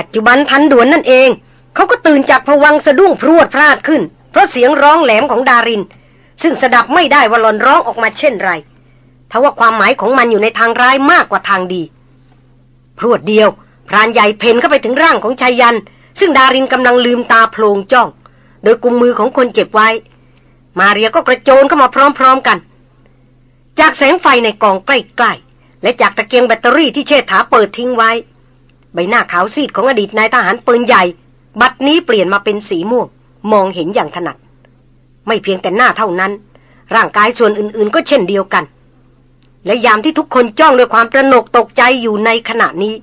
ปัจจุบันทันด่วนนั่นเอง เขาก็ตื่นจากผวังสะดุ้งพรวดพลาดขึ้น เพราะเสียงร้องแหลมของดาริน ซึ่งสดับไม่ได้ว่าหลอนร้องออกมาเช่นไรทว่าความหมายของมันอยู่ในทางร้ายมากกว่าทางดี พรวดเดียว พรานใหญ่เพนเข้าไปถึงร่างของชายยัน ซึ่งดารินกำลังลืมตาโพลงจ้อง โดยกุมมือของคนเจ็บไว้ มาเรียก็กระโจนเข้ามาพร้อมๆกัน จากแสงไฟในกองใกล้ๆและจากตะเกียงแบตเตอรี่ที่เชษฐาเปิดทิ้งไว้ ใบหน้าขาวซีดของอดีตนายทหารปืนใหญ่ บัดนี้เปลี่ยนมาเป็นสีม่วง มองเห็นอย่างถนัด ไม่เพียงแต่หน้าเท่านั้น ร่างกายส่วนอื่นๆ ก็เช่นเดียวกัน และยามที่ทุกคนจ้องด้วยความตระหนกตกใจอยู่ในขณะนี้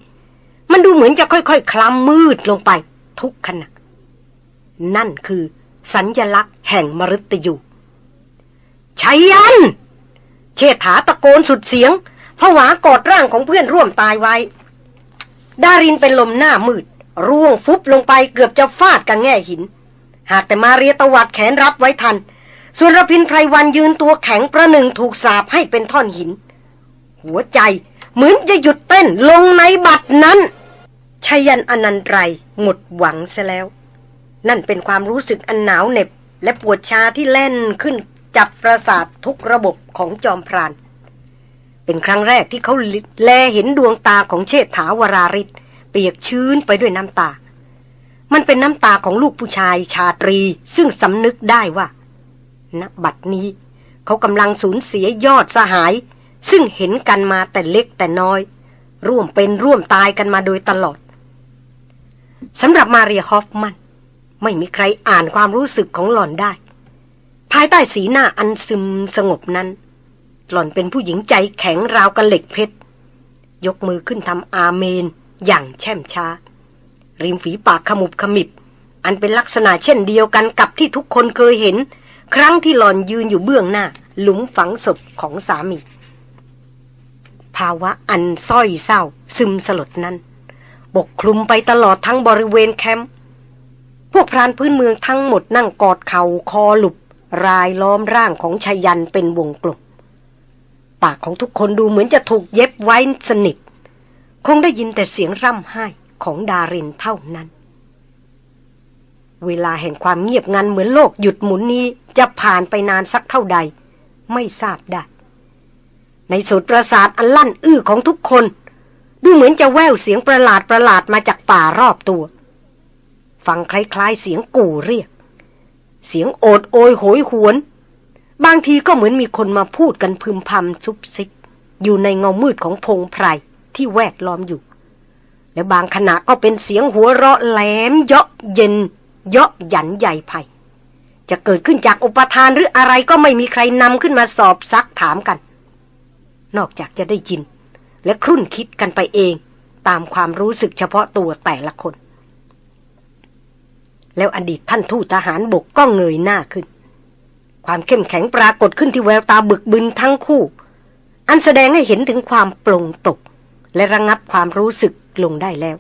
มันดูเหมือนจะค่อยๆคล้ำมืดลงไป ทุกขณะ นั่นคือ สัญญลักษณ์แห่งมฤตยูชัยยัน เชษฐาตะโกนสุดเสียงผวากอดร่างของเพื่อนร่วมตายไว้ ดารินเป็นลมหน้ามืด ร่วงฟุบลงไปเกือบจะฟาดกับแง่หิน หากแต่มาเรียตวัดแขนรับไว้ทัน ส่วนรพินไพรวันยืนตัวแข็งประหนึ่งถูกสาบให้เป็นท่อนหิน หัวใจเหมือนจะหยุดเต้นลงในบัดนั้นชยันอนันตรหมดหวังซะแล้ว นั่นเป็นความรู้สึกอันหนาวเหน็บ และปวดชาที่แล่นขึ้นจับประสาททุกระบบของจอมพราน เป็นครั้งแรกที่เขาแลเห็นดวงตาของเชษฐาวราริศเปียกชื้นไปด้วยน้ำตา มันเป็นน้ำตาของลูกผู้ชายชาตรีซึ่งสำนึกได้ว่าณบัดนี้ เขากำลังสูญเสียยอดสหาย ซึ่งเห็นกันมาแต่เล็กแต่น้อย ร่วมเป็นร่วมตายกันมาโดยตลอดสำหรับมาเรียฮอฟมัน ไม่มีใครอ่านความรู้สึกของหล่อนได้ ภายใต้สีหน้าอันซึมสงบนั้น หล่อนเป็นผู้หญิงใจแข็งราวกระเหล็กเพชร ยกมือขึ้นทำอาเมนอย่างแช่มช้า ริมฝีปากขมุบขมิบ อันเป็นลักษณะเช่นเดียวกันกับที่ทุกคนเคยเห็น ครั้งที่หล่อนยืนอยู่เบื้องหน้า หลุมฝังศพของสามี ภาวะอันส้อยเศร้า ซึมสลดนั้นปกคลุมไปตลอดทั้งบริเวณแคมป์พวกพรานพื้นเมืองทั้งหมดนั่งกอดเข่าคอหลุบรายล้อมร่างของชายันเป็นวงกลม ปากของทุกคนดูเหมือนจะถูกเย็บไว้สนิท คงได้ยินแต่เสียงร่ำไห้ของดารินเท่านั้น เวลาแห่งความเงียบงันเหมือนโลกหยุดหมุนนี้จะผ่านไปนานสักเท่าใด ไม่ทราบได้ ในสุดประสาทอันลั่นอื้อของทุกคน ดูเหมือนจะแววเสียงประหลาดประหลาดมาจากป่ารอบตัว ฟังคล้ายๆเสียงกู่เรียก เสียงโอดโอยโหยหวน บางทีก็เหมือนมีคนมาพูดกันพึมพำซุบซิบ อยู่ในเงามืดของพงไพรที่แวดล้อมอยู่ และบางขณะก็เป็นเสียงหัวเราะแหลม เยาะเย็น เยาะหยันใหญ่ไผ่จะเกิดขึ้นจากอุปทานหรืออะไรก็ไม่มีใครนำขึ้นมาสอบซักถามกัน นอกจากจะได้ยิน และครุ่นคิดกันไปเอง ตามความรู้สึกเฉพาะตัวแต่ละคน แล้วอดีตท่านทูตทหารบกก็เงยหน้าขึ้น ความเข้มแข็งปรากฏขึ้นที่แววตาบึกบึนทั้งคู่ อันแสดงให้เห็นถึงความปลงตก และระงับความรู้สึกลงได้แล้ว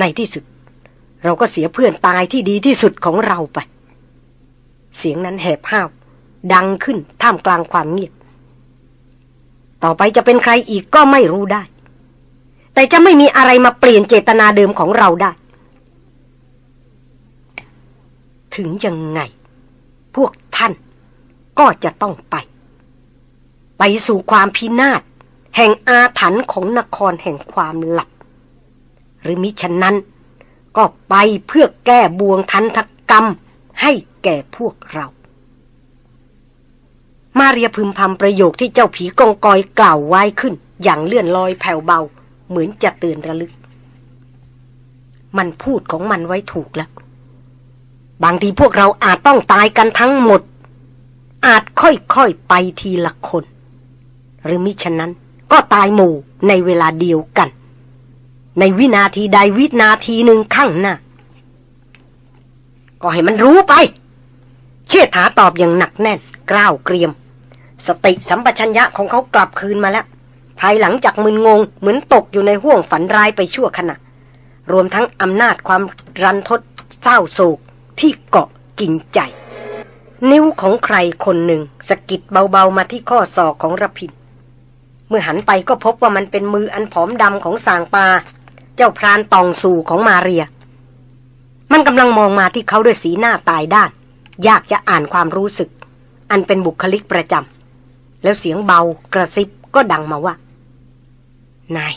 ในที่สุด เราก็เสียเพื่อนตายที่ดีที่สุดของเราไป เสียงนั้นแหบห้าว ดังขึ้นท่ามกลางความเงียบ ต่อไปจะเป็นใครอีกก็ไม่รู้ได้ แต่จะไม่มีอะไรมาเปลี่ยนเจตนาเดิมของเราได้ ถึงยังไง พวกท่าน ก็จะต้องไป ไปสู่ความพินาศ แห่งอาถรรพ์ของนครแห่งความหลับ หรือมิฉะนั้น ก็ไปเพื่อแก้บวงทันทกรรมให้แก่พวกเรา มาเรียพึมพำประโยคที่เจ้าผีกองกอยกล่าวไว้ขึ้น อย่างเลื่อนลอยแผ่วเบา เหมือนจะเตือนระลึก มันพูดของมันไว้ถูกแล้ว บางทีพวกเราอาจต้องตายกันทั้งหมด อาจค่อยๆไปทีละคน หรือมิฉะนั้นก็ตายหมู่ในเวลาเดียวกัน ในวินาทีใดวินาทีหนึ่งข้างหน้า ก็ให้มันรู้ไป เชิดถาตอบอย่างหนักแน่น กล้าวเกรียม สติสัมปชัญญะของเขากลับคืนมาแล้ว ภายหลังจากมึนงง เหมือนตกอยู่ในห่วงฝันร้ายไปชั่วขณะ รวมทั้งอำนาจความรันทดเศร้าโศก ที่เกาะกินใจ นิ้วของใครคนหนึ่งสะกิดเบาๆมาที่ข้อศอกของระพิน เมื่อหันไปก็พบว่ามันเป็นมืออันผอมดำของสางปา เจ้าพรานตองสู่ของมาเรีย มันกำลังมองมาที่เขาด้วยสีหน้าตายด้าน ยากจะอ่านความรู้สึก อันเป็นบุคลิกประจำแล้วเสียงเบากระซิบก็ดังมาว่า นาย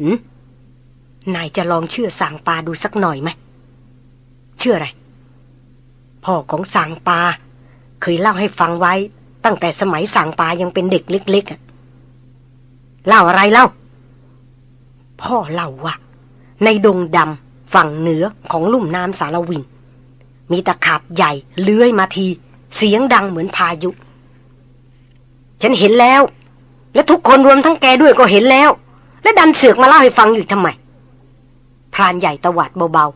หืมนายจะลองเชื่อสางปาดูสักหน่อยไหม เชื่ออะไร พ่อของสางปา เคยเล่าให้ฟังไว้ ตั้งแต่สมัยสางปายังเป็นเด็กเล็กๆเล่าอะไรเล่า พ่อเล่าว่า ในดงดำฝั่งเหนือของลุ่มน้ำสารวิน มีตะขาบใหญ่เลื้อยมาที เสียงดังเหมือนพายุ ฉันเห็นแล้ว และทุกคนรวมทั้งแกด้วยก็เห็นแล้ว และดันเสือกมาเล่าให้ฟังอยู่ทำไมพรานใหญ่ตวาดเบา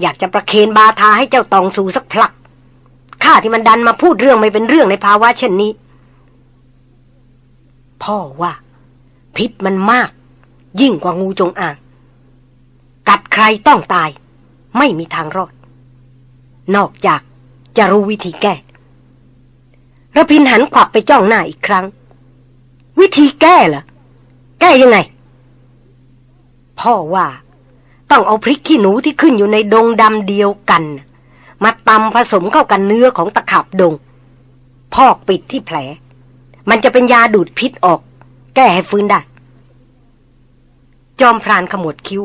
อยากจะประเคนบาทาให้เจ้าตองสูสักพลักข้าที่มันดันมาพูดเรื่องไม่เป็นเรื่องในภาวะเช่นนี้ พ่อว่า พิษมันมาก ยิ่งกว่างูจงอาง กัดใครต้องตาย ไม่มีทางรอด นอกจากจะรู้วิธีแก้ระพินหันขวับไปจ้องหน้าอีกครั้ง วิธีแก้เหรอ แก้ยังไง พ่อว่า ต้องเอาพริกขี้หนูที่ขึ้นอยู่ในดงดำเดียวกัน มาตำผสมเข้ากันเนื้อของตะขับดง พอกปิดที่แผล มันจะเป็นยาดูดพิษออก แก้ให้ฟื้นได้ จอมพรานขมวดคิ้ว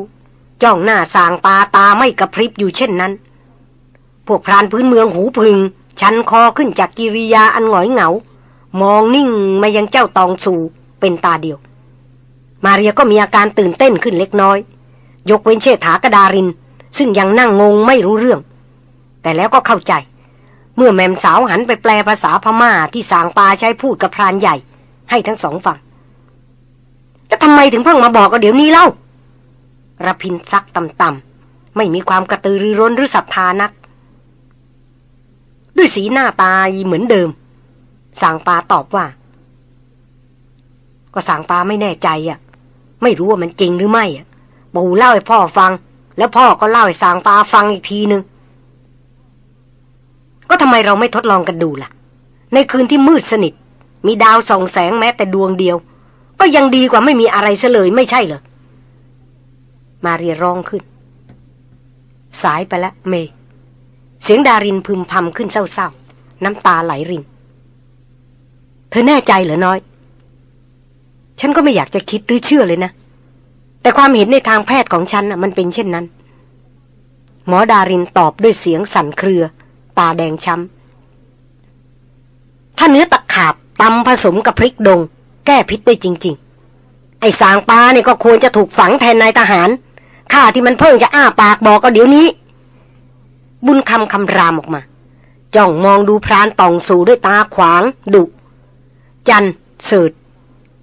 จ้องหน้าสางปาตาไม่กระพริบอยู่เช่นนั้น พวกพรานพื้นเมืองหูพึง ชันคอขึ้นจากกิริยาอันหงอยเหงา มองนิ่งมายังเจ้าตองสูเป็นตาเดียว มาเรียก็มีอาการตื่นเต้นขึ้นเล็กน้อย ยกเว้นเชษฐากระดาริน ซึ่งยังนั่งงงไม่รู้เรื่อง แต่แล้วก็เข้าใจ เมื่อแมมสาวหันไปแปลภาษาพม่าที่สางปาใช้พูดกับพรานใหญ่ ให้ทั้งสองฟังแล้วทำไมถึงเพิ่งมาบอกก็เดี๋ยวนี้เล่าระพินซักต่ำๆไม่มีความกระตือรือร้นหรือศรัทธานัก ด้วยสีหน้าตาเหมือนเดิม สางปาตอบว่า ก็สางปาไม่แน่ใจอะ ไม่รู้ว่ามันจริงหรือไม่อะ ปู่เล่าให้พ่อฟัง แล้วพ่อก็เล่าให้สางปาฟังอีกทีนึง ก็ทำไมเราไม่ทดลองกันดูล่ะ ในคืนที่มืดสนิท มีดาวส่องแสงแม้แต่ดวงเดียว ก็ยังดีกว่าไม่มีอะไรเลยไม่ใช่เหรอ มาเรียร้องขึ้น สายไปแล้วเม เสียงดารินพึมพำขึ้นเศร้าๆ น้ำตาไหลริน เธอแน่ใจเหรอน้อย ฉันก็ไม่อยากจะคิดหรือเชื่อเลยนะ แต่ความเห็นในทางแพทย์ของฉันน่ะ มันเป็นเช่นนั้น หมอดารินตอบด้วยเสียงสั่นเครือ ตาแดงช้ำ ถ้าเนื้อตะขาบตำผสมกับพริกดง แก้พิษได้จริง ๆ ไอ้สางปลาเนี่ยก็ควรจะถูกฝังแทนนายทหาร ข้าที่มันเพิ่งจะอ้าปากบอกก็เดี๋ยวนี้ บุญคำคำรามออกมา จ้องมองดูพรานตองสูด้วยตาขวางดุ จันเสิด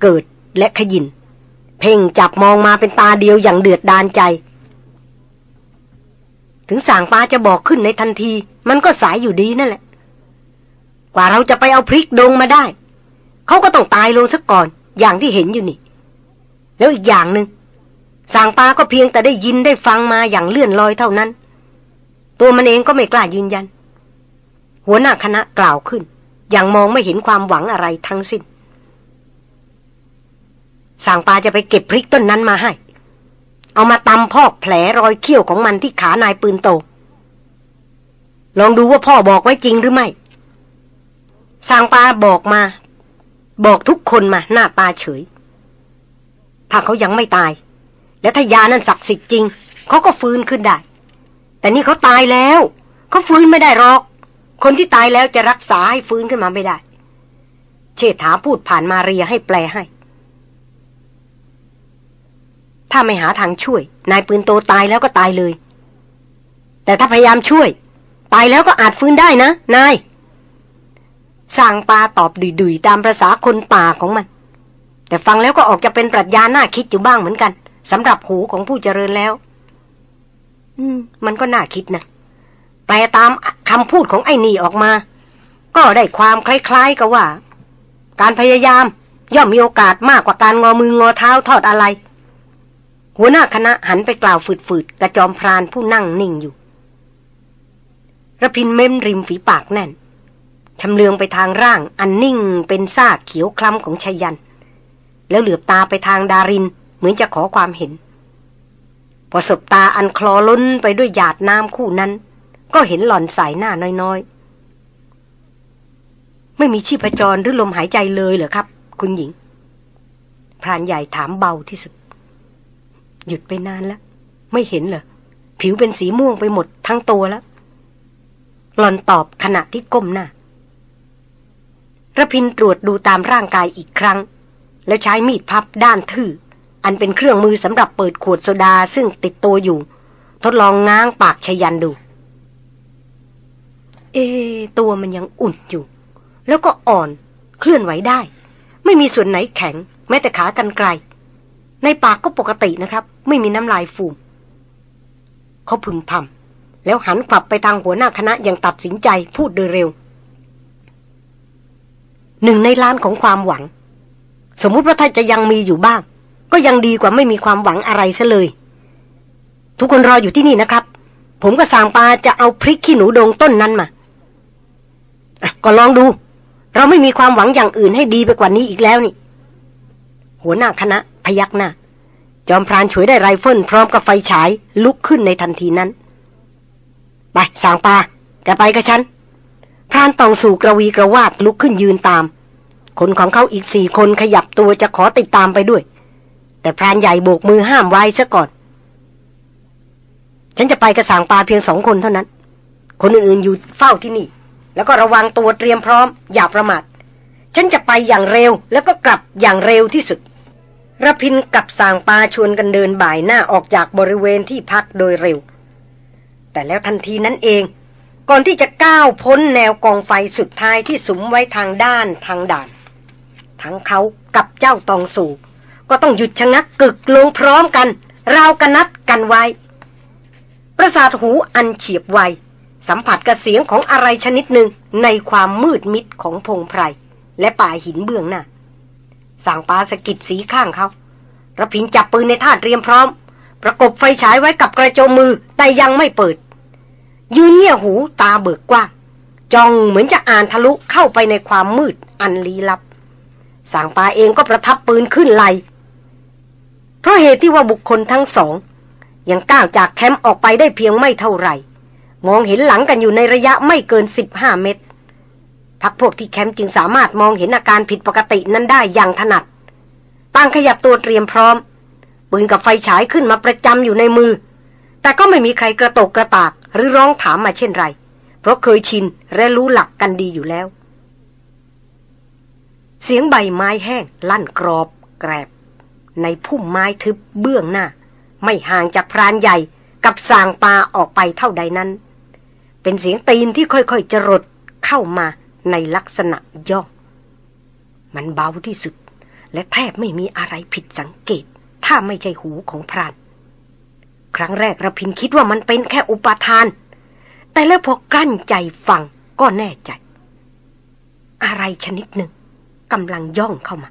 เกิดและขยิน เพ่งจับมองมาเป็นตาเดียวอย่างเดือดดานใจ ถึงสางปาจะบอกขึ้นในทันที มันก็สายอยู่ดีนั่นแหละ กว่าเราจะไปเอาพริกดงมาได้ เขาก็ต้องตายลงสักก่อน อย่างที่เห็นอยู่นี่ แล้วอีกอย่างหนึง่งสางปาก็เพียงแต่ได้ยินได้ฟังมาอย่างเลื่อนลอยเท่านั้น ตัวมันเองก็ไม่กล้ายืนยัน หัวหน้าคณะกล่าวขึ้น อย่างมองไม่เห็นความหวังอะไรทั้งสิ้น สั่งปาจะไปเก็บพริกต้นนั้นมาให้ เอามาตำพอกแผลรอยเขี้ยวของมันที่ขานายปืนโต ลองดูว่าพ่อบอกไว้จริงหรือไม่สางปาบอกมา บอกทุกคนมาหน้าตาเฉย ถ้าเขายังไม่ตาย และถ้ายานั้นศักดิ์สิทธิ์จริง เขาก็ฟื้นขึ้นได้ แต่นี่เขาตายแล้วเขาฟื้นไม่ได้หรอก คนที่ตายแล้วจะรักษาให้ฟื้นขึ้นมาไม่ได้ เชษฐาพูดผ่านมาเรียให้แปลให้ ถ้าไม่หาทางช่วย นายปืนโตตายแล้วก็ตายเลย แต่ถ้าพยายามช่วย ตายแล้วก็อาจฟื้นได้นะ นายสร้างปลาตอบดุยๆ ตามประษาคนป่าของมัน แต่ฟังแล้วก็ออกจะเป็นปรัชญาหน้าคิดอยู่บ้างเหมือนกันสำหรับหูของผู้เจริญแล้ว อืม มันก็น่าคิดนะแปลตามคำพูดของไอ้นี่ออกมา ก็ได้ความคล้ายๆกับว่า การพยายามย่อมมีโอกาสมากกว่าการงอมืองอเท้าทอดอะไร หัวหน้าคณะหันไปกล่าวฝืดๆกระจอมพรานผู้นั่งนิ่งอยู่ระพินเม้มริมฝีปากแน่นชำเลืองไปทางร่างอันนิ่งเป็นซากเขียวคล้ำของชายัน แล้วเหลือบตาไปทางดารินเหมือนจะขอความเห็น พอสบตาอันคลอล้นไปด้วยหยาดน้ำคู่นั้น ก็เห็นหล่อนสายหน้าน้อยๆ ไม่มีชีพจรหรือลมหายใจเลยเหรอครับ คุณหญิง พรานใหญ่ถามเบาที่สุด หยุดไปนานแล้ว ไม่เห็นเหรอ ผิวเป็นสีม่วงไปหมดทั้งตัวแล้ว หลอนตอบขณะที่ก้มหน้าระพินตรวจดูตามร่างกายอีกครั้ง แล้วใช้มีดพับด้านทื่อ อันเป็นเครื่องมือสำหรับเปิดขวดโซดาซึ่งติดตัวอยู่ ทดลองง้างปากชยันดู เอ ตัวมันยังอุ่นอยู่ แล้วก็อ่อน เคลื่อนไหวได้ ไม่มีส่วนไหนแข็ง แม้แต่ขากันไกล ในปากก็ปกตินะครับ ไม่มีน้ำลายฟูมเขาพึมพำแล้วหันกลับไปทางหัวหน้าคณะอย่างตัดสินใจพูดโดยเร็ว หนึ่งในล้านของความหวัง สมมุติว่าถ้าจะยังมีอยู่บ้าง ก็ยังดีกว่าไม่มีความหวังอะไรซะเลย ทุกคนรออยู่ที่นี่นะครับ ผมกับสางปาจะเอาพริกขี้หนูดงต้นนั้นมาก็ลองดู เราไม่มีความหวังอย่างอื่นให้ดีไปกว่านี้อีกแล้วนี่ หัวหน้าคณะพยักหน้า จอมพรานฉวยได้ไรเฟิลพร้อมกับไฟฉายลุกขึ้นในทันทีนั้น ไปสางปาแกไปกับฉัน พรานตองสู่กระวีกระวาดลุกขึ้นยืนตาม คนของเขาอีกสี่คนขยับตัวจะขอติดตามไปด้วย แต่พรานใหญ่โบกมือห้ามไว้ซะก่อน ฉันจะไปกระสางปลาเพียงสองคนเท่านั้น คนอื่นๆอยู่เฝ้าที่นี่ แล้วก็ระวังตัวเตรียมพร้อม อย่าประมาทฉันจะไปอย่างเร็วแล้วก็กลับอย่างเร็วที่สุด ระพินกับสางปลาชวนกันเดินบ่ายหน้าออกจากบริเวณที่พักโดยเร็ว แต่แล้วทันทีนั้นเอง ก่อนที่จะก้าวพ้นแนวกองไฟสุดท้ายที่สุมไว้ทางด้านทางด่าน ทั้งเขากับเจ้าตองสูก็ต้องหยุดชะงักกึกลงพร้อมกันราวกันนัดกันไว้ ประสาทหูอันเฉียบไว สัมผัสกับเสียงของอะไรชนิดหนึ่งในความมืดมิดของพงไพรและป่าหินเบื้องหน้า สั่งปาสกิดสีข้างเขาระพินจับปืนในท่าเตรียมพร้อม ประกบไฟฉายไว้กับกระโจมมือแต่ยังไม่เปิด ยืนเงี่ยหูตาเบิกกว้างจ้องเหมือนจะอ่านทะลุเข้าไปในความมืดอันลี้ลับ สางปาเองก็ประทับปืนขึ้นไหลเพราะเหตุที่ว่าบุคคลทั้งสอง ยังก้าวจากแคมป์ออกไปได้เพียงไม่เท่าไหร่ มองเห็นหลังกันอยู่ในระยะไม่เกินสิบห้าเมตร พักพวกที่แคมป์จึงสามารถมองเห็นอาการผิดปกตินั้นได้อย่างถนัดต่างขยับตัวเตรียมพร้อม ปืนกับไฟฉายขึ้นมาประจำอยู่ในมือ แต่ก็ไม่มีใครกระตกกระตากหรือร้องถามมาเช่นไร เพราะเคยชินและรู้หลักกันดีอยู่แล้ว เสียงใบไม้แห้ง ลั่นกรอบ แกรบ ในพุ่มไม้ทึบเบื้องหน้า ไม่ห่างจากพรานใหญ่กับสางปลาออกไปเท่าใดนั้น เป็นเสียงตีนที่ค่อยๆจรดเข้ามา ในลักษณะย่องมันเบาที่สุด และแทบไม่มีอะไรผิดสังเกต ถ้าไม่ใช่หูของพราน ครั้งแรกระพินคิดว่ามันเป็นแค่อุปทาน แต่แล้วพอกลั้นใจฟังก็แน่ใจ อะไรชนิดหนึ่งกำลังย่องเข้ามา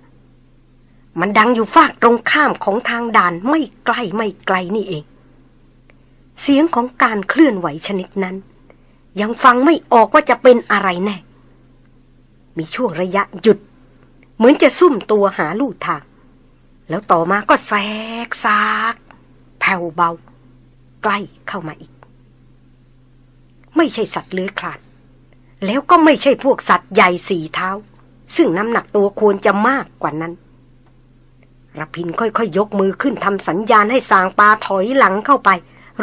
มันดังอยู่ฝากตรงข้ามของทางด่านไม่ไกล้ไม่ไกลนี่เอง เสียงของการเคลื่อนไหวชนิดนั้น ยังฟังไม่ออกว่าจะเป็นอะไรแน่ มีช่วงระยะหยุด เหมือนจะซุ่มตัวหาลู่ทาง แล้วต่อมาก็แสกซากแผ่วเบา ใกล้เข้ามาอีก ไม่ใช่สัตว์เลื้อยคลานแล้วก็ไม่ใช่พวกสัตว์ใหญ่สี่เท้า ซึ่งน้ำหนักตัวควรจะมากกว่านั้นรพินค่อยๆยยกมือขึ้นทำสัญญาณให้สางปลาถอยหลังเข้าไป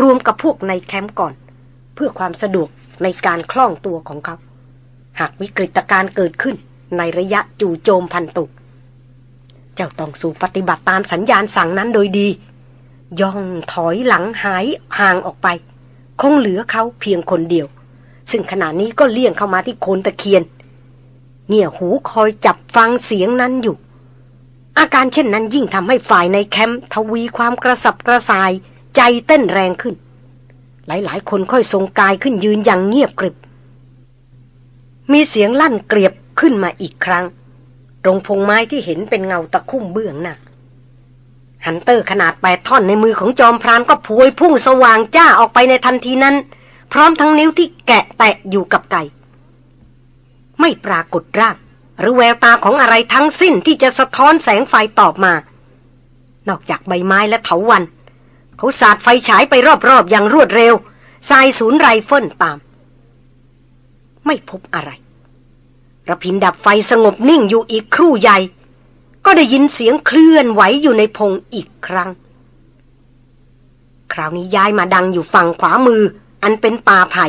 รวมกับพวกในแคมป์ก่อน เพื่อความสะดวกในการคล่องตัวของเขา หากวิกฤตการเกิดขึ้นในระยะจู่โจมพันตุ เจ้าต้องสู่ปฏิบัติตามสัญญาณสั่งนั้นโดยดี ย่องถอยหลังหายห่างออกไป คงเหลือเขาเพียงคนเดียว ซึ่งขณะนี้ก็เลี่ยงเข้ามาที่โคนตะเคียน เงี่ยหูคอยจับฟังเสียงนั้นอยู่ อาการเช่นนั้นยิ่งทำให้ฝ่ายในแคมป์ทวีความกระสับกระส่าย ใจเต้นแรงขึ้น หลายๆ คนค่อยทรงกายขึ้นยืนอย่างเงียบกริบ มีเสียงลั่นเกรียบขึ้นมาอีกครั้ง ตรงพงไม้ที่เห็นเป็นเงาตะคุ่มเบื้องหน้าฮันเตอร์ขนาดแปดท่อนในมือของจอมพรานก็พวยพุ่งสว่างจ้าออกไปในทันทีนั้น พร้อมทั้งนิ้วที่แกะแตะอยู่กับไก่ ไม่ปรากฏร่างหรือแววตาของอะไรทั้งสิ้นที่จะสะท้อนแสงไฟตอบมา นอกจากใบไม้และเถาวัลย์ เขาสาดไฟฉายไปรอบๆอย่างรวดเร็วส่ายศูนย์ไรเฟิลตาม ไม่พบอะไรระพินดับไฟสงบนิ่งอยู่อีกครู่ใหญ่ ก็ได้ยินเสียงเคลื่อนไหวอยู่ในพงอีกครั้ง คราวนี้ย้ายมาดังอยู่ฝั่งขวามือ อันเป็นป่าไผ่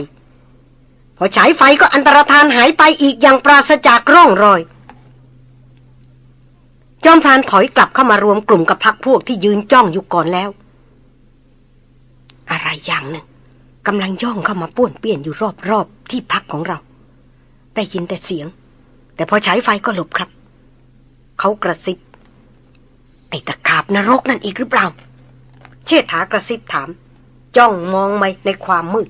พอฉายไฟก็อันตรธานหายไปอีกอย่างปราศจากร่องรอย จอมพรานถอยกลับเข้ามารวมกลุ่มกับพักพวกที่ยืนจ้องอยู่ก่อนแล้ว อะไรอย่างหนึ่ง กำลังย่องเข้ามาป้วนเปี้ยนอยู่รอบๆที่พักของเรา ได้ยินแต่เสียง แต่พอฉายไฟก็หลบครับ เขากระซิบ ไอ้ตะขาบนรกนั่นอีกหรือเปล่า เชษฐากระซิบถาม จ้องมองไปในความมืด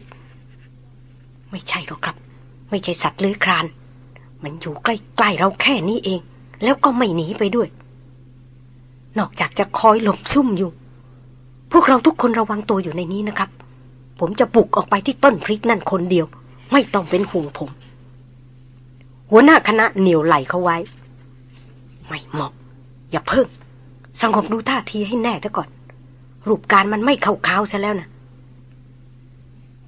ไม่ใช่หรอกครับ ไม่ใช่สัตว์เลื้อยคลาน มันอยู่ใกล้ๆเราแค่นี้เอง แล้วก็ไม่หนีไปด้วย นอกจากจะคอยหลบซุ่มอยู่ พวกเราทุกคนระวังตัวอยู่ในนี้นะครับ ผมจะบุกออกไปที่ต้นพริกนั่นคนเดียว ไม่ต้องเป็นห่วงผม หัวหน้าคณะเหนียวไหลเขาไว้ ไม่เหมาะ อย่าเพิ่งสงบดูท่าทีให้แน่ซะก่อน รูปการมันไม่เข้าขาวซะแล้วนะ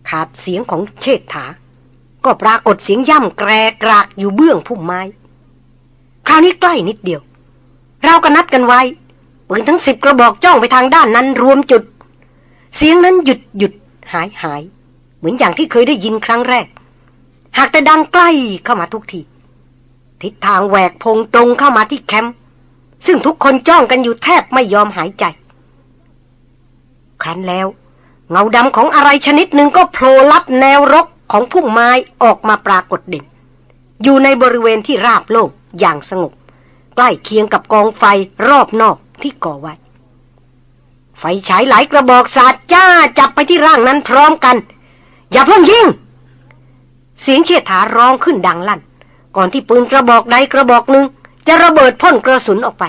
ขาดเสียงของเชษฐา ก็ปรากฏเสียงย่ำแกรกรากอยู่เบื้องพุ่มไม้ คราวนี้ใกล้นิดเดียว เราก็นัดกันไว้ปืนทั้งสิบกระบอกจ้องไปทางด้านนั้นรวมจุด เสียงนั้นหยุดหยุด หายหาย เหมือนอย่างที่เคยได้ยินครั้งแรก หากแต่ดังใกล้เข้ามาทุกที ทิศทางแหวกพงตรงเข้ามาที่แคมป์ซึ่งทุกคนจ้องกันอยู่แทบไม่ยอมหายใจ ครั้นแล้ว เงาดำของอะไรชนิดหนึ่งก็โผล่ลับแนวรกของพุ่มไม้ออกมาปรากฏเด่น อยู่ในบริเวณที่ราบโล่งอย่างสงบ ใกล้เคียงกับกองไฟรอบนอกที่ก่อไว้ ไฟฉายหลายกระบอกสาดจ้าจับไปที่ร่างนั้นพร้อมกัน อย่าเพิ่งยิง เสียงเชิดถาร้องขึ้นดังลั่น ก่อนที่ปืนกระบอกใดกระบอกหนึ่งจะระเบิดพ่นกระสุนออกไป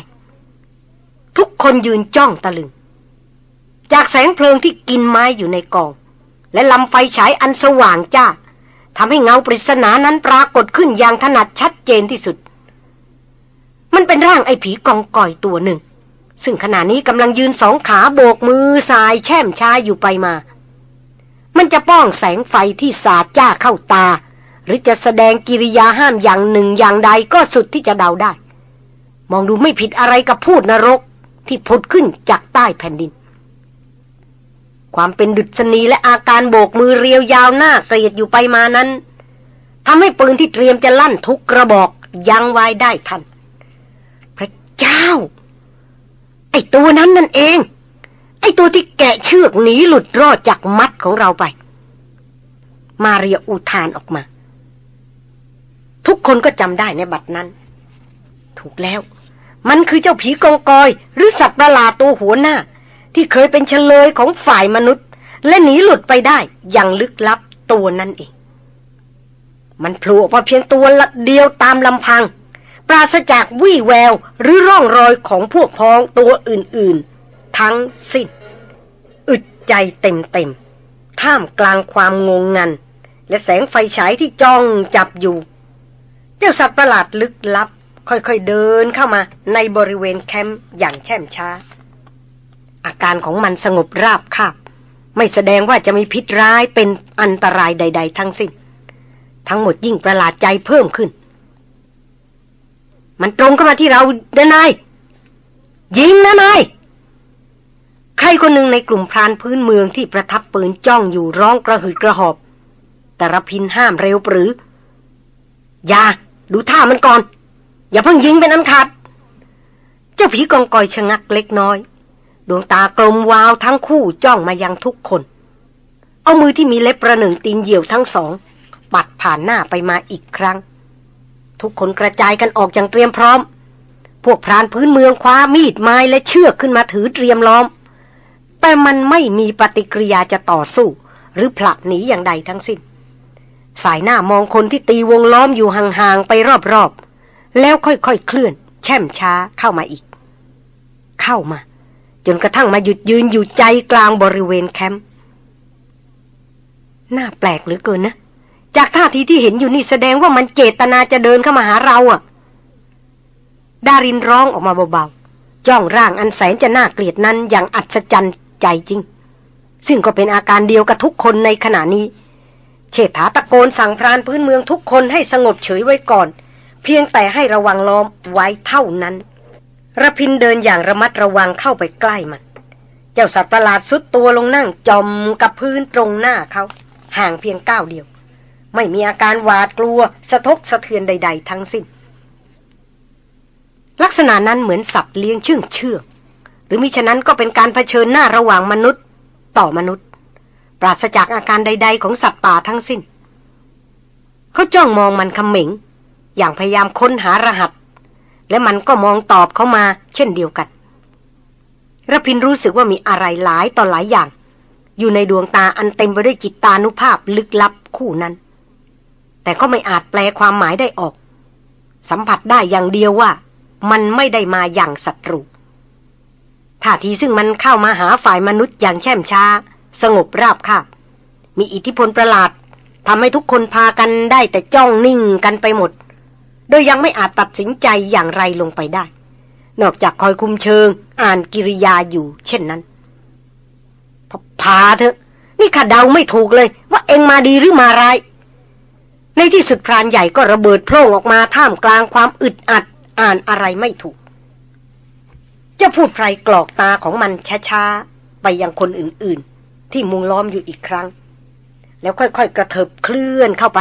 ทุกคนยืนจ้องตะลึง จากแสงเพลิงที่กินไม้อยู่ในกอง และลำไฟฉายอันสว่างจ้าทำให้เงาปริศนานั้นปรากฏขึ้นอย่างถนัดชัดเจนที่สุด มันเป็นร่างไอ้ผีกองก่อยตัวหนึ่ง ซึ่งขณะนี้กำลังยืนสองขาโบกมือสายแช่มช้าอยู่ไปมา มันจะป้องแสงไฟที่สาดจ้าเข้าตา หรือจะแสดงกิริยาห้ามอย่างหนึ่งอย่างใดก็สุดที่จะเดาได้ มองดูไม่ผิดอะไรกับพูดนรกที่ผุดขึ้นจากใต้แผ่นดิน ความเป็นดุษณีและอาการโบกมือเรียวยาวหน้าเกลียดอยู่ไปมานั้นทำให้ปืนที่เตรียมจะลั่นทุกกระบอกยังไว้ได้ทัน พระเจ้า ไอ้ตัวนั้นนั่นเอง ไอ้ตัวที่แกะเชือกหนีหลุดรอดจากมัดของเราไป มาเรียอุทานออกมา ทุกคนก็จำได้ในบัดนั้น ถูกแล้ว มันคือเจ้าผีกองกอย หรือสัตว์ประหลาดตัวหัวหน้า ที่เคยเป็นเฉลยของฝ่ายมนุษย์ และหนีหลุดไปได้อย่างลึกลับตัวนั่นเอง มันโผล่ออกมาเพียงตัวละเดียวตามลำพัง ปราศจากวี่แววหรือร่องรอยของพวกพ้องตัวอื่นๆ ทั้งสิ้น อึดใจเต็มๆ ท่ามกลางความงงงัน และแสงไฟฉายที่จ้องจับอยู่ เจ้าสัตว์ประหลาดลึกลับ ค่อยๆเดินเข้ามาในบริเวณแคมป์อย่างแช่มช้า อาการของมันสงบราบคาบ ไม่แสดงว่าจะมีพิษร้ายเป็นอันตรายใด ๆ ทั้งสิ้น ทั้งหมดยิ่งประหลาดใจเพิ่มขึ้น มันตรงเข้ามาที่เราเดนายยิงนะนายใครคนหนึ่งในกลุ่มพรานพื้นเมืองที่ประทับปืนจ้องอยู่ร้องกระหืดกระหอบ แต่ระพินห้ามเร็วปรือ อย่า ดูท่ามันก่อน อย่าเพิ่งยิงเป็นอันขาด เจ้าผีกองกอยชะงักเล็กน้อย ดวงตากลมวาวทั้งคู่จ้องมายังทุกคน เอามือที่มีเล็บประหนึ่งตีนเหยี่ยวทั้งสอง ปัดผ่านหน้าไปมาอีกครั้ง ทุกคนกระจายกันออกอย่างเตรียมพร้อม พวกพรานพื้นเมืองคว้ามีดไม้และเชือกขึ้นมาถือเตรียมล้อม แต่มันไม่มีปฏิกิริยาจะต่อสู้ หรือผลักหนีอย่างใดทั้งสิ้น สายหน้ามองคนที่ตีวงล้อมอยู่ห่างๆไปรอบๆ แล้วค่อยๆเคลื่อน แช่มช้าเข้ามาอีก เข้ามา จนกระทั่งมาหยุดยืนอยู่ใจกลางบริเวณแคมป์น่าแปลกเหลือเกินนะ จากท่าทีที่เห็นอยู่นี่แสดงว่ามันเจตนาจะเดินเข้ามาหาเราอะ่ะ ดารินร้องออกมาเบาๆ จ้องร่างอันแสนจะน่าเกลียดนั้นอย่างอัศจรรย์ใจจริง ซึ่งก็เป็นอาการเดียวกับทุกคนในขณะนี้เชษฐาตะโกนสั่งพรานพื้นเมืองทุกคนให้สงบเฉยไว้ก่อน เพียงแต่ให้ระวังล้อมไว้เท่านั้นระพินเดินอย่างระมัดระวังเข้าไปใกล้มัน เจ้าสัตว์ประหลาดสุดตัวลงนั่งจอมกับพื้นตรงหน้าเขา ห่างเพียงก้าวเดียว ไม่มีอาการหวาดกลัว สะทกสะเทือนใด ๆ ทั้งสิ้น ลักษณะนั้นเหมือนสัตว์เลี้ยงเชื่องเชื่องหรือมิฉะนั้นก็เป็นการเผชิญหน้าระหว่างมนุษย์ ต่อมนุษย์ ปราศจากอาการใด ๆ ของสัตว์ป่าทั้งสิ้น เขาจ้องมองมันคำเหม็ง อย่างพยายามค้นหารหัส และมันก็มองตอบเข้ามาเช่นเดียวกันระพินรู้สึกว่ามีอะไรหลายต่อหลายอย่าง อยู่ในดวงตาอันเต็มไปด้วยจิตตานุภาพลึกลับคู่นั้น แต่ก็ไม่อาจแปลความหมายได้ออก สัมผัสได้อย่างเดียวว่า มันไม่ได้มาอย่างศัตรูท่าทีซึ่งมันเข้ามาหาฝ่ายมนุษย์อย่างแช่มช้า สงบราบคาบมีอิทธิพลประหลาดทำให้ทุกคนพากันได้แต่จ้องนิ่งกันไปหมด โดยยังไม่อาจตัดสินใจอย่างไรลงไปได้ นอกจากคอยคุมเชิง อ่านกิริยาอยู่ เช่นนั้นพพาเถอะ นี่ข้าเดาไม่ถูกเลย ว่าเองมาดีหรือมาร้าย ในที่สุดพรานใหญ่ก็ระเบิดโพล่งออกมาท่ามกลางความอึดอัดอ่านอะไรไม่ถูก จะพูดไพรกรอกตาของมันช้าๆ ไปยังคนอื่นๆ ที่มุงล้อมอยู่อีกครั้ง แล้วค่อยๆ กระเถิบเคลื่อนเข้าไป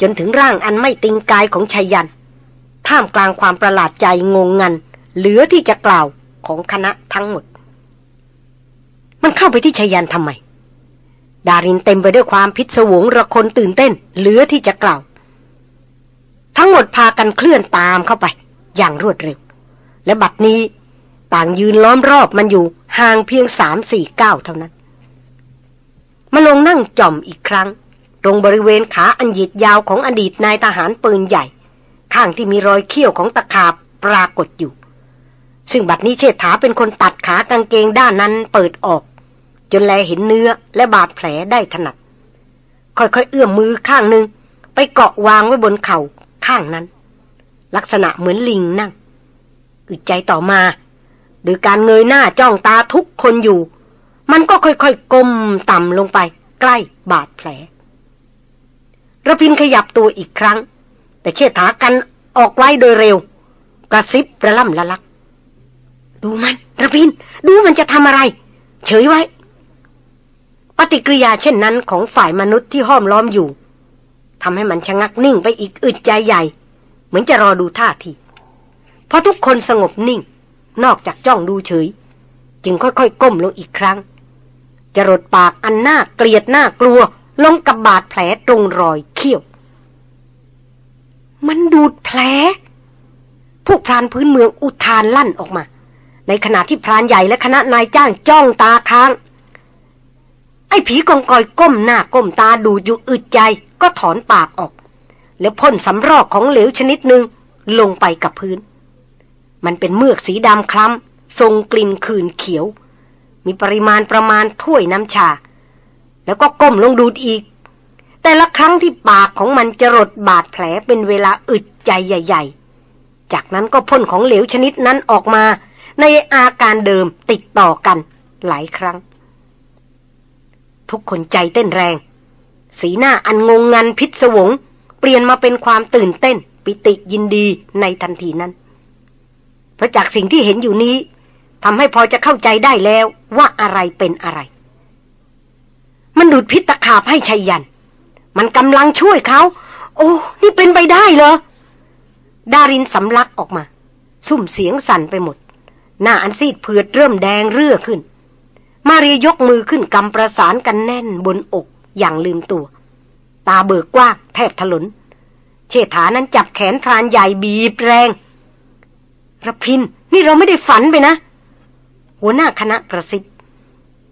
จนถึงร่างอันไม่ติงกายของชัยยัน ท่ามกลางความประหลาดใจงงงัน เหลือที่จะกล่าวของคณะทั้งหมด มันเข้าไปที่ชายันทำไม ดารินเต็มไปด้วยความพิศวงระคนตื่นเต้น เหลือที่จะกล่าว ทั้งหมดพากันเคลื่อนตามเข้าไป อย่างรวดเร็ว และบัดนี้ต่างยืนล้อมรอบมันอยู่ห่างเพียงสามสี่เก้าเท่านั้น มาลงนั่งจอมอีกครั้ง ตรงบริเวณขาอันหยิดยาวของอดีตนายทหารปืนใหญ่ ข้างที่มีรอยเขี้ยวของตะขาบปรากฏอยู่ ซึ่งบัดนี้เชษฐาเป็นคนตัดขากางเกงด้านนั้นเปิดออก จนแลเห็นเนื้อและบาดแผลได้ถนัด ค่อยๆ เอื้อมมือข้างหนึ่งไปเกาะวางไว้บนเข่าข้างนั้น ลักษณะเหมือนลิงนั่งอึดใจต่อมา โดยการเงยหน้าจ้องตาทุกคนอยู่ มันก็ค่อยๆก้มต่ำลงไป ใกล้บาดแผลระพินขยับตัวอีกครั้ง แต่เชิดถากันออกไว้โดยเร็ว กระซิบระล่ำละลัก ดูมันระพิน ดูมันจะทำอะไร เฉยไว้ ปฏิกิริยาเช่นนั้นของฝ่ายมนุษย์ที่ห้อมล้อมอยู่ทำให้มันชะงักนิ่งไปอีกอึดใจใหญ่ เหมือนจะรอดูท่าทีพอทุกคนสงบนิ่ง นอกจากจ้องดูเฉย จึงค่อยๆ ก้มลงอีกครั้งจะรดปากอันหน่าเกลียดหน่ากลัว ลงกับบาดแผลตรงรอยเขี้ยว มันดูดแผล พวกพรานพื้นเมืองอุทานลั่นออกมา ในขณะที่พรานใหญ่และคณะนายจ้างจ้องตาค้าง ไอ้ผีกองกอยก้มหน้าก้มตาดูอยู่อึดใจก็ถอนปากออก แล้วพ่นสำรอกของเหลวชนิดหนึ่งลงไปกับพื้น มันเป็นเมือกสีดำคล้ำทรงกลิ่นขื่นเขียว มีปริมาณประมาณถ้วยน้ำชา แล้วก็ก้มลงดูดอีก แต่ละครั้งที่ปากของมันจะรดบาดแผลเป็นเวลาอึดใจใหญ่ ๆ จากนั้นก็พ่นของเหลวชนิดนั้นออกมา ในอาการเดิมติดต่อกันหลายครั้ง ทุกคนใจเต้นแรง สีหน้าอันงงงันพิศวง เปลี่ยนมาเป็นความตื่นเต้น ปิติยินดีในทันทีนั้น เพราะจากสิ่งที่เห็นอยู่นี้ทำให้พอจะเข้าใจได้แล้วว่าอะไรเป็นอะไร มันดูดพิษตะขาบให้ชัยยัน มันกำลังช่วยเขา โอ้ นี่เป็นไปได้เหรอ ดารินสำลักออกมา ซุ่มเสียงสั่นไปหมด หน้าอันซีดเผือดเริ่มแดงเรื่อขึ้น มาเรียยกมือขึ้นกำประสานกันแน่นบนอกอย่างลืมตัว ตาเบิกกว้างแทบถลน เชษฐานั้นจับแขนพรานใหญ่บีบแรงระพิน นี่เราไม่ได้ฝันไปนะ หัวหน้าคณะกระซิบ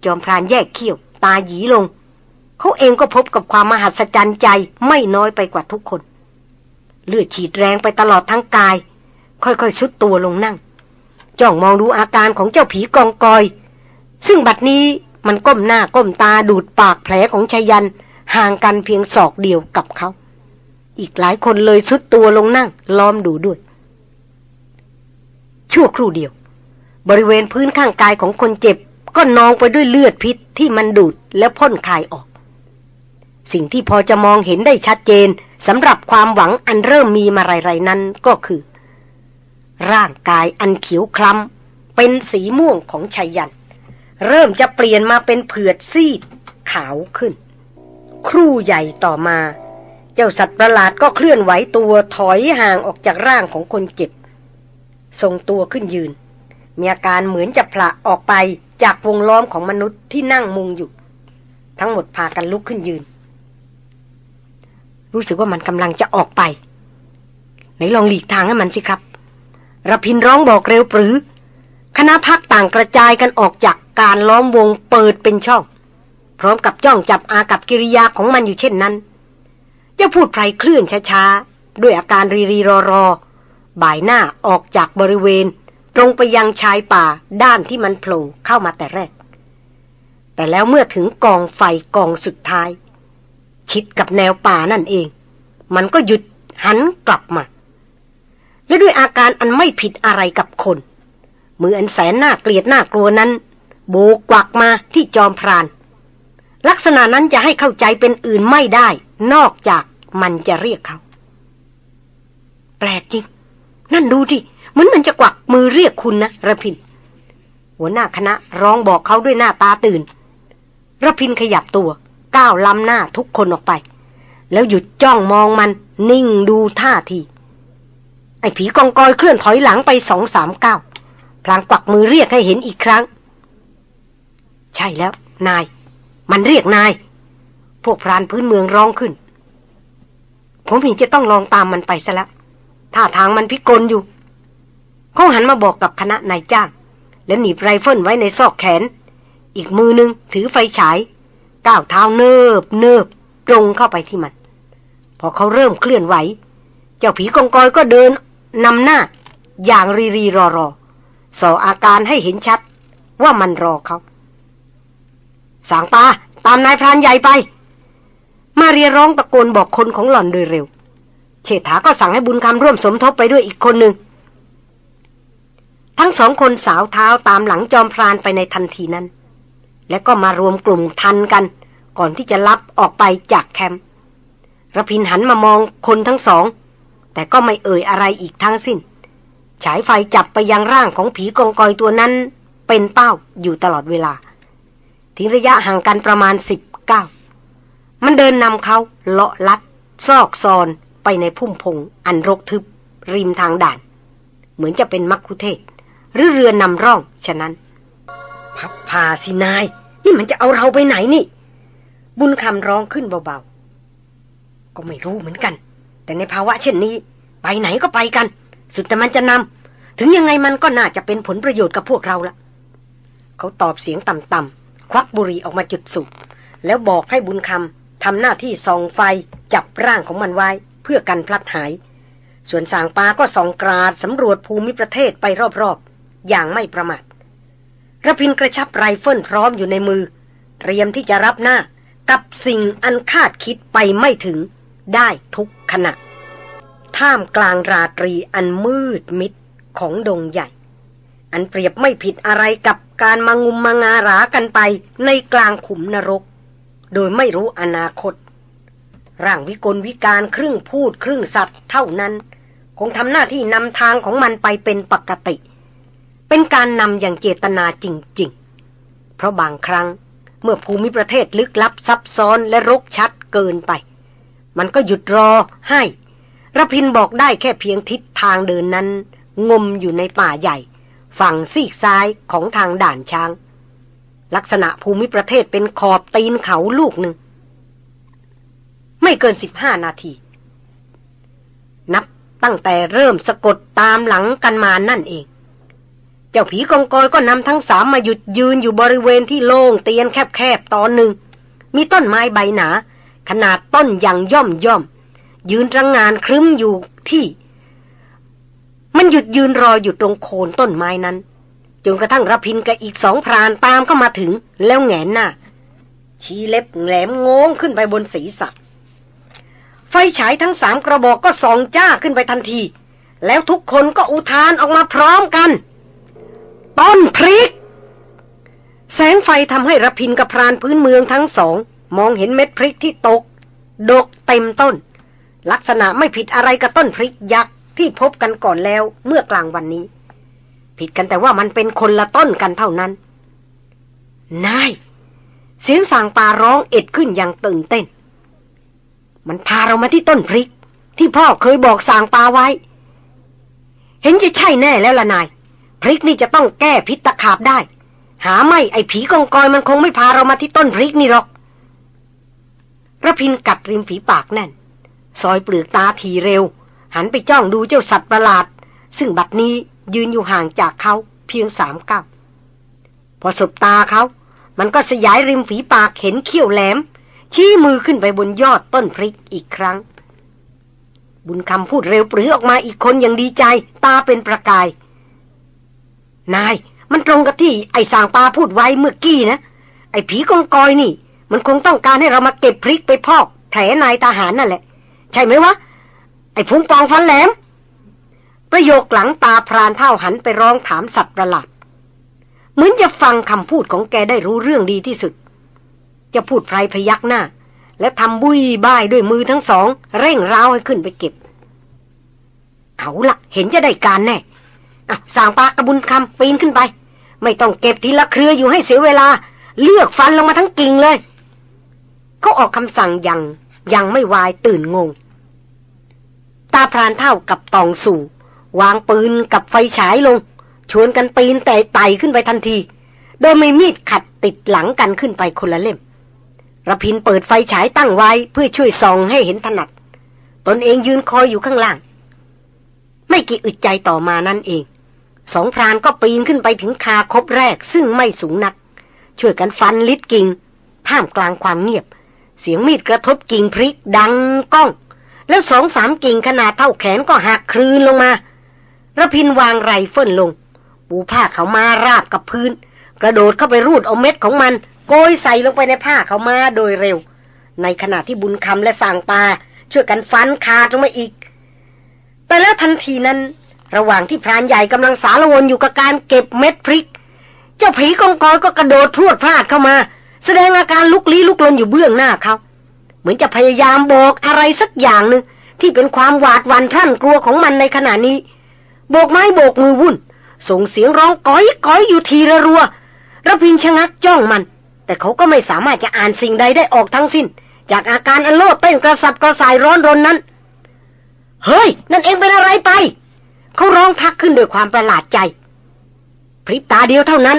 จอมพรานแยกเขี้ยว ตาหยีลง เขาเองก็พบกับความมหัศจรรย์ใจไม่น้อยไปกว่าทุกคน เลือดฉีดแรงไปตลอดทั้งกาย ค่อยๆซุดตัวลงนั่ง จ้องมองดูอาการของเจ้าผีกองกอย ซึ่งบัดนี้มันก้มหน้าก้มตาดูดปากแผลของชายัน ห่างกันเพียงศอกเดียวกับเขา อีกหลายคนเลยซุดตัวลงนั่งล้อมดูด้วย ชั่วครู่เดียว บริเวณพื้นข้างกายของคนเจ็บ ก็นองไปด้วยเลือดพิษที่มันดูดและพ่นคายออก สิ่งที่พอจะมองเห็นได้ชัดเจนสำหรับความหวังอันเริ่มมีมาไรๆนั้นก็คือ ร่างกายอันเขียวคล้ำเป็นสีม่วงของชัยยัน เริ่มจะเปลี่ยนมาเป็นเผือดซีด ขาวขึ้น ครู่ใหญ่ต่อมา เจ้าสัตว์ประหลาดก็เคลื่อนไหวตัวถอยห่างออกจากร่างของคนเจ็บ ทรงตัวขึ้นยืน มีอาการเหมือนจะผละออกไปจากวงล้อมของมนุษย์ที่นั่งมุงอยู่ ทั้งหมดพากันลุกขึ้นยืน รู้สึกว่ามันกำลังจะออกไป ไหนลองหลีกทางให้มันสิครับระพินร้องบอกเร็วปรือ คณะพักต่างกระจายกันออกจาก การล้อมวงเปิดเป็นช่อง พร้อมกับจ้องจับอากับกิริยาของมันอยู่เช่นนั้นจะพูดไพรเคลื่อนช้าๆ ด้วยอาการรีรีรอรอบ่ายหน้าออกจากบริเวณ ตรงไปยังชายป่าด้านที่มันโผล่เข้ามาแต่แรก แต่แล้วเมื่อถึงกองไฟกองสุดท้าย ชิดกับแนวป่านั่นเอง มันก็หยุดหันกลับมา และด้วยอาการอันไม่ผิดอะไรกับคน มืออันแสนน่าเกลียดน่ากลัวนั้น โบกกวักมาที่จอมพราน ลักษณะนั้นจะให้เข้าใจเป็นอื่นไม่ได้ นอกจากมันจะเรียกเขา แปลกจริง นั่นดูดิเหมือนมันจะกวักมือเรียกคุณนะระพิน หัวหน้าคณะร้องบอกเขาด้วยหน้าตาตื่นระพินขยับตัว ก้าวล้ำหน้าทุกคนออกไป แล้วหยุดจ้องมองมัน นิ่งดูท่าทีไอ้ผีกองกอยเคลื่อนถอยหลังไปสองสามก้าวพลางกวักมือเรียกให้เห็นอีกครั้ง ใช่แล้ว นาย มันเรียกนาย พวกพรานพื้นเมืองร้องขึ้น ผมเห็นจะต้องลองตามมันไปซะแล้วท่าทางมันพิกลอยู่ เขาหันมาบอกกับคณะนายจ้าง แล้วหนีบไรเฟิลไว้ในซอกแขน อีกมือนึงถือไฟฉาย ก้าวเท้าเนิบเนิบตรงเข้าไปที่มัน พอเขาเริ่มเคลื่อนไหว เจ้าผีกองกอยก็เดินนำหน้า อย่างรีรีรอรอส่ออาการให้เห็นชัดว่ามันรอเขา สางปาตามนายพรานใหญ่ไป มาเรียร้องตะโกนบอกคนของหล่อนโดยเร็วเชษฐาก็สั่งให้บุญคำร่วมสมทบไปด้วยอีกคนหนึ่ง ทั้งสองคนสาวเท้าตามหลังจอมพรานไปในทันทีนั้น และก็มารวมกลุ่มทันกัน ก่อนที่จะลับออกไปจากแคมป์ระพินหันมามองคนทั้งสอง แต่ก็ไม่เอ่ยอะไรอีกทั้งสิ้น ฉายไฟจับไปยังร่างของผีกองกอยตัวนั้นเป็นเป้าอยู่ตลอดเวลา ทิ้งระยะห่างกันประมาณสิบเก้ามันเดินนำเขาเลาะลัด ซอกซอนไปในพุ่มพง อันรกทึบ ริมทางด่าน เหมือนจะเป็นมักคุเทศ หรือเรือนำร่อง ฉะนั้น พับพาสินาย นี่มันจะเอาเราไปไหนนี่ บุญคำร้องขึ้นเบาๆ ก็ไม่รู้เหมือนกัน แต่ในภาวะเช่นนี้ ไปไหนก็ไปกัน สุดแต่มันจะนำถึงยังไงมันก็น่าจะเป็นผลประโยชน์กับพวกเราละเขาตอบเสียงต่ำๆ ควักบุหรี่ออกมาจุดสูบแล้วบอกให้บุญคำทำหน้าที่ส่องไฟจับร่างของมันไว้ เพื่อกันพลัดหาย ส่วนสางปาก็ส่องกราดสำรวจภูมิประเทศไปรอบๆ อย่างไม่ประมาทระพินกระชับไรเฟิลพร้อมอยู่ในมือ เตรียมที่จะรับหน้ากับสิ่งอันคาดคิดไปไม่ถึงได้ทุกขณะ ท่ามกลางราตรีอันมืดมิดของดงใหญ่ อันเปรียบไม่ผิดอะไรกับการมางุมมางารากันไปในกลางขุมนรก โดยไม่รู้อนาคต ร่างวิกลวิการครึ่งพูดครึ่งสัตว์เท่านั้น คงทำหน้าที่นำทางของมันไปเป็นปกติ เป็นการนำอย่างเจตนาจริง ๆ เพราะบางครั้งเมื่อภูมิประเทศลึกลับซับซ้อนและรกชัดเกินไป มันก็หยุดรอให้ระพินบอกได้แค่เพียงทิศทางเดินนั้น งมอยู่ในป่าใหญ่ ฝั่งซีกซ้ายของทางด่านช้าง ลักษณะภูมิประเทศเป็นขอบตีนเขาลูกหนึ่ง ไม่เกินสิบห้านาที นับตั้งแต่เริ่มสะกดตามหลังกันมานั่นเอง เจ้าผีกองกอยก็นำทั้งสามมาหยุดยืนอยู่บริเวณที่โล่งเตียนแคบๆตอนหนึ่ง มีต้นไม้ใบหนา ขนาดต้นอย่างย่อมย่อม ยืนรังงานครึ้มอยู่ที่ มันหยุดยืนรออยู่ตรงโคนต้นไม้นั้น จนกระทั่งรพินกับอีกสองพรานตามเข้ามาถึงแล้วแงนหน้า ชี้เล็บแหลมงงขึ้นไปบนศีรษะไฟฉายทั้งสามกระบอกก็ส่องจ้าขึ้นไปทันที แล้วทุกคนก็อุทานออกมาพร้อมกัน ต้นพริก แสงไฟทำให้ระพินกับพรานพื้นเมืองทั้งสอง มองเห็นเม็ดพริกที่ตก ดกเต็มต้น ลักษณะไม่ผิดอะไรกับต้นพริกยักษ์ ที่พบกันก่อนแล้วเมื่อกลางวันนี้ ผิดกันแต่ว่ามันเป็นคนละต้นกันเท่านั้น นาย เสียงสางปลาร้องเอ็ดขึ้นอย่างตื่นเต้น มันพาเรามาที่ต้นพริก ที่พ่อเคยบอกสางปลาไว้ เห็นจะใช่แน่แล้วล่ะนาย พริกนี่จะต้องแก้พิษตะขาบได้ หาไม่ไอ้ผีกองกอยมันคงไม่พาเรามาที่ต้นพริกนี่หรอกระพินกัดริมฝีปากแน่นซอยเปลือกตาทีเร็ว หันไปจ้องดูเจ้าสัตว์ประหลาด ซึ่งบัดนี้ยืนอยู่ห่างจากเขาเพียงสามก้าวพอสบตาเขา มันก็สยายริมฝีปากเห็นเขี้ยวแหลม ชี้มือขึ้นไปบนยอดต้นพริกอีกครั้ง บุญคำพูดเร็วปรือออกมาอีกคนอย่างดีใจ ตาเป็นประกาย นาย มันตรงกับที่ไอ้สางปลาพูดไว้เมื่อกี้นะ ไอ้ผีกองกอยนี่ มันคงต้องการให้เรามาเก็บพริกไปพอกแผลนายทหารนั่นแหละ ใช่ไหมวะ ไอ้พุงปองฟันแหลม ประโยคหลังตาพรานเท่าหันไปร้องถามสัตว์ประหลาด เหมือนจะฟังคำพูดของแกได้รู้เรื่องดีที่สุด จะพูดไพรพยักหน้า และทำบุยบ้ายด้วยมือทั้งสอง เร่งร้าวให้ขึ้นไปเก็บ เอาละเห็นจะได้การแน่อะสางปากระบุญคำปีนขึ้นไป ไม่ต้องเก็บทีละเครืออยู่ให้เสียเวลา เลือกฟันลงมาทั้งกิ่งเลยเขาออกคำสั่งยังยังไม่วายตื่นงงาพรานเท่ากับตองสู่ วางปืนกับไฟฉายลง ชวนกันปีนแต่ไต่ขึ้นไปทันที โดยไม่มีดขัดติดหลังกันขึ้นไปคนละเล่มระพินเปิดไฟฉายตั้งไว้เพื่อช่วยส่องให้เห็นถนัด ตนเองยืนคอยอยู่ข้างล่าง ไม่กี่อึดใจต่อมานั่นเอง สองพรานก็ปีนขึ้นไปถึงคาคบแรกซึ่งไม่สูงนัก ช่วยกันฟันลิดกิ่งท่ามกลางความเงียบ เสียงมีดกระทบกิ่งพริกดังก้อง แล้วสองสามกิ่งขนาดเท่าแขนก็หักคลืนลงมาระพินวางไรเฟิลลง ปูผ้าเขามาราบกับพื้น กระโดดเข้าไปรูดเอาเม็ดของมัน โกยใส่ลงไปในผ้าเขามาโดยเร็ว ในขณะที่บุญคำและสางปา ช่วยกันฟันคาดลงมาอีก แต่แล้วทันทีนั้น ระหว่างที่พรานใหญ่กำลังสารวนอยู่กับการเก็บเม็ดพริก เจ้าผีกองกอยก็กระโดดพรวดพลาดเข้ามา แสดงอาการลุกลี้ลุกลนอยู่เบื้องหน้าเขา มือนจะพยายามบอกอะไรสักอย่างหนึ่งที่เป็นความหวาดหวั่นพรั่นกลัวของมันในขณะนี้ โบกไม้โบกมือวุ่น ส่งเสียงร้องก้อยก้อยอยู่ทีระรัวระพินชะงักจ้องมัน แต่เขาก็ไม่สามารถจะอ่านสิ่งใดได้ออกทั้งสิ้น จากอาการอันโลดเต้นกระสับกระส่ายร้อนรนนั้น เฮ้ย นั่นเองเป็นอะไรไป เขาร้องทักขึ้นด้วยความประหลาดใจ พริบตาเดียวเท่านั้น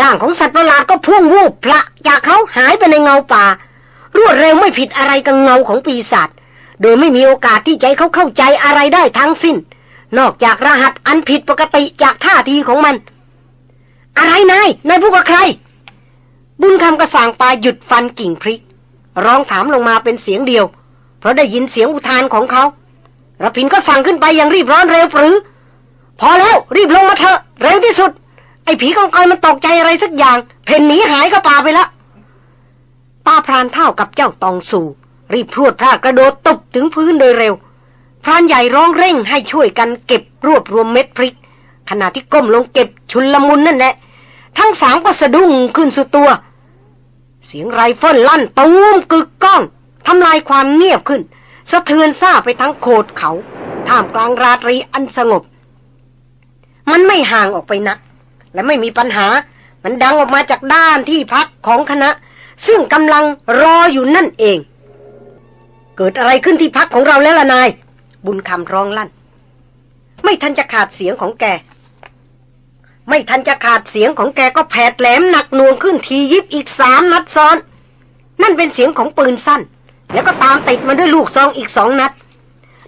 ร่างของสัตว์ประหลาดก็พุ่งวูบพละจากเขาหายไปในเงาป่า รวดเร็วไม่ผิดอะไรกับเงาของปีศาจโดยไม่มีโอกาสที่ใจเขาเข้าใจอะไรได้ทั้งสิ้น นอกจากรหัสอันผิดปกติจากท่าทีของมัน อะไรนายนายพูดกับใคร บุญคำกระสางปลาหยุดฟันกิ่งพริก ร้องถามลงมาเป็นเสียงเดียว เพราะได้ยินเสียงอุทานของเขาระพินก็สั่งขึ้นไปอย่างรีบร้อนเร็วปรือ พอแล้วรีบลงมาเถอะเร็วที่สุด ไอ้ผีกองกอยมันตกใจอะไรสักอย่าง เพ่นหนีหายเข้าป่าไปละ ตาพรานเท่ากับเจ้าตองสู่ รีบพรวดพลาดกระโดดตบถึงพื้นโดยเร็ว พรานใหญ่ร้องเร่งให้ช่วยกันเก็บรวบรวมเม็ดพริก ขณะที่ก้มลงเก็บชุนละมุนนั่นแหละ ทั้งสามก็สะดุ้งขึ้นสุดตัว เสียงไรเฟิลลั่นตูมกึกก้องทำลายความเงียบขึ้น สะเทือนซ่าไปทั้งโขดเขา ท่ามกลางราตรีอันสงบ มันไม่ห่างออกไปนัก และไม่มีปัญหา มันดังออกมาจากด้านที่พักของคณะ ซึ่งกำลังรออยู่นั่นเอง เกิดอะไรขึ้นที่พักของเราแล้วล่ะนาย บุญคำร้องลั่น ไม่ทันจะขาดเสียงของแก ไม่ทันจะขาดเสียงของแกก็แผดแหลมหนักหน่วงขึ้นทียิบอีกสามนัดซ้อน นั่นเป็นเสียงของปืนสั้น แล้วก็ตามติดมาด้วยลูกซองอีกสองนัด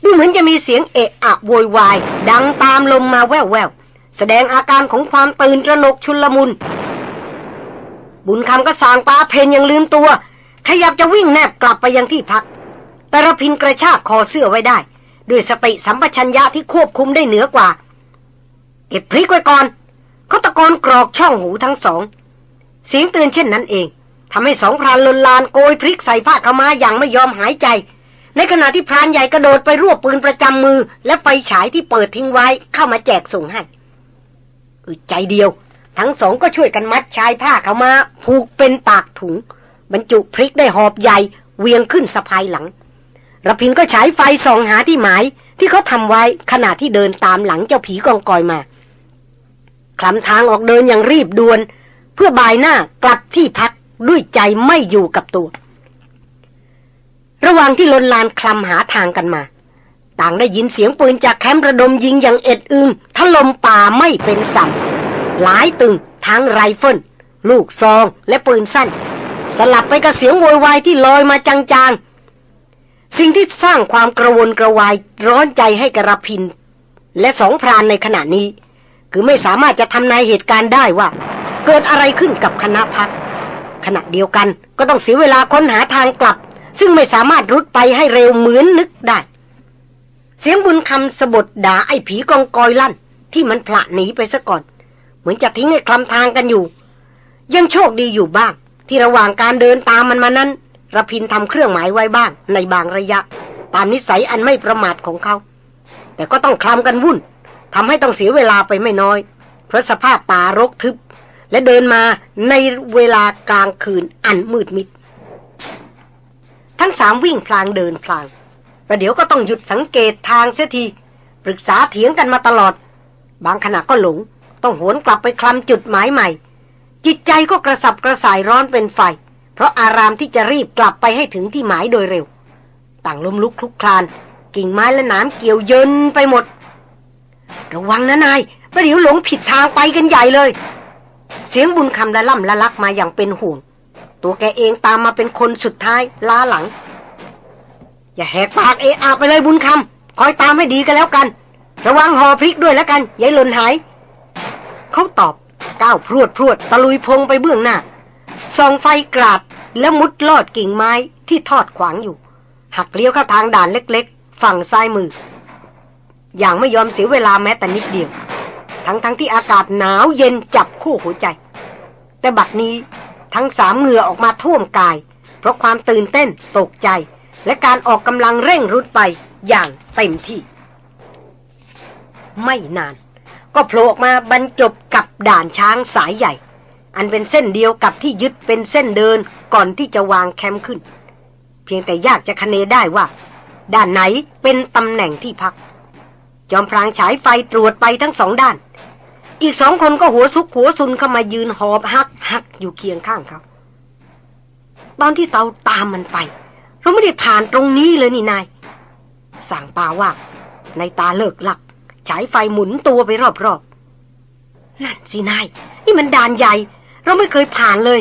ดูเหมือนจะมีเสียงเอะอะโวยวาย ดังตามลมมาแว่วแววแสดงอาการของความตื่นระหนกชุลมุน บุญคำก็สางปลาเพนยังลืมตัว ขยับจะวิ่งแนบกลับไปยังที่พัก แต่ระพินกระชากคอเสื้อไว้ได้ ด้วยสติสัมปชัญญะที่ควบคุมได้เหนือกว่า เก็บพริกไว้ก่อนเขาตะโกนกรอกช่องหูทั้งสอง เสียงเตือนเช่นนั้นเองทำให้สองพรานลนลานโกยพริกใส่ผ้าขมาอย่างไม่ยอมหายใจ ในขณะที่พรานใหญ่กระโดดไปรวบปืนประจำมือ และไฟฉายที่เปิดทิ้งไว้เข้ามาแจกส่งให้อึดใจเดียว ทั้งสองก็ช่วยกันมัดชายผ้าเขามาผูกเป็นปากถุง บรรจุพริกได้หอบใหญ่เวียงขึ้นสะพายหลังระพินก็ฉายไฟส่องหาที่หมายที่เขาทำไว้ขณะที่เดินตามหลังเจ้าผีกองกอยมาคลำทางออกเดินอย่างรีบด่วน เพื่อบายหน้ากลับที่พักด้วยใจไม่อยู่กับตัว ระหว่างที่ลนลานคลำหาทางกันมา ต่างได้ยินเสียงปืนจากแคมป์ระดมยิงอย่างเอ็ดอึงถล่มป่าไม่เป็นสัม หลายตึงทั้งไรเฟิลลูกซองและปืนสั้น สลับไปกับเสียงโวยวายที่ลอยมาจางๆ สิ่งที่สร้างความกระวนกระวายร้อนใจให้ระพิน และสองพรานในขณะนี้ คือไม่สามารถจะทำนายเหตุการณ์ได้ว่า เกิดอะไรขึ้นกับคณะพักขณะเดียวกันก็ต้องเสียเวลาค้นหาทางกลับ ซึ่งไม่สามารถรุดไปให้เร็วเหมือนนึกได้ เสียงบุญคำสะบดด่าไอ้ผีกองกอยลั่น ที่มันพละหนีไปซะก่อน เหมือนจะทิ้งให้คลำทางกันอยู่ ยังโชคดีอยู่บ้าง ที่ระหว่างการเดินตามมันมานั้นระพินทำเครื่องหมายไว้บ้างในบางระยะ ตามนิสัยอันไม่ประมาทของเขา แต่ก็ต้องคลำกันวุ่นทำให้ต้องเสียเวลาไปไม่น้อย เพราะสภาพป่ารกทึบ และเดินมาในเวลากลางคืนอันมืดมิด ทั้งสามวิ่งพลางเดินพลางประเดี๋ยวก็ต้องหยุดสังเกตทางเสียที ปรึกษาเถียงกันมาตลอด บางขณะก็หลง ต้องหวนกลับไปคลำจุดหมายใหม่ จิตใจก็กระสับกระส่ายร้อนเป็นไฟ เพราะอารามที่จะรีบกลับไปให้ถึงที่หมายโดยเร็ว ต่างล้มลุกคลุกคลาน กิ่งไม้และน้ำเกี่ยวเยินไปหมด ระวังนะนายประเดี๋ยวหลงผิดทางไปกันใหญ่เลย เสียงบุญคำละล่ำละลักมาอย่างเป็นห่วง ตัวแกเองตามมาเป็นคนสุดท้ายล้าหลัง อย่าแหกปากเอะอาไปเลยบุญคำคอยตามให้ดีกันแล้วกัน ระวังหอพริกด้วยแล้วกันอย่าหล่นหาย เขาตอบก้าวพรวดพรวดตะลุยพงไปเบื้องหน้าส่องไฟกราดและมุดลอดกิ่งไม้ที่ทอดขวางอยู่ หักเลี้ยวเข้าทางด่านเล็กๆ ฝั่งซ้ายมือ อย่างไม่ยอมเสียเวลาแม้แต่นิดเดียว ทั้งๆทที่อากาศหนาวเย็นจับคู่หัวใจ แต่บัดนี้ทั้งสามเหงื่อออกมาท่วมกาย เพราะความตื่นเต้นตกใจ และการออกกำลังเร่งรุดไปอย่างเต็มที่ ไม่นาน ก็โผล่ออกมาบรรจบกับด่านช้างสายใหญ่ อันเป็นเส้นเดียวกับที่ยึดเป็นเส้นเดินก่อนที่จะวางแคมป์ขึ้น เพียงแต่ยากจะคเนได้ว่า ด้านไหนเป็นตำแหน่งที่พัก จอมพรางฉายไฟตรวจไปทั้งสองด้าน อีกสองคนก็หัวซุกหัวซุนเข้ามายืนหอบฮักฮักอยู่เคียงข้างเขาตอนที่เราตามมันไป เราไม่ได้ผ่านตรงนี้เลยนี่นายสั่งปาว่า ในตาเลิกหลัก ฉายไฟหมุนตัวไปรอบๆ นั่นสินาย นี่มันด่านใหญ่ เราไม่เคยผ่านเลย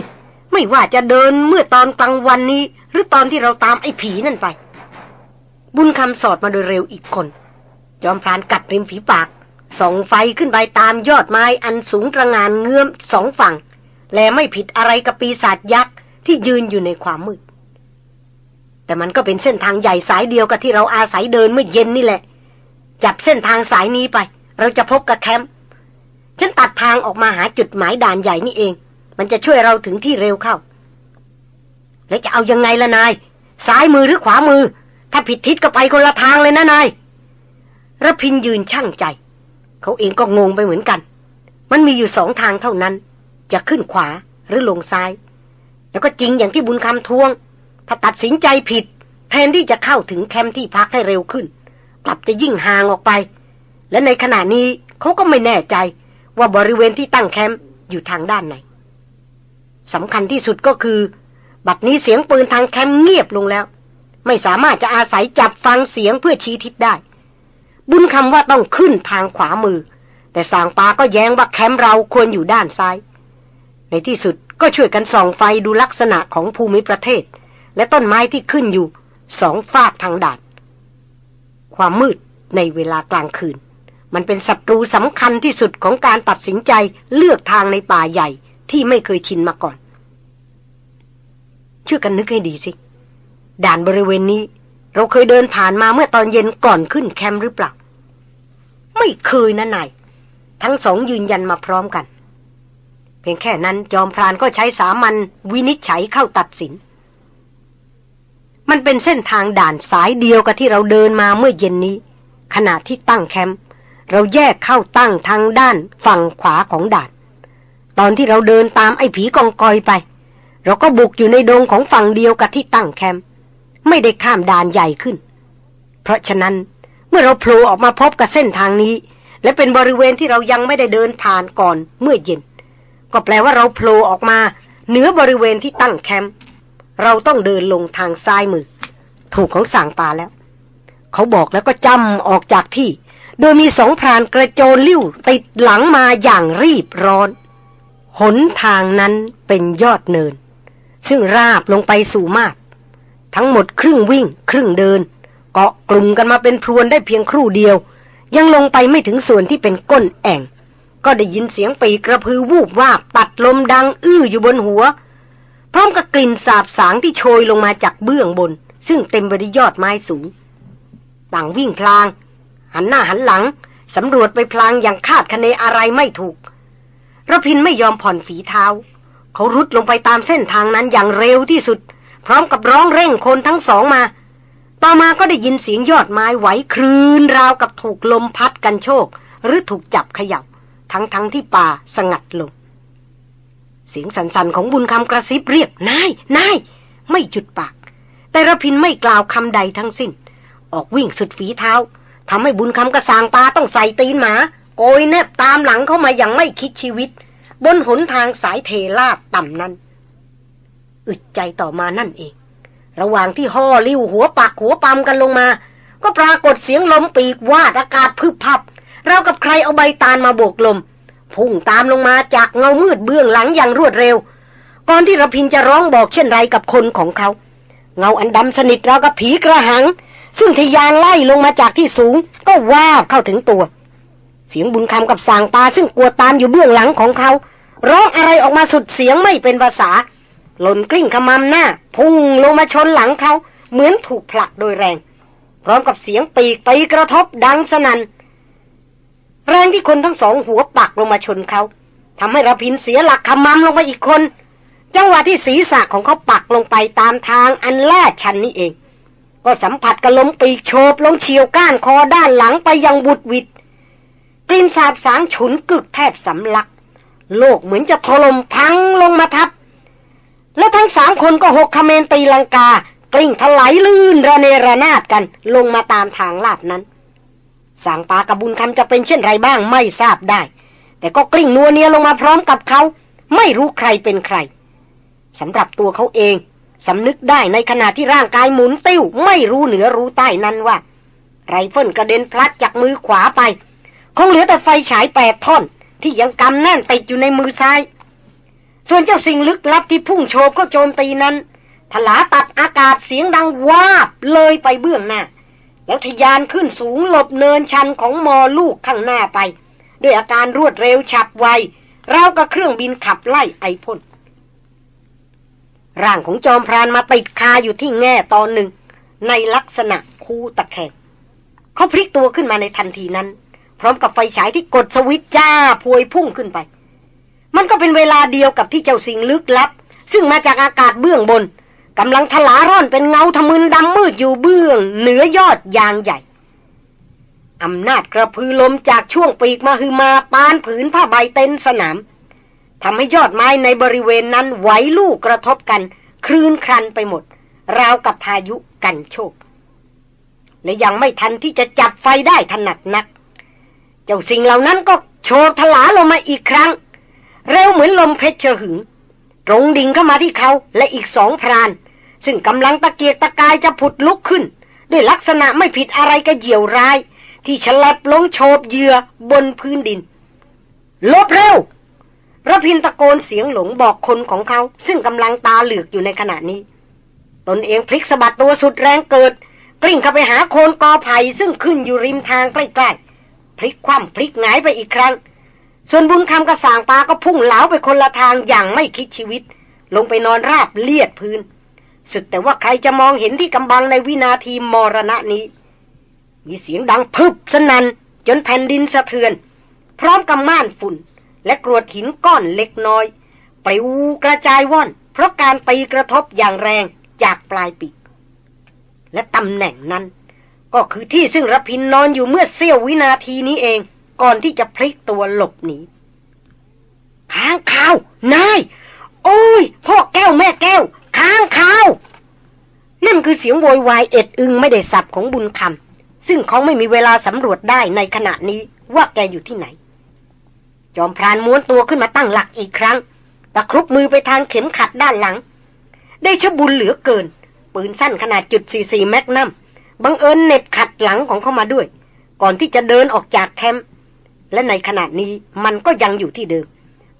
ไม่ว่าจะเดินเมื่อตอนกลางวันนี้ หรือตอนที่เราตามไอ้ผีนั่นไป บุญคำสอดมาโดยเร็วอีกคน จอมพรานกัดริมฝีปาก ส่องไฟขึ้นไปตามยอดไม้อันสูงตระงานเงื้อมสองฝั่ง และไม่ผิดอะไรกับปีศาจยักษ์ที่ยืนอยู่ในความมืดแต่มันก็เป็นเส้นทางใหญ่สายเดียวกับที่เราอาศัยเดินเมื่อเย็นนี่แหละ จับเส้นทางสายนี้ไป เราจะพบกับแคมป์ฉันตัดทางออกมาหาจุดหมายด่านใหญ่นี่เอง มันจะช่วยเราถึงที่เร็วเข้า แล้วจะเอายังไงล่ะนาย ซ้ายมือหรือขวามือ ถ้าผิดทิศก็ไปคนละทางเลยนะนายระพินยืนช่างใจ เขาเองก็งงไปเหมือนกัน มันมีอยู่สองทางเท่านั้น จะขึ้นขวาหรือลงซ้าย แล้วก็จริงอย่างที่บุญคำทวง ถ้าตัดสินใจผิด แทนที่จะเข้าถึงแคมป์ที่พักให้เร็วขึ้น กลับจะยิ่งห่างออกไป และในขณะนี้เขาก็ไม่แน่ใจว่าบริเวณที่ตั้งแคมป์อยู่ทางด้านไหนสำคัญที่สุดก็คือ บัดนี้เสียงปืนทางแคมป์เงียบลงแล้ว ไม่สามารถจะอาศัยจับฟังเสียงเพื่อชี้ทิศได้ บุญคำว่าต้องขึ้นทางขวามือ แต่สางปาก็แย้งว่าแคมป์เราควรอยู่ด้านซ้าย ในที่สุดก็ช่วยกันส่องไฟดูลักษณะของภูมิประเทศ และต้นไม้ที่ขึ้นอยู่สองฝากทางด่าน ความมืดในเวลากลางคืน มันเป็นศัตรูสำคัญที่สุดของการตัดสินใจเลือกทางในป่าใหญ่ที่ไม่เคยชินมาก่อน ช่วยกันนึกให้ดีสิ ด่านบริเวณนี้ เราเคยเดินผ่านมาเมื่อตอนเย็นก่อนขึ้นแคมป์หรือเปล่า ไม่เคยนะนาย ทั้งสองยืนยันมาพร้อมกัน เพียงแค่นั้นจอมพรานก็ใช้สามัญวินิจฉัยเข้าตัดสิน มันเป็นเส้นทางด่านสายเดียวกับที่เราเดินมาเมื่อเย็นนี้ ขณะที่ตั้งแคมป์เราแยกเข้าตั้งทางด้านฝั่งขวาของด่าน ตอนที่เราเดินตามไอ้ผีกองกอยไป เราก็บุกอยู่ในดงของฝั่งเดียวกับที่ตั้งแคมป์ไม่ได้ข้ามด่านใหญ่ขึ้น เพราะฉะนั้นเมื่อเราโผล่ออกมาพบกับเส้นทางนี้ และเป็นบริเวณที่เรายังไม่ได้เดินผ่านก่อนเมื่อเย็น ก็แปลว่าเราโผล่ออกมาเหนือบริเวณที่ตั้งแคมป์ เราต้องเดินลงทางซ้ายมือ ถูกของสั่งปาแล้ว เขาบอกแล้วก็จำออกจากที่ โดยมีสองพรานกระโจนลิ้วติดหลังมาอย่างรีบร้อน หนทางนั้นเป็นยอดเนิน ซึ่งราบลงไปสู่มาก ทั้งหมดครึ่งวิ่ง ครึ่งเดิน เกาะกลุ่มกันมาเป็นพรวนได้เพียงครู่เดียว ยังลงไปไม่ถึงส่วนที่เป็นก้นแอ่ง ก็ได้ยินเสียงปีกระพือวูบวาบตัดลมดังอื้ออยู่บนหัว พร้อมกับกลิ่นสาบสางที่โชยลงมาจากเบื้องบน ซึ่งเต็มไปด้วยยอดไม้สูง ต่างวิ่งพลาง หันหน้าหันหลังสำรวจไปพลางอย่างคาดคะเนอะไรไม่ถูกระพินไม่ยอมผ่อนฝีเท้า เขารุดลงไปตามเส้นทางนั้นอย่างเร็วที่สุด พร้อมกับร้องเร่งคนทั้งสองมา ต่อมาก็ได้ยินเสียงยอดไม้ไหวคลืนราวกับถูกลมพัดกันโชก หรือถูกจับขยับ ทั้งทั้งที่ป่าสงัดลง เสียงสันๆของบุญคำกระซิบเรียกนายนายไม่จุดปาก แต่ระพินไม่กล่าวคำใดทั้งสิ้น ออกวิ่งสุดฝีเท้าทำให้บุญคำกระสางปลาต้องใส่ตีนหมา โกยแนบตามหลังเข้ามาอย่างไม่คิดชีวิต บนหนทางสายเทลาดต่ำนั้น อึดใจต่อมานั่นเอง ระหว่างที่ห่อลิ้วหัวปากหัวปามกันลงมา ก็ปรากฏเสียงลมปีกวาดอากาศพึบพับเรากับใครเอาใบตาลมาโบกลม พุ่งตามลงมาจากเงามืดเบื้องหลังอย่างรวดเร็ว ก่อนที่ระพินจะร้องบอกเช่นไรกับคนของเขา เงาอันดำสนิทราวกับผีกระหัง ซึ่งทยานไล่ลงมาจากที่สูง ก็ว่าเข้าถึงตัว เสียงบุญคำกับสางปาซึ่งกลัวตามอยู่เบื้องหลังของเขา ร้องอะไรออกมาสุดเสียงไม่เป็นภาษา หล่นกลิ้งขมำหน้า พุ่งลงมาชนหลังเขา เหมือนถูกผลักโดยแรง พร้อมกับเสียงปีกตีกระทบดังสนัน่น แรงที่คนทั้งสองหัวปักลงมาชนเขาทำให้ระพินเสียหลักขมำลงไปอีกคน จังหวะที่ศีรษะของเขาปักลงไปตามทางอันลาดชันนี้เอง ก็สัมผัสกับลมปีกโฉบลงเฉียวก้านคอด้านหลังไปยังบุดวิดกลิ่นสาบสางฉุนกึกแทบสำลัก โลกเหมือนจะถล่มพังลงมาทับ แล้วทั้งสามคนก็หกคเมนตีลังกากลิ้งถลายลื่นระเนระนาดกันลงมาตามทางลาดนั้น สางปากับบุญคำจะเป็นเช่นไรบ้างไม่ทราบได้ แต่ก็กลิ้งนัวเนียลงมาพร้อมกับเขา ไม่รู้ใครเป็นใครสำหรับตัวเขาเองสำนึกได้ในขณะที่ร่างกายหมุนติ้ว ไม่รู้เหนือรู้ใต้นั้นว่า ไรเฟิลกระเด็นพลัดจากมือขวาไป คงเหลือแต่ไฟฉายแปดท่อน ที่ยังกำแน่นติดอยู่ในมือซ้าย ส่วนเจ้าสิ่งลึกลับที่พุ่งโฉบเข้าโจมตีนั้นถลาตัดอากาศเสียงดังวาบเลยไปเบื้องหน้า แล้วทะยานขึ้นสูงหลบเนินชันของมอลูกข้างหน้าไป ด้วยอาการรวดเร็วฉับไวเรากับเครื่องบินขับไล่ไอพ่นร่างของจอมพรานมาติดคาอยู่ที่แง่ตอนหนึ่ง ในลักษณะคูตะแคงเขาพลิกตัวขึ้นมาในทันทีนั้น พร้อมกับไฟฉายที่กดสวิตจ้าพวยพุ่งขึ้นไป มันก็เป็นเวลาเดียวกับที่เจ้าสิ่งลึกลับ ซึ่งมาจากอากาศเบื้องบน กำลังทลาร่อนเป็นเงาทะมึนดำมืดอยู่เบื้อง เหนือยอดยางใหญ่อำนาจกระพือลมจากช่วงปีกมาคือมาปานผืนผ้าใบเต็นสนามทำให้ยอดไม้ในบริเวณนั้นไหวลูกกระทบกัน คลื่นครันไปหมด ราวกับพายุกันโชกและยังไม่ทันที่จะจับไฟได้ถนัดนัก เจ้าสิ่งเหล่านั้นก็โชดทลาลงมาอีกครั้ง เร็วเหมือนลมเพชรหึง ตรงดิ่งเข้ามาที่เขาและอีกสองพราน ซึ่งกำลังตะเกียกตะกายจะผุดลุกขึ้น ด้วยลักษณะไม่ผิดอะไรกับเหยี่ยวร้าย ที่ฉลับลงโฉบเหยื่อบนพื้นดินลบเร็วระพินตะโกนเสียงหลงบอกคนของเขา ซึ่งกำลังตาเหลือกอยู่ในขณะนี้ ตนเองพลิกสะบัดตัวสุดแรงเกิด กลิ้งเข้าไปหาโคนกอไผ่ซึ่งขึ้นอยู่ริมทางใกล้ๆพลิกคว่ำพลิกหงายไปอีกครั้ง ส่วนบุญคำกระสางปลาก็พุ่งเหลาไปคนละทางอย่างไม่คิดชีวิต ลงไปนอนราบเลียดพื้น สุดแต่ว่าใครจะมองเห็นที่กำบังในวินาทีมรณะนี้ มีเสียงดังพึบสนันจนแผ่นดินสะเทือน พร้อมกับม่านฝุ่น และกรวดหินก้อนเล็กน้อยปลิวกระจายว่อน เพราะการตีกระทบอย่างแรงจากปลายปีก และตำแหน่งนั้น ก็คือที่ซึ่งรพินนอนอยู่เมื่อเสี้ยววินาทีนี้เองก่อนที่จะพลิกตัวหลบหนีค้างคาวนาย โอ้ยพ่อแก้วแม่แก้ว ค้างคาวนั่นคือเสียงโวยวายเอ็ดอึงไม่ได้สับของบุญคำซึ่งเขาไม่มีเวลาสำรวจได้ในขณะนี้ว่าแกอยู่ที่ไหน จอมพรานม้วนตัวขึ้นมาตั้งหลักอีกครั้ง ตะครุบมือไปทางเข็มขัดด้านหลัง ได้ชะบุญเหลือเกิน ปืนสั้นขนาดจุด44แมกนัมบังเอิญเน็บขัดหลังของเขามาด้วย ก่อนที่จะเดินออกจากแคมป์และในขณะนี้มันก็ยังอยู่ที่เดิม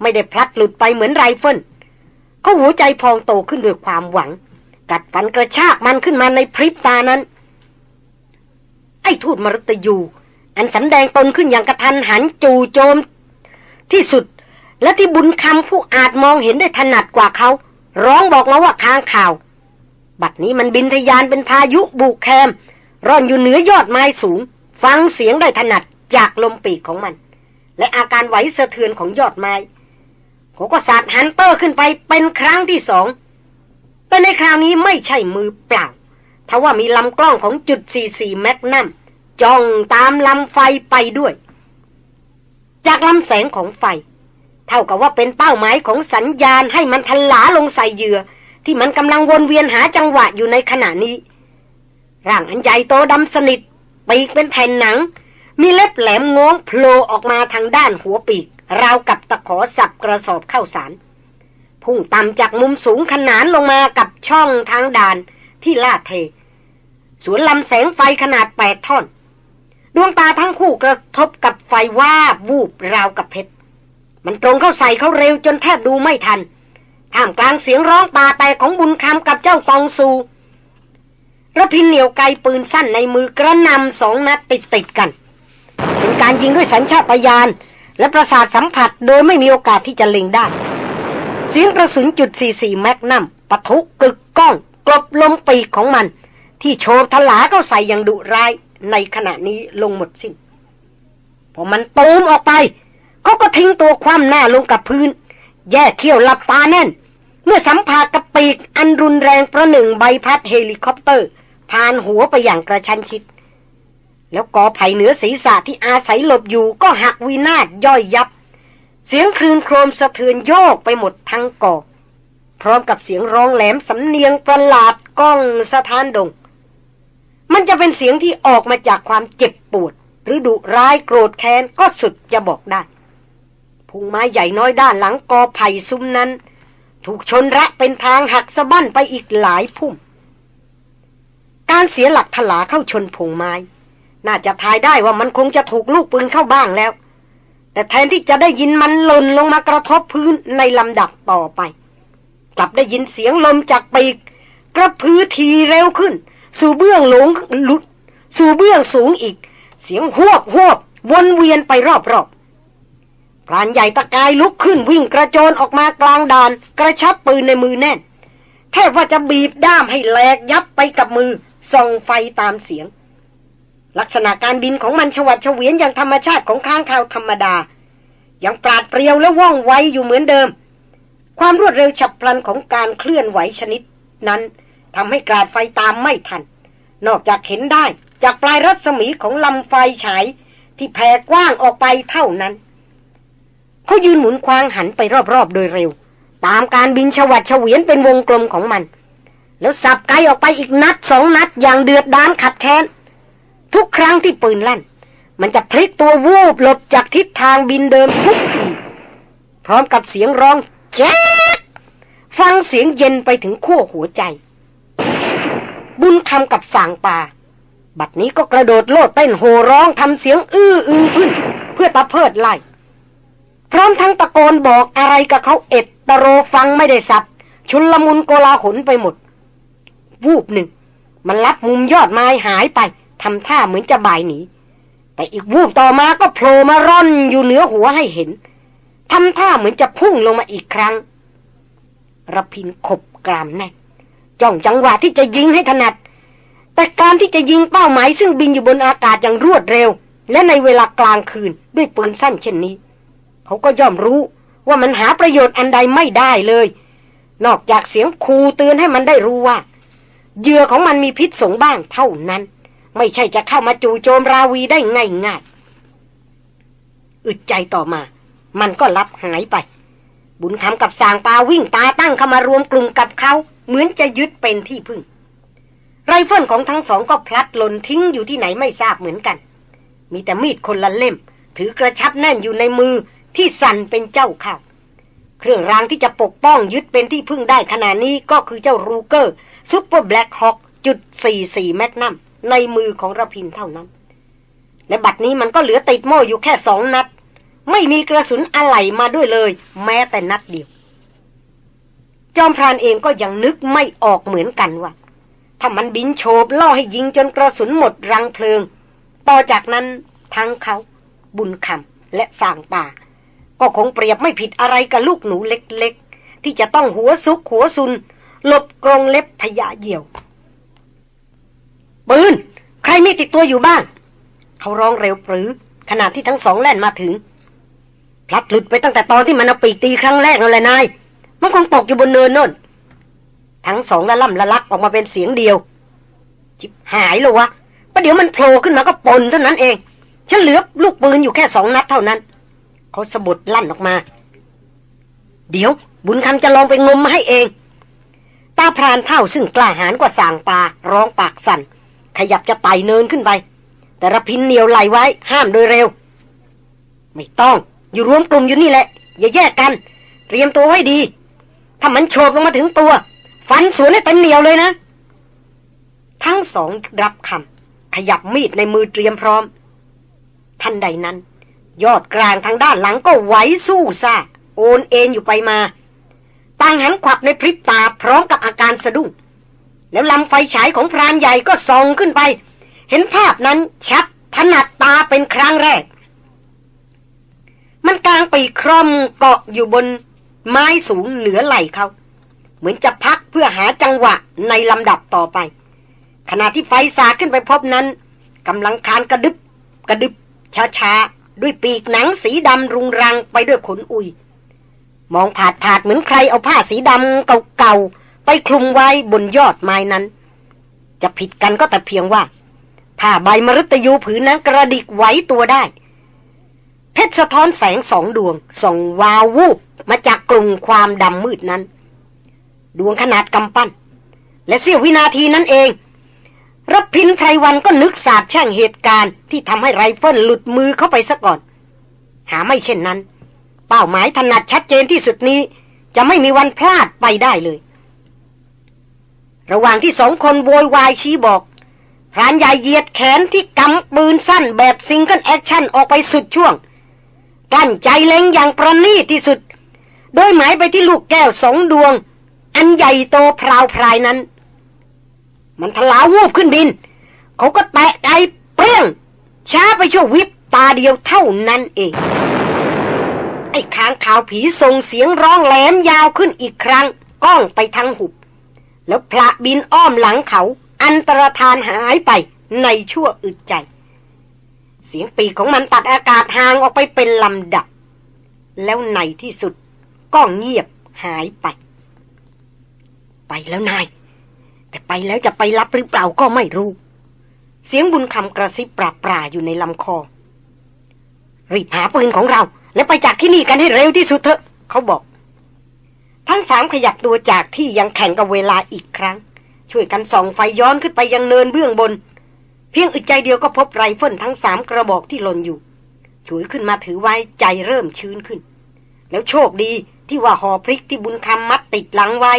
ไม่ได้พลัดหลุดไปเหมือนไรเฟิล เขาหัวใจพองโตขึ้นด้วยความหวัง กัดฟันกระชากมันขึ้นมาในพริบตานั้น ไอ้ทูตมรตยู อันสำแดงตนขึ้นอย่างกระทันหันจู่โจม ที่สุดและที่บุญคำผู้อาจมองเห็นได้ถนัดกว่าเขา ร้องบอกมาว่าค้างข่าว บัดนี้มันบินทยานเป็นพายุบุกแคม ร่อนอยู่เหนือยอดไม้สูง ฟังเสียงได้ถนัดจากลมปีกของมัน และอาการไหวสะเทือนของยอดไม้ เขาก็สาดฮันเตอร์ขึ้นไปเป็นครั้งที่สอง แต่ในคราวนี้ไม่ใช่มือเปล่าทว่ามีลำกล้องของจุด 44 แมกนัมจ้องตามลำไฟไปด้วย จากลำแสงของไฟ เท่ากับว่าเป็นเป้าหมายของสัญญาณให้มันทลาลงใส่เหยื่อ ที่มันกำลังวนเวียนหาจังหวะอยู่ในขณะนี้ ร่างอันใหญ่โตดำสนิทปีกเป็นแผ่นหนัง มีเล็บแหลมงงโผล่ออกมาทางด้านหัวปีก ราวกับตะขอสับกระสอบเข้าสาร พุ่งต่ำจากมุมสูงขนานลงมากับช่องทางด่านที่ลาดเท สวนลำแสงไฟขนาดแปดท่อน ดวงตาทั้งคู่กระทบกับไฟว่าวูบราวกับเพชร มันตรงเข้าใส่เขาเร็วจนแทบดูไม่ทัน ท่ามกลางเสียงร้องป่าแตกของบุญคำกับเจ้าตองซูระพินเหนียวไกปืนสั้นในมือกระนำสองนัดติดติดกัน เป็นการยิงด้วยสัญชาตญาณ และประสาทสัมผัสโดยไม่มีโอกาสที่จะเล็งได้ เสียงกระสุนจุด 44 แมกนัมปะทุกึกก้อง กลบลมปีกของมัน ที่โชว์ทลาเข้าใส่อย่างดุร้ายในขณะนี้ลงหมดสิ้น พอลั่นตูมออกไป เขาก็ทิ้งตัวคว่ำหน้าลงกับพื้น แยกเขี้ยวหลับตาแน่น เมื่อสัมผัสกับปีกอันรุนแรงประหนึ่งใบพัดเฮลิคอปเตอร์ ผ่านหัวไปอย่างกระชั้นชิด แล้วกอไผ่เหนือศีรษะที่อาศัยหลบอยู่ก็หักวินาศย่อยยับ เสียงครืนโครมสะเทือนโยกไปหมดทั้งกอพร้อมกับเสียงร้องแหลมสำเนียงประหลาดก้องสะท้านดง มันจะเป็นเสียงที่ออกมาจากความเจ็บปวด หรือดุร้ายโกรธแค้นก็สุดจะบอกได้พุงไม้ใหญ่น้อยด้านหลังกอไผ่ซุ้มนั้น ถูกชนระเป็นทางหักสะบั้นไปอีกหลายพุ่ม การเสียหลักถลาเข้าชนพงไม้ น่าจะทายได้ว่ามันคงจะถูกลูกปืนเข้าบ้างแล้ว แต่แทนที่จะได้ยินมันหล่นลงมากระทบพื้นในลำดับต่อไป กลับได้ยินเสียงลมจากปีก กระพือทีเร็วขึ้น สู่เบื้องหลงลุด สู่เบื้องสูงอีก เสียงหวบหวบวนเวียนไปรอบๆพรานใหญ่ตะกายลุกขึ้นวิ่งกระโจนออกมากลางดาน กระชับปืนในมือแน่นแทบว่าจะบีบด้ามให้แหลกยับไปกับมือส่องไฟตามเสียง ลักษณะการบินของมันชวัดเฉวียนอย่างธรรมชาติของข้างคาวธรรมดา ยังปราดเปรียวและว่องไวอยู่เหมือนเดิม ความรวดเร็วฉับพลันของการเคลื่อนไหวชนิด นั้นทำให้กราดไฟตามไม่ทัน นอกจากเห็นได้จากปลายรัศมีของลำไฟฉายที่แผ่กว้างออกไปเท่านั้น เขายืนหมุนควางหันไปรอบๆโดยเร็ว ตามการบินฉวัดเฉวียนเป็นวงกลมของมัน แล้วสับไกออกไปอีกนัดสองนัดอย่างเดือดดานขัดแค้น ทุกครั้งที่ปืนลั่น มันจะพลิกตัววูบหลบจากทิศทางบินเดิมทุกทีพร้อมกับเสียงร้องแจ๊กฟังเสียงเย็นไปถึงขั้วหัวใจ บุญคำกับสางป่า บัดนี้ก็กระโดดโลดเต้นโห่ร้องทำเสียงอื้ออึงขึ้น เพื่อตะเพิดไล่ พร้อมทั้งตะโกนบอกอะไรกับเขาเอ็ดตะโรฟังไม่ได้สับ ชุนละมุนโกลาหลไปหมด วูบหนึ่ง มันลับมุมยอดไม้หายไป ทำท่าเหมือนจะบ่ายหนี แต่อีกวูบต่อมาก็โผล่มาร่อนอยู่เหนือหัวให้เห็นทำท่าเหมือนจะพุ่งลงมาอีกครั้งระพินขบกรามแน่จ้องจังหวะที่จะยิงให้ถนัด แต่การที่จะยิงเป้าหมายซึ่งบินอยู่บนอากาศอย่างรวดเร็ว และในเวลากลางคืนด้วยปืนสั้นเช่นนี้ เขาก็ย่อมรู้ว่ามันหาประโยชน์อันใดไม่ได้เลย นอกจากเสียงขู่เตือนให้มันได้รู้ว่าเหยื่อของมันมีพิษสงบ้างเท่านั้น ไม่ใช่จะเข้ามาจู่โจมราวีได้ง่ายๆอึดใจต่อมา มันก็ลับหายไป บุญคำกับสางปาวิ่งตาตั้งเข้ามารวมกลุ่มกับเขา เหมือนจะยึดเป็นที่พึ่ง ไรเฟิลของทั้งสองก็พลัดหล่นทิ้งอยู่ที่ไหนไม่ทราบเหมือนกัน มีแต่มีดคนละเล่ม ถือกระชับแน่นอยู่ในมือที่สั่นเป็นเจ้าข้าวเครื่องรางที่จะปกป้องยึดเป็นที่พึ่งได้ขณะนี้ก็คือเจ้า Ruger Super Blackhawk จุด44 Magnum ในมือของรพินทร์เท่านั้น และบัดนี้มันก็เหลือติดโม่อยู่แค่สองนัด ไม่มีกระสุนอะไหล่มาด้วยเลย แม้แต่นัดเดียว จอมพรานเองก็ยังนึกไม่ออกเหมือนกันว่า ถ้ามันบินโฉบล่อให้ยิงจนกระสุนหมดรังเพลิง ต่อจากนั้นทั้งเขาบุญคำและสางป่า ก็คงเปรียบไม่ผิดอะไรกับลูกหนูเล็กๆ ที่จะต้องหัวซุกหัวซุนหลบกรงเล็บพยาเหี่ยว ปืน ใครมีติดตัวอยู่บ้าง เขาร้องเร็วปรือ ขณะที่ทั้งสองแล่นมาถึง พลัดหลุดไปตั้งแต่ตอนที่มันเอาปีกตีครั้งแรกนั่นแหละนาย มันคงตกอยู่บนเนินน่น ทั้งสองละล่ำละลักออกมาเป็นเสียงเดียว จิบหายเลยวะประเดี๋ยวมันโผล่ขึ้นมาก็ปนเท่านั้นเอง ฉันเหลือลูกปืนอยู่แค่สองนัดเท่านั้น เขาสะบัดลั่นออกมา เดี๋ยว บุญคำจะลองไปงมมาให้เองตาพรานเท่าซึ่งกล้าหาญกว่าสางปลาร้องปากสั่น ขยับจะไต่เนินขึ้นไป แต่ระพินเหนียวไหลไว้ ห้ามโดยเร็ว ไม่ต้อง อยู่รวมกลุ่มอยู่นี่แหละ อย่าแยกกัน เตรียมตัวไว้ดี ถ้ามันโฉบลงมาถึงตัว ฟันสวนให้เต็มเหนียวเลยนะ ทั้งสองรับคำขยับมีดในมือเตรียมพร้อมทันใดนั้น ยอดกลางทางด้านหลังก็ไหวสู้ซาโอนเอ็นอยู่ไปมาต่างหันขวับในพริบตาพร้อมกับอาการสะดุ้ง แล้วลำไฟฉายของพรานใหญ่ก็ส่องขึ้นไป เห็นภาพนั้นชัดถนัดตาเป็นครั้งแรก มันกลางปีคร่อมเกาะอยู่บนไม้สูงเหนือไหล่เขา เหมือนจะพักเพื่อหาจังหวะในลำดับต่อไป ขณะที่ไฟสาดขึ้นไปพบนั้นกำลังคานกระดึบกระดึบช้าๆ ด้วยปีกหนังสีดำรุงรังไปด้วยขนอุย มองผาดผาดเหมือนใครเอาผ้าสีดำเก่าๆ ไปคลุมไว้บนยอดไม้นั้น จะผิดกันก็แต่เพียงว่า ผ้าใบมฤตยูผืนนั้นกระดิกไหวตัวได้ เพชรสะท้อนแสงสองดวงส่องวาววูบมาจากกลุ่มความดำมืดนั้น ดวงขนาดกำปั้น และเสี้ยววินาทีนั้นเองรพินทร์ไพรวัลย์ก็นึกสาบแช่งเหตุการณ์ที่ทำให้ไรเฟิลหลุดมือเข้าไปซะก่อน หาไม่เช่นนั้น เป้าหมายถนัดชัดเจนที่สุดนี้ จะไม่มีวันพลาดไปได้เลย ระหว่างที่สองคนโวยวายชี้บอกพรานใหญ่เหยียดแขนที่กำปืนสั้นแบบ single action ออกไปสุดช่วงกลั้นใจเล็งอย่างประณีตที่สุด โดยหมายไปที่ลูกแก้วสองดวง อันใหญ่โตพราวพรายนั้น มันถลาวูบขึ้นบิน เขาก็แตะไกเปรี้ยง ช้าไปชั่ววิบตาเดียวเท่านั้นเอง ไอ้ค้างคาวผีส่งเสียงร้องแหลมยาวขึ้นอีกครั้ง ก้องไปทั้งหุบ แล้วพระบินอ้อมหลังเขา อันตรธานหายไปในชั่วอึดใจ เสียงปีกของมันตัดอากาศห่างออกไปเป็นลำดับ แล้วในที่สุดก็เงียบหายไป ไปแล้วนาย แต่ไปแล้วจะไปรับหรือเปล่าก็ไม่รู้ เสียงบุญคำกระซิบปราปราอยู่ในลำคอ รีบหาปืนของเรา และไปจากที่นี่กันให้เร็วที่สุดเถอะ เขาบอก ทั้งสามขยับตัวจากที่ยังแข่งกับเวลาอีกครั้ง ช่วยกันส่องไฟย้อนขึ้นไปยังเนินเบื้องบน เพียงอึดใจเดียวก็พบไรเฟิลทั้งสามกระบอกที่หล่นอยู่ช่วยขึ้นมาถือไว้ใจเริ่มชื้นขึ้น แล้วโชคดีที่ว่าหอพริกที่บุญคำมัดติดหลังไว้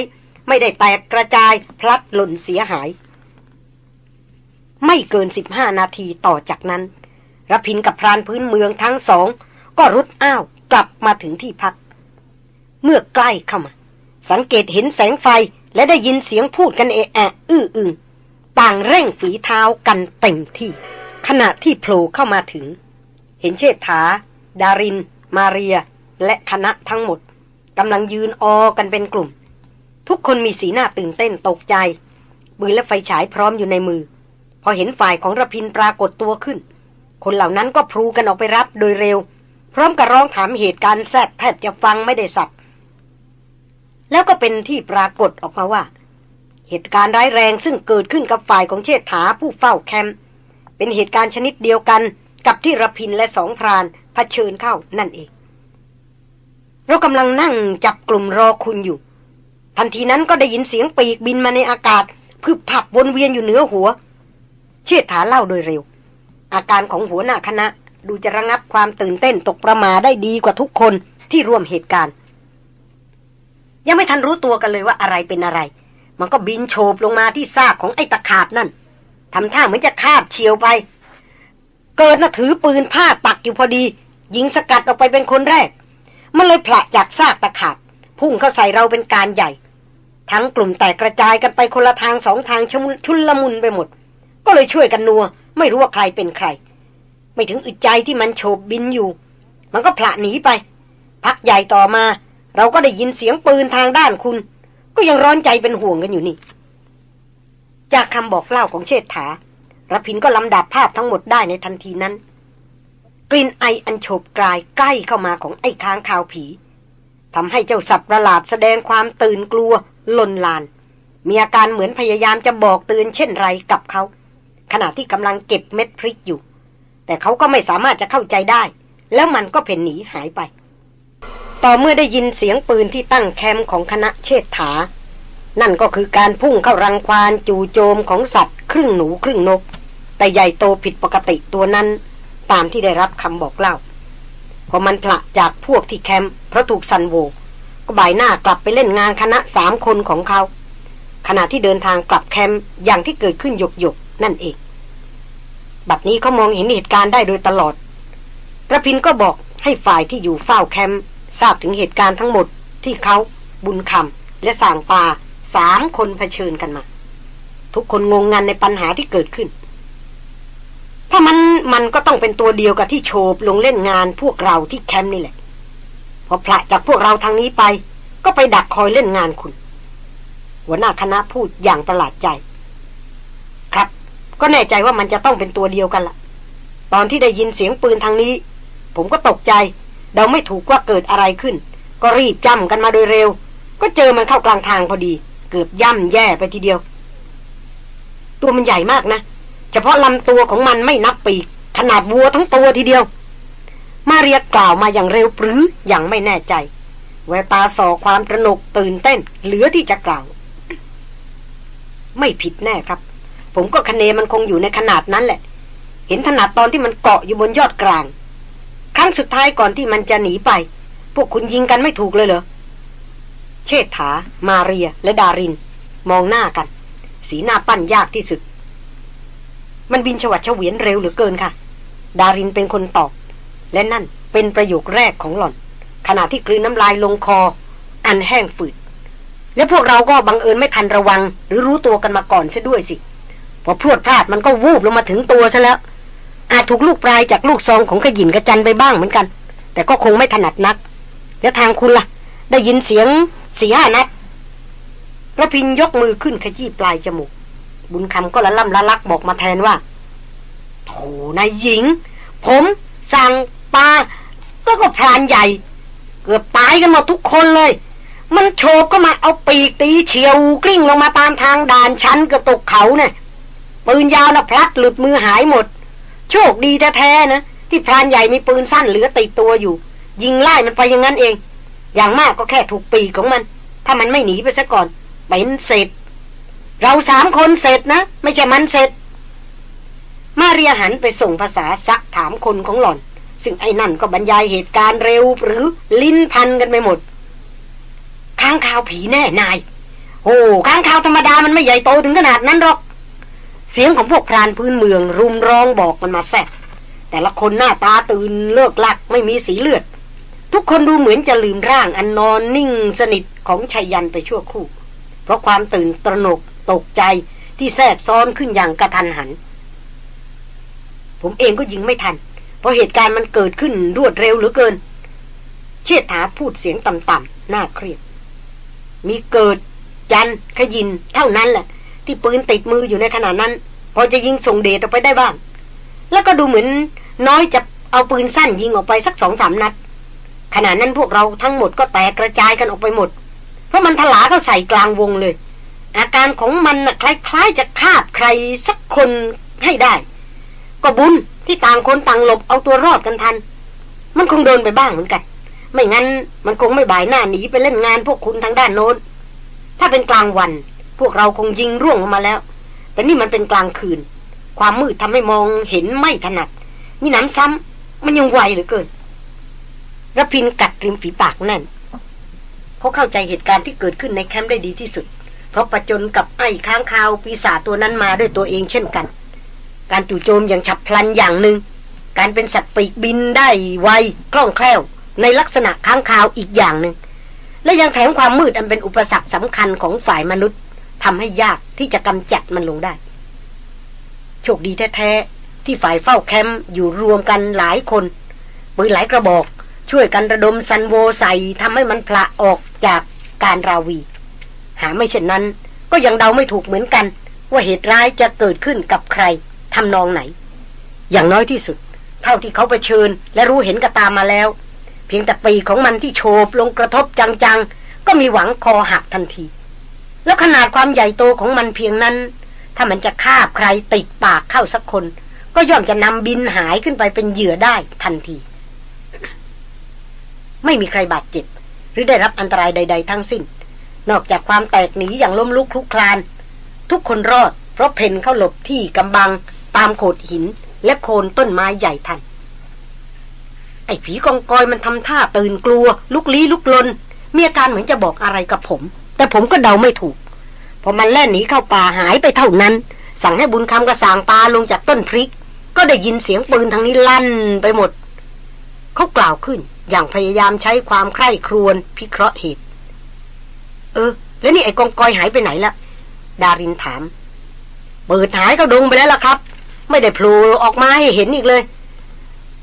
ไม่ได้แตกกระจายพลัดหล่นเสียหาย ไม่เกินสิบห้านาทีต่อจากนั้นรพินกับพรานพื้นเมืองทั้งสอง ก็รุดอ้าวกลับมาถึงที่พัก เมื่อใกล้เข้ามา สังเกตเห็นแสงไฟและได้ยินเสียงพูดกันเอะอะอื้ออึงต่างเร่งฝีเท้ากันเต็มที่ ขณะที่โผล่เข้ามาถึง เห็นเชษฐา ดาริน มาเรีย และคณะทั้งหมดกำลังยืนออกันเป็นกลุ่ม ทุกคนมีสีหน้าตื่นเต้นตกใจมือและไฟฉายพร้อมอยู่ในมือ พอเห็นฝ่ายของระพินปรากฏตัวขึ้น คนเหล่านั้นก็พลูกันออกไปรับโดยเร็ว พร้อมกับร้องถามเหตุการณ์แซดแทบจะฟังไม่ได้สับ แล้วก็เป็นที่ปรากฏออกมาว่า เหตุการณ์ร้ายแรงซึ่งเกิดขึ้นกับฝ่ายของเชษฐาผู้เฝ้าแคมป์เป็นเหตุการณ์ชนิดเดียวกันกับที่ระพินและสองพรานเผชิญเข้านั่นเอง เรากำลังนั่งจับกลุ่มรอคุณอยู่ ทันทีนั้นก็ได้ยินเสียงปีกบินมาในอากาศพึบผับวนเวียนอยู่เหนือหัว เชิดถาเล่าโดยเร็ว อาการของหัวหน้าคณะดูจะระงับความตื่นเต้นตกประมาได้ดีกว่าทุกคนที่ร่วมเหตุการณ์ ยังไม่ทันรู้ตัวกันเลยว่าอะไรเป็นอะไร มันก็บินโฉบลงมาที่ซากของไอ้ตะขาบนั่นทำท่าเหมือนจะคาบเฉียวไป เกิดน่ะถือปืนผ้าตักอยู่พอดียิงสกัดออกไปเป็นคนแรก มันเลยผละจากซากตะขาบ พุ่งเข้าใส่เราเป็นการใหญ่ ทั้งกลุ่มแตกกระจายกันไปคนละทางสองทางชุนละมุนไปหมด ก็เลยช่วยกันนัว ไม่รู้ว่าใครเป็นใคร ไม่ถึงอึดใจที่มันโฉบบินอยู่ มันก็ผละหนีไป พักใหญ่ต่อมา เราก็ได้ยินเสียงปืนทางด้านคุณ ก็ยังร้อนใจเป็นห่วงกันอยู่นี่ จากคำบอกเล่าของเชษฐารพินก็ลำดับภาพทั้งหมดได้ในทันทีนั้น กลิ่นไออันโฉบกลายใกล้เข้ามาของไอ้ค้างคาวผีทำให้เจ้าสัตว์ประหลาดแสดงความตื่นกลัวลนลาน มีอาการเหมือนพยายามจะบอกเตือนเช่นไรกับเขา ขณะที่กำลังเก็บเม็ดพริกอยู่ แต่เขาก็ไม่สามารถจะเข้าใจได้ แล้วมันก็เพ่นหนีหายไป ต่อเมื่อได้ยินเสียงปืนที่ตั้งแคมป์ของคณะเชษฐา นั่นก็คือการพุ่งเข้ารังควานจู่โจมของสัตว์ ครึ่งหนูครึ่งนก แต่ใหญ่โตผิดปกติตัวนั้น ตามที่ได้รับคำบอกเล่า พอมันผละจากพวกที่แคมป์เพราะถูกซันโวก็บ่ายหน้ากลับไปเล่นงานคณะสามคนของเขา ขณะที่เดินทางกลับแคมป์อย่างที่เกิดขึ้นหยกหยกนั่นเอง บัดนี้เขามองเห็นเหตุการณ์ได้โดยตลอดระพินก็บอกให้ฝ่ายที่อยู่เฝ้าแคมป์ ทราบถึงเหตุการณ์ทั้งหมดที่เขาบุญคำและสางปาสามคนเผชิญกันมา ทุกคนงงงันในปัญหาที่เกิดขึ้น ถ้ามันมันก็ต้องเป็นตัวเดียวกับที่โฉบลงเล่นงานพวกเราที่แคมป์นี่แหละ พอพละจากพวกเราทางนี้ไป ก็ไปดักคอยเล่นงานคุณ หัวหน้าคณะพูดอย่างประหลาดใจ ครับ ก็แน่ใจว่ามันจะต้องเป็นตัวเดียวกันละตอนที่ได้ยินเสียงปืนทางนี้ ผมก็ตกใจ เดาไม่ถูกว่าเกิดอะไรขึ้น ก็รีบจำกันมาโดยเร็ว ก็เจอมันเข้ากลางทางพอดี เกือบย่ำแย่ไปทีเดียว ตัวมันใหญ่มากนะ เฉพาะลำตัวของมันไม่นับปีก ขนาดวัวทั้งตัวทีเดียว มาเรียกกล่าวมาอย่างเร็วปรืออย่างไม่แน่ใจ แววตาส่อความตระหนกตื่นเต้น เหลือที่จะกล่าว ไม่ผิดแน่ครับ ผมก็คเนมันคงอยู่ในขนาดนั้นแหละ เห็นขนาดตอนที่มันเกาะอยู่บนยอดกลาง ครั้งสุดท้ายก่อนที่มันจะหนีไป พวกคุณยิงกันไม่ถูกเลยเหรอ เชษฐา มาเรีย และดาริน มองหน้ากัน สีหน้าปั้นยากที่สุด มันบินฉวัดเฉวียนเร็วเหลือเกินค่ะ ดารินเป็นคนตอบ และนั่นเป็นประโยคแรกของหล่อน ขณะที่กลืนน้ำลายลงคอ อันแห้งฝืด และพวกเราก็บังเอิญไม่ทันระวัง หรือรู้ตัวกันมาก่อนซะด้วยสิ พอพรวดพลาดมันก็วูบลงมาถึงตัวซะแล้ว อาจถูกลูกปลายจากลูกซองของขยินกระจันไปบ้างเหมือนกัน แต่ก็คงไม่ถนัดนัก แล้วทางคุณละ่ะ ได้ยินเสียงสี่ห้านัดระพินยกมือขึ้นขยี้ปลายจมูก บุญคำก็ละล่ำละลักบอกมาแทนว่าโถนายหญิง ผมสั่งปลาแล้วก็พรานใหญ่ เกือบตายกันหมดทุกคนเลย มันโฉบก็มาเอาปีกตีเฉียวกลิ้งลงมาตามทางด่านชั้นกระตกเขาเนะ่ยปืนยาวนะพลัดหลุดมือหายหมด โชคดีแท้ๆนะ ที่พรานใหญ่มีปืนสั้นเหลือติดตัวอยู่ ยิงไล่มันไปอย่างนั้นเอง อย่างมากก็แค่ถูกปีกของมัน ถ้ามันไม่หนีไปซะก่อน เป็นเสร็จ เราสามคนเสร็จนะ ไม่ใช่มันเสร็จ มาเรียหันไปส่งภาษาซักถามคนของหล่อน ซึ่งไอ้นั่นก็บรรยายเหตุการณ์เร็วหรือลิ้นพันกันไปหมดข้างข่าวผีแน่นาย โอ้ข้างข่าวธรรมดามันไม่ใหญ่โตถึงขนาดนั้นหรอก เสียงของพวกพรานพื้นเมืองรุมร้องบอกมันมาแซ่แต่ละคนหน้าตาตื่นเลิกลักไม่มีสีเลือด ทุกคนดูเหมือนจะลืมร่างอันนอนนิ่งสนิทของชายยันไปชั่วครู่ เพราะความตื่นตระหนกตกใจที่แทรกซ้อนขึ้นอย่างกระทันหัน ผมเองก็ยิงไม่ทัน เพราะเหตุการณ์มันเกิดขึ้นรวดเร็วเหลือเกิน เชิดถาพูดเสียงต่ำๆน่าเครียด มีเกิด จันขยินเท่านั้นแหละ ที่ปืนติดมืออยู่ในขณะนั้น พอจะยิงส่งเดชออกไปได้บ้าง แล้วก็ดูเหมือนน้อยจะเอาปืนสั้นยิงออกไปสักสองสามนัด ขณะนั้นพวกเราทั้งหมดก็แตกกระจายกันออกไปหมด เพราะมันถลาเข้าใส่กลางวงเลย อาการของมันนะคล้ายๆจะคาบใครสักคนให้ได้ ก็บุญที่ต่างคนต่างหลบเอาตัวรอดกันทัน มันคงโดนไปบ้างเหมือนกัน ไม่งั้นมันคงไม่บ่ายหน้าหนีไปเล่นงานพวกคุณทางด้านโน้น ถ้าเป็นกลางวัน พวกเราคงยิงร่วงออกมาแล้ว แต่นี่มันเป็นกลางคืน ความมืดทำให้มองเห็นไม่ถนัด มีน้ำซ้ำมันยังไวเหลือเกินรพินกัดริมฝีปากแน่นเขาเข้าใจเหตุการณ์ที่เกิดขึ้นในแคมป์ได้ดีที่สุด เพราะประจนกับไอ้ค้างคาวปีศาจตัวนั้นมาด้วยตัวเองเช่นกัน การจู่โจมอย่างฉับพลันอย่างหนึ่งการเป็นสัตว์ปีกบินได้ไวคล่องแคล่ว ในลักษณะค้างคาวอีกอย่างหนึ่งและยังแถมความมืดอันเป็นอุปสรรคสำคัญของฝ่ายมนุษย์ ทำให้ยากที่จะกำจัดมันลงได้ โชคดีแท้ๆที่ฝ่ายเฝ้าแคมป์อยู่รวมกันหลายคนปืนหลายกระบอก ช่วยกันระดมซันโวใส่ทำให้มันพละออกจากการราวี หาไม่เช่นนั้น ก็ยังเดาไม่ถูกเหมือนกัน ว่าเหตุร้ายจะเกิดขึ้นกับใครทำนองไหน อย่างน้อยที่สุด เท่าที่เขาไปเชิญและรู้เห็นกระตามมาแล้ว เพียงแต่ปีของมันที่โฉบลงกระทบจังๆก็มีหวังคอหักทันที แล้วขนาดความใหญ่โตของมันเพียงนั้น ถ้ามันจะฆ่าใครติดปากเข้าสักคน ก็ย่อมจะนำบินหายขึ้นไปเป็นเหยื่อได้ทันที ไม่มีใครบาดเจ็บ หรือได้รับอันตรายใด ๆ ทั้งสิ้น นอกจากความแตกหนีอย่างล้มลุกคลุกคลาน ทุกคนรอด เพราะเพนเข้าหลบที่กำบัง ตามโขดหิน และโคนต้นไม้ใหญ่ทัน ไอ้ผีกองกอยมันทำท่าตื่นกลัว ลุกลี้ลุกลนมีอาการเหมือนจะบอกอะไรกับผม แต่ผมก็เดาไม่ถูก พอมันแล่นหนีเข้าป่าหายไปเท่านั้น สั่งให้บุญคำกระสางปลาลงจากต้นพริก ก็ได้ยินเสียงปืนทางนี้ลั่นไปหมด เขากล่าวขึ้นอย่างพยายามใช้ความใคร่ครวญพิเคราะห์เหตุ เออ แล้วนี่ไอ้กองกอยหายไปไหนละดารินถาม เปิดหายก็ดงไปแล้วล่ะครับ ไม่ได้โผล่ออกมาให้เห็นอีกเลย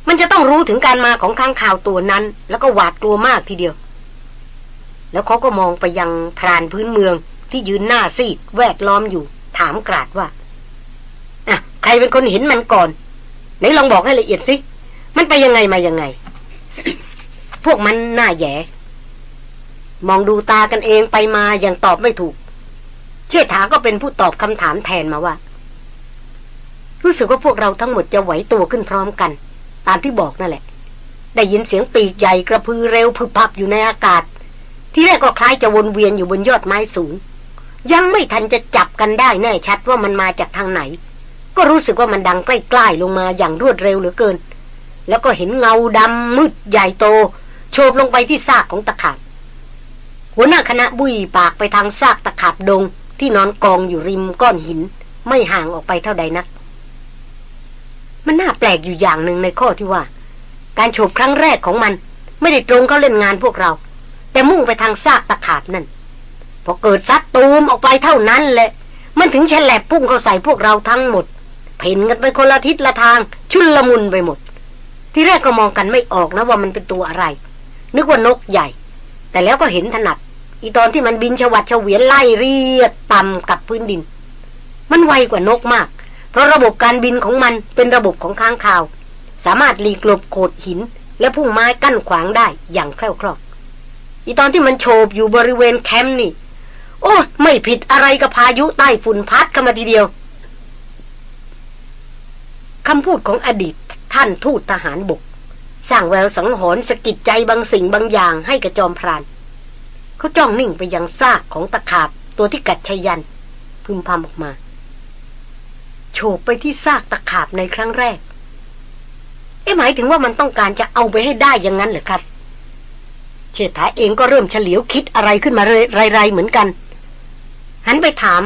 มันจะต้องรู้ถึงการมาของข้างข่าวตัวนั้น แล้วก็หวาดกลัวมากทีเดียว แล้วเขาก็มองไปยังพรานพื้นเมืองที่ยืนหน้าซีดแวดล้อมอยู่ ถามกราดว่าอะใครเป็นคนเห็นมันก่อน ไหนลองบอกให้ละเอียดสิ มันไปยังไงมายังไง พวกมันหน้าแย่มองดูตากันเองไปมาอย่างตอบไม่ถูก เชษฐาก็เป็นผู้ตอบคำถามแทนมาว่า รู้สึกว่าพวกเราทั้งหมดจะไหวตัวขึ้นพร้อมกัน ตามที่บอกนั่นแหละ ได้ยินเสียงปีกใหญ่กระพือเร็วพึบพับอยู่ในอากาศ ที่แรกก็คล้ายจะวนเวียนอยู่บนยอดไม้สูง ยังไม่ทันจะจับกันได้แน่ชัดว่ามันมาจากทางไหน ก็รู้สึกว่ามันดังใกล้ๆลงมาอย่างรวดเร็วเหลือเกิน แล้วก็เห็นเงาดำมืดใหญ่โต โฉบลงไปที่ซากของตะขาบหัวหน้าคณะบุยปากไปทางซากตะขาบดงที่นอนกองอยู่ริมก้อนหิน ไม่ห่างออกไปเท่าใดนัก มันน่าแปลกอยู่อย่างหนึ่งในข้อที่ว่า การโฉบครั้งแรกของมันไม่ได้ตรงเข้าเล่นงานพวกเรา แต่มุ่งไปทางซากตะขาบนั่น พอเกิดซัดตูมออกไปเท่านั้นแหละ มันถึงฉลบพุ่งเข้าใส่พวกเราทั้งหมด เพ่นกันไปคนละทิศละทาง ชุนละมุนไปหมด ที่แรกก็มองกันไม่ออกนะว่ามันเป็นตัวอะไร นึกว่านกใหญ่ แต่แล้วก็เห็นถนัด อีตอนที่มันบินฉวัดเฉวียนไล่เรียดต่ำกับพื้นดิน มันไวกว่านกมาก เพราะระบบการบินของมันเป็นระบบของค้างคาว สามารถหลีกหลบโขดหิน และพุ่งไม้กั้นขวางได้อย่างแคล่วคล่อง อีตอนที่มันโฉบอยู่บริเวณแคมป์นี่ โอ้ไม่ผิดอะไรกับพายุใต้ฝุ่นพัดเข้ามาทีเดียวคำพูดของอดีตท่านทูตทหารบก สร้างแววสังหรณ์สะกิดใจบางสิ่งบางอย่างให้กระจอมพรานเขาจ้องนิ่งไปยังซากของตะขาบตัวที่กัดชยัน พึมพำออกมา โฉบไปที่ซากตะขาบในครั้งแรก เอ๊ะหมายถึงว่ามันต้องการจะเอาไปให้ได้อย่างนั้นเหรอครับ เชษฐาเองก็เริ่มเฉลียวคิดอะไรขึ้นมาไรๆเหมือนกัน หันไปถาม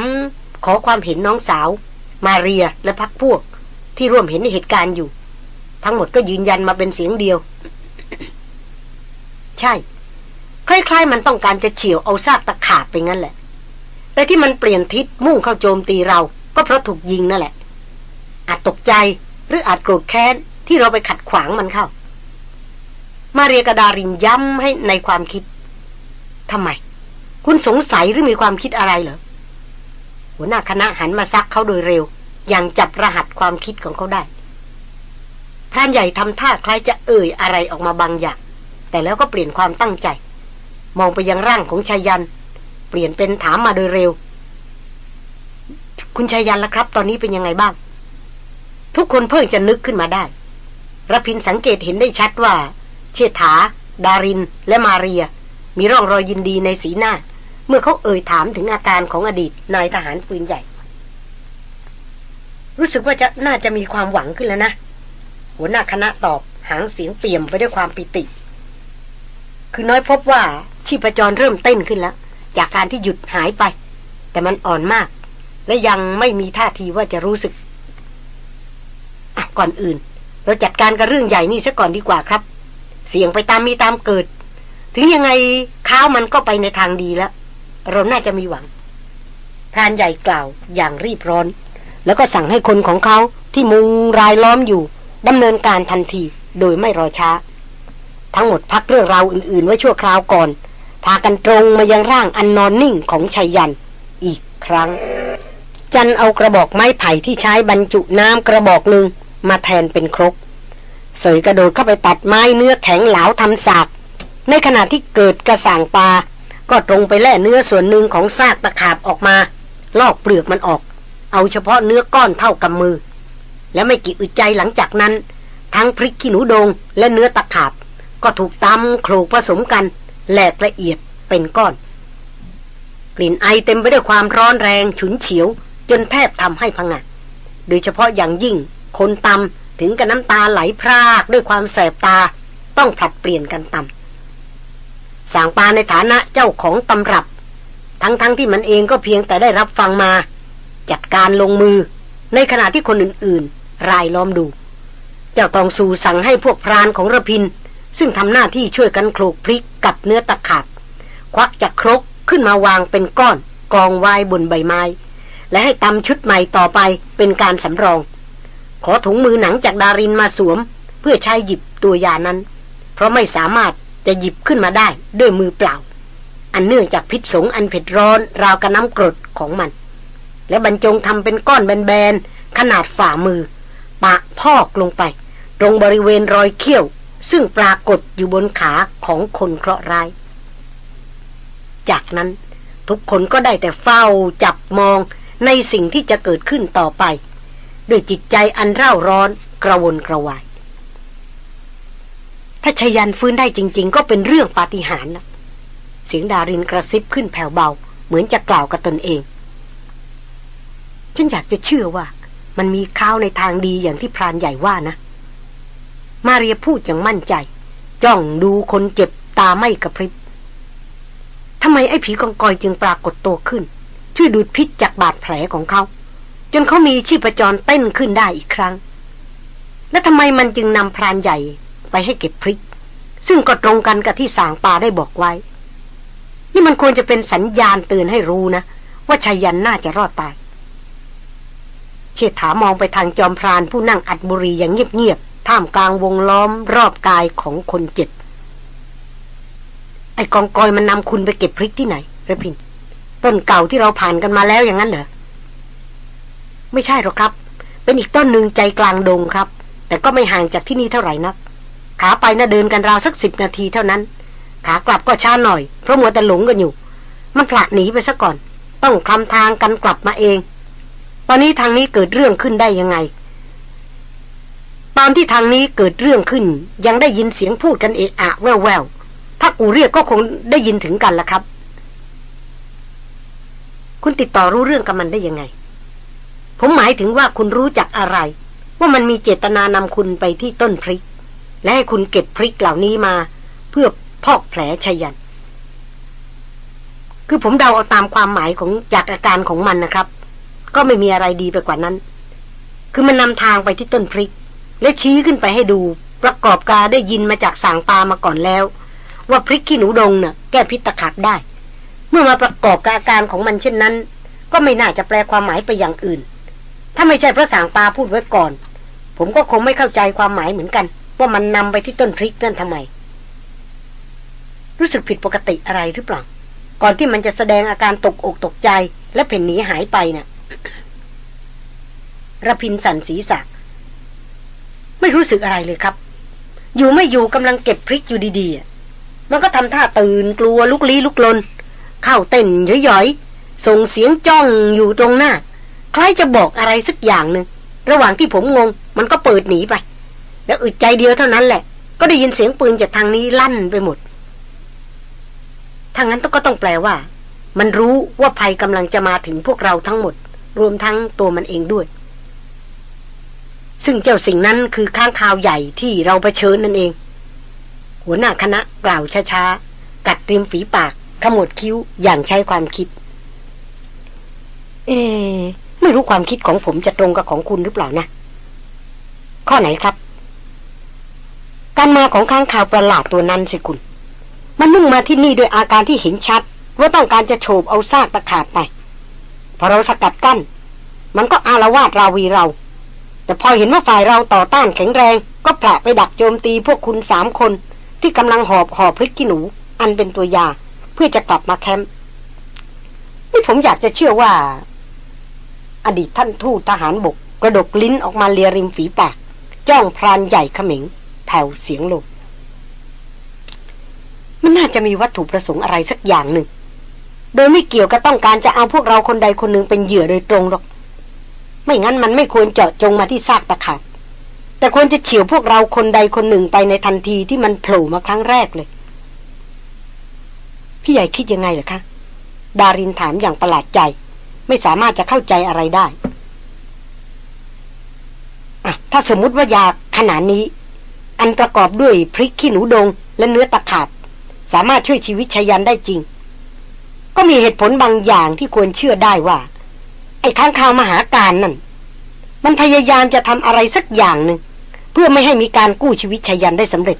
ขอความเห็นน้องสาว มาเรียและพักพวก ที่ร่วมเห็นในเหตุการณ์อยู่ ทั้งหมดก็ยืนยันมาเป็นเสียงเดียว ใช่ คล้ายๆ มันต้องการจะเฉียวเอาซากตะขาบไปงั้นแหละ แต่ที่มันเปลี่ยนทิศมุ่งเข้าโจมตีเรา ก็เพราะถูกยิงนั่นแหละ อาจตกใจหรืออาจโกรธแค้นที่เราไปขัดขวางมันเข้า มาเรียกระดารินย้ำให้ในความคิดทำไม คุณสงสัยหรือมีความคิดอะไรเหรอ หัวหน้าคณะหันมาซักเขาโดยเร็ว อย่างจับรหัสความคิดของเขาได้พรานใหญ่ทำท่าคล้ายจะเอ่ยอะไรออกมาบางอย่าง แต่แล้วก็เปลี่ยนความตั้งใจ มองไปยังร่างของชายัน เปลี่ยนเป็นถามมาโดยเร็ว คุณชายันล่ะครับ ตอนนี้เป็นยังไงบ้าง ทุกคนเพิ่งจะนึกขึ้นมาได้ระพินสังเกตเห็นได้ชัดว่า เชษฐา ดาริน และมาเรีย มีร่องรอยยินดีในสีหน้า เมื่อเขาเอ่ยถามถึงอาการของอดีตนายทหารปืนใหญ่ รู้สึกว่าจะน่าจะมีความหวังขึ้นแล้วนะ หัวหน้าคณะตอบหางเสียงเปี่ยมไปด้วยความปิติ คือน้อยพบว่าชีพจรเริ่มเต้นขึ้นแล้ว จากการที่หยุดหายไป แต่มันอ่อนมาก และยังไม่มีท่าทีว่าจะรู้สึกก่อนอื่น เราจัดการกับเรื่องใหญ่นี่ซะก่อนดีกว่าครับ เสี่ยงไปตามมีตามเกิด ถึงยังไงข้าวมันก็ไปในทางดีแล้ว เราน่าจะมีหวังพรานใหญ่กล่าวอย่างรีบร้อน แล้วก็สั่งให้คนของเขาที่มุงรายล้อมอยู่ดำเนินการทันทีโดยไม่รอช้า ทั้งหมดพักเรื่องราวอื่นๆ ไว้ชั่วคราวก่อน พากันตรงมายังร่างอันนอนนิ่งของชัยยันอีกครั้ง จันเอากระบอกไม้ไผ่ที่ใช้บรรจุน้ำกระบอกหนึ่งมาแทนเป็นครก เสยกระโดดเข้าไปตัดไม้เนื้อแข็งเหลาทำสาก ในขณะที่เกิดกระสางปลา ก็ตรงไปแล่เนื้อส่วนหนึ่งของซากตะขาบออกมา ลอกเปลือกมันออก เอาเฉพาะเนื้อก้อนเท่ากำมือ และไม่กี่อึดใจหลังจากนั้น ทั้งพริกขี้หนูดงและเนื้อตะขาบ ก็ถูกตำโขลกผสมกันแหลกละเอียดเป็นก้อน กลิ่นไอเต็มไปด้วยความร้อนแรงฉุนเฉียว จนแทบทำให้พังงะโดยเฉพาะอย่างยิ่งคนตำ ถึงกับน้ำตาไหลพรากด้วยความแสบตาต้องผลัดเปลี่ยนกันตำสางปาในฐานะเจ้าของตำรับ ทั้งๆทที่มันเองก็เพียงแต่ได้รับฟังมา จัดการลงมือ ในขณะที่คนอื่นๆ รายล้อมดู เจ้าตองสูสั่งให้พวกพรานของระพิน ซึ่งทำหน้าที่ช่วยกันโขลกพริกกับเนื้อตะขาบควักจากครกขึ้นมาวางเป็นก้อน กองไว้บนใบไม้ และให้ตำชุดใหม่ต่อไปเป็นการสำรอง ขอถุงมือหนังจากดารินมาสวม เพื่อใช้หยิบตัวยานั้น เพราะไม่สามารถจะหยิบขึ้นมาได้ด้วยมือเปล่า อันเนื่องจากพิษสงอันเผ็ดร้อนราวกับน้ำกรดของมัน และบรรจงทำเป็นก้อนแบนๆขนาดฝ่ามือ ปะพอกลงไป ตรงบริเวณรอยเขี้ยว ซึ่งปรากฏอยู่บนขาของคนเคราะห์ร้าย จากนั้นทุกคนก็ได้แต่เฝ้าจับมองในสิ่งที่จะเกิดขึ้นต่อไป ด้วยจิตใจอันเร่าร้อนกระวนกระวาย ถ้าชยันฟื้นได้จริง ๆ ก็เป็นเรื่องปาฏิหาริย์นะเสียงดารินกระซิบขึ้นแผ่วเบา เหมือนจะกล่าวกับตนเอง ฉันอยากจะเชื่อว่า มันมีข้าวในทางดีอย่างที่พรานใหญ่ว่านะ มาเรียพูดอย่างมั่นใจ จ้องดูคนเจ็บตาไม่กระพริบทำไมไอ้ผีกองกอยจึงปรากฏตัวขึ้น ช่วยดูดพิษจากบาดแผลของเขา จนเขามีชีพจรเต้นขึ้นได้อีกครั้ง และทำไมมันจึงนำพรานใหญ่ไปให้เก็บพริก ซึ่งก็ตรงกันกับที่สางปาได้บอกไว้ นี่มันควรจะเป็นสัญญาณเตือนให้รู้นะ ว่าชายันน่าจะรอดตาย เชษฐามองไปทางจอมพรานผู้นั่งอัดบุรีอย่างเงียบๆท่ามกลางวงล้อมรอบกายของคนเจ็บไอ้กองกอยมันนำคุณไปเก็บพริกที่ไหนระพินต้นเก่าที่เราผ่านกันมาแล้วอย่างนั้นเหรอ ไม่ใช่หรอกครับ เป็นอีกต้นหนึ่งใจกลางดงครับ แต่ก็ไม่ห่างจากที่นี่เท่าไหร่นัก ขาไปน่าเดินกันราวสักสิบนาทีเท่านั้น ขากลับก็ช้าหน่อย เพราะมัวแต่หลงกันอยู่ มันผละหนีไปซะก่อน ต้องคลำทางกันกลับมาเอง ตอนนี้ทางนี้เกิดเรื่องขึ้นได้ยังไง ตอนที่ทางนี้เกิดเรื่องขึ้น ยังได้ยินเสียงพูดกันเอะอะแววแววถ้ากูเรียกก็คงได้ยินถึงกันละครับ คุณติดต่อรู้เรื่องกับมันได้ยังไง ผมหมายถึงว่าคุณรู้จักอะไร ว่ามันมีเจตนานำคุณไปที่ต้นพริก และให้คุณเก็บพริกเหล่านี้มา เพื่อพอกแผลชยัน คือผมเดาเอาตามความหมายของจากอาการของมันนะครับ ก็ไม่มีอะไรดีไปกว่านั้น คือมันนำทางไปที่ต้นพริก และชี้ขึ้นไปให้ดูประกอบการได้ยินมาจากสางปามาก่อนแล้ว ว่าพริกขี้หนูดงเนะ่ะแก้พิษตะขาบได้ เมื่อมาประกอบกับอาการของมันเช่นนั้น ก็ไม่น่าจะแปลความหมายไปอย่างอื่น ถ้าไม่ใช่พระสางปาพูดไว้ก่อน ผมก็คงไม่เข้าใจความหมายเหมือนกัน ว่ามันนำไปที่ต้นพริกนั่นทำไม รู้สึกผิดปกติอะไรหรือเปล่า ก่อนที่มันจะแสดงอาการตกอกตกใจ และเพ่นหนีหายไปนะ่ะระพินสันศีสักไม่รู้สึกอะไรเลยครับ อยู่ไม่อยู่กำลังเก็บพริกอยู่ดีๆ มันก็ทำท่าตื่นกลัวลุกลี้ลุกลน เข้าเต้นย่อยๆ ส่งเสียงจ้องอยู่ตรงหน้า คล้ายจะบอกอะไรสักอย่างหนึ่งระหว่างที่ผมงง มันก็เปิดหนีไป แล้วอึดใจเดียวเท่านั้นแหละ ก็ได้ยินเสียงปืนจากทางนี้ลั่นไปหมดถ้างั้นก็ต้องแปลว่า มันรู้ว่าภัยกำลังจะมาถึงพวกเราทั้งหมด รวมทั้งตัวมันเองด้วย ซึ่งเจ้าสิ่งนั้นคือข้างคาวใหญ่ที่เราเผชิญนั่นเอง หัวหน้าคณะกล่าวช้าๆ กัดริมฝีปากขมวดคิ้วอย่างใช้ความคิด เอ ไม่รู้ความคิดของผมจะตรงกับของคุณหรือเปล่านะ ข้อไหนครับ การมาของข้างคาวประหลาดตัวนั้นสิคุณ มันมุ่งมาที่นี่โดยอาการที่เห็นชัด ว่าต้องการจะโฉบเอาซากตะขาบไป พอเราสกัดกั้น มันก็อาละวาดราวีเรา แต่พอเห็นว่าฝ่ายเราต่อต้านแข็งแรง ก็แผลไปดักโจมตีพวกคุณสามคน ที่กำลังหอบหอบพริกขี้หนู อันเป็นตัวยา เพื่อจะกลับมาแคมป์นี่ผมอยากจะเชื่อว่า อดีตท่านทูตทหารบก กระดกลิ้นออกมาเลียริมฝีปาก จ้องพรานใหญ่ขม็งแผ่วเสียงลงมันน่าจะมีวัตถุประสงค์อะไรสักอย่างหนึ่ง โดยไม่เกี่ยวกับต้องการจะเอาพวกเราคนใดคนหนึ่งเป็นเหยื่อโดยตรงหรอก ไม่งั้นมันไม่ควรเจาะจงมาที่ซากตะขาบแต่ควรจะเฉียวพวกเราคนใดคนหนึ่งไปในทันทีที่มันโผล่มาครั้งแรกเลย พี่ใหญ่คิดยังไงเหรอคะ ดารินถามอย่างประหลาดใจ ไม่สามารถจะเข้าใจอะไรได้อะถ้าสมมติว่ายาขนาดนี้ อันประกอบด้วยพริกขี้หนูดง และเนื้อตะขาบ สามารถช่วยชีวิตชายันได้จริง ก็มีเหตุผลบางอย่างที่ควรเชื่อได้ว่า ไอ้ข้างคาวมหาการนั่น มันพยายามจะทำอะไรสักอย่างหนึ่งเพื่อไม่ให้มีการกู้ชีวิตชายันได้สำเร็จ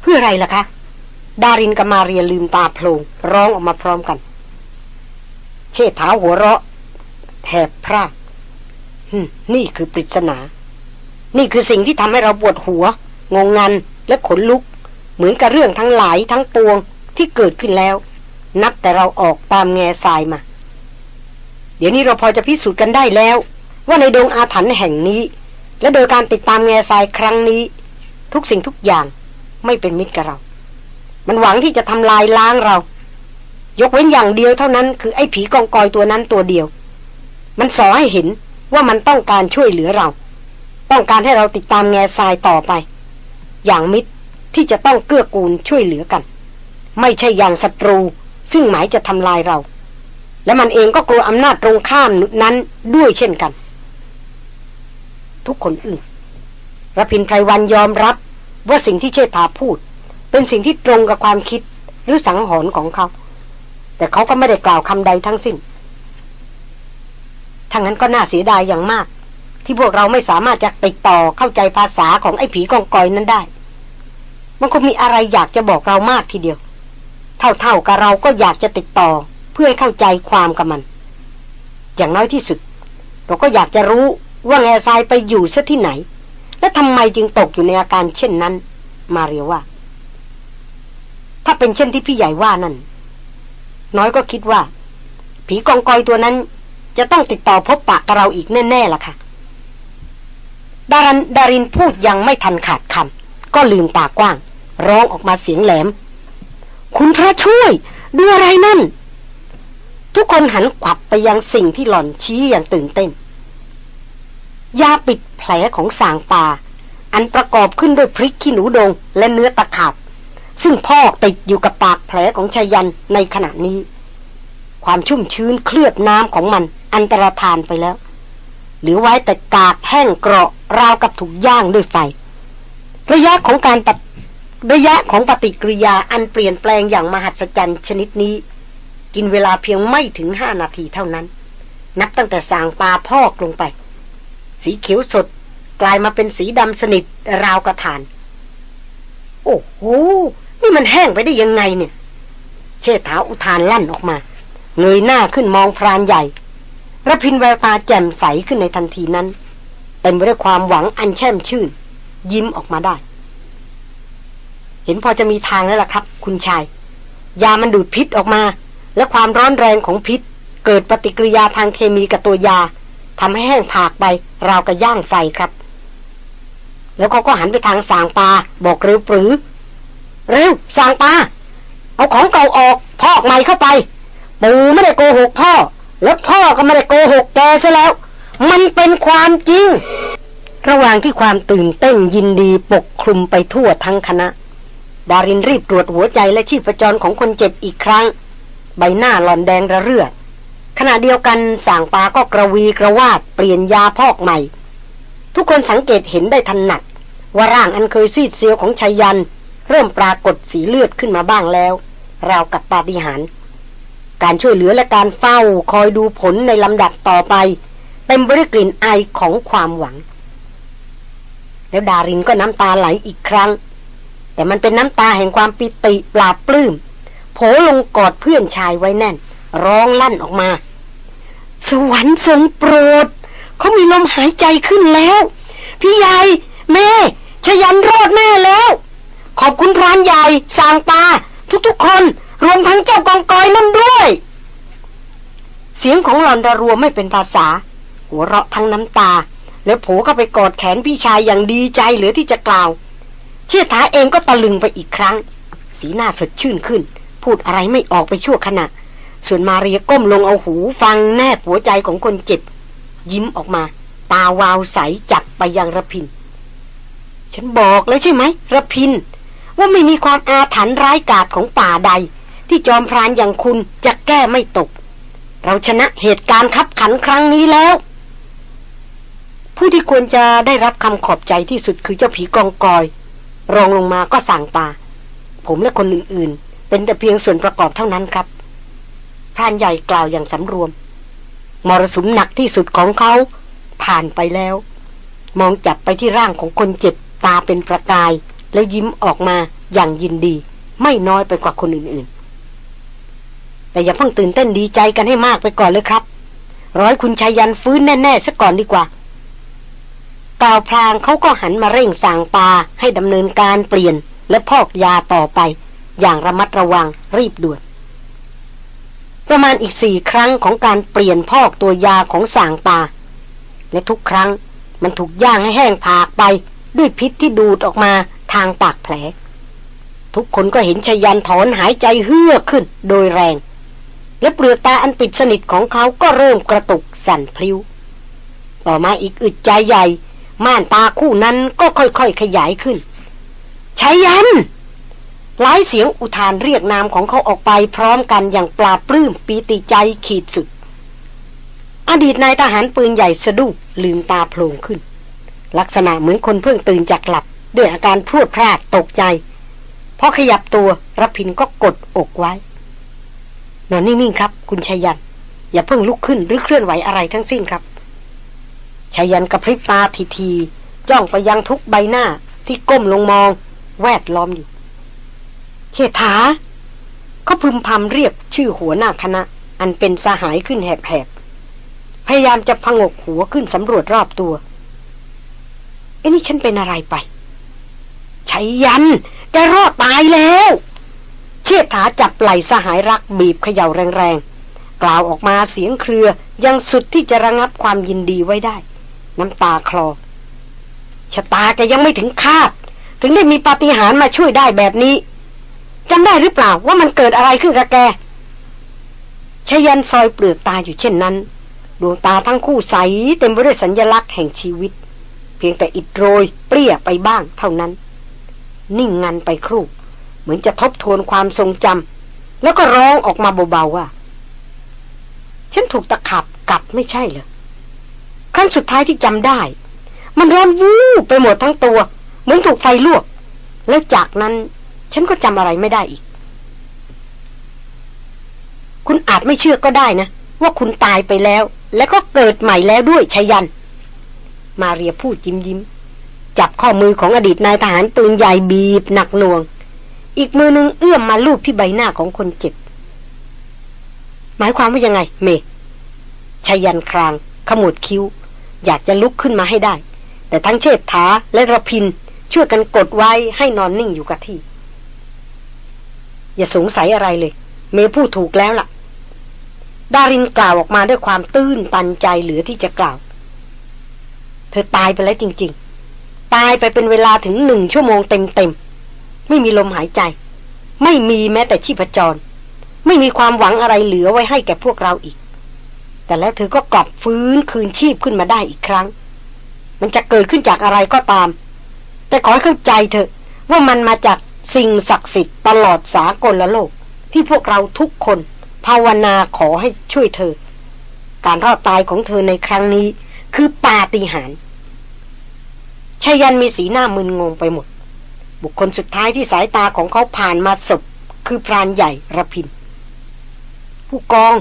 เพื่ออะไรล่ะคะ ดารินกับมาเรียลืมตาโพลงร้องออกมาพร้อมกัน เชษฐาหัวเราะ แหบพรากนี่คือปริศนา นี่คือสิ่งที่ทำให้เราปวดหัว งงงันและขนลุก เหมือนกับเรื่องทั้งหลายทั้งปวงที่เกิดขึ้นแล้ว นับแต่เราออกตามแง่ทรายมา เดี๋ยวนี้เราพอจะพิสูจน์กันได้แล้ว ว่าในดงอาถรรพ์แห่งนี้ และโดยการติดตามแง่ทรายครั้งนี้ ทุกสิ่งทุกอย่างไม่เป็นมิตรกับเรา มันหวังที่จะทำลายล้างเรา ยกเว้นอย่างเดียวเท่านั้นคือไอ้ผีกองกอยตัวนั้นตัวเดียว มันสอให้เห็นว่ามันต้องการช่วยเหลือเรา ต้องการให้เราติดตามแง่ทรายต่อไป อย่างมิตรที่จะต้องเกื้อกูลช่วยเหลือกัน ไม่ใช่อย่างศัตรู ซึ่งหมายจะทำลายเรา และมันเองก็กลัวอำนาจตรงข้ามนั้นด้วยเช่นกัน ทุกคนอึ้งรพินไพรวันยอมรับว่าสิ่งที่เชษฐาพูด เป็นสิ่งที่ตรงกับความคิดหรือสังหรณ์ของเขา แต่เขาก็ไม่ได้กล่าวคำใดทั้งสิ้นถ้างั้นก็น่าเสียดายอย่างมาก ที่พวกเราไม่สามารถจะติดต่อเข้าใจภาษาของไอ้ผีกองกอยนั้นได้ มันคงมีอะไรอยากจะบอกเรามากทีเดียว เท่าๆกับเราก็อยากจะติดต่อเพื่อให้เข้าใจความกับมัน อย่างน้อยที่สุด เราก็อยากจะรู้ว่าแง่ทรายไปอยู่ซะที่ไหน และทำไมจึงตกอยู่ในอาการเช่นนั้น มาเรียว่า ถ้าเป็นเช่นที่พี่ใหญ่ว่านั่น น้อยก็คิดว่า ผีกองกอยตัวนั้น จะต้องติดต่อพบปะกับเราอีกแน่ๆล่ะค่ะ ดารันดารินพูดยังไม่ทันขาดคำก็ลืมตากว้าง ร้องออกมาเสียงแหลม คุณพระช่วย ดูอะไรนั่น ทุกคนหันขวับไปยังสิ่งที่หล่อนชี้อย่างตื่นเต้นยาปิดแผลของสางป่าอันประกอบขึ้นด้วยพริกขี้หนูดงและเนื้อตะขาบ ซึ่งพ่อกติดอยู่กับปากแผลของชายันในขณะนี้ ความชุ่มชื้นเคลือบน้ำของมันอันตรธานไปแล้ว หรือไว้แต่กากแห้งเกราะราวกับถูกย่างด้วยไฟ ระยะของการปฏิระยะของปฏิกิริยาอันเปลี่ยนแปลงอย่างมหัศจรรย์ชนิดนี้ กินเวลาเพียงไม่ถึงห้านาทีเท่านั้น นับตั้งแต่สางปลาพอกลงไป สีเขียวสดกลายมาเป็นสีดำสนิทราวกระถาน โอ้โห นี่มันแห้งไปได้ยังไงเนี่ย เชษฐาอุทานลั่นออกมา เงยหน้าขึ้นมองพรานใหญ่ระพินแววตาแจ่มใสขึ้นในทันทีนั้น เต็มไปด้วยความหวังอันแช่มชื่น ยิ้มออกมาได้ เห็นพอจะมีทางแล้วล่ะครับ คุณชาย ยามันดูดพิษออกมา และความร้อนแรงของพิษ เกิดปฏิกิริยาทางเคมีกับตัวยาทำให้แห้งผากไป ราวกับย่างไฟครับ แล้วเขาก็หันไปทางสางปลาบอกเร็วปรือเร็วสางปลาเอาของเก่าออกพอกใหม่เข้าไป ปูไม่ได้โกหกพ่อ แล้วพ่อก็ไม่ได้โกหกแกซะแล้ว มันเป็นความจริง ระหว่างที่ความตื่นเต้นยินดีปกคลุมไปทั่วทั้งคณะ ดารินรีบตรวจหัวใจและชีพจรของคนเจ็บอีกครั้ง ใบหน้าหลอนแดงระเรื่อขณะเดียวกันสางปาก็กระวีกระวาดเปลี่ยนยาพอกใหม่ ทุกคนสังเกตเห็นได้ทันหนัก ว่าร่างอันเคยซีดเซียวของชายัน เริ่มปรากฏสีเลือดขึ้นมาบ้างแล้ว ราวกับปาฏิหาริย์การช่วยเหลือและการเฝ้าคอยดูผลในลำดับต่อไปเต็มไปด้วยกลิ่นไอของความหวัง แล้วดารินก็น้ำตาไหลอีกครั้ง แต่มันเป็นน้ำตาแห่งความปิติปราบปลื้มโผลงกอดเพื่อนชายไว้แน่น ร้องลั่นออกมา สวรรค์ทรงโปรด เขามีลมหายใจขึ้นแล้ว พี่ใหญ่แม่ ชยันรอดแม่แล้ว ขอบคุณพรานใหญ่สางปาทุกๆคนรวมทั้งเจ้ากองกอยนั่นด้วย เสียงของหลอนระรัวไม่เป็นภาษา หัวเราะทั้งน้ำตา แล้วโผก็ไปกอดแขนพี่ชายอย่างดีใจเหลือที่จะกล่าว เชื่อถาเองก็ตะลึงไปอีกครั้ง สีหน้าสดชื่นขึ้น พูดอะไรไม่ออกไปชั่วขณะ ส่วนมาเรียก้มลงเอาหูฟังแนบหัวใจของคนเจ็บ ยิ้มออกมา ตาวาวใสจับไปยังระพิน ฉันบอกแล้วใช่ไหมระพิน ว่าไม่มีความอาถรรพ์ร้ายกาจของป่าใด ที่จอมพรานอย่างคุณจะแก้ไม่ตก เราชนะเหตุการณ์ขับขันครั้งนี้แล้ว ผู้ที่ควรจะได้รับคำขอบใจที่สุดคือเจ้าผีกองกอย รองลงมาก็สั่งตา ผมและคนอื่นๆ เป็นแต่เพียงส่วนประกอบเท่านั้นครับพรานใหญ่กล่าวอย่างสำรวม มรสุมหนักที่สุดของเขาผ่านไปแล้ว มองจับไปที่ร่างของคนเจ็บ ตาเป็นประกาย แล้วยิ้มออกมาอย่างยินดี ไม่น้อยไปกว่าคนอื่นๆ แต่อย่าเพิ่งตื่นเต้นดีใจกันให้มากไปก่อนเลยครับ ร้อยคุณชายันฟื้นแน่ๆซะก่อนดีกว่ากล่าวพลางเขาก็หันมาเร่งสางปลาให้ดำเนินการเปลี่ยนและพอกยาต่อไป อย่างระมัดระวังรีบด่วนประมาณอีกสี่ครั้งของการเปลี่ยนพอกตัวยาของสางปลาและทุกครั้งมันถูกย่างให้แห้งผากไป ด้วยพิษที่ดูดออกมาทางปากแผล ทุกคนก็เห็นชยันถอนหายใจเฮือกขึ้นโดยแรง และเปลือกตาอันปิดสนิทของเขาก็เริ่มกระตุกสั่นพลิ้ว ต่อมาอีกอึดใจใหญ่ ม่านตาคู่นั้นก็ค่อยๆขยายขึ้นชายันหลายเสียงอุทานเรียกนามของเขาออกไปพร้อมกันอย่างปลาปลื้มปีติใจขีดสุด อดีตนายทหารปืนใหญ่สะดุ้งลืมตาโผล่ขึ้น ลักษณะเหมือนคนเพิ่งตื่นจากหลับ ด้วยอาการพรวดพลาดตกใจพอขยับตัวรพินก็กดอกไว้ นอนนิ่งๆครับ คุณชายัน อย่าเพิ่งลุกขึ้นหรือเคลื่อนไหวอะไรทั้งสิ้นครับชายันกระพริบตาทีๆจ้องไปยังทุกใบหน้าที่ก้มลงมอง แวดล้อมอยู่เชษฐาเขาพึมพำเรียกชื่อหัวหน้าคณะ อันเป็นสหายขึ้นแหบๆพยายามจะพงกหัวขึ้นสำรวจรอบตัว เอ้นี่ฉันเป็นอะไรไปชัยยันแกรอดตายแล้ว เชิดถาจับไหล่สหายรักบีบเขย่าแรงๆ กล่าวออกมาเสียงเครือยังสุดที่จะระงับความยินดีไว้ได้ น้ำตาคลอชะตาแกยังไม่ถึงคาด ถึงได้มีปาฏิหาริย์มาช่วยได้แบบนี้จำได้หรือเปล่าว่ามันเกิดอะไรขึ้นกับแกชยันซอยเปลือกตาอยู่เช่นนั้นดวงตาทั้งคู่ใสเต็มไปด้วยสัญญลักษณ์แห่งชีวิต พียงแต่อิดโรย เปรี้ยไปบ้างเท่านั้น นิ่งงันไปครู่ เหมือนจะทบทวนความทรงจำแล้วก็ร้องออกมาเบาๆว่า ฉันถูกตะขับกัดไม่ใช่เหรอครั้งสุดท้ายที่จำได้ มันร้อนวูบไปหมดทั้งตัว เหมือนถูกไฟลวก แล้วจากนั้นฉันก็จำอะไรไม่ได้อีก คุณอาจไม่เชื่อก็ได้นะ ว่าคุณตายไปแล้ว และก็เกิดใหม่แล้วด้วยชยัน มาเรียพูดยิ้มยิ้ม จับข้อมือของอดีตนายทหารปืนใหญ่บีบหนักหน่วง อีกมือนึงเอื้อมมาลูบที่ใบหน้าของคนเจ็บ หมายความว่ายังไง เมชยันครางขมวดคิ้ว อยากจะลุกขึ้นมาให้ได้ แต่ทั้งเชิดถาและระพินช่วยกันกดไว้ให้นอนนิ่งอยู่กับที่ อย่าสงสัยอะไรเลย เมพูดถูกแล้วล่ะ ดารินกล่าวออกมาด้วยความตื้นตันใจเหลือที่จะกล่าว เธอตายไปแล้วจริง ๆ ตายไปเป็นเวลาถึงหนึ่งชั่วโมงเต็มๆ ไม่มีลมหายใจ ไม่มีแม้แต่ชีพจร ไม่มีความหวังอะไรเหลือไว้ให้แก่พวกเราอีก แต่แล้วเธอก็กลับฟื้นคืนชีพขึ้นมาได้อีกครั้ง มันจะเกิดขึ้นจากอะไรก็ตาม แต่ขอให้เข้าใจเถอะว่ามันมาจากสิ่งศักดิ์สิทธิ์ตลอดสากลละโลก ที่พวกเราทุกคน ภาวนาขอให้ช่วยเธอ การรอดตายของเธอในครั้งนี้ คือปาฏิหาริย์ชายันมีสีหน้ามึนงงไปหมด บุคคลสุดท้ายที่สายตาของเขาผ่านมาศพคือพรานใหญ่ระพิน ผู้กอง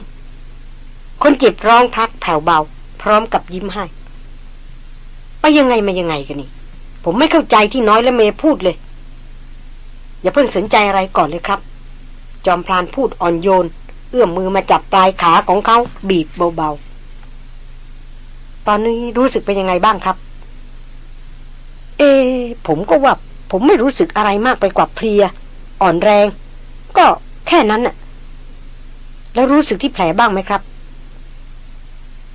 คนเจ็บร้องทักแผ่วเบา พร้อมกับยิ้มให้ไปยังไงมายังไงกันนี่ ผมไม่เข้าใจที่น้อยและเมพูดเลย อย่าเพิ่งสนใจอะไรก่อนเลยครับ จอมพรานพูดอ่อนโยน เอื้อมมือมาจับปลายขาของเขาบีบเบาๆ ตอนนี้รู้สึกเป็นยังไงบ้างครับ เอ ผมก็ว่า ผมไม่รู้สึกอะไรมากไปกว่าเพลีย อ่อนแรง ก็แค่นั้นน่ะ แล้วรู้สึกที่แผลบ้างไหมครับ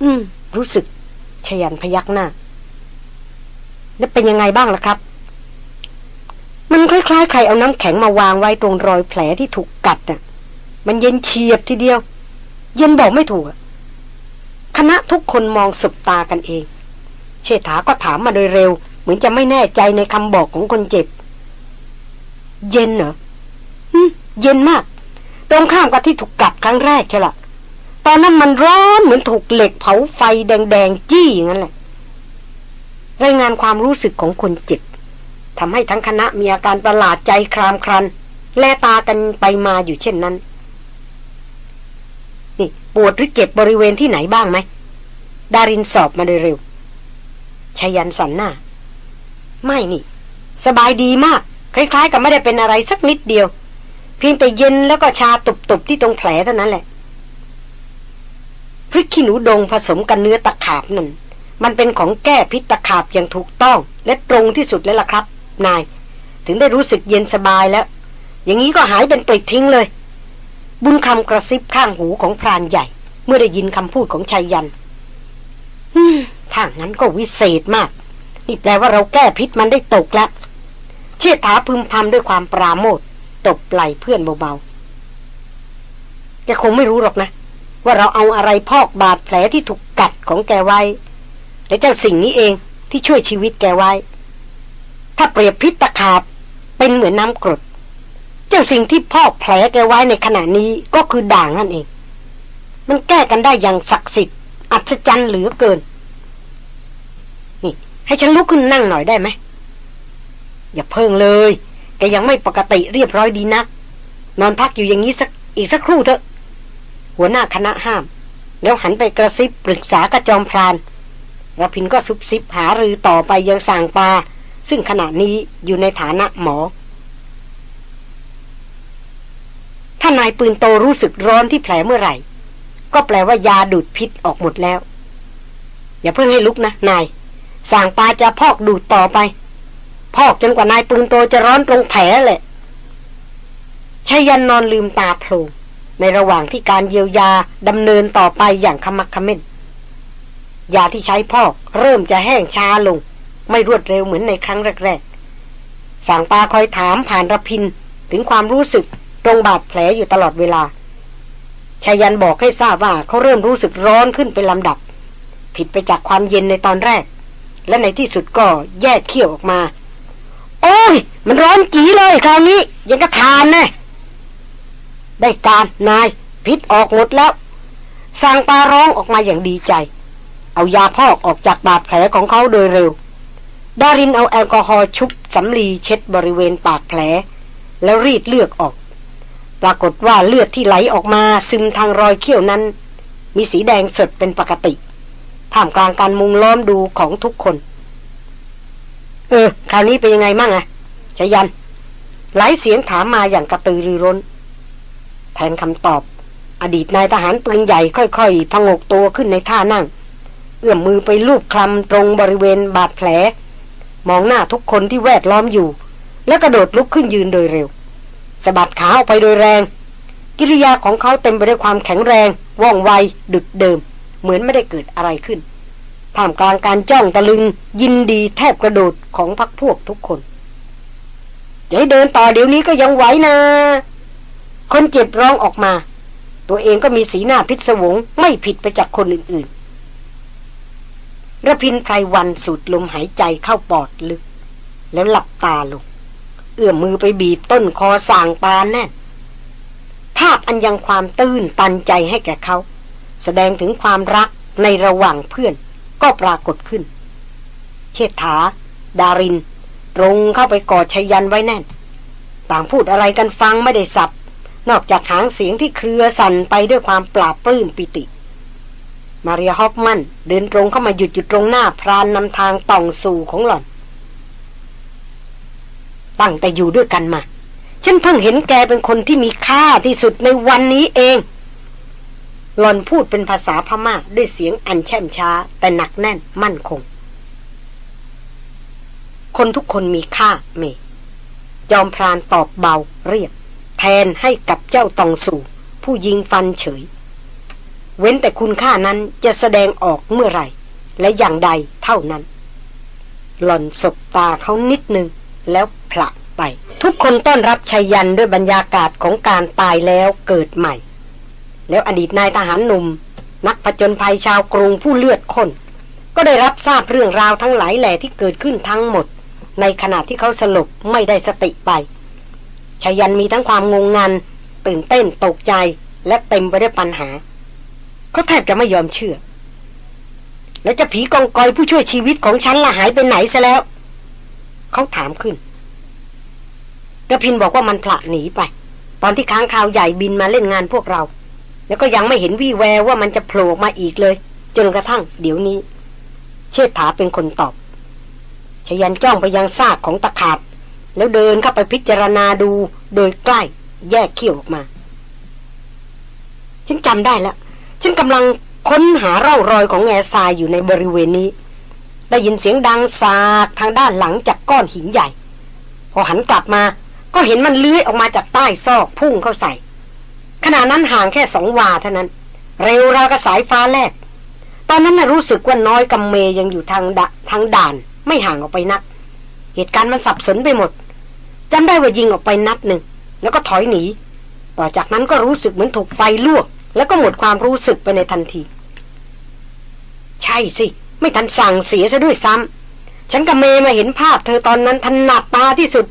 อืม รู้สึกชยันพยักหน้า แล้วเป็นยังไงบ้างล่ะครับ มันคล้ายๆ ใครเอาน้ำแข็งมาวางไว้ตรงรอยแผลที่ถูกกัดน่ะ มันเย็นเฉียบทีเดียว เย็นบอกไม่ถูก คณะทุกคนมองสบตากันเอง เชษฐาก็ถามมาโดยเร็ว เหมือนจะไม่แน่ใจในคำบอกของคนเจ็บ เย็นเหรอเย็นมาก ตรงข้ามกับที่ถูกกัดครั้งแรกใช่ละตอนนั้นมันร้อนเหมือนถูกเหล็กเผาไฟแดงๆจี้อย่างนั้นแหละ รายงานความรู้สึกของคนเจ็บทำให้ทั้งคณะมีอาการประหลาดใจครามครัน แลตากันไปมาอยู่เช่นนั้น ปวดหรือเจ็บบริเวณที่ไหนบ้างไหม ดารินสอบมาโดยเร็วชยันสันหน้า ไม่นี่ สบายดีมาก คล้ายๆ กับไม่ได้เป็นอะไรสักนิดเดียว เพียงแต่เย็นแล้วก็ชาตุบๆที่ตรงแผลเท่านั้นแหละพริกขี้หนูดงผสมกันเนื้อตะขาบนั่น มันเป็นของแก้พิษตะขาบอย่างถูกต้องและตรงที่สุดแล้วล่ะครับ นาย ถึงได้รู้สึกเย็นสบายแล้ว อย่างนี้ก็หายเป็นปลิดทิ้งเลย บุญคำกระซิบข้างหูของพรานใหญ่ เมื่อได้ยินคำพูดของชายยันถ้างั้นก็วิเศษมาก นี่แปลว่าเราแก้พิษมันได้ตกแล้วเชิดาพึมพำด้วยความปราโมทตบไหลเพื่อนเบาๆแกคงไม่รู้หรอกนะ ว่าเราเอาอะไรพอกบาดแผลที่ถูกกัดของแกไว้ และเจ้าสิ่งนี้เองที่ช่วยชีวิตแกไว้ ถ้าเปรียบพิษตะขาบเป็นเหมือนน้ำกรด เจ้าสิ่งที่พ่อแผลแกไว้ในขณะนี้ก็คือด่างนั่นเอง มันแก้กันได้อย่างศักดิ์สิทธิ์อัศจรรย์เหลือเกิน นี่ ให้ฉันลุกขึ้นนั่งหน่อยได้ไหม อย่าเพิ่งเลย แกยังไม่ปกติเรียบร้อยดีนัก นอนพักอยู่อย่างนี้สักอีกสักครู่เถอะ หัวหน้าคณะห้าม แล้วหันไปกระซิบปรึกษากระจอมพรานรพินก็ซุบซิบหารือต่อไปยังสางปา ซึ่งขณะนี้อยู่ในฐานะหมอ ถ้านายปืนโตรู้สึกร้อนที่แผลเมื่อไหร่ ก็แปลว่ายาดูดพิษออกหมดแล้ว อย่าเพิ่งให้ลุกนะ นายสางปาจะพอกดูดต่อไป พอกจนกว่านายปืนโตจะร้อนตรงแผลแหละชายันนอนลืมตาโพลงในระหว่างที่การเยียวยาดำเนินต่อไปอย่างขมักขม้นยาที่ใช้พ่อเริ่มจะแห้งช้าลง ไม่รวดเร็วเหมือนในครั้งแรกๆสั่งปาคอยถามผ่านระพินถึงความรู้สึก รงบาดแผลอยู่ตลอดเวลาชายันบอกให้ทราบว่าเขาเริ่มรู้สึกร้อนขึ้นเป็นลำดับ ผิดไปจากความเย็นในตอนแรก และในที่สุดก็แยกเขี้ยวออกมา โอ้ย มันร้อนจีเลยคราวนี้ ยังกระทานแน่ได้การนาย พิษออกหมดแล้วสางปาร้องออกมาอย่างดีใจ เอายาพอกออกจากบาดแผลของเขาโดยเร็ว ดารินเอาแอลกอฮอล์ชุบสำลีเช็ดบริเวณปากแผล แล้วรีดเลือดออก ปรากฏว่าเลือดที่ไหลออกมาซึมทางรอยเขี้ยวนั้น มีสีแดงสดเป็นปกติ ท่ามกลางการมุงล้อมดูของทุกคน เออ คราวนี้เป็นยังไงมั่งอะชยัน หลายเสียงถามมาอย่างกระตือรือร้น แทนคำตอบ อดีตนายทหารปืนใหญ่ค่อยๆพงกตัวขึ้นในท่านั่ง เอื้อมมือไปลูบคลำตรงบริเวณบาดแผล มองหน้าทุกคนที่แวดล้อมอยู่ แล้วกระโดดลุกขึ้นยืนโดยเร็ว สะบัดขาออกไปโดยแรง กิริยาของเขาเต็มไปด้วยความแข็งแรง ว่องไวดุดเดิม เหมือนไม่ได้เกิดอะไรขึ้นท่ามกลางการจ้องตะลึง ยินดีแทบกระโดดของพักพวกทุกคนจะให้เดินต่อเดี๋ยวนี้ก็ยังไหวนะ คนเจ็บร้องออกมา ตัวเองก็มีสีหน้าพิศวง ไม่ผิดไปจากคนอื่นๆระพินไพรวันสูดลมหายใจเข้าปอดลึก แล้วหลับตาลง เอื้อมมือไปบีบต้นคอสางปานแน่นภาพอันยังความตื้นตันใจให้แก่เขา แสดงถึงความรักในระหว่างเพื่อนก็ปรากฏขึ้น เชษฐา ดาริน ตรงเข้าไปกอดชยันไว้แน่น ต่างพูดอะไรกันฟังไม่ได้สับ นอกจากหางเสียงที่เครือสั่นไปด้วยความปราบปลื้มปิติ มาเรียฮอฟมันเดินตรงเข้ามาหยุดอยู่ตรงหน้าพรานนำทางต่องสู่ของหล่อน ตั้งแต่อยู่ด้วยกันมา ฉันเพิ่งเห็นแกเป็นคนที่มีค่าที่สุดในวันนี้เอง หลอนพูดเป็นภาษาพม่าด้วยเสียงอันแช่มช้า แต่หนักแน่นมั่นคง คนทุกคนมีค่าเมยอมพรานตอบเบาเรียบ แทนให้กับเจ้าตองสู่ ผู้ยิงฟันเฉย เว้นแต่คุณค่านั้นจะแสดงออกเมื่อไหร่ และอย่างใดเท่านั้น หล่อนสบตาเขานิดนึง แล้วผลักไป ทุกคนต้อนรับชัยยันด้วยบรรยากาศของการตายแล้วเกิดใหม่ แล้วอดีตนายทหารหนุ่ม นักผจญภัยชาวกรุงผู้เลือดข้นก็ได้รับทราบเรื่องราวทั้งหลายแหล่ที่เกิดขึ้นทั้งหมด ในขณะที่เขาสลบไม่ได้สติไปชายันมีทั้งความงงงันตื่นเต้นตกใจและเต็มไปด้วยปัญหา เขาแทบจะไม่ยอมเชื่อ แล้วจะผีกองกอยผู้ช่วยชีวิตของฉันละหายไปไหนซะแล้ว เขาถามขึ้นกระพินบอกว่ามันผละหนีไป ตอนที่ค้างคาวใหญ่บินมาเล่นงานพวกเรา แล้วก็ยังไม่เห็นวี่แววว่ามันจะโผล่มาอีกเลย จนกระทั่งเดี๋ยวนี้ เชษฐาเป็นคนตอบชยันจ้องไปยังซากของตะขาบ แล้วเดินเข้าไปพิจารณาดูโดยใกล้แยกเขี้ยวออกมา ฉันจำได้แล้ว ฉันกำลังค้นหาเร่ารอยของแง่ทรายอยู่ในบริเวณนี้ ได้ยินเสียงดังสากทางด้านหลังจากก้อนหินใหญ่ พอหันกลับมาก็เห็นมันเลื้อยออกมาจากใต้ซอกพุ่งเข้าใส่ ขณะนั้นห่างแค่สองวาเท่านั้น เร็วราวกับสายฟ้าแลบตอนนั้นน่ะรู้สึกว่าน้อยกำเมยังอยู่ทางดทางด่านไม่ห่างออกไปนัก เหตุการณ์มันสับสนไปหมดจำได้ว่ายิงออกไปนัดหนึ่งแล้วก็ถอยหนี ต่อจากนั้นก็รู้สึกเหมือนถูกไฟลวก แล้วก็หมดความรู้สึกไปในทันที ใช่สิ ไม่ทันสั่งเสียซะด้วยซ้ำฉันกับเมมาเห็นภาพเธอตอนนั้นทันหนัดตาที่สุด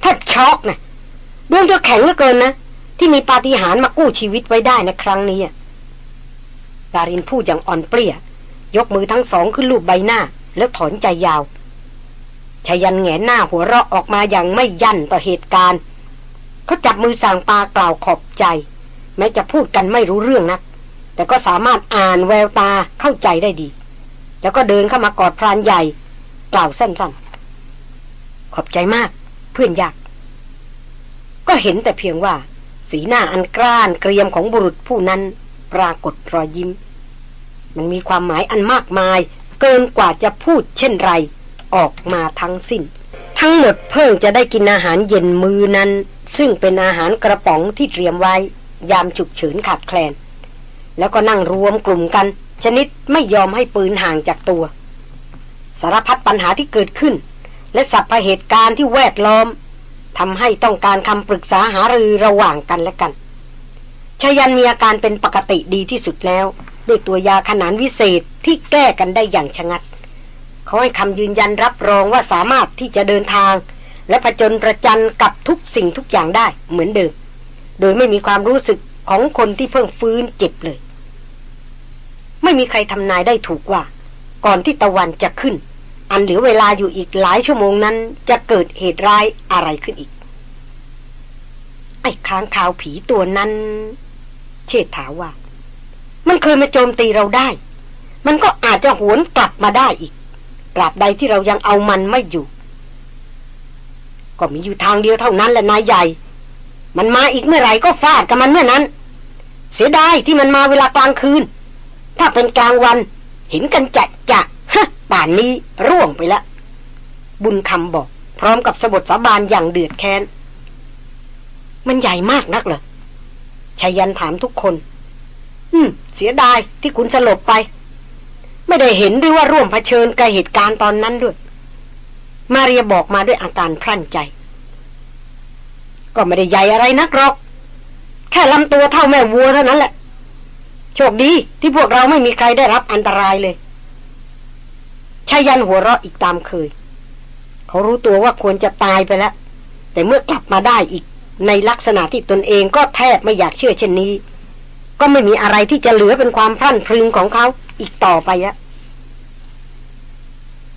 แทบช็อกนะดวงเธอแข็งเหลือเกินนะ ที่มีปาฏิหาริย์มากู้ชีวิตไว้ได้ในครั้งนี้ดารินพูดอย่างอ่อนเปรี้ย ยกมือทั้งสองขึ้นลูบใบหน้า แล้วถอนใจยาวชายันแงนหน้าหัวเราะออกมาอย่างไม่ยั่นต่อเหตุการณ์เขาจับมือสางปากล่าวขอบใจ แม้จะพูดกันไม่รู้เรื่องนะแต่ก็สามารถอ่านแววตาเข้าใจได้ดี แล้วก็เดินเข้ามากอดพรานใหญ่ กล่าวสั้นๆ ขอบใจมาก เพื่อนยาก ก็เห็นแต่เพียงว่า สีหน้าอันกร้านเกรียมของบุรุษผู้นั้นปรากฏรอยยิ้ม มันมีความหมายอันมากมาย เกินกว่าจะพูดเช่นไร ออกมาทั้งสิ้น ทั้งหมดเพิ่งจะได้กินอาหารเย็นมือนั้น ซึ่งเป็นอาหารกระป๋องที่เตรียมไว้ ยามฉุกเฉินขาดแคลน แล้วก็นั่งรวมกลุ่มกัน ชนิดไม่ยอมให้ปืนห่างจากตัว สารพัดปัญหาที่เกิดขึ้น และสัพเหตุการณ์ที่แวดล้อมทำให้ต้องการคำปรึกษาหารือระหว่างกันและกันชายันมีอาการเป็นปกติดีที่สุดแล้ว ด้วยตัวยาขนานวิเศษที่แก้กันได้อย่างชะงัด เขาให้คำยืนยันรับรองว่าสามารถที่จะเดินทาง และผจญประจันกับทุกสิ่งทุกอย่างได้เหมือนเดิม โดยไม่มีความรู้สึกของคนที่เพิ่งฟื้นเจ็บเลย ไม่มีใครทำนายได้ถูกว่า ก่อนที่ตะวันจะขึ้น อันเหลือเวลาอยู่อีกหลายชั่วโมงนั้น จะเกิดเหตุร้ายอะไรขึ้นอีก ไอ้ค้างคาวผีตัวนั้น เชษฐาว่า มันเคยมาโจมตีเราได้ มันก็อาจจะหวนกลับมาได้อีกตราบใดที่เรายังเอามันไม่อยู่ ก็มีอยู่ทางเดียวเท่านั้นแหละนายใหญ่ มันมาอีกเมื่อไหร่ก็ฟาดกับมันเมื่อนั้น เสียดายที่มันมาเวลากลางคืน ถ้าเป็นกลางวัน เห็นกันจะจะฮะป่านนี้ร่วงไปแล้วบุญคำบอก พร้อมกับสบทสาบานอย่างเดือดแค้น มันใหญ่มากนักเหรอชายันถามทุกคน อืม เสียดายที่คุณสลบไป ไม่ได้เห็นด้วยว่าร่วมเผชิญกับเหตุการณ์ตอนนั้นด้วย มาเรียบอกมาด้วยอาการพรั่นใจ ก็ไม่ได้ใหญ่อะไรนักหรอก แค่ลำตัวเท่าแม่วัวเท่านั้นแหละ ชคดีที่พวกเราไม่มีใครได้รับอันตรายเลยชายันหัวเราะอีกตามเคย เขารู้ตัวว่าควรจะตายไปแล้ว แต่เมื่อกลับมาได้อีก ในลักษณะที่ตนเองก็แทบไม่อยากเชื่อเช่นนี้ ก็ไม่มีอะไรที่จะเหลือเป็นความพรั่นพรึงของเขาอีกต่อไปอะ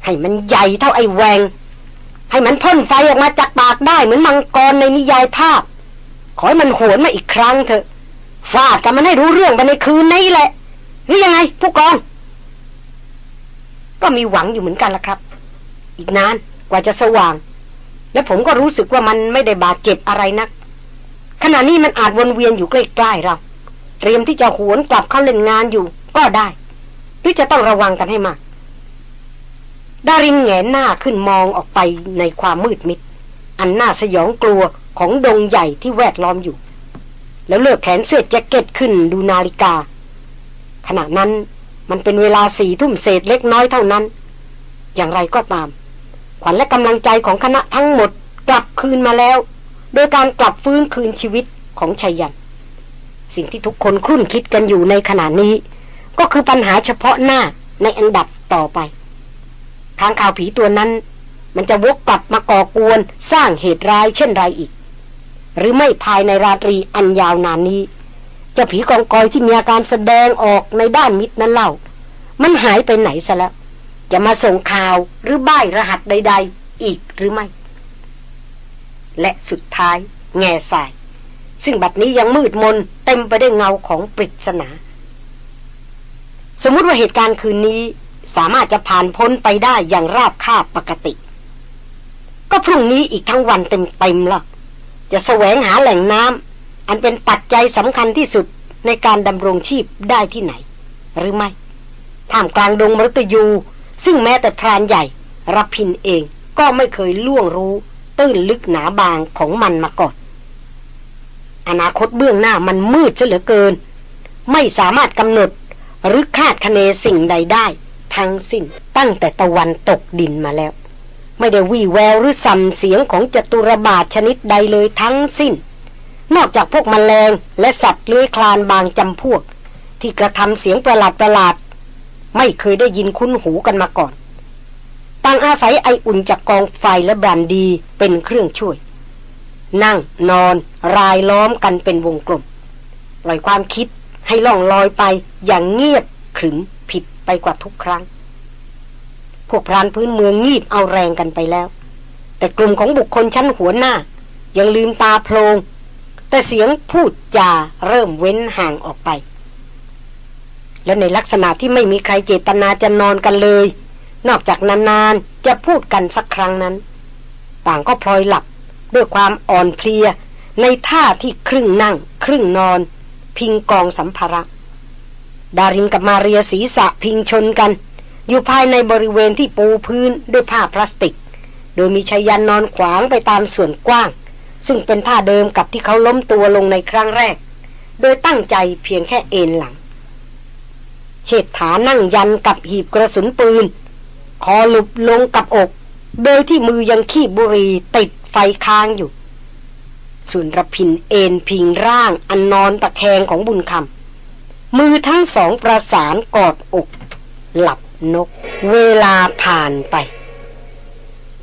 ให้มันใหญ่เท่าไอ้แวง ให้มันพ่นไฟออกมาจากปากได้เหมือนมังกรในนิยายภาพ ขอให้มันโหนมาอีกครั้งเถอะ ฟาดกันมันให้รู้เรื่องไปในคืนนี้แหละ หรือยังไงผู้กอง ก็มีหวังอยู่เหมือนกันละครับ อีกนานกว่าจะสว่าง และผมก็รู้สึกว่ามันไม่ได้บาดเจ็บอะไรนัก ขณะนี้มันอาจวนเวียนอยู่ใกล้ๆเรา เตรียมที่จะหวนกลับเข้าเล่นงานอยู่ ก็ได้ หรือจะต้องระวังกันให้มากดารินแงนหน้าขึ้นมองออกไปในความมืดมิด อันน่าสยองกลัวของดงใหญ่ที่แวดล้อมอยู่ แล้วเลือกแขนเสื้อแจ็คเก็ตขึ้นดูนาฬิกา ขณะนั้นมันเป็นเวลาสี่ทุ่มเศษเล็กน้อยเท่านั้น อย่างไรก็ตาม ขวัญและกำลังใจของคณะทั้งหมดกลับคืนมาแล้ว โดยการกลับฟื้นคืนชีวิตของชัยยัน สิ่งที่ทุกคนครุ่นคิดกันอยู่ในขณะนี้ ก็คือปัญหาเฉพาะหน้าในอันดับต่อไปทางข่าวผีตัวนั้น มันจะวกกลับมาก่อกวนสร้างเหตุร้ายเช่นไรอีก หรือไม่ภายในราตรีอันยาวนานนี้เจ้าผีกองกอยที่มีอาการแสดงออกในด้านมิตรนั้นเล่า มันหายไปไหนซะแล้ว จะมาส่งข่าวหรือบ้ายรหัสใด ๆ อีกหรือไม่ และสุดท้าย แง่สาย ซึ่งบัดนี้ยังมืดมนเต็มไปด้วยเงาของปริศนา สมมติว่าเหตุการณ์คืนนี้สามารถจะผ่านพ้นไปได้อย่างราบคาบปกติ ก็พรุ่งนี้อีกทั้งวันเต็มๆล่ะ จะแสวงหาแหล่งน้ำอันเป็นปัจจัยสำคัญที่สุดในการดำรงชีพได้ที่ไหน หรือไม่ท่ามกลางดงมรตยู ซึ่งแม้แต่พรานใหญ่รับพินเองก็ไม่เคยล่วงรู้ ตื้นลึกหนาบางของมันมาก่อน อนาคตเบื้องหน้ามันมืดเเหลือเกิน ไม่สามารถกำหนดหรือคาดคะเนสิ่งใดได้ ทั้งสิ้นตั้งแต่ตะวันตกดินมาแล้ว ไม่ได้วี่แววหรือสั่มเสียงของจตุรบาทชนิดใดเลยทั้งสิ้น นอกจากพวกมแมลงและสัตว์เลื้อยคลานบางจำพวก ที่กระทำเสียงประหลาดประหลาด ไม่เคยได้ยินคุ้นหูกันมาก่อน ต่างอาศัยไออุ่นจากกองไฟและบรันดีเป็นเครื่องช่วย นั่งนอนรายล้อมกันเป็นวงกลมปล่อยความคิดให้ล่องลอยไปอย่างเงียบขรึมผิดไปกว่าทุกครั้ง วกพรานพื้นเมืองงีบเอาแรงกันไปแล้ว แต่กลุ่มของบุคคลชั้นหัวหน้า ยังลืมตาโพลงแต่เสียงพูดจาเริ่มเว้นห่างออกไป แล้วในลักษณะที่ไม่มีใครเจตนาจะนอนกันเลย นอกจากนานๆจะพูดกันสักครั้งนั้น ต่างก็พลอยหลับด้วยความอ่อนเพลีย ในท่าที่ครึ่งนั่ง ครึ่งนอน พิงกองสัมภาระ ดารินกับมาเรียศีรษะพิงชนกัน อยู่ภายในบริเวณที่ปูพื้นด้วยผ้าพลาสติก โดยมีชายันนอนขวางไปตามส่วนกว้าง ซึ่งเป็นท่าเดิมกับที่เขาล้มตัวลงในครั้งแรก โดยตั้งใจเพียงแค่เอนหลัง เชิดฐานั่งยันกับหีบกระสุนปืน คอหลุบลงกับอก โดยที่มือยังขีบบุรีติดไฟค้างอยู่ ส่วนระพินเอนพิงร่างอันนอนตะแคงของบุญคำมือทั้งสองประสานกอดอก หลับ นก เวลาผ่านไป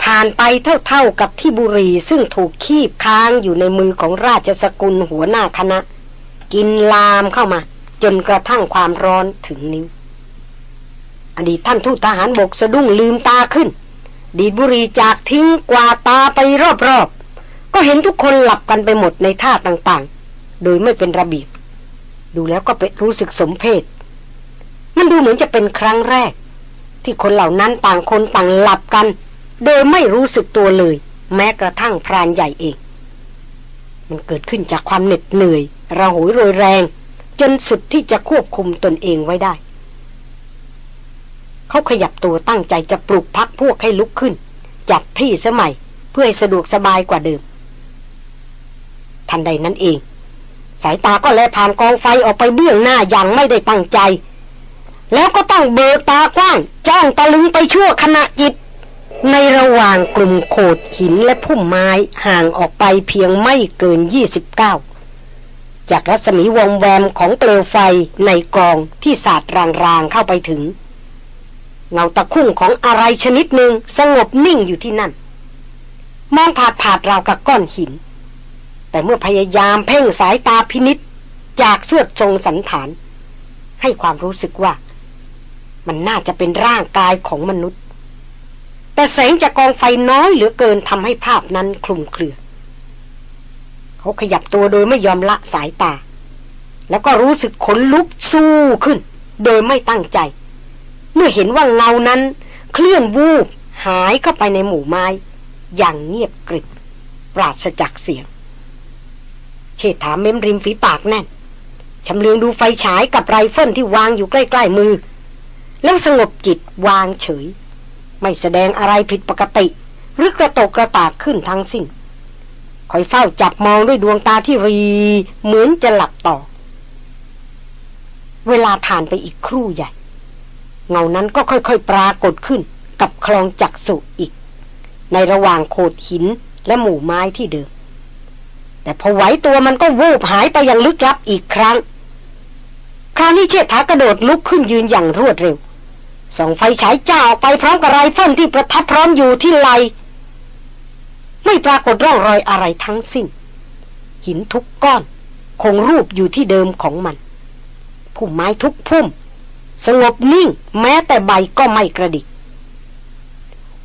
ผ่านไปเท่าๆกับที่บุรีซึ่งถูกคีบค้างอยู่ในมือของราชสกุลหัวหน้าคณะ กินลามเข้ามา จนกระทั่งความร้อนถึงนิ้วอดีตท่านทูตทหารบกสะดุ้งลืมตาขึ้น ดีบุรีจากทิ้งกว่าตาไปรอบๆ ก็เห็นทุกคนหลับกันไปหมดในท่าต่างๆ โดยไม่เป็นระเบียบ ดูแล้วก็เป็นรู้สึกสมเพศมันดูเหมือนจะเป็นครั้งแรก ที่คนเหล่านั้นต่างคนต่างหลับกัน โดยไม่รู้สึกตัวเลย แม้กระทั่งพรานใหญ่เอง มันเกิดขึ้นจากความเหน็ดเหนื่อยระหยโรยแรง จนสุดที่จะควบคุมตนเองไว้ได้ เขาขยับตัวตั้งใจจะปลุกพักพวกให้ลุกขึ้น จัดที่สมัยเพื่อให้สะดวกสบายกว่าเดิม ทันใดนั้นเอง สายตาก็แลผ่านกองไฟออกไปเบื้องหน้าอย่างไม่ได้ตั้งใจ แล้วก็ต้องเบิกตากว้าง จ้องตะลึงไปชั่วขณะจิต ในระหว่างกลุ่มโขดหินและพุ่มไม้ห่างออกไปเพียงไม่เกิน 29 จากรัศมีวงแวมของเปลวไฟในกองที่สาดรางๆเข้าไปถึง เงาตะคุ่งของอะไรชนิดหนึ่งสงบนิ่งอยู่ที่นั่น มองผาดผาดราวกับก้อนหิน แต่เมื่อพยายามเพ่งสายตาพินิษจากสวดทรงสันฐาน ให้ความรู้สึกว่า มันน่าจะเป็นร่างกายของมนุษย์ แต่แสงจากกองไฟน้อยเหลือเกินทำให้ภาพนั้นคลุมเครือ เขาขยับตัวโดยไม่ยอมละสายตา แล้วก็รู้สึกขนลุกสู้ขึ้น โดยไม่ตั้งใจ เมื่อเห็นว่าเงานั้น เคลื่อนวูบหายเข้าไปในหมู่ไม้ อย่างเงียบกริบ ปราศจากเสียง เชษฐาเม้มริมฝีปากแน่นชำเลืองดูไฟฉายกับไรเฟิลที่วางอยู่ใกล้ ๆ มือ แล้วสงบจิตวางเฉย ไม่แสดงอะไรผิดปกติ หรือกระตกกระตากขึ้นทั้งสิ้นคอยเฝ้าจับมองด้วยดวงตาที่รี เหมือนจะหลับต่อ เวลาผ่านไปอีกครู่ใหญ่ เงานั้นก็ค่อยๆปรากฏขึ้นกับคลองจักสุอีก ในระหว่างโขดหินและหมู่ไม้ที่เดิม แต่พอไหวตัวมันก็วูบหายไปอย่างลึกลับอีกครั้ง คราวนี้เชษฐากระโดดลุกขึ้นยืนอย่างรวดเร็ว ส่องไฟฉายจ้าออกไปพร้อมกับไรเฟิลที่ประทับพร้อมอยู่ที่ไหลไม่ปรากฏร่องรอยอะไรทั้งสิ้น หินทุกก้อน คงรูปอยู่ที่เดิมของมันพุ่มไม้ทุกพุ่ม สงบนิ่งแม้แต่ใบก็ไม่กระดิก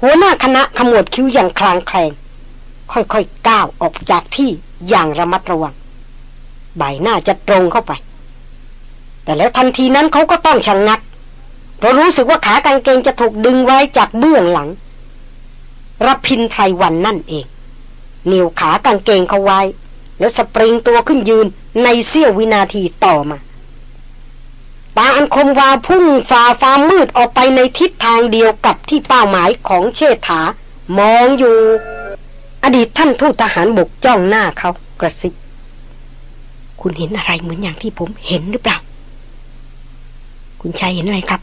หัวหน้าคณะขมวดคิ้วอย่างคลางแคลง ค่อยๆก้าวออกจากที่อย่างระมัดระวัง ใบหน้าจะตรงเข้าไป แต่แล้วทันทีนั้นเขาก็ต้องชะงงัก เพราะรู้สึกว่าขากางเกงจะถูกดึงไว้จากเบื้องหลังรพินไพรวันนั่นเองเหนียวขากางเกงเขาไว้ แล้วสปริงตัวขึ้นยืนในเสี้ยววินาทีต่อมาตาอันคมวาวพุ่งฝ่าฟ้ามืดออกไปในทิศทางเดียวกับที่เป้าหมายของเชษฐา มองอยู่ อดีตท่านทูตทหารบกจ้องหน้าเขากระซิบคุณเห็นอะไรเหมือนอย่างที่ผมเห็นหรือเปล่า คุณชายเห็นอะไรครับ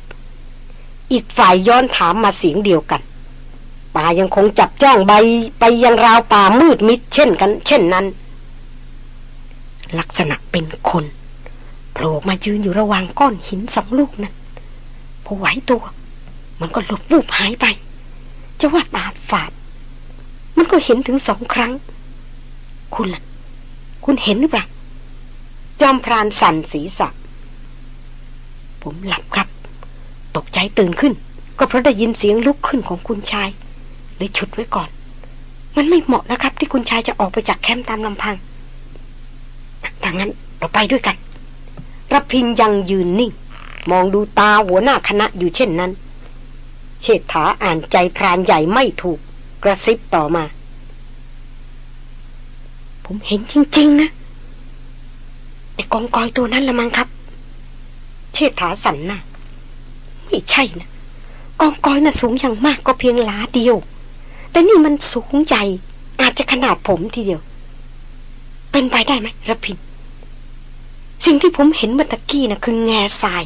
อีกฝ่ายย้อนถามมาเสียงเดียวกันตายังคงจับจ้องใบไปยังราวป่ามืดมิดเช่นกัน เช่นนั้น ลักษณะเป็นคนโผล่มายืนอยู่ระหว่างก้อนหินสองลูกนั้นพอไหวตัว มันก็หลบวูบหายไป จะว่าตาฝาด มันก็เห็นถึงสองครั้ง คุณล่ะ คุณเห็นหรือเปล่าจอมพรานสั่นศีรษะ ผมหลับครับ ตกใจตื่นขึ้น ก็เพราะได้ยินเสียงลุกขึ้นของคุณชายเลยชุดไว้ก่อน มันไม่เหมาะนะครับ ที่คุณชายจะออกไปจากแคมป์ตามลำพังถ้างั้นเราไปด้วยกันรพินยังยืนนิ่ง มองดูตาหัวหน้าคณะอยู่เช่นนั้น เชษฐาอ่านใจพรานใหญ่ไม่ถูก กระซิบต่อมา ผมเห็นจริง ๆ นะไอ้กองกอยตัวนั้นละมั้งครับ เชษฐาสั่นหน้า ไม่ใช่นะกองกอยน่ะสูงอย่างมากก็เพียงหลาเดียว แต่นี่มันสูงใหญ่ อาจจะขนาดผมทีเดียว เป็นไปได้ไหมระพิน สิ่งที่ผมเห็นเมื่อตะกี้นะ่ะคือแง่ทราย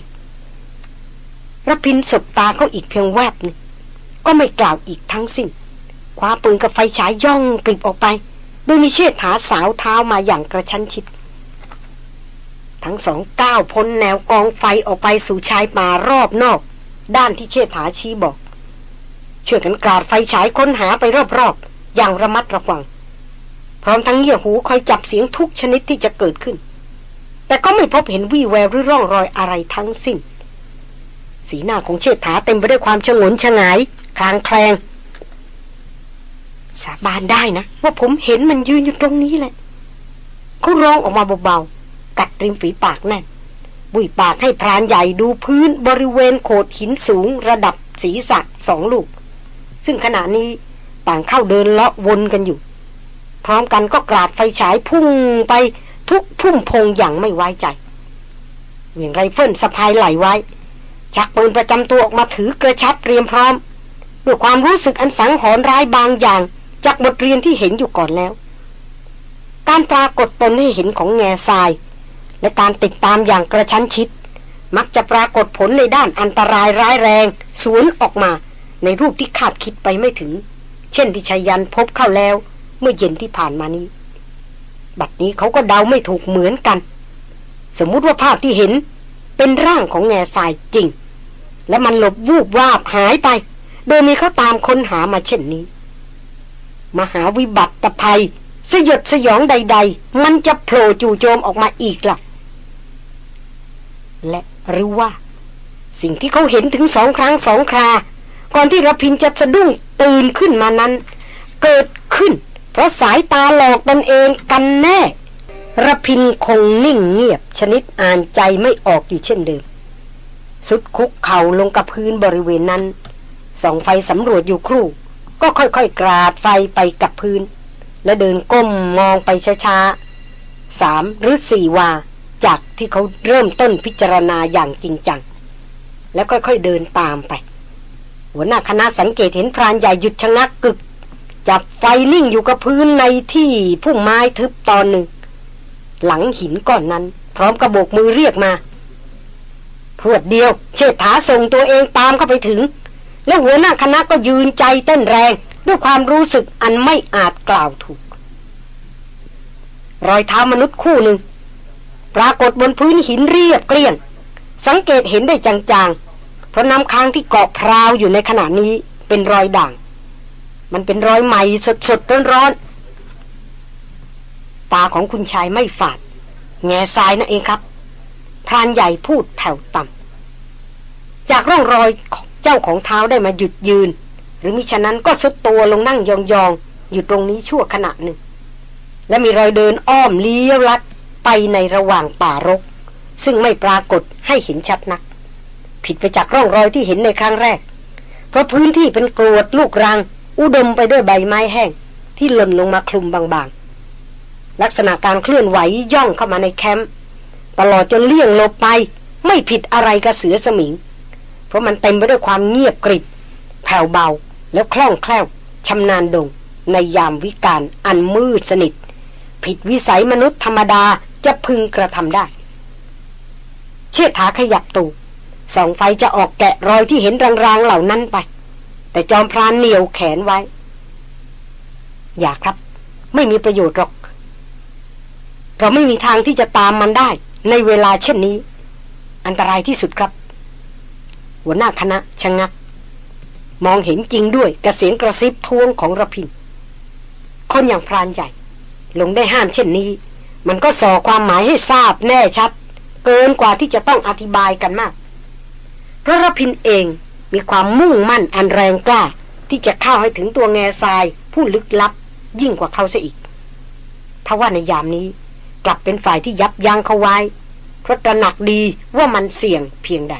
ระพินสบตาเขาอีกเพียงแวบนึงก็ไม่กล่าวอีกทั้งสิ้นคว้าปืนกับไฟฉายย่องกลิบออกไป โดยมีเชิดถาสาวเท้ามาอย่างกระชั้นชิด ทั้งสองก้าวพ้นแนวกองไฟออกไปสู่ชายป่ารอบนอก ด้านที่เชิดถาชี้บอก ช่วยกันกราดไฟฉายค้นหาไปรอบๆ อย่างระมัดระวัง พร้อมทั้งเงี่ยหูคอยจับเสียงทุกชนิดที่จะเกิดขึ้น แต่ก็ไม่พบเห็นวี่แววหรือร่องรอยอะไรทั้งสิ้น สีหน้าของเชษฐาเต็มไปด้วยความชงนชงาย คลางแคลง สาบานได้นะ ว่าผมเห็นมันยืนอยู่ตรงนี้แหละเขาร้องออกมาเบาๆกัดริมฝีปากแน่น บุยปากให้พรานใหญ่ดูพื้นบริเวณโขดหินสูงระดับศีรษะสองลูก ซึ่งขณะนี้ต่างเข้าเดินเลาะวนกันอยู่ พร้อมกันก็กราดไฟฉายพุ่งไปทุกพุ่มพงอย่างไม่ไว้ใจเวียงไรเฟิลสะพายไหลไว้ ชักปืนประจำตัวออกมาถือกระชับเตรียมพร้อมด้วยความรู้สึกอันสังหรณ์ร้ายบางอย่าง จากบทเรียนที่เห็นอยู่ก่อนแล้ว การปรากฏตนให้เห็นของแง่ทราย และการติดตามอย่างกระชั้นชิด มักจะปรากฏผลในด้านอันตรายร้ายแรง สวนออกมาในรูปที่คาดคิดไปไม่ถึง เช่นที่ชายันพบเข้าแล้ว เมื่อเย็นที่ผ่านมานี้ บัดนี้เขาก็เดาไม่ถูกเหมือนกัน สมมุติว่าภาพที่เห็นเป็นร่างของแง่ทรายจริง และมันหลบวูบวาบหายไป โดยมีเขาตามค้นหามาเช่นนี้ มหาวิบัติภัยสยดสยองใด ๆ มันจะโผล่จู่โจมออกมาอีกล่ะ และรือว่า สิ่งที่เขาเห็นถึงสองครั้งสองครา ก่อนที่ระพินจะสะดุ้งตื่นขึ้นมานั้น เกิดขึ้น เพราะสายตาหลอกตนเองกันแน่ระพินคงนิ่งเงียบชนิดอ่านใจไม่ออกอยู่เช่นเดิม สุดคุกเข่าลงกับพื้นบริเวณนั้นส่องไฟสำรวจอยู่ครู่ ก็ค่อยๆกราดไฟไปกับพื้น และเดินก้มมองไปช้าๆสามหรือสี่วา จากที่เขาเริ่มต้นพิจารณาอย่างจริงจัง แล้วค่อยๆเดินตามไป หัวหน้าคณะสังเกตเห็นพรานใหญ่หยุดชะงักกึก จับไฟนิ่งอยู่กับพื้นในที่พุ่มไม้ทึบตอนหนึ่ง หลังหินก้อนนั้น พร้อมกระโบกมือเรียกมาพรวดเดียว เชษฐาส่งตัวเองตามเข้าไปถึง และหัวหน้าคณะก็ยืนใจเต้นแรง ด้วยความรู้สึกอันไม่อาจกล่าวถูก รอยเท้ามนุษย์คู่หนึ่ง ปรากฏบนพื้นหินเรียบเกลี้ยง สังเกตเห็นได้จางๆ เพราะน้ำค้างที่เกาะพราวอยู่ในขณะนี้เป็นรอยด่าง มันเป็นรอยใหม่สดๆร้อนๆ ตาของคุณชายไม่ฝาด แง่ทรายนั่นเองครับ พรานใหญ่พูดแผ่วต่ำจากร่องรอยเจ้าของเท้าได้มาหยุดยืน หรือมิฉะนั้นก็สุดตัวลงนั่งยองๆ อยู่ตรงนี้ชั่วขณะหนึ่ง และมีรอยเดินอ้อมเลี้ยวลัด ไปในระหว่างป่ารก ซึ่งไม่ปรากฏให้เห็นชัดนัก ผิดไปจากร่องรอยที่เห็นในครั้งแรก เพราะพื้นที่เป็นกรวดลูกรัง อุดมไปด้วยใบไม้แห้ง ที่หล่นลงมาคลุมบางๆ ลักษณะการเคลื่อนไหวย่องเข้ามาในแคมป์ตลอดจนเลี่ยงลบไปไม่ผิดอะไรกับเสือสมิง เพราะมันเต็มไปด้วยความเงียบกริบ แผ่วเบาแล้วคล่องแคล่วชำนาญดง ในยามวิการอันมืดสนิท ผิดวิสัยมนุษย์ธรรมดา จะพึงกระทำได้ เชิดถาขยับตูสองไฟจะออกแกะรอยที่เห็นรางๆเหล่านั้นไป แต่จอมพรานเหนียวแขนไว้ อย่าครับ ไม่มีประโยชน์หรอก เราไม่มีทางที่จะตามมันได้ ในเวลาเช่นนี้ อันตรายที่สุดครับ หัวหน้าคณะชะงัก มองเห็นจริงด้วยกระเสียงกระซิบท้วงของระพินคนอย่างพรานใหญ่ ลงได้ห้ามเช่นนี้ มันก็ส่อความหมายให้ทราบแน่ชัด เกินกว่าที่จะต้องอธิบายกันมากเพราะรพินเองมีความมุ่งมั่นอันแรงกล้า ที่จะเข้าให้ถึงตัวแง่ทรายผู้ลึกลับ ยิ่งกว่าเขาเสียอีกถ้าว่าในยามนี้กลับเป็นฝ่ายที่ยับยั้งเขาไว้เพราะตระหนักดีว่ามันเสี่ยงเพียงใด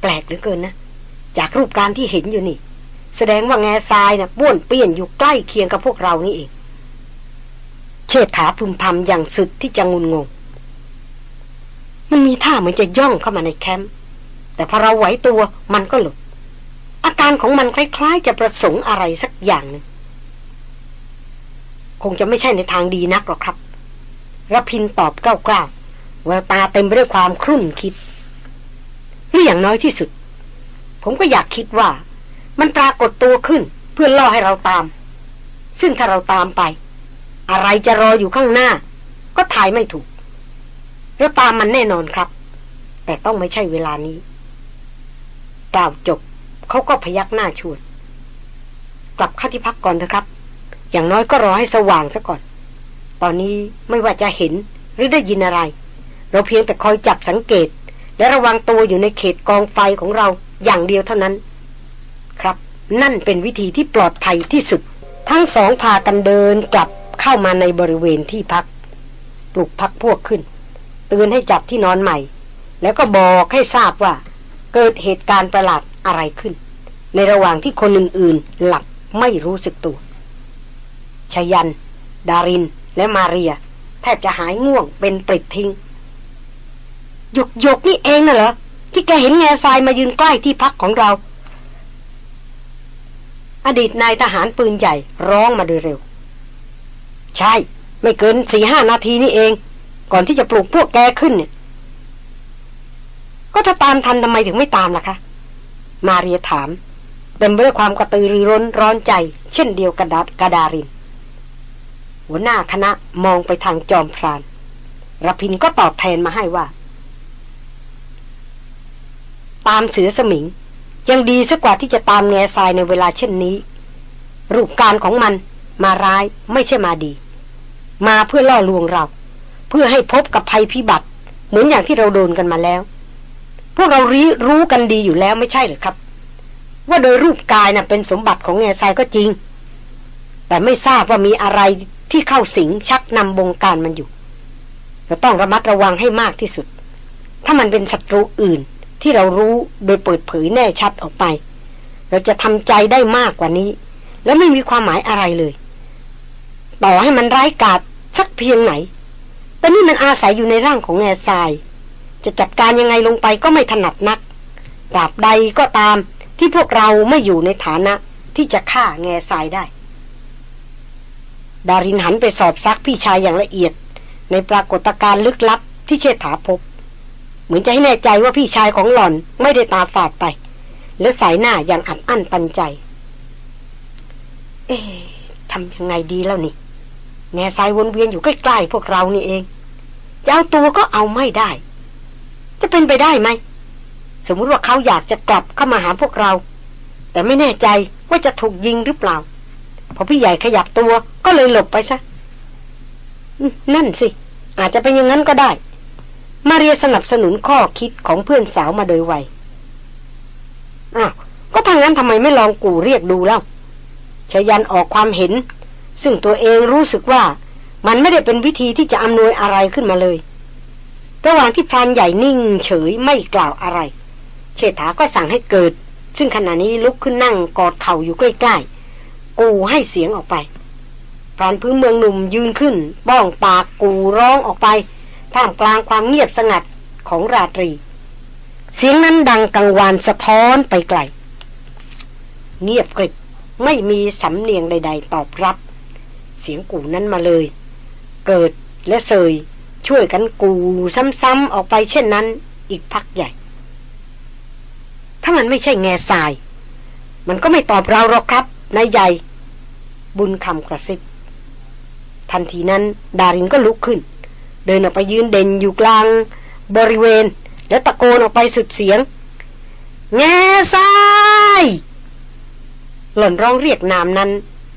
แปลกเหลือเกินนะ จากรูปการที่เห็นอยู่นี่ แสดงว่าแง่ทรายนะ่ะบ้วนเปี้ยนอยู่ใกล้เคียงกับพวกเรานี่เอง เชิดถาพึมพำอย่างสุดที่จะงุนงง มันมีท่าเหมือนจะย่องเข้ามาในแคมป์แต่พอเราไหวตัวมันก็หลุดอาการของมันคล้าย ๆ จะประสงค์อะไรสักอย่างหนึ่งคงจะไม่ใช่ในทางดีนักหรอกครับรพินตอบกล้าๆแววตาเต็มไปด้วยความครุ่นคิดหรืออย่างน้อยที่สุด ผมก็อยากคิดว่า มันปรากฏตัวขึ้นเพื่อล่อให้เราตาม ซึ่งถ้าเราตามไป อะไรจะรออยู่ข้างหน้า ก็ถ่ายไม่ถูกเราตามมันแน่นอนครับ แต่ต้องไม่ใช่เวลานี้กล่าวจบเขาก็พยักหน้าชวน กลับเข้าที่พักก่อนเถอะครับ อย่างน้อยก็รอให้สว่างซะก่อน ตอนนี้ไม่ว่าจะเห็นหรือได้ยินอะไร เราเพียงแต่คอยจับสังเกต และระวังตัวอยู่ในเขตกองไฟของเราอย่างเดียวเท่านั้น ครับ นั่นเป็นวิธีที่ปลอดภัยที่สุด ทั้งสองพากันเดินกลับ เข้ามาในบริเวณที่พัก ปลุกพักพวกขึ้น เตือนให้จัดที่นอนใหม่ แล้วก็บอกให้ทราบว่า เกิดเหตุการณ์ประหลาดอะไรขึ้น ในระหว่างที่คนอื่นๆ หลับไม่รู้สึกตัวชยัน ดาริน และมาเรีย แทบจะหายง่วงเป็นปริดทิ้งหยกหยกนี่เองน่ะเหรอ ที่แกเห็นแง่ทรายมายืนใกล้ที่พักของเรา อดีตนายทหารปืนใหญ่ร้องมาโดยเร็ว ใช่ ไม่เกินสี่ห้านาทีนี่เอง ก่อนที่จะปลุกพวกแกขึ้นเนี่ย ก็ถ้าตามทันทำไมถึงไม่ตามล่ะคะ มาเรียถาม เต็มไปด้วยความกระตือรือร้นร้อนใจ เช่นเดียวกับกระดาริน หัวหน้าคณะมองไปทางจอมพรานรพินก็ตอบแทนมาให้ว่า ตามเสือสมิงยังดีสักกว่าที่จะตามแง่ทรายในเวลาเช่นนี้ รูปการของมัน มาร้ายไม่ใช่มาดี มาเพื่อล่อลวงเรา เพื่อให้พบกับภัยพิบัติ เหมือนอย่างที่เราโดนกันมาแล้ว พวกเรารีรู้กันดีอยู่แล้วไม่ใช่หรือครับ ว่าโดยรูปกายนะ่ะเป็นสมบัติของแง่ทรายก็จริง แต่ไม่ทราบว่ามีอะไรที่เข้าสิงชักนำบงการมันอยู่เราต้องระมัดระวังให้มากที่สุด ถ้ามันเป็นศัตรูอื่นที่เรารู้โดยเปิดเผยแน่ชัดออกไป เราจะทำใจได้มากกว่านี้ และไม่มีความหมายอะไรเลย ต่อให้มันร้ายกาจสักเพียงไหน แต่นี่มันอาศัยอยู่ในร่างของแง่ทราย จะจัดการยังไงลงไปก็ไม่ถนัดนักตราบใดก็ตามที่พวกเราไม่อยู่ในฐานะที่จะฆ่าแง่ทรายได้ ดารินหันไปสอบซักพี่ชายอย่างละเอียด ในปรากฏการณ์ลึกลับที่เชษฐาพบ เหมือนจะให้แน่ใจว่าพี่ชายของหล่อนไม่ได้ตาฝาดไป แล้วสายหน้าอย่างอัดอั้นตันใจ เอ๊ะทำยังไงดีแล้วนี่ แง่ทรายวนเวียนอยู่ใกล้ๆพวกเรานี่เองจะเอาตัวก็เอาไม่ได้ จะเป็นไปได้ไหม สมมติว่าเขาอยากจะกลับเข้ามาหาพวกเรา แต่ไม่แน่ใจว่าจะถูกยิงหรือเปล่า พอพี่ใหญ่ขยับตัวก็เลยหลบไปซะนั่นสิ อาจจะเป็นอย่างนั้นก็ได้ มาเรียสนับสนุนข้อคิดของเพื่อนสาวมาโดยไวอ้าวก็ทางนั้นทำไมไม่ลองกูเรียกดูเล่าชยันออกความเห็น ซึ่งตัวเองรู้สึกว่ามันไม่ได้เป็นวิธีที่จะอำนวยอะไรขึ้นมาเลย ระหว่างที่พรานใหญ่นิ่งเฉยไม่กล่าวอะไร เชษฐาก็สั่งให้เกิด ซึ่งขณะนี้ลุกขึ้นนั่งกอดเข่าอยู่ใกล้ๆ กูให้เสียงออกไป พรานพื้นเมืองหนุ่มยืนขึ้น บ้องปากกูร้องออกไป ท่ามกลางความเงียบสงัดของราตรี เสียงนั้นดังกังวานสะท้อนไปไกล เงียบกริบไม่มีสำเนียงใด ๆ ตอบรับ เสียงกูนั้นมาเลย เกิดและเสย ช่วยกันกูซ้ำๆออกไปเช่นนั้น อีกพักใหญ่ ถ้ามันไม่ใช่แง่ทราย มันก็ไม่ตอบเราหรอกครับนายใหญ่ บุญคำกระซิบ ทันทีนั้น ดารินก็ลุกขึ้น เดินออกไปยืนเด่นอยู่กลางบริเวณ แล้วตะโกนออกไปสุดเสียง แง่ทรายหล่อนร้องเรียกนามนั้น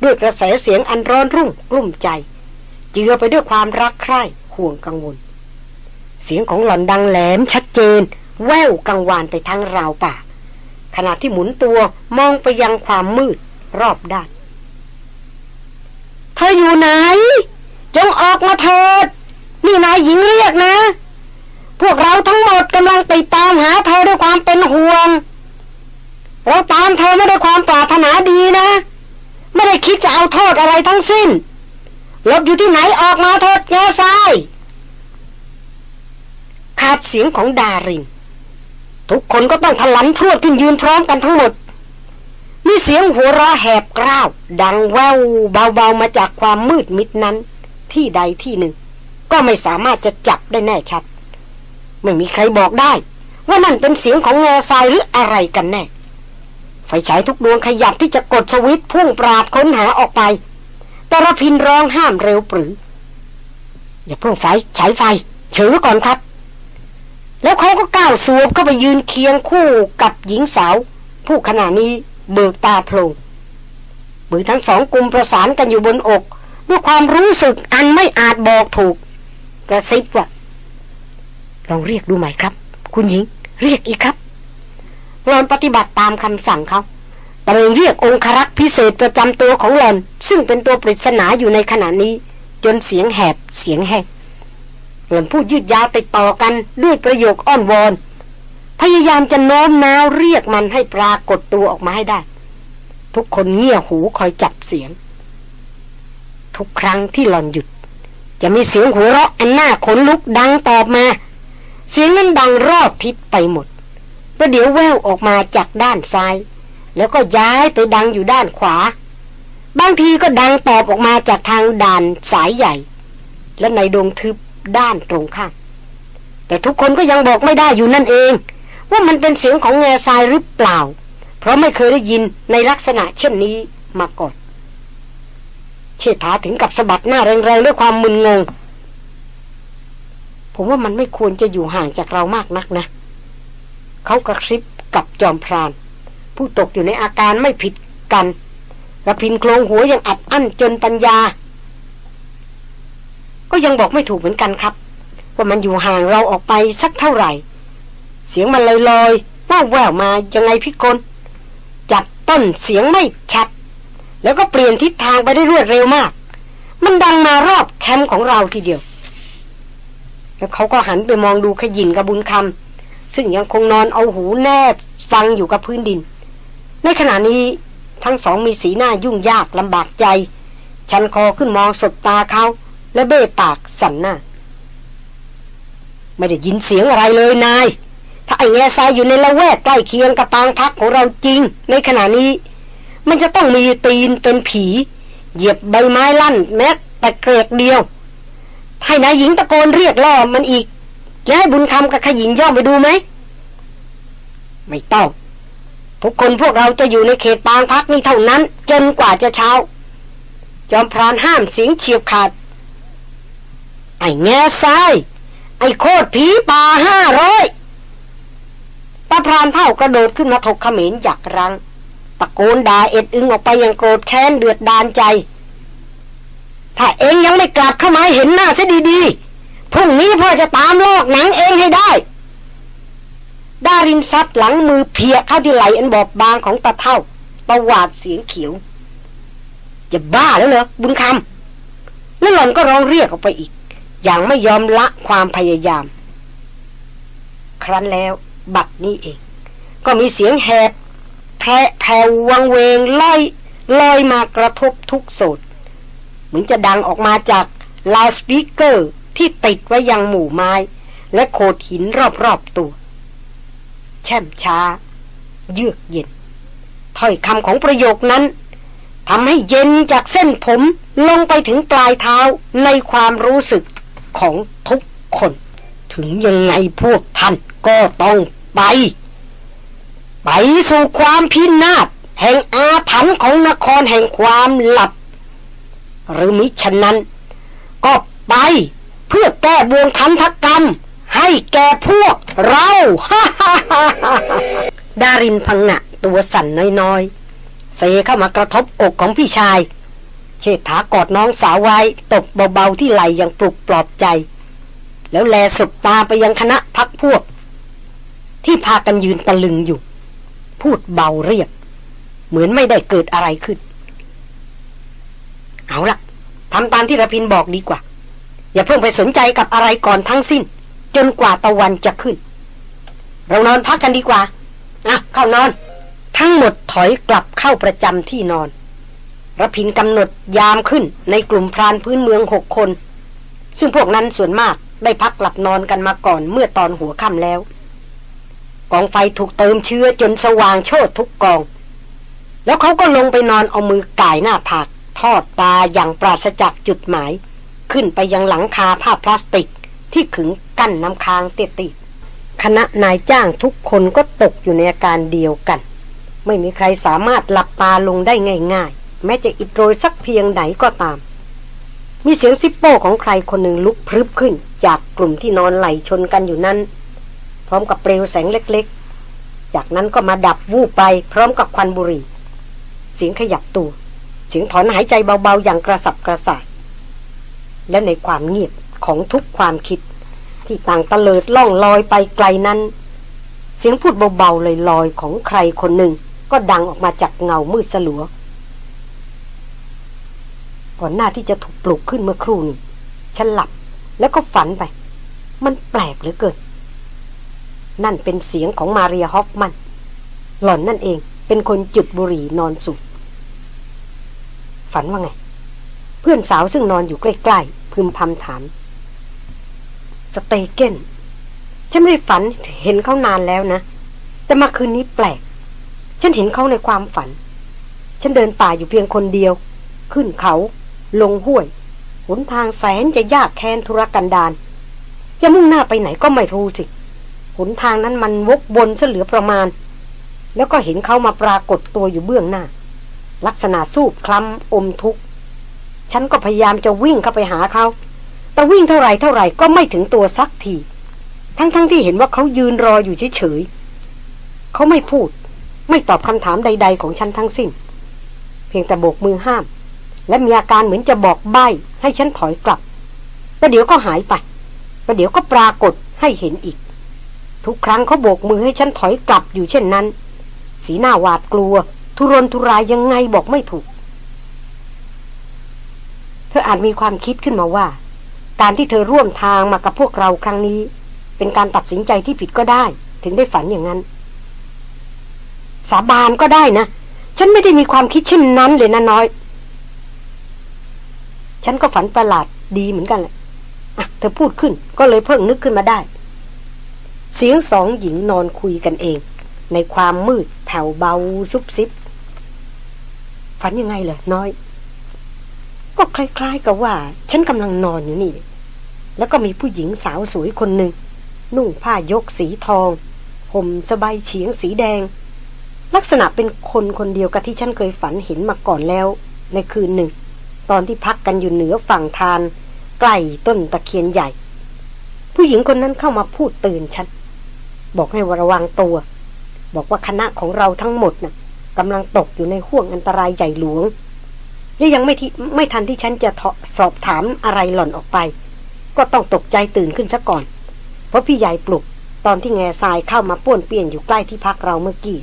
ด้วยกระแสเสียงอันร้อนรุ่งกลุ่มใจ เจือไปด้วยความรักใคร่ห่วงกังวล เสียงของหล่อนดังแหลมชัดเจน แววกังวานไปทั้งราวป่า ขณะที่หมุนตัวมองไปยังความมืดรอบด้าน เธออยู่ไหน จงออกมาเถิด นี่นายหญิงเรียกนะ พวกเราทั้งหมดกำลังติดตามหาเธอด้วยความเป็นห่วง เราตามเธอไม่ได้ความปรารถนาดีนะ ไม่ได้คิดจะเอาโทษอะไรทั้งสิ้นหลบอยู่ที่ไหนออกมาเถิดแง่ทราย ขาดเสียงของดาริน ทุกคนก็ต้องทลันพรวดขึ้นยืนพร้อมกันทั้งหมด มีเสียงหัวเราะแหบกร้าว ดังแววเบาๆมาจากความมืดมิดนั้น ที่ใดที่หนึ่ง ก็ไม่สามารถจะจับได้แน่ชัด ไม่มีใครบอกได้ ว่านั่นเป็นเสียงของแง่ทรายหรืออะไรกันแน่ ฉายทุกดวงขยับที่จะกดสวิตพุ่งปราดค้นหาออกไป แต่ระพินร้องห้ามเร็วปรือ อย่าเพิ่งไฟฉายไฟ เฉยไว้ก่อนครับ แล้วเขาก็ก้าวสวบเข้าไปยืนเคียงคู่กับหญิงสาว ผู้ขณะนี้เบิกตาโพลงมือทั้งสองกลุ่มประสานกันอยู่บนอก ด้วยความรู้สึกอันไม่อาจบอกถูก กระซิบว่าลองเรียกดูใหม่ครับ คุณหญิง เรียกอีกครับ หลอนปฏิบัติตามคำสั่งเขาตระเรียกองครักษ์พิเศษประจำตัวของหลอน ซึ่งเป็นตัวปริศนาอยู่ในขณะนี้ จนเสียงแหบเสียงแห้งหลอนพูดยืดยาวติดต่อกันด้วยประโยคอ้อนวอน พยายามจะโน้มน้าวเรียกมันให้ปรากฏตัวออกมาให้ได้ ทุกคนเงี่ยหูคอยจับเสียง ทุกครั้งที่หลอนหยุด จะมีเสียงหัวเราะอันหน้าขนลุกดังตอบมา เสียงนั้นดังรอบทิศไปหมด ประเดี๋ยวแววออกมาจากด้านซ้าย แล้วก็ย้ายไปดังอยู่ด้านขวา บางทีก็ดังตอบออกมาจากทางด่านสายใหญ่ และในดงทึบด้านตรงข้ามแต่ทุกคนก็ยังบอกไม่ได้อยู่นั่นเอง ว่ามันเป็นเสียงของแง่ทรายหรือเปล่า เพราะไม่เคยได้ยินในลักษณะเช่นนี้มาก่อนเชษฐาถึงกับสะบัดหน้าแรงๆด้วยความมึนงง ผมว่ามันไม่ควรจะอยู่ห่างจากเรามากนักนะ เขากระซิบกับจอมพราน ผู้ตกอยู่ในอาการไม่ผิดกันระพินโครงหัวยังอัดอั้นจนปัญญา ก็ยังบอกไม่ถูกเหมือนกันครับ ว่ามันอยู่ห่างเราออกไปสักเท่าไหร่ เสียงมันลอยๆว่าแววมายังไงพี่กลจับต้นเสียงไม่ชัด แล้วก็เปลี่ยนทิศทางไปได้รวดเร็วมาก มันดังมารอบแคมป์ของเราทีเดียว แล้วเขาก็หันไปมองดูขยินกับบุญคำ ซึ่งยังคงนอนเอาหูแนบฟังอยู่กับพื้นดิน ในขณะนี้ทั้งสองมีสีหน้ายุ่งยากลำบากใจ ชันคอขึ้นมองสบตาเขาและเบ้ปากสั่นหน้า ไม่ได้ยินเสียงอะไรเลยนาย ถ้าไอ้แง่ทรายอยู่ในละแวกใกล้เคียงกับปางพักของเราจริง ในขณะนี้ มันจะต้องมีตีนเป็นผี เหยียบใบไม้ลั่นแม้แต่เกรกเดียว ให้นายหญิงตะโกนเรียกล่อมันอีก จะให้บุญคำกับขยินย่อไปดูไหม ไม่ต้อง ทุกคนพวกเราจะอยู่ในเขตปางพักนี้เท่านั้น จนกว่าจะเช้า จอมพรานห้ามเสียงเฉียบขาด ไอ้แง่ทราย ไอ้โคตรผีป่าห้าร้อยตาพรานเท่ากระโดดขึ้นมาถกขมรหยักรัง ตะโกนด่าเอ็ดอึงออกไปอย่างโกรธแค้นเดือดดานใจ ถ้าเองยังไม่กลับเข้ามาเห็นหน้าเสียดีๆ พรุ่งนี้พ่อจะตามลอกหนังเองให้ได้ดารินซัดหลังมือเพียเข้าที่ไหลอันบอบบางของตาเท่าตะวาดเสียงเขียวจะบ้าแล้วเหรอบุญคำแล้วหล่อนก็ร้องเรียกออกไปอีก อย่างไม่ยอมละความพยายาม ครั้นแล้วบัดนี้เอง ก็มีเสียงแหบแพร่แผ่ววังเวงลอยลอยมากระทบทุกโสดเหมือนจะดังออกมาจากลาวสปีกเกอร์ ที่ติดไว้ยังหมู่ไม้ และโขดหินรอบๆตัว แช่มช้า เยือกเย็นถ้อยคำของประโยคนั้นทำให้เย็นจากเส้นผมลงไปถึงปลายเท้าในความรู้สึกของทุกคน ถึงยังไงพวกท่านก็ต้องไป ไปสู่ความพินาศแห่งอาถรรพ์ของนครแห่งความหลับ หรือมิฉะนั้น ก็ไป พื่อแก้บวงทันทกรรม ให้แก่พวกเราดารินพังงะตัวสั่นน้อยๆเซเข้ามากระทบอกของพี่ชาย เชษฐากอดน้องสาวไว้ตบเบาๆที่ไหลอย่างปลุกปลอบใจ แล้วแลสบตาไปยังคณะพักพวก ที่พากันยืนตะลึงอยู่ พูดเบาเรียบ เหมือนไม่ได้เกิดอะไรขึ้น เอาละทำตามที่ระพินบอกดีกว่า อย่าเพิ่งไปสนใจกับอะไรก่อนทั้งสิ้น จนกว่าตะวันจะขึ้น เรานอนพักกันดีกว่าอะเข้านอน ทั้งหมดถอยกลับเข้าประจำที่นอนระพินกำหนดยามขึ้นในกลุ่มพรานพื้นเมืองหกคน ซึ่งพวกนั้นส่วนมากได้พักหลับนอนกันมาก่อนเมื่อตอนหัวค่ำแล้ว กองไฟถูกเติมเชื้อจนสว่างโชดทุกกอง แล้วเขาก็ลงไปนอนเอามือก่ายหน้าผาก ทอดตาอย่างปราศจากจุดหมาย ขึ้นไปยังหลังคาผ้าพลาสติกที่ขึงกั้นน้ำค้างเตียคณะนายจ้างทุกคนก็ตกอยู่ในอาการเดียวกัน ไม่มีใครสามารถหลับตาลงได้ง่าย ๆ แม้จะอิดโรยสักเพียงไหนก็ตาม มีเสียงซิปโป้ของใครคนหนึ่งลุกพรึบขึ้น จากกลุ่มที่นอนไหลชนกันอยู่นั้น พร้อมกับเปลวแสงเล็กๆ จากนั้นก็มาดับวูบไปพร้อมกับควันบุหรี่ เสียงขยับตัวเสียงถอนหายใจเบาๆอย่างกระสับกระส่าย และในความเงียบของทุกความคิด ที่ต่างตะเลิดล่องลอยไปไกลนั้น เสียงพูดเบาๆลอยๆของใครคนหนึ่ง ก็ดังออกมาจากเงามืดสลัวก่อนหน้าที่จะถูกปลุกขึ้นเมื่อครู่นี้ฉันหลับแล้วก็ฝันไป มันแปลกเหลือเกิน นั่นเป็นเสียงของมาเรียฮอฟมัน หล่อนนั่นเองเป็นคนจุดบุหรี่นอนสูบฝันว่าไง เพื่อนสาวซึ่งนอนอยู่ใกล้ๆพึมพำถาม สเตเกนฉันไม่ได้ฝันเห็นเขานานแล้วนะ แต่มาคืนนี้แปลก ฉันเห็นเขาในความฝัน ฉันเดินป่าอยู่เพียงคนเดียว ขึ้นเขา ลงห้วยหนทางแสนจะยากแค้นธุรกันดารจะมุ่งหน้าไปไหนก็ไม่รู้สิหนทางนั้นมันวกบนเฉลือประมาณ แล้วก็เห็นเขามาปรากฏตัวอยู่เบื้องหน้า ลักษณะสูบคล้ำอมทุกข์ ฉันก็พยายามจะวิ่งเข้าไปหาเขา แต่วิ่งเท่าไรเท่าไรก็ไม่ถึงตัวสักที ทั้งๆทที่เห็นว่าเขายืนรออยู่เฉยๆ เขาไม่พูด ไม่ตอบคำถามใด ๆ ของฉันทั้งสิ้น เพียงแต่โบกมือห้าม และมีอาการเหมือนจะบอกใบ้ให้ฉันถอยกลับประเดี๋ยวก็หายไปประเดี๋ยวก็ปรากฏให้เห็นอีก ทุกครั้งเขาโบกมือให้ฉันถอยกลับอยู่เช่นนั้น สีหน้าหวาดกลัว ทุรนทุรายยังไงบอกไม่ถูก ธออาจมีความคิดขึ้นมาว่า การที่เธอร่วมทางมากับพวกเราครั้งนี้ เป็นการตัดสินใจที่ผิดก็ได้ ถึงได้ฝันอย่างนั้น สาบานก็ได้นะ ฉันไม่ได้มีความคิดเช่นนั้นเลยนะน้อย ฉันก็ฝันประหลาดดีเหมือนกันแหละอะเธอพูดขึ้นก็เลยเพิ่งนึกขึ้นมาได้ เสียงสองหญิงนอนคุยกันเอง ในความมืดแผ่วเบาซุบซิบ ฝันยังไงเหรอน้อย ก็คล้ายๆกับว่า ฉันกำลังนอนอยู่นี่ แล้วก็มีผู้หญิงสาวสวยคนหนึ่ง นุ่งผ้ายกสีทอง ห่มสบายเฉียงสีแดง ลักษณะเป็นคนคนเดียวกับที่ฉันเคยฝันเห็นมาก่อนแล้ว ในคืนหนึ่ง ตอนที่พักกันอยู่เหนือฝั่งทาน ใกล้ต้นตะเคียนใหญ่ ผู้หญิงคนนั้นเข้ามาพูดตื่นฉัน บอกให้ระวังตัว บอกว่าคณะของเราทั้งหมดนะ่ะกำลังตกอยู่ในห่วงอันตรายใหญ่หลวง และยังไม่ที่ไม่ทันที่ฉันจะสอบถามอะไรหล่อนออกไป ก็ต้องตกใจตื่นขึ้นซะก่อน เพราะพี่ใหญ่ปลุก ตอนที่แง่ทรายเข้ามาป้วนเปี้ยนอยู่ใกล้ที่พักเราเมื่อกี้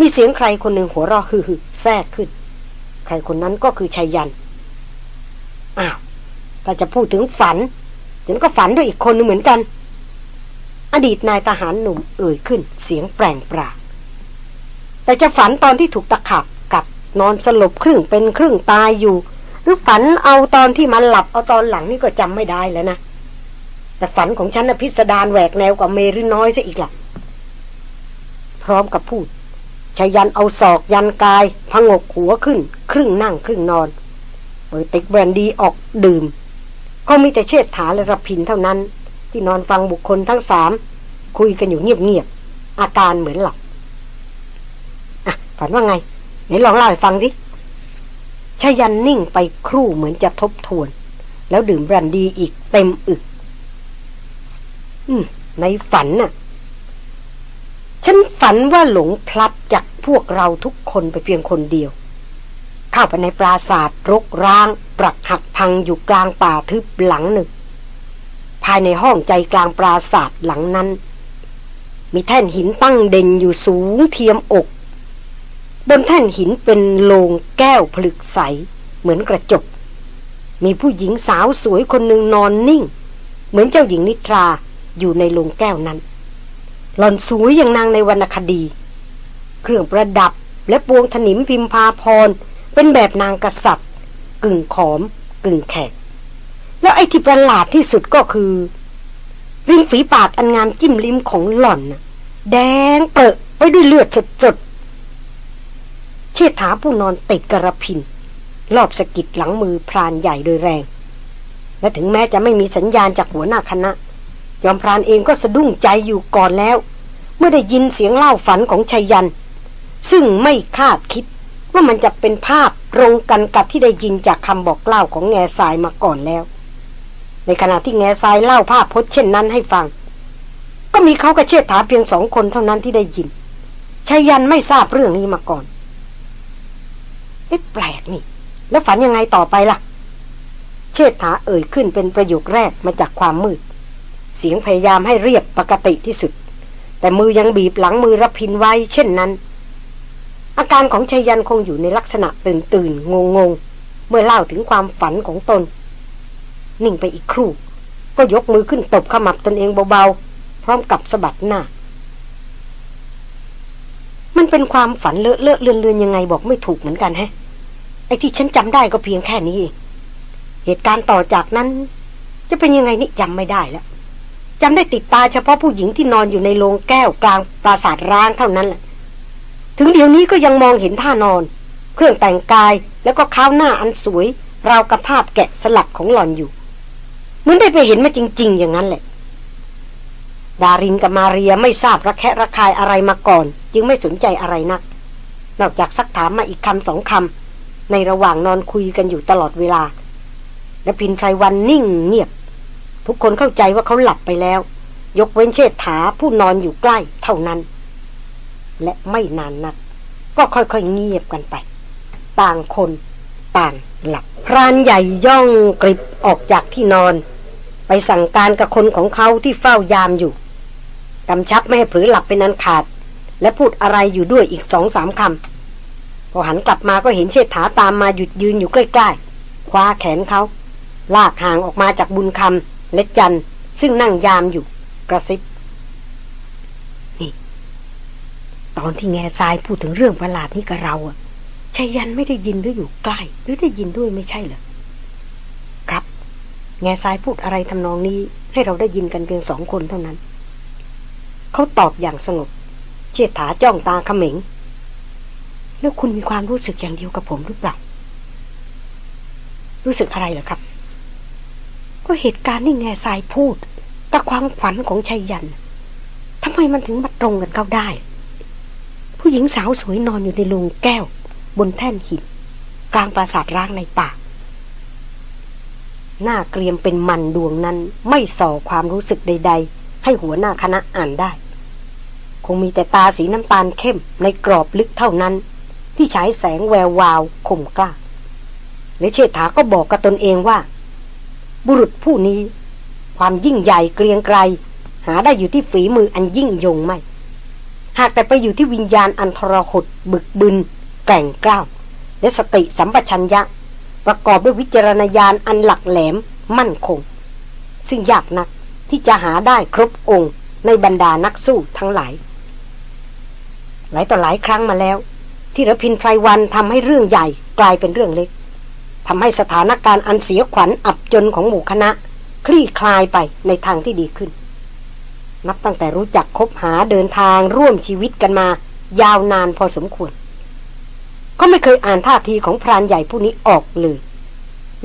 มีเสียงใครคนหนึ่งหัวเราะฮือแทรกขึ้น ใครคนนั้นก็คือชายยัน อ้าว ถ้าจะพูดถึงฝัน ฉันก็ฝันด้วยอีกคนนึงเหมือนกัน อดีตนายทหารหนุ่มเอ่ยขึ้น เสียงแปลงปราแต่จะฝันตอนที่ถูกตะขับ นอนสลบครึ่งเป็นครึ่งตายอยู่ หรือฝันเอาตอนที่มันหลับเอาตอนหลังนี่ก็จำไม่ได้แล้วนะ แต่ฝันของฉันน่ะพิสดารแหวกแนวกว่าเมริน้อยซะอีกละ่ะพร้อมกับพูดชายันเอาศอกยันกายพงกหัวขึ้น ครึ่งนั่งครึ่งนอน เปิดติ๊กแบรนดีออกดื่ม ก็มีแต่เชิดถาและรพินเท่านั้น ที่นอนฟังบุคคลทั้งสาม คุยกันอยู่เงียบๆอาการเหมือนหลับอะฝันว่าไง ไหนลองเล่าให้ฟังดิชายันนิ่งไปครู่เหมือนจะทบทวน แล้วดื่มแบรนดีอีกเต็มอึก อืม ในฝันน่ะ ฉันฝันว่าหลงพลัดจากพวกเราทุกคนไปเพียงคนเดียว เข้าไปในปราสาทรกร้าง ปรักหักพังอยู่กลางป่าทึบหลังหนึ่ง ภายในห้องใจกลางปราศาสาทหลังนั้น มีแท่นหินตั้งเด่นอยู่สูงเทียมอก บนแท่นหินเป็นโลงแก้วผลึกใส เหมือนกระจก มีผู้หญิงสาวสวยคนหนึ่งนอนนิ่ง เหมือนเจ้าหญิงนิทราอยู่ในโลงแก้วนั้น หล่อนสวยอย่างนางในวรรณคดี เครื่องประดับและปวงถนิมพิมพาพร เป็นแบบนางกษัตริย์ กึ่งขอม กึ่งแขก แล้วไอ้ที่ประหลาดที่สุดก็คือริมฝีปากอันงามจิ้มลิ้มของหล่อนแดงเปิดไปด้วยเลือดจด เชิดถาผู้นอนติดกระพิน รอบสกิดหลังมือพรานใหญ่โดยแรง และถึงแม้จะไม่มีสัญญาณจากหัวหน้าคณะ ยอมพรานเองก็สะดุ้งใจอยู่ก่อนแล้ว เมื่อได้ยินเสียงเล่าฝันของชัยยัน ซึ่งไม่คาดคิดว่ามันจะเป็นภาพตรงกันกับที่ได้ยินจากคำบอกเล่าของแง่ทรายมาก่อนแล้ว ในขณะที่แง่ทรายเล่าภาพพจน์เช่นนั้นให้ฟัง ก็มีเขากระเชิดถาเพียงสองคนเท่านั้นที่ได้ยินชัยยันไม่ทราบเรื่องนี้มาก่อน อ๊ะแปลกนี่ แล้วฝันยังไงต่อไปล่ะ เชิดถาเอ่ยขึ้นเป็นประโยคแรกมาจากความมืด เสียงพยายามให้เรียบปกติที่สุด แต่มือยังบีบหลังมือรับพินไว้ เช่นนั้น อาการของชายันคงอยู่ในลักษณะตื่นตื่นงงงเมื่อเล่าถึงความฝันของตน นิ่งไปอีกครู่ ก็ยกมือขึ้นตบขมับตนเองเบาๆ พร้อมกับสะบัดหน้ามันเป็นความฝันเลอะเลอะเลือนเลือนยังไงบอกไม่ถูกเหมือนกันแฮะ อ้ที่ฉันจำได้ก็เพียงแค่นี้เหตุการณ์ต่อจากนั้น จะเป็นยังไงนี่จำไม่ได้แล้วจำได้ติดตาเฉพาะผู้หญิงที่นอนอยู่ในโรงแก้วกลางปราสาทร้างเท่านั้นแหละถึงเดี๋ยวนี้ก็ยังมองเห็นท่านอน เครื่องแต่งกายแล้วก็ข้าวหน้าอันสวย ราวกับภาพแกะสลักของหล่อนอยู่เหมือนได้ไปเห็นมาจริง ๆ อย่างนั้นแหละ ดารินกับมาเรียไม่ทราบระแคะระคายอะไรมาก่อน จึงไม่สนใจอะไรนัก นอกจากซักถามมาอีกคำสองคำ ในระหว่างนอนคุยกันอยู่ตลอดเวลา และพินไพรวันนิ่งเงียบ ทุกคนเข้าใจว่าเขาหลับไปแล้ว ยกเว้นเชษฐาผู้นอนอยู่ใกล้เท่านั้น และไม่นานนัก ก็ค่อยๆเงียบกันไป ต่างคนต่างหลับพรานใหญ่ย่องกริบออกจากที่นอน ไปสั่งการกับคนของเขาที่เฝ้ายามอยู่กำชับไม่ให้เผลอหลับเป็นอันขาด และพูดอะไรอยู่ด้วยอีกสองสามคำ พอหันกลับมาก็เห็นเชษฐาตามมาหยุดยืนอยู่ใกล้ๆ คว้าแขนเขา ลากห่างออกมาจากบุญคำและจันซึ่งนั่งยามอยู่ กระซิบ นี่ ตอนที่แง่ทรายพูดถึงเรื่องประหลาดนี้กับเราอะชายันไม่ได้ยินหรืออยู่ใกล้ หรือได้ยินด้วยไม่ใช่เหรอครับ แง่ทรายพูดอะไรทำนองนี้ ให้เราได้ยินกันเพียงสองคนเท่านั้น เขาตอบอย่างสงบ เชิดถาจ้องตาเขม็ง แล้วคุณมีความรู้สึกอย่างเดียวกับผมหรือเปล่า รู้สึกอะไรเหรอครับ ก็เหตุการณ์นี่แง่ทรายพูดกับความฝันของชัยยันทำไมมันถึงมาตรงกันเข้าได้ ผู้หญิงสาวสวยนอนอยู่ในโรงแก้ว บนแท่นหินกลางปราสาทร้างในป่า หน้าเกรียมเป็นมันดวงนั้น ไม่ส่อความรู้สึกใด ๆ ให้หัวหน้าคณะอ่านได้ คงมีแต่ตาสีน้ำตาลเข้มในกรอบลึกเท่านั้น ที่ฉายแสงแวววาวคมกล้า และเชษฐาก็บอกกับตนเองว่า บุรุษผู้นี้ ความยิ่งใหญ่เกรียงไกรหาได้อยู่ที่ฝีมืออันยิ่งยงไม่ หากแต่ไปอยู่ที่วิญญาณอันทรหดบึกบึนแก่งกล้าว และสติสัมปชัญญะ ประกอบด้วยวิจารณญาณอันหลักแหลมมั่นคง ซึ่งยากนักที่จะหาได้ครบองค์ในบรรดานักสู้ทั้งหลาย หลายต่อหลายครั้งมาแล้ว ที่ระพินไพรวันทำให้เรื่องใหญ่กลายเป็นเรื่องเล็กทำให้สถานการณ์อันเสียขวัญอับจนของหมู่คณะ คลี่คลายไปในทางที่ดีขึ้น นับตั้งแต่รู้จักคบหาเดินทางร่วมชีวิตกันมา ยาวนานพอสมควร ก็ไม่เคยอ่านท่าทีของพรานใหญ่ผู้นี้ออกเลย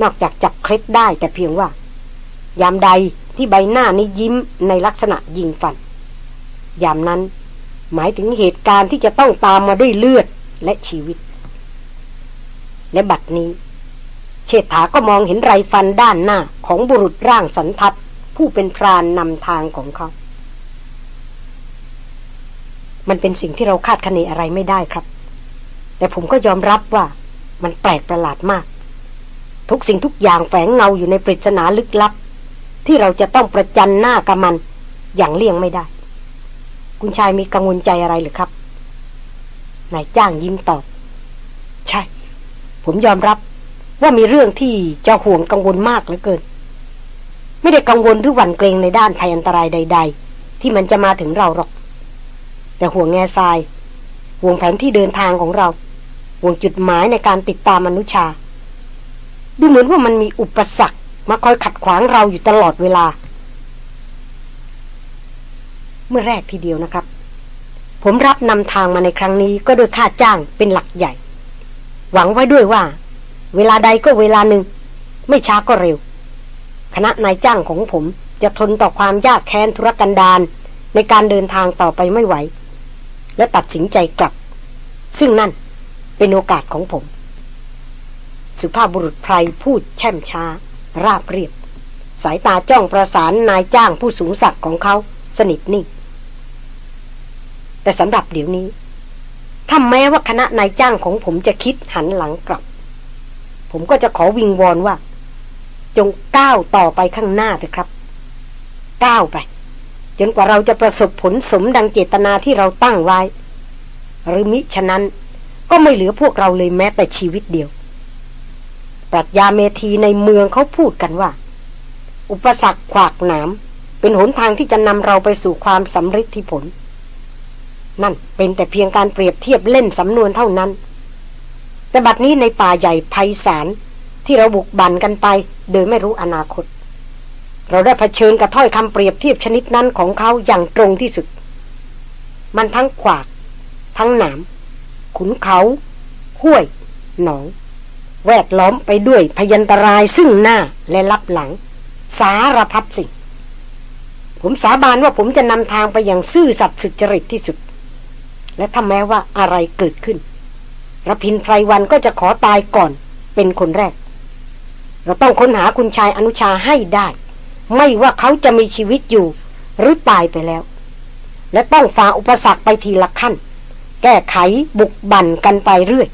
นอกจากจับเคล็ดได้แต่เพียงว่า ยามใดที่ใบหน้านี้ยิ้มในลักษณะยิงฟัน ยามนั้น หมายถึงเหตุการณ์ที่จะต้องตามมาด้วยเลือด และชีวิต และบัดนี้ เชษฐาก็มองเห็นไรฟันด้านหน้าของบุรุษร่างสันทัดผู้เป็นพรานนำทางของเขา มันเป็นสิ่งที่เราคาดคะเนอะไรไม่ได้ครับ แต่ผมก็ยอมรับว่ามันแปลกประหลาดมาก ทุกสิ่งทุกอย่างแฝงเงาอยู่ในปริศนาลึกลับ ที่เราจะต้องประจันหน้ากับมันอย่างเลี่ยงไม่ได้ คุณชายมีกังวลใจอะไรหรือครับ นายจ้างยิ้มตอบ ใช่ ผมยอมรับว่ามีเรื่องที่จะห่วงกังวลมากเหลือเกิน ไม่ได้กังวลหรือหวั่นเกรงในด้านภัยอันตรายใด ๆ ที่มันจะมาถึงเราหรอก แต่ห่วงแง่ทราย ห่วงแผนที่เดินทางของเรา ห่วงจุดหมายในการติดตามมนุษยาดูเหมือนว่ามันมีอุปสรรคมาคอยขัดขวางเราอยู่ตลอดเวลา เมื่อแรกทีเดียวนะครับ ผมรับนำทางมาในครั้งนี้ก็โดยค่าจ้างเป็นหลักใหญ่ หวังไว้ด้วยว่า เวลาใดก็เวลาหนึ่ง ไม่ช้าก็เร็ว คณะนายจ้างของผมจะทนต่อความยากแค้นธุรกันดารในการเดินทางต่อไปไม่ไหว และตัดสินใจกลับ ซึ่งนั่นเป็นโอกาสของผม สุภาพบุรุษไพรพูดแช่มช้า ราบเรียบ สายตาจ้องประสานนายจ้างผู้สูงศักดิ์ของเขาสนิทนิ่ง แต่สำหรับเดี๋ยวนี้ ถ้าแม้ว่าคณะนายจ้างของผมจะคิดหันหลังกลับ ผมก็จะขอวิงวอนว่า จงก้าวต่อไปข้างหน้าเถอะครับ ก้าวไป จนกว่าเราจะประสบผลสมดังเจตนาที่เราตั้งไว้ หรือมิฉะนั้นก็ไม่เหลือพวกเราเลยแม้แต่ชีวิตเดียว ปรัชญาเมธีในเมืองเขาพูดกันว่า อุปสรรคขวากหนามเป็นหนทางที่จะนำเราไปสู่ความสำเร็จที่ผล นั่นเป็นแต่เพียงการเปรียบเทียบเล่นสำนวนเท่านั้น แต่บัดนี้ในป่าใหญ่ไพศาลที่เราบุกบันกันไป โดยไม่รู้อนาคต เราได้เผชิญกับถ้อยคำเปรียบเทียบชนิดนั้นของเขาอย่างตรงที่สุด มันทั้งขวาก ทั้งหนาม ขุนเขา ห้วย หนอง แวดล้อมไปด้วยพยันตรายซึ่งหน้าและลับหลัง สารพัดสิ่ง ผมสาบานว่าผมจะนำทางไปอย่างซื่อสัตย์สุจริตที่สุด และถ้าแม้ว่าอะไรเกิดขึ้นรพินไพรวันก็จะขอตายก่อน เป็นคนแรก เราต้องค้นหาคุณชายอนุชาให้ได้ ไม่ว่าเขาจะมีชีวิตอยู่ หรือตายไปแล้ว และต้องฝ่าอุปสรรคไปทีละขั้น แก้ไขบุกบั่นกันไปเรื่อย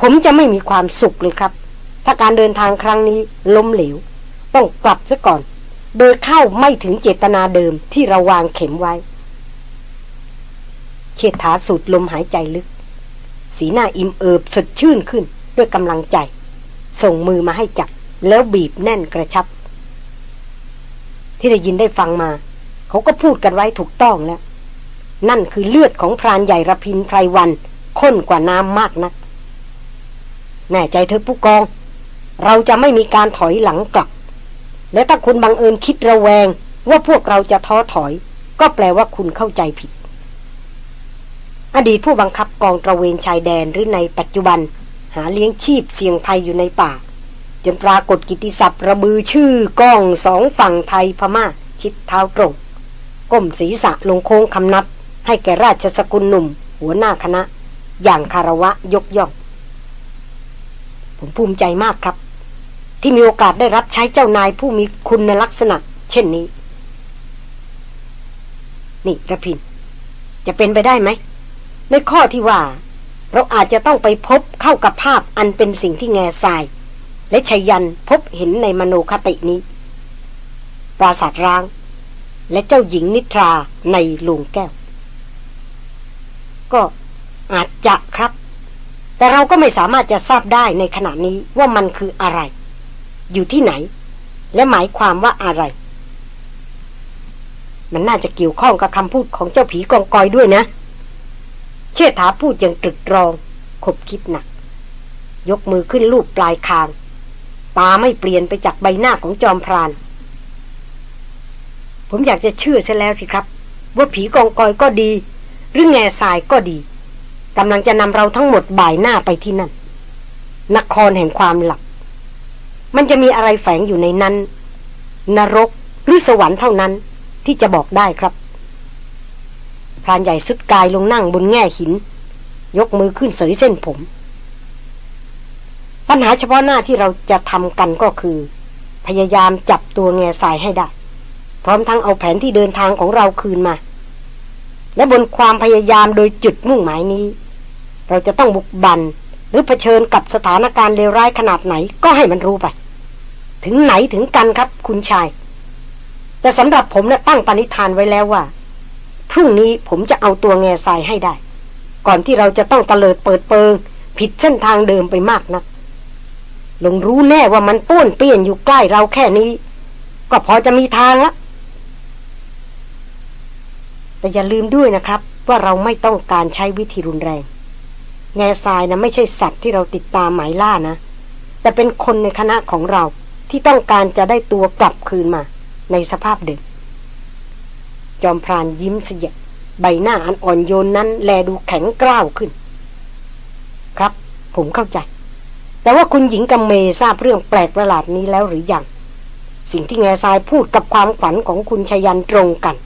ผมจะไม่มีความสุขเลยครับ ถ้าการเดินทางครั้งนี้ล้มเหลว ต้องกลับซะก่อน โดยเข้าไม่ถึงเจตนาเดิมที่เราวางเข็มไว้ เชิดถาสูดลมหายใจลึก สีหน้าอิ่มเอิบสดชื่นขึ้นด้วยกำลังใจ ส่งมือมาให้จับ แล้วบีบแน่นกระชับ ที่ได้ยินได้ฟังมา เขาก็พูดกันไว้ถูกต้องแล้ว นั่นคือเลือดของพรานใหญ่ระพินไพรวันข้นกว่าน้ำมากนัก แน่ใจเธอผู้กอง เราจะไม่มีการถอยหลังกลับ และถ้าคุณบังเอิญคิดระแวงว่าพวกเราจะท้อถอย ก็แปลว่าคุณเข้าใจผิด อดีตผู้บังคับกองตระเวนชายแดนหรือในปัจจุบัน หาเลี้ยงชีพเสี่ยงภัยอยู่ในป่า จนปรากฏกิติศัพท์ระบือชื่อกล้องสองฝั่งไทยพมา่าชิดเท้าตรง ก้มศีรษะลงโค้งคำนับ ให้แก่ราชสกุลหนุ่ม หัวหน้าคณะ อย่างคารวะยกย่อง ผมภูมิใจมากครับ ที่มีโอกาสได้รับใช้เจ้านายผู้มีคุณลักษณะ เช่นนี้ นี่ระพิน จะเป็นไปได้ไหม ในข้อที่ว่า เราอาจจะต้องไปพบเข้ากับภาพอันเป็นสิ่งที่แง่ทราย และชัยยันพบเห็นในมโนคตินี้ ปราสาทร้าง และเจ้าหญิงนิทราในลุงแก้ว ก็อาจจะครับ แต่เราก็ไม่สามารถจะทราบได้ในขณะนี้ว่ามันคืออะไร อยู่ที่ไหน และหมายความว่าอะไร มันน่าจะเกี่ยวข้องกับคำพูดของเจ้าผีกองกอยด้วยนะ เชษฐาพูดอย่างตรึกตรอง คบคิดหนัก ยกมือขึ้นลูบปลายคาง ตาไม่เปลี่ยนไปจากใบหน้าของจอมพราน ผมอยากจะเชื่อซะแล้วสิครับ ว่าผีกองกอยก็ดี หรือแง่ทรายก็ดีกำลังจะนำเราทั้งหมดบ่ายหน้าไปที่นั่น นครแห่งความหลับ มันจะมีอะไรแฝงอยู่ในนั้น นรกหรือสวรรค์เท่านั้นที่จะบอกได้ครับ พรานใหญ่สุดกายลงนั่งบนแง่หิน ยกมือขึ้นเสยเส้นผม ปัญหาเฉพาะหน้าที่เราจะทำกันก็คือ พยายามจับตัวแง่สายให้ได้ พร้อมทั้งเอาแผนที่เดินทางของเราคืนมา และบนความพยายามโดยจุดมุ่งหมายนี้ เราจะต้องบุกบันหรือเผชิญกับสถานการณ์เลวร้ายขนาดไหนก็ให้มันรู้ไป ถึงไหนถึงกันครับคุณชาย แต่สำหรับผมนะ่ะตั้งปณิธานไว้แล้วว่า พรุ่งนี้ผมจะเอาตัวแง่ทรายให้ได้ ก่อนที่เราจะต้องตะเลิดเปิดเปิง ผิดเส้นทางเดิมไปมากนะักลงรู้แน่ว่ามันป้วนเปี้ยนอยู่ใกล้เราแค่นี้ ก็พอจะมีทางละแต่อย่าลืมด้วยนะครับ ว่าเราไม่ต้องการใช้วิธีรุนแรง แง่ทรายนะไม่ใช่สัตว์ที่เราติดตามหมายล่านะ แต่เป็นคนในคณะของเราที่ต้องการจะได้ตัวกลับคืนมา ในสภาพเดิม จอมพรานยิ้มเสียใบหน้าอันอ่อนโยนนั้น แลดูแข็งกร้าวขึ้น ครับ ผมเข้าใจ แต่ว่าคุณหญิงกำเมทราบเรื่องแปลกประหลาดนี้แล้วหรือยัง สิ่งที่แง่ทรายพูดกับความฝันของคุณชยันตรงกัน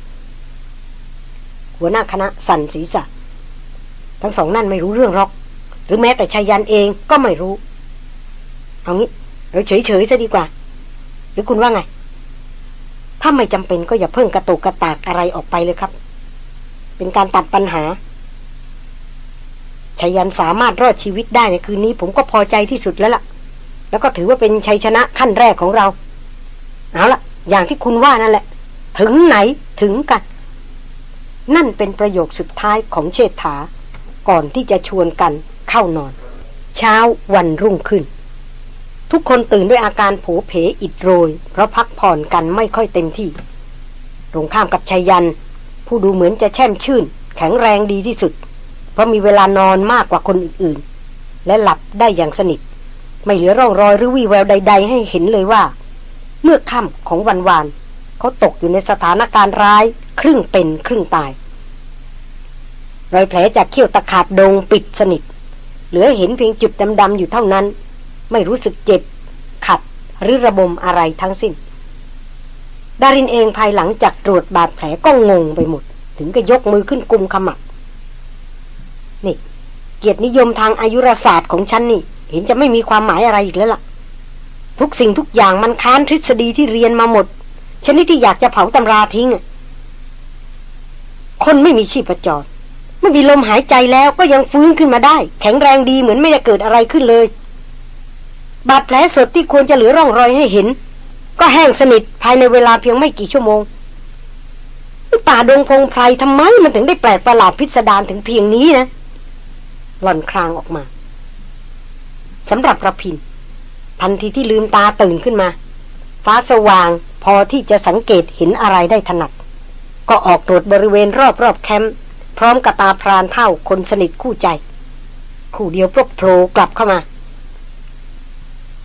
หัวหน้าคณะสั่นศีรษะ ทั้งสองนั่นไม่รู้เรื่องหรอก หรือแม้แต่ชยันเองก็ไม่รู้ เอางี้เราเฉยๆซะดีกว่า หรือคุณว่าไง ถ้าไม่จำเป็นก็อย่าเพิ่งกระตุกกระตากอะไรออกไปเลยครับ เป็นการตัดปัญหาชายันสามารถรอดชีวิตได้ในคืนนี้ ผมก็พอใจที่สุดแล้วล่ะ แล้วก็ถือว่าเป็นชัยชนะขั้นแรกของเรา เอาละอย่างที่คุณว่านั่นแหละ ถึงไหนถึงกัน นั่นเป็นประโยคสุดท้ายของเชษฐา ก่อนที่จะชวนกันเข้านอน เช้าวันรุ่งขึ้น ทุกคนตื่นด้วยอาการโผเพอิดโรย เพราะพักผ่อนกันไม่ค่อยเต็มที่ ตรงข้ามกับชายัน ผู้ดูเหมือนจะแช่มชื่น แข็งแรงดีที่สุด เพราะมีเวลานอนมากกว่าคนอื่นๆ และหลับได้อย่างสนิท ไม่เหลือร่องรอยหรือวี่แววใด ๆ ให้เห็นเลยว่า เมื่อค่ำของวันวานเขาตกอยู่ในสถานการณ์ร้ายครึ่งเป็นครึ่งตาย รอยแผลจากเขี้ยวตะขาบดงปิดสนิท เหลือเห็นเพียงจุดดำๆอยู่เท่านั้น ไม่รู้สึกเจ็บ ขัดหรือระบมอะไรทั้งสิ้น ดารินเองภายหลังจากตรวจบาดแผลก็งงไปหมด ถึงก็ยกมือขึ้นกุมขมับนี่ เกียรตินิยมทางอายุรศาสตร์ของฉันนี่ เห็นจะไม่มีความหมายอะไรอีกแล้วล่ะ ทุกสิ่งทุกอย่างมันค้านทฤษฎีที่เรียนมาหมดชนิดที่อยากจะเผาตำราทิ้งคนไม่มีชีพจรเมื่อมีลมหายใจแล้วก็ยังฟื้นขึ้นมาได้ แข็งแรงดีเหมือนไม่ได้เกิดอะไรขึ้นเลย บาดแผลสดที่ควรจะเหลือร่องรอยให้เห็น ก็แห้งสนิทภายในเวลาเพียงไม่กี่ชั่วโมงป่าดงพงไพรทำไมมันถึงได้แปลกประหลาดพิสดารถึงเพียงนี้นะ หล่อนครางออกมาสำหรับระพิน ทันทีที่ลืมตาตื่นขึ้นมา ฟ้าสว่างพอที่จะสังเกตเห็นอะไรได้ถนัด ก็ออกตรวจบริเวณรอบๆแคมป์พร้อมกับตาพรานเท่าคนสนิทคู่ใจ คู่เดียวพวกโผล่กลับเข้ามา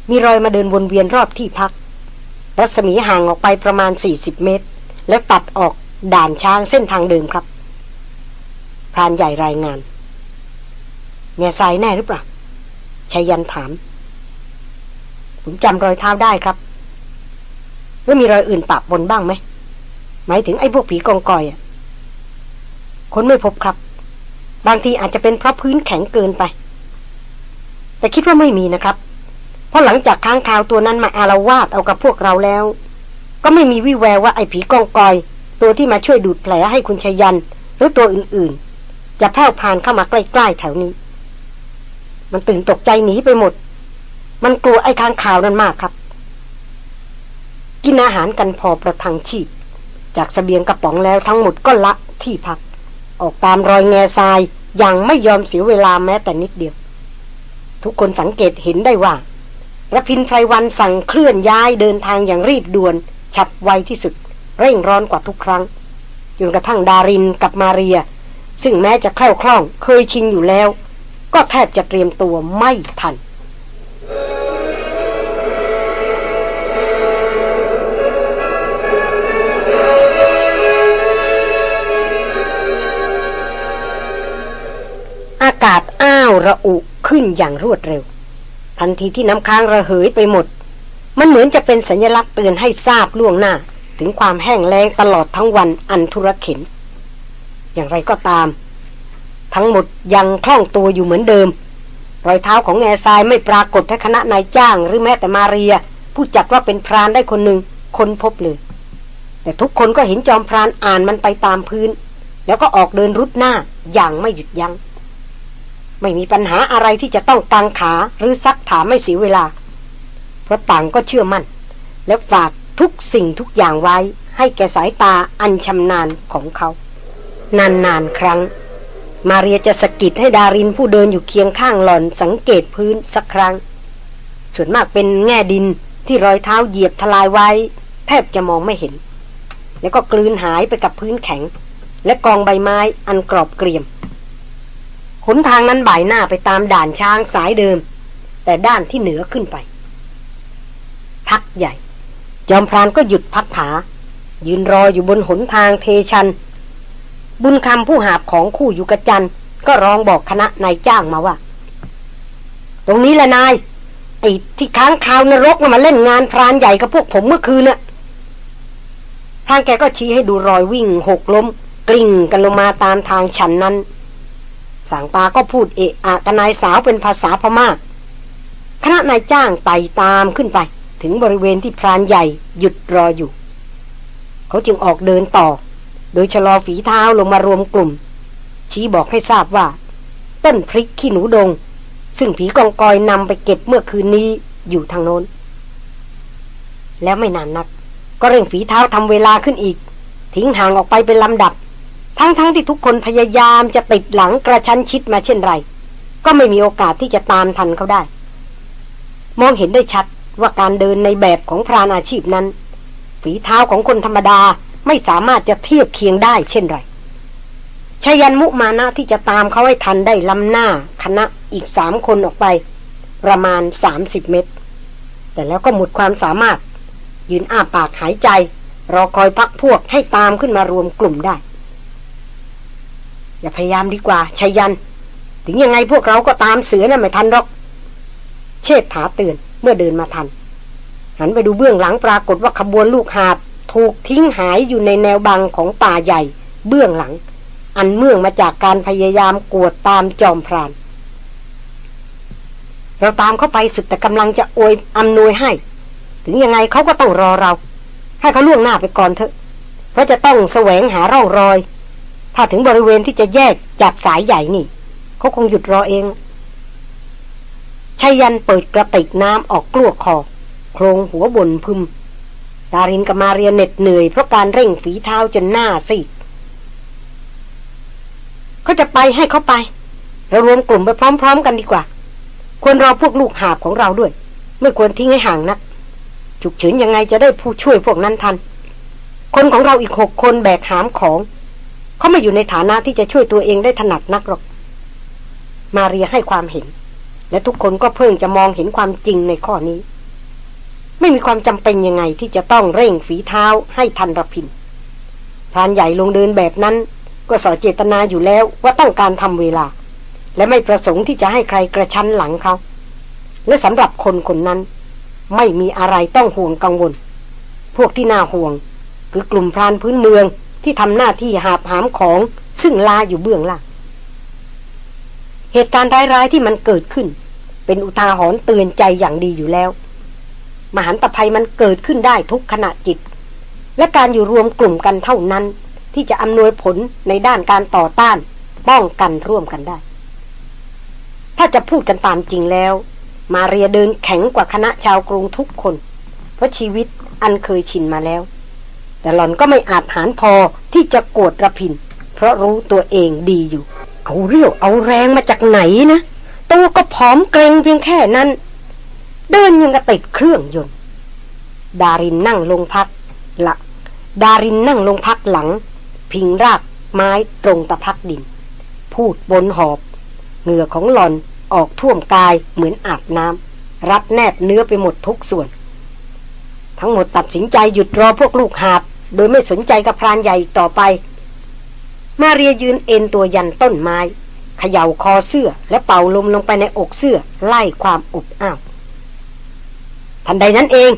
มีรอยมาเดินวนเวียนรอบที่พัก รัศมีห่างออกไปประมาณ 40 เมตร แล้วตัดออกด่านช้างเส้นทางเดิมครับพรานใหญ่รายงานแง่ทรายแน่หรือเปล่าชายันถาม ผมจำรอยเท้าได้ครับ แล้วมีรอยอื่นปะบนบ้างไหมหมายถึงไอ้พวกผีกองกอยอะคนไม่พบครับ บางทีอาจจะเป็นเพราะพื้นแข็งเกินไป แต่คิดว่าไม่มีนะครับ เพราะหลังจากค้างคาวตัวนั้นมาอารวาดเอากับพวกเราแล้ว ก็ไม่มีวิแววว่าไอ้ผีกองกอย ตัวที่มาช่วยดูดแผลให้คุณชยัน หรือตัวอื่นๆ จะแผ่วพานเข้ามาใกล้ๆแถวนี้ มันตื่นตกใจหนีไปหมด มันกลัวไอ้ค้างคาวนั้นมากครับ กินอาหารกันพอประทังชีพ จากสเสบียงกระป๋องแล้วทั้งหมดก็ละที่พัก ออกตามรอยแง่ทรายอย่างไม่ยอมเสียเวลาแม้แต่นิดเดียว ทุกคนสังเกตเห็นได้ว่า ระพินไพรวันสั่งเคลื่อนย้ายเดินทางอย่างรีบด่วน ฉับไวที่สุด เร่งร้อนกว่าทุกครั้งจนกระทั่งดารินกับมาเรีย ซึ่งแม้จะแคล่วคล่องเคยชินอยู่แล้ว ก็แทบจะเตรียมตัวไม่ทันอากาศอ้าวระอุขึ้นอย่างรวดเร็ว ทันทีที่น้ำค้างระเหยไปหมด มันเหมือนจะเป็นสัญลักษณ์เตือนให้ทราบล่วงหน้า ถึงความแห้งแล้งตลอดทั้งวันอันทุรเข็น อย่างไรก็ตาม ทั้งหมดยังคล่องตัวอยู่เหมือนเดิม รอยเท้าของแง่ทรายไม่ปรากฏให้คณะนายจ้างหรือแม้แต่มาเรีย ผู้จัดว่าเป็นพรานได้คนหนึ่งคนพบเลยแต่ทุกคนก็เห็นจอมพรานอ่านมันไปตามพื้น แล้วก็ออกเดินรุดหน้าอย่างไม่หยุดยัง้ง ไม่มีปัญหาอะไรที่จะต้องตังขาหรือซักถามไม่เสียเวลา เพราะต่างก็เชื่อมั่น และฝากทุกสิ่งทุกอย่างไว้ ให้แก่สายตาอันชำนาญของเขา นานๆครั้ง มาเรียจะสะกิดให้ดารินผู้เดินอยู่เคียงข้างหล่อนสังเกตพื้นสักครั้ง ส่วนมากเป็นแง่ดินที่รอยเท้าเหยียบทลายไว้ แทบจะมองไม่เห็น แล้วก็กลืนหายไปกับพื้นแข็ง และกองใบไม้อันกรอบเกรียม หนทางนั้นบ่ายหน้าไปตามด่านช้างสายเดิม แต่ด้านที่เหนือขึ้นไป พักใหญ่ จอมพรานก็หยุดพักขา ยืนรออยู่บนหนทางเทชัน บุญคำผู้หาบของคู่อยู่กระจันก็ร้องบอกคณะนายจ้างมาว่า ตรงนี้แหละนายไอ้ที่ค้างคาวนรกมาเล่นงานพรานใหญ่กับพวกผมเมื่อคืนน่ะพรานแกก็ชี้ให้ดูรอยวิ่งหกล้ม กลิ้งกันลงมาตามทางชันนั้น สังปาก็พูดเอะอะกับนายสาวเป็นภาษาพมา่าคณะนายจ้างไต่ตามขึ้นไป ถึงบริเวณที่พรานใหญ่หยุดรออยู่ เขาจึงออกเดินต่อ โดยชะลอฝีเท้าลงมารวมกลุ่ม ชี้บอกให้ทราบว่า ต้นพริกขี้หนูดง ซึ่งผีกองกอยนำไปเก็บเมื่อคืนนี้อยู่ทางโน้น แล้วไม่นานนัก ก็เร่งฝีเท้าทำเวลาขึ้นอีก ทิ้งห่างออกไปเป็นลำดับ ทั้งๆทที่ทุกคนพยายามจะติดหลังกระชั้นชิดมาเช่นไร ก็ไม่มีโอกาสที่จะตามทันเขาได้ มองเห็นได้ชัดว่าการเดินในแบบของพรานอาชีพนั้น ฝีเท้าของคนธรรมดาไม่สามารถจะเทียบเคียงได้เช่นไรชายันมุมานะที่จะตามเขาให้ทันได้ลำหน้าคณะอีกสามคนออกไป ประมาณสามสิบเมตร แต่แล้วก็หมดความสามารถ ยืนอ้าปากหายใจ รอคอยพักพวกให้ตามขึ้นมารวมกลุ่มได้ อย่าพยายามดีกว่าชัยยัน ถึงยังไงพวกเราก็ตามเสือนะ่ะไม่ทันหรอก เชษฐาเตือนเมื่อเดินมาทัน หันไปดูเบื้องหลังปรากฏว่าขบวนลูกหาบถูกทิ้งหายอยู่ในแนวบังของป่าใหญ่ เบื้องหลัง อันเมื่องมาจากการพยายามกวดตามจอมพราน เราตามเข้าไปสุดแต่กำลังจะอวยอำนวยให้ ถึงยังไงเขาก็ต้องรอเรา ให้เขาล่วงหน้าไปก่อนเถอะ เพราะจะต้องแสวงหาร่องรอย ถ้าถึงบริเวณที่จะแยกจากสายใหญ่นี่เขาคงหยุดรอเองชายันเปิดกระติกน้ำออกกลัวคอ โครงหัวบนพึมดารินกับมาเรียเหน็ดเหนื่อยเพราะการเร่งฝีเท้าจนหน้าซีดเขาจะไปให้เขาไป เรารวมกลุ่มไปพร้อม ๆ กันดีกว่า ควรรอพวกลูกหาบของเราด้วย ไม่ควรทิ้งให้ห่างนักฉุกเฉินยังไงจะได้ผู้ช่วยพวกนั้นทัน คนของเราอีกหกคนแบกหามของ เขาไม่อยู่ในฐานะที่จะช่วยตัวเองได้ถนัดนักหรอก มาเรียให้ความเห็น และทุกคนก็เพิ่งจะมองเห็นความจริงในข้อนี้ ไม่มีความจำเป็นยังไงที่จะต้องเร่งฝีเท้าให้ทันระพินพรานใหญ่ลงเดินแบบนั้น ก็สอเจตนาอยู่แล้วว่าต้องการทำเวลา และไม่ประสงค์ที่จะให้ใครกระชั้นหลังเขาและสำหรับคนคนนั้น ไม่มีอะไรต้องห่วงกังวล พวกที่น่าห่วง คือกลุ่มพรานพื้นเมือง ที่ทำหน้าที่หาบหามของซึ่งลาอยู่เบื้องล่าง เหตุการณ์ร้ายๆที่มันเกิดขึ้น เป็นอุทาหรณ์เตือนใจอย่างดีอยู่แล้ว มหันตภัยมันเกิดขึ้นได้ทุกขณะจิต และการอยู่รวมกลุ่มกันเท่านั้น ที่จะอำนวยผลในด้านการต่อต้านป้องกันร่วมกันได้ ถ้าจะพูดกันตามจริงแล้ว มาเรียเดินแข็งกว่าคณะชาวกรุงทุกคน เพราะชีวิตอันเคยชินมาแล้ว แต่หล่อนก็ไม่อาจหารพอที่จะโกรธระพิน เพราะรู้ตัวเองดีอยู่ เอาเรี่ยวเอาแรงมาจากไหนนะ ตัวก็ผอมเกรงเพียงแค่นั้น เดินยังกระติดเครื่องยนต์ ดารินนั่งลงพักละดารินนั่งลงพักหลัง พิงรากไม้ตรงตะพักดิน พูดบนหอบ เหงื่อของหลอนออกท่วมกายเหมือนอาบน้ำรัดแนบเนื้อไปหมดทุกส่วน ทั้งหมดตัดสินใจหยุดรอพวกลูกหาบ โดยไม่สนใจกับพรานใหญ่อีกต่อไป มาเรียยืนเอ็นตัวยันต้นไม้เขย่าคอเสื้อและเป่าลมลงไปในอกเสื้อไล่ความอบอ้าวทันใดนั้นเอง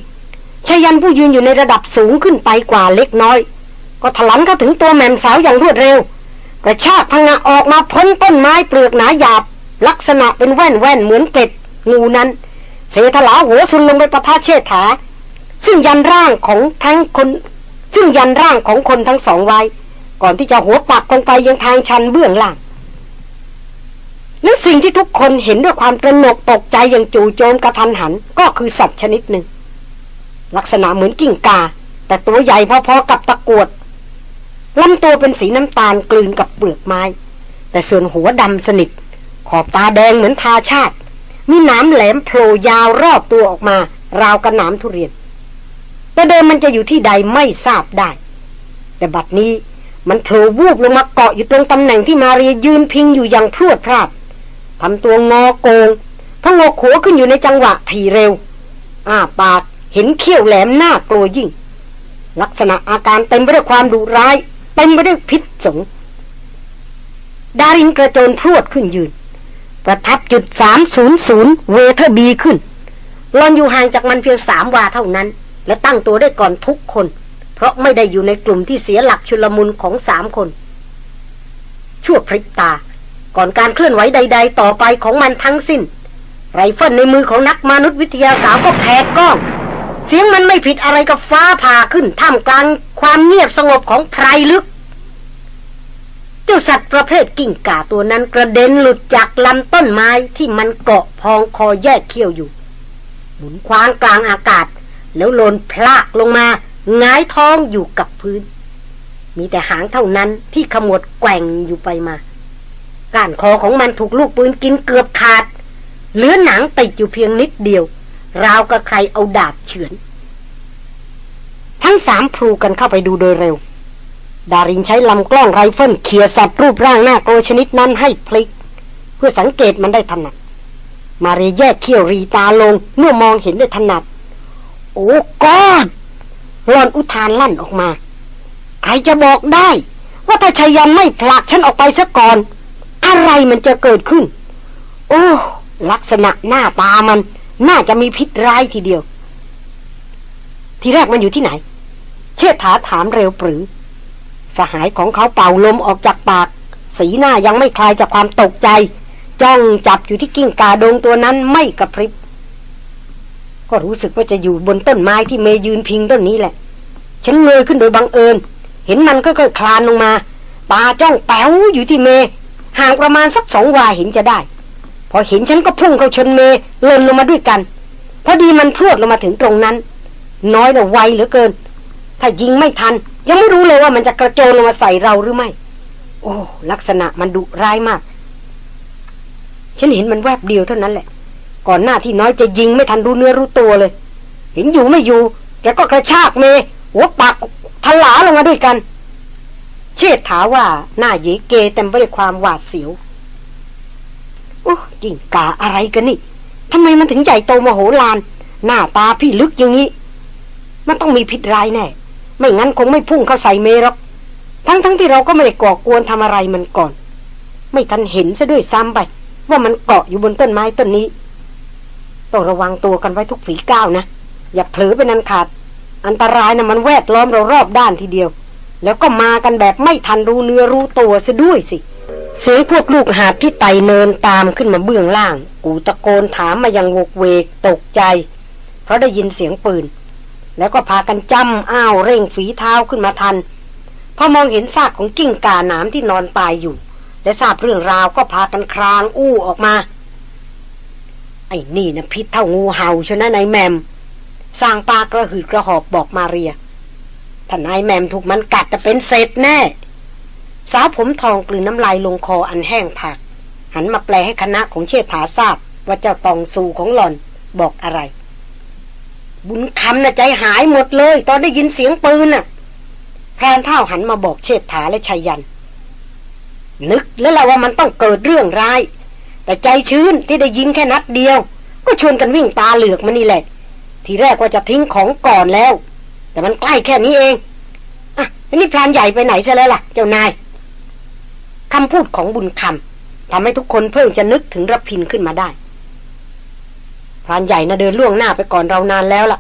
ชายันผู้ยืนอยู่ในระดับสูงขึ้นไปกว่าเล็กน้อย ก็ถลันเข้าถึงตัวแม่มสาวอย่างรวดเร็ว กระชากพังงะออกมาพ้นต้นไม้เปลือกหนาหยาบ ลักษณะเป็นแว่นแว่นเหมือนเกล็ดงูนั้น เสถลาหัวสุนลงไปประทาเชษฐา ซึ่งยันร่างของทั้งคน ซึ่งยันร่างของคนทั้งสองไว้ ก่อนที่จะหัวปักลงไปยังทางชันเบื้องล่างแล้วสิ่งที่ทุกคนเห็นด้วยความตระหนกตกใจอย่างจู่โจมกระทันหันก็คือสัตว์ชนิดหนึ่ง ลักษณะเหมือนกิ้งกา แต่ตัวใหญ่พอๆกับตะกรวดลำตัวเป็นสีน้ำตาลกลืนกับเปลือกไม้ แต่ส่วนหัวดำสนิท ขอบตาแดงเหมือนทาชาติ มีหนามแหลมโผล่ยาวรอบตัวออกมา ราวกับหนามทุเรียน แต่เดิมมันจะอยู่ที่ใดไม่ทราบได้ แต่บัดนี้มันโผล่วูบลงมาเกาะอยู่ตรงตำแหน่งที่มาเรียยืนพิงอยู่อย่างพรวดพราดทำตัวงอโกงพงกหัวขึ้นอยู่ในจังหวะทีเร็ว อ้าปากเห็นเขี้ยวแหลมหน้ากลัวยิ่ง ลักษณะอาการเต็มไปด้วยความดุร้ายเต็มไปด้วยพิษสง ดารินกระโจนพรวดขึ้นยืน ประทับจุดสามศูนย์ศูนย์เวเธอร์บีขึ้นลอนอยู่ห่างจากมันเพียงสามวาเท่านั้น และตั้งตัวได้ก่อนทุกคน เพราะไม่ได้อยู่ในกลุ่มที่เสียหลักชุลมุนของสามคน ชั่วพริบตา ก่อนการเคลื่อนไหวใด ๆ ต่อไปของมันทั้งสิ้น ไรเฟิลในมือของนักมนุษยวิทยาสาวก็แผดก้อง เสียงมันไม่ผิดอะไรกับฟ้าผ่าขึ้นท่ามกลางความเงียบสงบของไพรลึกเจ้าสัตว์ประเภทกิ่งก่าตัวนั้นกระเด็นหลุดจากลำต้นไม้ที่มันเกาะพองคอแยกเขี้ยวอยู่ หมุนคว้างกลางอากาศ แล้วหล่นพลากลงมาหงายท้องอยู่กับพื้น มีแต่หางเท่านั้นที่ขมวดแกว่งอยู่ไปมาก้านคอของมันถูกลูกปืนกินเกือบขาด เหลือหนังติดอยู่เพียงนิดเดียว ราวกับใครเอาดาบเฉือน ทั้งสามพรูกันเข้าไปดูโดยเร็ว ดารินใช้ลำกล้องไรเฟิลเขี่ยสัตว์รูปร่างหน้าโกลัวชนิดนั้นให้พลิก เพื่อสังเกตมันได้ถนัด มาเรียแยกเขี้ยวรีตาลงเมื่อมองเห็นได้ถนัด Oh God หล่อนอุทานลั่นออกมา ใครจะบอกได้ ว่าถ้าไชยยันต์ไม่ผลักฉันออกไปซะก่อน อะไรมันจะเกิดขึ้น โอ้ลักษณะหน้าตามัน น่าจะมีพิษร้ายทีเดียว ทีแรกมันอยู่ที่ไหน เชิดถาถามเร็วปรือ สหายของเขาเป่าลมออกจากปาก สีหน้ายังไม่คลายจากความตกใจ จ้องจับอยู่ที่กิ้งกาดงตัวนั้นไม่กระพริบ ก็รู้สึกว่าจะอยู่บนต้นไม้ที่เมยืนพิงต้นนี้แหละ ฉันเงยขึ้นโดยบังเอิญ เห็นมันค่อยๆคลานลงมา ตาจ้องแป๋วอยู่ที่เม ห่างประมาณสักสองวาเห็นจะได้ พอเห็นฉันก็พุ่งเข้าชนเมหล่นลงมาด้วยกัน พอดีมันพรวดลงมาถึงตรงนั้น น้อยละไวเหลือเกิน ถ้ายิงไม่ทัน ยังไม่รู้เลยว่ามันจะกระโจนลงมาใส่เราหรือไม่ โอ้ลักษณะมันดุร้ายมาก ฉันเห็นมันแวบเดียวเท่านั้นแหละ ก่อนหน้าที่น้อยจะยิงไม่ทันรู้เนื้อรู้ตัวเลย เห็นอยู่ไม่อยู่ แกก็กระชากเมหัวปากทลาลงมาด้วยกัน เชิดถาว่าหน้าเยเกเต็มไปด้วยความหวาดเสียวโอ้ยิงกาอะไรกันนี่ทำไมมันถึงใหญ่โตมโหฬารหน้าตาพี่ลึกอย่างนี้ มันต้องมีพิษร้ายแน่ ไม่งั้นคงไม่พุ่งเข้าใส่เมหรอกทั้งๆทที่เราก็ไม่ได้ก่อกวนทำอะไรมันก่อน ไม่ทันเห็นซะด้วยซ้ำไป ว่ามันเกาะอยู่บนต้นไม้ต้นนี้ ต้องระวังตัวกันไว้ทุกฝีก้าวนะ อย่าเผลอไปนันขาด อันตรายนะมันแวดล้อมเรารอบด้านทีเดียว แล้วก็มากันแบบไม่ทันรู้เนื้อรู้ตัวซะด้วยสิ เสียงพวกลูกหาบที่ไตเนินตามขึ้นมาเบื้องล่าง กูตะโกนถามมายังวกเวกตกใจ เพราะได้ยินเสียงปืน แล้วก็พากันจำอ้าวเร่งฝีเท้าขึ้นมาทันพอมองเห็นซากของกิ้งก่าหนามที่นอนตายอยู่ และทราบเรื่องราวก็พากันครางอู้ออกมา ไอ้นี่นะพิษเท่างูเห่าชนะนายแมมสร้างปากระหืดกระหอบบอกมาเรียถ้านายแมมถูกมันกัดจะเป็นเศษแน่ สาวผมทองกลืนน้ำลายลงคออันแห้งผัก หันมาแปลให้คณะของเชษฐาทราบ ว่าเจ้าตองสูของหล่อนบอกอะไร บุญคำน่ะใจหายหมดเลย ตอนได้ยินเสียงปืนน่ะพรานเท่าหันมาบอกเชษฐาและชัยยัน นึกแล้วล่ะว่ามันต้องเกิดเรื่องร้าย แต่ใจชื้นที่ได้ยิงแค่นัดเดียว ก็ชวนกันวิ่งตาเหลือกมานี่แหละ ทีแรกว่าจะทิ้งของก่อนแล้ว แต่มันใกล้แค่นี้เองอะนี่พรานใหญ่ไปไหนซะแล้วล่ะ เจ้านายคำพูดของบุญคำทำให้ทุกคนเพิ่งจะนึกถึงรพินขึ้นมาได้พรานใหญ่นะเดินล่วงหน้าไปก่อนเรานานแล้วล่ะ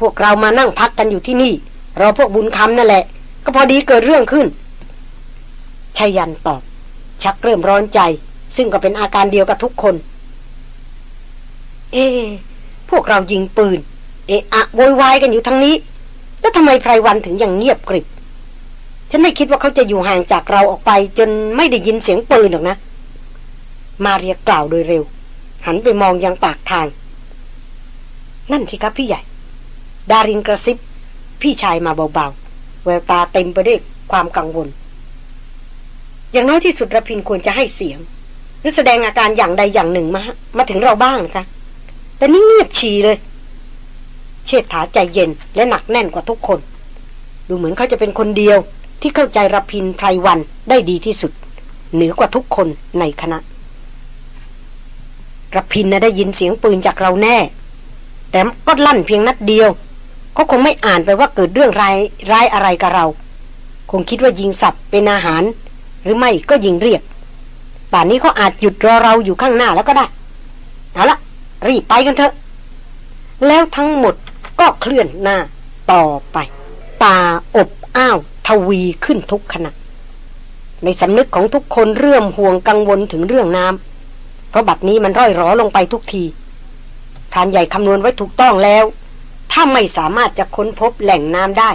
พวกเรามานั่งพักกันอยู่ที่นี่รอพวกบุญคำนั่นแหละ ก็พอดีเกิดเรื่องขึ้นชายันตอบ ชักเริ่มร้อนใจ ซึ่งก็เป็นอาการเดียวกับทุกคน เอ๊พวกเรายิงปืน เอะอะโวยวายกันอยู่ทั้งนี้ แล้วทำไมไพรวันถึงยังเงียบกริบ ฉันไม่คิดว่าเขาจะอยู่ห่างจากเราออกไป จนไม่ได้ยินเสียงปืนหรอกนะ มาเรียกล่าวโดยเร็ว หันไปมองยังปากทาง นั่นสิครับพี่ใหญ่ ดารินกระซิบ พี่ชายมาเบาๆ แววตาเต็มไปด้วยความกังวล อย่างน้อยที่สุดระพินควรจะให้เสียง หรือแสดงอาการอย่างใดอย่างหนึ่งมา มาถึงเราบ้างนะคะ แต่นี่เงียบชีเลย เชษฐาใจเย็นและหนักแน่นกว่าทุกคน ดูเหมือนเขาจะเป็นคนเดียวที่เข้าใจระพินไพรวันได้ดีที่สุด เหนือกว่าทุกคนในคณะระพินนะได้ยินเสียงปืนจากเราแน่ แต่ก็ลั่นเพียงนัดเดียวเขาคงไม่อ่านไปว่าเกิดเรื่องร้ายร้ายอะไรกับเรา คงคิดว่ายิงสัตว์เป็นอาหาร หรือไม่ก็ยิงเรียก ป่านนี้เขาอาจหยุดรอเราอยู่ข้างหน้าแล้วก็ได้ เอาละรีบไปกันเถอะ แล้วทั้งหมดก็เคลื่อนหน้าต่อไปตาอบอ้าว ทวีขึ้นทุกขณะ ในสำนึกของทุกคนเรื่อมห่วงกังวลถึงเรื่องน้ำเพราะบัดนี้มันร่อยรอลงไปทุกทีพรานใหญ่คำนวณไว้ถูกต้องแล้ว ถ้าไม่สามารถจะค้นพบแหล่งน้ำได้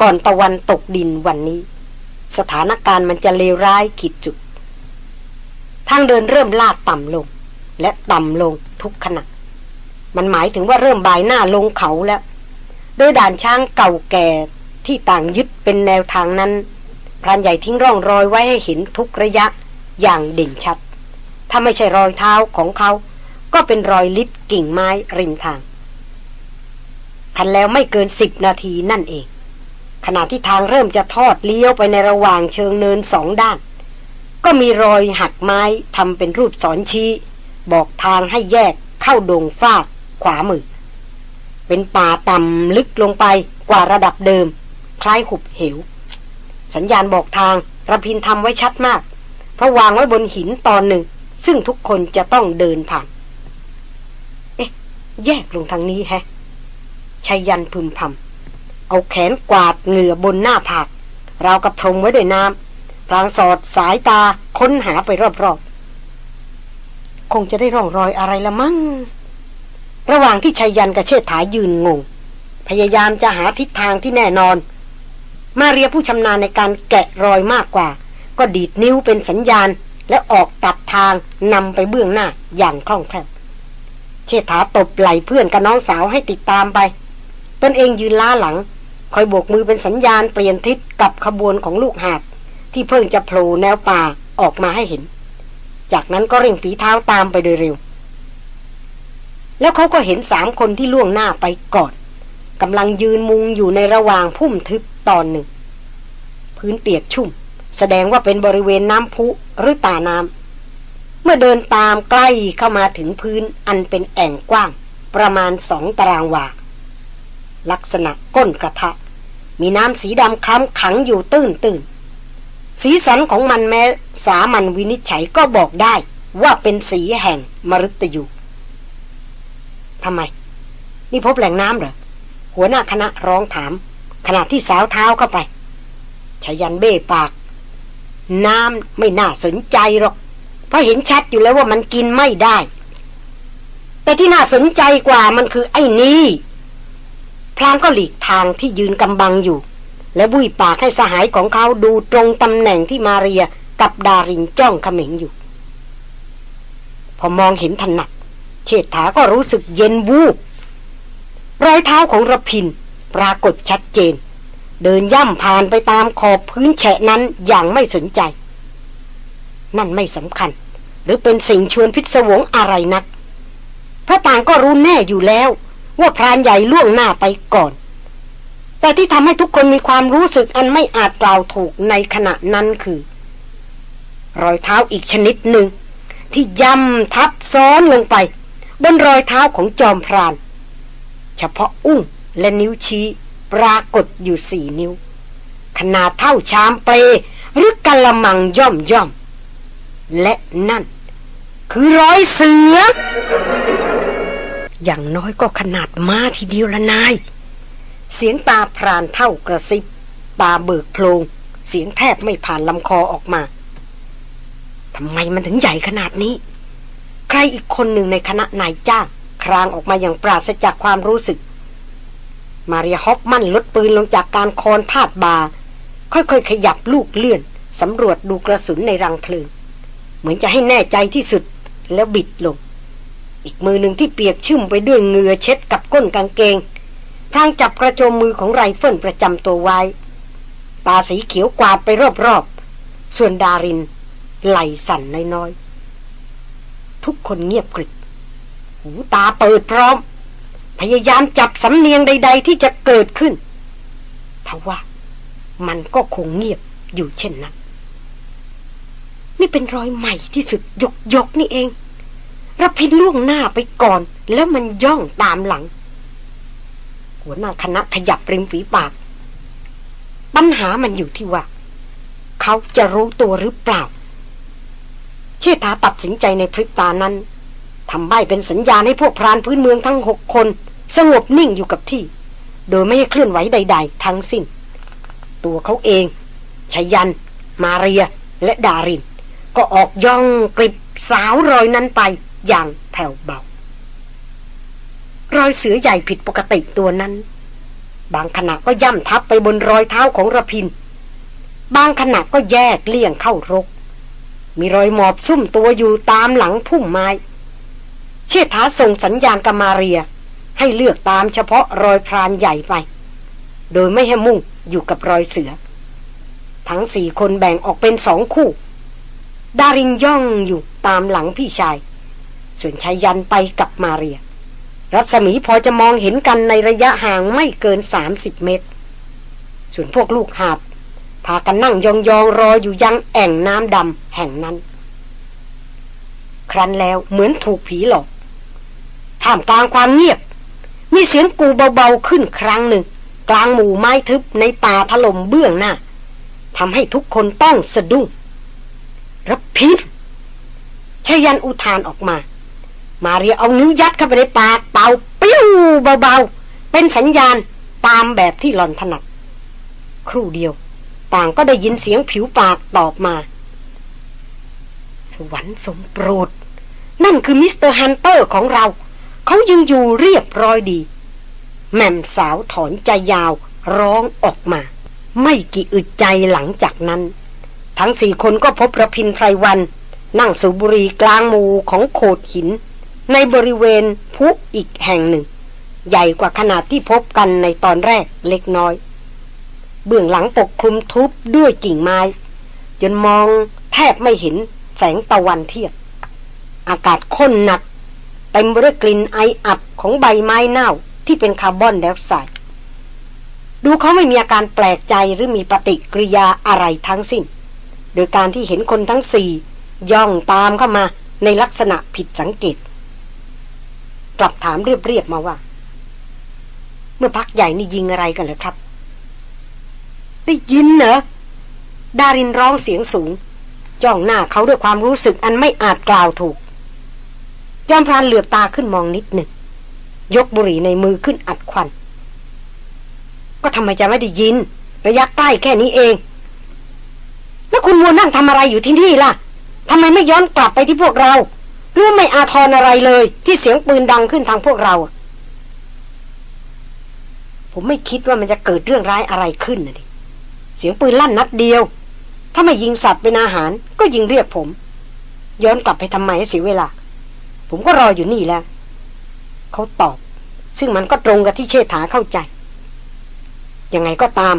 ก่อนตะวันตกดินวันนี้ สถานการณ์มันจะเลวร้ายขีดจุด ทางเดินเริ่มลาดต่ำลง และต่ำลงทุกขณะ มันหมายถึงว่าเริ่มบายหน้าลงเขาแล้ว โดยด่านช้างเก่าแก่ที่ต่างยึดเป็นแนวทางนั้น พรานใหญ่ทิ้งร่องรอยไว้ให้เห็นทุกระยะอย่างเด่นชัด ถ้าไม่ใช่รอยเท้าของเขา ก็เป็นรอยลิบกิ่งไม้ริมทางพันแล้วไม่เกินสิบนาทีนั่นเอง ขณะที่ทางเริ่มจะทอดเลี้ยวไปในระหว่างเชิงเนินสองด้าน ก็มีรอยหักไม้ทำเป็นรูปสอนชี้ บอกทางให้แยกเข้าดงฟากขวามือ เป็นป่าต่ำลึกลงไปกว่าระดับเดิม คล้ายหุบเหว สัญญาณบอกทางระพินทำไว้ชัดมาก เพราะวางไว้บนหินตอนหนึ่ง ซึ่งทุกคนจะต้องเดินผ่าน เอ๊ะ แยกลงทางนี้แฮะชัยยันพึมพำเอาแขนกวาดเหงื่อบนหน้าผากราวกับพรมไว้ด้วยน้ำ พลางสอดสายตาค้นหาไปรอบๆ คงจะได้ร่องรอยอะไรละมั้ง ระหว่างที่ชัยยันกับเชษฐายืนงง พยายามจะหาทิศทางที่แน่นอน มาเรียผู้ชำนาญในการแกะรอยมากกว่า ก็ดีดนิ้วเป็นสัญญาณ และออกตัดทางนำไปเบื้องหน้าอย่างคล่องแคล่วเชษฐาตบไหลเพื่อนกับน้องสาวให้ติดตามไป ตนเองยืนล้าหลัง คอยโบกมือเป็นสัญญาณเปลี่ยนทิศกับขบวนของลูกหาด ที่เพิ่งจะโผล่แนวป่าออกมาให้เห็น จากนั้นก็เร่งฝีเท้าตามไปโดยเร็ว แล้วเขาก็เห็นสามคนที่ล่วงหน้าไปก่อนกำลังยืนมุงอยู่ในระหว่างพุ่มทึบตอนหนึ่ง พื้นเปียกชุ่ม แสดงว่าเป็นบริเวณน้ำพุหรือตาน้ำเมื่อเดินตามใกล้เข้ามาถึงพื้นอันเป็นแอ่งกว้าง ประมาณสองตารางวาลักษณะก้นกระทะ มีน้ำสีดำคล้ำขังอยู่ตื้นตื้น สีสันของมันแม้สามัญวินิจฉัยก็บอกได้ว่าเป็นสีแห่งมฤตยูทำไม นี่พบแหล่งน้ำเหรอ หัวหน้าคณะร้องถาม ขณะที่สาวเท้าเข้าไปชยันเบ้ปาก น้ำไม่น่าสนใจหรอก เพราะเห็นชัดอยู่แล้วว่ามันกินไม่ได้ แต่ที่น่าสนใจกว่ามันคือไอ้นี่พลางก็หลีกทางที่ยืนกำบังอยู่ และบุยปากให้สหายของเขาดูตรงตำแหน่งที่มาเรียกับดารินจ้องเขม็งอยู่ พอมองเห็นถนัดเชษฐาก็รู้สึกเย็นวูบรอยเท้าของระพินปรากฏชัดเจน เดินย่ำผ่านไปตามขอบพื้นแฉะนั้นอย่างไม่สนใจ นั่นไม่สำคัญ หรือเป็นสิ่งชวนพิศวงอะไรนักพระต่างก็รู้แน่อยู่แล้ว ว่าพรานใหญ่ล่วงหน้าไปก่อน แต่ที่ทำให้ทุกคนมีความรู้สึกอันไม่อาจกล่าวถูกในขณะนั้นคือ รอยเท้าอีกชนิดหนึ่ง ที่ย่ำทับซ้อนลงไป บนรอยเท้าของจอมพราน เฉพาะอุ้งและนิ้วชี้ปรากฏอยู่สี่นิ้ว ขนาดเท่าชามเปรหรือกะละมังย่อมย่อม และนั่น คือรอยเสือ อย่างน้อยก็ขนาดมาทีเดียวละนาย เสียงตาพรานเท่ากระซิบ ตาเบิกโพลง เสียงแทบไม่ผ่านลำคอออกมาทำไมมันถึงใหญ่ขนาดนี้ ใครอีกคนหนึ่งในคณะนายจ้างครางออกมาอย่างปราศจากความรู้สึก มาเรียฮอปมั่นลดปืนลงจากการคอนพาดบา ค่อยๆ ขยับลูกเลื่อนสำรวจดูกระสุนในรังเพลิง เหมือนจะให้แน่ใจที่สุดแล้วบิดลง อีกมือหนึ่งที่เปียกชุ่มไปด้วยเหงื่อเช็ดกับก้นกางเกง พรางจับกระโจมมือของไรเฟิลประจำตัวไว้ ตาสีเขียวกวาดไปรอบๆ ส่วนดาริน ไหลสั่นน้อยๆ ทุกคนเงียบกริบหูตาเปิดพร้อม พยายามจับสำเนียงใด ๆ ที่จะเกิดขึ้นทว่ามันก็คงเงียบอยู่เช่นนั้น นี่เป็นรอยใหม่ที่สุดยกยกนี่เองรพินล่วงหน้าไปก่อน แล้วมันย่องตามหลัง หัวหน้าคณะขยับริมฝีปาก ปัญหามันอยู่ที่ว่า เขาจะรู้ตัวหรือเปล่า เชษฐาตัดสินใจในพริบตานั้นทำใบเป็นสัญญาณให้พวกพรานพื้นเมืองทั้งหกคน สงบนิ่งอยู่กับที่ โดยไม่เคลื่อนไหวใด ๆ ทั้งสิ้น ตัวเขาเองชยัน มาเรียและดาริน ก็ออกย่องกริบสาวรอยนั้นไปอย่างแผ่วเบา รอยเสือใหญ่ผิดปกติตัวนั้น บางขณะก็ย่ำทับไปบนรอยเท้าของระพิน บางขณะก็แยกเลี่ยงเข้ารก มีรอยหมอบซุ่มตัวอยู่ตามหลังพุ่มไม้ เชษฐาส่งสัญญาณกามาเรีย ให้เลือกตามเฉพาะรอยพรานใหญ่ไป โดยไม่ให้มุ่งอยู่กับรอยเสือ ทั้งสี่คนแบ่งออกเป็นสองคู่ ดารินย่องอยู่ตามหลังพี่ชาย ส่วนชายยันไปกับมาเรีย รัศมีพอจะมองเห็นกันในระยะห่างไม่เกินสามสิบเมตร ส่วนพวกลูกหาบ พากันนั่งยองๆรออยู่ยังแอ่งน้ำดำแห่งนั้น ครั้นแล้วเหมือนถูกผีหลอกท่ามกลางความเงียบ มีเสียงกูเบาๆขึ้นครั้งหนึ่ง กลางหมู่ไม้ทึบในป่าถล่มเบื้องหน้าทำให้ทุกคนต้องสะดุ้งรับพิษชยันอุทานออกมา มาเรียเอานิ้วยัดเข้าไปในปากเป่าปิ้วเบาๆ เป็นสัญญาณตามแบบที่หล่อนถนัด ครู่เดียว ต่างก็ได้ยินเสียงผิวปากตอบมา สวรรค์สมโปรด นั่นคือ Mister Hunter ของเรา เขายังอยู่เรียบร้อยดี แหม่มสาวถอนใจยาวร้องออกมา ไม่กี่อึดใจหลังจากนั้น ทั้งสี่คนก็พบรพินทร์ไพรวัลย์ นั่งสูบบุหรี่กลางหมู่ของโขดหิน ในบริเวณพุอีกแห่งหนึ่ง ใหญ่กว่าขนาดที่พบกันในตอนแรกเล็กน้อย เบื้องหลังปกคลุมทุบด้วยกิ่งไม้ จนมองแทบไม่เห็นแสงตะวันเทียบอากาศข้นหนักเต็มไปด้วยกลิ่นไออับของใบไม้เน่าที่เป็นคาร์บอนไดออกไซด์ดูเขาไม่มีอาการแปลกใจหรือมีปฏิกิริยาอะไรทั้งสิ้น โดยการที่เห็นคนทั้งสี่ย่องตามเข้ามาในลักษณะผิดสังเกต กลับถามเรียบๆมาว่า เมื่อพักใหญ่นี่ยิงอะไรกันเหรอครับ ได้ยินเหรอดารินร้องเสียงสูง จ้องหน้าเขาด้วยความรู้สึกอันไม่อาจกล่าวถูก จอมพรานเหลือบตาขึ้นมองนิดหนึ่ง ยกบุหรี่ในมือขึ้นอัดควัน ก็ทำไมจะไม่ได้ยิน ระยะใกล้แค่นี้เอง แล้วคุณมัวนั่งทำอะไรอยู่ที่นี่ล่ะทำไมไม่ย้อนกลับไปที่พวกเรา หรือไม่อาทรอะไรเลย ที่เสียงปืนดังขึ้นทางพวกเรา ผมไม่คิดว่ามันจะเกิดเรื่องร้ายอะไรขึ้นนะดิเสียงปืนลั่นนัดเดียว ถ้าไม่ยิงสัตว์เป็นอาหาร ก็ยิงเรียกผม ย้อนกลับไปทำไมเสียเวลา ผมก็รออยู่นี่แล้ว เขาตอบ ซึ่งมันก็ตรงกับที่เชษฐาเข้าใจ ยังไงก็ตาม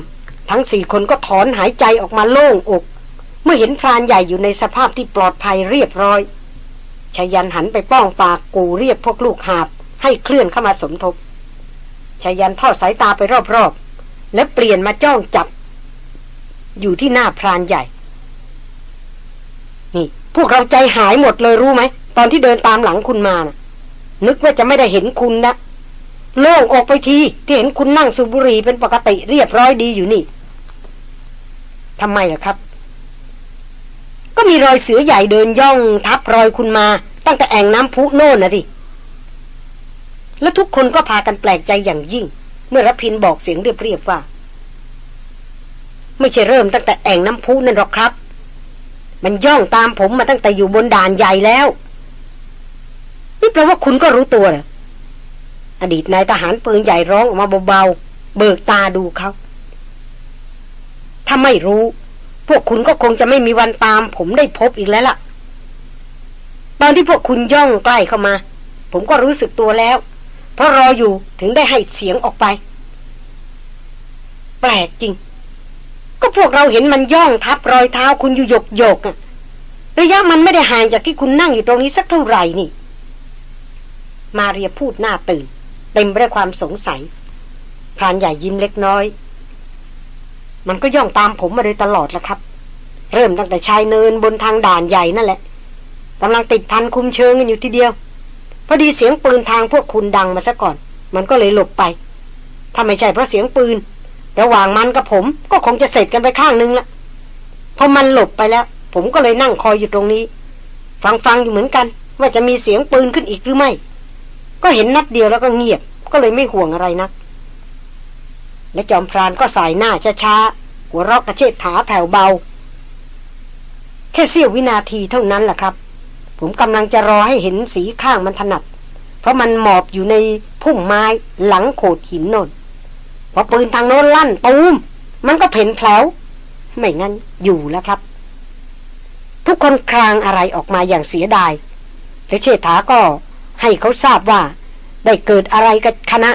ทั้งสี่คนก็ถอนหายใจออกมาโล่งอก เมื่อเห็นพรานใหญ่อยู่ในสภาพที่ปลอดภัยเรียบร้อย ชยันหันไปป้องปากกูเรียกพวกลูกหาบ ให้เคลื่อนเข้ามาสมทบชยันทอดสายตาไปรอบๆ และเปลี่ยนมาจ้องจับ อยู่ที่หน้าพรานใหญ่ นี่ พวกเราใจหายหมดเลยรู้ไหม ตอนที่เดินตามหลังคุณมานะนึกว่าจะไม่ได้เห็นคุณนะโล่งออกไปทีที่เห็นคุณนั่งสูบบุหรี่เป็นปกติเรียบร้อยดีอยู่นี่ทำไมล่ะครับ ก็มีรอยเสือใหญ่เดินย่องทับรอยคุณมา ตั้งแต่แอ่งน้ำพุโน่นนะสิแล้วทุกคนก็พากันแปลกใจอย่างยิ่ง เมื่อรพินบอกเสียงเรียบๆว่า ไม่ใช่เริ่มตั้งแต่แอ่งน้ำพุนั่นหรอกครับ มันย่องตามผมมาตั้งแต่อยู่บนด่านใหญ่แล้วนี่แปลว่าคุณก็รู้ตัวหรออดีตนายทหารปืนใหญ่ร้องออกมาเบาๆเบิกตาดูเขาถ้าไม่รู้ พวกคุณก็คงจะไม่มีวันตาม ผมได้พบอีกแล้วล่ะ ตอนที่พวกคุณย่องใกล้เข้ามา ผมก็รู้สึกตัวแล้ว เพราะรออยู่ถึงได้ให้เสียงออกไป แปลกจริง ก็พวกเราเห็นมันย่องทับรอยเท้าคุณอยู่หยกหยกระยะมันไม่ได้ห่างจากที่คุณนั่งอยู่ตรงนี้สักเท่าไหร่นี่ มาเรียพูดหน้าตื่น เต็มไปด้วยความสงสัยพรานใหญ่ยิ้มเล็กน้อย มันก็ย่องตามผมมาโดยตลอดล้วครับ เริ่มตั้งแต่ชายเนินบนทางด่านใหญ่นั่นแหละกำลังติดพันคุมเชิงกันอยู่ทีเดียว พอดีเสียงปืนทางพวกคุณดังมาซะก่อน มันก็เลยหลบไป ถ้าไม่ใช่เพราะเสียงปืน ระหว่างมันกับผมก็คงจะเสร็จกันไปข้างนึงละพอมันหลบไปแล้ว ผมก็เลยนั่งคอยอยู่ตรงนี้ ฟังฟังอยู่เหมือนกัน ว่าจะมีเสียงปืนขึ้นอีกหรือไม่ ก็เห็นนัดเดียวแล้วก็เงียบ ก็เลยไม่ห่วงอะไรนัก และจอมพรานก็สายหน้าช้าๆหัวรอกกระเชิดขาแผ่วเบา แค่เสี้ยววินาทีเท่านั้นแหละครับ ผมกำลังจะรอให้เห็นสีข้างมันถนัด เพราะมันหมอบอยู่ในพุ่มไม้หลังโขดหินนนพอปืนทางโน้นลั่นตูม มันก็เพ่นแผลวไม่งั้นอยู่แล้วครับ ทุกคนคลางอะไรออกมาอย่างเสียดายและเชษฐาก็ให้เขาทราบว่า ได้เกิดอะไรกับคณะ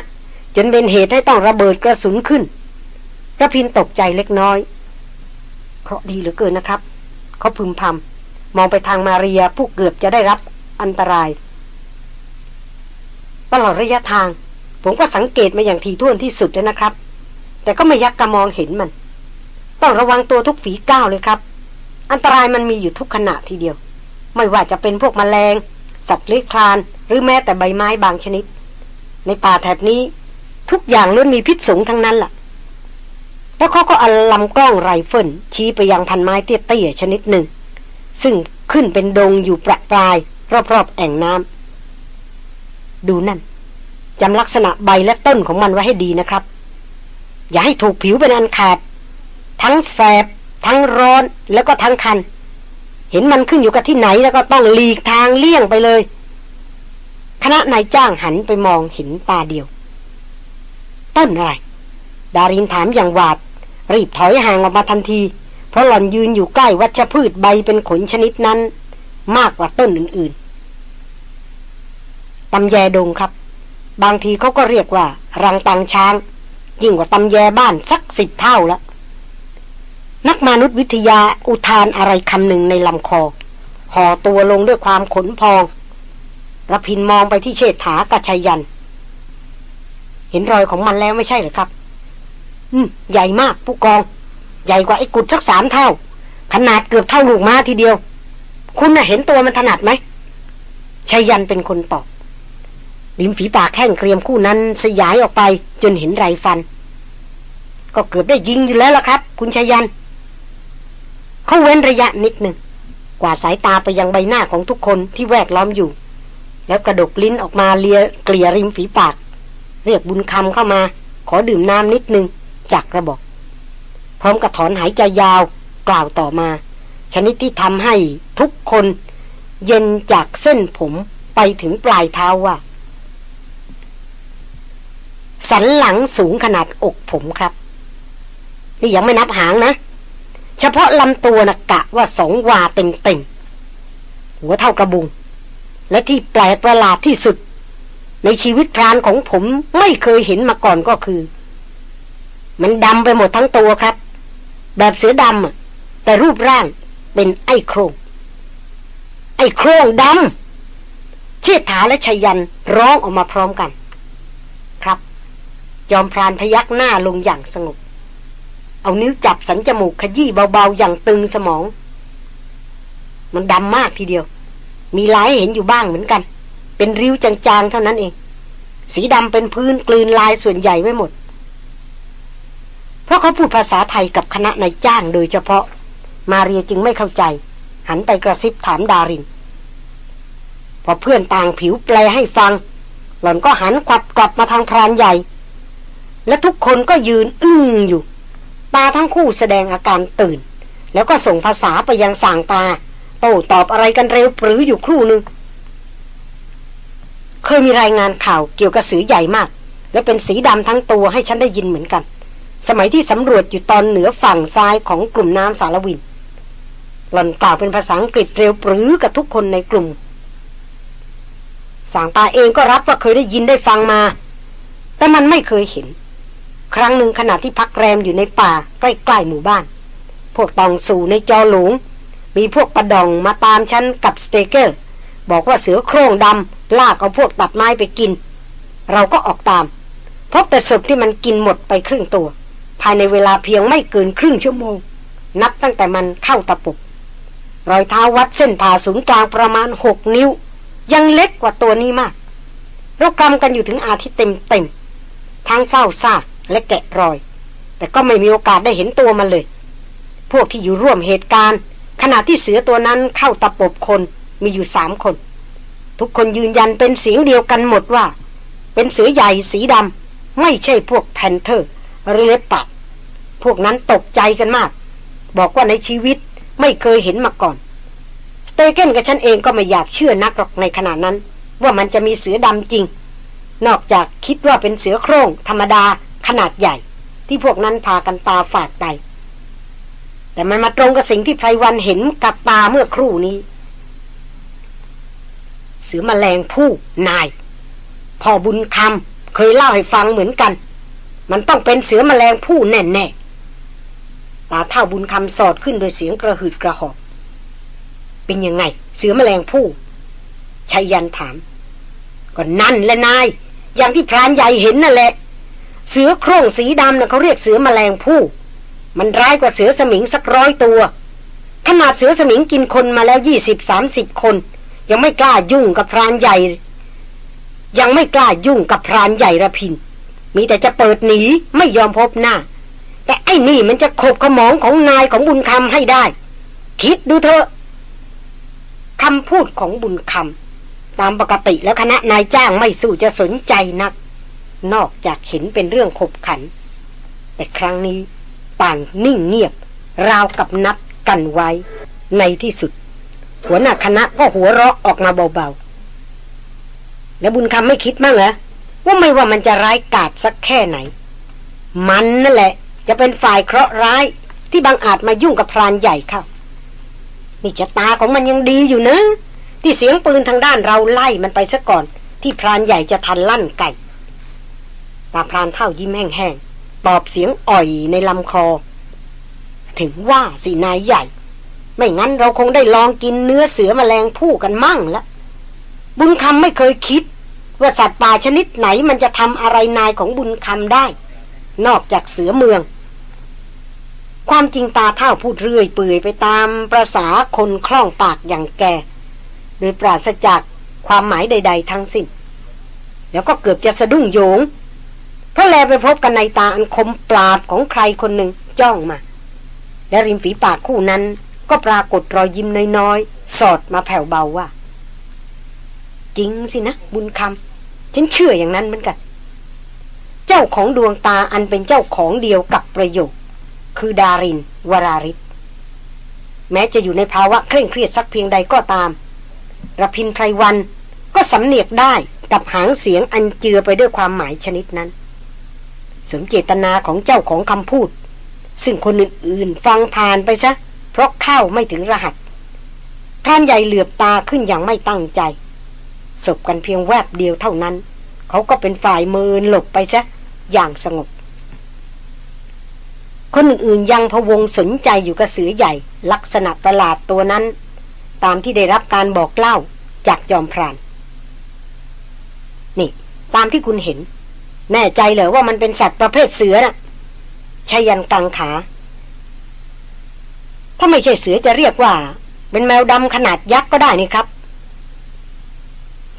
จนเป็นเหตุให้ต้องระเบิดกระสุนขึ้นระพินตกใจเล็กน้อยเพราะดีเหลือเกินนะครับ เขาพึมพำมองไปทางมาเรียผู้เกือบจะได้รับอันตราย ตลอดระยะทาง ผมก็สังเกตมาอย่างถี่ถ้วนที่สุดเลยนะครับ แต่ก็ไม่ยักกระมองเห็นมัน ต้องระวังตัวทุกฝีก้าวเลยครับ อันตรายมันมีอยู่ทุกขณะทีเดียว ไม่ว่าจะเป็นพวกแมลง สัตว์เลื้อยคลาน หรือแม้แต่ใบไม้บางชนิด ในป่าแถบนี้ ทุกอย่างล้วนมีพิษสงทั้งนั้นละ่ะ แล้วเขาก็เอาลำกล้องไรเฟิลชี้ไปยังพันธุ์ไม้เตี้ยๆชนิดหนึ่ง ซึ่งขึ้นเป็นดงอยู่ประปราย รอบๆแอ่งน้ำดูนั่นจำลักษณะใบและต้นของมันไว้ให้ดีนะครับ อย่าให้ถูกผิวเป็นอันขาด ทั้งแสบ ทั้งร้อนแล้วก็ทั้งคัน เห็นมันขึ้นอยู่กับที่ไหนแล้วก็ต้องหลีกทางเลี่ยงไปเลย คณะนายจ้างหันไปมองเห็นตาเดียว ต้นอะไร ดารินถามอย่างหวาด รีบถอยห่างออกมาทันที เพราะหล่อนยืนอยู่ใกล้วัชพืชใบเป็นขนชนิดนั้น มากกว่าต้นอื่นๆตำแยดงครับ บางทีเขาก็เรียกว่า รังตังช้าง ยิ่งกว่าตำแยบ้านสักสิบเท่าละนักมนุษยวิทยาอุทานอะไรคำหนึ่งในลำคอ ห่อตัวลงด้วยความขนพองระพินมองไปที่เชษฐากัชัยยัน เห็นรอยของมันแล้วไม่ใช่หรือครับ อืม ใหญ่มากผู้กอง ใหญ่กว่าไอ้กุดสักสามเท่า ขนาดเกือบเท่าลูกม้าทีเดียว คุณน่ะเห็นตัวมันถนัดไหมชัยยันเป็นคนตอบริมฝีปากแห้งเกรียมคู่นั้น สยายออกไปจนเห็นไรฟัน ก็เกือบได้ยิงอยู่แล้วล่ะครับ คุณชัยยัน เขาเว้นระยะนิดหนึ่งกว่าสายตาไปยังใบหน้าของทุกคนที่แวดล้อมอยู่ แล้วกระดกลิ้นออกมาเลียเกลี่ยริมฝีปาก เรียกบุญคำเข้ามา ขอดื่มน้ำนิดนึงจากกระบอก พร้อมกับถอนหายใจยาวกล่าวต่อมา ชนิดที่ทำให้ทุกคน เย็นจากเส้นผมไปถึงปลายเท้าว่า สันหลังสูงขนาดอกผมครับ นี่ยังไม่นับหางนะ เฉพาะลำตัวนะกะว่าสองวาเต็มเต็มหัวเท่ากระบุง และที่แปลกประหลาดที่สุด ในชีวิตพรานของผมไม่เคยเห็นมาก่อนก็คือ มันดำไปหมดทั้งตัวครับ แบบเสือดำแต่รูปร่างเป็นไอ้โครงไอ้โครงดำเชิดถาและชยันร้องออกมาพร้อมกัน ครับ จอมพรานพยักหน้าลงอย่างสงบ เอานิ้วจับสันจมูกขยี้เบาๆอย่างตึงสมอง มันดำมากทีเดียว มีลายเห็นอยู่บ้างเหมือนกัน เป็นริ้วจางๆเท่านั้นเอง สีดำเป็นพื้นกลืนลายส่วนใหญ่ไว้หมด เพราะเขาพูดภาษาไทยกับคณะนายจ้างโดยเฉพาะ มาเรียจึงไม่เข้าใจ หันไปกระซิบถามดาริน พอเพื่อนต่างผิวแปลให้ฟัง หล่อนก็หันกลับกลับมาทางพรานใหญ่ และทุกคนก็ยืนอึ้งอยู่ ตาทั้งคู่แสดงอาการตื่น แล้วก็ส่งภาษาไปยังสางตาโต้ตอบอะไรกันเร็วปรืออยู่ครู่หนึ่ง เคยมีรายงานข่าวเกี่ยวกับสือใหญ่มาก และเป็นสีดำทั้งตัวให้ฉันได้ยินเหมือนกัน สมัยที่สำรวจอยู่ตอนเหนือฝั่งซ้ายของกลุ่มน้ำสารวิน หล่อนกล่าวเป็นภาษาอังกฤษเร็วปรือกับทุกคนในกลุ่ม สางตาเองก็รับว่าเคยได้ยินได้ฟังมา แต่มันไม่เคยเห็น ครั้งหนึ่งขณะที่พักแรมอยู่ในป่าใกล้ๆหมู่บ้าน พวกตองสู่ในจอหลงมีพวกประดองมาตามฉันกับสเตเกอร์ บอกว่าเสือโคร่งดำลากเอาพวกตัดไม้ไปกิน เราก็ออกตามพบแต่ศพที่มันกินหมดไปครึ่งตัว ภายในเวลาเพียงไม่เกินครึ่งชั่วโมง นับตั้งแต่มันเข้าตะปุก รอยเท้าวัดเส้นผ่าศูนย์กลางประมาณหกนิ้ว ยังเล็กกว่าตัวนี้มากเรากำกันอยู่ถึงอาทิตย์เต็มเต็มทั้งเฝ้าซากและแกะรอย แต่ก็ไม่มีโอกาสได้เห็นตัวมันเลย พวกที่อยู่ร่วมเหตุการณ์ ขณะที่เสือตัวนั้นเข้าตะปบคน มีอยู่สามคน ทุกคนยืนยันเป็นเสียงเดียวกันหมดว่า เป็นเสือใหญ่สีดำไม่ใช่พวกแพนเทอร์หรือเลปัดพวกนั้นตกใจกันมาก บอกว่าในชีวิตไม่เคยเห็นมาก่อน สเตเกนกับฉันเองก็ไม่อยากเชื่อนักหรอกในขณะนั้น ว่ามันจะมีเสือดำจริง นอกจากคิดว่าเป็นเสือโคร่งธรรมดาขนาดใหญ่ ที่พวกนั้นพากันตาฝาดไปแต่มันมาตรงกับสิ่งที่ไพรวันเห็นกับตาเมื่อครู่นี้ เสือมแมลงผู้นาย พ่อบุญคำเคยเล่าให้ฟังเหมือนกัน มันต้องเป็นเสือมแมลงผู้แน่แน่ตาเท่าบุญคำสอดขึ้นโดยเสียงกระหืดกระหอบ เป็นยังไง เสือมแมลงผู้ชัยยันถาม ก็นั่นแหละนาย อย่างที่พรานใหญ่เห็นนั่นแหละ เสือโคร่งสีดำนะ่ะเขาเรียกเสือมแมลงผู้มันร้ายกว่าเสือสมิงสักร้อยตัว ขนาดเสือสมิงกินคนมาแล้วยี่สิบสามสิบคน ยังไม่กล้ายุ่งกับพรานใหญ่ ยังไม่กล้ายุ่งกับพรานใหญ่ระพิน มีแต่จะเปิดหนีไม่ยอมพบหน้า แต่ไอ้นี่มันจะขบขมองของนายของบุญคำให้ได้ คิดดูเถอะคำพูดของบุญคำตามปกติแล้วคณะนายจ้างไม่สู้จะสนใจนัก นอกจากเห็นเป็นเรื่องขบขัน แต่ครั้งนี้ต่างนิ่งเงียบ ราวกับนัดกันไว้ในที่สุด หัวหน้าคณะก็หัวเราะออกมาเบาๆ แล้วบุญคำไม่คิดมั้งเหรอว่าไม่ว่ามันจะร้ายกาจสักแค่ไหน มันนั่นแหละ จะเป็นฝ่ายเคราะห์ร้ายที่บางอาจมายุ่งกับพรานใหญ่เข้านี่ชะตาของมันยังดีอยู่นะ ที่เสียงปืนทางด้านเราไล่มันไปซะก่อน ที่พรานใหญ่จะทันลั่นไก่ตาพรานเท่ายิ้มแห้งๆตอบเสียงอ่อยในลำคอ ถึงว่าสินายใหญ่ ไม่งั้นเราคงได้ลองกินเนื้อเสือมแมลงผู้กันมั่งละบุญคำไม่เคยคิด ว่าสัตว์ป่าชนิดไหนมันจะทำอะไรนายของบุญคำได้ นอกจากเสือเมือง ความจริงตาเท่าพูดเรื่อยเปื่อยไปตามประษาคนคล่องปากอย่างแกโดยปราศจากความหมายใด ๆ ทั้งสิ้น แล้วก็เกือบจะสะดุ้งโยง เพราะแลไปพบกันในตาอันคมปราบของใครคนหนึ่งจ้องมา และริมฝีปากคู่นั้น ก็ปรากฏรอยยิ้มน้อยๆ สอดมาแผ่วเบาว่า จริงสินะ บุญคำฉันเชื่ออย่างนั้นเหมือนกัน เจ้าของดวงตาอันเป็นเจ้าของเดียวกับประโยค คือดาริน วราริศแม้จะอยู่ในภาวะเคร่งเครียดสักเพียงใดก็ตามระพินไพรวันก็สำเนียกได้กับหางเสียงอันเจือไปด้วยความหมายชนิดนั้น สมเจตนาของเจ้าของคำพูด ซึ่งคนอื่นๆ ฟังผ่านไปซะ ราะเข้าไม่ถึงรหัสท่านใหญ่เหลือบตาขึ้นอย่างไม่ตั้งใจสบกันเพียงแวบเดียวเท่านั้น เขาก็เป็นฝ่ายมือหลบไปซะอย่างสงบ คนอื่นๆยังพวงสนใจอยู่กับเสือใหญ่ ลักษณะประหลาดตัวนั้น ตามที่ได้รับการบอกเล่าจากยอมพราน นี่ ตามที่คุณเห็น แน่ใจเหรอว่ามันเป็นสัตว์ประเภทเสือนะ่ะชายันกังขา ถ้าไม่ใช่เสือจะเรียกว่า เป็นแมวดำขนาดยักษ์ก็ได้นี่ครับ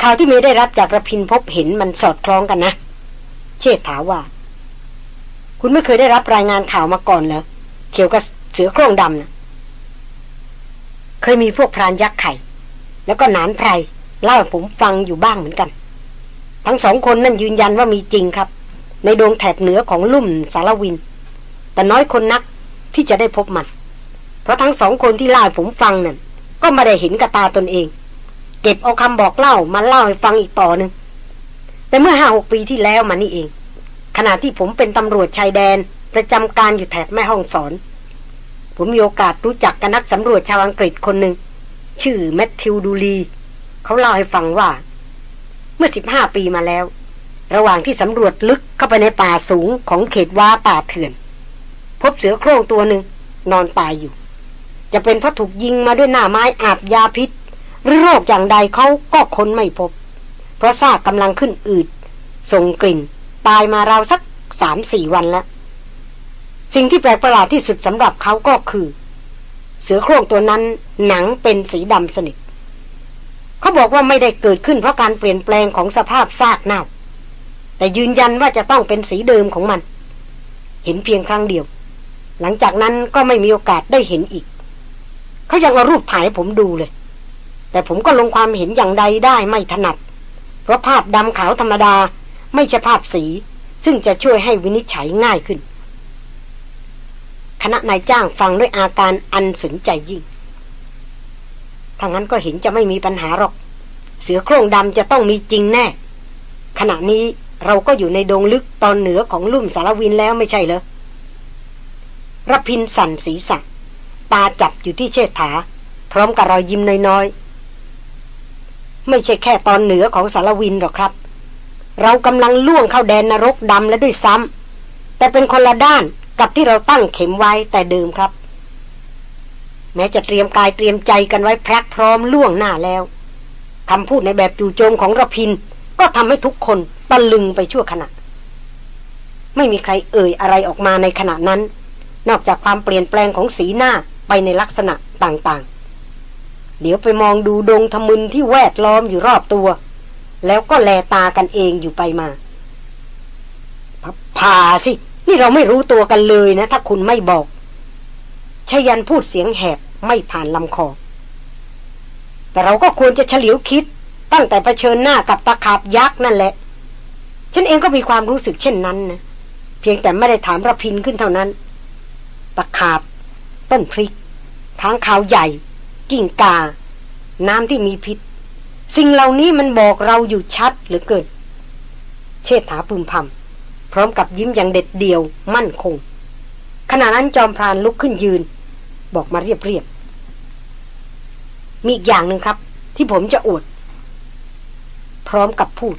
ข่าวที่เมได้รับจากระพินพบเห็นมันสอดคล้องกันนะ เชษฐาว่า คุณไม่เคยได้รับรายงานข่าวมาก่อนเหรอเกี่ยวกับเสือโคร่งดำนะเคยมีพวกพรานยักษ์ไข่ แล้วก็นานไพรเล่าให้ผมฟังอยู่บ้างเหมือนกัน ทั้งสองคนนั่นยืนยันว่ามีจริงครับ ในดวงแถบเหนือของลุ่มสารวิน แต่น้อยคนนักที่จะได้พบมัน ราะทั้งสองคนที่เล่าให้ผมฟังนั่นก็ไม่ได้เห็นกับตาตนเอง เก็บเอาคำบอกเล่ามาเล่าให้ฟังอีกต่อหนึ่งแต่เมื่อห้าหกปีที่แล้วมานี่เอง ขณะที่ผมเป็นตำรวจชายแดน ประจำการอยู่แถบแม่ห้องสอน ผมมีโอกาสรู้จักกับนักสำรวจชาวอังกฤษคนหนึ่งชื่อแมทธิวดูลีเขาเล่าให้ฟังว่า เมื่อสิบห้าปีมาแล้ว ระหว่างที่สำรวจลึกเข้าไปในป่าสูงของเขตว่าป่าเถื่อน พบเสือโคร่งตัวหนึ่งนอนตายอยู่ จะเป็นเพราะถูกยิงมาด้วยหน้าไม้อาบยาพิษ หรือโรคอย่างใดเขาก็ค้นไม่พบ เพราะซากกำลังขึ้นอืดส่งกลิ่น ตายมาราวสักสามสี่วันแล้ว สิ่งที่แปลกประหลาดที่สุดสำหรับเขาก็คือ เสือโคร่งตัวนั้นหนังเป็นสีดำสนิทเขาบอกว่าไม่ได้เกิดขึ้นเพราะการเปลี่ยนแปลงของสภาพซากเน่า แต่ยืนยันว่าจะต้องเป็นสีเดิมของมัน เห็นเพียงครั้งเดียว หลังจากนั้นก็ไม่มีโอกาสได้เห็นอีก เขายังเอารูปถ่ายผมดูเลย แต่ผมก็ลงความเห็นอย่างใดได้ไม่ถนัด เพราะภาพดำขาวธรรมดา ไม่ใช่ภาพสี ซึ่งจะช่วยให้วินิจฉัยง่ายขึ้น คณะนายจ้างฟังด้วยอาการอันสนใจยิ่งถ้างั้นก็เห็นจะไม่มีปัญหาหรอก เสือโคร่งดำจะต้องมีจริงแน่ ขณะนี้เราก็อยู่ในดงลึกตอนเหนือของลุ่มสารวินแล้วไม่ใช่เหรอรพินสันศีรษะ ตาจับอยู่ที่เชิดถาพร้อมกับรอยยิ้มน้อยๆ ไม่ใช่แค่ตอนเหนือของสารวินหรอกครับ เรากำลังล่วงเข้าแดนนรกดำและด้วยซ้ำแต่เป็นคนละด้านกับที่เราตั้งเข็มไว้แต่เดิมครับ แม้จะเตรียมกายเตรียมใจกันไว้แพรกพร้อมล่วงหน้าแล้วคำพูดในแบบจู่โจมของระพิน ก็ทำให้ทุกคนตะลึงไปชั่วขณะ ไม่มีใครเอ่ยอะไรออกมาในขณะนั้น นอกจากความเปลี่ยนแปลงของสีหน้า ไปในลักษณะต่างๆ เดี๋ยวไปมองดูดงทมึนที่แวดล้อมอยู่รอบตัว แล้วก็แลตากันเองอยู่ไปมาผ่าสิ นี่เราไม่รู้ตัวกันเลยนะ ถ้าคุณไม่บอกชยันพูดเสียงแหบไม่ผ่านลำคอ แต่เราก็ควรจะเฉลียวคิด ตั้งแต่เผชิญหน้ากับตะขาบยักษ์นั่นแหละ ฉันเองก็มีความรู้สึกเช่นนั้นนะเพียงแต่ไม่ได้ถามระพินขึ้นเท่านั้น ตะขาบ ต้นพริกค้างขาวใหญ่ กิ่งกา น้ำที่มีพิษ สิ่งเหล่านี้มันบอกเราอยู่ชัดหรือเกิน เชษฐาพึมพำพร้อมกับยิ้มอย่างเด็ดเดี่ยวมั่นคง ขณะนั้นจอมพรานลุกขึ้นยืน บอกมาเรียบๆมีอีกอย่างหนึ่งครับ ที่ผมจะอวด พร้อมกับพูด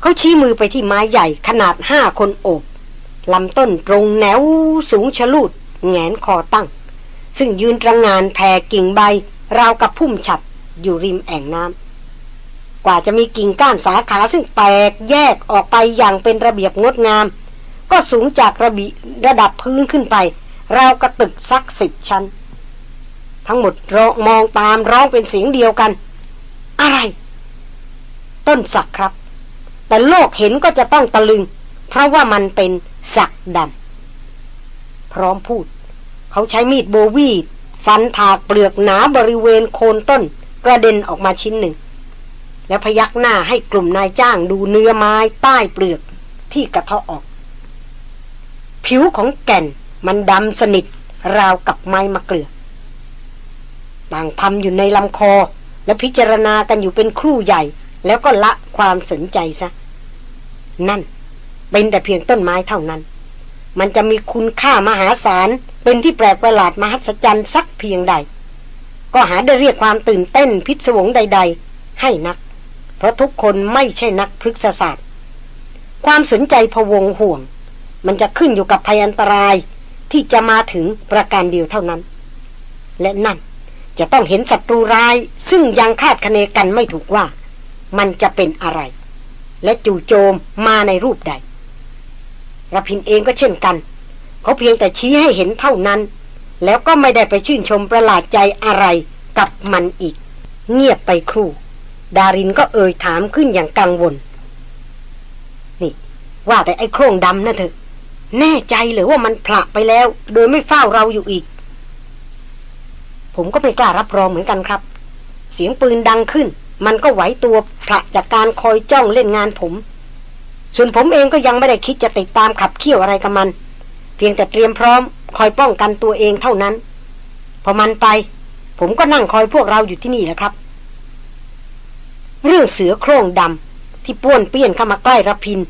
เขาชี้มือไปที่ไม้ใหญ่ขนาดห้าคนโอบลำต้นตรงแนวสูงชะลูด แงนคอตั้ง ซึ่งยืนตระงงานแผ่กิ่งใบ ราวกับพุ่มฉัดอยู่ริมแอ่งน้ำกว่าจะมีกิ่งก้านสาขาซึ่งแตกแยกออกไปอย่างเป็นระเบียบงดงาม ก็สูงจากระบิระดับพื้นขึ้นไป ราวกระตึกสักสิบชั้น ทั้งหมดรอมองตามร้องเป็นเสียงเดียวกัน อะไร ต้นสักครับ แต่โลกเห็นก็จะต้องตะลึง เพราะว่ามันเป็นสักดำพร้อมพูด เขาใช้มีดโบวีดฟันถากเปลือกหนาบริเวณโคนต้น กระเด็นออกมาชิ้นหนึ่ง แล้วพยักหน้าให้กลุ่มนายจ้างดูเนื้อไม้ใต้เปลือกที่กระเทาะออก ผิวของแก่นมันดำสนิทราวกับไม้มะเกลือ ต่างพำอยู่ในลำคอ และพิจารณากันอยู่เป็นครู่ใหญ่ แล้วก็ละความสนใจซะ นั่นเป็นแต่เพียงต้นไม้เท่านั้น มันจะมีคุณค่ามหาศาล เป็นที่แปลกประหลาดมหัศจรรย์สักเพียงใด ก็หาได้เรียกความตื่นเต้นพิศวงใด ๆ ให้นัก เพราะทุกคนไม่ใช่นักพฤกษศาสตร์ ความสนใจพวงห่วง มันจะขึ้นอยู่กับภัยอันตรายที่จะมาถึงประการเดียวเท่านั้น และนั่นจะต้องเห็นศัตรูร้าย ซึ่งยังคาดคะเนกันไม่ถูกว่า มันจะเป็นอะไร และจู่โจมมาในรูปใด ระพินเองก็เช่นกัน เขาเพียงแต่ชี้ให้เห็นเท่านั้น แล้วก็ไม่ได้ไปชื่นชมประหลาดใจอะไรกับมันอีก เงียบไปครู่ ดารินก็เอ่ยถามขึ้นอย่างกังวล นี่ ว่าแต่ไอ้โครงดำนะเถอะ แน่ใจหรือว่ามันผละไปแล้ว โดยไม่เฝ้าเราอยู่อีก ผมก็ไม่กล้ารับรองเหมือนกันครับ เสียงปืนดังขึ้น มันก็ไหวตัวผละจากการคอยจ้องเล่นงานผม ส่วนผมเองก็ยังไม่ได้คิดจะติดตามขับเคี่ยวอะไรกับมัน เพียงแต่เตรียมพร้อม คอยป้องกันตัวเองเท่านั้น พอมันไป ผมก็นั่งคอยพวกเราอยู่ที่นี่แหละครับ เรื่องเสือโคร่งดำที่ป้วนเปี้ยนเข้ามาใกล้รพิน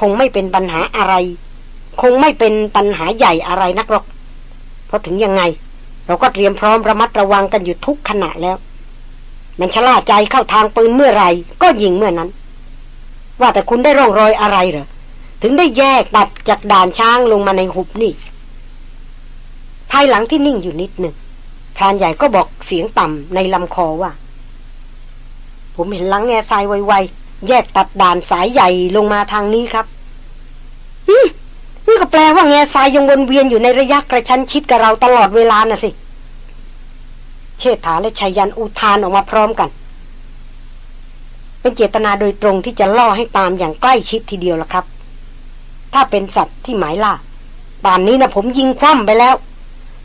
คงไม่เป็นปัญหาอะไร คงไม่เป็นปัญหาใหญ่อะไรนักหรอก เพราะถึงยังไง เราก็เตรียมพร้อมระมัดระวังกันอยู่ทุกขณะแล้ว มันชะล่าใจเข้าทางปืนเมื่อไรก็ยิงเมื่อนั้น ว่าแต่คุณได้ร่องรอยอะไรเหรอ ถึงได้แยกตัดจากด่านช้างลงมาในหุบนี่ ภายหลังที่นิ่งอยู่นิดหนึ่งพรานใหญ่ก็บอกเสียงต่ำในลำคอว่า ผมเห็นลังแง่ทรายไวๆ แยกตัดด่านสายใหญ่ลงมาทางนี้ครับนี่ก็แปลว่าแง่ทรายยังวนเวียนอยู่ในระยะกระชั้นชิดกับเราตลอดเวลาน่ะสิ เชษฐาและชายันอุทานออกมาพร้อมกัน เป็นเจตนาโดยตรงที่จะล่อให้ตามอย่างใกล้ชิดทีเดียวละครับ ถ้าเป็นสัตว์ที่หมายล่าป่านนี้นะผมยิงคว่ำไปแล้ว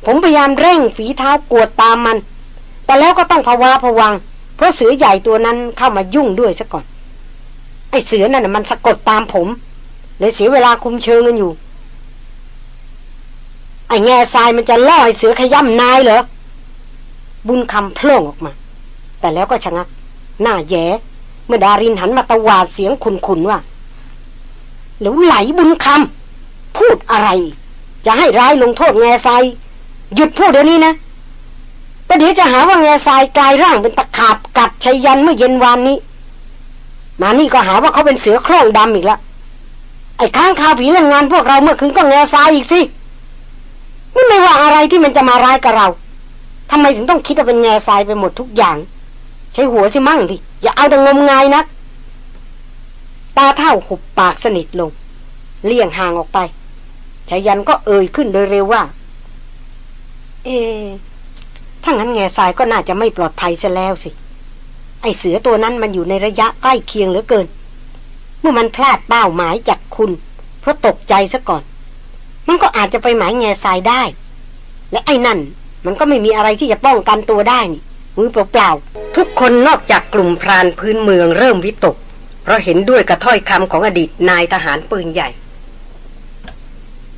ผมพยายามเร่งฝีเท้ากวดตามมัน แต่แล้วก็ต้องภาวะผวัง เพราะเสือใหญ่ตัวนั้นเข้ามายุ่งด้วยซะก่อน ไอ้เสือนั่นมันสะกดตามผมเลยเสียเวลาคุมเชิงกันอยู่ ไอ้แง่ทรายมันจะล่อไอ้เสือขย่ำนายเหรอบุญคำโผล่ออกมา แต่แล้วก็ชะงัก หน้าแย่ เมื่อดารินหันมาตะวาดเสียงขุนๆว่าหรือไหลบุญคำพูดอะไร จะให้ร้ายลงโทษแง่ทรายหยุดพูดเดี๋ยวนี้นะแต่เดี๋ยวจะหาว่าแง่ทรายกลายร่างเป็นตะขาบกัดชัยยันเมื่อเย็นวานนี้ มานี่ก็หาว่าเขาเป็นเสือโคร่งดำอีกแล้วไอ้ข้างคาผีเล่นงานพวกเราเมื่อคืนก็แง่ทรายอีกสินี่ไม่ว่าอะไรที่มันจะมาร้ายกับเราทำไมถึงต้องคิดว่าเป็นแง่ทรายไปหมดทุกอย่าง ใช้หัวสิมั่งดิ อย่าเอาแต่งมงายนัก ตาเท่าหุบปากสนิทลง เลี่ยงห่างออกไปชายันก็เอ่ยขึ้นโดยเร็วว่า เอถ้างั้นแง่ทรายก็น่าจะไม่ปลอดภัยซะแล้วสิ ไอเสือตัวนั้นมันอยู่ในระยะใกล้เคียงเหลือเกิน เมื่อมันพลาดเป้าหมายจากคุณ เพราะตกใจซะก่อน มันก็อาจจะไปหมายแง่ทรายได้ และไอ้นั่น มันก็ไม่มีอะไรที่จะป้องกันตัวได้นี่ มือเปล่าๆ ทุกคนนอกจากกลุ่มพรานพื้นเมืองเริ่มวิตก เพราะเห็นด้วยกับถ้อยคำของอดีตนายทหารปืนใหญ่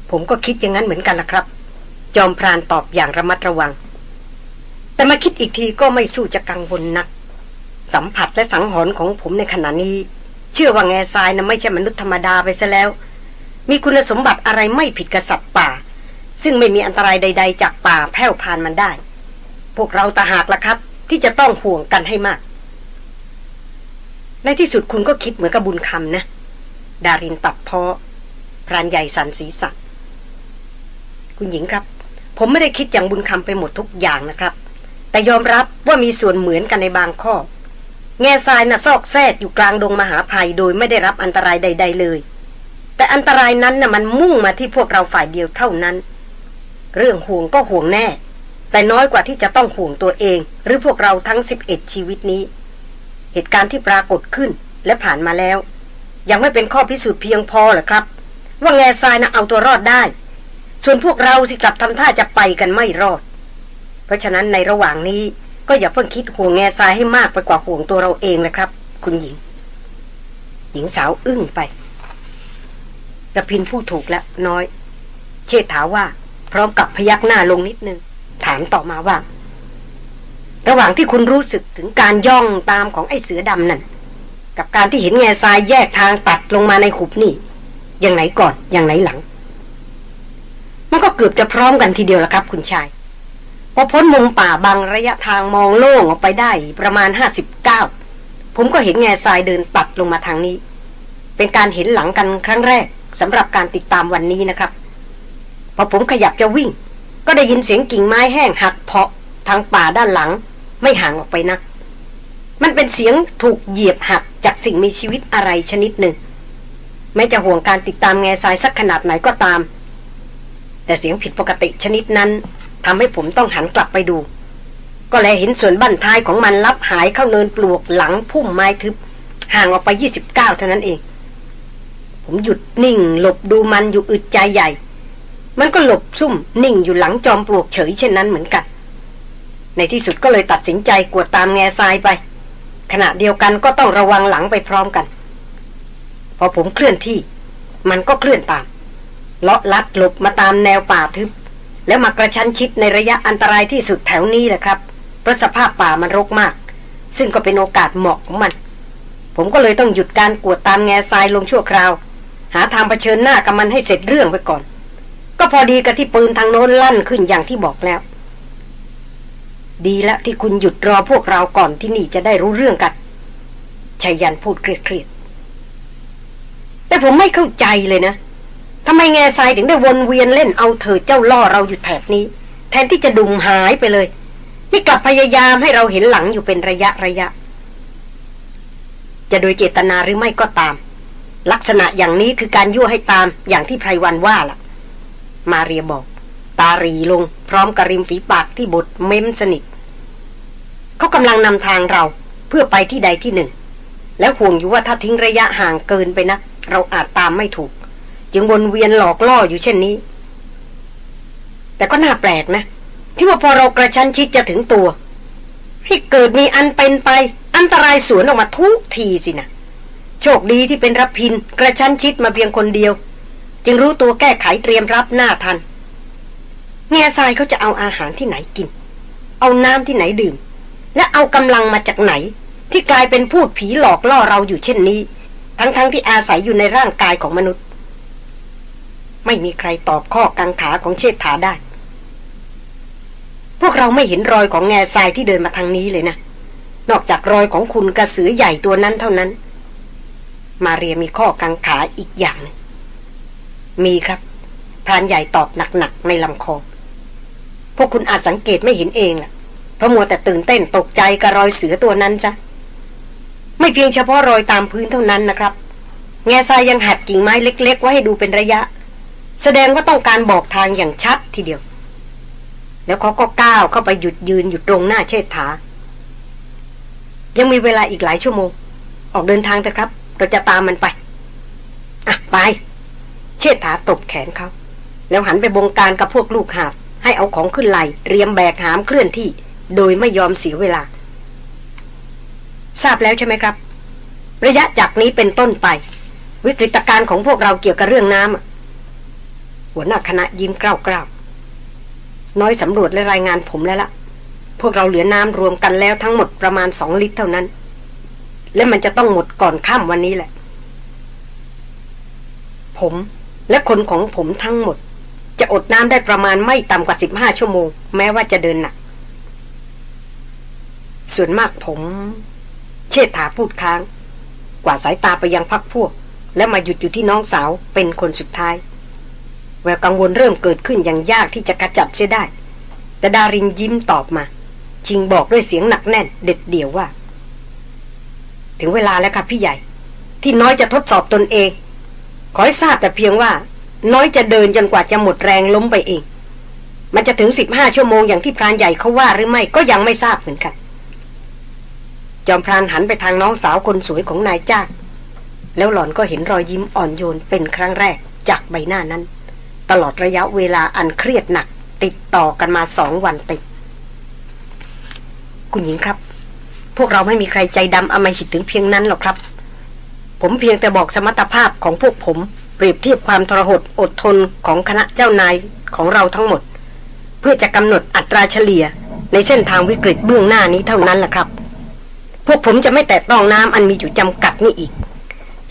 ผมก็คิดอย่างนั้นเหมือนกันละครับ จอมพรานตอบอย่างระมัดระวัง แต่มาคิดอีกทีก็ไม่สู้จะกังวลนัก สัมผัสและสังหรณ์ของผมในขณะนี้ เชื่อว่าแง่ทรายนะไม่ใช่มนุษย์ธรรมดาไปซะแล้ว มีคุณสมบัติอะไรไม่ผิดกับสัตว์ป่า ซึ่งไม่มีอันตรายใด ๆ จากป่าแผ่วพานมันได้ พวกเราตาหากละครับ ที่จะต้องห่วงกันให้มาก ในที่สุดคุณก็คิดเหมือนกับบุญคำนะ ดารินตัดพอพรานใหญ่สันสีสักคุณหญิงครับ ผมไม่ได้คิดอย่างบุญคำไปหมดทุกอย่างนะครับ แต่ยอมรับว่ามีส่วนเหมือนกันในบางข้อ แง่ทรายน่ะซอกแซกอยู่กลางดงมหาภัยโดยไม่ได้รับอันตรายใด ๆ เลย แต่อันตรายนั้นน่ะมันมุ่งมาที่พวกเราฝ่ายเดียวเท่านั้น เรื่องห่วงก็ห่วงแน่ แต่น้อยกว่าที่จะต้องห่วงตัวเอง หรือพวกเราทั้ง 11 ชีวิตนี้ เหตุการณ์ที่ปรากฏขึ้นและผ่านมาแล้ว ยังไม่เป็นข้อพิสูจน์เพียงพอหรอครับ ว่าแง่ทรายน่ะเอาตัวรอดได้ ส่วนพวกเราสิกลับทำท่าจะไปกันไม่รอด เพราะฉะนั้นในระหว่างนี้ก็อย่าเพิ่งคิดห่วงแง่ทรายให้มากไปกว่าห่วงตัวเราเองนะครับ คุณหญิง หญิงสาวอึ้งไประพินพูดถูกแล้วน้อย เชษฐาว่า พร้อมกับพยักหน้าลงนิดนึง ถามต่อมาว่า ระหว่างที่คุณรู้สึกถึงการย่องตามของไอ้เสือดำนั่น กับการที่เห็นแง่ทรายแยกทางตัดลงมาในขุบนี่ อย่างไหนก่อนอย่างไหนหลัง มันก็เกือบจะพร้อมกันทีเดียวละครับ คุณชายพอพ้นมุมป่าบางระยะทางมองโล่งออกไปได้ประมาณห้าสิบเก้าผมก็เห็นแง่ทรายเดินตัดลงมาทางนี้ เป็นการเห็นหลังกันครั้งแรกสำหรับการติดตามวันนี้นะครับ พอผมขยับจะวิ่ง ก็ได้ยินเสียงกิ่งไม้แห้งหักเพาะทางป่าด้านหลัง ไม่ห่างออกไปนะมันเป็นเสียงถูกเหยียบหักจากสิ่งมีชีวิตอะไรชนิดหนึ่ง แม้จะห่วงการติดตามแง่ทรายสักขนาดไหนก็ตาม แต่เสียงผิดปกติชนิดนั้นทำให้ผมต้องหันกลับไปดู ก็แลเห็นส่วนบั้นท้ายของมันลับหายเข้าเนินปลวกหลังพุ่มไม้ทึบ ห่างออกไป 29 เท่านั้นเอง ผมหยุดนิ่งหลบดูมันอยู่อึดใจใหญ่ มันก็หลบซุ่มนิ่งอยู่หลังจอมปลวกเฉยเช่นนั้นเหมือนกัน ในที่สุดก็เลยตัดสินใจกวดตามแง่ทรายไป ขณะเดียวกันก็ต้องระวังหลังไปพร้อมกัน พอผมเคลื่อนที่ มันก็เคลื่อนตามเลาะลัดหลบมาตามแนวป่าทึบ แล้วมากระชั้นชิดในระยะอันตรายที่สุดแถวนี้แหละครับเพราะสภาพป่ามันรกมาก ซึ่งก็เป็นโอกาสเหมาะของมัน ผมก็เลยต้องหยุดการกวดตามแง่ทรายลงชั่วคราว หาทางเผชิญหน้ากับมันให้เสร็จเรื่องไปก่อน ก็พอดีกับที่ปืนทางโน้นลั่นขึ้นอย่างที่บอกแล้ว ดีแล้วที่คุณหยุดรอพวกเราก่อนที่นี่จะได้รู้เรื่องกันชายันพูดเครียดๆแต่ผมไม่เข้าใจเลยนะทำไมแง่ทรายถึงได้วนเวียนเล่นเอาเธอเจ้าล่อเราอยู่แถบนี้ แทนที่จะดุมหายไปเลย นี่กลับพยายามให้เราเห็นหลังอยู่เป็นระยะระยะ จะโดยเจตนาหรือไม่ก็ตาม ลักษณะอย่างนี้คือการยั่วให้ตามอย่างที่ไพรวันว่าล่ะ มาเรียบอก ตารีลงพร้อมกระริมฝีปากที่บดเม้มสนิทเขากำลังนำทางเราเพื่อไปที่ใดที่หนึ่ง แล้วห่วงอยู่ว่าถ้าทิ้งระยะห่างเกินไปนะ เราอาจตามไม่ถูก จึงวนเวียนหลอกล่ออยู่เช่นนี้ แต่ก็น่าแปลกนะ ที่ว่าพอเรากระชั้นชิดจะถึงตัว ให้เกิดมีอันเป็นไป อันตรายสวนออกมาทุกทีสินะโชคดีที่เป็นรับพินกระชั้นชิดมาเพียงคนเดียว จึงรู้ตัวแก้ไขเตรียมรับหน้าทันเงียทรายเขาจะเอาอาหารที่ไหนกิน เอาน้ำที่ไหนดื่ม และเอากำลังมาจากไหน ที่กลายเป็นพูดผีหลอกล่อเราอยู่เช่นนี้ ทั้งๆทที่อาศัยอยู่ในร่างกายของมนุษย์ ไม่มีใครตอบข้อกังขาของเชษฐาได้ พวกเราไม่เห็นรอยของแง่ทรายที่เดินมาทางนี้เลยนะนอกจากรอยของคุณกระสือใหญ่ตัวนั้นเท่านั้น มาเรียมีข้อกังขาอีกอย่างนึง มีครับ พรานใหญ่ตอบหนักๆในลำคอ พวกคุณอาจสังเกตไม่เห็นเองล่ะ เพราะมัวแต่ตื่นเต้นตกใจกับรอยเสือตัวนั้นจ้ะ ไม่เพียงเฉพาะรอยตามพื้นเท่านั้นนะครับ แง่ทรายยังหัดกิ่งไม้เล็ก ๆ ไว้ให้ดูเป็นระยะ แสดงว่าต้องการบอกทางอย่างชัดทีเดียว แล้วเขาก็ก้าวเข้าไปหยุดยืนอยู่ตรงหน้าเชิดถายังมีเวลาอีกหลายชั่วโมง ออกเดินทางเถอะครับ เราจะตามมันไป อะไป เชิดถาตบแขนเขาแล้วหันไปบงการกับพวกลูกหาบ ให้เอาของขึ้นไหลเรียมแบกหามเคลื่อนที่ โดยไม่ยอมเสียเวลา ทราบแล้วใช่ไหมครับ ระยะจากนี้เป็นต้นไป วิกฤตการณ์ของพวกเราเกี่ยวกับเรื่องน้ำหัวหน้าคณะยิ้มกล้าวๆน้อยสำรวจและรายงานผมแล้วละ่ะ พวกเราเหลือน้ำรวมกันแล้วทั้งหมดประมาณสองลิตรเท่านั้น และมันจะต้องหมดก่อนค่ำวันนี้แหละ ผม และคนของผมทั้งหมด จะอดน้ำได้ประมาณไม่ต่ำกว่า15ชั่วโมง แม้ว่าจะเดินหนัก ส่วนมากผม เชษฐาพูดค้าง กว่าสายตาไปยังพักพวก และมาหยุดอยู่ที่น้องสาวเป็นคนสุดท้าย แววกังวลเริ่มเกิดขึ้นอย่างยากที่จะกระจัดเสียได้ แต่ดารินยิ้มตอบมาจิงบอกด้วยเสียงหนักแน่น เด็ดเดี่ยวว่า ถึงเวลาแล้วครับพี่ใหญ่ ที่น้อยจะทดสอบตนเอง ขอให้ทราบแต่เพียงว่า น้อยจะเดินจนกว่าจะหมดแรงล้มไปเอง มันจะถึงสิบห้าชั่วโมงอย่างที่พรานใหญ่เขาว่าหรือไม่ก็ยังไม่ทราบเหมือนกัน จอมพรานหันไปทางน้องสาวคนสวยของนายจ้างแล้วหล่อนก็เห็นรอยยิ้มอ่อนโยนเป็นครั้งแรกจากใบหน้านั้น ตลอดระยะเวลาอันเครียดหนัก ติดต่อกันมาสองวันติด คุณหญิงครับ พวกเราไม่มีใครใจดำอมหิตถึงเพียงนั้นหรอกครับ ผมเพียงแต่บอกสมรรถภาพของพวกผม เปรียบเทียบความทรหดอดทนของคณะเจ้านายของเราทั้งหมด เพื่อจะกำหนดอัตราเฉลี่ย ในเส้นทางวิกฤตเบื้องหน้านี้เท่านั้นแหละครับ พวกผมจะไม่แตะต้องน้ำอันมีอยู่จำกัดนี่อีก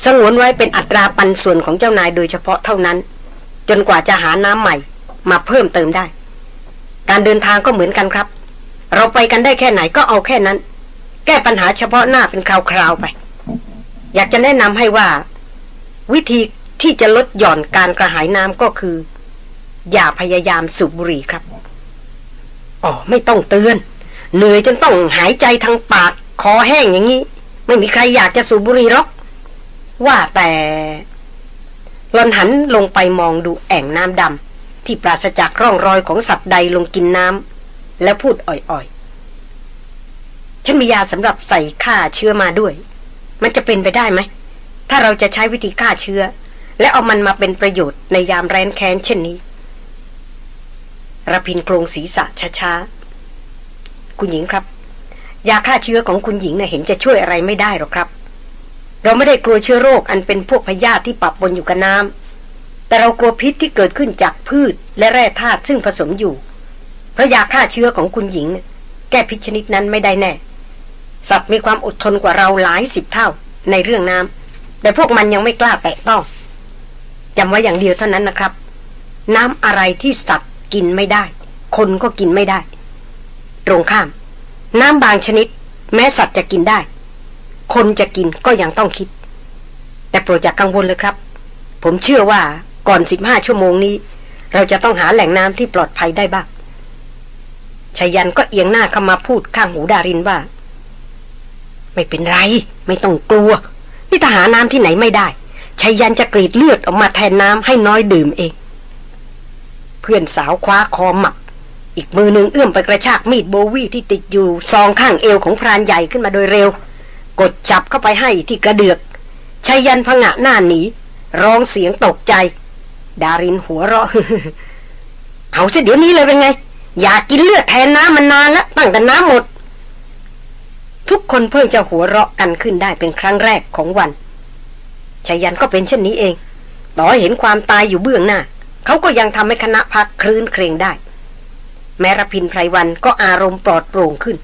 สงวนไว้เป็นอัตราปันส่วนของเจ้านายโดยเฉพาะเท่านั้น จนกว่าจะหาน้ำใหม่ มาเพิ่มเติมได้ การเดินทางก็เหมือนกันครับ เราไปกันได้แค่ไหนก็เอาแค่นั้น แก้ปัญหาเฉพาะหน้าเป็นคราวๆไป อยากจะแนะนำให้ว่า วิธีที่จะลดหย่อนการกระหายน้ำก็คือ อย่าพยายามสูบบุหรี่ครับอ๋อไม่ต้องเตือน เหนื่อยจนต้องหายใจทางปาก คอแห้งอย่างนี้ ไม่มีใครอยากจะสูบบุหรี่หรอก ว่าแต่หลอนหันลงไปมองดูแอ่งน้ำดำที่ปราศจากร่องรอยของสัตว์ใดลงกินน้ำแล้วพูดอ่อยๆ ฉันมียาสำหรับใส่ฆ่าเชื้อมาด้วย มันจะเป็นไปได้ไหม ถ้าเราจะใช้วิธีฆ่าเชื้อ และเอามันมาเป็นประโยชน์ในยามแรนแค้นเช่นนี้ระพินโครงศีรษะช้าๆ คุณหญิงครับ ยาฆ่าเชื้อของคุณหญิงนะ่ะเห็นจะช่วยอะไรไม่ได้หรอกครับ เราไม่ได้กลัวเชื้อโรคอันเป็นพวกพยาธิที่ปะปนอยู่กับน้ำแต่เรากลัวพิษที่เกิดขึ้นจากพืชและแร่ธาตุซึ่งผสมอยู่ เพราะยาฆ่าเชื้อของคุณหญิง แก้พิษชนิดนั้นไม่ได้แน่ สัตว์มีความอดทนกว่าเราหลายสิบเท่าในเรื่องน้ำแต่พวกมันยังไม่กล้าแตะต้องจำไว้อย่างเดียวเท่านั้นนะครับ น้ำอะไรที่สัตว์กินไม่ได้ คนก็กินไม่ได้ ตรงข้าม น้ำบางชนิด แม้สัตว์จะกินได้ คนจะกินก็ยังต้องคิด แต่โปรดอย่ากกังวลเลยครับ ผมเชื่อว่าก่อนสิบห้าชั่วโมงนี้ เราจะต้องหาแหล่งน้ำที่ปลอดภัยได้บ้างชายันก็เอียงหน้าเข้ามาพูดข้างหูดารินว่า ไม่เป็นไร ไม่ต้องกลัว นี่ถ้าหาน้ำที่ไหนไม่ได้ชายันจะกรีดเลือดออกมาแทนน้ำให้น้อยดื่มเอง เพื่อนสาวคว้าคอหมักอีกมือหนึ่งเอื้อมไปกระชากมีดโบวี่ที่ติดอยู่ซองข้างเอวของพรานใหญ่ขึ้นมาโดยเร็ว กดจับเข้าไปให้ที่กระเดือกชายันพงะหน้าหนีร้องเสียงตกใจ ดารินหัวเราะเอาซะเดี๋ยวนี้เลยเป็นไง อยากกินเลือดแทนน้ำมันนานแล้วตั้งแต่น้ำหมด ทุกคนเพิ่งจะหัวเราะกันขึ้นได้เป็นครั้งแรกของวันชายันก็เป็นเช่นนี้เอง ต่อเห็นความตายอยู่เบื้องหน้า เขาก็ยังทำให้คณะพักคลื่นเครงได้ แม้รพินไพรวันก็อารมณ์ปลอดโปร่งขึ้น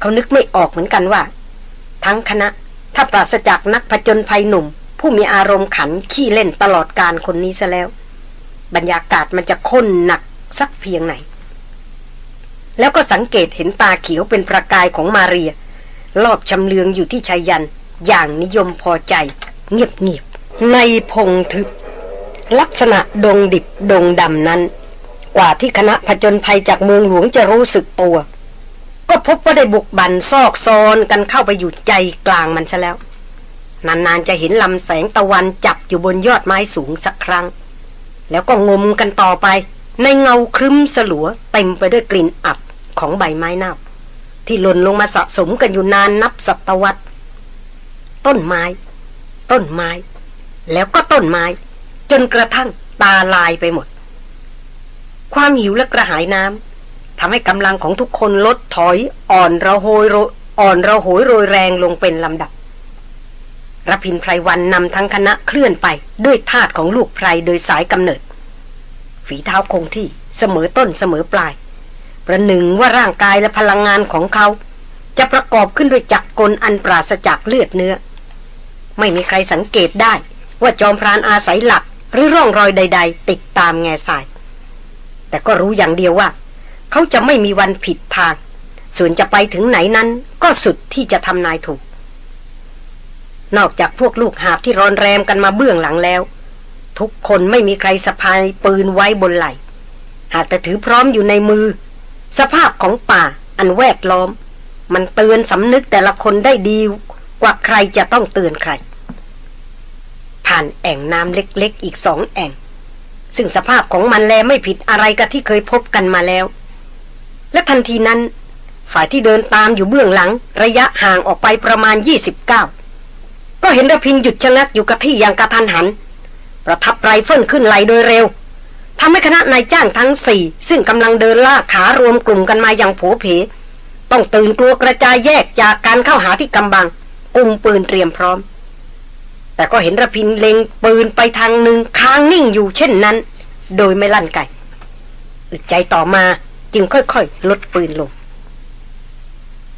เขานึกไม่ออกเหมือนกันว่า ทั้งคณะถ้าปราศจากนักผจญภัยหนุ่ม ผู้มีอารมณ์ขันขี้เล่นตลอดการคนนี้ซะแล้ว บรรยากาศมันจะข้นหนักสักเพียงไหน แล้วก็สังเกตเห็นตาเขียวเป็นประกายของมาเรีย รอบชำเลืองอยู่ที่ชายยัน อย่างนิยมพอใจ เงียบๆในพงทึบ ลักษณะดงดิบดงดำนั้น กว่าที่คณะผจญภัยจากเมืองหลวงจะรู้สึกตัว ก็พบว่าได้บุกบันซอกซอนกันเข้าไปอยู่ใจกลางมันซะแล้ว นานๆจะเห็นลำแสงตะวันจับอยู่บนยอดไม้สูงสักครั้ง แล้วก็งมกันต่อไป ในเงาครึ้มสลัวเต็มไปด้วยกลิ่นอับ ของใบไม้เน่าที่หล่นลงมาสะสมกันอยู่นานนับศตวรรษ ต้นไม้ ต้นไม้ แล้วก็ต้นไม้ จนกระทั่งตาลายไปหมด ความหิวและกระหายน้ำทำให้กำลังของทุกคนลดถอยอ่อนระโหยอ่อนระโหยโรยแรงลงเป็นลำดับรพินไพรวันนำทั้งคณะเคลื่อนไปด้วยธาตุของลูกไพรโดยสายกำเนิด ฝีเท้าคงที่เสมอต้นเสมอปลาย ประหนึ่งว่าร่างกายและพลังงานของเขา จะประกอบขึ้นด้วยจักรกลอันปราศจากเลือดเนื้อ ไม่มีใครสังเกตได้ว่าจอมพรานอาศัยหลักหรือร่องรอยใด ๆ ติดตามแง่สาย แต่ก็รู้อย่างเดียวว่า เขาจะไม่มีวันผิดทาง ส่วนจะไปถึงไหนนั้นก็สุดที่จะทำนายถูก นอกจากพวกลูกหาบที่รอนแรมกันมาเบื้องหลังแล้ว ทุกคนไม่มีใครสะพายปืนไว้บนไหล่ หากแต่ถือพร้อมอยู่ในมือ สภาพของป่าอันแวดล้อม มันเตือนสำนึกแต่ละคนได้ดีกว่าใครจะต้องเตือนใคร ผ่านแอ่งน้ำเล็กๆอีกสองแอ่ง ซึ่งสภาพของมันแลไม่ผิดอะไรกับที่เคยพบกันมาแล้ว และทันทีนั้น ฝ่ายที่เดินตามอยู่เบื้องหลัง ระยะห่างออกไปประมาณ 29 ก็เห็นระพินหยุดชะงักอยู่กับที่อย่างกระทันหัน ประทับไรเฟิลขึ้นไหลโดยเร็ว ทำให้คณะนายจ้างทั้งสี่ ซึ่งกำลังเดินล่าขารวมกลุ่มกันมาอย่างผัวเพ ต้องตื่นกลัวกระจายแยกจากการเข้าหาที่กำบังกุมปืนเตรียมพร้อม แต่ก็เห็นระพินเล็งปืนไปทางหนึ่งค้างนิ่งอยู่เช่นนั้น โดยไม่ลั่นไกอึดใจต่อมาจึงค่อยๆ ลดปืนลง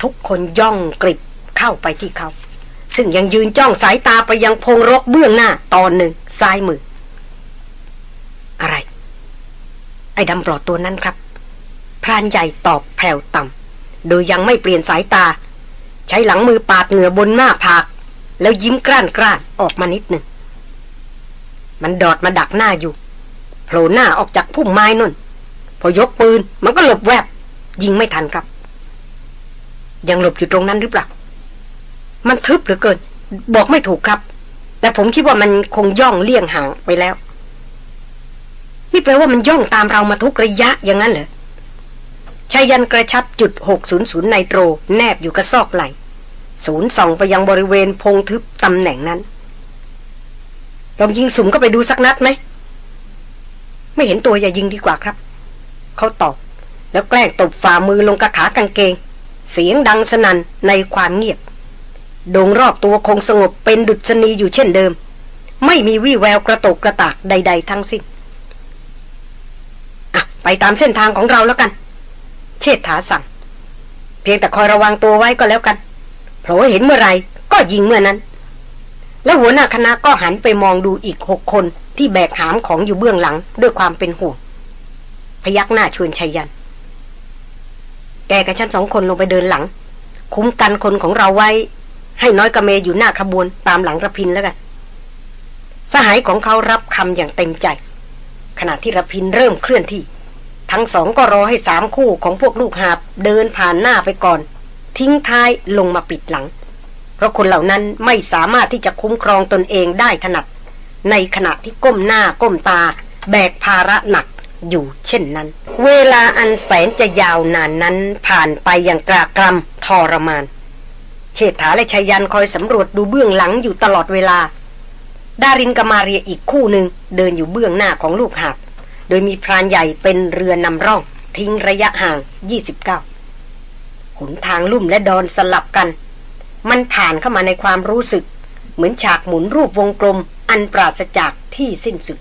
ทุกคนย่องกริบเข้าไปที่เขา ซึ่งยังยืนจ้องสายตาไปยังพงรกเบื้องหน้าตอนหนึ่งซ้ายมือ อะไร ไอ้ดำปลอดตัวนั้นครับ พรานใหญ่ตอบแผ่วต่ำโดยยังไม่เปลี่ยนสายตา ใช้หลังมือปาดเหงื่อบนหน้าผาก แล้วยิ้มกร้านกร้านออกมานิดหนึ่ง มันดอดมาดักหน้าอยู่โผล่หน้าออกจากพุ่มไม้นุ่น พอยกปืนมันก็หลบแวบ ยิงไม่ทันครับ ยังหลบอยู่ตรงนั้นหรือเปล่า มันทึบเหลือเกิน บอกไม่ถูกครับ แต่ผมคิดว่ามันคงย่องเลี่ยงห่างไปแล้ว นี่แปลว่ามันย่องตามเรามาทุกระยะอย่างนั้นเหรอชายันกระชับจุด 600ไนโตร แนบอยู่กับซอกไหลศูนย์ส่องไปยังบริเวณพงทึบตำแหน่งนั้นลองยิงสุ่มก็ไปดูสักนัดไหม ไม่เห็นตัวอย่ายิงดีกว่าครับ เขาตอบ แล้วแกล้งตบฝ่ามือลงกระขากางเกง เสียงดังสนั่นในความเงียบ ดงรอบตัวคงสงบเป็นดุษณีอยู่เช่นเดิม ไม่มีวี่แววกระตกกระตากใด ๆ ทั้งสิ้น ไปตามเส้นทางของเราแล้วกัน เชษฐาสั่ง เพียงแต่คอยระวังตัวไว้ก็แล้วกันเพราะว่าเห็นเมื่อไรก็ยิงเมื่อนั้น แล้วหัวหน้าคณะก็หันไปมองดูอีกหกคนที่แบกหามของอยู่เบื้องหลังด้วยความเป็นห่วง พยักหน้าชวนชัยยัน แกกับฉันสองคนลงไปเดินหลัง คุ้มกันคนของเราไว้ ให้น้อยกระเมอยู่หน้าขบวนตามหลังระพินแล้วกัน สหายของเขารับคำอย่างเต็มใจ ขณะที่ระพินเริ่มเคลื่อนที่ ทั้งสองก็รอให้สามคู่ของพวกลูกหาบเดินผ่านหน้าไปก่อน ทิ้งท้ายลงมาปิดหลัง เพราะคนเหล่านั้นไม่สามารถที่จะคุ้มครองตนเองได้ถนัด ในขณะที่ก้มหน้าก้มตา แบกภาระหนักอยู่เช่นนั้น เวลาอันแสนจะยาวนานนั้นผ่านไปอย่างกรากรำทรมาน เชษฐาและชายันคอยสำรวจดูเบื้องหลังอยู่ตลอดเวลา ดารินกมาเรียอีกคู่หนึ่งเดินอยู่เบื้องหน้าของลูกหาบ โดยมีพรานใหญ่เป็นเรือนำร่อง ทิ้งระยะห่าง 29หนทางลุ่มและดอนสลับกัน มันผ่านเข้ามาในความรู้สึก เหมือนฉากหมุนรูปวงกลม อันปราศจากที่สิ้นสุด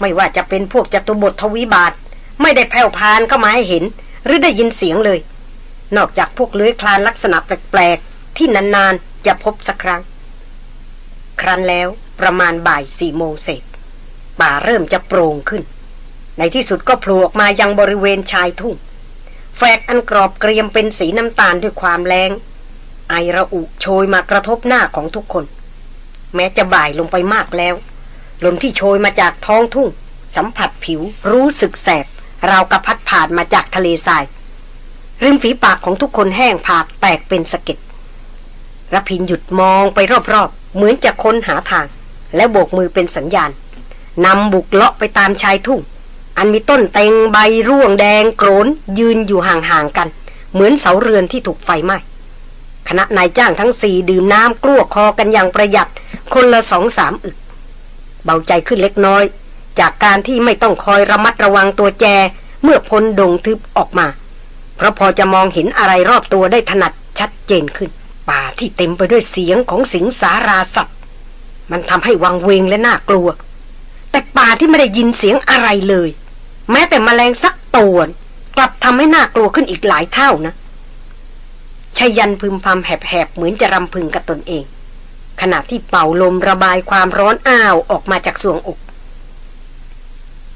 ไม่ว่าจะเป็นพวกจตุบททวิบาท ไม่ได้แผ่วพานเข้ามาให้เห็น หรือได้ยินเสียงเลย นอกจากพวกเลื้อยคลานลักษณะแปลกๆ ที่นานๆจะพบสักครั้ง ครั้นแล้วประมาณบ่ายสี่โมงเศษป่าเริ่มจะโปร่งขึ้น ในที่สุดก็โผล่ออกมายังบริเวณชายทุ่งแฝกอันกรอบเกรียมเป็นสีน้ำตาลด้วยความแรง ไอระอุโชยมากระทบหน้าของทุกคน แม้จะบ่ายลงไปมากแล้ว ลมที่โชยมาจากท้องทุ่ง สัมผัสผิว รู้สึกแสบราวกับพัดผ่านมาจากทะเลทราย ริมฝีปากของทุกคนแห้งผากแตกเป็นสะเก็ดรพินหยุดมองไปรอบๆ เหมือนจะค้นหาทาง แล้วโบกมือเป็นสัญญาณนำบุกเลาะไปตามชายทุ่ง อันมีต้นเต็งใบร่วงแดงโกรนยืนอยู่ห่างๆกัน เหมือนเสาเรือนที่ถูกไฟไหม้คณะนายจ้างทั้งสี่ดื่มน้ำกลั้วคอกันอย่างประหยัด คนละสองสามอึก เบาใจขึ้นเล็กน้อย จากการที่ไม่ต้องคอยระมัดระวังตัวแจ เมื่อพ้นดงทึบออกมา เพราะพอจะมองเห็นอะไรรอบตัวได้ถนัดชัดเจนขึ้น ป่าที่เต็มไปด้วยเสียงของสิงสาราสัตว์ มันทำให้วังเวงและน่ากลัว แต่ป่าที่ไม่ได้ยินเสียงอะไรเลย แม้แต่มแมลงสักตัวกลับทำให้น่ากลัวขึ้นอีกหลายเท่านะชยันพึมพำแหบๆเหมือนจะรำพึงกับตนเอง ขณะที่เป่าลมระบายความร้อนอ้าวออกมาจากสวงอก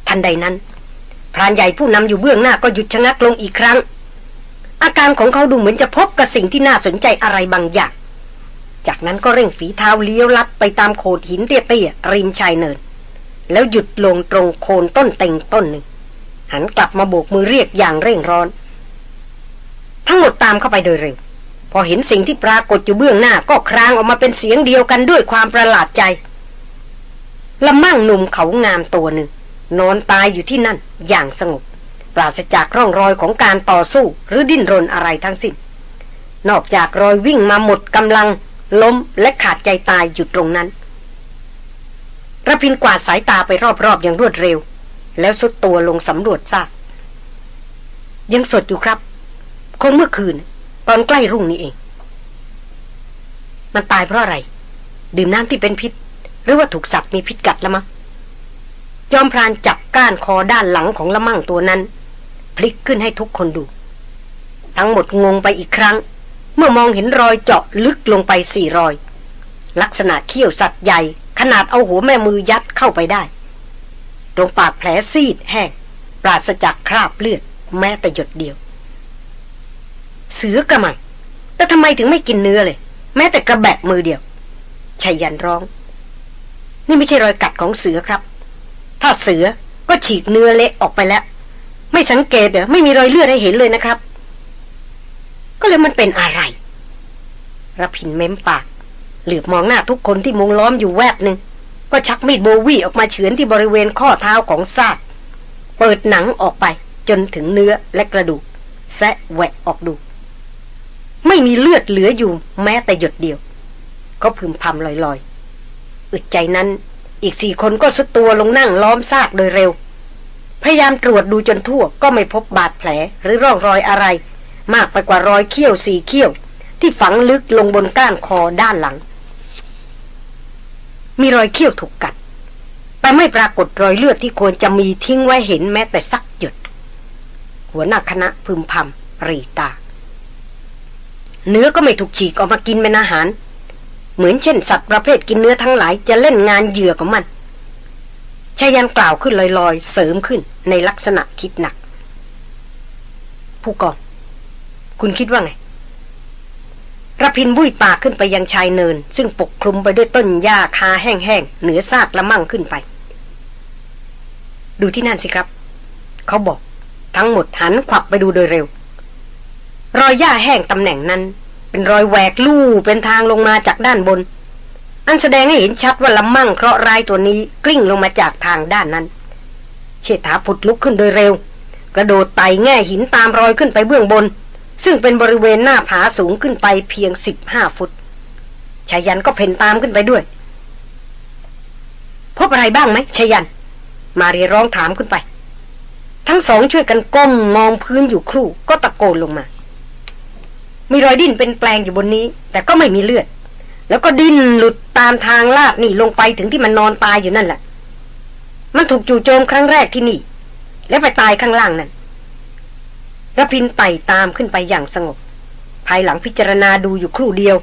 ทันใดนั้น พรานใหญ่ผู้นำอยู่เบื้องหน้าก็หยุดชะงักลงอีกครั้ง อาการของเขาดูเหมือนจะพบกับสิ่งที่น่าสนใจอะไรบางอย่าง จากนั้นก็เร่งฝีเท้าเลี้ยวลัดไปตามโขดหินเตี้ยๆริมชายเนิน แล้วหยุดลงตรงโคนต้นเต็งต้นหนึ่ง หันกลับมาโบกมือเรียกอย่างเร่งร้อน ทั้งหมดตามเข้าไปโดยเร็ว พอเห็นสิ่งที่ปรากฏอยู่เบื้องหน้าก็ครางออกมาเป็นเสียงเดียวกันด้วยความประหลาดใจละมั่งหนุ่มเขางามตัวหนึ่ง นอนตายอยู่ที่นั่นอย่างสงบ ปราศจากร่องรอยของการต่อสู้หรือดิ้นรนอะไรทั้งสิ้น นอกจากรอยวิ่งมาหมดกำลัง ล้มและขาดใจตายอยู่ตรงนั้น ระพินกวาดสายตาไปรอบๆอย่างรวดเร็ว แล้วสุดตัวลงสำรวจซากยังสดอยู่ครับ คงเมื่อคืน ตอนใกล้รุ่งนี้เอง มันตายเพราะอะไร ดื่มน้ำที่เป็นพิษ หรือว่าถูกสัตว์มีพิษกัดละมั้งจอมพรานจับก้านคอด้านหลังของละมั่งตัวนั้น พลิกขึ้นให้ทุกคนดู ทั้งหมดงงไปอีกครั้ง เมื่อมองเห็นรอยเจาะลึกลงไปสี่รอย ลักษณะเขี้ยวสัตว์ใหญ่ ขนาดเอาหัวแม่มือยัดเข้าไปได้ ตรงปากแผลซีดแห้ง ปราศจากคราบเลือด แม้แต่หยดเดียว เสือกระมัง แต่ทำไมถึงไม่กินเนื้อเลย แม้แต่กระแบะมือเดียวชายันร้อง นี่ไม่ใช่รอยกัดของเสือครับ ถ้าเสือก็ฉีกเนื้อเละออกไปแล้ว ไม่สังเกตเหรอไม่มีรอยเลือดให้เห็นเลยนะครับ ก็เลยมันเป็นอะไรระพินเม้มปาก เหลือบมองหน้าทุกคนที่มุงล้อมอยู่แวบหนึ่งก็ชักมีดโบวี่ออกมาเฉือนที่บริเวณข้อเท้าของซากเปิดหนังออกไปจนถึงเนื้อและกระดูกแซะแหวกออกดู ไม่มีเลือดเหลืออยู่แม้แต่หยดเดียวก็พึมพำลอยๆ อึดใจนั้นอีกสี่คนก็สุดตัวลงนั่งล้อมซากโดยเร็ว พยายามตรวจดูจนทั่วก็ไม่พบบาดแผลหรือร่องรอยอะไร มากไปกว่ารอยเขี้ยวสี่เขี้ยว ที่ฝังลึกลงบนก้านคอด้านหลัง มีรอยเขี้ยวถูกกัด แต่ไม่ปรากฏรอยเลือดที่ควรจะมีทิ้งไว้เห็นแม้แต่สักหยด หัวหน้าคณะพึมพำรีตา เนื้อก็ไม่ถูกฉีกออกมากินเป็นอาหาร เหมือนเช่นสัตว์ประเภทกินเนื้อทั้งหลายจะเล่นงานเหยื่อของมันชายันกล่าวขึ้นลอยๆ เสริมขึ้นในลักษณะคิดหนัก ผู้กอง คุณคิดว่าไง ระพินบุ้ยปากขึ้นไปยังชายเนิน ซึ่งปกคลุมไปด้วยต้นหญ้าคาแห้งๆเหนือซากละมั่งขึ้นไป ดูที่นั่นสิครับ เขาบอก ทั้งหมดหันขวับไปดูโดยเร็ว รอยหญ้าแห้งตำแหน่งนั้น เป็นรอยแหวกลู่เป็นทางลงมาจากด้านบน อันแสดงให้เห็นชัดว่าลำมั่งเคราะห์ร้ายตัวนี้กลิ้งลงมาจากทางด้านนั้น เชษฐาผุดลุกขึ้นโดยเร็ว กระโดดไต่แง่หินตามรอยขึ้นไปเบื้องบน ซึ่งเป็นบริเวณหน้าผาสูงขึ้นไปเพียงสิบห้าฟุตชายันก็เพ่นตามขึ้นไปด้วย พบอะไรบ้างไหมชายัน มาเรียร้องถามขึ้นไป ทั้งสองช่วยกันก้มมองพื้นอยู่ครู่ก็ตะโกนลงมา มีรอยดิ้นเป็นแปลงอยู่บนนี้ แต่ก็ไม่มีเลือด แล้วก็ดิ้นหลุดตามทางลาดนี่ลงไปถึงที่มันนอนตายอยู่นั่นแหละมันถูกจู่โจมครั้งแรกที่นี่ แล้วไปตายข้างล่างนั่น ระพินไต่ตามขึ้นไปอย่างสงบ ภายหลังพิจารณาดูอยู่ครู่เดียว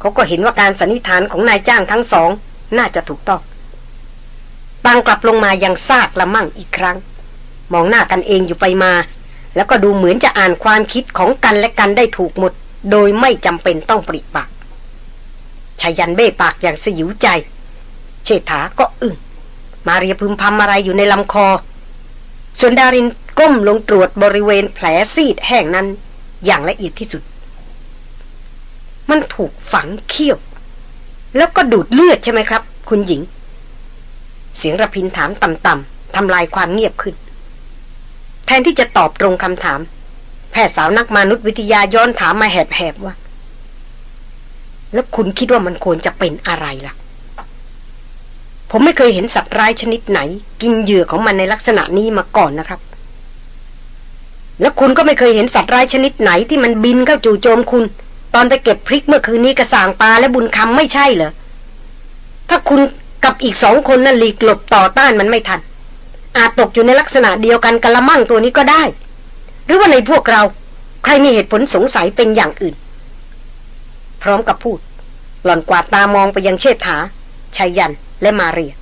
เขาก็เห็นว่าการสันนิษฐานของนายจ้างทั้งสอง น่าจะถูกต้องบางกลับลงมายังซากละมั่งอีกครั้ง มองหน้ากันเองอยู่ไปมา แล้วก็ดูเหมือนจะอ่านความคิดของกันและกันได้ถูกหมด โดยไม่จำเป็นต้องปริปากชายันเบ้ปากอย่างสยิวใจ เชษฐาก็อึ้งมาเรียพึมพำอะไรอยู่ในลำคอ ส่วนดาริน ก้มลงตรวจบริเวณแผลซีดแห้งนั้นอย่างละเอียดที่สุด มันถูกฝังเขี้ยว แล้วก็ดูดเลือดใช่ไหมครับ คุณหญิง เสียงระพินถามต่ำๆทำลายความเงียบขึ้น แทนที่จะตอบตรงคำถาม แพทย์สาวนักมนุษยวิทยาย้อนถามมาแหบๆว่า แล้วคุณคิดว่ามันควรจะเป็นอะไรล่ะ ผมไม่เคยเห็นสัตว์ร้ายชนิดไหน กินเหยื่อของมันในลักษณะนี้มาก่อนนะครับ แล้วคุณก็ไม่เคยเห็นสัตว์ร้ายชนิดไหนที่มันบินเข้าจู่โจมคุณ ตอนไปเก็บพริกเมื่อคืนนี้กระสางปลาและบุญคำไม่ใช่เหรอ ถ้าคุณกับอีกสองคนนั่นหลีกหลบต่อต้านมันไม่ทัน อาจตกอยู่ในลักษณะเดียวกันกะละมั่งตัวนี้ก็ได้ หรือว่าในพวกเรา ใครมีเหตุผลสงสัยเป็นอย่างอื่น พร้อมกับพูด หล่อนกวาดตามองไปยังเชษฐาชัยยันและมาเรีย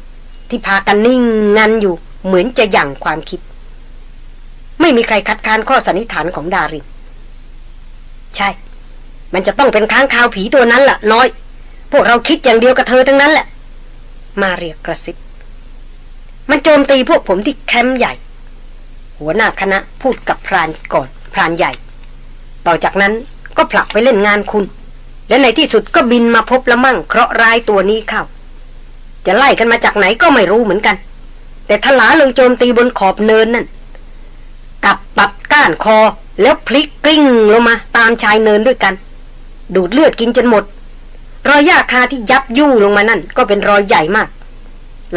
ที่พากันนิ่งงันอยู่เหมือนจะหยั่งความคิด ไม่มีใครคัดค้านข้อสันนิษฐานของดารินใช่ มันจะต้องเป็นค้างคาวผีตัวนั้นละ่ะ น้อย พวกเราคิดอย่างเดียวกับเธอทั้งนั้นแหละ มาเรียกกระซิบ มันโจมตีพวกผมที่แคมป์ใหญ่ หัวหน้าคณะพูดกับพรานก่อน พรานใหญ่ ต่อจากนั้นก็ผลักไปเล่นงานคุณ และในที่สุดก็บินมาพบละมั่งเคราะห์ร้ายตัวนี้เข้า จะไล่กันมาจากไหนก็ไม่รู้เหมือนกัน แต่ทลาลงโจมตีบนขอบเนินนั่น กับปัดก้านคอแล้วพลิกกลิ้งลงมาตามชายเนินด้วยกัน ดูดเลือดกินจนหมด รอยหญ้าคาที่ยับยู่ลงมานั่น ก็เป็นรอยใหญ่มาก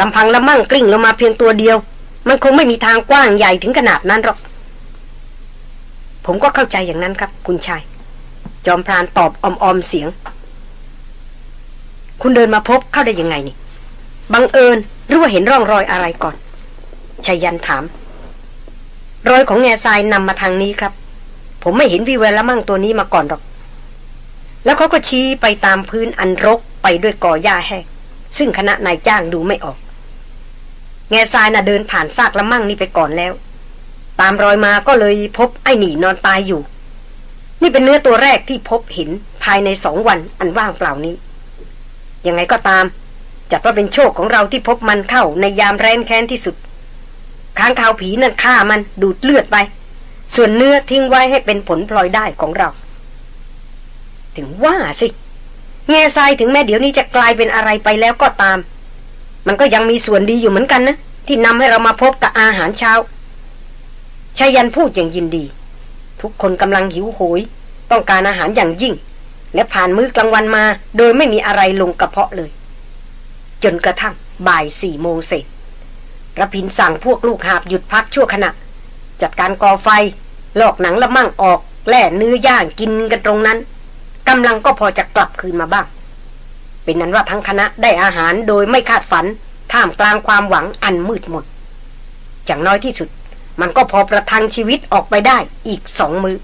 ลำพังละมั่งกลิ้งลงมาเพียงตัวเดียว มันคงไม่มีทางกว้างใหญ่ถึงขนาดนั้นหรอก ผมก็เข้าใจอย่างนั้นครับ คุณชาย จอมพรานตอบออมๆเสียง คุณเดินมาพบเข้าได้ยังไงนี่บังเอิญหรือว่าเห็นร่องรอยอะไรก่อนชายันถาม รอยของแง่ทรายนำมาทางนี้ครับ ผมไม่เห็นวิเวลละมั่งตัวนี้มาก่อนหรอก แล้วเขาก็ชี้ไปตามพื้นอันรกไปด้วยกอหญ้าแห้งซึ่งคณะนายจ้างดูไม่ออก แง่ทรายน่ะเดินผ่านซากละมั่งนี่ไปก่อนแล้ว ตามรอยมาก็เลยพบไอ้หนีนอนตายอยู่ นี่เป็นเนื้อตัวแรกที่พบเห็นภายในสองวันอันว่างเปล่านี้ ยังไงก็ตาม จัดว่าเป็นโชคของเราที่พบมันเข้าในยามแรนแค้นที่สุด ค้างคาวผีนั่นฆ่ามันดูดเลือดไป ส่วนเนื้อทิ้งไว้ให้เป็นผลพลอยได้ของเรา ถึงว่าสิแง่ทรายถึงแม้เดี๋ยวนี้จะกลายเป็นอะไรไปแล้วก็ตาม มันก็ยังมีส่วนดีอยู่เหมือนกันนะ ที่นำให้เรามาพบกับอาหารเช้าชายันพูดอย่างยินดี ทุกคนกำลังหิวโหย ต้องการอาหารอย่างยิ่ง และผ่านมื้อกลางวันมา โดยไม่มีอะไรลงกระเพาะเลย จนกระทั่งบ่ายสี่โมงเสร็จ ระพินสั่งพวกลูกหาบหยุดพักชั่วขณะ จัดการก่อไฟ ลอกหนังละมั่งออก แล่เนื้อย่างกินกันตรงนั้นกำลังก็พอจะกลับคืนมาบ้าง เป็นนั้นว่าทั้งคณะได้อาหารโดยไม่คาดฝัน ท่ามกลางความหวังอันมืดมนอย่างน้อยที่สุด มันก็พอประทังชีวิตออกไปได้อีกสองมือ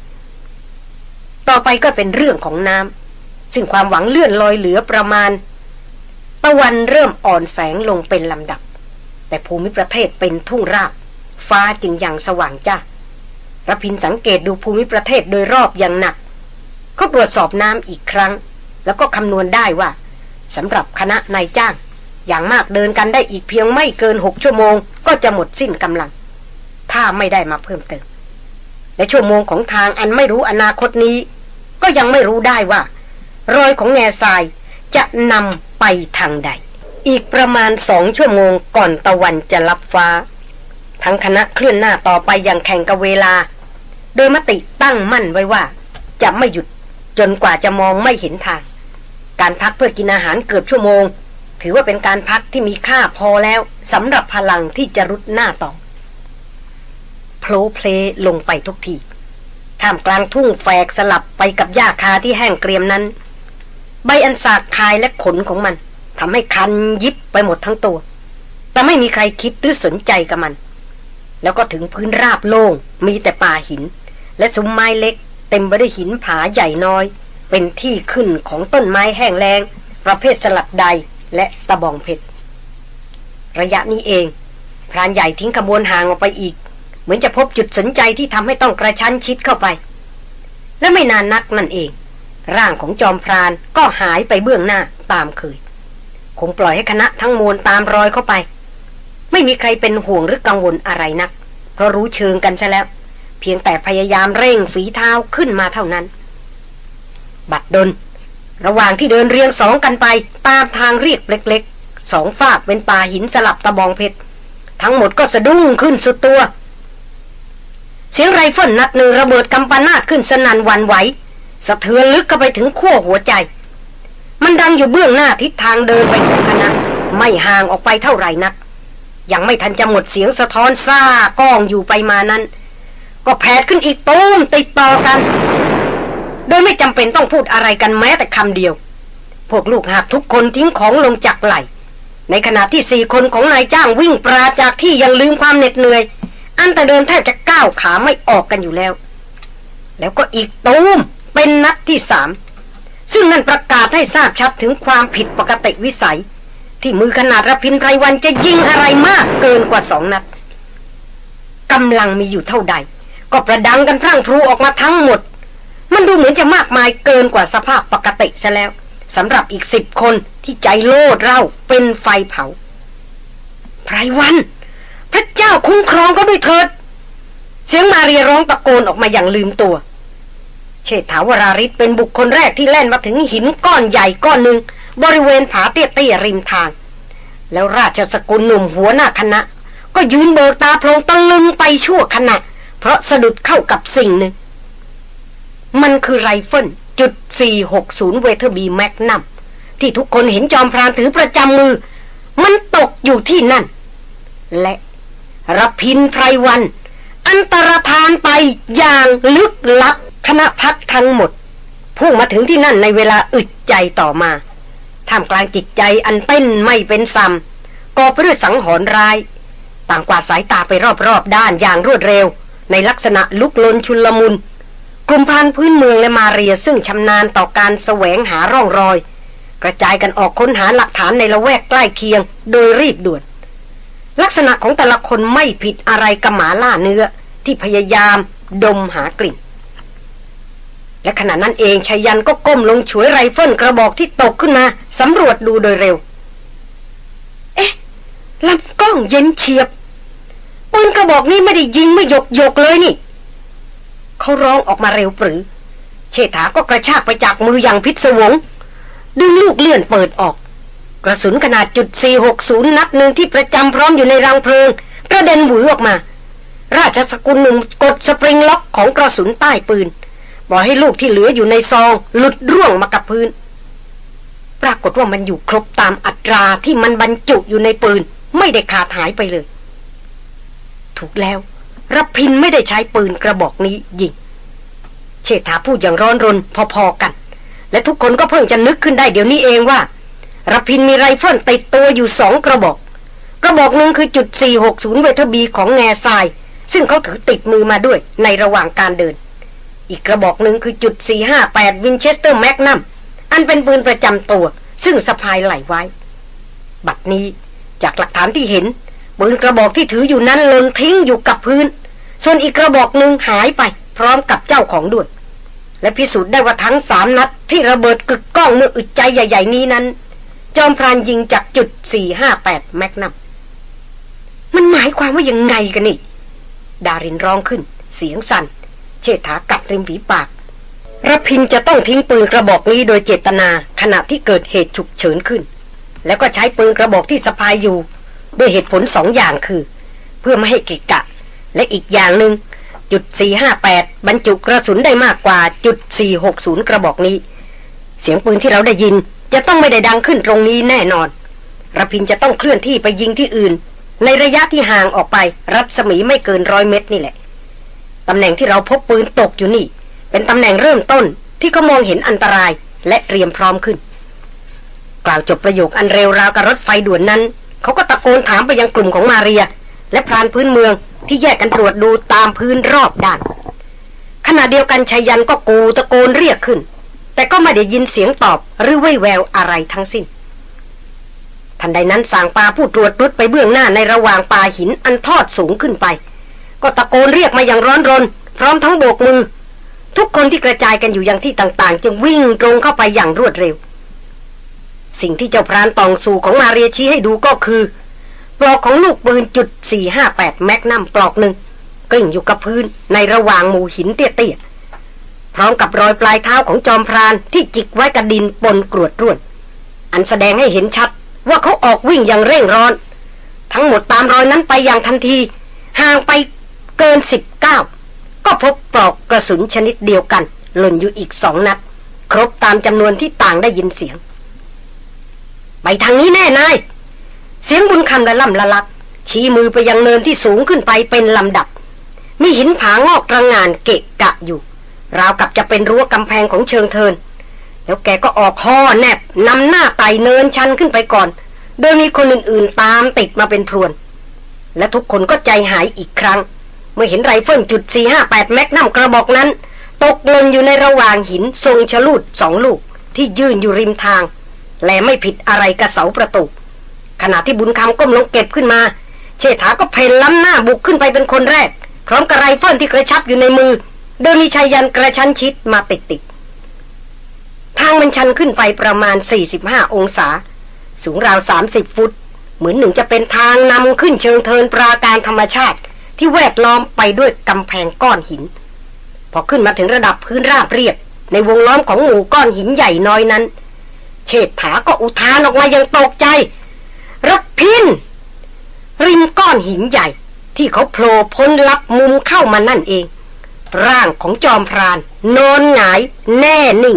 ต่อไปก็เป็นเรื่องของน้ำซึ่งความหวังเลื่อนลอยเหลือประมาณ ตะวันเริ่มอ่อนแสงลงเป็นลำดับ แต่ภูมิประเทศเป็นทุ่งราบ ฟ้าจึงยังสว่างจ้าระพินสังเกตดูภูมิประเทศโดยรอบอย่างหนัก เขาตรวจสอบน้ำอีกครั้ง แล้วก็คำนวณได้ว่าสำหรับคณะนายจ้าง อย่างมากเดินกันได้อีกเพียงไม่เกินหกชั่วโมง ก็จะหมดสิ้นกำลัง ถ้าไม่ได้มาเพิ่มเติมและชั่วโมงของทางอันไม่รู้อนาคตนี้ ก็ยังไม่รู้ได้ว่า รอยของแง่ทรายจะนำไปทางใด อีกประมาณสองชั่วโมงก่อนตะวันจะลับฟ้า ทั้งคณะเคลื่อนหน้าต่อไปอย่างแข่งกับเวลา โดยมติตั้งมั่นไว้ว่า จะไม่หยุดจนกว่าจะมองไม่เห็นทาง การพักเพื่อกินอาหารเกือบชั่วโมง ถือว่าเป็นการพักที่มีค่าพอแล้วสำหรับพลังที่จะรุดหน้าต่อโผล่เพลลงไปทุกทีท่ามกลางทุ่งแฝกสลับไปกับหญ้าคาที่แห้งเกรียมนั้น ใบอันสากคายและขนของมัน ทำให้คันยิบไปหมดทั้งตัว แต่ไม่มีใครคิดหรือสนใจกับมัน แล้วก็ถึงพื้นราบโล่งมีแต่ป่าหิน และซุ้มไม้เล็ก เต็มไปด้วยหินผาใหญ่น้อย เป็นที่ขึ้นของต้นไม้แห้งแล้ง ประเภทสลัดใดและตะบองเพชรระยะนี้เอง พรานใหญ่ทิ้งขบวนห่างออกไปอีก เหมือนจะพบจุดสนใจที่ทำให้ต้องกระชั้นชิดเข้าไป และไม่นานนักนั่นเอง ร่างของจอมพรานก็หายไปเบื้องหน้าตามเคย คงปล่อยให้คณะทั้งมวลตามรอยเข้าไป ไม่มีใครเป็นห่วงหรือกังวลอะไรนัก เพราะรู้เชิงกันใช่แล้ว เพียงแต่พยายามเร่งฝีเท้าขึ้นมาเท่านั้น บัดดล ระหว่างที่เดินเรียงสองกันไป ตามทางเรียกเล็กๆสองฝากเป็นป่าหินสลับตะบองเพชรทั้งหมดก็สะดุ้งขึ้นสุดตัว เสียงไรเฟิลนัดหนึ่งระเบิดกำปนาขึ้นสนั่นวันไหวสะเทือนลึกเข้าไปถึงขั้วหัวใจ มันดังอยู่เบื้องหน้าทิศทางเดินไปของคณะ ไม่ห่างออกไปเท่าไหร่นัก ยังไม่ทันจะหมดเสียงสะท้อนซ่าก้องอยู่ไปมานั้น ก็แผดขึ้นอีกตูมติดต่อกัน โดยไม่จำเป็นต้องพูดอะไรกันแม้แต่คำเดียว พวกลูกหาบทุกคนทิ้งของลงจากไหล ในขณะที่สี่คนของนายจ้างวิ่งปราจากที่ยังลืมความเหน็ดเหนื่อย อันแต่เดินแทบจะก้าวขาไม่ออกกันอยู่แล้ว แล้วก็อีกตูมเป็นนัดที่สาม ซึ่งนั่นประกาศให้ทราบชัดถึงความผิดปกติวิสัย ที่มือขนาดระพินไรวันจะยิงอะไรมากเกินกว่าสองนัดกำลังมีอยู่เท่าใด ก็ประดังกันพรั่งพรูออกมาทั้งหมด มันดูเหมือนจะมากมายเกินกว่าสภาพปกติซะแล้วสำหรับอีกสิบคนที่ใจโลดเร่าเป็นไฟเผาไพรวัน พระเจ้าคุ้มครองก็ด้วยเถิด เสียงมาเรียร้องตะโกนออกมาอย่างลืมตัว ชษฐาวราริศเป็นบุคคลแรกที่แล่นมาถึงหินก้อนใหญ่ก้อนหนึ่ง บริเวณผาเตี้ยๆริมทาง แล้วราชสกุลหนุ่มหัวหน้าคณะ ก็ยืนเบิกตาโพลงตะลึงไปชั่วขณะ เพราะสะดุดเข้ากับสิ่งหนึ่ง มันคือไรเฟิลจุด 460 Weatherby Magnum ที่ทุกคนเห็นจอมพรานถือประจำมือ มันตกอยู่ที่นั่น และรพินทร์ไพรวัลย์ อันตรธานไปอย่างลึกลับ คณะพรรคทั้งหมด พุ่งมาถึงที่นั่นในเวลาอึดใจต่อมาท่ามกลางจิตใจอันเต้นไม่เป็นส่ำกอปรไปด้วยสังหรณ์ร้าย ต่างกวาดสายตาไปรอบๆด้านอย่างรวดเร็ว ในลักษณะลุกลนชุลมุน กลุ่มพรานพื้นเมืองและมาเรียซึ่งชำนาญต่อการแสวงหาร่องรอย กระจายกันออกค้นหาหลักฐานในละแวกใกล้เคียง โดยรีบด่วน ลักษณะของแต่ละคนไม่ผิดอะไรกับหมาล่าเนื้อที่พยายามดมหากลิ่น และขณะนั้นเองชายันก็ก้มลงฉวยไรเฟิลกระบอกที่ตกขึ้นมาสำรวจดูโดยเร็ว เอ๊ะลำกล้องเย็นเฉียบปืนกระบอกนี้ไม่ได้ยิงไม่หยกหยกเลยนี่ เขาร้องออกมาเร็วปรือ เชษฐาก็กระชากไปจากมืออย่างพิศวง ดึงลูกเลื่อนเปิดออก กระสุนขนาดจุด460 นัดหนึ่งที่ประจำพร้อมอยู่ในรังเพลิงกระเด็นหวือออกมา ราชสกุลหนุ่มกดสปริงล็อกของกระสุนใต้ปืน บอกให้ลูกที่เหลืออยู่ในซอง หลุดร่วงมากับพื้น ปรากฏว่ามันอยู่ครบตามอัตราที่มันบรรจุอยู่ในปืน ไม่ได้ขาดหายไปเลย ถูกแล้วรพินทร์ไม่ได้ใช้ปืนกระบอกนี้ยิงเชษฐาพูดอย่างร้อนรนพอๆกัน และทุกคนก็เพิ่งจะนึกขึ้นได้เดี๋ยวนี้เองว่ารพินทร์มีไรเฟิลติดตัวอยู่สองกระบอก กระบอกหนึ่งคือจุด460 Weatherby ของแงซาย ซึ่งเขาถือติดมือมาด้วยในระหว่างการเดิน อีกกระบอกหนึ่งคือจุด458 Winchester Magnum อันเป็นปืนประจำตัว ซึ่งสะพายไหล่ไว้ บัดนี้จากหลักฐานที่เห็น ปืนกระบอกที่ถืออยู่นั้นหล่นทิ้งอยู่กับพื้น ส่วนอีกกระบอกหนึ่งหายไป พร้อมกับเจ้าของด้วย และพิสูจน์ได้ว่าทั้งสามนัด ที่ระเบิดกึกก้องเมื่ออึดใจใหญ่ ๆ นี้นั้น จอมพรานยิงจากจุด 458 Magnum มันหมายความว่ายังไงกันนี่ ดารินร้องขึ้น เสียงสัน่น เชษฐากัดริมฝีปากรพินจะต้องทิ้งปืนกระบอกนี้โดยเจตนาขณะที่เกิดเหตุฉุกเฉินขึ้น แล้วก็ใช้ปืนกระบอกที่สะพายอยู่ ด้วยเหตุผลสองอย่างคือ เพื่อไม่ให้กิกะ และอีกอย่างหนึ่งจุด458 บรรจุกระสุนได้มากกว่าจุด460 กระบอกนี้ เสียงปืนที่เราได้ยินจะต้องไม่ได้ดังขึ้นตรงนี้แน่นอนระพินจะต้องเคลื่อนที่ไปยิงที่อื่น ในระยะที่ห่างออกไป รัศมีไม่เกินร้อยเมตรนี่แหละ ตำแหน่งที่เราพบปืนตกอยู่นี่ เป็นตำแหน่งเริ่มต้นที่เขามองเห็นอันตรายและเตรียมพร้อมขึ้น กล่าวจบประโยคอันเร็วราวกับรถไฟด่วนนั้น เขาก็ตะโกนถามไปยังกลุ่มของมาเรีย และพรานพื้นเมืองที่แยกกันตรวจดูตามพื้นรอบด้าน ขณะเดียวกันชายันก็กูตะโกนเรียกขึ้น แต่ก็ไม่ได้ยินเสียงตอบหรือว่แววอะไรทั้งสิ้นทันใดนั้นสางปาผู้ตรวจรุดไปเบื้องหน้าในระหว่างป่าหินอันทอดสูงขึ้นไป ก็ตะโกนเรียกมาอย่างร้อนรน พร้อมทั้งโบกมือ ทุกคนที่กระจายกันอยู่อย่างที่ต่างๆ จึงวิ่งตรงเข้าไปอย่างรวดเร็ว สิ่งที่เจ้าพรานตองสู่ของมาเรียชี้ให้ดูก็คือ ปลอกของลูกปืนจุด458แมกนัมปลอกหนึ่งกลิ้งอยู่กับพื้นในระหว่างหมู่หินเตี้ยๆพร้อมกับรอยปลายเท้าของจอมพรานที่จิกไว้กับดินปนกรวดร่วน อันแสดงให้เห็นชัดว่าเขาออกวิ่งอย่างเร่งร้อน ทั้งหมดตามรอยนั้นไปอย่างทันทีห่างไป เกินสิบเก้าก็พบปลอกกระสุนชนิดเดียวกัน หล่นอยู่อีกสองนัด ครบตามจำนวนที่ต่างได้ยินเสียง ไปทางนี้แน่นายเสียงบุญคำละล่ำละลัก ชี้มือไปยังเนินที่สูงขึ้นไปเป็นลำดับ มีหินผางอกระงานเกะกะอยู่ ราวกับจะเป็นรั้วกำแพงของเชิงเทิน แล้วแกก็ออกคอแนบนำหน้าไต่เนินชันขึ้นไปก่อน โดยมีคนอื่นๆตามติดมาเป็นพรวน และทุกคนก็ใจหายอีกครั้ง เมื่อเห็นไรเฟิลจุด458แมกนัมกระบอกนั้น ตกล่นอยู่ในระหว่างหินทรงชลูดสองลูกที่ยื่นอยู่ริมทาง และไม่ผิดอะไรกับเสาประตูขณะที่บุญคำก้มลงเก็บขึ้นมา เชษฐาก็เพลล้ำหน้าบุกขึ้นไปเป็นคนแรก พร้อมกับไรเฟิลที่กระชับอยู่ในมือ โดยมีชายยันกระชั้นชิดมาติดติดทางมันชันขึ้นไปประมาณ 45 องศา สูงราว 30 ฟุต เหมือนหนึ่งจะเป็นทางนำขึ้นเชิงเทินปราการธรรมชาติ ที่แวดล้อมไปด้วยกำแพงก้อนหิน พอขึ้นมาถึงระดับพื้นราบเรียบ ในวงล้อมของหมู่ก้อนหินใหญ่น้อยนั้น เชษฐาก็อุทานออกมาอย่างตกใจรับพินริมก้อนหินใหญ่ ที่เขาโผล่พ้นลับมุมเข้ามานั่นเอง ร่างของจอมพราน นอนหงาย แน่นิ่ง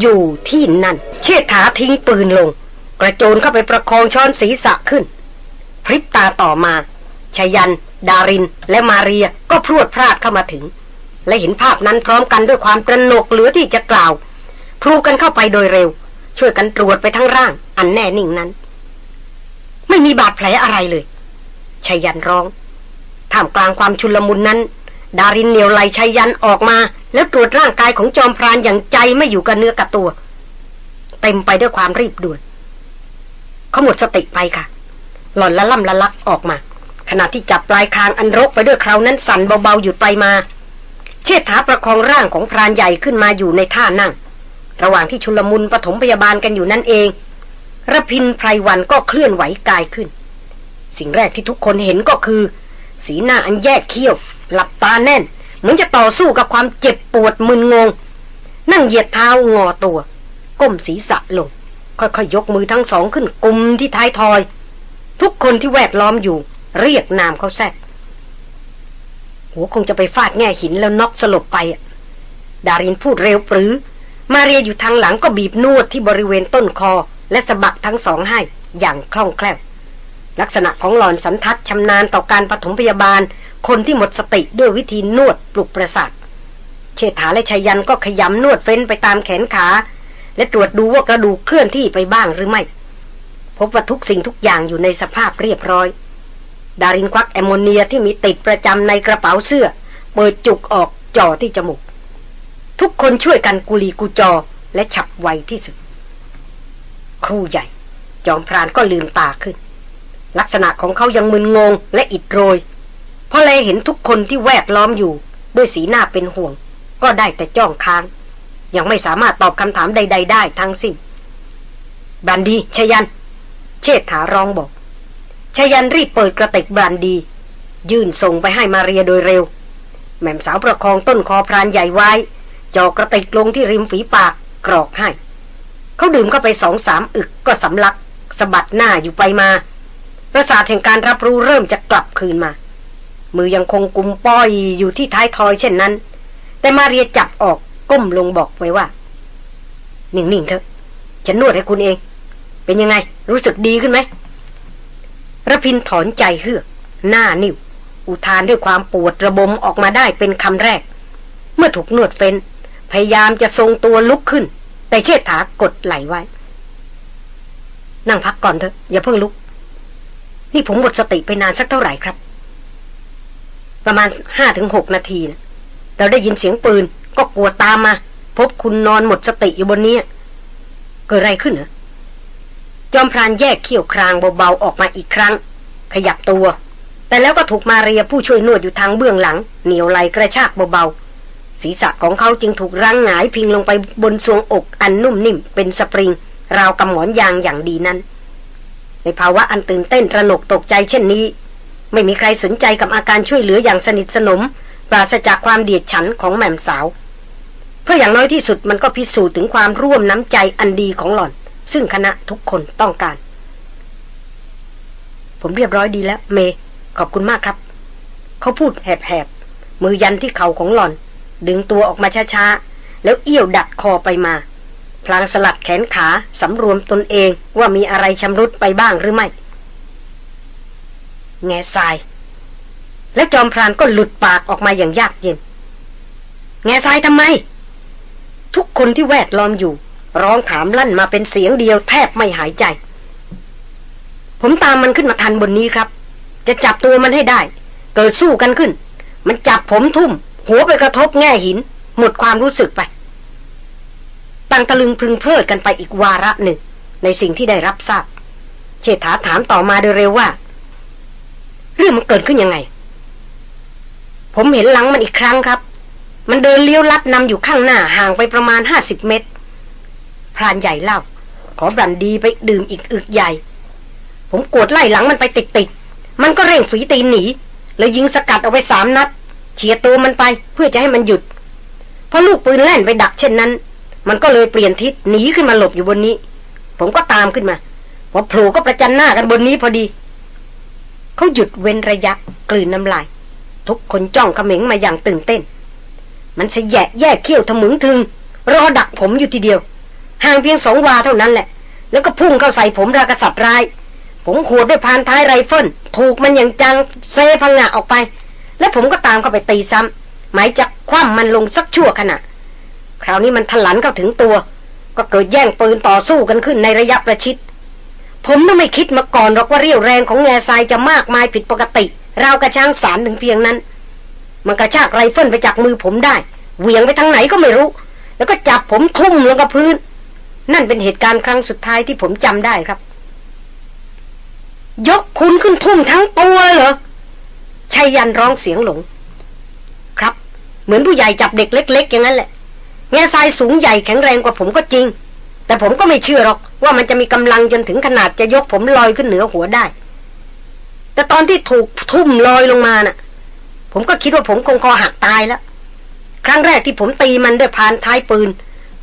อยู่ที่นั่น เชษฐาทิ้งปืนลง กระโจนเข้าไปประคองช้อนศีรษะขึ้น พริบตาต่อมาชยัน ดาริน และมาเรียก็พรวดพลาดเข้ามาถึง และเห็นภาพนั้นพร้อมกันด้วยความตระหนกเหลือที่จะกล่าวพลูกันเข้าไปโดยเร็ว ช่วยกันตรวจไปทั้งร่าง อันแน่นิ่งนั้น ไม่มีบาดแผลอะไรเลยชยันร้องท่ามกลางความชุลมุนนั้น ดารินเหนียวไหลชยันออกมา แล้วตรวจร่างกายของจอมพรานอย่างใจไม่อยู่กับเนื้อกับตัว เต็มไปด้วยความรีบด่วนเขาหมดสติไปค่ะ หล่อนละล่ำละลักออกมา ขณะที่จับปลายคางอันรกไปด้วยคราวนั้นสั่นเบาๆหยุดไปมา เชิดาประคองร่างของพรานใหญ่ขึ้นมาอยู่ในท่านั่ง ระหว่างที่ชุลมุนปฐมพยาบาลกันอยู่นั่นเองระพินไพรวันก็เคลื่อนไหวกายขึ้น สิ่งแรกที่ทุกคนเห็นก็คือ สีหน้าอันแยกเขี้ยว หลับตาแน่น เหมือนจะต่อสู้กับความเจ็บปวดมึนงง นั่งเหยียดเท้างอตัว ก้มศีรษะลง ค่อยๆยยกมือทั้งสองขึ้นกุมที่ท้ายทอย ทุกคนที่แวดล้อมอยู่ เรียกนามเขาแซดหัวคงจะไปฟาดแง่หินแล้วน็อกสลบไป ดารินพูดเร็วปรือ มาเรียอยู่ทางหลังก็บีบนวดที่บริเวณต้นคอ และสะบักทั้งสองให้อย่างคล่องแคล่ว ลักษณะของหลอนสันทัดชำนาญต่อการปฐมพยาบาล คนที่หมดสติด้วยวิธีนวดปลุกประสาท เชษฐาและชายันก็ขยำนวดเฟ้นไปตามแขนขา และตรวจดูว่ากระดูกเคลื่อนที่ไปบ้างหรือไม่ พบว่าทุกสิ่งทุกอย่างอยู่ในสภาพเรียบร้อย ดารินควักแอมโมเนียที่มีติดประจำในกระเป๋าเสื้อ เปิดจุกออกจ่อที่จมูก ทุกคนช่วยกันกุลีกุจอและฉับไวที่สุด ครูใหญ่ จอมพรานก็ลืมตาขึ้น ลักษณะของเขายังมึนงงและอิดโรยเพราะเลยเห็นทุกคนที่แวดล้อมอยู่ ด้วยสีหน้าเป็นห่วง ก็ได้แต่จ้องค้าง ยังไม่สามารถตอบคำถามใด ๆ ได้ทั้งสิ้นบันดีชยัน เชษฐาร้องบอก ชยันรีบเปิดกระติกบันดี ยื่นส่งไปให้มาเรียโดยเร็ว แม่มสาวประคองต้นคอพรานใหญ่ไว้ จอกระติกลงที่ริมฝีปากกรอกให้ เขาดื่มเข้าไปสองสามอึกก็สำลักสะบัดหน้าอยู่ไปมาประสาทแห่งการรับรู้เริ่มจะกลับคืนมา มือยังคงกุมป้อยอยู่ที่ท้ายทอยเช่นนั้น แต่มาเรียจับออกก้มลงบอกไว้ว่า นิ่งๆเถอะ ฉันนวดให้คุณเอง เป็นยังไง รู้สึกดีขึ้นไหม ระพินถอนใจเฮือก หน้านิ่ว อุทานด้วยความปวดระบมออกมาได้เป็นคำแรก เมื่อถูกนวดเฟ้น พยายามจะทรงตัวลุกขึ้น แต่เชษฐากดไหลไว้ นั่งพักก่อนเถอะ อย่าเพิ่งลุก นี่ผมหมดสติไปนานสักเท่าไหร่ครับ ประมาณห้าถึงหกนาทีนะเราได้ยินเสียงปืน ก็กลัวตามมา พบคุณนอนหมดสติอยู่บนนี้ เกิดอะไรขึ้นเหรอ จอมพรานแยกเขี้ยวครางเบาๆออกมาอีกครั้ง ขยับตัว แต่แล้วก็ถูกมาเรียผู้ช่วยนวดอยู่ทางเบื้องหลัง เหนียวไหลกระชากเบาๆศีรษะของเขาจึงถูกรั้งหงายพิงลงไปบนทรวงอกอันนุ่มนิ่มเป็นสปริง ราวกับหมอนยางอย่างดีนั้น ในภาวะอันตื่นเต้นระหนกตกใจเช่นนี้ ไม่มีใครสนใจกับอาการช่วยเหลืออย่างสนิทสนม ปราศจากความเดียดฉันของแม่มสาว เพราะอย่างน้อยที่สุดมันก็พิสูจน์ถึงความร่วมน้ำใจอันดีของหล่อน ซึ่งคณะทุกคนต้องการ ผมเรียบร้อยดีแล้ว เม ขอบคุณมากครับ เขาพูดแหบๆ มือยันที่เข่าของหล่อน ดึงตัวออกมาช้าๆ แล้วเอี้ยวดัดคอไปมา พลางสลัดแขนขาสำรวมตนเองว่ามีอะไรชำรุดไปบ้างหรือไม่ แง่ทราย และจอมพรานก็หลุดปากออกมาอย่างยากเย็น แง่ทรายทำไม ทุกคนที่แวดล้อมอยู่ ร้องถามลั่นมาเป็นเสียงเดียวแทบไม่หายใจ ผมตามมันขึ้นมาทันบนนี้ครับ จะจับตัวมันให้ได้ เกิดสู้กันขึ้น มันจับผมทุ่ม หัวไปกระทบแง่หิน หมดความรู้สึกไปต่างตะลึงพึงเพลิดกันไปอีกวาระหนึ่ง ในสิ่งที่ได้รับทราบ เชษฐาถามต่อมาโดยเร็วว่า เรื่องมันเกิดขึ้นยังไงผผมเห็นหลังมันอีกครั้งครับ มันเดินเลี้ยวลัดนำอยู่ข้างหน้าห่างไปประมาณห้าสิบเมตร พรานใหญ่เล่า ขอบรันดีไปดื่มอีกอึกใหญ่ ผมกดไล่หลังมันไปติดๆมันก็เร่งฝีตีนหนี แล้วยิงสกัดเอาไปสามนัด เฉียดตัวมันไปเพื่อจะให้มันหยุดเพราะลูกปืนแล่นไปดักเช่นนั้น มันก็เลยเปลี่ยนทิศหนีขึ้นมาหลบอยู่บนนี้ ผมก็ตามขึ้นมาพอโผล่ก็ประจันหน้ากันบนนี้พอดีเขาหยุดเว้นระยะกลืนน้ำลาย ทุกคนจ้องเขม็งมาอย่างตื่นเต้น มันเสยะแย่เขี้ยวทะมึงถึง รอดักผมอยู่ทีเดียว ห่างเพียงสองวาเท่านั้นแหละ แล้วก็พุ่งเข้าใส่ผมรากษัตริย์ร้าย ผมขวดด้วยพานท้ายไรเฟิลถูกมันอย่างจังเซพังงะออกไป และผมก็ตามเข้าไปตีซ้ำหมายจะคว่ำมันลงสักชั่วขณะคราวนี้มันทะลันเข้าถึงตัว ก็เกิดแย่งปืนต่อสู้กันขึ้นในระยะประชิดผมน่าไม่คิดมาก่อนหรอกว่าเรี่ยวแรงของแง่ทรายจะมากมายผิดปกติ ราวกระช้างสารถึงเพียงนั้น มันกระชากไรเฟิลไปจากมือผมได้ เหวี่ยงไปทางไหนก็ไม่รู้ แล้วก็จับผมทุ่มลงกับพื้น นั่นเป็นเหตุการณ์ครั้งสุดท้ายที่ผมจำได้ครับ ยกคุณขึ้นทุ่มทั้งตัวเหรอชัยยันร้องเสียงหลง ครับ เหมือนผู้ใหญ่จับเด็กเล็ก ๆ อย่างนั้นแหละ แง่ทรายสูงใหญ่แข็งแรงกว่าผมก็จริง แต่ผมก็ไม่เชื่อหรอก ว่ามันจะมีกำลังจนถึงขนาดจะยกผมลอยขึ้นเหนือหัวได้ แต่ตอนที่ถูกทุ่มลอยลงมาน่ะ ผมก็คิดว่าผมคงคอหักตายแล้ว ครั้งแรกที่ผมตีมันด้วยพานท้ายปืน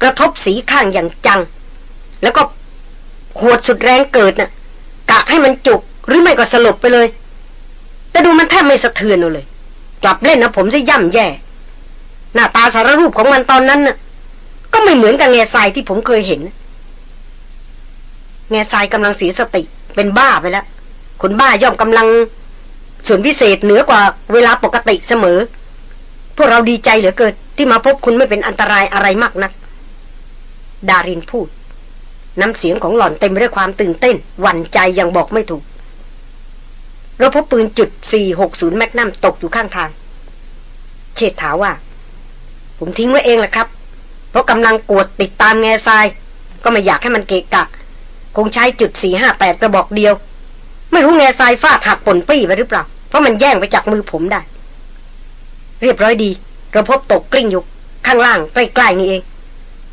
กระทบสีข้างอย่างจัง แล้วก็หดสุดแรงเกิดน่ะกะให้มันจุกหรือไม่ก็สลบไปเลย แต่ดูมันแทบไม่สะเทือนเลย กลับเล่นนะผมจะย่ำแย่ หน้าตาสารรูปของมันตอนนั้นน่ะ ก็ไม่เหมือนกับแง่ทรายที่ผมเคยเห็น แง่ทรายกำลังเสียสติ เป็นบ้าไปแล้วคนบ้าย่อมกำลังส่วนพิเศษเหนือกว่าเวลาปกติเสมอ พวกเราดีใจเหลือเกินที่มาพบคุณไม่เป็นอันตรายอะไรมากนัก ดารินพูด น้ำเสียงของหล่อนเต็มไปด้วยความตื่นเต้น หวั่นใจยังบอกไม่ถูก เราพบปืนจุด 460 แมกนัมตกอยู่ข้างทาง เชษฐาว่า ผมทิ้งไว้เองแหละครับ เพราะกำลังกวดติดตามแง่ทราย ก็ไม่อยากให้มันเกะกะ คงใช้จุด 458 กระบอกเดียว ไม่รู้แง่ทรายฟาดหักปนปี้ไปหรือเปล่า เพราะมันแย่งไปจากมือผมได้ เรียบร้อยดี เราพบตกกลิ้งอยู่ข้างล่างใกล้ๆนี่เอง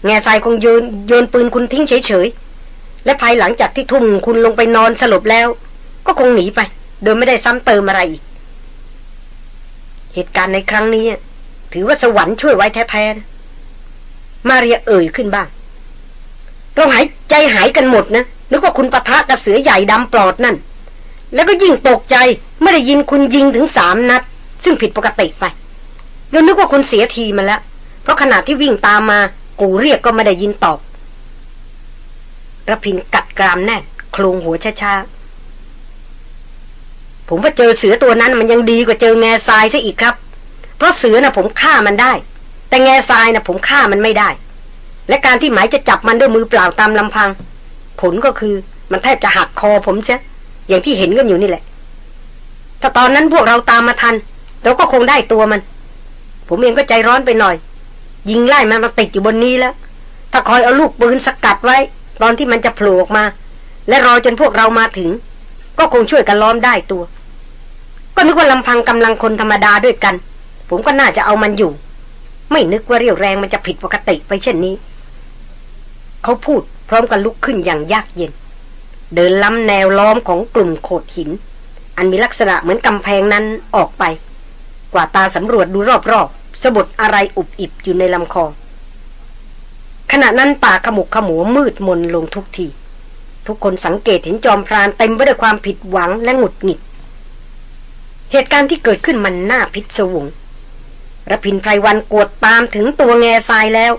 แง่ทรายคงโยนโยนปืนคุณทิ้งเฉยๆ และภายหลังจากที่ทุ่มคุณลงไปนอนสลบแล้ว ก็คงหนีไป โดยไม่ได้ซ้ำเติมอะไรอีก เหตุการณ์ในครั้งนี้ ถือว่าสวรรค์ช่วยไว้แท้ๆ มาเรียเอ่ยขึ้นบ้าง เราหายใจหายกันหมดนะ นึกว่าคุณปะทะกับเสือใหญ่ดำปลอดนั่น แล้วก็ยิ่งตกใจไม่ได้ยินคุณยิงถึงสามนัด ซึ่งผิดปกติไปเรานึกว่าคุณเสียทีมาแล้ว เพราะขณะที่วิ่งตามมา กูเรียกก็ไม่ได้ยินตอบระพินกัดกรามแน่นโคลงหัวช้าๆ ผมว่าเจอเสือตัวนั้นมันยังดีกว่าเจอแง่ทรายซะอีกครับ เพราะเสือน่ะผมฆ่ามันได้ แต่แง่ทรายน่ะผมฆ่ามันไม่ได้ และการที่หมายจะจับมันด้วยมือเปล่าตามลำพัง ผลก็คือมันแทบจะหักคอผมเช่อย่างที่เห็นกันอยู่นี่แหละ ถ้าตอนนั้นพวกเราตามมาทัน เราก็คงได้ตัวมัน ผมเองก็ใจร้อนไปหน่อย ยิงไล่มันมาติดอยู่บนนี้แล้ว ถ้าคอยเอาลูกปืนสกัดไว้ ตอนที่มันจะโผล่ออกมา และรอจนพวกเรามาถึง ก็คงช่วยกันล้อมได้ตัว ก็นึกว่าลำพังกำลังคนธรรมดาด้วยกัน ผมก็น่าจะเอามันอยู่ ไม่นึกว่าเรี่ยวแรงมันจะผิดปกติไปเช่นนี้ เขาพูดพร้อมกันลุกขึ้นอย่างยากเย็น เดินล้ำแนวล้อมของกลุ่มโขดหิน อันมีลักษณะเหมือนกำแพงนั้นออกไป กว่าตาสำรวจดูรอบ สะบดอะไรอุบอิบอยู่ในลำคอ ขณะนั้นป่าขมุกขมัวมืดมนลงทุกที ทุกคนสังเกตเห็นจอมพรานเต็มไปด้วยความผิดหวังและหงุดหงิด เหตุการณ์ที่เกิดขึ้นมันน่าพิศวงระพินไพรวันกวดตามถึงตัวแง่ทรายแล้ว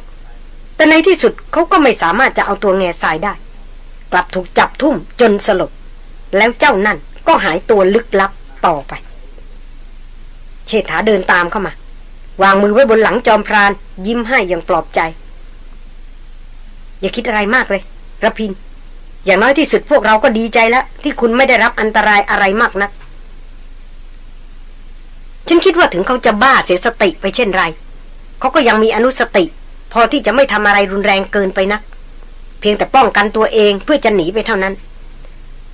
แต่ในที่สุดเขาก็ไม่สามารถจะเอาตัวแง่ทรายได้ กลับถูกจับทุ่มจนสลบ แล้วเจ้านั่นก็หายตัวลึกลับต่อไป เชษฐาเดินตามเข้ามา วางมือไว้บนหลังจอมพราน ยิ้มให้อย่างปลอบใจ อย่าคิดอะไรมากเลยระพิน อย่างน้อยที่สุดพวกเราก็ดีใจแล้ว ที่คุณไม่ได้รับอันตรายอะไรมากนัก ฉันคิดว่าถึงเขาจะบ้าเสียสติไปเช่นไร เขาก็ยังมีอนุสติ พอที่จะไม่ทำอะไรรุนแรงเกินไปนะัก เพียงแต่ป้องกันตัวเองเพื่อจะหนีไปเท่านั้น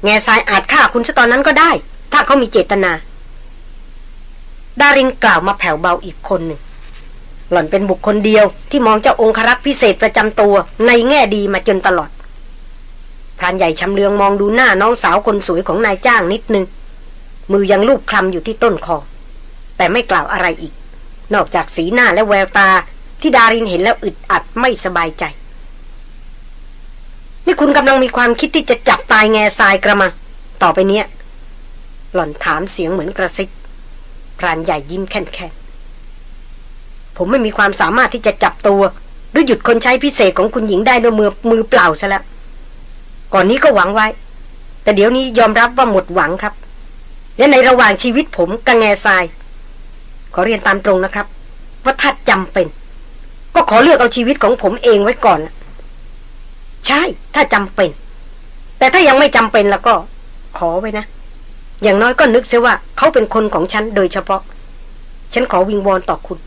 แง่ทรายอาจฆ่าคุณซะตอนนั้นก็ได้ ถ้าเขามีเจตนา ดารินกล่าวมาแผ่วเบาอีกคนหนึ่ง หล่อนเป็นบุคคลเดียวที่มองเจ้าองครักษ์พิเศษประจำตัวในแง่ดีมาจนตลอดพรานใหญ่ชำเลืองมองดูหน้าน้องสาวคนสวยของนายจ้างนิดนึง มือยังลูบคลำอยู่ที่ต้นคอ แต่ไม่กล่าวอะไรอีก นอกจากสีหน้าและแววตาที่ดารินเห็นแล้วอึดอัดไม่สบายใจ นี่คุณกำลังมีความคิดที่จะจับตายแง่ทรายกระมัง ต่อไปเนี้ย หล่อนถามเสียงเหมือนกระซิบ พรานใหญ่ยิ้มแค่นแค่ผมไม่มีความสามารถที่จะจับตัว หรือหยุดคนใช้พิเศษของคุณหญิงได้ด้วยมือมือเปล่าซะแล้วก่อนนี้ก็หวังไว้ แต่เดี๋ยวนี้ยอมรับว่าหมดหวังครับ และในระหว่างชีวิตผมกับแง่ทราย ขอเรียนตามตรงนะครับ ว่าถ้าจำเป็น ก็ขอเลือกเอาชีวิตของผมเองไว้ก่อน ใช่ ถ้าจำเป็น แต่ถ้ายังไม่จำเป็นแล้วก็ ขอไว้นะ อย่างน้อยก็นึกเสียว่าเขาเป็นคนของฉันโดยเฉพาะ ฉันขอวิงวอนต่อคุณ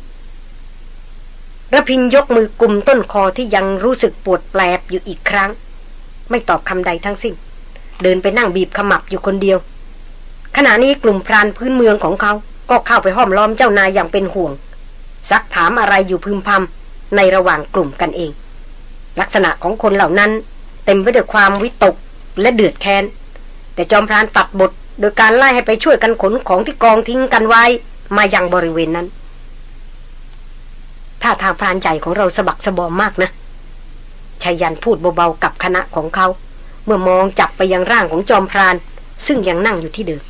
ระพินยกมือกลุ่มต้นคอที่ยังรู้สึกปวดแปลบอยู่อีกครั้ง ไม่ตอบคำใดทั้งสิ้น เดินไปนั่งบีบขมับอยู่คนเดียว ขณะนี้กลุ่มพรานพื้นเมืองของเขา ก็เข้าไปห้อมล้อมเจ้านายอย่างเป็นห่วง ซักถามอะไรอยู่พึมพำในระหว่างกลุ่มกันเอง ลักษณะของคนเหล่านั้น เต็มไปด้วยความวิตกและเดือดแค้น แต่จอมพรานตัดบท โดยการไล่ให้ไปช่วยกันขนของที่กองทิ้งกันไว้ มายังบริเวณนั้น ถ้าทางพรานใหญ่ของเราสะบักสะบอมมากนะชายันพูดเบาๆกับคณะของเขา เมื่อมองจับไปยังร่างของจอมพราน ซึ่งยังนั่งอยู่ที่เดิม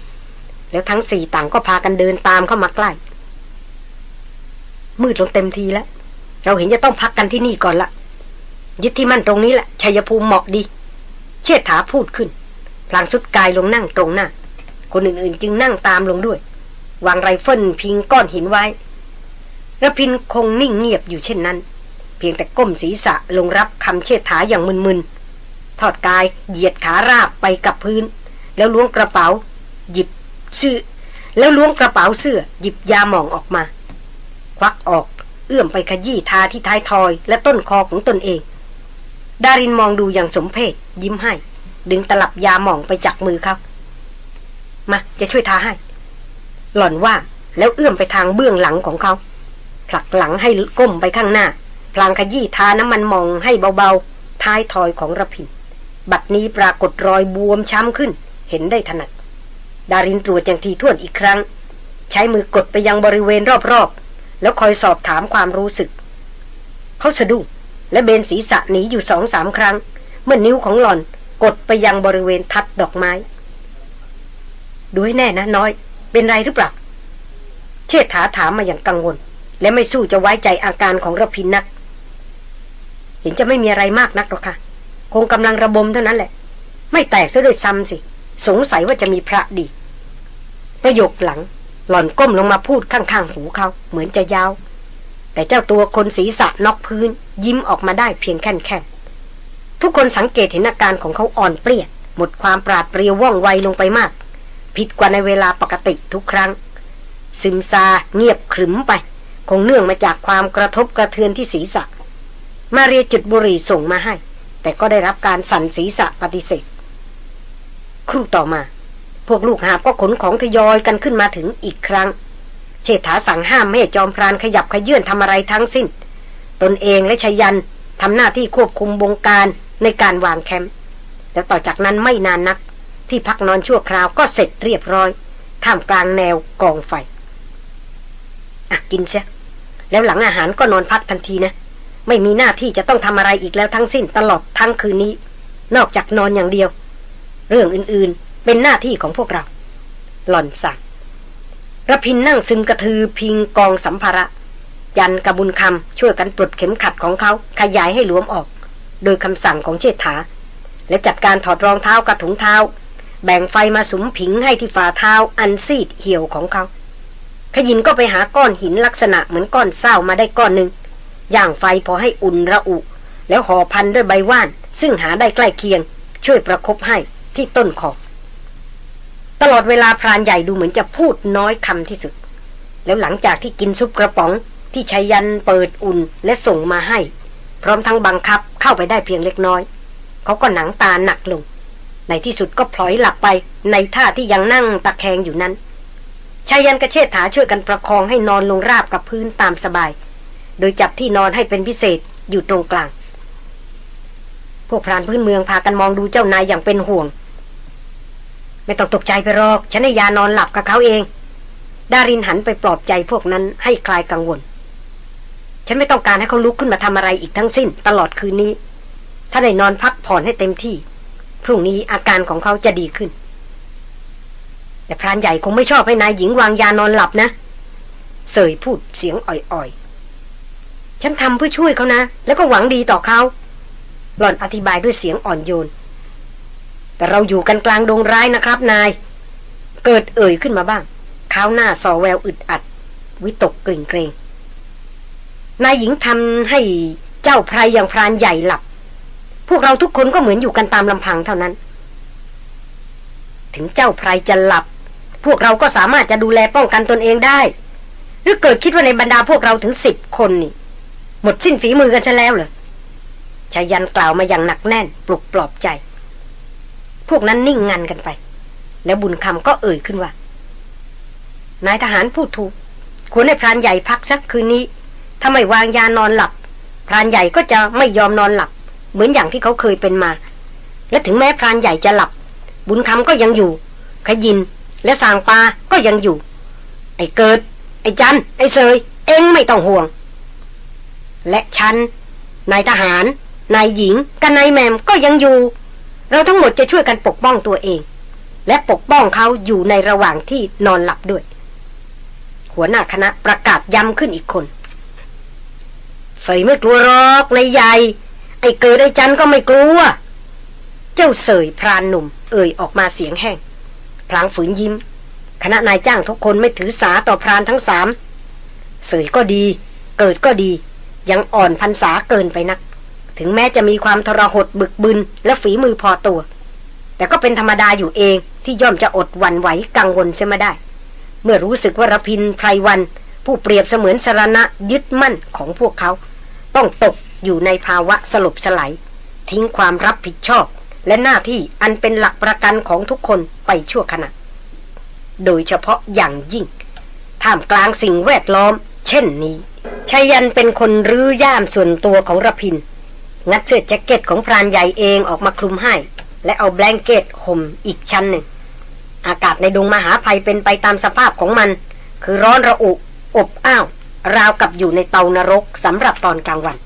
แล้วทั้งสี่ต่างก็พากันเดินตามเข้ามาใกล้ มืดลงเต็มทีแล้ว เราเห็นจะต้องพักกันที่นี่ก่อนละยึดที่มั่นตรงนี้แหละชัยภูมิเหมาะดี เชิดถาพูดขึ้นพลางสุดกายลงนั่งตรงหน้า คนอื่นๆ จึงนั่งตามลงด้วย วางไรเฟิลพิงก้อนหินไว้ระพินคงนิ่งเงียบอยู่เช่นนั้น เพียงแต่ก้มศีรษะลงรับคำเชิดถาอย่างมึนๆ ทอดกายเหยียดขาราบไปกับพื้น แล้วล้วงกระเป๋า หยิบเสื้อ แล้วล้วงกระเป๋าเสื้อ หยิบยาหมองออกมา ควักออกเอื้อมไปขยี้ทาที่ท้ายทอย และต้นคอของตนเอง ดารินมองดูอย่างสมเพชยิ้มให้ ดึงตลับยาหมองไปจากมือเขา มาจะช่วยทาให้ หล่อนว่าแล้วเอื้อมไปทางเบื้องหลังของเขา ผลักหลังให้ก้มไปข้างหน้า พลางขยี้ทาน้ำมันมองให้เบาๆ ท้ายทอยของระพิน บัดนี้ปรากฏรอยบวมช้ำขึ้น เห็นได้ถนัด ดารินตรวจอย่างทีท่วนอีกครั้ง ใช้มือกดไปยังบริเวณรอบๆ แล้วคอยสอบถามความรู้สึก เขาสะดุ้งและเบนศีรษะหนีอยู่สองสามครั้ง เมื่อนิ้วของหล่อนกดไปยังบริเวณทัดดอกไม้ ดูให้แน่นะน้อย เป็นไรหรือเปล่า เชษฐาถามมาอย่างกังวล และไม่สู้จะไว้ใจอาการของระพินนัก เห็นจะไม่มีอะไรมากนักหรอกค่ะ คงกำลังระบมเท่านั้นแหละ ไม่แตกซะด้วยซ้ำสิ สงสัยว่าจะมีพระดี ประโยคหลัง หล่อนก้มลงมาพูดข้างๆหูเขา เหมือนจะยาว แต่เจ้าตัวคนศีรษะนอกพื้น ยิ้มออกมาได้เพียงแค่นแค่ทุกคนสังเกตเห็นอาการของเขาอ่อนเปรี้ยหมดความปราดเปรียวว่องไวลงไปมาก ผิดกว่าในเวลาปกติทุกครั้ง ซึมซาเงียบขรึมไป คงเนื่องมาจากความกระทบกระเทือนที่ศีรษะ มาเรียจุดบุหรี่ส่งมาให้ แต่ก็ได้รับการสั่นศีรษะปฏิเสธ ครู่ต่อมา พวกลูกหาบก็ขนของทยอยกันขึ้นมาถึงอีกครั้ง เชษฐาสั่งห้ามไม่ให้จอมพรานขยับขยื่นทำอะไรทั้งสิ้น ตนเองและชยันทำหน้าที่ควบคุมบงการในการวางแคมป์แล้วต่อจากนั้นไม่นานนัก ที่พักนอนชั่วคราวก็เสร็จเรียบร้อยท่ามกลางแนวกองไฟอะกินเสียแล้วหลังอาหารก็นอนพักทันทีนะ ไม่มีหน้าที่จะต้องทำอะไรอีกแล้วทั้งสิ้นตลอดทั้งคืนนี้ นอกจากนอนอย่างเดียว เรื่องอื่นๆเป็นหน้าที่ของพวกเรา หล่อนสั่งระพินนั่งซึมกระทือพิงกองสัมภาระ ยันกระบุญคำช่วยกันปลดเข็มขัดของเขาขยายให้หลวมออก โดยคำสั่งของเชษฐา และจัดการถอดรองเท้ากับถุงเท้า แบ่งไฟมาสุมผิงให้ที่ฝ่าเท้าอันซีดเหี่ยวของเขา ขยินก็ไปหาก้อนหินลักษณะเหมือนก้อนเศร้ามาได้ก้อนหนึ่งย่างไฟพอให้อุ่นระอุ แล้วห่อพันด้วยใบว่าน ซึ่งหาได้ใกล้เคียง ช่วยประครบให้ที่ต้นคอตลอดเวลาพรานใหญ่ดูเหมือนจะพูดน้อยคำที่สุด แล้วหลังจากที่กินซุปกระป๋องที่ชัยยันเปิดอุ่นและส่งมาให้ พร้อมทั้งบังคับเข้าไปได้เพียงเล็กน้อย เขาก็หนังตาหนักลง ในที่สุดก็พลอยหลับไปในท่าที่ยังนั่งตะแคงอยู่นั้นชายันกระเชษฐาช่วยกันประคองให้นอนลงราบกับพื้นตามสบาย โดยจับที่นอนให้เป็นพิเศษอยู่ตรงกลาง พวกพรานพื้นเมืองพากันมองดูเจ้านายอย่างเป็นห่วง ไม่ต้องตกใจไปหรอก ฉันให้ยานอนหลับกับเขาเอง ดารินหันไปปลอบใจพวกนั้นให้คลายกังวล ฉันไม่ต้องการให้เขาลุกขึ้นมาทำอะไรอีกทั้งสิ้น ตลอดคืนนี้ ถ้าได้นอนพักผ่อนให้เต็มที่ รุ่งนี้อาการของเขาจะดีขึ้น แต่พรานใหญ่คงไม่ชอบให้นายหญิงวางยานอนหลับนะ เสยพูดเสียงอ่อยๆ ฉันทำเพื่อช่วยเขานะ แล้วก็หวังดีต่อเขาหล่อนอธิบายด้วยเสียงอ่อนโยน แต่เราอยู่กันกลางดงร้ายนะครับนาย เกิดเอ่ยขึ้นมาบ้างข้าวหน้าสอแววอึดอัด วิตกกริ่งเกรงนายหญิงทำให้เจ้าพรายอย่างพรานใหญ่หลับ พวกเราทุกคนก็เหมือนอยู่กันตามลำพังเท่านั้น ถึงเจ้าพรายจะหลับ พวกเราก็สามารถจะดูแลป้องกันตนเองได้ หรือเกิดคิดว่าในบรรดาพวกเราถึงสิบคนนี่ หมดสิ้นฝีมือกันซะแล้วเหรอชายันกล่าวมาอย่างหนักแน่น ปลุกปลอบใจ พวกนั้นนิ่งงันกันไป แล้วบุญคำก็เอ่ยขึ้นว่านายทหารพูดถูก ควรให้พรานใหญ่พักสักคืนนี้ ถ้าไม่วางยานอนหลับ พรานใหญ่ก็จะไม่ยอมนอนหลับ เหมือนอย่างที่เขาเคยเป็นมา และถึงแม้พรานใหญ่จะหลับ บุญคำก็ยังอยู่ ขยินและสางปาก็ยังอยู่ ไอ้เกิด ไอ้จันไอ้เซย เอ็งไม่ต้องห่วง และฉันนายทหาร นายหญิงกับนายแมมก็ยังอยู่ เราทั้งหมดจะช่วยกันปกป้องตัวเอง และปกป้องเขาอยู่ในระหว่างที่นอนหลับด้วย หัวหน้าคณะประกาศย้ำขึ้นอีกคนใส่ไม่กลัวรอกนายใหญ่ ไอ้เกิดไอ้จันก็ไม่กลัว เจ้าเสยพรานหนุ่ม เอ่ยออกมาเสียงแห้งพลางฝืนยิ้ม คณะนายจ้างทุกคนไม่ถือสาต่อพรานทั้งสามเสยก็ดี เกิดก็ดี ยังอ่อนพันษาเกินไปนัก ถึงแม้จะมีความทรหดบึกบึนและฝีมือพอตัว แต่ก็เป็นธรรมดาอยู่เองที่ย่อมจะอดหวันไหวกังวลเสียมาได้ เมื่อรู้สึกว่ารพินไพรวัน ผู้เปรียบเสมือนสรณะยึดมั่นของพวกเขา ต้องตก อยู่ในภาวะสลบสลายทิ้งความรับผิดชอบ และหน้าที่อันเป็นหลักประกันของทุกคนไปชั่วขณะ โดยเฉพาะอย่างยิ่ง ท่ามกลางสิ่งแวดล้อม เช่นนี้ชายันเป็นคนรื้อย่ามส่วนตัวของระพิน งัดเสื้อแจ็คเก็ตของพรานใหญ่เองออกมาคลุมให้ และเอาแบงเกตห่มอีกชั้นหนึ่ง อากาศในดงมหาภัยเป็นไปตามสภาพของมัน คือร้อนระอุ อบอ้าว ราวกับอยู่ในเตานรกสำหรับตอนกลางวัน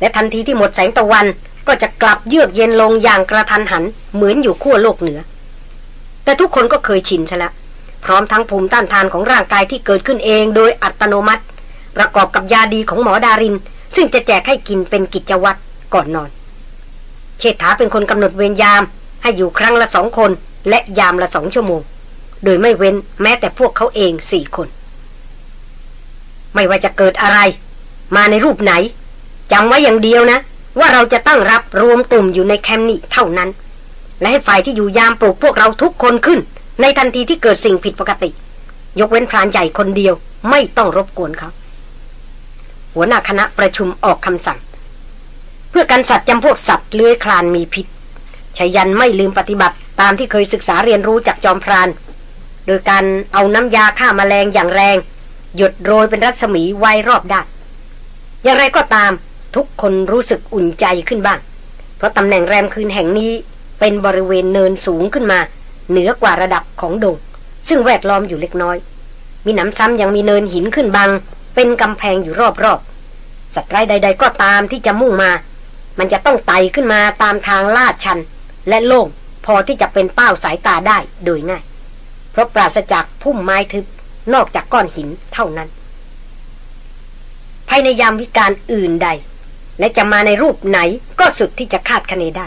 และทันทีที่หมดแสงตะวันก็จะกลับเยือกเย็นลงอย่างกระทันหัน เหมือนอยู่ขั้วโลกเหนือ แต่ทุกคนก็เคยชินซะแล้วพร้อมทั้งภูมิต้านทานของร่างกายที่เกิดขึ้นเองโดยอัตโนมัติ ประกอบกับยาดีของหมอดาริน ซึ่งจะแจกให้กินเป็นกิจวัตรก่อนนอน เชษฐาเป็นคนกำหนดเวรยาม ให้อยู่ครั้งละสองคน และยามละสองชั่วโมง โดยไม่เว้นแม้แต่พวกเขาเองสี่คน ไม่ว่าจะเกิดอะไร มาในรูปไหน จำไว้อย่างเดียวนะ ว่าเราจะตั้งรับรวมกลุ่มอยู่ในแคมป์นี้เท่านั้น และให้ฝ่ายที่อยู่ยามปลุกพวกเราทุกคนขึ้น ในทันทีที่เกิดสิ่งผิดปกติ ยกเว้นพรานใหญ่คนเดียว ไม่ต้องรบกวนเขาหัวหน้าคณะประชุมออกคำสั่ง เพื่อกันสัตว์จำพวกสัตว์เลื้อยคลานมีพิษชายันไม่ลืมปฏิบัติตามที่เคยศึกษาเรียนรู้จากจอมพราน โดยการเอาน้ำยาฆ่ามาแมลงอย่างแรง หยดโรยเป็นรัศมีไว้รอบด้านอย่างไรก็ตาม ทุกคนรู้สึกอุ่นใจขึ้นบ้าง เพราะตำแหน่งแรมคืนแห่งนี้เป็นบริเวณเนินสูงขึ้นมา เหนือกว่าระดับของโดง ซึ่งแวดล้อมอยู่เล็กน้อย มีหนำซ้ำยังมีเนินหินขึ้นบังเป็นกำแพงอยู่รอบๆ สัตว์ไร้ใด ๆ ก็ตามที่จะมุ่งมา มันจะต้องไต่ขึ้นมาตามทางลาดชัน และโล่งพอที่จะเป็นเป้าสายตาได้โดยง่าย เพราะปราศจากพุ่มไม้ทึบนอกจากก้อนหินเท่านั้น ภายในยามวิการอื่นใด และจะมาในรูปไหนก็สุดที่จะคาดคะเนได้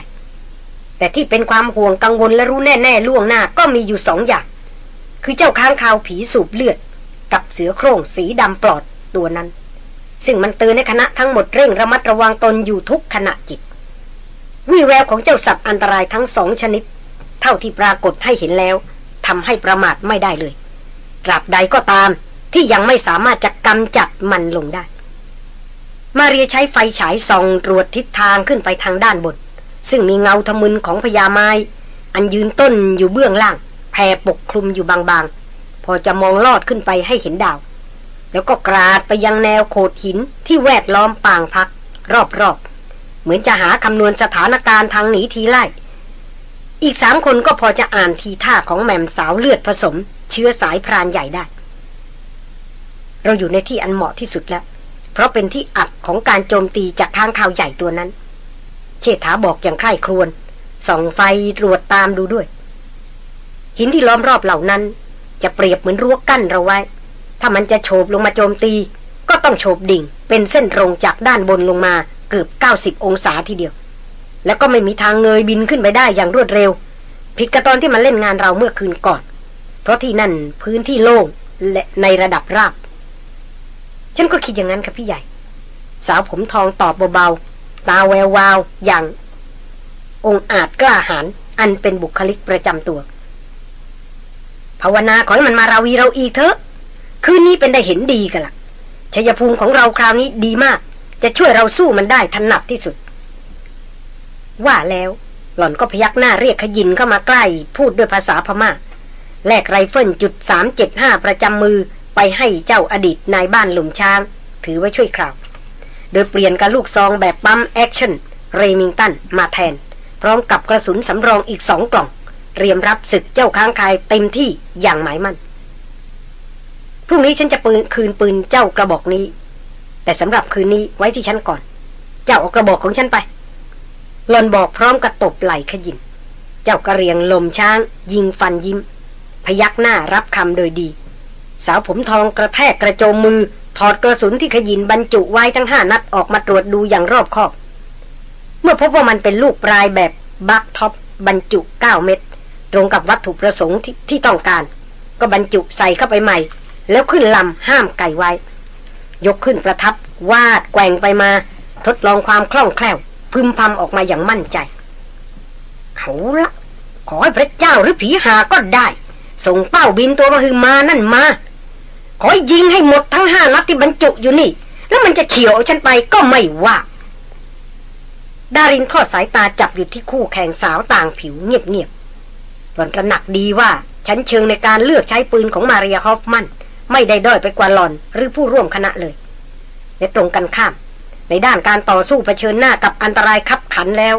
แต่ที่เป็นความห่วงกังวลและรู้แน่ๆล่วงหน้าก็มีอยู่สองอย่าง คือเจ้าค้างคาวผีสูบเลือด กับเสือโคร่งสีดำปลอดตัวนั้น ซึ่งมันเตือนในคณะทั้งหมดเร่งระมัดระวังตนอยู่ทุกขณะจิตวิแววของเจ้าสัตว์อันตรายทั้งสองชนิด เท่าที่ปรากฏให้เห็นแล้วทำให้ประมาทไม่ได้เลยตราบใดก็ตามที่ยังไม่สามารถจะกำจัดมันลงได้ มาเรียใช้ไฟฉายส่องตรวจทิศทางขึ้นไปทางด้านบน ซึ่งมีเงาทะมึนของพญาไม้ อันยืนต้นอยู่เบื้องล่างแผ่ปกคลุมอยู่บางๆ พอจะมองลอดขึ้นไปให้เห็นดาว แล้วก็กราดไปยังแนวโขดหินที่แวดล้อมปางพัก รอบๆ เหมือนจะหาคำนวณสถานการณ์ทางหนีทีไล่ อีกสามคนก็พอจะอ่านทีท่าของแม่มสาวเลือดผสม เชื้อสายพรานใหญ่ได้ เราอยู่ในที่อันเหมาะที่สุดแล้ว เพราะเป็นที่อับของการโจมตีจากทางข่าวใหญ่ตัวนั้น เชษฐาบอกอย่างใคร่ครวญส่องไฟตรวจตามดูด้วย หินที่ล้อมรอบเหล่านั้น จะเปรียบเหมือนรั้วกั้นเราไว้ ถ้ามันจะโฉบลงมาโจมตี ก็ต้องโฉบดิ่ง เป็นเส้นตรงจากด้านบนลงมาเกือบ 90 องศาทีเดียว แล้วก็ไม่มีทางเงยบินขึ้นไปได้อย่างรวดเร็ว ผิดกับตอนที่มันเล่นงานเราเมื่อคืนก่อน เพราะที่นั่นพื้นที่โล่งและในระดับราบ ฉันก็คิดอย่างนั้นครับพี่ใหญ่ สาวผมทองตอบเบาๆ ตาแวววาวอย่าง องอาจกล้าหาญอันเป็นบุคลิกประจำตัว ภาวนาขอให้มันมาราวีเราอีกเถอะ คืนนี้เป็นได้เห็นดีกันละ่ะชัยภูมิของเราคราวนี้ดีมาก จะช่วยเราสู้มันได้ถนัดที่สุด ว่าแล้ว หล่อนก็พยักหน้าเรียกขยินเข้ามาใกล้ พูดด้วยภาษาพมา่าแลกไรเฟิลจุดสามเจ็ดห้าประจำมือ ไปให้เจ้าอดีตนายบ้านหล่มช้าง ถือไว้ช่วยคราว โดยเปลี่ยนกับลูกซองแบบ pump action Remington มาแทน พร้อมกับกระสุนสำรองอีกสองกล่อง เตรียมรับศึกเจ้าค้างคาวเต็มที่อย่างหมายมั่นพรุ่งนี้ฉันจะปืนคืนปืนเจ้ากระบอกนี้ แต่สำหรับคืนนี้ไว้ที่ฉันก่อน เจ้าเอากระบอกของฉันไปหล่อนบอกพร้อมกับตบไหล่ขยินเจ้ากระเรียงลมช้าง ยิงฟันยิ้ม พยักหน้ารับคำโดยดี สาวผมทองกระแทกกระโจมมือ ถอดกระสุนที่ขยินบรรจุไว้ทั้งห้านัดออกมาตรวจดูอย่างรอบคอบ เมื่อพบว่ามันเป็นลูกปลายแบบบัคท็อปบรรจุ 9 เม็ดตรงกับวัตถุประสงค์ทที่ต้องการ ก็บรรจุใส่เข้าไปใหม่ แล้วขึ้นลำห้ามไก่ไว้ ยกขึ้นประทับวาดแกว่งไปมา ทดลองความคล่องแคล่ว พึมพำออกมาอย่างมั่นใจเขาละขอให้พระเจ้าหรือผีหาก็ได้ ส่งเป้าบินตัวมาคือมานั่นมา ขอยิงให้หมดทั้งห้านัดที่บรรจุอยู่นี่ แล้วมันจะเฉียวฉันไปก็ไม่ว่า ดารินทอดสายตาจับอยู่ที่คู่แข่งสาวต่างผิวเงียบๆหล่อนตระหนักดีว่าฉันเชิงในการเลือกใช้ปืนของมาเรียฮอฟมันไม่ได้ด้อยไปกว่าหล่อนหรือผู้ร่วมคณะเลยและตรงกันข้าม ในด้านการต่อสู้เผชิญหน้ากับอันตรายขับขันแล้ว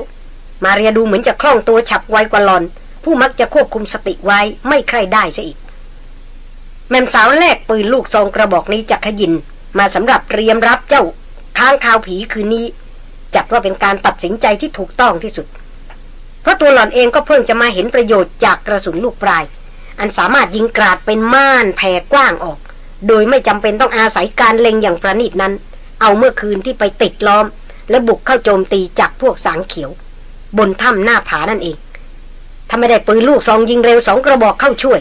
มาเรียดูเหมือนจะคล่องตัวฉับไวกว่าหลอน ผู้มักจะควบคุมสติไว้ไม่ใครได้ซะอีก แม่สาวแลกปืนลูกซองกระบอกนี้จากขยิน มาสำหรับเตรียมรับเจ้าค้างคาวผีคืนนี้ จัดว่าเป็นการตัดสินใจที่ถูกต้องที่สุด เพราะตัวหล่อนเองก็เพิ่งจะมาเห็นประโยชน์จากกระสุนลูกปลาย อันสามารถยิงกราดเป็นม่านแผ่กว้างออก โดยไม่จำเป็นต้องอาศัยการเล็งอย่างประณีตนั้น เอาเมื่อคืนที่ไปติดล้อม และบุกเข้าโจมตีจากพวกสางเขียว บนถ้ำหน้าผานั่นเองถ้าไม่ได้ปืนลูกซองยิงเร็วสองกระบอกเข้าช่วย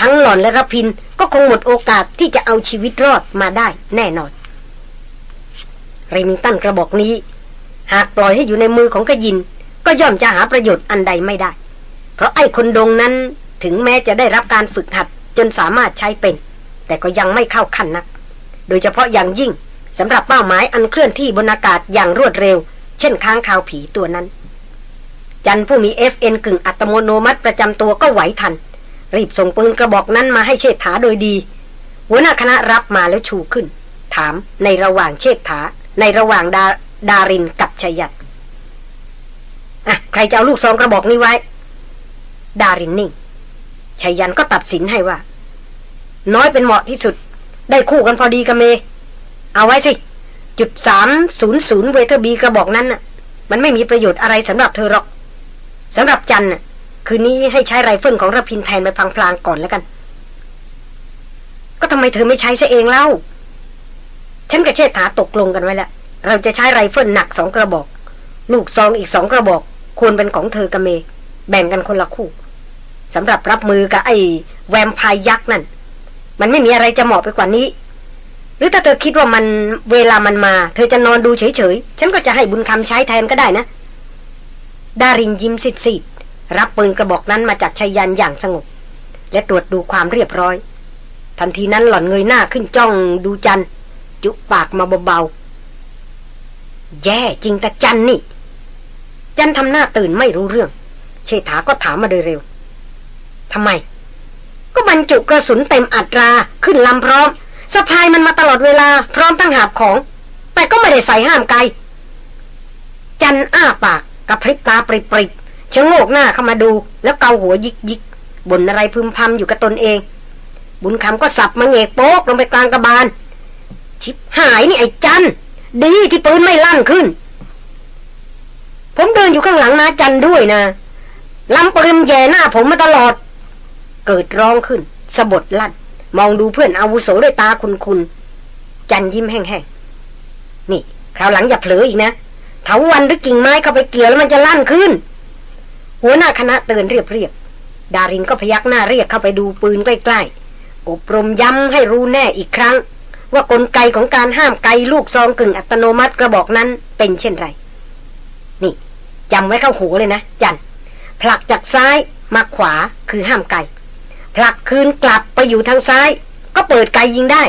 ทั้งหล่อนและรพิน ก็คงหมดโอกาสที่จะเอาชีวิตรอดมาได้แน่นอนเรมิงตันกระบอกนี้ หากปล่อยให้อยู่ในมือของกยิน ก็ย่อมจะหาประโยชน์อันใดไม่ได้ เพราะไอ้คนดงนั้นถึงแม้จะได้รับการฝึกหัดจนสามารถใช้เป็น แต่ก็ยังไม่เข้าขั้นนัก โดยเฉพาะอย่างยิ่งสำหรับเป้าหมายอันเคลื่อนที่บนอากาศอย่างรวดเร็ว เช่นค้างคาวผีตัวนั้น จันผู้มี FN กึ่งอัตโนมัติประจำตัวก็ไหวทัน รีบส่งปืนกระบอกนั้นมาให้เชษฐาโดยดี หัวหน้าคณะรับมาแล้วชูขึ้น ถามในระหว่างเชษฐา ในระหว่างดาดารินกับชยันอะใครจะเอาลูกซองกระบอกนี้ไว้ ดารินนิ่งชยันก็ตัดสินให้ว่า น้อยเป็นเหมาะที่สุด ได้คู่กันพอดีกับเม เอาไว้สิ จุดสามศูนย์ศูนย์ Weatherby กระบอกนั้นน่ะ มันไม่มีประโยชน์อะไรสำหรับเธอหรอกสำหรับจันน่ะ คืนนี้ให้ใช้ไรเฟิลของระพินแทนไปพลางๆก่อนแล้วกัน ก็ทำไมเธอไม่ใช้ซะเองเล่า ฉันกับเชษฐาตกลงกันไว้แล้ว เราจะใช้ไรเฟิลหนักสองกระบอก ลูกซองอีกสองกระบอก ควรเป็นของเธอกับเม แบ่งกันคนละคู่สำหรับรับมือกับไอ้แวมไพร์ยักษ์นั่น มันไม่มีอะไรจะเหมาะไปกว่านี้ หรือถ้าเธอคิดว่ามันเวลามันมา เธอจะนอนดูเฉยๆ ฉันก็จะให้บุญคำใช้แทนก็ได้นะ ดารินยิ้มสิดๆ รับปืนกระบอกนั้นมาจากชายันอย่างสงบ และตรวจดูความเรียบร้อย ทันทีนั้นหล่อนเงยหน้าขึ้นจ้องดูจัน จุปากมาเบาๆ แย่จริงแต่จันนี่ จันทำหน้าตื่นไม่รู้เรื่อง เชษฐาก็ถามมาโดยเร็วทำไม ก็บรรจุกระสุนเต็มอัตราขึ้นลำพร้อมสะพายมันมาตลอดเวลาพร้อมตั้งหาบของ แต่ก็ไม่ได้ใส่ห้ามไกล จันอ้าปากกระพริบตาปริบ ชะโงกหน้าเข้ามาดู แล้วเกาหัวยิกยิกบ่นอะไรพึมพำอยู่กับตนเอง บุญคำก็สับมาเงกโป๊กลงไปกลางกระบาล ชิบหายนี่ไอ้จันดีที่ปืนไม่ลั่นขึ้น ผมเดินอยู่ข้างหลังนาจันด้วยนะลำปืนแย่หน้าผมมาตลอด เกิดร้องขึ้นสะบดลั่น มองดูเพื่อนอาวุโสด้วยตาคุณคุณจันยิ้มแห้งๆ นี่คราวหลังอย่าเผลออีกนะเถาวันหรือกิ่งไม้เข้าไปเกี่ยวแล้วมันจะลั่นขึ้น หัวหน้าคณะเตือนเรียบๆดารินก็พยักหน้าเรียกเข้าไปดูปืนใกล้ๆ อบรมย้ำให้รู้แน่อีกครั้ง ว่ากลไกของการห้ามไกลูกซองกึ่งอัตโนมัติกระบอกนั้นเป็นเช่นไร นี่จำไว้เข้าหูเลยนะ จันผลักจากซ้ายมาขวาคือห้ามไกผลักคืนกลับไปอยู่ทางซ้าย ก็เปิดไกยิงได้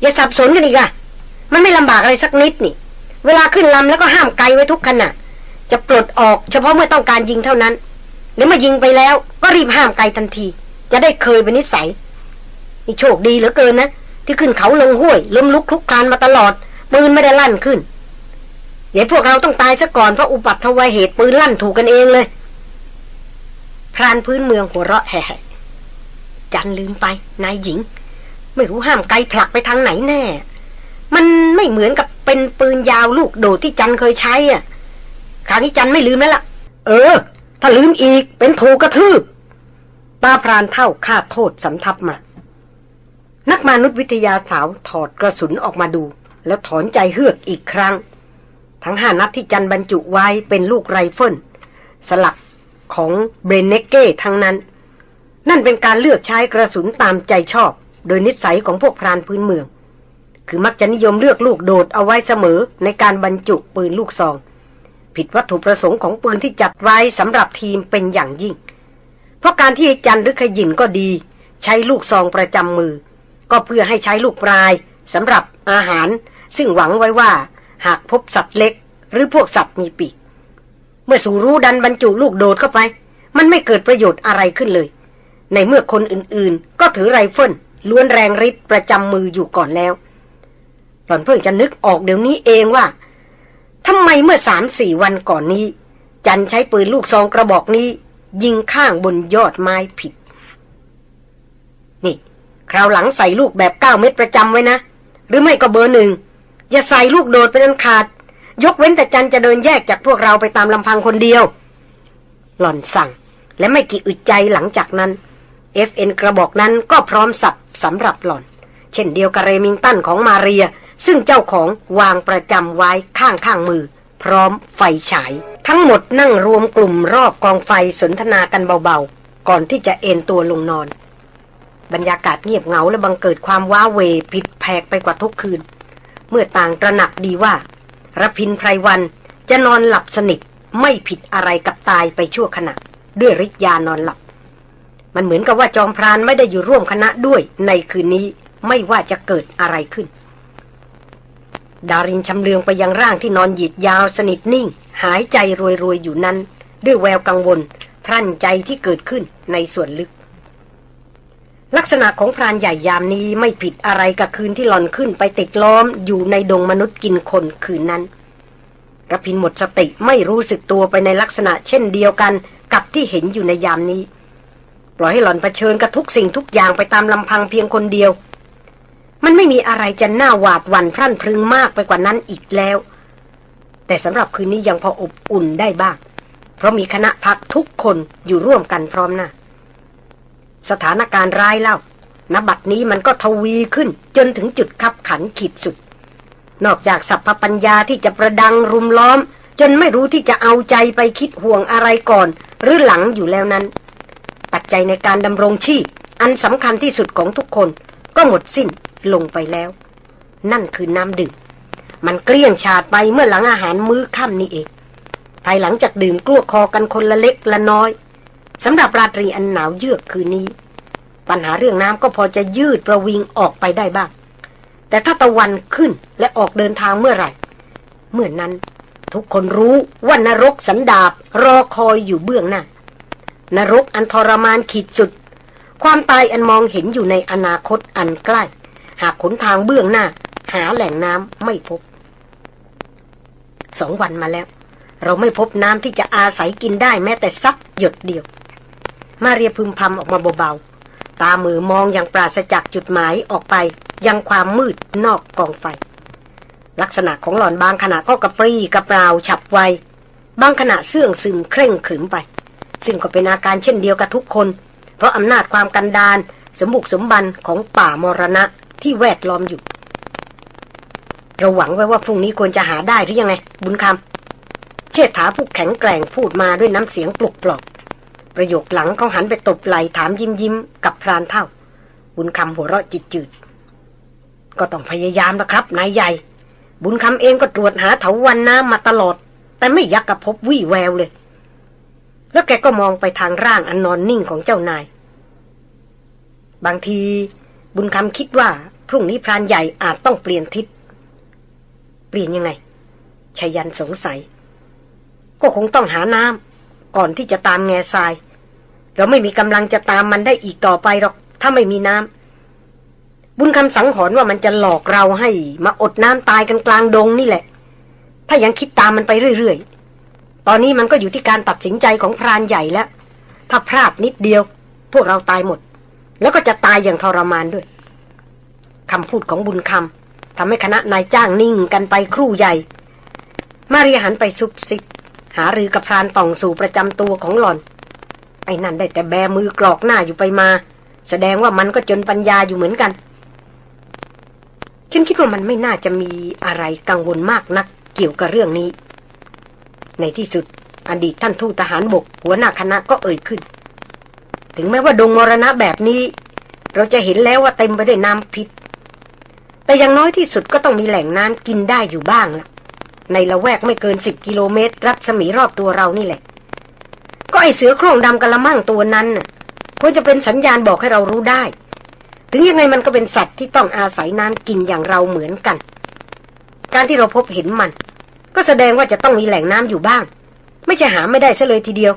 อย่าสับสนกันอีกอะมันไม่ลำบากอะไรสักนิดนี่ เวลาขึ้นลำแล้วก็ห้ามไกไว้ทุกขณะ จะปลดออกเฉพาะเมื่อต้องการยิงเท่านั้นแล้วมายิงไปแล้วก็รีบห้ามไกลทันที จะได้เคยเป็นนิสัยนี่โชคดีเหลือเกินนะ ที่ขึ้นเขาลงห้วยล้มลุกคลุกคลานมาตลอดปืนไม่ได้ลั่นขึ้นอย่าพวกเราต้องตายซะก่อนเพราะอุบัติเหตุปืนลั่นถูกกันเองเลย พรานพื้นเมืองหัวเราะแห่จันลืมไปนายหญิง ไม่รู้ห้ามไกลผลักไปทางไหนแน่ มันไม่เหมือนกับเป็นปืนยาวลูกโดดที่จันเคยใช้อะ คราวนี้จันไม่ลืมแล้วล่ะ เออ ถ้าลืมอีกเป็นถูกกระทืบตาพรานเท่าคาดโทษสำทับมา นักมนุษยวิทยาสาวถอดกระสุนออกมาดู แล้วถอนใจเฮือกอีกครั้ง ทั้งห้านัดที่จันบรรจุไว้เป็นลูกไรเฟิลสลักของเบรนเนเก้ทั้งนั้น นั่นเป็นการเลือกใช้กระสุนตามใจชอบ โดยนิสัยของพวกพรานพื้นเมือง คือมักจะนิยมเลือกลูกโดดเอาไว้เสมอในการบรรจุปืนลูกซอง ผิดวัตถุประสงค์ของปืนที่จัดไว้สำหรับทีมเป็นอย่างยิ่ง เพราะการที่จันหรือขยินก็ดี ใช้ลูกซองประจำมือ ก็เพื่อให้ใช้ลูกปลายสำหรับอาหาร ซึ่งหวังไว้ว่า หากพบสัตว์เล็ก หรือพวกสัตว์มีปีก เมื่อสูรู้ดันบรรจุลูกโดดเข้าไป มันไม่เกิดประโยชน์อะไรขึ้นเลย ในเมื่อคนอื่นๆ ก็ถือไรเฟิลล้วนแรงริดประจำมืออยู่ก่อนแล้วหล่อนเพิ่งจะนึกออกเดี๋ยวนี้เองว่า ทำไมเมื่อสามสี่วันก่อนนี้ จันใช้ปืนลูกซองกระบอกนี้ ยิงข้างบนยอดไม้ผิด นี่ คราวหลังใส่ลูกแบบเก้าเม็ดประจำไว้นะ หรือไม่ก็เบอร์หนึ่ง อย่าใส่ลูกโดดเป็นอันขาด ยกเว้นแต่จันจะเดินแยกจากพวกเราไปตามลำพังคนเดียว หล่อนสั่ง และไม่กี่อึดใจหลังจากนั้น FN กระบอกนั้นก็พร้อมสับสำหรับหล่อน เช่นเดียวกับเรมิงตันของมาเรีย ซึ่งเจ้าของวางประจำไว้ข้างข้างมือ พร้อมไฟฉาย ทั้งหมดนั่งรวมกลุ่มรอบกองไฟสนทนากันเบาๆ ก่อนที่จะเอนตัวลงนอน บรรยากาศเงียบเหงาและบังเกิดความว้าเวผิดแผกไปกว่าทุกคืน เมื่อต่างตระหนักดีว่ารพินไพรวันจะนอนหลับสนิทไม่ผิดอะไรกับตายไปชั่วขณะ ด้วยฤทธิ์ยานอนหลับ มันเหมือนกับว่าจอมพรานไม่ได้อยู่ร่วมคณะด้วยในคืนนี้ไม่ว่าจะเกิดอะไรขึ้น ดารินชำเลืองไปยังร่างที่นอนหยีดยาวสนิทนิ่ง หายใจรวยๆอยู่นั้น ด้วยแววกังวล พรั่นใจที่เกิดขึ้นในส่วนลึก ลักษณะของพรานใหญ่ยามนี้ไม่ผิดอะไรกับคืนที่หลอนขึ้นไปติดล้อมอยู่ในดงมนุษย์กินคนคืนนั้นระพินหมดสติไม่รู้สึกตัวไปในลักษณะเช่นเดียวกันกับที่เห็นอยู่ในยามนี้ ปล่อยให้หล่อนเผชิญกับทุกสิ่งทุกอย่างไปตามลำพังเพียงคนเดียว มันไม่มีอะไรจะน่าหวาดหวั่นพรั่นพรึงมากไปกว่านั้นอีกแล้ว แต่สำหรับคืนนี้ยังพออบอุ่นได้บ้าง เพราะมีคณะพักทุกคนอยู่ร่วมกันพร้อมหน้า สถานการณ์ร้ายเล่านบัดนี้มันก็ทวีขึ้นจนถึงจุดคับขันขีดสุด นอกจากสัพพปัญญาที่จะประดังรุมล้อม จนไม่รู้ที่จะเอาใจไปคิดห่วงอะไรก่อน หรือหลังอยู่แล้วนั้น ปัจจัยในการดำรงชีพ อันสำคัญที่สุดของทุกคน ก็หมดสิ้น ลงไปแล้ว นั่นคือน้ำดื่มมันเกลี้ยงฉาดไปเมื่อหลังอาหารมื้อค่ำนี้เอง ภายหลังจากดื่มกลั้วคอกันคนละเล็กละน้อยสำหรับราตรีอันหนาวเยือกคืนนี้ ปัญหาเรื่องน้ำก็พอจะยืดประวิงออกไปได้บ้าง แต่ถ้าตะวันขึ้นและออกเดินทางเมื่อไหร่ เมื่อนนั้นทุกคนรู้ว่านรกสันดาบรอคอยอยู่เบื้องหน้า นรกอันทรมานขีดสุด ความตายอันมองเห็นอยู่ในอนาคตอันใกล้ หากขนทางเบื้องหน้า หาแหล่งน้ำไม่พบ สองวันมาแล้ว เราไม่พบน้ำที่จะอาศัยกินได้แม้แต่ซักหยดเดียว มาเรียพึมพำออกมาเบาๆ ตามือมองอย่างปราศจากจุดหมายออกไป ยังความมืดนอกกองไฟ ลักษณะของหล่อนบางขณะก็กระปรี้กระเปร่าฉับไว บางขณะเสื่องซึมเคร่งขรึมไป ซึ่งก็เป็นอาการเช่นเดียวกับทุกคน เพราะอำนาจความกันดานสมบุกสมบันของป่ามรณะ ที่แวดล้อมอยู่ เราหวังไว้ว่าพรุ่งนี้ควรจะหาได้หรือยังไง บุญคำเชิดถาผู้แข็งแกร่งพูดมาด้วยน้ำเสียงปลุกปลอบประโยคหลังเขาหันไปตบไหลถามยิ้มยิ้มกับพรานเท่า บุญคำหัวเราะจิตจืด ก็ต้องพยายามนะครับนายใหญ่ บุญคำเองก็ตรวจหาเถาวันน้ำมาตลอด แต่ไม่ยักกระพบวี่แววเลย แล้วแกก็มองไปทางร่างอันนอนนิ่งของเจ้านาย บางที บุญคำคิดว่าพรุ่งนี้พรานใหญ่อาจต้องเปลี่ยนทิศ เปลี่ยนยังไงชายันสงสัย ก็คงต้องหาน้ำก่อนที่จะตามแง่ทราย เราไม่มีกำลังจะตามมันได้อีกต่อไปหรอก ถ้าไม่มีน้ำบุญคำสังหรณ์ว่ามันจะหลอกเราให้มาอดน้ำตายกันกลางดงนี่แหละ ถ้ายังคิดตามมันไปเรื่อยๆ ตอนนี้มันก็อยู่ที่การตัดสินใจของพรานใหญ่แล้ว ถ้าพลาดนิดเดียว พวกเราตายหมด แล้วก็จะตายอย่างทรมานด้วยคำพูดของบุญคำทำให้คณะนายจ้างนิ่งกันไปครู่ใหญ่ มาเรียหันไปซุบซิบ หารือกับพรานต่องสู่ประจำตัวของหล่อน ไอ้นั่นได้แต่แบมือกรอกหน้าอยู่ไปมา แสดงว่ามันก็จนปัญญาอยู่เหมือนกัน ฉันคิดว่ามันไม่น่าจะมีอะไรกังวลมากนักเกี่ยวกับเรื่องนี้ ในที่สุดอดีตท่านทูตทหารบก หัวหน้าคณะก็เอ่ยขึ้น ถึงแม้ว่าดงมรณะแบบนี้ เราจะเห็นแล้วว่าเต็มไปด้วยน้ำพิษ แต่อย่างน้อยที่สุดก็ต้องมีแหล่งน้ำกินได้อยู่บ้างล่ะในละแวกไม่เกินสิบกิโลเมตร รัศมีรอบตัวเรานี่แหละ ก็ไอเสือโคร่งดำกระมังตัวนั้นน่ะควรจะเป็นสัญญาณบอกให้เรารู้ได้ ถึงยังไงมันก็เป็นสัตว์ที่ต้องอาศัยน้ำกินอย่างเราเหมือนกัน การที่เราพบเห็นมัน ก็แสดงว่าจะต้องมีแหล่งน้ำอยู่บ้าง ไม่ใช่หาไม่ได้ซะเลยทีเดียว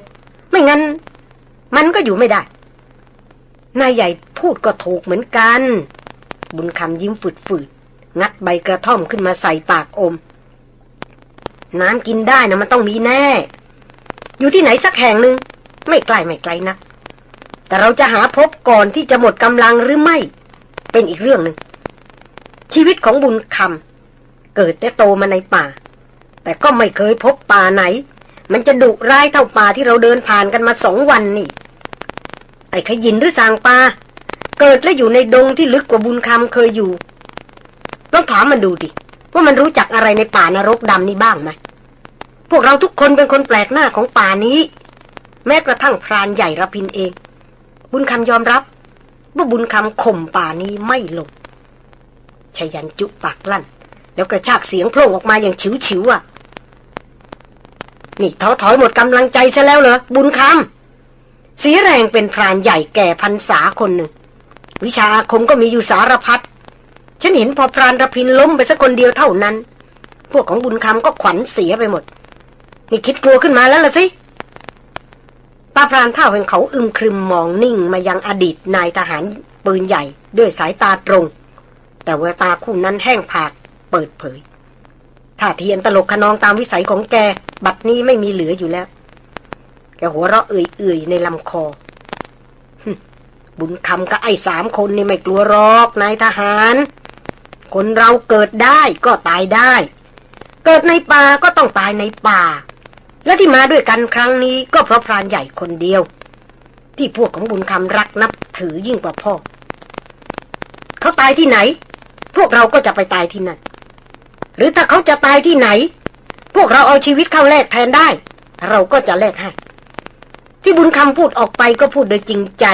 ไม่งั้น มันก็อยู่ไม่ได้ นายใหญ่พูดก็ถูกเหมือนกัน บุญคำยิ้มฝืดๆ งัดใบกระท่อมขึ้นมาใส่ปากอม น้ำกินได้นะมันต้องมีแน่ อยู่ที่ไหนสักแห่งหนึ่ง ไม่ไกลไม่ไกลนะ แต่เราจะหาพบก่อนที่จะหมดกำลังหรือไม่ เป็นอีกเรื่องหนึ่ง ชีวิตของบุญคำเกิดและโตมาในป่า แต่ก็ไม่เคยพบป่าไหน มันจะดุร้ายเท่าป่าที่เราเดินผ่านกันมาสองวันนี่ ไอ้ขยินหรือสางปลาเกิดและอยู่ในดงที่ลึกกว่าบุญคำเคยอยู่ลองถามมันดูดิ ว่ามันรู้จักอะไรในป่านรกดำนี่บ้างไหมพวกเราทุกคนเป็นคนแปลกหน้าของป่านี้ แม้กระทั่งพรานใหญ่ระพินเอง บุญคำยอมรับว่าบุญคำข่มป่านี้ไม่ลงชายันจุปากลั่น แล้วกระชากเสียงโผล่ออกมาอย่างฉิวๆอะ นี่ท้อถอยหมดกำลังใจซะแล้วเหรอบุญคำ สีแรงเป็นพรานใหญ่แก่พันษาคนหนึ่ง วิชาอาคมก็มีอยู่สารพัดฉันเห็นพอพรานระพินล้มไปสักคนเดียวเท่านั้น พวกของบุญคำก็ขวัญเสียไปหมด นี่คิดกลัวขึ้นมาแล้วล่ะสิตาพรานเท่าแห่งเขาอึมครึมมองนิ่งมายังอดีตนายทหารปืนใหญ่ด้วยสายตาตรง แต่แววตาคู่นั้นแห้งผากเปิดเผยท่าเทีอันตลกขนองตามวิสัยของแก บัดนี้ไม่มีเหลืออยู่แล้ว กหัวเราะเอื่อยๆในลำคอ บุญคำกับไอ้สามคนนี่ไม่กลัวรอกนายทหาร คนเราเกิดได้ก็ตายได้ เกิดในป่าก็ต้องตายในป่า และที่มาด้วยกันครั้งนี้ก็เพราะพรานใหญ่คนเดียว ที่พวกของบุญคำรักนับถือยิ่งกว่าพ่อ เขาตายที่ไหน พวกเราก็จะไปตายที่นั่น หรือถ้าเขาจะตายที่ไหน พวกเราเอาชีวิตเข้าแลกแทนได้ เราก็จะแลกให้ ที่บุญคำพูดออกไปก็พูดโดยจริงใจ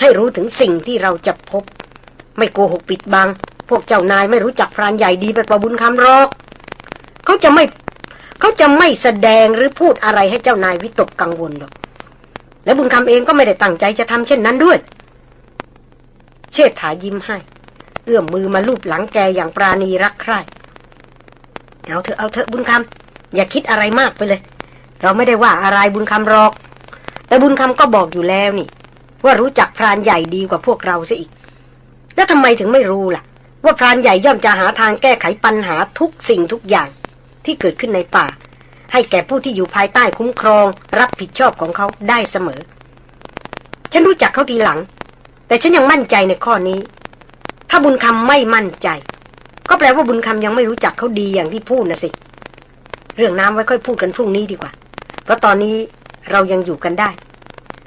ให้รู้ถึงสิ่งที่เราจะพบ ไม่โกหกปิดบัง พวกเจ้านายไม่รู้จักพรานใหญ่ดีไปกว่าบุญคำหรอก เขาจะไม่เขาจะไม่แสดงหรือพูดอะไรให้เจ้านายวิตกกังวลหรอก และบุญคำเองก็ไม่ได้ตั้งใจจะทำเช่นนั้นด้วย เชษฐายิ้มให้ เอื้อมมือมาลูบหลังแกอย่างปราณีรักใคร่เอาเถอะเอาเถอะบุญคำอย่าคิดอะไรมากไปเลย เราไม่ได้ว่าอะไรบุญคำหรอก แต่บุญคำก็บอกอยู่แล้วนี่ ว่ารู้จักพรานใหญ่ดีกว่าพวกเราซะอีก แล้วทำไมถึงไม่รู้ล่ะ ว่าพรานใหญ่ย่อมจะหาทางแก้ไขปัญหาทุกสิ่งทุกอย่างที่เกิดขึ้นในป่า ให้แก่ผู้ที่อยู่ภายใต้คุ้มครอง รับผิดชอบของเขาได้เสมอ ฉันรู้จักเขาทีหลัง แต่ฉันยังมั่นใจในข้อนี้ ถ้าบุญคำไม่มั่นใจ ก็แปลว่าบุญคำยังไม่รู้จักเขาดีอย่างที่พูดนะสิ เรื่องน้ำไว้ค่อยพูดกันพรุ่งนี้ดีกว่า เพราะตอนนี้ เรายังอยู่กันได้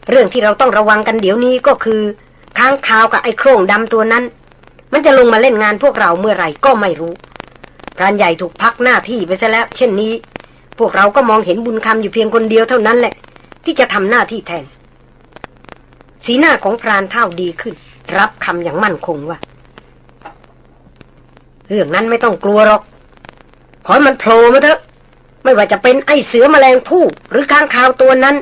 เรื่องที่เราต้องระวังกันเดี๋ยวนี้ก็คือ ค้างคาวกับไอ้โครงดำตัวนั้น มันจะลงมาเล่นงานพวกเราเมื่อไหร่ก็ไม่รู้พรานใหญ่ถูกพักหน้าที่ไปซะแล้ว เช่นนี้ พวกเราก็มองเห็นบุญคำอยู่เพียงคนเดียวเท่านั้นแหละ ที่จะทำหน้าที่แทน สีหน้าของพรานเท่าดีขึ้น รับคำอย่างมั่นคงว่าเรื่องนั้นไม่ต้องกลัวหรอก ขอให้มันโผล่มาเถอะ ไม่ว่าจะเป็นไอ้เสือมแมลงผู้หรือค้างคาวตัวนั้น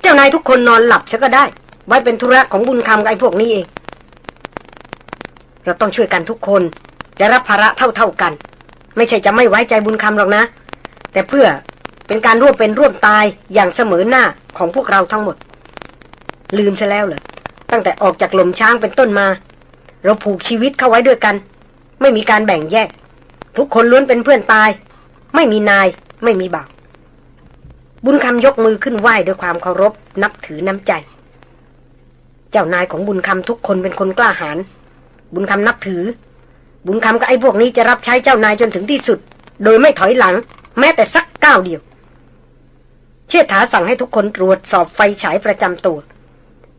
เจ้านายทุกคนนอนหลับซะก็ได้ ไว้เป็นธุระของบุญคำกับไอ้พวกนี้เอง เราต้องช่วยกันทุกคนได้รับภาระเท่าๆกัน ไม่ใช่จะไม่ไว้ใจบุญคำหรอกนะ แต่เพื่อเป็นการร่วมเป็นร่วมตายอย่างเสมอหน้าของพวกเราทั้งหมด ลืมซะแล้วเหรอตั้งแต่ออกจากหลมช้างเป็นต้นมา เราผูกชีวิตเข้าไว้ด้วยกัน ไม่มีการแบ่งแยก ทุกคนล้วนเป็นเพื่อนตาย ไม่มีนาย ไม่มีบ่าวบุญคำยกมือขึ้นไหว้ด้วยความเคารพนับถือน้ำใจ เจ้านายของบุญคำทุกคนเป็นคนกล้าหาญบุญคำนับถือ บุญคำกับไอ้พวกนี้จะรับใช้เจ้านายจนถึงที่สุด โดยไม่ถอยหลัง แม้แต่สักก้าวเดียว เชษฐาสั่งให้ทุกคนตรวจสอบไฟฉายประจำตัว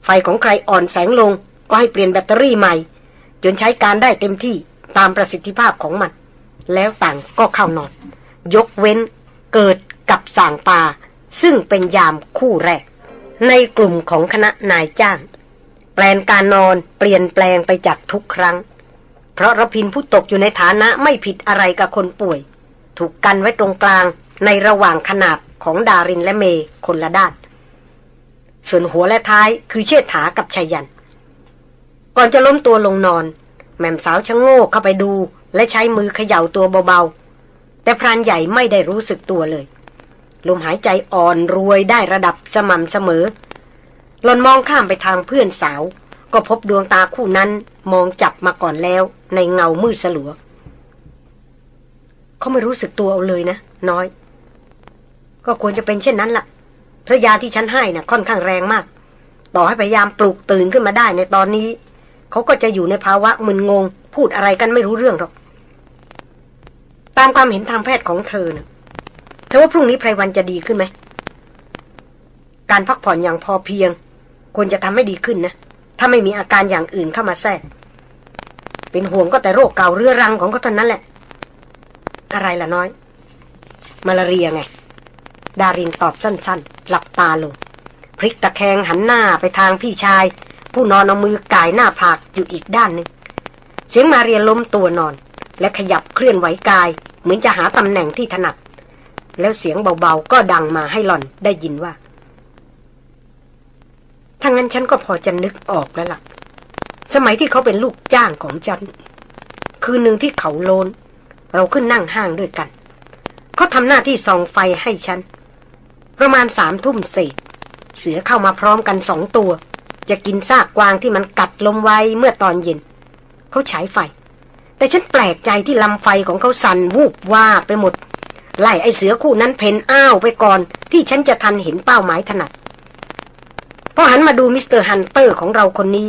ไฟของใครอ่อนแสงลง ก็ให้เปลี่ยนแบตเตอรี่ใหม่ จนใช้การได้เต็มที่ตามประสิทธิภาพของมัน แล้วต่างก็เข้านอน ยกเว้น เกิดกับสางปา ซึ่งเป็นยามคู่แรก ในกลุ่มของคณะนายจ้าง แปลนการนอนเปลี่ยนแปลงไปจากทุกครั้ง เพราะรพินผู้ตกอยู่ในฐานะไม่ผิดอะไรกับคนป่วย ถูกกันไว้ตรงกลางในระหว่างขนาบของดารินและเมคนละด้าน ส่วนหัวและท้ายคือเชิดถากับชายัน ก่อนจะล้มตัวลงนอน แม่มสาวชะโง่เข้าไปดูและใช้มือเขย่าตัวเบาๆ แต่พรานใหญ่ไม่ได้รู้สึกตัวเลย ลมหายใจอ่อนรวยได้ระดับสม่ำเสมอหลอนมองข้ามไปทางเพื่อนสาว ก็พบดวงตาคู่นั้นมองจับมาก่อนแล้วในเงามืดสลัว เขาไม่รู้สึกตัวเอาเลยนะ น้อย ก็ควรจะเป็นเช่นนั้นละ่ะพระยาที่ฉันให้นะ่ะ ค่อนข้างแรงมาก ต่อให้พยายามปลุกตื่นขึ้นมาได้ในตอนนี้ เขาก็จะอยู่ในภาวะมึนงง พูดอะไรกันไม่รู้เรื่องหรอก ตามความเห็นทางแพทย์ของเธอนะเธอว่าพรุ่งนี้ไพรวันจะดีขึ้นไหม การพักผ่อนอย่างพอเพียง ควรจะทำให้ดีขึ้นนะ ถ้าไม่มีอาการอย่างอื่นเข้ามาแทรก เป็นห่วงก็แต่โรคเก่าเรื้อรังของเขาเท่านั้นแหละ อะไรล่ะน้อย มาลาเรียไง ดารินตอบสั้นๆ หลับตาลง พลิกตะแคงหันหน้าไปทางพี่ชาย ผู้นอนเอามือกายหน้าผากอยู่อีกด้านหนึ่งเสียงมาเรียล้มตัวนอน และขยับเคลื่อนไหวกาย เหมือนจะหาตำแหน่งที่ถนัด แล้วเสียงเบาๆ ก็ดังมาให้หล่อนได้ยินว่าถ้างั้นฉันก็พอจะนึกออกแล้วล่ะ สมัยที่เขาเป็นลูกจ้างของฉัน คืนหนึ่งที่เขาโลน เราขึ้นนั่งห้างด้วยกัน เขาทำหน้าที่ส่องไฟให้ฉัน ประมาณสามทุ่มเศษเสือเข้ามาพร้อมกันสองตัว จะกินซากกวางที่มันกัดลมไว้เมื่อตอนเย็น เขาฉายไฟ แต่ฉันแปลกใจที่ลำไฟของเขาสั่นวูบวาบไปหมด ไล่ไอ้เสือคู่นั้นเผ่นอ้าวไปก่อน ที่ฉันจะทันเห็นเป้าหมายถนัดพอหันมาดู Mister Hunter ของเราคนนี้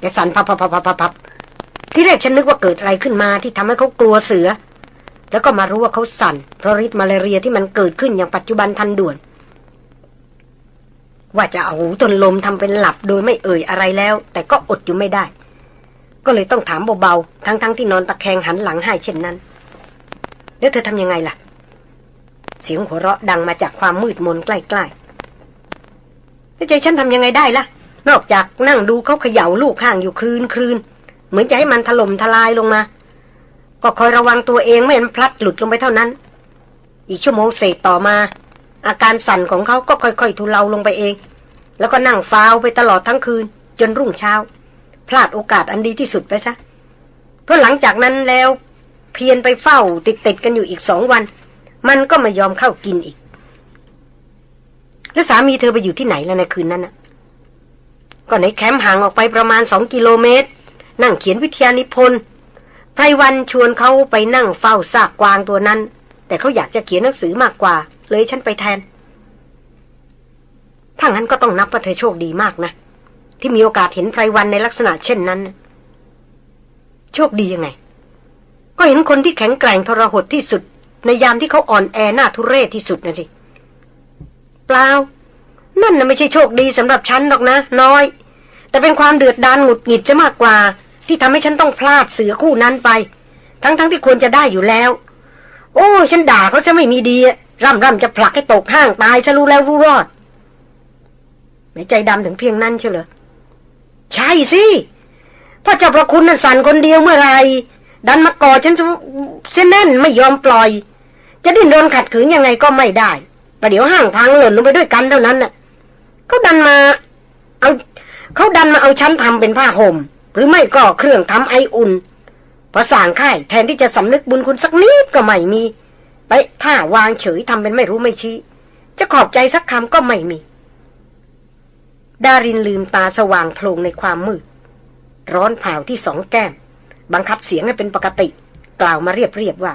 แกสั่นพับพับพับพับพับทีแรกฉันนึกว่าเกิดอะไรขึ้นมาที่ทำให้เขากลัวเสือ แล้วก็มารู้ว่าเขาสั่นเพราะฤทธิ์มาลาเรียที่มันเกิดขึ้นอย่างปัจจุบันทันด่วน ว่าจะเอาหูทวนลมทำเป็นหลับโดยไม่เอ่ยอะไรแล้ว แต่ก็อดอยู่ไม่ได้ ก็เลยต้องถามเบาๆ ทั้งๆทที่นอนตะแคงหันหลังให้เช่นนั้น แล้วเธอทำยังไงล่ะ เสียงหัวเราะดังมาจากความมืดมนใกล้ๆแล้วใจฉันทำยังไงได้ล่ะ นอกจากนั่งดูเขาเขย่าลูกข้างอยู่คลืนคลืนเหมือนจะให้มันถล่มทลายลงมา ก็คอยระวังตัวเองไม่ให้มันพลัดหลุดลงไปเท่านั้น อีกชั่วโมงเศษต่อมา อาการสั่นของเขาก็ค่อยๆทุเลาลงไปเอง แล้วก็นั่งฟาวไปตลอดทั้งคืน จนรุ่งเช้า พลาดโอกาสอันดีที่สุดไปซะ เพราะหลังจากนั้นแล้วเพียนไปเฝ้าติดติดกันอยู่อีกสองวัน มันก็ไม่ยอมเข้ากินอีก แล้วสามีเธอไปอยู่ที่ไหนแล้วในคืนนั้นน่ะก็ในแคมป์ห่างออกไปประมาณสองกิโลเมตร นั่งเขียนวิทยานิพนธ์ไพรวันชวนเขาไปนั่งเฝ้าซากกวางตัวนั้น แต่เขาอยากจะเขียนหนังสือมากกว่า เลยฉันไปแทนถ้างั้นก็ต้องนับว่าเธอโชคดีมากนะ ที่มีโอกาสเห็นไพรวันในลักษณะเช่นนั้น โชคดียังไง ก็เห็นคนที่แข็งแกร่งทรหดที่สุด ในยามที่เขาอ่อนแอหน้าทุเรศที่สุดนะสิเปล่า นั่นน่ะไม่ใช่โชคดีสำหรับฉันหรอกนะ น้อย แต่เป็นความเดือดดานหงุดหงิดจะมากกว่า ที่ทำให้ฉันต้องพลาดเสือคู่นั้นไป ทั้งๆทที่ควรจะได้อยู่แล้ว โอ้ฉันด่าเขาจะไม่มีดีร่ำร่ำจะผลักให้ตกห้างตายซะรู้แล้วรู้รอดไม่ใจดำถึงเพียงนั้นเชียวเหรอ ใช่สิพระเจ้าพระคุณน่ะสั่นคนเดียวเมื่อไร ดันมากอดฉันเส้นแน่นไม่ยอมปล่อย จะดิ้นรนขัดขืนยังไงก็ไม่ได้ ประเดี๋ยวห้างพังหล่นลงไปด้วยกันเท่านั้นน่ะเขาดันมา เอาเขาดันมาเอาชั้นทำเป็นผ้าห่ม หรือไม่ก็เครื่องทำไออุ่นพอสั่งค่ายแทนที่จะสำนึกบุญคุณสักนิดก็ไม่มีไปท่าวางเฉยทำเป็นไม่รู้ไม่ชี้ จะขอบใจสักคำก็ไม่มี ดารินลืมตาสว่างโพลงในความมืด ร้อนเผาที่สองแก้ม บังคับเสียงให้เป็นปกติ กล่าวมาเรียบๆว่า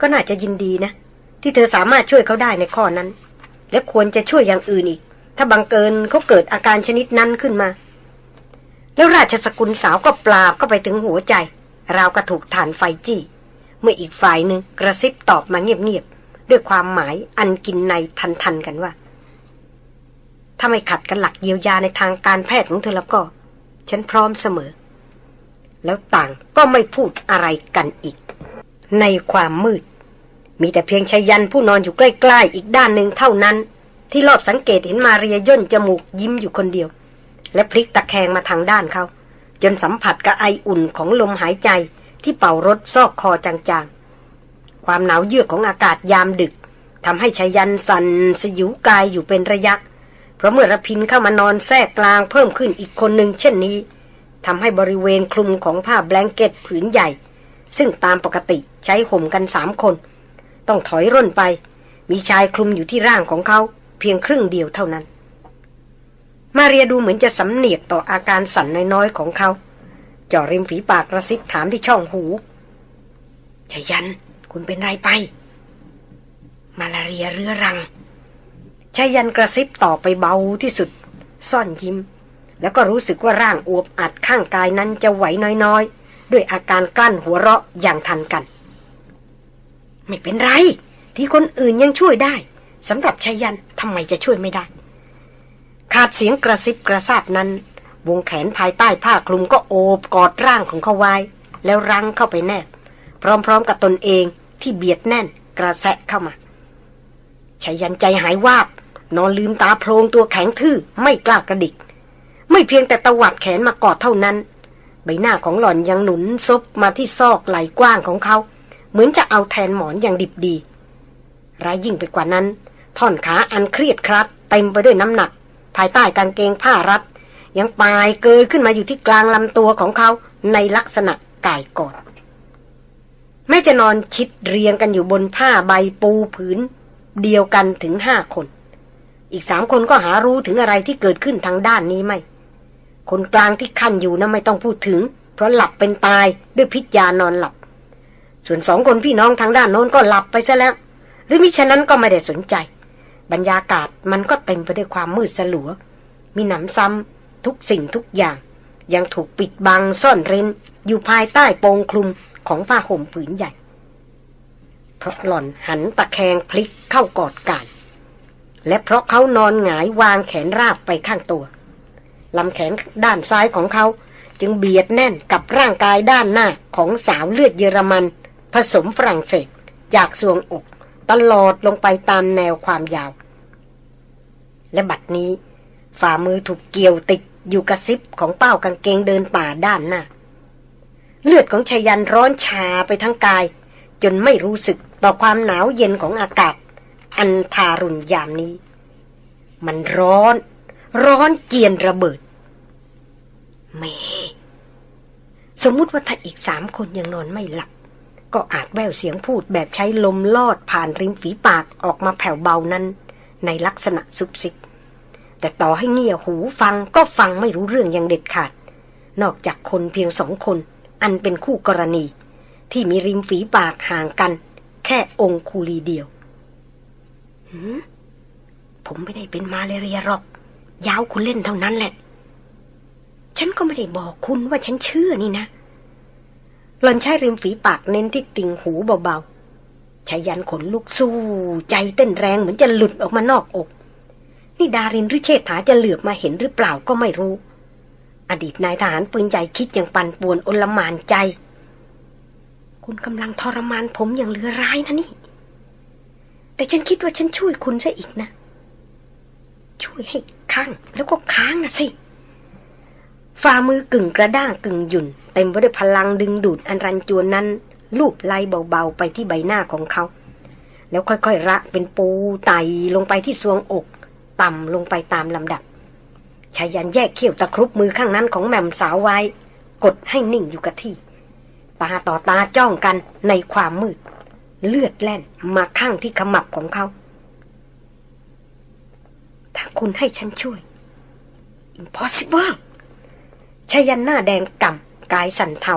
ก็น่าจะยินดีนะ ที่เธอสามารถช่วยเขาได้ในข้อนั้น และควรจะช่วยอย่างอื่นอีก ถ้าบังเกินเขาเกิดอาการชนิดนั้นขึ้นมา แล้วราชสกุลสาวก็ปลาบก็ไปถึงหัวใจ ราวกระถูกฐานไฟจี้ เมื่ออีกฝ่ายหนึ่งกระซิบตอบมาเงียบๆด้วยความหมายอันกินในทันๆกันว่า ถ้าไม่ขัดกันหลักเยียวยาในทางการแพทย์ของเธอแล้วก็ ฉันพร้อมเสมอ แล้วต่างก็ไม่พูดอะไรกันอีก ในความมืด มีแต่เพียงชายันผู้นอนอยู่ใกล้ๆ อีกด้านหนึ่งเท่านั้น ที่รอบสังเกตเห็นมาเรียย่นจมูกยิ้มอยู่คนเดียว และพลิกตะแคงมาทางด้านเขา จนสัมผัสกับไออุ่นของลมหายใจที่เป่ารถซอกคอจางๆ ความหนาวเยือกของอากาศยามดึกทำให้ชายันสันสยิวกายอยู่เป็นระยะ เพราะเมื่อระพินเข้ามานอนแทรกกลางเพิ่มขึ้นอีกคนหนึ่งเช่นนี้ทำให้บริเวณคลุมของผ้าแบงเก็ตผืนใหญ่ ซึ่งตามปกติใช้ห่มกันสามคน ต้องถอยร่นไป มีชายคลุมอยู่ที่ร่างของเขาเพียงครึ่งเดียวเท่านั้น มาเรียดูเหมือนจะสำเนียกต่ออาการสั่นน้อยๆของเขาจ่อริมฝีปากกระซิบถามที่ช่องหูชยัน คุณเป็นไรไป มาลาเรียเรื้อรัง ชายันกระซิบต่อไปเบาที่สุด ซ่อนยิ้ม แล้วก็รู้สึกว่าร่างอวบอัดข้างกายนั้นจะไหวน้อยๆ ด้วยอาการกลั้นหัวเราะอย่างทันกัน ไม่เป็นไร ที่คนอื่นยังช่วยได้สำหรับชายันทำไมจะช่วยไม่ได้ ขาดเสียงกระซิบกระซาบนั้น วงแขนภายใต้ผ้าคลุมก็โอบกอดร่างของเขาไว้ แล้วรั้งเข้าไปแนบพร้อมๆกับตนเองที่เบียดแน่นกระแสะเข้ามาชายันใจหายวาบ นอนลืมตาโพลงตัวแข็งทื่อไม่กล้ากระดิก ไม่เพียงแต่ตวัดแขนมากอดเท่านั้น ใบหน้าของหล่อนยังหนุนซบมาที่ซอกไหลกว้างของเขา เหมือนจะเอาแทนหมอนอย่างดิบดี ร้ายยิ่งไปกว่านั้น ท่อนขาอันเครียดครัดเต็มไปด้วยน้ำหนัก ภายใต้กางเกงผ้ารัด ยังปลายเกยขึ้นมาอยู่ที่กลางลำตัวของเขาในลักษณะก่ายกอดแม้จะนอนชิดเรียงกันอยู่บนผ้าใบปูผืน เดียวกันถึงห้าคน อีกสามคนก็หารู้ถึงอะไรที่เกิดขึ้นทางด้านนี้ไม่ คนกลางที่ขั้นอยู่นะไม่ต้องพูดถึง เพราะหลับเป็นตายด้วยพิษยานอนหลับ ส่วนสองคนพี่น้องทางด้านโน้นก็หลับไปซะแล้ว หรือมิฉะนั้นก็ไม่ได้สนใจ บรรยากาศมันก็เต็มไปด้วยความมืดสลัว มีหนำซ้ำทุกสิ่งทุกอย่าง ยังถูกปิดบังซ่อนเร้น อยู่ภายใต้โปงคลุมของผ้าห่มผืนใหญ่ เพราะหล่อนหันตะแคงพลิกเข้ากอดกาย และเพราะเขานอนหงายวางแขนราบไปข้างตัวลำแขนด้านซ้ายของเขาจึงเบียดแน่นกับร่างกายด้านหน้าของสาวเลือดเยอรมัน ผสมฝรั่งเศสจากสวงอก ตลอดลงไปตามแนวความยาว และบัดนี้ ฝ่ามือถูกเกี่ยวติดอยู่กระซิบของเป้ากางเกงเดินป่าด้านหน้า เลือดของชายันร้อนชาไปทั้งกาย จนไม่รู้สึกต่อความหนาวเย็นของอากาศ อันทารุณยามนี้ มันร้อน ร้อนเจียนระเบิดเมสมมุติว่าถ้าอีกสามคนยังนอนไม่หลับ ก็อาจแววเสียงพูดแบบใช้ลมลอดผ่านริมฝีปากออกมาแผ่วเบานั้น ในลักษณะซุบซิบ แต่ต่อให้เงี่ยหูฟังก็ฟังไม่รู้เรื่องอย่างเด็ดขาด นอกจากคนเพียงสองคน อันเป็นคู่กรณี ที่มีริมฝีปากห่างกัน แค่องคูลีเดียว ผมไม่ได้เป็นมาเลเรียหรอก ยาวคุณเล่นเท่านั้นแหละ ฉันก็ไม่ได้บอกคุณว่าฉันเชื่อนี่นะหล่อนใช้ริมฝีปากเน้นที่ติ่งหูเบาๆชายันขนลุกสู้ ใจเต้นแรงเหมือนจะหลุดออกมานอกอก นี่ดารินหรือเชษฐาจะเหลือบมาเห็นหรือเปล่าก็ไม่รู้ อดีตนายทหารปืนใหญ่คิดอย่างปั่นป่วนอลมานใจ คุณกำลังทรมานผมอย่างเลือร้ายนะนี่ แต่ฉันคิดว่าฉันช่วยคุณซะอีกนะ ช่วยให้ค้างแล้วก็ค้างนะสิ ฝ่ามือกึ่งกระด้างกึ่งหยุ่น เต็มไปด้วยพลังดึงดูดอันรันจวนนั้น ลูบไล่เบาๆไปที่ใบหน้าของเขา แล้วค่อยๆระเป็นปูไตลงไปที่สวงอก ต่ำลงไปตามลำดับชายันแยกเขี้ยวตะครุบมือข้างนั้นของแม่มสาวไว้ กดให้นิ่งอยู่กับที่ ตาต่อตาจ้องกันในความมืด เลือดแล่นมาข้างที่ขมับของเขา ถ้าคุณให้ฉันช่วย impossible ชยันหน้าแดงก่ำกายสั่นเทา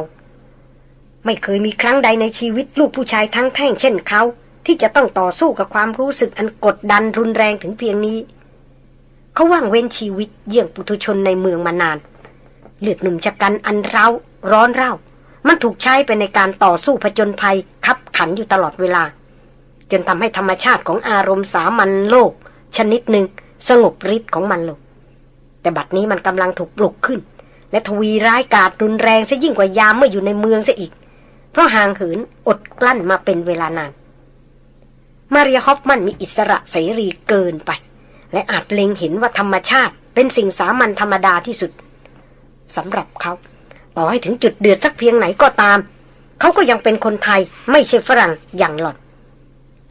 ไม่เคยมีครั้งใดในชีวิตลูกผู้ชายทั้งแท่งเช่นเขา ที่จะต้องต่อสู้กับความรู้สึกอันกดดันรุนแรงถึงเพียงนี้ เขาว่างเว้นชีวิตเยี่ยงปุถุชนในเมืองมานาน เลือดหนุ่มชะกันอันเร้าร้อนเร่า มันถูกใช้ไปในการต่อสู้ผจญภัยคับขันอยู่ตลอดเวลา จนทำให้ธรรมชาติของอารมณ์สามัญโลก ชนิดหนึ่งสงบฤทธิ์ของมันลง แต่บัดนี้มันกำลังถูกปลุกขึ้น และทวีร้ายกาจรุนแรงซะยิ่งกว่ายามเมื่ออยู่ในเมืองซะอีก เพราะห่างเหินอดกลั้นมาเป็นเวลานาน มาริยาฮอฟมันมีอิสระเสรีเกินไป และอาจเล็งเห็นว่าธรรมชาติเป็นสิ่งสามัญธรรมดาที่สุดสำหรับเขา ต่อให้ถึงจุดเดือดสักเพียงไหนก็ตาม เขาก็ยังเป็นคนไทยไม่ใช่ฝรั่งอย่างหลอน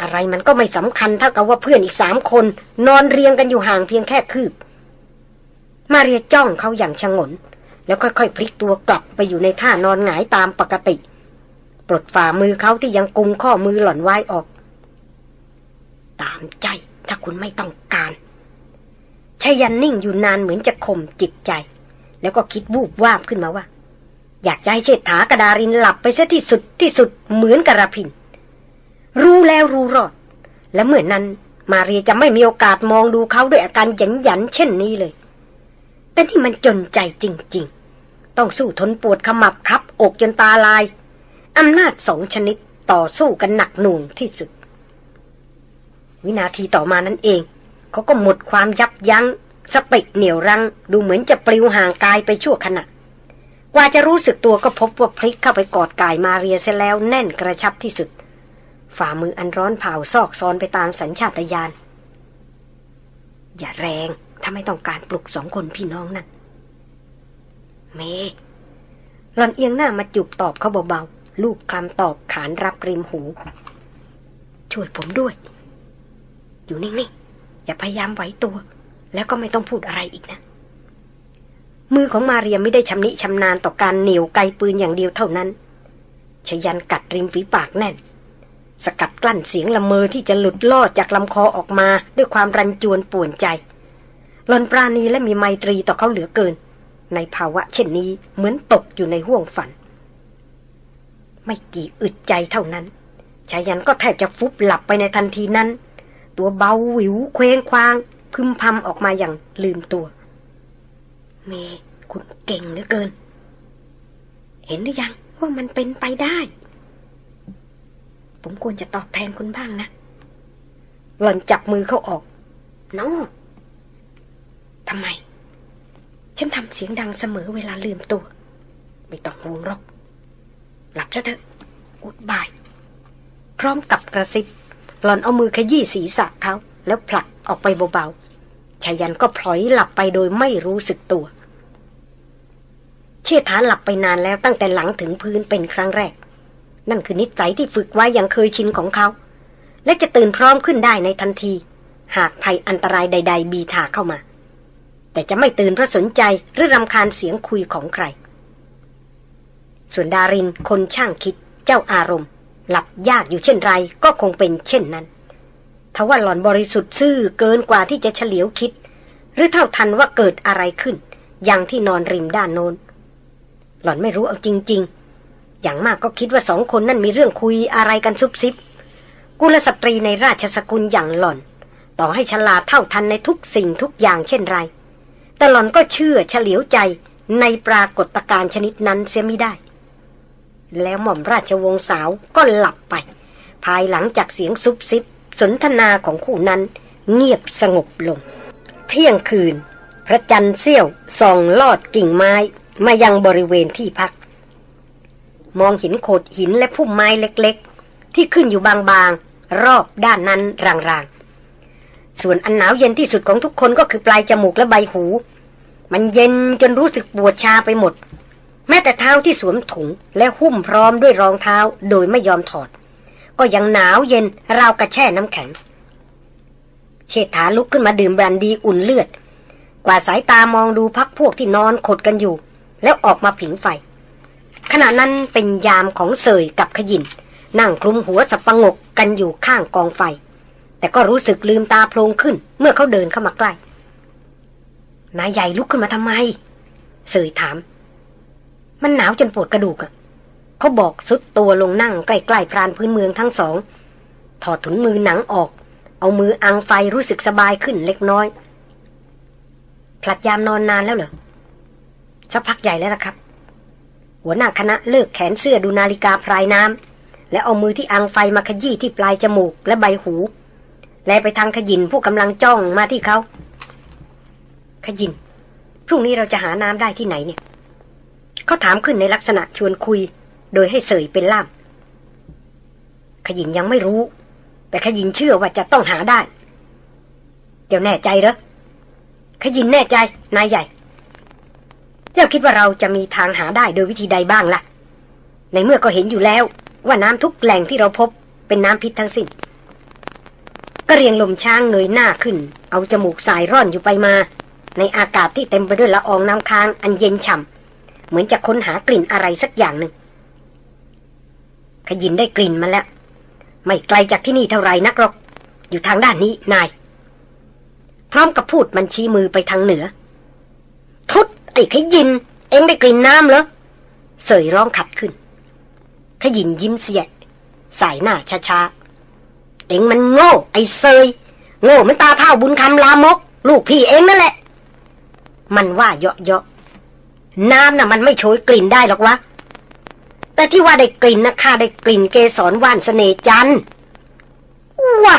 อะไรมันก็ไม่สำคัญเท่ากับว่าเพื่อนอีกสามคน นอนเรียงกันอยู่ห่างเพียงแค่คืบ มาเรียจ้องเขาอย่างชงน แล้วค่อยๆพลิกตัวกลับไปอยู่ในท่านอนหงายตามปกติ ปลดฝ่ามือเขาที่ยังกุมข้อมือหล่อนไว้ออก ตามใจถ้าคุณไม่ต้องการชายันนิ่งอยู่นานเหมือนจะข่มจิตใจ แล้วก็คิดวูบวาบขึ้นมาว่า อยากจะใจเชษฐากระดารินหลับไปเสียที่สุดที่สุดเหมือนกระพิน รู้แล้วรู้รอด และเมื่อนนั้นมาเรียจะไม่มีโอกาสมองดูเขาด้วยอาการหยันหยันเช่นนี้เลย แต่นี่มันจนใจจริง ๆ ต้องสู้ทนปวดขมับคับอกจนตาลายอำนาจสองชนิดต่อสู้กันหนักหน่วงที่สุด วินาทีต่อมานั้นเอง เขาก็หมดความยับยัง้งสติเหนี่ยวรังดูเหมือนจะปลิวห่างกายไปชั่วขณะ กว่าจะรู้สึกตัวก็พบว่าพลิกเข้าไปกอดกายมาเรียเสียแล้วแน่นกระชับที่สุด ฝ่ามืออันร้อนเผาซอกซอนไปตามสัญชาตญาณอย่าแรงถ้าไม่ต้องการปลุกสองคนพี่น้องนั่นเมหลอนเอียงหน้ามาจุบตอบเขาเบาๆลูกคลำตอบขานรับริมหู ช่วยผมด้วย อยู่นิ่งๆอย่าพยายามไหวตัว แล้วก็ไม่ต้องพูดอะไรอีกนะ มือของมาเรียไม่ได้ชำนิชำนาญต่อการเหนียวไกปืนอย่างเดียวเท่านั้นชยันกัดริมฝีปากแน่น สกัดกลั้นเสียงละเมอที่จะหลุดลอดจากลำคอออกมาด้วยความรันจวนป่วนใจหลอนปราณีและมีไมตรีต่อเขาเหลือเกิน ในภาวะเช่นนี้เหมือนตกอยู่ในห่วงฝัน ไม่กี่อึดใจเท่านั้นชายันก็แทบจะฟุบหลับไปในทันทีนั้น ตัวเบาหวิวเคว้งควางพึมพำออกมาอย่างลืมตัว เมคุณเก่งเหลือเกิน เห็นหรือยังว่ามันเป็นไปได้ ผมควรจะตอบแทนคุณบ้างนะ หล่อนจับมือเขาออกน้องทำไม ฉันทำเสียงดังเสมอเวลาลืมตัว ไม่ต้องห่วงหรอก หลับซะเถอะอุดบาย พร้อมกับกระซิบ หล่อนเอามือขยี้ศีรษะเขา แล้วผลักออกไปเบาๆ ชายันก็พลอยหลับไปโดยไม่รู้สึกตัว เชี่ฐาหลับไปนานแล้วตั้งแต่หลังถึงพื้นเป็นครั้งแรก นั่นคือนิสัยที่ฝึกไว้อย่างเคยชินของเขา และจะตื่นพร้อมขึ้นได้ในทันที หากภัยอันตรายใด ๆ บีถาเข้ามา แต่จะไม่ตื่นเพราะสนใจหรือรำคาญเสียงคุยของใคร ส่วนดารินคนช่างคิดเจ้าอารมณ์ หลับยากอยู่เช่นไรก็คงเป็นเช่นนั้น ทว่าหล่อนบริสุทธิ์ซื่อเกินกว่าที่จะเฉลียวคิด หรือเท่าทันว่าเกิดอะไรขึ้น อย่างที่นอนริมด้านโน้น หล่อนไม่รู้เอาจริง ๆ อย่างมากก็คิดว่าสองคนนั่นมีเรื่องคุยอะไรกันซุบซิบ กุลสตรีในราชสกุลอย่างหล่อน ต่อให้ฉลาดเท่าทันในทุกสิ่งทุกอย่างเช่นไร แต่หล่อนก็เชื่อเฉลียวใจในปรากฏการณ์ชนิดนั้นเสียไม่ได้ แล้วหม่อมราชวงศ์สาวก็หลับไป ภายหลังจากเสียงซุบซิบ สนทนาของคู่นั้นเงียบสงบลง เที่ยงคืน พระจันทร์เสี้ยวส่องลอดกิ่งไม้มายังบริเวณที่พัก มองเห็นโขดหินและพุ่มไม้เล็กๆ ที่ขึ้นอยู่บางๆ รอบด้านนั้นรางๆ ส่วนอันหนาวเย็นที่สุดของทุกคนก็คือปลายจมูกและใบหู มันเย็นจนรู้สึกปวดชาไปหมด แม้แต่เท้าที่สวมถุงและหุ้มพร้อมด้วยรองเท้าโดยไม่ยอมถอด ก็ยังหนาวเย็นราวกระแช่น้ำแข็ง เชษฐาลุกขึ้นมาดื่มบรนดีอุ่นเลือด กว่าสายตามองดูพักพวกที่นอนขดกันอยู่ แล้วออกมาผิงไฟ ขณะนั้นเป็นยามของเสยกับขยิน นั่งคลุมหัวสับประงกกันอยู่ข้างกองไฟ แต่ก็รู้สึกลืมตาโพลงขึ้น เมื่อเขาเดินเข้ามาใกล้นายใหญ่ลุกขึ้นมาทำไม เสยถาม มันหนาวจนปวดกระดูกอะ เขาบอกสุดตัวลงนั่งใกล้ๆพรานพื้นเมืองทั้งสอง ถอดถุงมือหนังออก เอามืออังไฟรู้สึกสบายขึ้นเล็กน้อยพลัดยามนอนนานแล้วเหรอสักพักใหญ่แล้วนะครับ หัวหน้าคณะเลิกแขนเสื้อดูนาฬิกาพรายน้ำและเอามือที่อังไฟมาขยี้ที่ปลายจมูกและใบหู และไปทางขยินผู้กำลังจ้องมาที่เขา ขยิน พรุ่งนี้เราจะหาน้ำได้ที่ไหนเนี่ยเขาถามขึ้นในลักษณะชวนคุย โดยให้เสยเป็นล่าม ขยินยังไม่รู้ แต่ขยินเชื่อว่าจะต้องหาได้ เจ้าแน่ใจเหรอ ขยินแน่ใจ นายใหญ่ เจ้าคิดว่าเราจะมีทางหาได้โดยวิธีใดบ้างละ่ะ ในเมื่อก็เห็นอยู่แล้วว่าน้ำทุกแหล่งที่เราพบเป็นน้ำพิษทั้งสิ้นก็เรียงลมช้างเงยหน้าขึ้น เอาจมูกสายร่อนอยู่ไปมา ในอากาศที่เต็มไปด้วยละอองน้ำค้างอันเย็นฉ่ำเหมือนจะค้นหากลิ่นอะไรสักอย่างหนึ่ง ขยินได้กลิ่นมาแล้ว ไม่ไกลจากที่นี่เท่าไรนักหรอก อยู่ทางด้านนี้นาย พร้อมกับพูดมันชี้มือไปทางเหนือ ทุดไอ้ขยิน เองได้กลิ่นน้ำเหรอเสยร้องขัดขึ้น ขยินยิ้มเสียสายหน้าช้าๆ เองมันโง่ ไอ้เซย โง่มันตาเท่าบุญคำลามก ลูกพี่เองนั่นแหละ มันว่าเยาะเยาะน้ำน่ะมันไม่โชยกลิ่นได้หรอกวะ แต่ที่ว่าได้กลิ่นนะข้าได้กลิ่นเกสรว่านเสน่จันวะ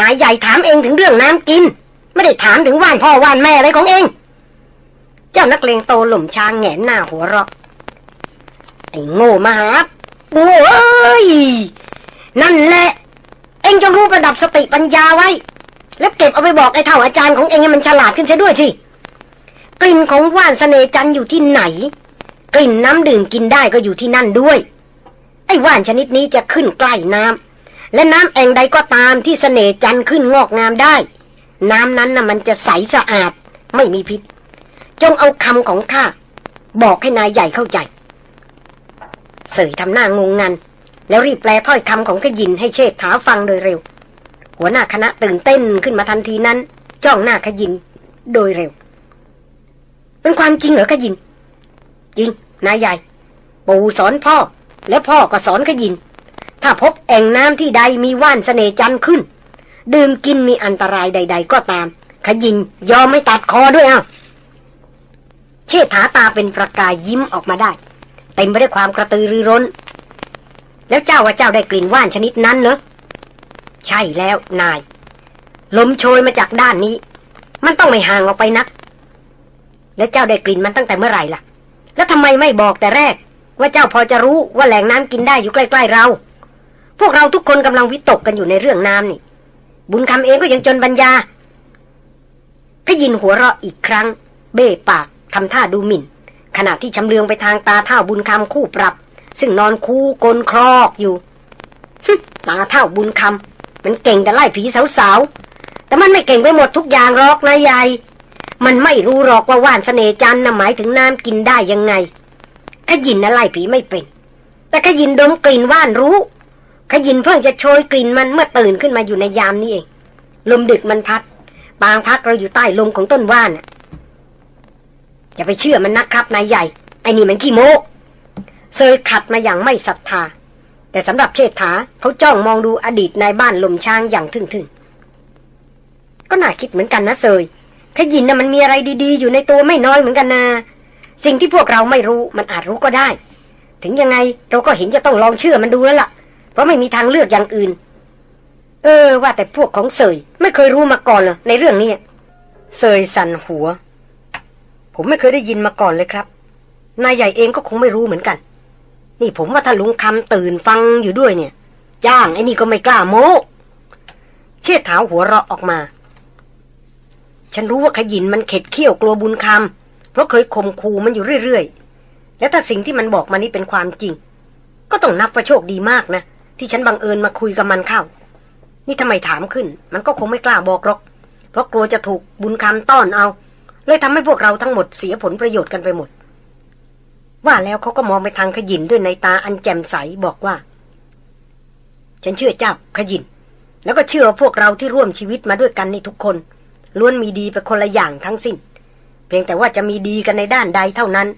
นายใหญ่ถามเองถึงเรื่องน้ำกิน ไม่ได้ถามถึงว่านพ่อว่านแม่อะไรของเอง เจ้านักเลงโตหล่มช้างแงนหน้าหัวเราะไอ้โง่มหาโอ้ยนั่นแหละ เองจงรู้ประดับสติปัญญาไว้ แล้วเก็บเอาไปบอกไอ้เท่าอาจารย์ของเองให้มันฉลาดขึ้นเสียด้วยสิกลิ่นของว่านสเสน่จันอยู่ที่ไหน กลิ่นน้ำดื่มกินได้ก็อยู่ที่นั่นด้วย ไอ้ว่านชนิดนี้จะขึ้นใกล้น้ำและน้ำแองใดก็ตามที่สเสน่จันขึ้นงอกงามได้ น้ำนั้นน่ะมันจะใสสะอาด ไม่มีพิษ จงเอาคำของข้าบอกให้นายใหญ่เข้าใจ เสยทำหน้างงงัน แล้วรีบแปลถ้อยคำของขยินให้เชษฐาฟังโดยเร็ว หัวหน้าคณะตื่นเต้นขึ้นมาทันทีนั้น จ้องหน้าขยินโดยเร็ว เป็นความจริงเหรอขยิน จริง นายใหญ่ ปู่สอนพ่อ และพ่อก็สอนขยิน ถ้าพบแอ่งน้ำที่ใดมีว่านเสน่จันขึ้น ดื่มกินมีอันตรายใด ๆ ก็ตาม ขยินยอมไม่ตัดคอด้วยอะเชษฐาตาเป็นประกายยิ้มออกมาได้ เต็มไปด้วยความกระตือรือร้น แล้วเจ้าว่าเจ้าได้กลิ่นว่านชนิดนั้นเหรอใช่แล้วนาย ลมโชยมาจากด้านนี้ มันต้องไม่ห่างออกไปนัก แล้วเจ้าได้กลิ่นมันตั้งแต่เมื่อไหร่ล่ะ แล้วทำไมไม่บอกแต่แรก ว่าเจ้าพอจะรู้ว่าแหล่งน้ำกินได้อยู่ใกล้ ๆเรา พวกเราทุกคนกำลังวิตกกันอยู่ในเรื่องน้ำนี่ บุญคำเองก็ยังจนบัญญาขยินหัวเราะอีกครั้ง เบ้ปากทำท่าดูหมิ่น ขณะที่ชำเลืองไปทางตาเท่าบุญคำคู่ปรับ ซึ่งนอนคู่กลนครอกอยู่ตาเท่าบุญคำมันเก่งแต่ไล่ผีสาวๆแต่มันไม่เก่งไปหมดทุกอย่างหรอกนายใหญ่ มันไม่รู้หรอกว่าว่านเสน่จันน่ะหมายถึงน้ำกินได้ยังไง ขยินน่ะไล่ผีไม่เป็น แต่ขยินดมกลิ่นว่านรู้ ขยินเพิ่งจะโชยกลิ่นมันเมื่อตื่นขึ้นมาอยู่ในยามนี้เอง ลมดึกมันพัดปางพักเราอยู่ใต้ลมของต้นว่านอย่าไปเชื่อมันนะครับนายใหญ่ ไอ้นี่มันขี้โม้เซยขัดมาอย่างไม่ศรัทธา แต่สำหรับเชษฐาเขาจ้องมองดูอดีตนายบ้านลมช้างอย่างทึ่งๆ ก็น่าคิดเหมือนกันนะเซย ขยินน่ะมันมีอะไรดีๆ อยู่ในตัวไม่น้อยเหมือนกันนะสิ่งที่พวกเราไม่รู้มันอาจรู้ก็ได้ ถึงยังไงเราก็เห็นจะต้องลองเชื่อมันดูแล้วล่ะ เพราะไม่มีทางเลือกอย่างอื่น เออ ว่าแต่พวกของเสยไม่เคยรู้มาก่อนเลยในเรื่องนี้เสยสั่นหัว ผมไม่เคยได้ยินมาก่อนเลยครับนายใหญ่เองก็คงไม่รู้เหมือนกัน นี่ผมว่าถ้าลุงคำตื่นฟังอยู่ด้วยเนี่ย จ้างไอ้นี่ก็ไม่กล้าโม้เชิดเท้าหัวเราะออกมา ฉันรู้ว่าขยินมันเข็ดเขี้ยวกลัวบุญคำเพราะเคยข่มขู่มันอยู่เรื่อยๆ และถ้าสิ่งที่มันบอกมานี่เป็นความจริง ก็ต้องนับว่าโชคดีมากนะ ที่ฉันบังเอิญมาคุยกับมันเข้า นี่ทำไมถามขึ้น มันก็คงไม่กล้าบอกหรอก เพราะกลัวจะถูกบุญคำต้อนเอา เลยทำให้พวกเราทั้งหมดเสียผลประโยชน์กันไปหมด ว่าแล้วเขาก็มองไปทางขยินด้วยในตาอันแจ่มใสบอกว่า ฉันเชื่อเจ้าขยินแล้วก็เชื่อพวกเราที่ร่วมชีวิตมาด้วยกันนี่ทุกคน ล้วนมีดีไปคนละอย่างทั้งสิ้น เพียงแต่ว่าจะมีดีกันในด้านใดเท่านั้น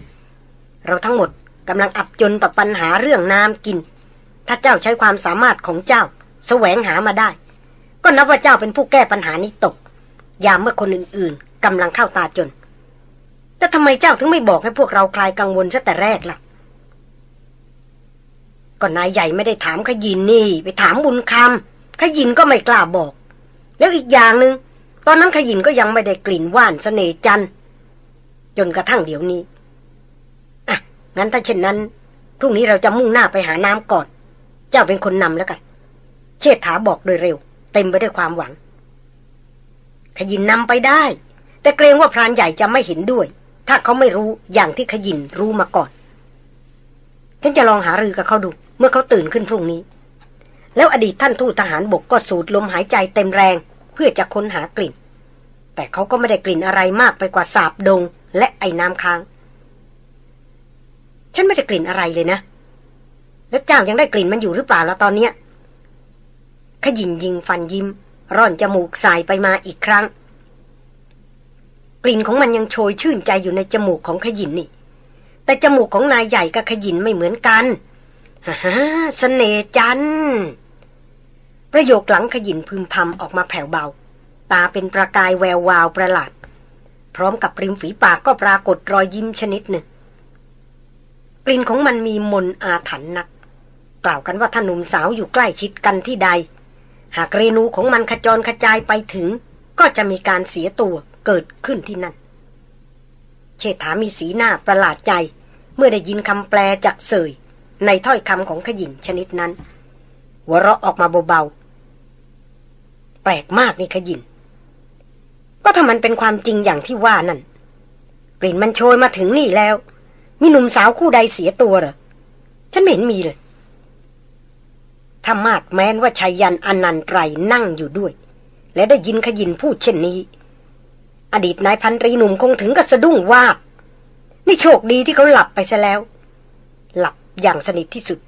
เราทั้งหมดกำลังอับจนต่อปัญหาเรื่องน้ำกิน ถ้าเจ้าใช้ความสามารถของเจ้าแสวงหามาได้ ก็นับว่าเจ้าเป็นผู้แก้ปัญหานี้ตก ยามเมื่อคนอื่นๆกำลังเข้าตาจน แต่ทำไมเจ้าถึงไม่บอกให้พวกเราคลายกังวลซะแต่แรกล่ะก็นายใหญ่ไม่ได้ถามขยินนี่ ไปถามบุญคำขยินก็ไม่กล้าบอก แล้วอีกอย่างหนึง่ง ตอนนั้นขยินก็ยังไม่ได้กลิ่นว่านเสน่จันจนกระทั่งเดี๋ยวนี้ อะ งั้นถ้าเช่นนั้น พรุ่งนี้เราจะมุ่งหน้าไปหาน้ำก่อน เจ้าเป็นคนนำแล้วกัน เชษฐาบอกโดยเร็ว เต็มไปด้วยความหวัง ขยินนำไปได้ แต่เกรงว่าพรานใหญ่จะไม่เห็นด้วย ถ้าเขาไม่รู้อย่างที่ขยินรู้มาก่อน ฉันจะลองหารือกับเขาดู เมื่อเขาตื่นขึ้นพรุ่งนี้ แล้วอดีตท่านทูตทหารบกก็สูดลมหายใจเต็มแรง พื่อจะค้นหากลิ่น แต่เขาก็ไม่ได้กลิ่นอะไรมากไปกว่าสาบดง และไอ้น้ำค้าง ฉันไม่ได้กลิ่นอะไรเลยนะ แล้วเจ้ายังได้กลิ่นมันอยู่หรือเปล่าแล้วตอนเนี้ยขยินยิงฟันยิ้ม ร่อนจมูกสายไปมาอีกครั้ง กลิ่นของมันยังโชยชื่นใจอยู่ในจมูกของขยินนี่แต่จมูกของนายใหญ่กับขยินไม่เหมือนกันฮ่าฮ่าเสน่จันทร์ ประโยคหลังขยินพึมพำออกมาแผ่วเบา ตาเป็นประกายแวววาวประหลาด พร้อมกับริมฝีปากก็ปรากฏรอยยิ้มชนิดหนึ่ง กลิ่นของมันมีมนอาถรรพ์นัก กล่าวกันว่าถ้าหนุ่มสาวอยู่ใกล้ชิดกันที่ใด หากเรนูของมันขจรกระจายไปถึง ก็จะมีการเสียตัวเกิดขึ้นที่นั่น เชษฐามีสีหน้าประหลาดใจ เมื่อได้ยินคำแปลจากเสยในถ้อยคำของขยินชนิดนั้นหัวเราะออกมาเบาๆ ลกมากนี่ขยิน ก็ถ้ามันเป็นความจริงอย่างที่ว่านั่น กลิ่นมันโชยมาถึงนี่แล้ว มีหนุ่มสาวคู่ใดเสียตัวเหรอ ฉันไม่เห็นมีเลย ถ้ามาดแม้นว่าชายันอนันตไรนั่งอยู่ด้วย และได้ยินขยินพูดเช่นนี้ อดีตนายพันตรีหนุ่มคงถึงกับสะดุ้งว่าบนี่โชคดีที่เขาหลับไปซะแล้ว หลับอย่างสนิทที่สุด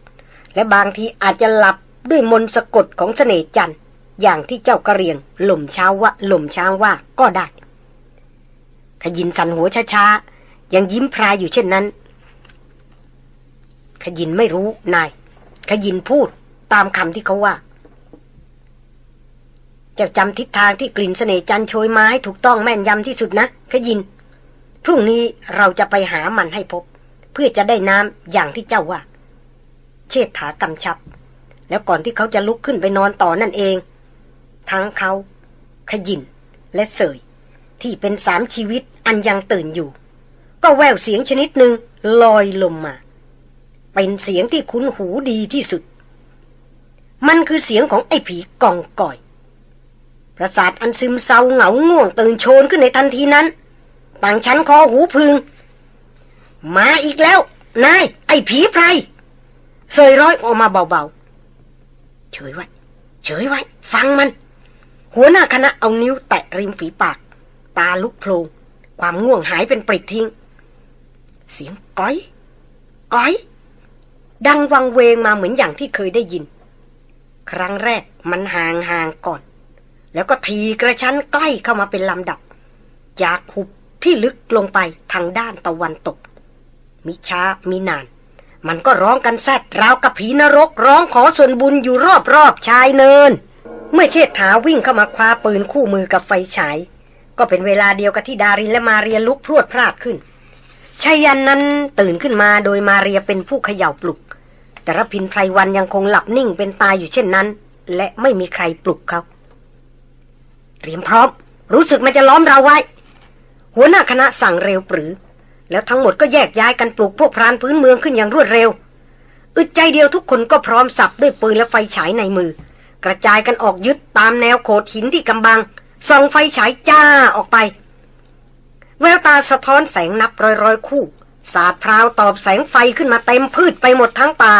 และบางทีอาจจะหลับด้วยมนต์สะกดของเสน่ห์จันทร์ อย่างที่เจ้ากระเรียงหล่มเช้าวะหล่มช้าว่าก็ได้ขยินสันหัวช้าๆ ยังยิ้มพรายอยู่เช่นนั้น ขยินไม่รู้นาย ขยินพูดตามคำที่เขาว่าจะจำทิศทางที่กลิ่นเสน่ห์จันโชยมาให้ถูกต้องแม่นยำที่สุดนะ ขยิน พรุ่งนี้เราจะไปหามันให้พบ เพื่อจะได้น้ำอย่างที่เจ้าว่า เชษฐากำชับ แล้วก่อนที่เขาจะลุกขึ้นไปนอนต่อนั่นเอง ทั้งเขา ขยินและเสย ที่เป็นสามชีวิตอันยังตื่นอยู่ ก็แววเสียงชนิดหนึ่งลอยลมมา เป็นเสียงที่คุ้นหูดีที่สุด มันคือเสียงของไอ้ผีกองก่อย ประสาทอันซึมเศร้าเหงาง่วงตื่นโชนขึ้นในทันทีนั้น ต่างชั้นคอหูพึง มาอีกแล้ว นาย ไอ้ผีไพรเสยร้อยออกมาเบาๆ เฉยไว้ เฉยไว้ ฟังมัน หัวหน้าคณะเอานิ้วแตะริมฝีปาก ตาลุกโพลงความง่วงหายเป็นปริดทิ้ง เสียงก้อย ก้อย ดังวังเวงมาเหมือนอย่างที่เคยได้ยิน ครั้งแรกมันห่างห่างก่อน แล้วก็ทีกระชั้นใกล้เข้ามาเป็นลำดับ จากหุบที่ลึกลงไปทางด้านตะวันตก มิช้ามีนาน มันก็ร้องกันแซดราวกับผีนรกร้องขอส่วนบุญอยู่รอบๆชายเนิน เมื่อเชษฐาวิ่งเข้ามาคว้าปืนคู่มือกับไฟฉาย ก็เป็นเวลาเดียวกับที่ดารินและมาเรียลุกพรวดพลาดขึ้นชายันนั้นตื่นขึ้นมาโดยมาเรียเป็นผู้เขย่าปลุก แต่รพินไพรวันยังคงหลับนิ่งเป็นตายอยู่เช่นนั้น และไม่มีใครปลุกเขาเตรียมพร้อม รู้สึกมันจะล้อมเราไว้ หัวหน้าคณะสั่งเร็วปรือ แล้วทั้งหมดก็แยกย้ายกันปลุกพวกพรานพื้นเมืองขึ้นอย่างรวดเร็ว อึดใจเดียวทุกคนก็พร้อมสับด้วยปืนและไฟฉายในมือ กระจายกันออกยึดตามแนวโขดหินที่กำบังส่องไฟฉายจ้าออกไป แววตาสะท้อนแสงนับร้อยร้อยคู่ สาดพราวตอบแสงไฟขึ้นมาเต็มพืชไปหมดทั้งป่า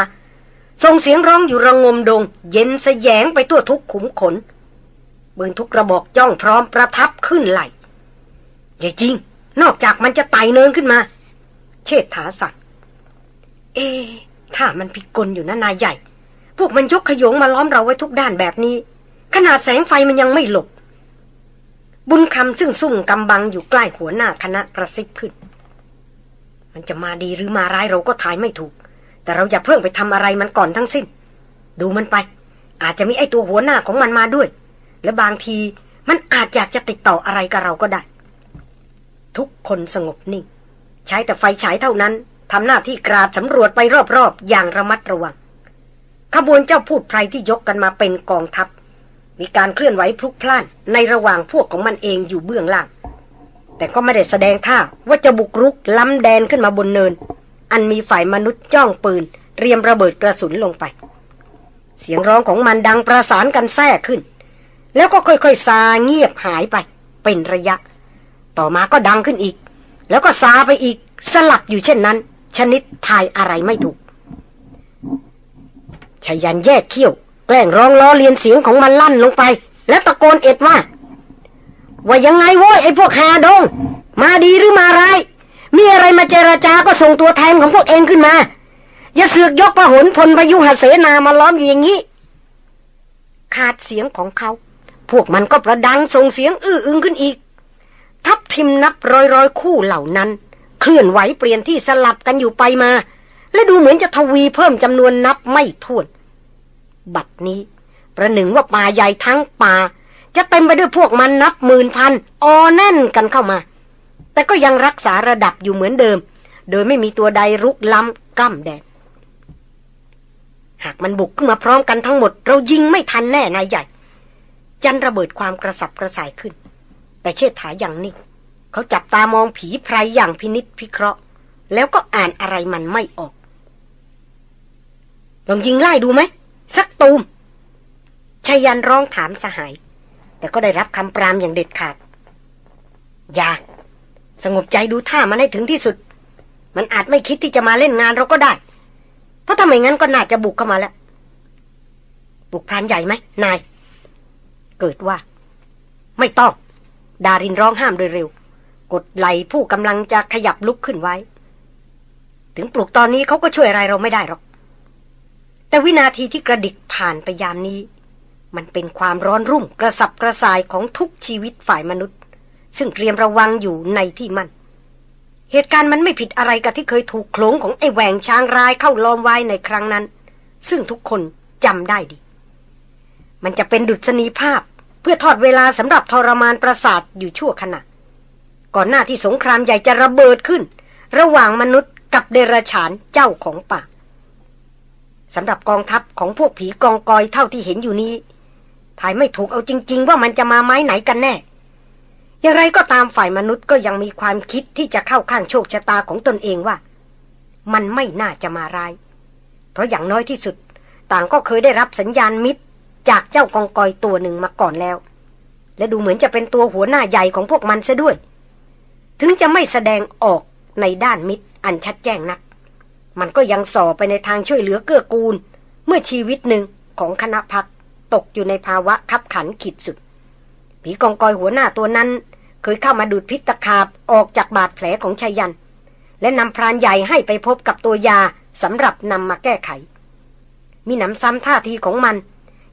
ส่งเสียงร้องอยู่ระงมดง เย็นสแยงไปทั่วทุกขุมขนปืนทุกระบอกจ้องพร้อมประทับขึ้นไหลอย่าจริง นอกจากมันจะไต่เนินขึ้นมา เชิดถาสัตว์เอถ้ามันผิกลอยู่นะนายใหญ่ พวกมันยกขยงมาล้อมเราไว้ทุกด้านแบบนี้ ขนาดแสงไฟมันยังไม่หลบ บุญคำซึ่งซุ่มกำบังอยู่ใกล้หัวหน้าคณะกระซิบขึ้น มันจะมาดีหรือมาร้ายเราก็ทายไม่ถูก แต่เราอย่าเพิ่งไปทำอะไรมันก่อนทั้งสิ้น ดูมันไป อาจจะมีไอตัวหัวหน้าของมันมาด้วย และบางทีมันอาจอยากจะติดต่ออะไรกับเราก็ได้ ทุกคนสงบนิ่ง ใช้แต่ไฟฉายเท่านั้นทำหน้าที่กราดสำรวจไปรอบๆ อย่างระมัดระวัง ขบวนเจ้าพูดไพรที่ยกกันมาเป็นกองทัพ มีการเคลื่อนไหวพลุกพล่านในระหว่างพวกของมันเองอยู่เบื้องล่าง แต่ก็ไม่ได้แสดงท่าว่าจะบุกรุกล้ำแดนขึ้นมาบนเนิน อันมีฝ่ายมนุษย์จ้องปืนเตรียมระเบิดกระสุนลงไป เสียงร้องของมันดังประสานกันแทรกขึ้น แล้วก็ค่อยๆซาเงียบหายไป เป็นระยะ ต่อมาก็ดังขึ้นอีก แล้วก็ซาไปอีกสลับอยู่เช่นนั้น ชนิดทายอะไรไม่ถูก ชายันแยกเขี้ยว แกล้งร้องล้อเลียนเสียงของมันลั่นลงไป แล้วตะโกนเอ็ดว่า ว่ายังไงโว้ยไอ้พวกหาดง มาดีหรือมาร้ายมีอะไรมาเจราจาก็ส่งตัวแทนของพวกเองขึ้นมา อย่าเสือกยกพหลพลพยุหเสนามาล้อมอยู่อย่างนี้ ขาดเสียงของเขา พวกมันก็ประดังส่งเสียงอื้ออึงขึ้นอีก ทับทิมนับร้อยร้อยคู่เหล่านั้น เคลื่อนไหวเปลี่ยนที่สลับกันอยู่ไปมา และดูเหมือนจะทวีเพิ่มจำนวนนับไม่ถ้วน บัดนี้ ประหนึ่งว่าป่าใหญ่ทั้งป่า จะเต็มไปด้วยพวกมันนับหมื่นพันออแน่นกันเข้ามา แต่ก็ยังรักษาระดับอยู่เหมือนเดิม โดยไม่มีตัวใดรุกล้ำกล้ำแดนหากมันบุกขึ้นมาพร้อมกันทั้งหมด เรายิงไม่ทันแน่นายใหญ่ จันระเบิดความกระสับกระส่ายขึ้น แต่เชิดถาอย่างนิ่งเขาจับตามองผีไพรยอย่างพินิษพิเคราะห์ แล้วก็อ่านอะไรมันไม่ออก ลองยิงไล่ดูไหม สักตูมชายันร้องถามสหาย แต่ก็ได้รับคำปรามอย่างเด็ดขาด อย่า สงบใจดูท่ามันให้ถึงที่สุด มันอาจไม่คิดที่จะมาเล่นงานเราก็ได้ เพราะถ้าไม่งั้นก็น่าจะบุกเข้ามาแล้ว บุกพรานใหญ่ไหมนาย เกิดว่า ไม่ต้อง ดารินร้องห้ามโดยเร็ว กดไหลผู้กำลังจะขยับลุกขึ้นไว้ ถึงปลุกตอนนี้เขาก็ช่วยอะไรเราไม่ได้หรอก แต่วินาทีที่กระดิกผ่านไปยามนี้ มันเป็นความร้อนรุ่มกระสับกระส่ายของทุกชีวิตฝ่ายมนุษย์ ซึ่งเตรียมระวังอยู่ในที่มั่นเหตุการณ์มันไม่ผิดอะไรกับที่เคยถูกโขลงของไอ้แหวงช้างร้ายเข้าล้อมไว้ในครั้งนั้น ซึ่งทุกคนจำได้ดี มันจะเป็นดุษณีภาพเพื่อทอดเวลาสำหรับทรมานประสาทอยู่ชั่วขณะ ก่อนหน้าที่สงครามใหญ่จะระเบิดขึ้น ระหว่างมนุษย์กับเดรัจฉานเจ้าของป่า สำหรับกองทัพของพวกผีกองกอยเท่าที่เห็นอยู่นี้ทายไม่ถูกเอาจริง ๆ ว่ามันจะมาไม้ไหนกันแน่ อย่างไรก็ตามฝ่ายมนุษย์ก็ยังมีความคิดที่จะเข้าข้างโชคชะตาของตนเองว่า มันไม่น่าจะมาร้าย เพราะอย่างน้อยที่สุด ต่างก็เคยได้รับสัญญาณมิตรจากเจ้ากองกอยตัวหนึ่งมาก่อนแล้ว และดูเหมือนจะเป็นตัวหัวหน้าใหญ่ของพวกมันซะด้วย ถึงจะไม่แสดงออกในด้านมิตรอันชัดแจ้งนัก มันก็ยังส่อไปในทางช่วยเหลือเกื้อกูล เมื่อชีวิตหนึ่งของคณะพักตกอยู่ในภาวะคับขันขีดสุด ผีกองกอยหัวหน้าตัวนั้น เคยเข้ามาดูดพิษตะขาบออกจากบาดแผลของชายัน และนำพรานใหญ่ให้ไปพบกับตัวยาสำหรับนำมาแก้ไข มีหนำซ้ำท่าทีของมัน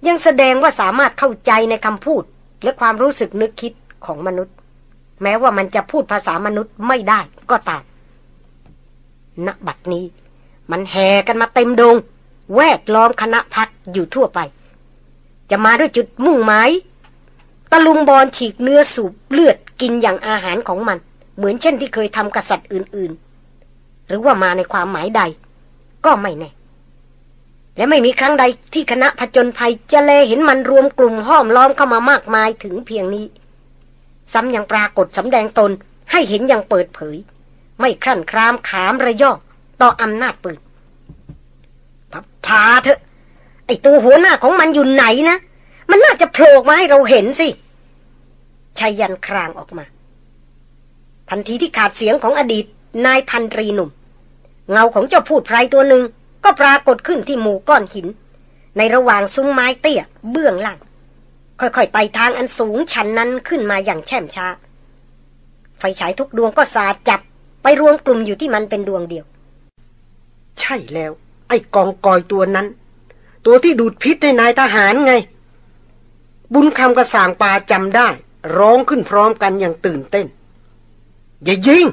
ยังแสดงว่าสามารถเข้าใจในคำพูด และความรู้สึกนึกคิดของมนุษย์ แม้ว่ามันจะพูดภาษามนุษย์ไม่ได้ก็ตามณบัดนี้ มันแห่กันมาเต็มดง แวดล้อมคณะพักอยู่ทั่วไป จะมาด้วยจุดมุ่งหมายตะลุมบอลฉีกเนื้อสูบเลือดกินอย่างอาหารของมัน เหมือนเช่นที่เคยทำกษัตริย์อื่น ๆ หรือว่ามาในความหมายใด ก็ไม่แน่ และไม่มีครั้งใดที่คณะผจญภัยจะเลเห็นมันรวมกลุ่มห้อมล้อมเข้ามามากมายถึงเพียงนี้ ซ้ำยังปรากฏสำแดงตนให้เห็นอย่างเปิดเผย ไม่ครั่นครามขามระยอก ต่ออำนาจปืนพาเถอะ ไอตัวหัวหน้าของมันอยู่ไหนนะ มันน่าจะโผล่มาให้เราเห็นสิชายันครางออกมา ทันทีที่ขาดเสียงของอดีตนายพันตรีหนุ่ม เงาของเจ้าพูดไพรตัวหนึ่งก็ปรากฏขึ้นที่หมู่ก้อนหิน ในระหว่างซุ้มไม้เตี้ย เบื้องล่าง ค่อยๆไต่ทางอันสูงชันนั้นขึ้นมาอย่างแช่มช้า ไฟฉายทุกดวงก็สาดจับไปรวมกลุ่มอยู่ที่มันเป็นดวงเดียว ใช่แล้ว ไอ้กองกอยตัวนั้น ตัวที่ดูดพิษในนายทหารไง บุญคำกระสางปาจำได้ ร้องขึ้นพร้อมกันอย่างตื่นเต้น อย่ายิง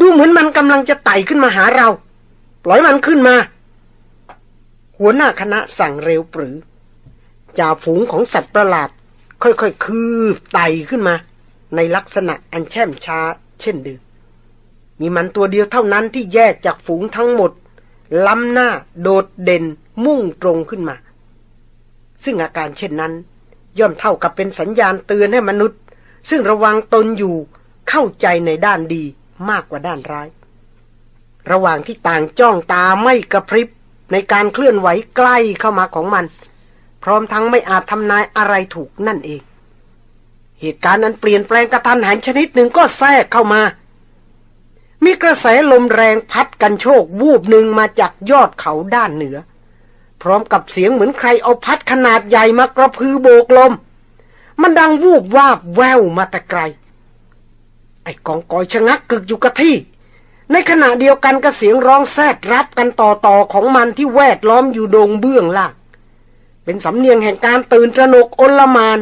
ดูเหมือนมันกำลังจะไต่ขึ้นมาหาเรา ปล่อยมันขึ้นมา หัวหน้าคณะสั่งเร็วปรือ จ่าฝูงของสัตว์ประหลาด ค่อยๆคืบไต่ขึ้นมา ในลักษณะอันแช่มช้า เช่นเดิมมีมันตัวเดียวเท่านั้นที่แยกจากฝูงทั้งหมด ล้ำหน้าโดดเด่นมุ่งตรงขึ้นมา ซึ่งอาการเช่นนั้น ย่อมเท่ากับเป็นสัญญาณเตือนให้มนุษย์ ซึ่งระวังตนอยู่เข้าใจในด้านดีมากกว่าด้านร้าย ระหว่างที่ต่างจ้องตาไม่กระพริบในการเคลื่อนไหวใกล้เข้ามาของมัน พร้อมทั้งไม่อาจทำนายอะไรถูกนั่นเอง เหตุการณ์นั้นเปลี่ยนแปลงกระทันหันชนิดหนึ่งก็แทรกเข้ามา มีกระแสลมแรงพัดกันโชกวูบหนึ่งมาจากยอดเขาด้านเหนือ พร้อมกับเสียงเหมือนใครเอาพัดขนาดใหญ่มากระพือโบกลม มันดังวูบวาบแววมาแต่ไกล ไอ้กองกอยชะงักกึกอยู่กับที่ ในขณะเดียวกันกระเสียงร้องแซดรับกันต่อต่อของมันที่แวดล้อมอยู่โดงเบื้องล่างเป็นสำเนียงแห่งการตื่นตระหนกอนลมาน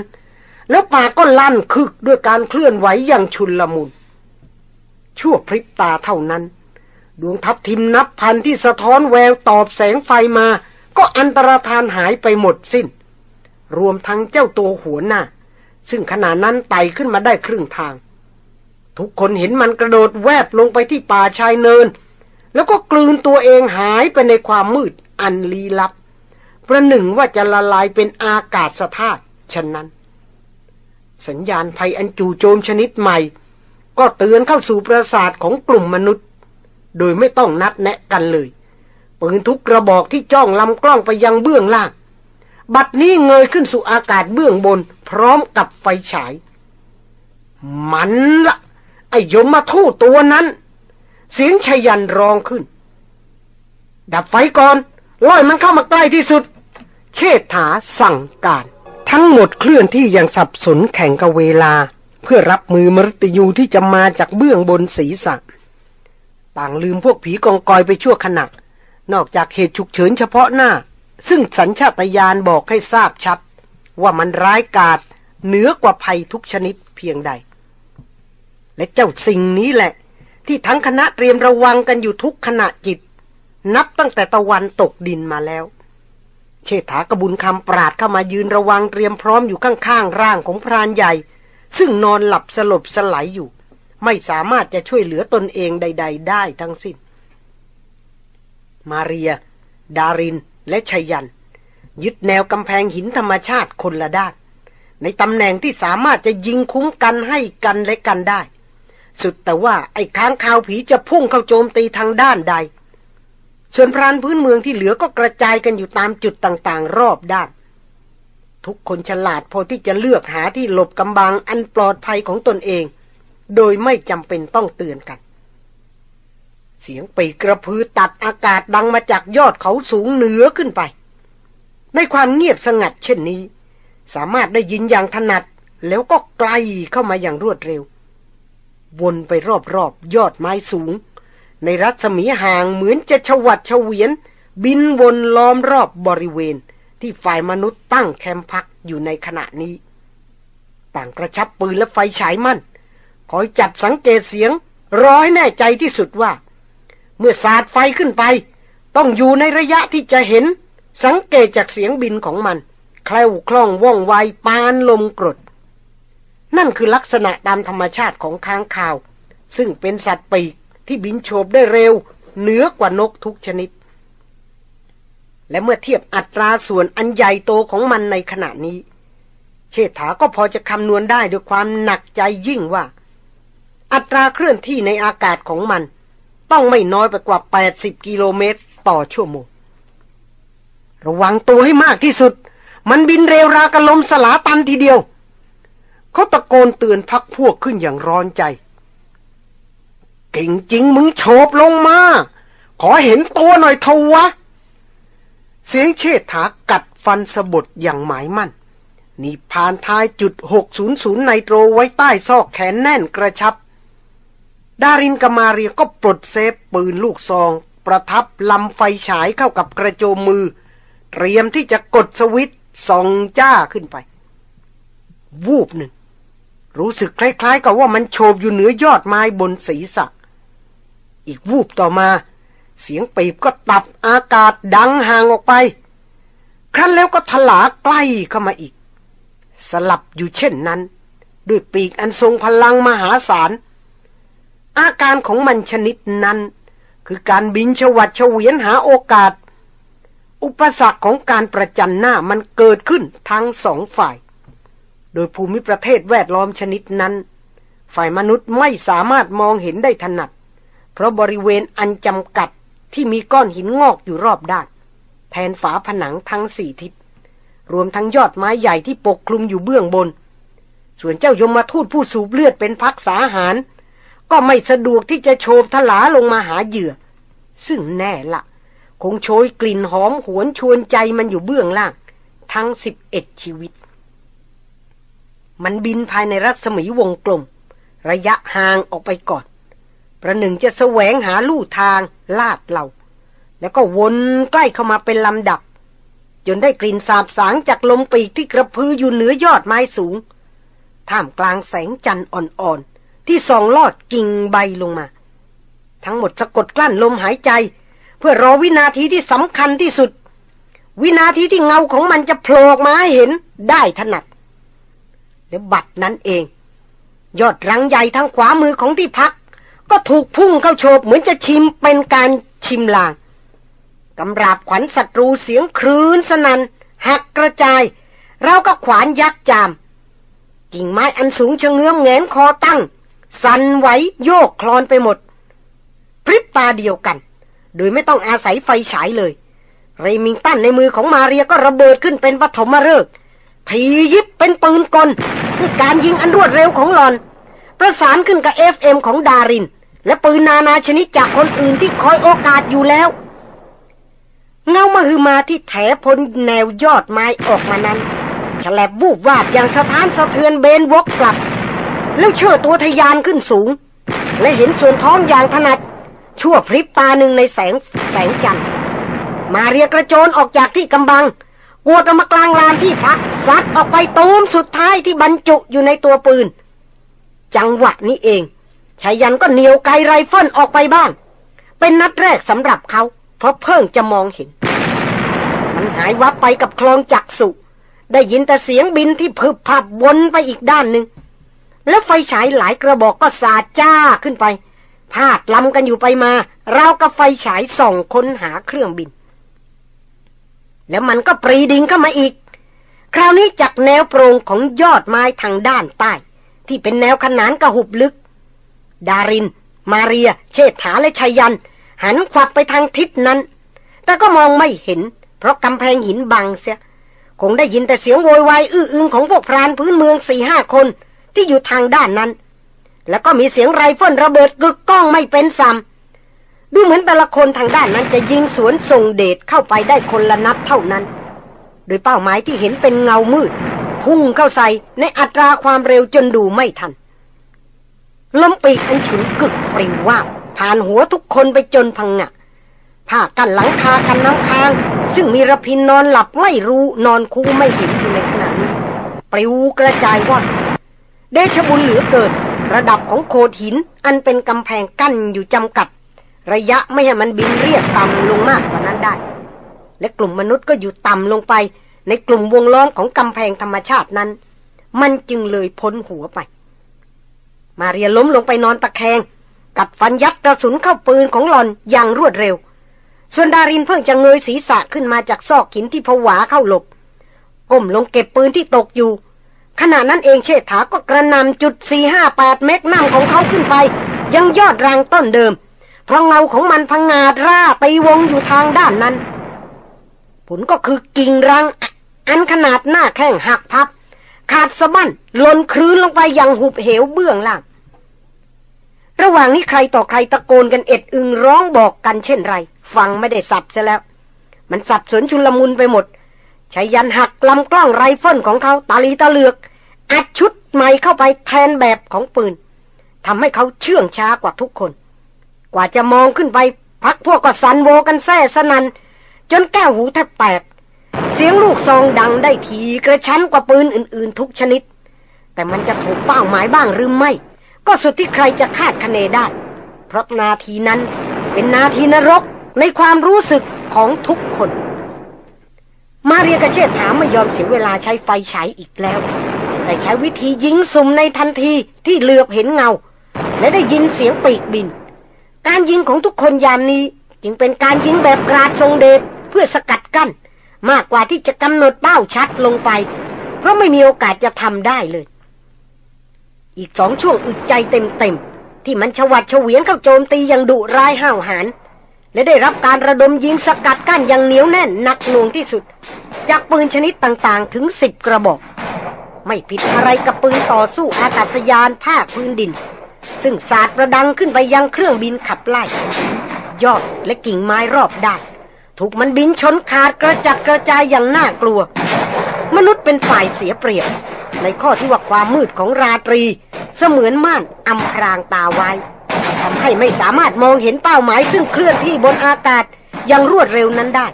แล้วปากก็ลั่นคึกด้วยการเคลื่อนไหวอย่างชุนละมุน ชั่วพริบตาเท่านั้น ดวงทับทิมนับพันที่สะท้อนแววตอบแสงไฟมา ก็อันตรธานหายไปหมดสิ้น รวมทั้งเจ้าตัวหัวหน้า ซึ่งขณะนั้นไต่ขึ้นมาได้ครึ่งทาง ทุกคนเห็นมันกระโดดแวบลงไปที่ป่าชายเนิน แล้วก็กลืนตัวเองหายไปในความมืดอันลี้ลับ ประหนึ่งว่าจะละลายเป็นอากาศสธาตุฉะนั้น สัญญาณภัยอันจู่โจมชนิดใหม่ ก็เตือนเข้าสู่ประสาทของกลุ่มมนุษย์ โดยไม่ต้องนัดแนะกันเลยปืนทุกกระบอกที่จ้องลำกล้องไปยังเบื้องล่าง บัดนี้เงยขึ้นสู่อากาศเบื้องบน พร้อมกับไฟฉาย มันละไอ้ยมมาทู่ตัวนั้น เสียงชยันร้องขึ้น ดับไฟก่อนล่อยมันเข้ามาใกล้ที่สุด เชษฐาสั่งการ ทั้งหมดเคลื่อนที่อย่างสับสนแข่งกับเวลา เพื่อรับมือมรตยูที่จะมาจากเบื้องบนศีรษะ ต่างลืมพวกผีกองกอยไปชั่วขณะ นอกจากเหตุฉุกเฉินเฉพาะหน้า ซึ่งสัญชาตญาณบอกให้ทราบชัด ว่ามันร้ายกาจเหนือกว่าภัยทุกชนิดเพียงใด และเจ้าสิ่งนี้แหละ ที่ทั้งคณะเตรียมระวังกันอยู่ทุกขณะจิต นับตั้งแต่ตะวันตกดินมาแล้วเชษฐากระบุญคำปราดเข้ามายืนระวังเตรียมพร้อมอยู่ข้างๆร่างของพรานใหญ่ ซึ่งนอนหลับสลบสลายอยู่ ไม่สามารถจะช่วยเหลือตนเองใด ๆ ได้ทั้งสิ้น มาเรีย ดาริน และชยัน ยึดแนวกำแพงหินธรรมชาติคนละด้าน ในตำแหน่งที่สามารถจะยิงคุ้มกันให้กันและกันได้ สุดแต่ว่าไอ้ค้างคาวผีจะพุ่งเข้าโจมตีทางด้านใด ส่วนพรานพื้นเมืองที่เหลือก็กระจายกันอยู่ตามจุดต่างๆ รอบด้าน ทุกคนฉลาดพอที่จะเลือกหาที่หลบกำบังอันปลอดภัยของตนเอง โดยไม่จำเป็นต้องเตือนกัน เสียงปีกระพือตัดอากาศดังมาจากยอดเขาสูงเหนือขึ้นไป ในความเงียบสงัดเช่นนี้ สามารถได้ยินอย่างถนัดแล้วก็ไกลเข้ามาอย่างรวดเร็ว วนไปรอบๆยยอดไม้สูง ในรัศมีห่างเหมือนจะชวัดเฉวียน บินวนล้อมรอบบริเวณ ที่ฝ่ายมนุษย์ตั้งแคมป์พักอยู่ในขณะนี้ ต่างกระชับปืนและไฟฉายมั่น คอยจับสังเกตเสียง ร้อให้แน่ใจที่สุดว่า เมื่อสาดไฟขึ้นไป ต้องอยู่ในระยะที่จะเห็น สังเกตจากเสียงบินของมัน แคล่วคล่องว่องไวปานลมกรด นั่นคือลักษณะตามธรรมชาติของค้างคาว ซึ่งเป็นสัตว์ปีกที่บินโฉบได้เร็ว เหนือกว่านกทุกชนิด และเมื่อเทียบอัตราส่วนอันใหญ่โตของมันในขณะนี้ เชษฐาก็พอจะคำนวณได้ด้วยความหนักใจยิ่งว่า อัตราเคลื่อนที่ในอากาศของมัน ต้องไม่น้อยไปกว่า 80 กิโลเมตรต่อชั่วโมง ระวังตัวให้มากที่สุด มันบินเร็วรากระลมสลาตันทีเดียว เขาตะโกนเตือนพักพวกขึ้นอย่างร้อนใจ เก่งจริงมึงโฉบลงมา ขอเห็นตัวหน่อยเทวะ เสียงเชษฐากัดฟันสะบดอย่างหมายมั่น นี่ผ่านท้ายจุด600ไนโตรไว้ใต้ซอกแขนแน่นกระชับ ดารินกบมาเรียก็ปลดเซฟปืนลูกซอง ประทับลำไฟฉายเข้ากับกระโจมมือ เตรียมที่จะกดสวิตช์ส่องจ้าขึ้นไป วูบหนึ่ง รู้สึกคล้ายๆ กับว่ามันโฉบอยู่เหนือยอดไม้บนศีรษะ อีกวูบต่อมา เสียงปีบก็ตับอากาศดังห่างออกไป ครั้นแล้วก็ถลาใกล้เข้ามาอีก สลับอยู่เช่นนั้น ด้วยปีกอันทรงพลังมหาศาล อาการของมันชนิดนั้น คือการบินชวัดเฉวียนหาโอกาส อุปสรรคของการประจันหน้ามันเกิดขึ้นทั้งสองฝ่าย โดยภูมิประเทศแวดล้อมชนิดนั้น ฝ่ายมนุษย์ไม่สามารถมองเห็นได้ถนัด เพราะบริเวณอันจำกัด ที่มีก้อนหินงอกอยู่รอบด้าน แทนฝาผนังทั้งสี่ทิศ รวมทั้งยอดไม้ใหญ่ที่ปกคลุมอยู่เบื้องบน ส่วนเจ้ายมมาทูตผู้สูบเลือดเป็นพักษาหาร ก็ไม่สะดวกที่จะโฉบทลาลงมาหาเหยื่อ ซึ่งแน่ละคงโชยกลิ่นหอมหวนชวนใจมันอยู่เบื้องล่าง ทั้งสิบเอ็ดชีวิต มันบินภายในรัศมีวงกลม ระยะห่างออกไปก่อน ประหนึ่งจะแสวงหาลู่ทางลาดเหล่าแล้วก็วนใกล้เข้ามาเป็นลำดับ จนได้กลิ่นสาบสางจากลมปีกที่กระพืออยู่เหนือยอดไม้สูง ท่ามกลางแสงจันทร์อ่อนๆ ที่ส่องลอดกิ่งใบลงมา ทั้งหมดสะกดกลั้นลมหายใจ เพื่อรอวินาทีที่สำคัญที่สุด วินาทีที่เงาของมันจะโผล่มาให้เห็นได้ถนัดและบัดนั้นเอง ยอดรังใหญ่ทางขวามือของที่พัก ก็ถูกพุ่งเข้าโฉบเหมือนจะชิมเป็นการชิมลางกำราบขวัญศัตรูเสียงครื้นสนันหักกระจาย เราก็ขวานยักจาม กิ่งไม้อันสูงชะเงื้อมแงนคอตั้ง สั่นไหวโยกคลอนไปหมด พริบตาเดียวกัน โดยไม่ต้องอาศัยไฟฉายเลย เรมิงตันในมือของมาเรียก็ระเบิดขึ้นเป็นปฐมฤกษ์ถียิบเป็นปืนกลด้วยการยิงอันรวดเร็วของหลอน ประสานขึ้นกับ FM ของดาริน และปืนนานาชนิดจากคนอื่นที่คอยโอกาสอยู่แล้ว เงามาฮือมาที่แถพ้นแนวยอดไม้ออกมานั้นฉลับวูบวาบอย่างสะท้านสะเทือนเบนวกกลับ แล้วเชื่อตัวทยานขึ้นสูง และเห็นส่วนท้องอย่างถนัด ชั่วพริบตาหนึ่งในแสงแสงจันทร์มาเรียกระโจนออกจากที่กำบังกวดออกมากลางลานที่พักซัดออกไปตูมสุดท้ายที่บรรจุอยู่ในตัวปืน จังหวะนี้เอง ชายันก็เหนี่ยวไกไรเฟิลออกไปบ้าง เป็นนัดแรกสำหรับเขา เพราะเพิ่งจะมองเห็น มันหายวับไปกับคลองจักษุ ได้ยินแต่เสียงบินที่พึบพับวนไปอีกด้านหนึ่ง แล้วไฟฉายหลายกระบอกก็สาดจ้าขึ้นไป พาดลำกันอยู่ไปมา เรากับไฟฉายส่องค้นหาเครื่องบิน แล้วมันก็ปรีดิงเข้ามาอีก คราวนี้จากแนวโปรงของยอดไม้ทางด้านใต้ ที่เป็นแนวขนานกระหุบลึก ดาริน มาเรีย เชษฐาและชัยยัน หันขวับไปทางทิศนั้น แต่ก็มองไม่เห็น เพราะกำแพงหินบังเสีย คงได้ยินแต่เสียงโวยวายอื้ออึงของพวกพรานพื้นเมืองสี่ห้าคนที่อยู่ทางด้านนั้น แล้วก็มีเสียงไรเฟิลระเบิดกึกก้องไม่เป็นซ้ำดูเหมือนแต่ละคนทางด้านนั้นจะยิงสวนส่งเดชเข้าไปได้คนละนัดเท่านั้น โดยเป้าหมายที่เห็นเป็นเงามืดพุ่งเข้าใส่ในอัตราความเร็วจนดูไม่ทัน ลมปีกอันฉุนกึกปริวว่าผ่านหัวทุกคนไปจนพังงะผ้ากันหลังคากันน้ำค้าง ซึ่งมีระพินนอนหลับไม่รู้นอนคูไม่เห็นอยู่ในขณะนี้ ปลิวกระจายว่อนเดชบุญเหลือเกินระดับของโขดหินอันเป็นกำแพงกั้นอยู่จำกัด ระยะไม่ให้มันบินเรียกต่ำลงมากกว่านั้นได้ และกลุ่มมนุษย์ก็อยู่ต่ำลงไป ในกลุ่มวงล้อมของกำแพงธรรมชาตินั้น มันจึงเลยพ้นหัวไป มาเรียล้มลงไปนอนตะแคง กัดฟันยัดกระสุนเข้าปืนของหลอนอย่างรวดเร็ว ส่วนดารินเพิ่งจะเงยศีรษะขึ้นมาจากซอกหินที่ผวาเข้าหลบ ก้มลงเก็บปืนที่ตกอยู่ ขณะนั้นเองเชษฐาก็กระนำจุดสี่ห้าแปดเมกนัมของเขาขึ้นไป ยังยอดรังต้นเดิม เพราะเงาของมันพังงาดร่าตีวงอยู่ทางด้านนั้น ผลก็คือกิ่งรังอันขนาดหน้าแข้งหักพับ ขาดสะบั้นหล่นครืนลงไปยังหุบเหวเบื้องล่าง ระหว่างนี้ใครต่อใครตะโกนกันเอ็ดอึงร้องบอกกันเช่นไร ฟังไม่ได้ศัพท์ซะแล้ว มันสับสนชุลมุนไปหมดชายันหักลำกล้องไรเฟิลของเขาตาลีตาเหลือก อัดชุดใหม่เข้าไปแทนแบบของปืนทำให้เขาเชื่องช้ากว่าทุกคน กว่าจะมองขึ้นไป พรรคพวกก็ salvo กันแซ่สนั่นจนแก้วหูแทบแตก เสียงลูกซองดังได้ทีกระชั้นกว่าปืนอื่นๆ ทุกชนิด แต่มันจะถูกเป้าหมายบ้างหรือไม่ ก็สุดที่ใครจะคาดคะเนได้ เพราะนาทีนั้นเป็นนาทีนรกในความรู้สึกของทุกคน มาเรียกระเชษฐามไม่ยอมเสียเวลาใช้ไฟฉายอีกแล้ว แต่ใช้วิธียิงสุ่มในทันทีที่เหลือบเห็นเงา และได้ยินเสียงปีกบิน การยิงของทุกคนยามนี้ จึงเป็นการยิงแบบกราดทรงเดชเพื่อสกัดกั้น มากกว่าที่จะกำหนดเป้าชัดลงไป เพราะไม่มีโอกาสจะทำได้เลย อีกสองช่วงอึดใจเต็มๆ ที่มันฉวัดเฉวียนเข้าโจมตีอย่างดุร้ายห้าวหาญและได้รับการระดมยิงสกัดกั้นอย่างเหนียวแน่นหนักหน่วงที่สุด จากปืนชนิดต่างๆ ถึงสิบกระบอก ไม่ผิดอะไรกับปืนต่อสู้อากาศยานภาคพื้นดิน ซึ่งสาดประดังขึ้นไปยังเครื่องบินขับไล่ ยอดและกิ่งไม้รอบด้าน ถูกมันบินชนขาดกระจัดกระจายอย่างน่ากลัว มนุษย์เป็นฝ่ายเสียเปรียบ ในข้อที่ว่าความมืดของราตรี เสมือนม่านอำพรางตาไว้ทำให้ไม่สามารถมองเห็นเป้าหมาย ซึ่งเคลื่อนที่บนอากาศอย่างรวดเร็วนั้นได้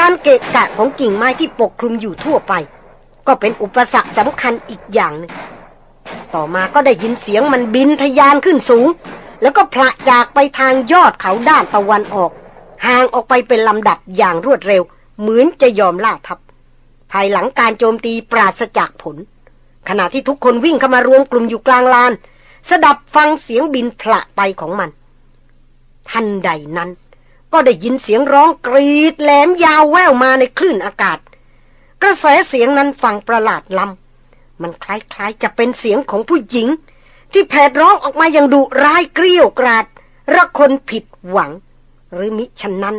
การเกะกะของกิ่งไม้ที่ปกคลุมอยู่ทั่วไป ก็เป็นอุปสรรคสำคัญอีกอย่างนึงต่อมาก็ได้ยินเสียงมันบินทะยานขึ้นสูง แล้วก็พละจากไปทางยอดเขาด้านตะวันออก ห่างออกไปเป็นลำดับอย่างรวดเร็ว เหมือนจะยอมล่าทับ ภายหลังการโจมตีปราศจากผล ขณะที่ทุกคนวิ่งเข้ามารวมกลุ่มอยู่กลางลาน สดับฟังเสียงบินพละไปของมัน ทันใดนั้น ก็ได้ยินเสียงร้องกรีดแหลมยาวแว่วมาในคลื่นอากาศ กระแสเสียงนั้นฟังประหลาดลำมันคล้ายๆจะเป็นเสียงของผู้หญิง ที่แผดร้องออกมาอย่างดุร้ายเกรี้ยวกราดระคนผิดหวัง หรือมิฉะนั้น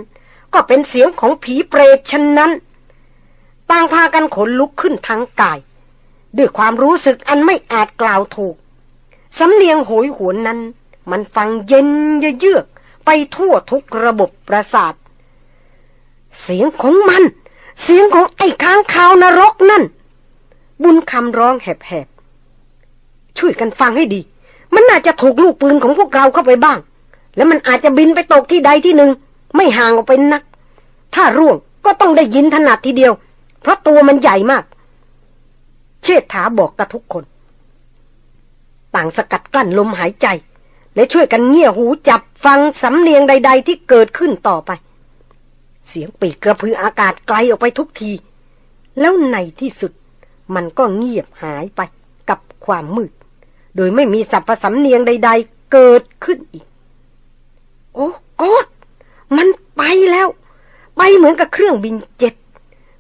ก็เป็นเสียงของผีเปรตฉะนั้น ต่างพากันขนลุกขึ้นทั้งกาย ด้วยความรู้สึกอันไม่อาจกล่าวถูก สำเนียงโหยหวนนั้น มันฟังเย็นเยือกไปทั่วทุกระบบประสาท เสียงของมัน เสียงของไอ้ค้างคาวนรกนั่น บุญคำร้องแหบๆ ช่วยกันฟังให้ดี มันน่าจะถูกลูกปืนของพวกเราเข้าไปบ้าง แล้วมันอาจจะบินไปตกที่ใดที่หนึ่ง ไม่ห่างออกไปนัก ถ้าร่วงก็ต้องได้ยินถนัดทีเดียว เพราะตัวมันใหญ่มาก เชษฐาบอกกับทุกคน ต่างสกัดกลั้นลมหายใจ และช่วยกันเงี่ยหูจับฟังสำเนียงใด ๆ ที่เกิดขึ้นต่อไป เสียงปีกกระพืออากาศไกลออกไปทุกที แล้วในที่สุดมันก็เงียบหายไปกับความมืด โดยไม่มีสับประสำเนียงใด ๆ เกิดขึ้นอีก โอ้กอดมันไปแล้ว ไปเหมือนกับเครื่องบินเจ็ต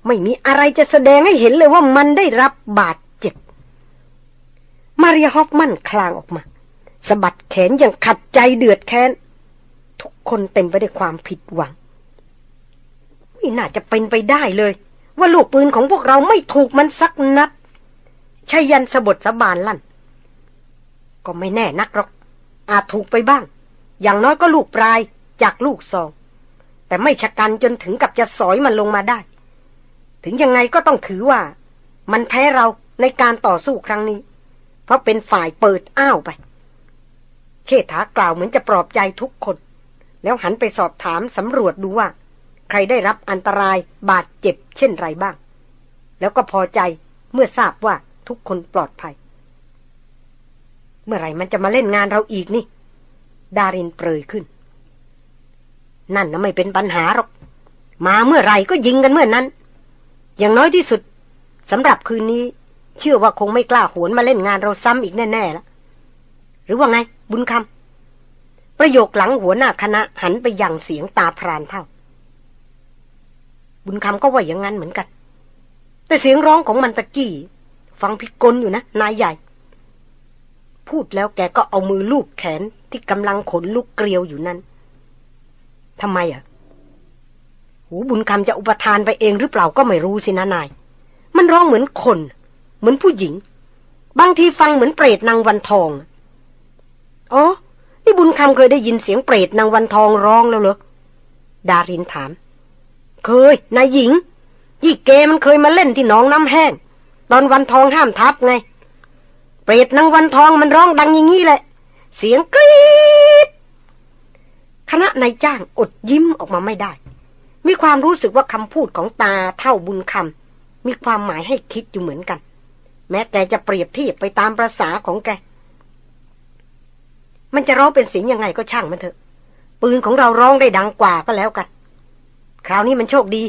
ไม่มีอะไรจะแสดงให้เห็นเลยว่ามันได้รับบาดเจ็บ มาริอาฮอฟมันคลางออกมาสะบัดแขนอย่างขัดใจเดือดแค้น ทุกคนเต็มไปด้วยความผิดหวังไม่น่าจะเป็นไปได้เลย ว่าลูกปืนของพวกเราไม่ถูกมันสักนัดชายันสะบดสะบานลั่น ก็ไม่แน่นักหรอก อาจถูกไปบ้าง อย่างน้อยก็ลูกปลายจากลูกซอง แต่ไม่ชะกันจนถึงกับจะสอยมันลงมาได้ ถึงยังไงก็ต้องถือว่า มันแพ้เราในการต่อสู้ครั้งนี้ เพราะเป็นฝ่ายเปิดอ้าวไป เชษฐากล่าวเหมือนจะปลอบใจทุกคน แล้วหันไปสอบถามสำรวจดูว่า ใครได้รับอันตรายบาดเจ็บเช่นไรบ้าง แล้วก็พอใจเมื่อทราบว่าทุกคนปลอดภัย เมื่อไหร่มันจะมาเล่นงานเราอีกนี่ ดารินเปรยขึ้น นั่นนะไม่เป็นปัญหาหรอก มาเมื่อไหร่ก็ยิงกันเมื่อนนั้น อย่างน้อยที่สุดสำหรับคืนนี้ เชื่อว่าคงไม่กล้าหวนมาเล่นงานเราซ้ำอีกแน่ๆแล้วหรือว่าไง บุญคำประโยคหลังหัวหน้าคณะหันไปยังเสียงตาพรานเท่า บุญคำก็ว่าอย่างนั้นเหมือนกัน แต่เสียงร้องของมันตะกี้ ฟังพิกลอยู่นะ นายใหญ่ พูดแล้วแกก็เอามือลูบแขน ที่กำลังขนลุกเกลียวอยู่นั้นทำไมอะ หูบุญคำจะอุปทานไปเองหรือเปล่าก็ไม่รู้สินะนาย มันร้องเหมือนคน เหมือนผู้หญิง บางทีฟังเหมือนเปรตนางวันทอง อ๋อ นี่บุญคำเคยได้ยินเสียงเปรตนางวันทองร้องแล้วเหรอ ดารินถาม เคย นายหญิง ยี่เกมันเคยมาเล่นที่หนองน้ำแห้ง ตอนวันทองห้ามทับไง เปรตนางวันทองมันร้องดังอย่างนี้แหละ เสียงกรี๊ดคณะนายจ้างอดยิ้มออกมาไม่ได้ มีความรู้สึกว่าคำพูดของตาเท่าบุญคำมีความหมายให้คิดอยู่เหมือนกัน แม้แกจะเปรียบเทียบไปตามประษาของแก มันจะร้องเป็นเสียงยังไงก็ช่างมันเถอะ ปืนของเราร้องได้ดังกว่าก็แล้วกัน คราวนี้มันโชคดี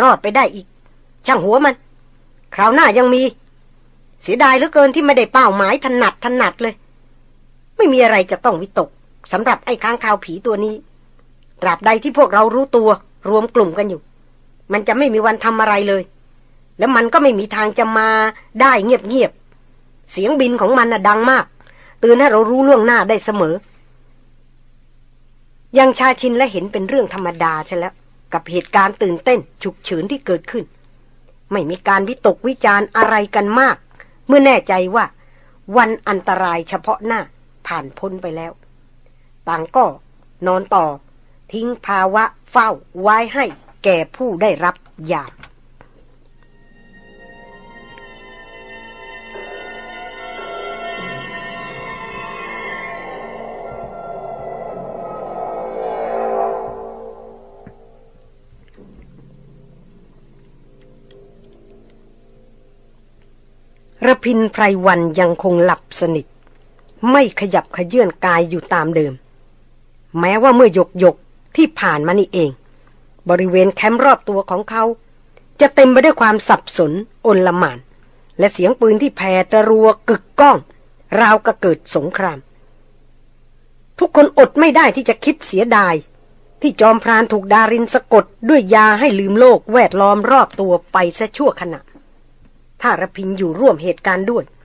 รอดไปได้อีก ช่างหัวมัน คราวหน้ายังมี เสียดายเหลือเกินที่ไม่ได้เป้าหมายถนัดถนัดเลย ไม่มีอะไรจะต้องวิตกสำหรับไอ้ค้างคาวผีตัวนี้ตราบใดที่พวกเรารู้ตัว รวมกลุ่มกันอยู่ มันจะไม่มีวันทำอะไรเลย แล้วมันก็ไม่มีทางจะมาได้เงียบๆเสียงบินของมันน่ะดังมากตือนให้เรารู้ล่วงหน้าได้เสมอ ยังชาชินและเห็นเป็นเรื่องธรรมดาใช่แล้ว กับเหตุการณ์ตื่นเต้น ฉุกเฉินที่เกิดขึ้น ไม่มีการวิตกวิจารณ์อะไรกันมาก เมื่อแน่ใจว่า วันอันตรายเฉพาะหน้า ผ่านพ้นไปแล้ว ต่างก็นอนต่อ ทิ้งภาวะเฝ้าไว้ให้แก่ผู้ได้รับยามระพินไพรวันยังคงหลับสนิท ไม่ขยับขยื่นกายอยู่ตามเดิม แม้ว่าเมื่อยกยกที่ผ่านมานี่เอง บริเวณแคมป์รอบตัวของเขา จะเต็มไปด้วยความสับสนอนละมาน และเสียงปืนที่แผ่ตะรัวกึกก้อง ราวกระเกิดสงคราม ทุกคนอดไม่ได้ที่จะคิดเสียดาย ที่จอมพรานถูกดารินสะกดด้วยยาให้ลืมโลกแวดล้อมรอบตัวไปซะชั่วขณะถ้าระพินอยู่ร่วมเหตุการณ์ด้วยเ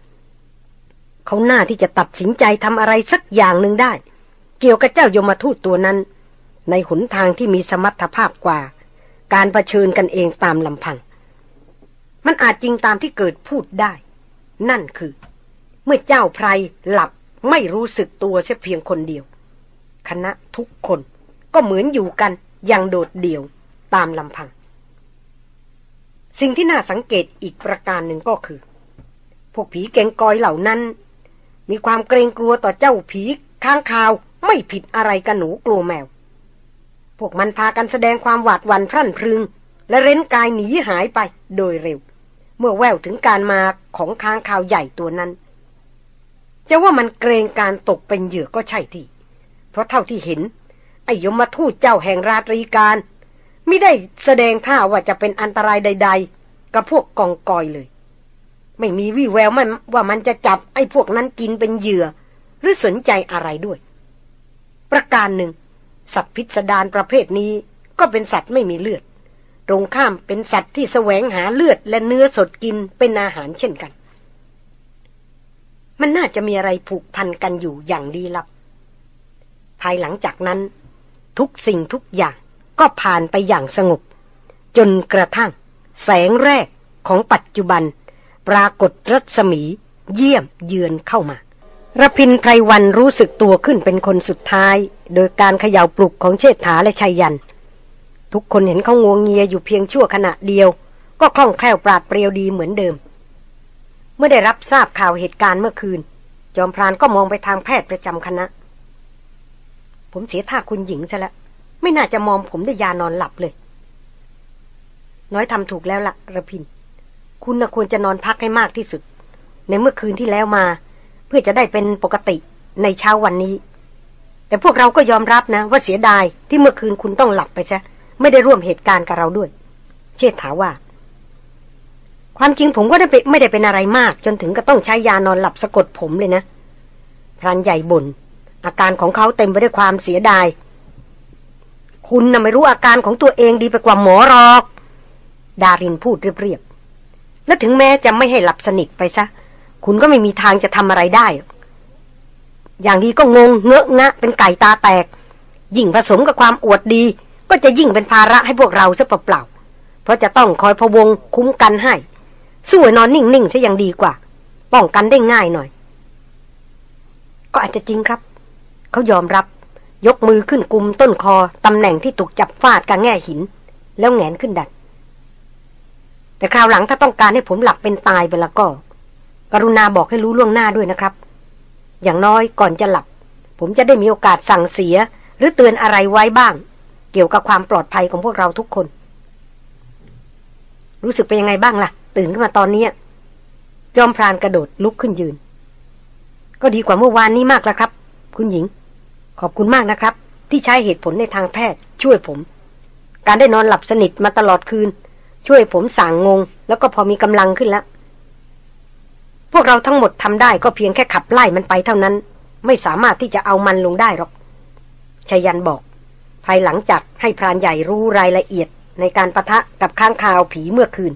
เขาหน้าที่จะตัดสินใจทำอะไรสักอย่างหนึ่งได้ เกี่ยวกับเจ้ายมทูตตัวนั้น ในหนทางที่มีสมรรถภาพกว่า การรเผชิญกันเองตามลำพัง มันอาจจริงตามที่เกิดพูดได้ นั่นคือ เมื่อเจ้าไพรหลับไม่รู้สึกตัวเสียเพียงคนเดียว คณะทุกคนก็เหมือนอยู่กันอย่างโดดเดี่ยวตามลำพัง สิ่งที่น่าสังเกตอีกประการหนึ่งก็คือ พวกผีเก่งกอยเหล่านั้น มีความเกรงกลัวต่อเจ้าผีข้างคาวไม่ผิดอะไรกันหนูกลัวแมว พวกมันพากันแสดงความหวาดหวั่นพรั่นพรึง และเร้นกายหนีหายไปโดยเร็ว เมื่อแววถึงการมาของค้างคาวใหญ่ตัวนั้น จะว่ามันเกรงการตกเป็นเหยื่อก็ใช่ที่ เพราะเท่าที่เห็น ไอยมทูตเจ้าแห่งราตรีการไม่ได้แสดงท่าว่าจะเป็นอันตรายใด ๆ กับพวกกองกอยเลย ไม่มีวี่แววมันว่ามันจะจับไอ้พวกนั้นกินเป็นเหยื่อ หรือสนใจอะไรด้วย ประการหนึ่ง สัตว์พิสดารประเภทนี้ก็เป็นสัตว์ไม่มีเลือด ตรงข้ามเป็นสัตว์ที่แสวงหาเลือดและเนื้อสดกินเป็นอาหารเช่นกัน มันน่าจะมีอะไรผูกพันกันอยู่อย่างดีลับ ภายหลังจากนั้น ทุกสิ่งทุกอย่างก็ผ่านไปอย่างสงบ จนกระทั่ง แสงแรกของปัจจุบัน ปรากฏรัศมี เยี่ยมเยือนเข้ามาระพินไพรวันรู้สึกตัวขึ้นเป็นคนสุดท้าย โดยการเขย่าปลุกของเชษฐาและชัยยัน ทุกคนเห็นเขางวงเงียอยู่เพียงชั่วขณะเดียว ก็คล่องแคล่วปราดเปรียวดีเหมือนเดิม เมื่อได้รับทราบข่าวเหตุการณ์เมื่อคืน จอมพรานก็มองไปทางแพทย์ประจำคณะ ผมเสียท่าคุณหญิงซะแล้วไม่น่าจะมองผมด้วยยานอนหลับเลย น้อยทำถูกแล้วละระพิน คุณนะควรจะนอนพักให้มากที่สุด ในเมื่อคืนที่แล้วมาพพื่อจะได้เป็นปกติในเช้าวันนี้ แต่พวกเราก็ยอมรับนะ ว่าเสียดายที่เมื่อคืนคุณต้องหลับไปซะไม่ได้ร่วมเหตุการณ์กับเราด้วย เชษฐาว่า ความจริงผมก็ได้ไปไม่ได้เป็นอะไรมาก จนถึงก็ต้องใช้ยานอนหลับสะกดผมเลยนะพรานใหญ่บน่นอาการของเขาเต็มไปด้วยความเสียดาย คุณน่ะไม่รู้อาการของตัวเองดีไปกว่าหมอหรอก ดารินพูดเรียบๆ และถึงแม้จะไม่ให้หลับสนิทไปซะ คุณก็ไม่มีทางจะทำอะไรได้ อย่างดีก็งงเงอะงะ เป็นไก่ตาแตก ยิ่งผสมกับความอวดดี ก็จะยิ่งเป็นภาระให้พวกเราซะเปล่าๆเพราะจะต้องคอยพวงคุ้มกันให้ สู้นอนนิ่งๆซะยังดีกว่า ป้องกันได้ง่ายหน่อย ก็อาจจะจริงครับ เขายอมรับยกมือขึ้นกุมต้นคอตำแหน่งที่ถูกจับฟาดกับแง่หิน แล้วแงนขึ้นดัด แต่คราวหลังถ้าต้องการให้ผมหลับเป็นตายไปแล้วก็ กรุณาบอกให้รู้ล่วงหน้าด้วยนะครับ อย่างน้อยก่อนจะหลับ ผมจะได้มีโอกาสสั่งเสีย หรือเตือนอะไรไว้บ้าง เกี่ยวกับความปลอดภัยของพวกเราทุกคน รู้สึกเป็นยังไงบ้างล่ะ ตื่นขึ้นมาตอนนี้จอมพรานกระโดดลุกขึ้นยืน ก็ดีกว่าเมื่อวานนี้มากแล้วครับ คุณหญิง ขอบคุณมากนะครับ ที่ใช้เหตุผลในทางแพทย์ช่วยผม การได้นอนหลับสนิทมาตลอดคืน ช่วยผมสางงง แล้วก็พอมีกำลังขึ้นแล้ว พวกเราทั้งหมดทำได้ก็เพียงแค่ขับไล่มันไปเท่านั้น ไม่สามารถที่จะเอามันลงได้หรอกชยันบอก ภายหลังจากให้พรานใหญ่รู้รายละเอียดในการประทะกับข้างคาวผีเมื่อคืน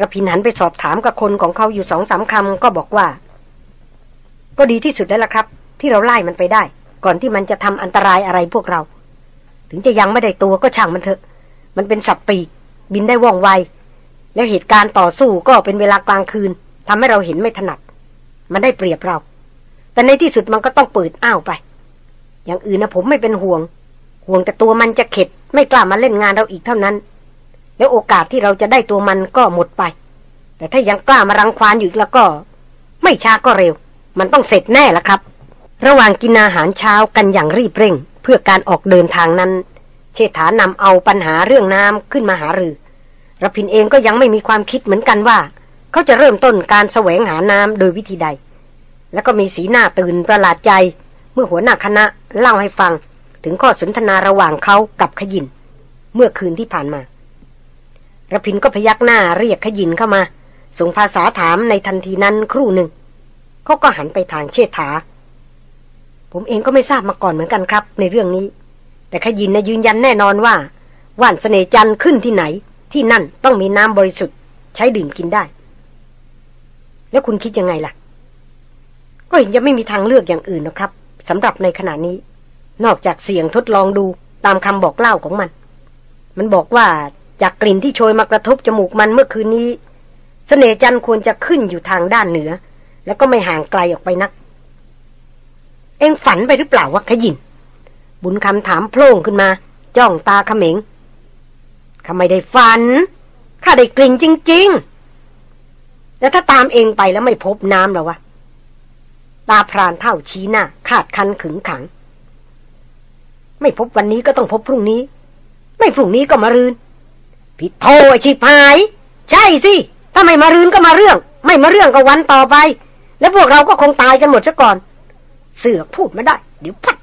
ระพินหันไปสอบถามกับคนของเขาอยู่สองสามคำก็บอกว่า ก็ดีที่สุดแล้วล่ะครับ ที่เราไล่มันไปได้ ก่อนที่มันจะทำอันตรายอะไรพวกเรา ถึงจะยังไม่ได้ตัวก็ช่างมันเถอะ มันเป็นสัตว์ปีก บินได้ว่องไว แล้วเหตุการณ์ต่อสู้ก็เป็นเวลากลางคืนทำให้เราเห็นไม่ถนัด มันได้เปรียบเรา แต่ในที่สุดมันก็ต้องเปิดอ้าวไป อย่างอื่นนะผมไม่เป็นห่วง ห่วงแต่ตัวมันจะเข็ด ไม่กล้ามาเล่นงานเราอีกเท่านั้น แล้วโอกาสที่เราจะได้ตัวมันก็หมดไป แต่ถ้ายังกล้ามารังควานอยู่อีกแล้วก็ ไม่ช้าก็เร็ว มันต้องเสร็จแน่ละครับ ระหว่างกินอาหารเช้ากันอย่างรีบเร่ง เพื่อการออกเดินทางนั้นเชษฐานำเอาปัญหาเรื่องน้ำขึ้นมาหารือ รพินเองก็ยังไม่มีความคิดเหมือนกันว่า เขาจะเริ่มต้นการแสวงหาน้ำโดยวิธีใด แล้วก็มีสีหน้าตื่นประหลาดใจ เมื่อหัวหน้าคณะเล่าให้ฟัง ถึงข้อสนทนาระหว่างเขากับขยิน เมื่อคืนที่ผ่านมาระพินก็พยักหน้าเรียกขยินเข้ามา ส่งภาษาถามในทันทีนั้นครู่หนึ่ง เขาก็หันไปทางเชษฐา ผมเองก็ไม่ทราบมาก่อนเหมือนกันครับ ในเรื่องนี้ แต่ขยินนะยืนยันแน่นอนว่าว่านเสน่จันขึ้นที่ไหน ที่นั่นต้องมีน้ำบริสุทธิ์ ใช้ดื่มกินได้ แล้วคุณคิดยังไงล่ะ ก็เห็นจะไม่มีทางเลือกอย่างอื่นนะครับสำหรับในขณะนี้ นอกจากเสี่ยงทดลองดูตามคำบอกเล่าของมัน มันบอกว่าจากกลิ่นที่โชยมากระทบจมูกมันเมื่อคืนนี้สเสน่จันควรจะขึ้นอยู่ทางด้านเหนือ แล้วก็ไม่ห่างไกลออกไปนัก เอ็งฝันไปหรือเปล่าวะขยิน บุญคำถามโพล่งขึ้นมา จ้องตาเขม็ง ข้าไม่ได้ฝัน ข้าได้กลิ่นจริง ๆแต่ถ้าตามเองไปแล้วไม่พบน้ำหรอวะ ตาพรานเท่าชี้หน้าขาดคันขึงขัง ไม่พบวันนี้ก็ต้องพบพรุ่งนี้ ไม่พรุ่งนี้ก็มารืนผิดโทษชิบหาย ใช่สิ ถ้าไม่มารืนก็มาเรื่อง ไม่มาเรื่องก็วันต่อไป แล้วพวกเราก็คงตายกันหมดซะก่อน เสือกพูดไม่ได้ เดี๋ยวพัด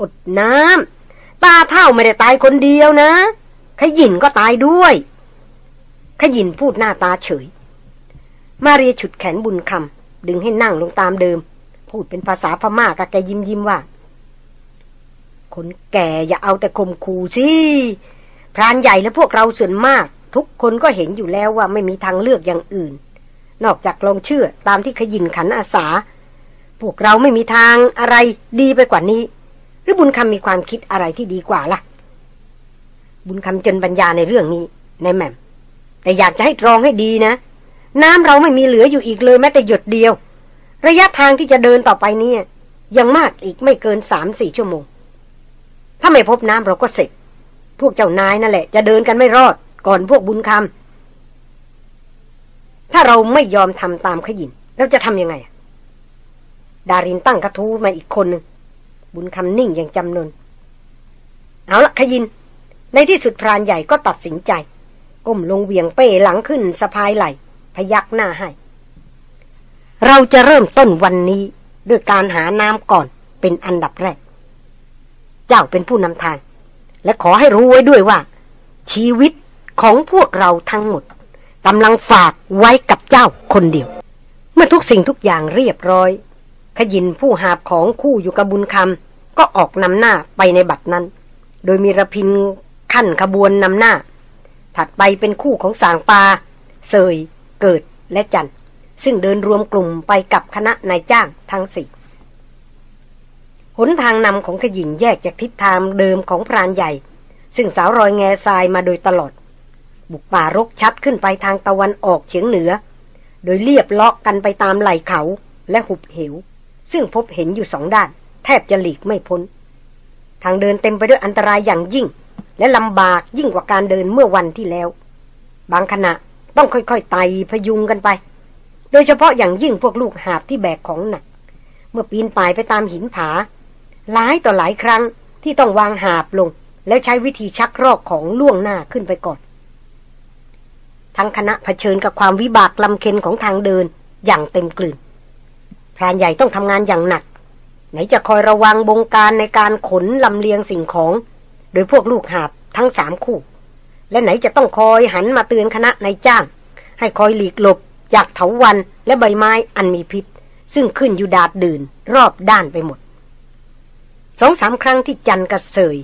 อดน้ำตาเท่าไม่ได้ตายคนเดียวนะ ขยินก็ตายด้วย ขยินพูดหน้าตาเฉย มาเรียฉุดแขนบุญคำดึงให้นั่งลงตามเดิม พูดเป็นภาษาพม่ากับแกยิ้มยิ้มว่า คนแก่อย่าเอาแต่คมคูสิพรานใหญ่และพวกเราส่วนมาก ทุกคนก็เห็นอยู่แล้วว่าไม่มีทางเลือกอย่างอื่น นอกจากลองเชื่อตามที่ขยินขันอาสา พวกเราไม่มีทางอะไรดีไปกว่านี้ หรือบุญคำมีความคิดอะไรที่ดีกว่าล่ะ บุญคำจนปัญญาในเรื่องนี้ในแม่ม แต่อยากจะให้ตรองให้ดีนะ น้ำเราไม่มีเหลืออยู่อีกเลยแม้แต่หยดเดียว ระยะทางที่จะเดินต่อไปนี้ยังมากอีกไม่เกินสามสี่ชั่วโมง ถ้าไม่พบน้ำเราก็เสร็จ พวกเจ้านายนั่นแหละ จะเดินกันไม่รอด ก่อนพวกบุญคำถ้าเราไม่ยอมทำตามขยินเราจะทำยังไง ดารินตั้งกระทู้มาอีกคนหนึ่งบุญคำนิ่งอย่างจำนน เอาละขยิน ในที่สุดพรานใหญ่ก็ตัดสินใจ ก้มลงเวียงเป้หลังขึ้นสะพายไหลพยักหน้าให้ เราจะเริ่มต้นวันนี้ด้วยการหาน้ำก่อนเป็นอันดับแรก เจ้าเป็นผู้นำทาง และขอให้รู้ไว้ด้วยว่า ชีวิตของพวกเราทั้งหมดกำลังฝากไว้กับเจ้าคนเดียว เมื่อทุกสิ่งทุกอย่างเรียบร้อย ขยินผู้หาบของคู่อยู่กับบุญคำก็ออกนำหน้าไปในบัตรนั้น โดยมีระพิน ขั้นขบวนนำหน้า ถัดไปเป็นคู่ของสางปา เสย เกิดและจัน ซึ่งเดินรวมกลุ่มไปกับคณะนายจ้างทั้งสี่หนทางนำของขยิงแยกจากทิศทางเดิมของพรานใหญ่ ซึ่งสาวรอยแง่ทรายมาโดยตลอด บุกป่ารกชัดขึ้นไปทางตะวันออกเฉียงเหนือ โดยเลียบเลาะกันไปตามไหล่เขาและหุบเหว ซึ่งพบเห็นอยู่สองด้าน แทบจะหลีกไม่พ้น ทางเดินเต็มไปด้วยอันตรายอย่างยิ่ง และลำบากยิ่งกว่าการเดินเมื่อวันที่แล้ว บางขณะต้องค่อยๆไต่พยุงกันไป โดยเฉพาะอย่างยิ่งพวกลูกหาบที่แบกของหนัก เมื่อปีนป่ายไปตามหินผา หลายต่อหลายครั้งที่ต้องวางหาบลง แล้วใช้วิธีชักรอกของล่วงหน้าขึ้นไปก่อน ทั้งคณะเผชิญกับความวิบากลำเค็นของทางเดินอย่างเต็มกลืนพรานใหญ่ต้องทำงานอย่างหนัก ไหนจะคอยระวังบงการในการขนลำเลียงสิ่งของ โดยพวกลูกหาบทั้งสามคู่ และไหนจะต้องคอยหันมาเตือนคณะนายจ้าง ให้คอยหลีกหลบจากเถาวันและใบไม้อันมีพิษ ซึ่งขึ้นอยู่ดาดดื่นรอบด้านไปหมดสองสามครั้งที่จันกระเสย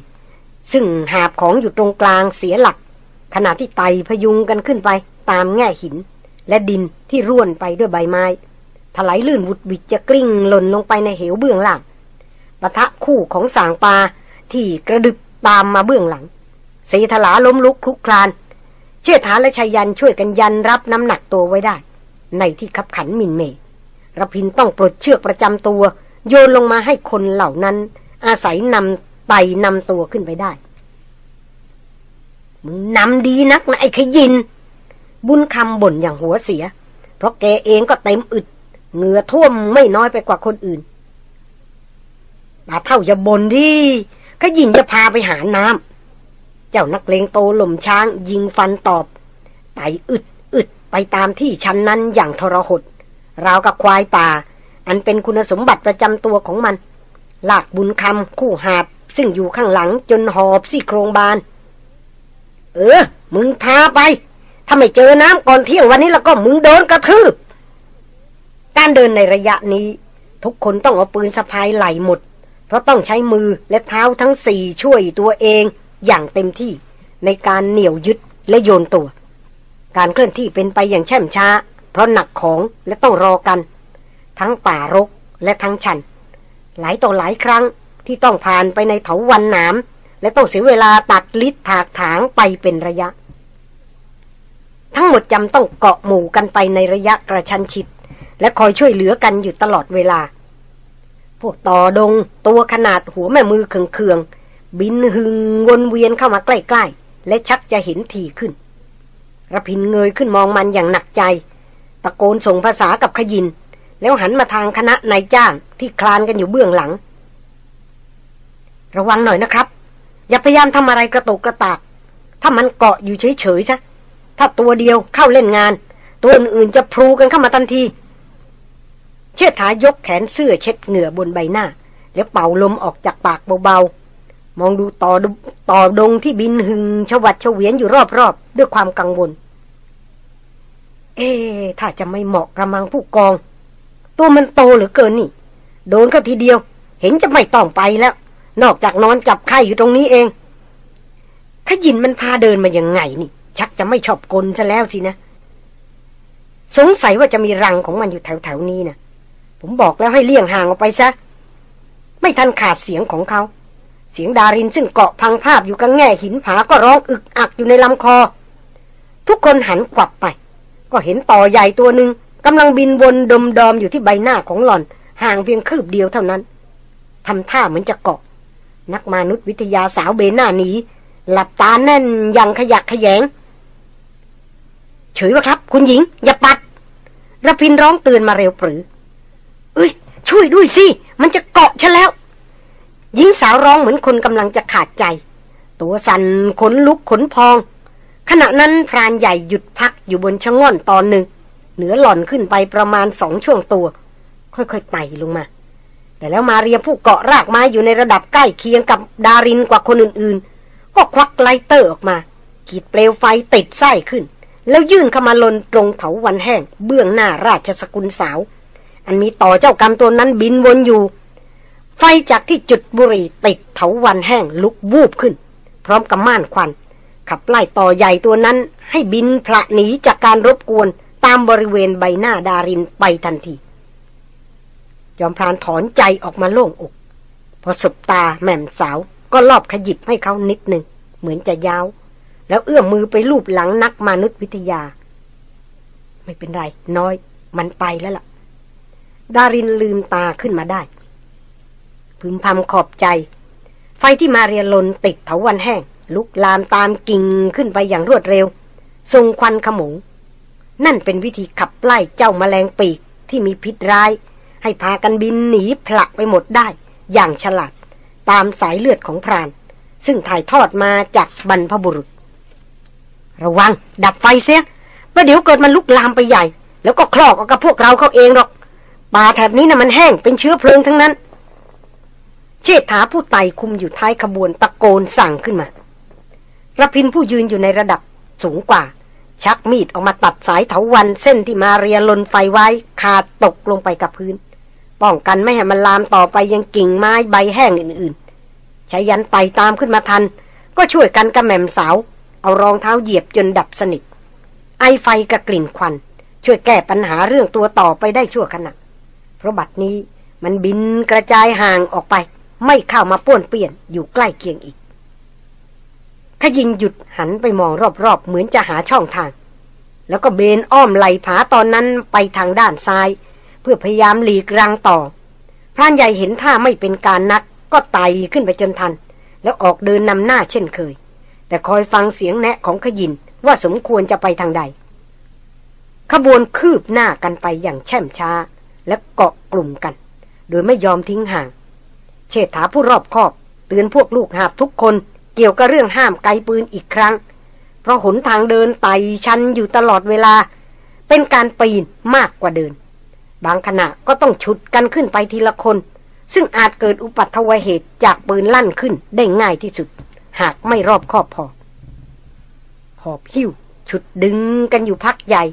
ซึ่งหาบของอยู่ตรงกลางเสียหลัก ขณะที่ไตพยุงกันขึ้นไปตามแง่หิน และดินที่ร่วนไปด้วยใบไม้ถลายลื่นวุดวิดจะกลิ้งหล่นลงไปในเหวเบื้องล่างปะทะคู่ของสางปลาที่กระดึบ ตามมาเบื้องหลังสีถลาล้มลุกคลุกคลาน เชื่อฐานและชายันช่วยกันยันรับน้ำหนักตัวไว้ได้ ในที่ขับขันมินเมรพินต้องปลดเชือกประจำตัว โยนลงมาให้คนเหล่านั้น อาศัยนำไตนำตัวขึ้นไปได้มึงนำดีนักนะไอ้ขยิน บุญคำบ่นอย่างหัวเสีย เพราะแกเองก็เต็มอึดเหงื่อท่วมไม่น้อยไปกว่าคนอื่นตาเท่าจะบ่นดี ก็ยิงจะพาไปหาน้ำเจ้านักเลงโตหล่มช้างยิงฟันตอบไตอึดอึดไปตามที่ชั้นนั้นอย่างทรหดราวกับควายป่า อันเป็นคุณสมบัติประจำตัวของมัน ลากบุญคำคู่หาบ ซึ่งอยู่ข้างหลังจนหอบซี่โครงบาน เออ มึงพาไป ถ้าไม่เจอน้ำก่อนเที่ยงวันนี้แล้วก็มึงโดนกระทืบการเดินในระยะนี้ ทุกคนต้องเอาปืนสะพายไหลหมด เพราะต้องใช้มือและเท้าทั้งสี่ช่วยตัวเองอย่างเต็มที่ในการเหนี่ยวยึดและโยนตัว การเคลื่อนที่เป็นไปอย่างแช่มช้า เพราะหนักของและต้องรอกัน ทั้งป่ารกและทั้งชัน หลายต่อหลายครั้งที่ต้องผ่านไปในเถาวันหนามและต้องเสียเวลาตัดลิดถากถางไปเป็นระยะ ทั้งหมดจำต้องเกาะหมู่กันไปในระยะกระชันชิด และคอยช่วยเหลือกันอยู่ตลอดเวลา พวกต่อดง ตัวขนาดหัวแม่มือเคืองๆบินหึงวนเวียนเข้ามาใกล้ๆ และชักจะเห็นทีขึ้นระพินเงยขึ้นมองมันอย่างหนักใจ ตะโกนส่งภาษากับขยิน แล้วหันมาทางคณะนายจ้างที่คลานกันอยู่เบื้องหลัง ระวังหน่อยนะครับ อย่าพยายามทำอะไรกระโตกกระตาก ถ้ามันเกาะอยู่เฉยๆซะถ้าตัวเดียวเข้าเล่นงาน ตัวอื่นๆจะพลูกันเข้ามาทันที เชิดถายกแขนเสื้อเช็ดเหงื่อบนใบหน้า แล้วเป่าลมออกจากปากเบาๆ มองดูต่อต่อดงที่บินหึงชวัดเฉวียนอยู่รอบๆ ด้วยความกังวล เอ๊ถ้าจะไม่เหมาะกระมังผู้กอง ตัวมันโตเหลือเกินนี่ โดนก็ทีเดียว เห็นจะไม่ต้องไปแล้ว นอกจากนอนจับไข่อยู่ตรงนี้เองขยินมันพาเดินมาอย่างไงนี่ ชักจะไม่ชอบกลซะแล้วสินะ สงสัยว่าจะมีรังของมันอยู่แถวๆนี้นะ ผมบอกแล้วให้เลี่ยงห่างออกไปซะ ไม่ทันขาดเสียงของเขา เสียงดารินซึ่งเกาะพังภาพอยู่กับแง่หินผาก็ร้องอึกอักอยู่ในลำคอ ทุกคนหันกลับไป ก็เห็นต่อใหญ่ตัวหนึ่งกำลังบินวนดมดอมอยู่ที่ใบหน้าของหล่อน ห่างเพียงคืบเดียวเท่านั้นทำท่าเหมือนจะเกาะ นักมนุษยวิทยาสาวเบนหน้าหนีหลับตาแน่นยังขยักขยงเฉยวะครับ คุณหญิง อย่าปัดระพินร้องเตือนมาเร็วปรือ เอ้ย ช่วยด้วยสิ มันจะเกาะฉันแล้ว หญิงสาวร้องเหมือนคนกำลังจะขาดใจ ตัวสั่นขนลุกขนพอง ขณะนั้นพรานใหญ่หยุดพักอยู่บนชะง่อนตอนหนึ่ง เหนือหล่อนขึ้นไปประมาณสองช่วงตัว ค่อยๆไต่ลงมา แต่แล้วมาเรียผู้เกาะรากไม้อยู่ในระดับใกล้เคียงกับดารินกว่าคนอื่นๆ ก็ควัก lighter ออกมากรีดเปลวไฟติดไส้ขึ้น แล้วยื่นเข้ามาลนตรงเถาวัลย์แห้ง เบื้องหน้าราชสกุลสาว อันมีต่อเจ้ากรรมตัวนั้นบินวนอยู่ ไฟจากที่จุดบุหรี่ติดเถาวัลย์แห้งลุกวูบขึ้น พร้อมกับม่านควัน ขับไล่ต่อใหญ่ตัวนั้น ให้บินผละหนีจากการรบกวนตามบริเวณใบหน้าดารินไปทันที จอมพรานถอนใจออกมาโล่งอก พอสบตาแม่มสาวก็ลอบขยิบให้เขานิดหนึ่ง เหมือนจะยาว แล้วเอื้อมมือไปลูบหลังนักมนุษยวิทยา ไม่เป็นไร น้อย มันไปแล้วล่ะ ดารินลืมตาขึ้นมาได้ พึมพำขอบใจ ไฟที่มาเรียลนติดเถาวันแห้ง ลุกลามตามกิ่งขึ้นไปอย่างรวดเร็ว ทรงควันขมง นั่นเป็นวิธีขับไล่เจ้ามาแมลงปีกที่มีพิษร้าย ให้พากันบินหนีผลักไปหมดได้ อย่างฉลาด ตามสายเลือดของพราน ซึ่งถ่ายทอดมาจากบรรพบุรุษ ระวัง ดับไฟเสียประเดี๋ยวเกิดมันลุกลามไปใหญ่ แล้วก็คลอกออกกับพวกเราเขาเองหรอก ป่าแถบนี้นะ่ะมันแห้งเป็นเชื้อเพลิงทั้งนั้น เชษฐาผู้ไต่คุมอยู่ท้ายขบวนตะโกนสั่งขึ้นมาระพินผู้ยืนอยู่ในระดับสูงกว่า ชักมีดออกมาตัดสายเถาวันเส้นที่มาเรียลนไฟไว้ขาดตกลงไปกับพื้น ป้องกันไม่ให้มันลามต่อไปยังกิ่งไม้ใบแห้งอื่นๆใช้ยันไต่ตามขึ้นมาทัน ก็ช่วยกันกระแม่มสาว เอารองเท้าเหยียบจนดับสนิทไอไฟกับกลิ่นควัน ช่วยแก้ปัญหาเรื่องตัวต่อไปได้ชั่วขณะ เพราะบัดนี้มันบินกระจายห่างออกไป ไม่เข้ามาป้วนเปี้ยนอยู่ใกล้เคียงอีก ขยิงหยุดหันไปมองรอบๆ เหมือนจะหาช่องทาง แล้วก็เบนอ้อมไหลผาตอนนั้นไปทางด้านซ้าย เพื่อพยายามหลีกรังต่อ พรานใหญ่เห็นท่าไม่เป็นการนัก ก็ไต่ขึ้นไปจนทัน แล้วออกเดินนำหน้าเช่นเคย แต่คอยฟังเสียงแนะของขยินว่าสมควรจะไปทางใดขบวนคืบหน้ากันไปอย่างแช่มช้า และเกาะกลุ่มกัน โดยไม่ยอมทิ้งห่าง เชษฐาผู้รอบคอบ เตือนพวกลูกหาบทุกคนเกี่ยวกับเรื่องห้ามไกปืนอีกครั้ง เพราะหนทางเดินไต่ชันอยู่ตลอดเวลา เป็นการปีนมากกว่าเดิน บางขณะก็ต้องฉุดกันขึ้นไปทีละคน ซึ่งอาจเกิดอุปัตวเหตุจากปืนลั่นขึ้นได้ง่ายที่สุด หากไม่รอบคอบพอหอบหิ้วฉุดดึงกันอยู่พักใหญ่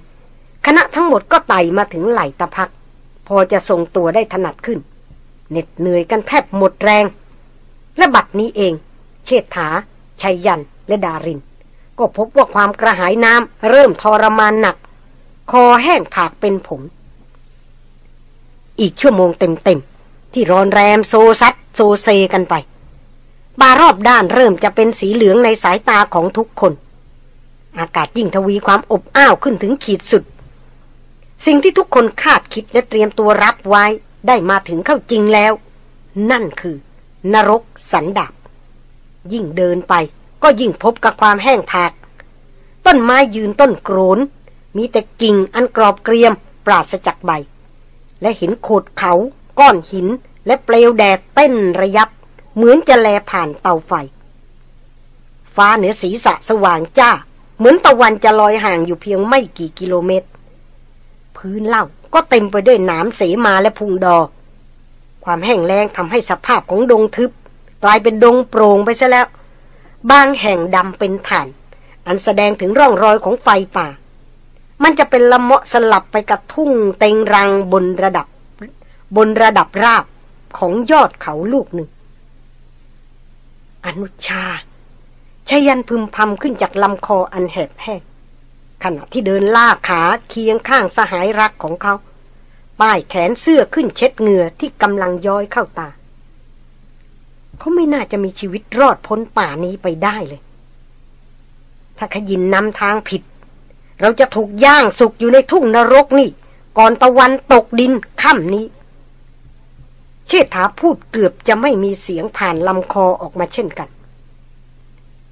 คณะทั้งหมดก็ไต่มาถึงไหลตะพัก พอจะทรงตัวได้ถนัดขึ้น เหน็ดเหนื่อยกันแทบหมดแรง และบัดนี้เอง เชษฐาชัยยันและดาริน ก็พบว่าความกระหายน้ำเริ่มทรมานหนัก คอแห้งผากเป็นผงอีกชั่วโมงเต็มๆ ที่รอนแรมโซซัดโซเซกันไป ป่ารอบด้านเริ่มจะเป็นสีเหลืองในสายตาของทุกคน อากาศยิ่งทวีความอบอ้าวขึ้นถึงขีดสุด สิ่งที่ทุกคนคาดคิดและเตรียมตัวรับไว้ได้มาถึงเข้าจริงแล้ว นั่นคือ นรกสันดาบยิ่งเดินไปก็ยิ่งพบกับความแห้งผาก ต้นไม้ยืนต้นโกรน มีแต่กิ่งอันกรอบเกรียมปราศจากใบ และเห็นโขดเขา ก้อนหิน และเปลวแดดเต้นระยับ เหมือนจะแลผ่านเตาไฟ ฟ้าเหนือศีรษะสว่างจ้า เหมือนตะวันจะลอยห่างอยู่เพียงไม่กี่กิโลเมตร พื้นเล่าก็เต็มไปด้วยหนามเสมาและพุงดอ ความแห้งแล้งทำให้สภาพของดงทึบ กลายเป็นดงโปร่งไปซะแล้ว บางแห่งดำเป็นฐาน อันแสดงถึงร่องรอยของไฟป่า มันจะเป็นละเมาะสลับไปกับทุ่งเต็งรังบนระดับ บนระดับราบของยอดเขาลูกหนึ่ง อนุชาชยันพึมพำขึ้นจากลำคออันแหบแห้ง ขณะที่เดินล่าขาเคียงข้างสหายรักของเขา ป้ายแขนเสื้อขึ้นเช็ดเหงื่อที่กำลังย้อยเข้าตา เขาไม่น่าจะมีชีวิตรอดพ้นป่านี้ไปได้เลย ถ้าขยินนำทางผิด เราจะถูกย่างสุกอยู่ในทุ่งนรกนี่ ก่อนตะวันตกดินค่ำนี้ เชษฐาพูดเกือบจะไม่มีเสียงผ่านลำคอออกมาเช่นกัน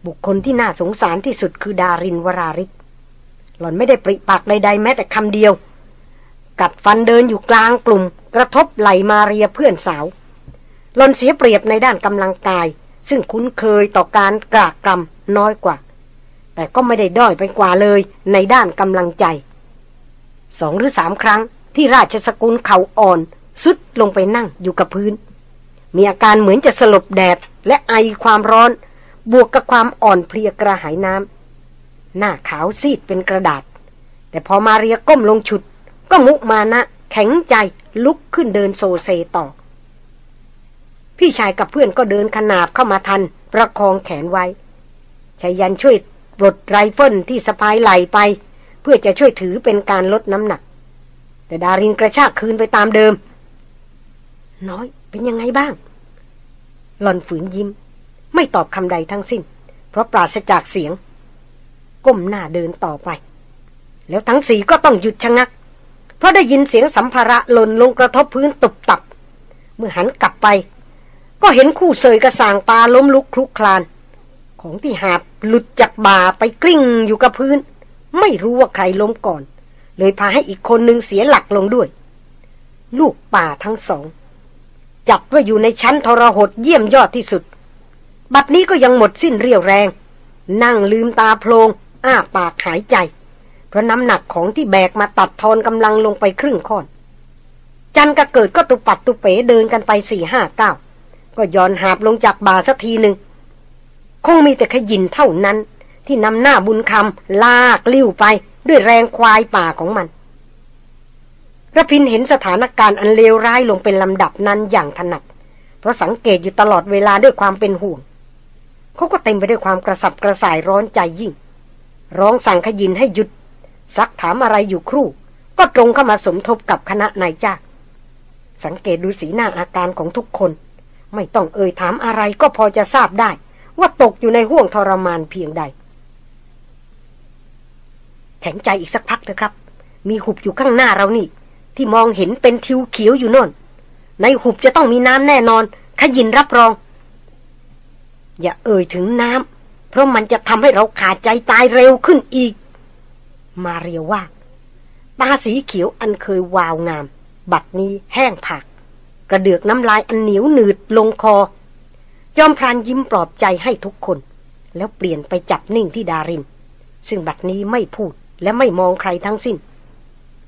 บุคคลที่น่าสงสารที่สุดคือดารินวราริศ หล่อนไม่ได้ปริปากใดๆแม้แต่คำเดียว กัดฟันเดินอยู่กลางกลุ่ม กระทบไหลมาเรียเพื่อนสาว หล่อนเสียเปรียบในด้านกำลังกาย ซึ่งคุ้นเคยต่อการกรากกรำน้อยกว่า แต่ก็ไม่ได้ด้อยไปกว่าเลยในด้านกำลังใจ สองหรือสามครั้งที่ราชสกุลเขาอ่อนสุดลงไปนั่งอยู่กับพื้น มีอาการเหมือนจะสลบแดดและไอความร้อน บวกกับความอ่อนเพลียกระหายน้ำ หน้าขาวซีดเป็นกระดาษ แต่พอมาเรียก้มลงฉุด ก็มุมานะ แข็งใจลุกขึ้นเดินโซเซต่อ พี่ชายกับเพื่อนก็เดินขนาบเข้ามาทัน ประคองแขนไว้ชายันช่วยปลดไรเฟิลที่สะพายไหล่ไป เพื่อจะช่วยถือเป็นการลดน้ำหนัก แต่ดารินกระชากคืนไปตามเดิม น้อยเป็นยังไงบ้าง หล่อนฝืนยิ้ม ไม่ตอบคำใดทั้งสิ้น เพราะปราศจากเสียง ก้มหน้าเดินต่อไป แล้วทั้งสี่ก็ต้องหยุดชะงัก เพราะได้ยินเสียงสัมภาระหล่นลงกระทบพื้นตุบตับ เมื่อหันกลับไป ก็เห็นคู่เสยกระสางปลาล้มลุกคลุกคลาน ของที่หาบหลุดจากบ่าไปกลิ้งอยู่กับพื้น ไม่รู้ว่าใครล้มก่อน เลยพาให้อีกคนนึงเสียหลักลงด้วย ลูกป่าทั้งสอง จับว่าอยู่ในชั้นทรหดเยี่ยมยอดที่สุด บัดนี้ก็ยังหมดสิ้นเรี่ยวแรง นั่งลืมตาโพลง อ้าปากหายใจ เพราะน้ำหนักของที่แบกมาตัดทอนกำลังลงไปครึ่งค่อน จันกระเกิดก็ตุปัดตุเป๋เดินกันไปสี่ห้าเก้าก็ย้อนหาบลงจากบ่าสักทีหนึ่งคงมีแต่ขยินเท่านั้น ที่นำหน้าบุญคำลากลิ้วไปด้วยแรงควายป่าของมันระพินเห็นสถานการณ์อันเลวร้ายลงเป็นลำดับนั้นอย่างถนัด เพราะสังเกตอยู่ตลอดเวลาด้วยความเป็นห่วง เขาก็เต็มไปด้วยความกระสับกระส่ายร้อนใจยิ่ง ร้องสั่งขยินให้หยุด ซักถามอะไรอยู่ครู่ ก็ตรงเข้ามาสมทบกับคณะนายจ้าสังเกตดูสีหน้าอาการของทุกคน ไม่ต้องเอ่ยถามอะไรก็พอจะทราบได้ ว่าตกอยู่ในห่วงทรมานเพียงใด แข็งใจอีกสักพักเถอะครับ มีหุบอยู่ข้างหน้าเรานี่ ที่มองเห็นเป็นทิวเขียวอยู่น่น ในหุบจะต้องมีน้ำแน่นอน ขยินรับรอง อย่าเอ่ยถึงน้ำ ราะมันจะทำให้เราขาดใจตายเร็วขึ้นอีก มาเรียว่า ตาสีเขียวอันเคยวาวงาม บัดนี้แห้งผาก กระเดือกน้ำลายอันเหนียวหนืดลงคอ จอมพรานยิ้มปลอบใจให้ทุกคน แล้วเปลี่ยนไปจับนิ่งที่ดาริน ซึ่งบัดนี้ไม่พูดและไม่มองใครทั้งสิ้น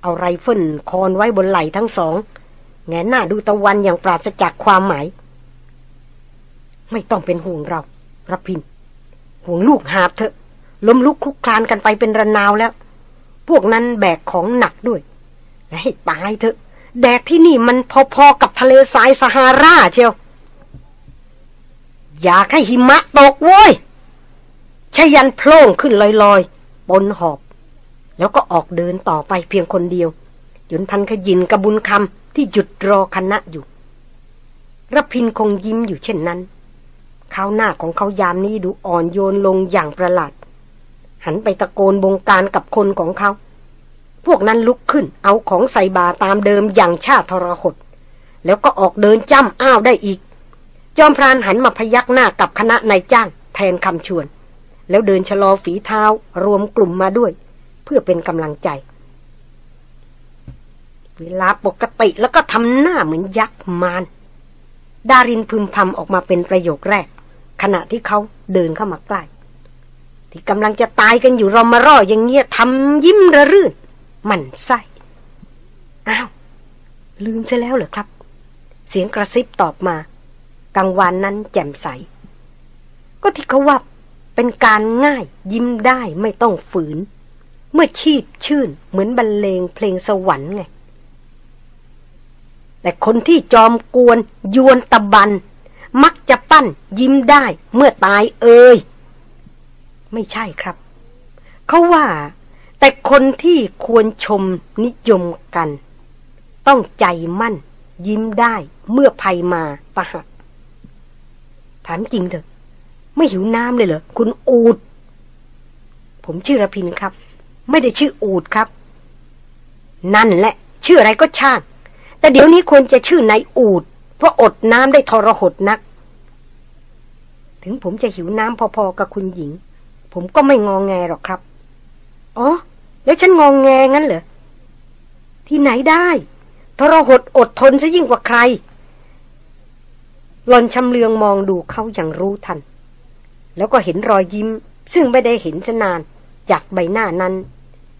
เอาไรเฟิลคอนไว้บนไหล่ทั้งสอง แหงนหน้าดูตะวันอย่างปราศจากความหมาย ไม่ต้องเป็นห่วงเรารพิน ห่วงลูกหาบเถอะ ล้มลุกคลุกคลานกันไปเป็นระนาวแล้ว พวกนั้นแบกของหนักด้วยให้ตายเถอะ แดดที่นี่มันพอๆกับทะเลทรายซาฮาราเชียว อยากให้หิมะตกโว้ยชายันโพล่งขึ้นลอยๆปนหอบ แล้วก็ออกเดินต่อไปเพียงคนเดียวจนพันขยินกระบุญคำที่หยุดรอคณะอยู่รพินคงยิ้มอยู่เช่นนั้น ข้าวหน้าของเขายามนี้ดูอ่อนโยนลงอย่างประหลาด หันไปตะโกนบงการกับคนของเขา พวกนั้นลุกขึ้นเอาของใส่บาตามเดิมอย่างชาติทรหด แล้วก็ออกเดินจ้ำอ้าวได้อีก จอมพรานหันมาพยักหน้ากับคณะนายจ้าง แทนคำชวน แล้วเดินชะลอฝีเท้ารวมกลุ่มมาด้วย เพื่อเป็นกำลังใจเวลาปกติแล้วก็ทำหน้าเหมือนยักษ์มาร ดารินพึมพำออกมาเป็นประโยคแรก ขณะที่เขาเดินเข้ามาใกล้ที่กำลังจะตายกันอยู่เรามารออย่างเงี้ยทำยิ้มระรื่น มันไส้อ้าว ลืมใช่แล้วเหรอครับ เสียงกระซิบตอบมากังวานนั้นแจ่มใส ก็ที่เขาว่าเป็นการง่ายยิ้มได้ไม่ต้องฝืน เมื่อชีพชื่นเหมือนบรรเลงเพลงสวรรค์ไง แต่คนที่จอมกวน ยวนตะบัน มักจะปั้นยิ้มได้เมื่อตายเอ่ยไม่ใช่ครับ เขาว่า แต่คนที่ควรชมนิยมกัน ต้องใจมั่น ยิ้มได้เมื่อภัยมาตะหักถามจริงเถอะ ไม่หิวน้ำเลยเหรอ คุณอูด ผมชื่อระพินครับ ไม่ได้ชื่ออูดครับ นั่นแหละ ชื่ออะไรก็ช่าง แต่เดี๋ยวนี้ควรจะชื่อนายอูด เพราะอดน้ำได้ทรหดนัก ถึงผมจะหิวน้ำพอๆกับคุณหญิง ผมก็ไม่งองแงหรอกครับ อ๋อ แล้วฉันงองแงงั้นเหรอ ที่ไหนได้ ทรหดอดทนซะยิ่งกว่าใคร หลอนชำเลืองมองดูเขาอย่างรู้ทัน แล้วก็เห็นรอยยิ้ม ซึ่งไม่ได้เห็นชนาน จากใบหน้านั้น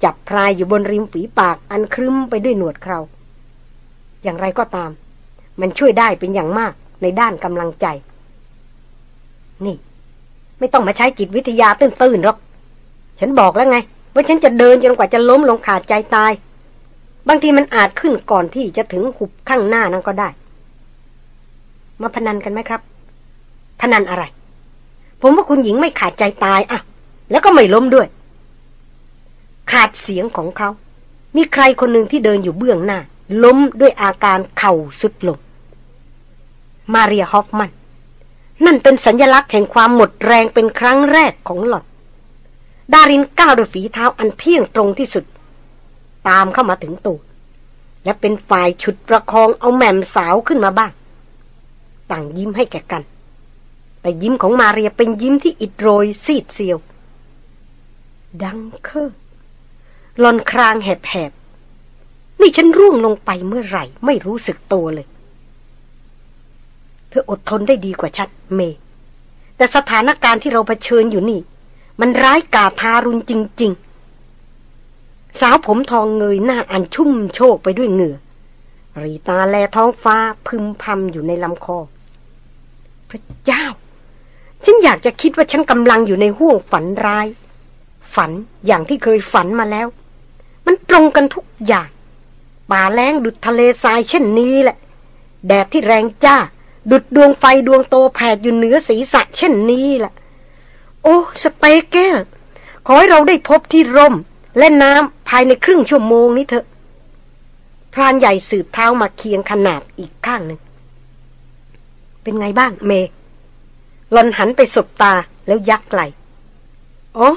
จับพรายอยู่บนริมฝีปากอันครึ้มไปด้วยหนวดเคราอย่างไรก็ตาม มันช่วยได้เป็นอย่างมากในด้านกำลังใจ นี่ ไม่ต้องมาใช้จิตวิทยาตื้นๆหรอก ฉันบอกแล้วไง ว่าฉันจะเดินจนกว่าจะล้มลงขาดใจตาย บางทีมันอาจขึ้นก่อนที่จะถึงหุบข้างหน้านั้นก็ได้ มาพนันกันไหมครับ พนันอะไร ผมว่าคุณหญิงไม่ขาดใจตายอะแล้วก็ไม่ล้มด้วย ขาดเสียงของเขา มีใครคนหนึ่งที่เดินอยู่เบื้องหน้า ล้มด้วยอาการเข่าสุดลง มาเรียฮอฟมัน นั่นเป็นสัญญลักษณ์แห่งความหมดแรงเป็นครั้งแรกของหลอด ดารินก้าวโดยฝีเท้าอันเพียงตรงที่สุด ตามเข้ามาถึงตูและเป็นฝ่ายฉุดประคองเอาแม่มสาวขึ้นมาบ้าง ต่างยิ้มให้แก่กัน แต่ยิ้มของมาเรียเป็นยิ้มที่อิดโรยซีดเซียว ดังเคอหลอนครางแหบๆนี่ฉันร่วงลงไปเมื่อไหร่ ไม่รู้สึกตัวเลย เธออดทนได้ดีกว่าฉันเม แต่สถานการณ์ที่เราเผชิญอยู่นี่ มันร้ายกาทารุณจริง ๆ สาวผมทองเงยหน้าอันชุ่มโชกไปด้วยเหงื่อ รีตาแลท้องฟ้าพึมพำอยู่ในลำคอ พระเจ้า ฉันอยากจะคิดว่าฉันกำลังอยู่ในห้วงฝันร้าย ฝันอย่างที่เคยฝันมาแล้ว มันตรงกันทุกอย่างป่าแล้งดุดทะเลทรายเช่นนี้แหละ แดดที่แรงจ้า ดุดดวงไฟดวงโตแผดอยู่เหนือศีรษะเช่นนี้แหละโอ้สเตเกลขอให้เราได้พบที่ร่ม และน้ำภายในครึ่งชั่วโมงนี้เถอะ พรานใหญ่สืบเท้ามาเคียงขนาบอีกข้างหนึ่ง เป็นไงบ้างเมหลอนหันไปสบตาแล้วยักไหลอ๋อ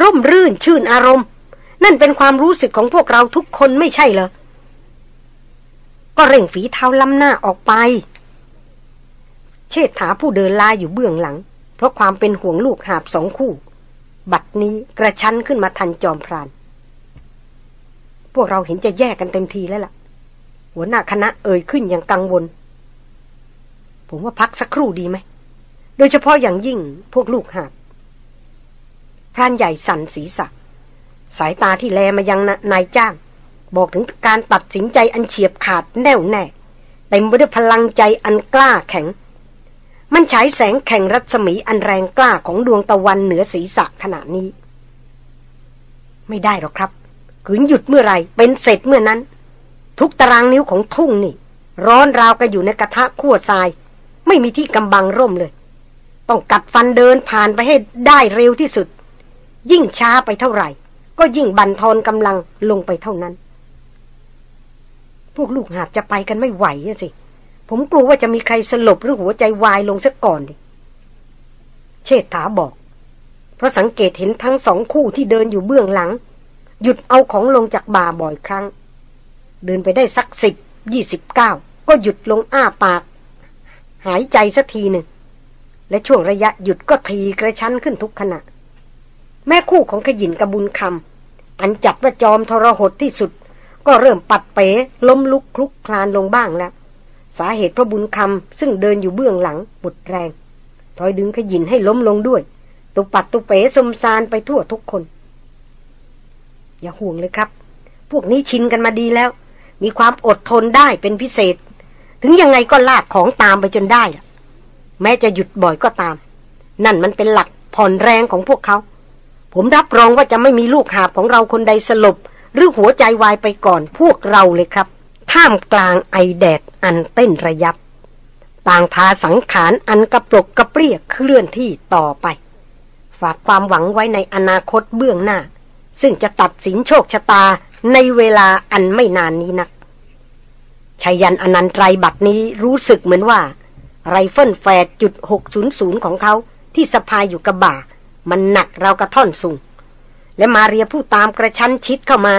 ร่มรื่นชื่นอารมณ์ นั่นเป็นความรู้สึกของพวกเราทุกคนไม่ใช่เหรอ ก็เร่งฝีเท้าล้ำหน้าออกไป เชษฐาผู้เดินลาอยู่เบื้องหลัง เพราะความเป็นห่วงลูกหาบสองคู่ บัดนี้กระชั้นขึ้นมาทันจอมพราน พวกเราเห็นจะแยกกันเต็มทีแล้วล่ะ หัวหน้าคณะเอ่ยขึ้นอย่างกังวล ผมว่าพักสักครู่ดีไหม โดยเฉพาะอย่างยิ่งพวกลูกหาบพรานใหญ่สั่นศีรษะ สายตาที่แลมายังนายจ้าง บอกถึงการตัดสินใจอันเฉียบขาดแน่วแน่เต็มไปด้วยพลังใจอันกล้าแข็ง มันฉายแสงแข่งรัศมีอันแรงกล้าของดวงตะวันเหนือศีรษะขณะนี้ ไม่ได้หรอกครับขืนหยุดเมื่อไรเป็นเสร็จเมื่อนั้น ทุกตารางนิ้วของทุ่งนี่ ร้อนราวกันอยู่ในกระทะขั้วทราย ไม่มีที่กำบังร่มเลย ต้องกัดฟันเดินผ่านไปให้ได้เร็วที่สุด ยิ่งช้าไปเท่าไหร่ ก็ยิ่งบันทอนกำลังลงไปเท่านั้น พวกลูกหาบจะไปกันไม่ไหวสิ ผมกลัวว่าจะมีใครสลบหรือหัวใจวายลงซะก่อนดิ เชษฐาบอก เพราะสังเกตเห็นทั้งสองคู่ที่เดินอยู่เบื้องหลัง หยุดเอาของลงจากบ่าบ่อยครั้ง เดินไปได้สักสิบยี่สิบเก้าก็หยุดลงอ้าปาก หายใจสักทีหนึ่ง และช่วงระยะหยุดก็ทีกระชั้นขึ้นทุกขณะ แม่คู่ของขยินกระบุญคำอันจัดว่าจอมทรหดที่สุด ก็เริ่มปัดเป๋ล้มลุกคลุกคลานลงบ้างแล้ว สาเหตุเพราะบุญคำซึ่งเดินอยู่เบื้องหลังบุดแรงพลอยดึงขยินให้ล้มลงด้วย ตุปัดตุเป๋สมซานไปทั่วทุกคน อย่าห่วงเลยครับ พวกนี้ชินกันมาดีแล้ว มีความอดทนได้เป็นพิเศษ ถึงยังไงก็ลากของตามไปจนได้ แม้จะหยุดบ่อยก็ตาม นั่นมันเป็นหลักผ่อนแรงของพวกเขา ผมรับรองว่าจะไม่มีลูกหาบของเราคนใดสลบ หรือหัวใจวายไปก่อนพวกเราเลยครับ ท่ามกลางไอแดดอันเต้นระยับ ต่างพาสังขารอันกระปรกกระเปรี้ยเคลื่อนที่ต่อไป ฝากความหวังไว้ในอนาคตเบื้องหน้า ซึ่งจะตัดสินโชคชะตาในเวลาอันไม่นานนี้นักชายันอนันตรายบัดนี้รู้สึกเหมือนว่า ไรเฟิลแฝดจุดหกศูนย์ศูนย์ของเขาที่สะพายอยู่กะบ่า มันหนักราวกะท่อนซุง และมาเรียผู้ตามกระชั้นชิดเข้ามา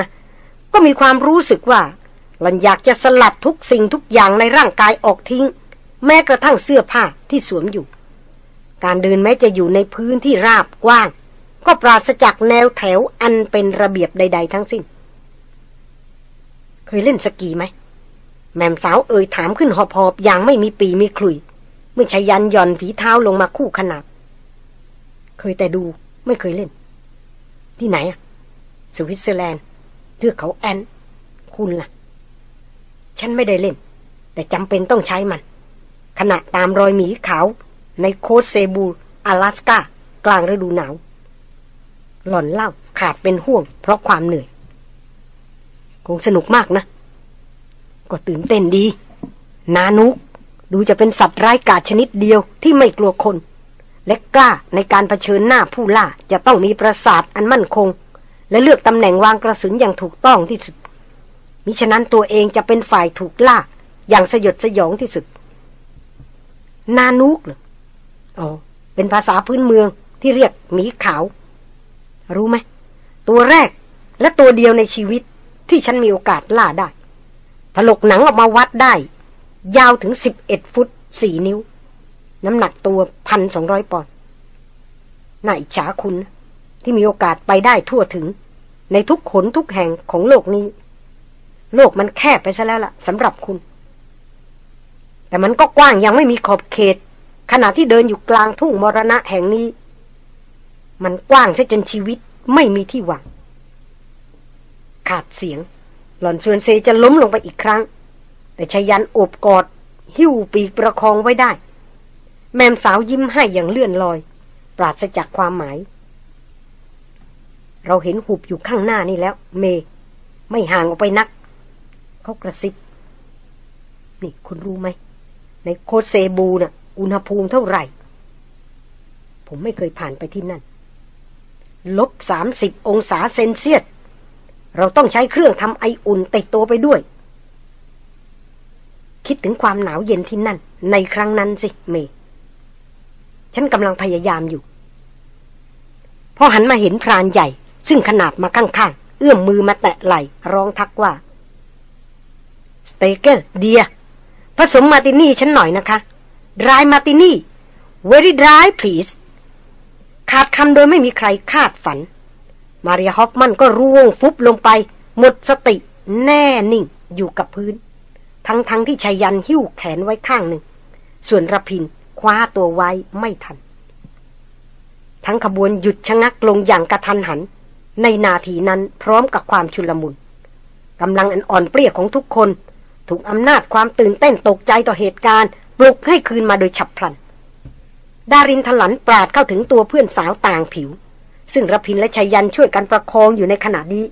ก็มีความรู้สึกว่า หล่อนอยากจะสลัดทุกสิ่งทุกอย่างในร่างกายออกทิ้ง แม้กระทั่งเสื้อผ้าที่สวมอยู่ การเดินแม้จะอยู่ในพื้นที่ราบกว้าง ก็ปราศจากแนวแถวอันเป็นระเบียบใด ๆ ทั้งสิ้น เคยเล่นสกีไหม แหม่มสาวเอ่ยถามขึ้นหอบๆอย่างไม่มีปี่มีขลุ่ย เมื่อชายันย่อนฝีเท้าลงมาคู่ขนาบเคยแต่ดูไม่เคยเล่น ที่ไหนอะสวิตเซอร์แลนด์เทือกเขาแอลป์ คุณล่ะ ฉันไม่ได้เล่น แต่จำเป็นต้องใช้มัน ขณะตามรอยหมีขาว ใน Kotzebue อลาสกากลางฤดูหนาว หล่อนเล่าขาดเป็นห่วง เพราะความเหนื่อย คงสนุกมากนะ ก็ตื่นเต้นดี นานุกดูจะเป็นสัตว์ร้ายกาจชนิดเดียวที่ไม่กลัวคน และกล้าในการเผชิญหน้าผู้ล่าจะต้องมีประสาทอันมั่นคง และเลือกตำแหน่งวางกระสุนอย่างถูกต้องที่สุด มิฉะนั้นตัวเองจะเป็นฝ่ายถูกล่า อย่างสยดสยองที่สุด นานุกเหรออ๋อเป็นภาษาพื้นเมืองที่เรียกหมีขาว รู้ไหม ตัวแรกและตัวเดียวในชีวิตที่ฉันมีโอกาสล่าได้ ถลกหนังออกมาวัดได้ ยาวถึงสิบเอ็ดฟุตสี่นิ้ว น้ำหนักตัวพันสองร้อยปอนด์น่าอิจฉาคุณ ที่มีโอกาสไปได้ทั่วถึง ในทุกขนทุกแห่งของโลกนี้ โลกมันแคบไปซะแล้วล่ะสำหรับคุณ แต่มันก็กว้างยังไม่มีขอบเขต ขณะที่เดินอยู่กลางทุ่งมรณะแห่งนี้ มันกว้างซะจนชีวิตไม่มีที่หวัง ขาดเสียง หล่อนชวนเซจะล้มลงไปอีกครั้ง แต่ชายันโอบกอด หิ้วปีกประคองไว้ได้ แมมสาวยิ้มให้อย่างเลื่อนลอย ปราศจากความหมาย เราเห็นหุบอยู่ข้างหน้านี่แล้ว เม ไม่ห่างออกไปนัก เขากระซิบ นี่คุณรู้ไหม ในโคเซบูนะ่ะ อุณหภูมิเท่าไหร่ ผมไม่เคยผ่านไปที่นั่น ลบสามสิบองศาเซนเซียส เราต้องใช้เครื่องทำไออุ่นติดตัวไปด้วย คิดถึงความหนาวเย็นที่นั่น ในครั้งนั้นสิ เม ฉันกำลังพยายามอยู่ พอหันมาเห็นพรานใหญ่ ซึ่งขนาดมาข้างๆ เอื้อมมือมาแตะไหลร้องทักว่า สเตเกอร์เดีย ผสมมาตินี่ฉันหน่อยนะคะ ดรายมาตินี่ very dry please ขาดคำโดยไม่มีใครคาดฝัน มาริฮอฟมันก็ร่วงฟุบลงไป หมดสติแน่นิ่งอยู่กับพื้น ทั้งๆทที่ชายันหิ้วแขนไว้ข้างหนึ่ง ส่วนระพินคว้าตัวไว้ไม่ทัน ทั้งขบวนหยุดชะงักลงอย่างกระทันหัน ในนาทีนั้นพร้อมกับความชุลมุนกำลังอ่อนเปรี้ยของทุกคน ถูกอำนาจความตื่นเต้นตกใจต่อเหตุการณ์ ปลุกให้คืนมาโดยฉับพลัน ดารินถลันปราดเข้าถึงตัวเพื่อนสาวต่างผิว ซึ่งระพินและชายันช่วยกันประคองอยู่ในขณะนี้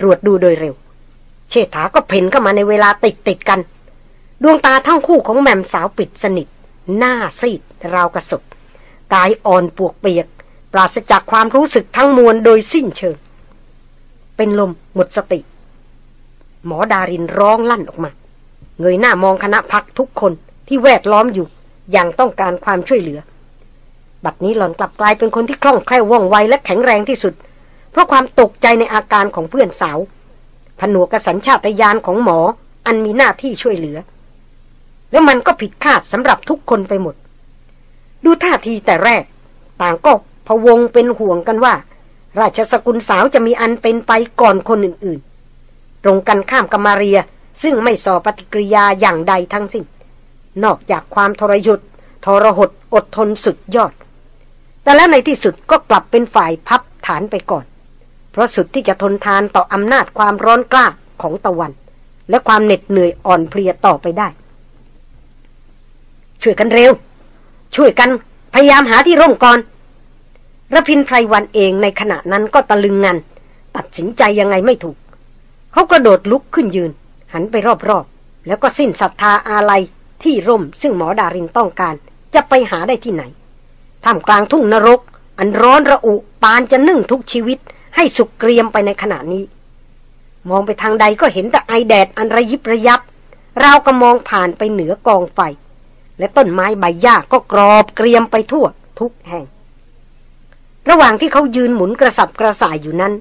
ตรวจดูโดยเร็ว เชษฐาก็เพ่นเข้ามาในเวลาติดติดกัน ดวงตาทั้งคู่ของแม่มสาวปิดสนิท หน้าซีดราวกระสบกายอ่อนปวกเปียก ปราศจากความรู้สึกทั้งมวลโดยสิ้นเชิง เป็นลมหมดสติ หมอดารินร้องลั่นออกมา เงยหน้ามองคณะพักทุกคนที่แวดล้อมอยู่ อย่างต้องการความช่วยเหลือ บัดนี้หล่อนกลับกลายเป็นคนที่คล่องแคล่วว่องไวและแข็งแรงที่สุด เพราะความตกใจในอาการของเพื่อนสาว ผนวกกระสัญชาตญาณของหมออันมีหน้าที่ช่วยเหลือ แล้วมันก็ผิดคาดสำหรับทุกคนไปหมด ดูท่าทีแต่แรก ต่างก็พวงเป็นห่วงกันว่า ราชสกุลสาวจะมีอันเป็นไปก่อนคนอื่นๆ ตรงกันข้ามกับมาเรีย ซึ่งไม่สอปฏิกิริยาอย่างใดทั้งสิ้น นอกจากความทรยศทรหดอดทนสุดยอด แต่แล้วในที่สุดก็กลับเป็นฝ่ายพับฐานไปก่อน เพราะสุดที่จะทนทานต่ออำนาจความร้อนกล้าของตะวัน และความเหน็ดเหนื่อยอ่อนเพลียต่อไปได้ ช่วยกันเร็ว ช่วยกันพยายามหาที่ร่มก่อนระพินไพรวันเองในขณะนั้นก็ตะลึงงัน ตัดสินใจยังไงไม่ถูก เขากระโดดลุกขึ้นยืน หันไปรอบๆ แล้วก็สิ้นศรัทธาอาลัยที่ร่มซึ่งหมอดารินต้องการ จะไปหาได้ที่ไหนท่ามกลางทุ่งนรก อันร้อนระอุปานจะนึ่งทุกชีวิต ให้สุกเกรียมไปในขณะนี้ มองไปทางใดก็เห็นแต่ไอแดดอันระยิบระยับเราก็มองผ่านไปเหนือกองไฟ และต้นไม้ใบหญ้าก็กรอบเกรียมไปทั่วทุกแห่ง ระหว่างที่เขายืนหมุนกระสับกระส่ายอยู่นั้น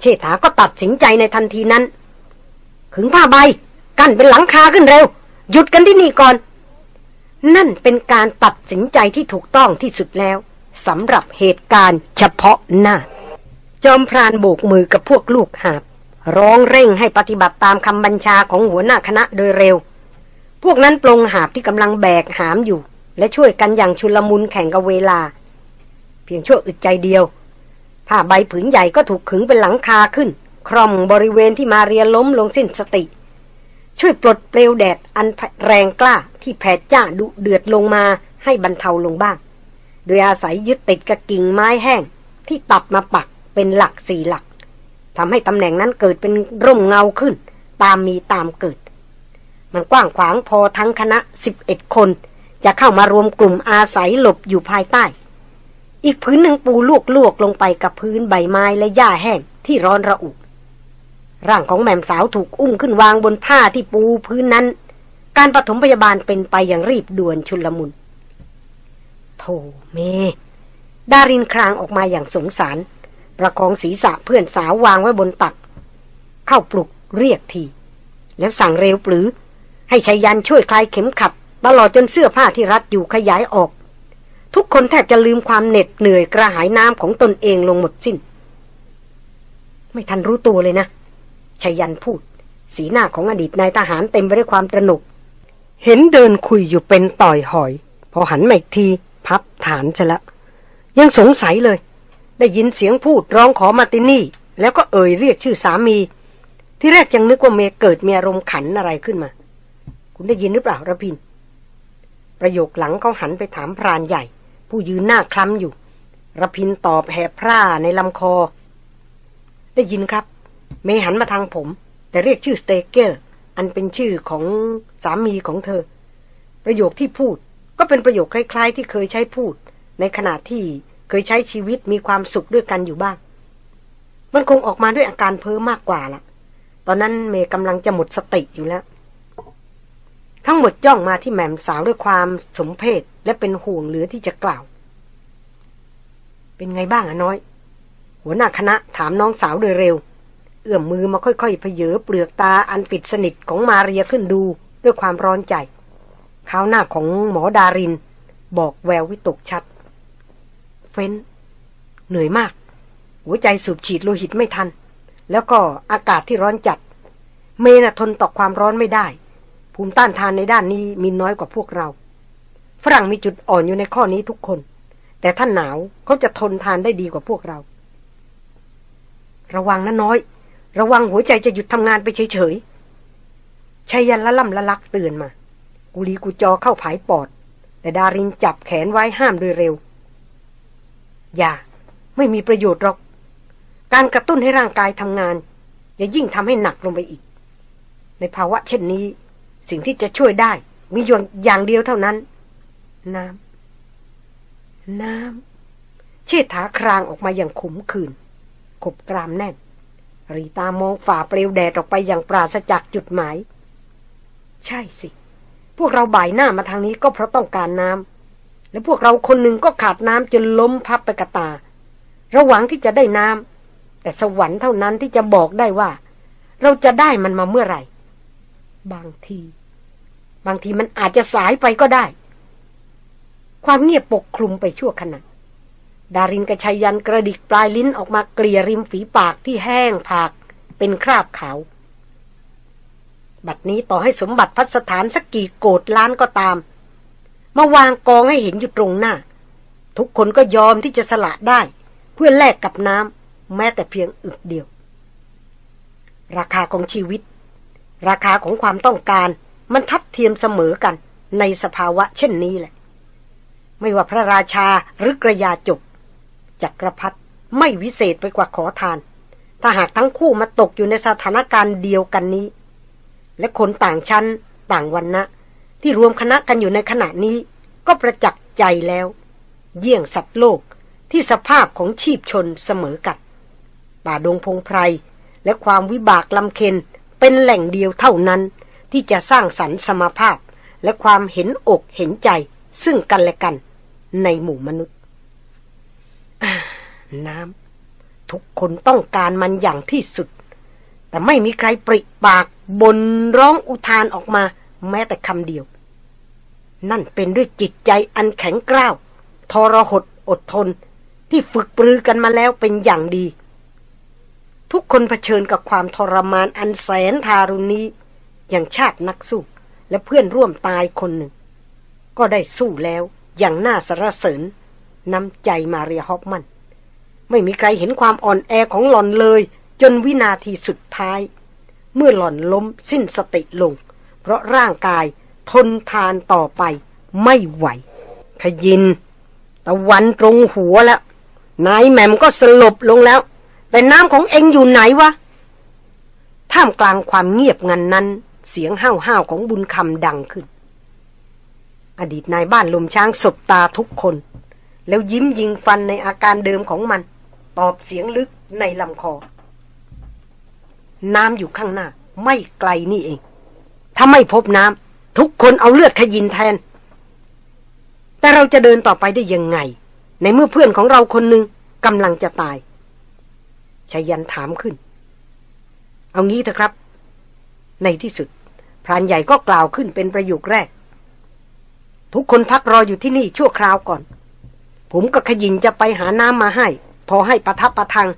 เชษฐาก็ตัดสินใจในทันทีนั้นึงผ้าใบ กั้นเป็นหลังคาขึ้นเร็ว หยุดกันที่นี่ก่อน นั่นเป็นการตัดสินใจที่ถูกต้องที่สุดแล้วสำหรับเหตุการณ์เฉพาะหน้า จอมพรานโบกมือกับพวกลูกหาบ ร้องเร่งให้ปฏิบัติตามคำบัญชาของหัวหน้าคณะโดยเร็ว พวกนั้นปลงหาบที่กำลังแบกหามอยู่ และช่วยกันอย่างชุลมุนแข่งกับเวลา เพียงชั่วอึดใจเดียวผ้าใบผืนใหญ่ก็ถูกขึงเป็นหลังคาขึ้น คร่อมบริเวณที่มาเรียล้มลงสิ้นสติ ช่วยปลดเปลวแดดอันแรงกล้าที่แผดจ้าดุเดือดลงมาให้บรรเทาลงบ้าง โดยอาศัยยึดติดกับกิ่งไม้แห้งที่ตัดมาปักเป็นหลักสี่หลักทำให้ตำแหน่งนั้นเกิดเป็นร่มเงาขึ้น ตามมีตามเกิด มันกว้างขวางพอทั้งคณะสิบเอ็ดคน จะเข้ามารวมกลุ่มอาศัยหลบอยู่ภายใต้ อีกพื้นหนึ่งปูลวกลวกลงไปกับพื้นใบไม้และหญ้าแห้งที่ร้อนระอุ ร่างของแม่มสาวถูกอุ้มขึ้นวางบนผ้าที่ปูพื้นนั้น การปฐมพยาบาลเป็นไปอย่างรีบด่วนชุลมุน โธเม ดารินครางออกมาอย่างสงสาร ประคองศีรษะเพื่อนสาววางไว้บนตัก เข้าปลุกเรียกที แล้วสั่งเร็วปรือ ให้ชายันช่วยคลายเข็มขัด ตลอดจนเสื้อผ้าที่รัดอยู่ขยายออก ทุกคนแทบจะลืมความเหน็ดเหนื่อยกระหายน้ำของตนเองลงหมดสิน้น ไม่ทันรู้ตัวเลยนะ ชายันพูด สีหน้าของอดีตนายทหารเต็มไปด้วยความตระหนก เห็นเดินคุยอยู่เป็นต่อยหอย พอหันมาอีกที พับฐานจะละ ยังสงสัยเลย ได้ยินเสียงพูดร้องขอมาตินี่ แล้วก็เอ่ยเรียกชื่อสามี ทีแรกยังนึกว่าเมเกิดมีอารมณ์ขันอะไรขึ้นมา คุณได้ยินหรือเปล่าระพิน ประโยคหลังเขาหันไปถามพรานใหญ่ ผู้ยืนหน้าคล้ำอยู่ระพินตอบแหบพร่าในลำคอ ได้ยินครับ เมหันมาทางผม แต่เรียกชื่อสเตเกอร์อันเป็นชื่อของสามีของเธอ ประโยคที่พูดก็เป็นประโยคคล้าย ๆ ที่เคยใช้พูด ในขณะที่เคยใช้ชีวิตมีความสุขด้วยกันอยู่บ้าง มันคงออกมาด้วยอาการเพ้อมากกว่าละตอนนั้นเมย์กำลังจะหมดสติอยู่แล้ว ทั้งหมดย่องมาที่แหม่มสาวด้วยความสมเพศและเป็นห่วงเหลือที่จะกล่าว เป็นไงบ้างอะน้อย หัวหน้าคณะถามน้องสาวโดยเร็ว อื้อมมือมาค่อยๆเพเยอเปลือกตาอันปิดสนิทของมาเรียขึ้นดูด้วยความร้อนใจข้าวหน้าของหมอดาริน บอกแวววิตกชัด เฟ้น เหนื่อยมาก หัวใจสูบฉีดโลหิตไม่ทัน แล้วก็อากาศที่ร้อนจัด เมนะทนต่อความร้อนไม่ได้ ภูมิต้านทานในด้านนี้มีน้อยกว่าพวกเรา ฝรั่งมีจุดอ่อนอยู่ในข้อนี้ทุกคน แต่ท่านหนาวเขาจะทนทานได้ดีกว่าพวกเรา ระวังนะน้อย ระวังหัวใจจะหยุดทำงานไปเฉยๆชายันละล่ำละลักเตือนมา กุลีกุจอเข้าผายปอด แต่ดารินจับแขนไว้ห้ามโดยเร็ว อย่า ไม่มีประโยชน์หรอก การกระตุ้นให้ร่างกายทำงาน จะยิ่งทำให้หนักลงไปอีก ในภาวะเช่นนี้ สิ่งที่จะช่วยได้ มีอย่างอย่างเดียวเท่านั้น น้ำ น้ำเชิดถาครางออกมาอย่างขมขื่นขบกรามแน่น รีตามองฝ่าเปลวแดดออกไปอย่างปราศจากจุดหมาย ใช่สิ พวกเราบ่ายหน้ามาทางนี้ก็เพราะต้องการน้ำและพวกเราคนหนึ่งก็ขาดน้ำจนล้มพับไปกระตา ระหวังที่จะได้น้ำแต่สวรรค์เท่านั้นที่จะบอกได้ว่า เราจะได้มันมาเมื่อไหร่ บางที บางทีมันอาจจะสายไปก็ได้ ความเงียบปกคลุมไปชั่วขณะ ดารินกระชัยยันกระดิกปลายลิ้นออกมาเกลี่ยริมฝีปากที่แห้งผากเป็นคราบขาว บัดนี้ต่อให้สมบัติพัสถานสักกี่โกดล้านก็ตาม มาวางกองให้เห็นอยู่ตรงหน้า ทุกคนก็ยอมที่จะสละได้ เพื่อแลกกับน้ำแม้แต่เพียงอึดเดียว ราคาของชีวิต ราคาของความต้องการมันทัดเทียมเสมอกันในสภาวะเช่นนี้แหละ ไม่ว่าพระราชาหรือกระยาจบ จักรพรรดิไม่วิเศษไปกว่าขอทาน ถ้าหากทั้งคู่มาตกอยู่ในสถานการณ์เดียวกันนี้ และคนต่างชั้นต่างวันนะที่รวมคณะกันอยู่ในขณะนี้ ก็ประจักษ์ใจแล้ว เยี่ยงสัตว์โลกที่สภาพของชีพชนเสมอกันป่าดงพงไพร และความวิบากลำเค็นเป็นแหล่งเดียวเท่านั้น ที่จะสร้างสรรค์สมภาพ และความเห็นอกเห็นใจซึ่งกันและกันในหมู่มนุษย์ น้ำทุกคนต้องการมันอย่างที่สุด แต่ไม่มีใครปริปากบนร้องอุทานออกมา แม้แต่คำเดียว นั่นเป็นด้วยจิตใจอันแข็งกร้าว ทรหดอดทน ที่ฝึกปรือกันมาแล้วเป็นอย่างดี ทุกคนเผชิญกับความทรมานอันแสนทารุณนี้ อย่างชาตินักสู้และเพื่อนร่วมตายคนหนึ่ง ก็ได้สู้แล้วอย่างน่าสรรเสริญ น้ำใจมาเรียฮอปมัน ไม่มีใครเห็นความอ่อนแอของหล่อนเลย จนวินาทีสุดท้าย เมื่อหล่อนล้มสิ้นสติลง เพราะร่างกายทนทานต่อไปไม่ไหว ขยิน ตะวันตรงหัวแล้วนายแหม่มก็สลบลงแล้ว แต่น้ำของเองอยู่ไหนวะ ท่ามกลางความเงียบงันนั้น เสียงห้าวห้าวของบุญคำดังขึ้น อดีตนายบ้านลมช้างสบตาทุกคน แล้วยิ้มยิงฟันในอาการเดิมของมัน ตอบเสียงลึกในลำคอ น้ำอยู่ข้างหน้า ไม่ไกลนี่เอง ถ้าไม่พบน้ำทุกคนเอาเลือดขยินแทน แต่เราจะเดินต่อไปได้ยังไง ในเมื่อเพื่อนของเราคนหนึ่งกำลังจะตายชายันถามขึ้น เอางี้เถอะครับ ในที่สุด พรานใหญ่ก็กล่าวขึ้นเป็นประโยคแรก ทุกคนพักรออยู่ที่นี่ชั่วคราวก่อน ผมกับขยินจะไปหาน้ำมาให้ พอให้ประทับประทัง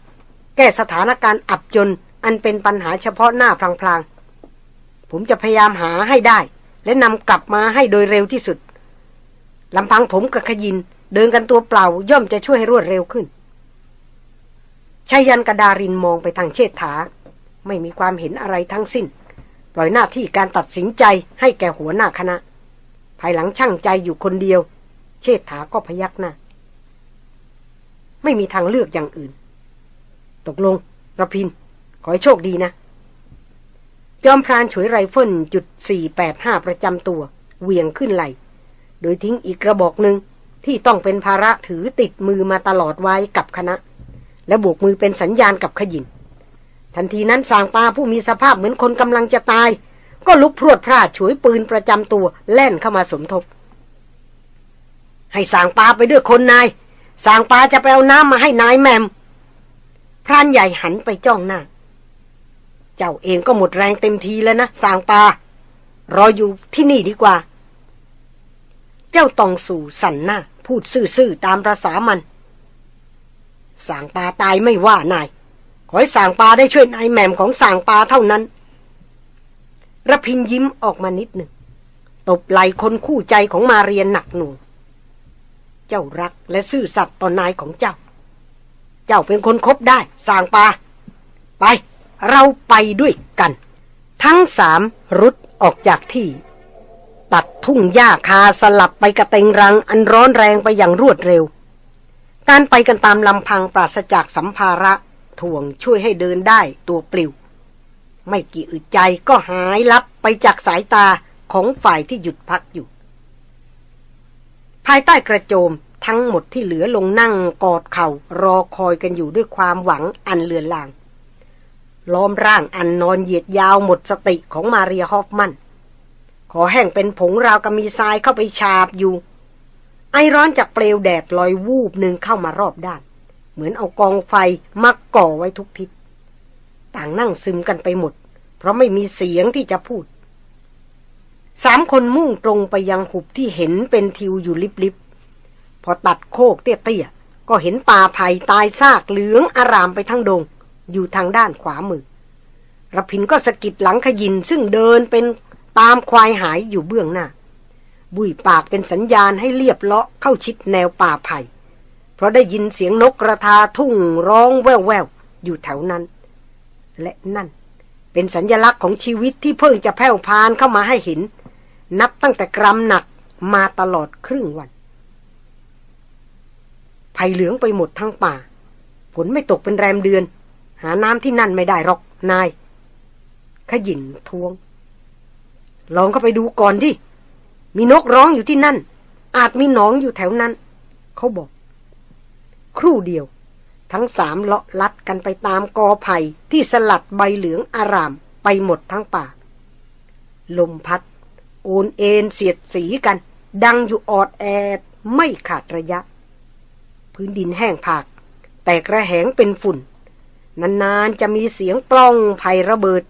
แก้สถานการณ์อับจน อันเป็นปัญหาเฉพาะหน้าพลางๆ ผมจะพยายามหาให้ได้ และนำกลับมาให้โดยเร็วที่สุดลำพังผมกับขยินเดินกันตัวเปล่าย่อมจะช่วยให้รวดเร็วขึ้นชายันกระดารินมองไปทางเชษฐา ไม่มีความเห็นอะไรทั้งสิ้น ปล่อยหน้าที่การตัดสินใจให้แก่หัวหน้าคณะ ภายหลังช่างใจอยู่คนเดียว เชษฐาก็พยักหน้า ไม่มีทางเลือกอย่างอื่น ตกลงระพิน ขอให้โชคดีนะ จอมพรานฉวยไรเฟิลจุดสี่แปดห้าประจำตัวเวียงขึ้นไหล โดยทิ้งอีกกระบอกหนึ่งที่ต้องเป็นภาระถือติดมือมาตลอดไว้กับคณะ และโบกมือเป็นสัญญาณกับขยิน ทันทีนั้นสางปาผู้มีสภาพเหมือนคนกำลังจะตาย ก็ลุกพรวดพลาดฉวยปืนประจำตัวแล่นเข้ามาสมทบ ให้สางปาไปด้วยคนนาย สางปาจะไปเอาน้ำมาให้นายแมม พรานใหญ่หันไปจ้องหน้า เจ้าเองก็หมดแรงเต็มทีแล้วนะสางปารออยู่ที่นี่ดีกว่า เจ้าตองสู่สันหน้า พูดซื่อๆตามประษามัน สางปาตายไม่ว่านาย ขอให้สางปาได้ช่วยนายแหม่มของสางปาเท่านั้นระพินยิ้มออกมานิดหนึ่ง ตบไหลคนคู่ใจของมาเรียนหนักหน่วง เจ้ารักและซื่อสัตย์ต่อนายของเจ้า เจ้าเป็นคนคบได้สางปาไป เราไปด้วยกัน ทั้งสามรุดออกจากที่ ตัดทุ่งหญ้าคาสลับไปกระเตงรังอันร้อนแรงไปอย่างรวดเร็ว การไปกันตามลำพังปราศจากสัมภาระถ่วงช่วยให้เดินได้ตัวปลิว ไม่กี่อึดใจก็หายลับไปจากสายตาของฝ่ายที่หยุดพักอยู่ายใต้กระโจมทั้งหมดที่เหลือลงนั่งกอดเข่ารอคอยกันอยู่ด้วยความหวังอันเลือนลาง ล้อมร่างอันนอนเหยียดยาวหมดสติของมาเรียฮอฟมันขอแห้งเป็นผงราวกับมีทรายเข้าไปฉาบอยู่ ไอร้อนจากเปลวแดดลอยวูบหนึ่งเข้ามารอบด้าน เหมือนเอากองไฟมักก่อไว้ทุกทิศ ต่างนั่งซึมกันไปหมด เพราะไม่มีเสียงที่จะพูด สามคนมุ่งตรงไปยังหุบที่เห็นเป็นทิวอยู่ลิบๆ พอตัดโคกเตี้ยๆ ก็เห็นป่าไผ่ตายซากเหลืองอารามไปทั้งดง อยู่ทางด้านขวามือรพินก็สะกิดหลังขยินซึ่งเดินเป็นตามควายหายอยู่เบื้องหน้า บุยปากเป็นสัญญาณให้เรียบเลาะเข้าชิดแนวป่าไผ่ เพราะได้ยินเสียงนกกระทาทุ่งร้องแว่วๆ อยู่แถวนั้น และนั่น เป็นสัญญลักษณ์ของชีวิตที่เพิ่งจะแผ่วพานเข้ามาให้เห็น นับตั้งแต่กรำหนักมาตลอดครึ่งวันไผ่เหลืองไปหมดทั้งป่าฝนไม่ตกเป็นแรมเดือน หาน้ำที่นั่นไม่ได้หรอกนาย ขยินทวง ลองเข้าไปดูก่อนดิ มีนกร้องอยู่ที่นั่น อาจมีหนองอยู่แถวนั้น เขาบอก ครู่เดียว ทั้งสามเลาะลัดกันไปตามกอไผ่ที่สลัดใบเหลืองอารามไปหมดทั้งป่า ลมพัด โอนเอ็นเสียดสีกัน ดังอยู่ออดแอดไม่ขาดระยะ พื้นดินแห้งผาก แตกระแหงเป็นฝุ่น นานๆจะมีเสียงปล้องไผ่ระเบิด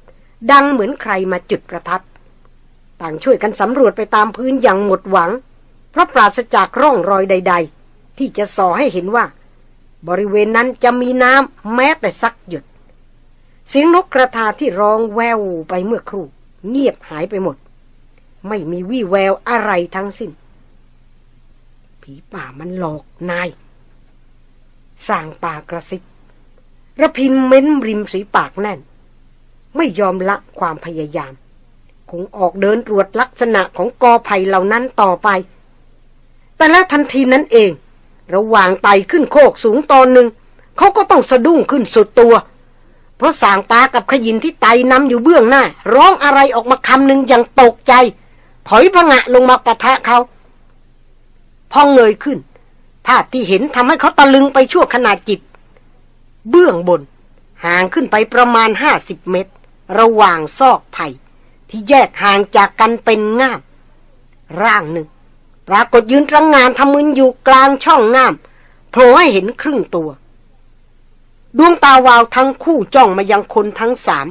ดังเหมือนใครมาจุดประทัด ต่างช่วยกันสำรวจไปตามพื้นอย่างหมดหวัง เพราะปราศจากร่องรอยใด ๆ ที่จะส่อให้เห็นว่า บริเวณนั้นจะมีน้ำแม้แต่สักหยดเสียงนกกระทาที่ร้องแววไปเมื่อครู่ เงียบหายไปหมด ไม่มีวี่แววอะไรทั้งสิ้น ผีป่ามันหลอกนายสร้างปากกระซิบระพินเม้นริมสีปากแน่น ไม่ยอมละความพยายาม คงออกเดินตรวจลักษณะของกอไผ่เหล่านั้นต่อไป แต่แล้วทันทีนั้นเอง ระหว่างไต่ขึ้นโคกสูงตอนหนึ่ง เขาก็ต้องสะดุ้งขึ้นสุดตัว เพราะสางปากับขยินที่ไต่นำอยู่เบื้องหน้า ร้องอะไรออกมาคำหนึ่งอย่างตกใจ ถอยพงะลงมาปะทะเขาพองเงยขึ้น ภาพที่เห็นทำให้เขาตะลึงไปชั่วขณะจิต เบื้องบน ห่างขึ้นไปประมาณห้าสิบเมตร ระหว่างซอกไผ่ที่แยกห่างจากกันเป็นง่าม ร่างหนึ่ง ปรากฏยืนรังงานทำมึนอยู่กลางช่องง่ามโผล่ให้เห็นครึ่งตัว ดวงตาวาวทั้งคู่จ้องมายังคนทั้งสาม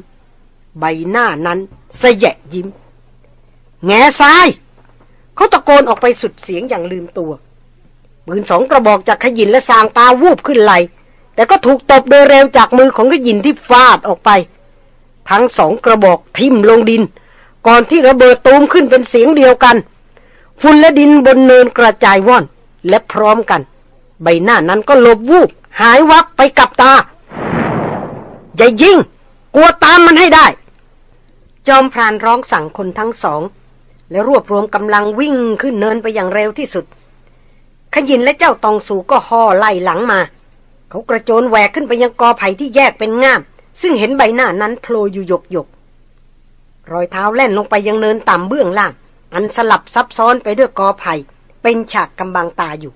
ใบหน้านั้นสยะยิ้ม แง่ซ้าย เขาตะโกนออกไปสุดเสียงอย่างลืมตัวปืนสองกระบอกจากขยินและสางตาวูบขึ้นไหล แต่ก็ถูกตบโดยเร็วจากมือของขยินที่ฟาดออกไป ทั้งสองกระบอกทิ่มลงดิน ก่อนที่ระเบิดตูมขึ้นเป็นเสียงเดียวกัน ฝุ่นและดินบนเนินกระจายว่อน และพร้อมกัน ใบหน้านั้นก็ลบวูบหายวับไปกับตา อย่ายิงกลัวตามมันให้ได้ จอมพรานร้องสั่งคนทั้งสอง และรวบรวมกำลังวิ่งขึ้นเนินไปอย่างเร็วที่สุด ขยินและเจ้าตองสูก็ห่อไล่หลังมา เขากระโจนแหวกขึ้นไปยังกอไผ่ที่แยกเป็นง่าม ซึ่งเห็นใบหน้านั้นโผล่อยู่หยกหยกรอยเท้าแล่นลงไปยังเนินต่ำเบื้องล่าง อันสลับซับซ้อนไปด้วยกอไผ่เป็นฉากกำบังตาอยู่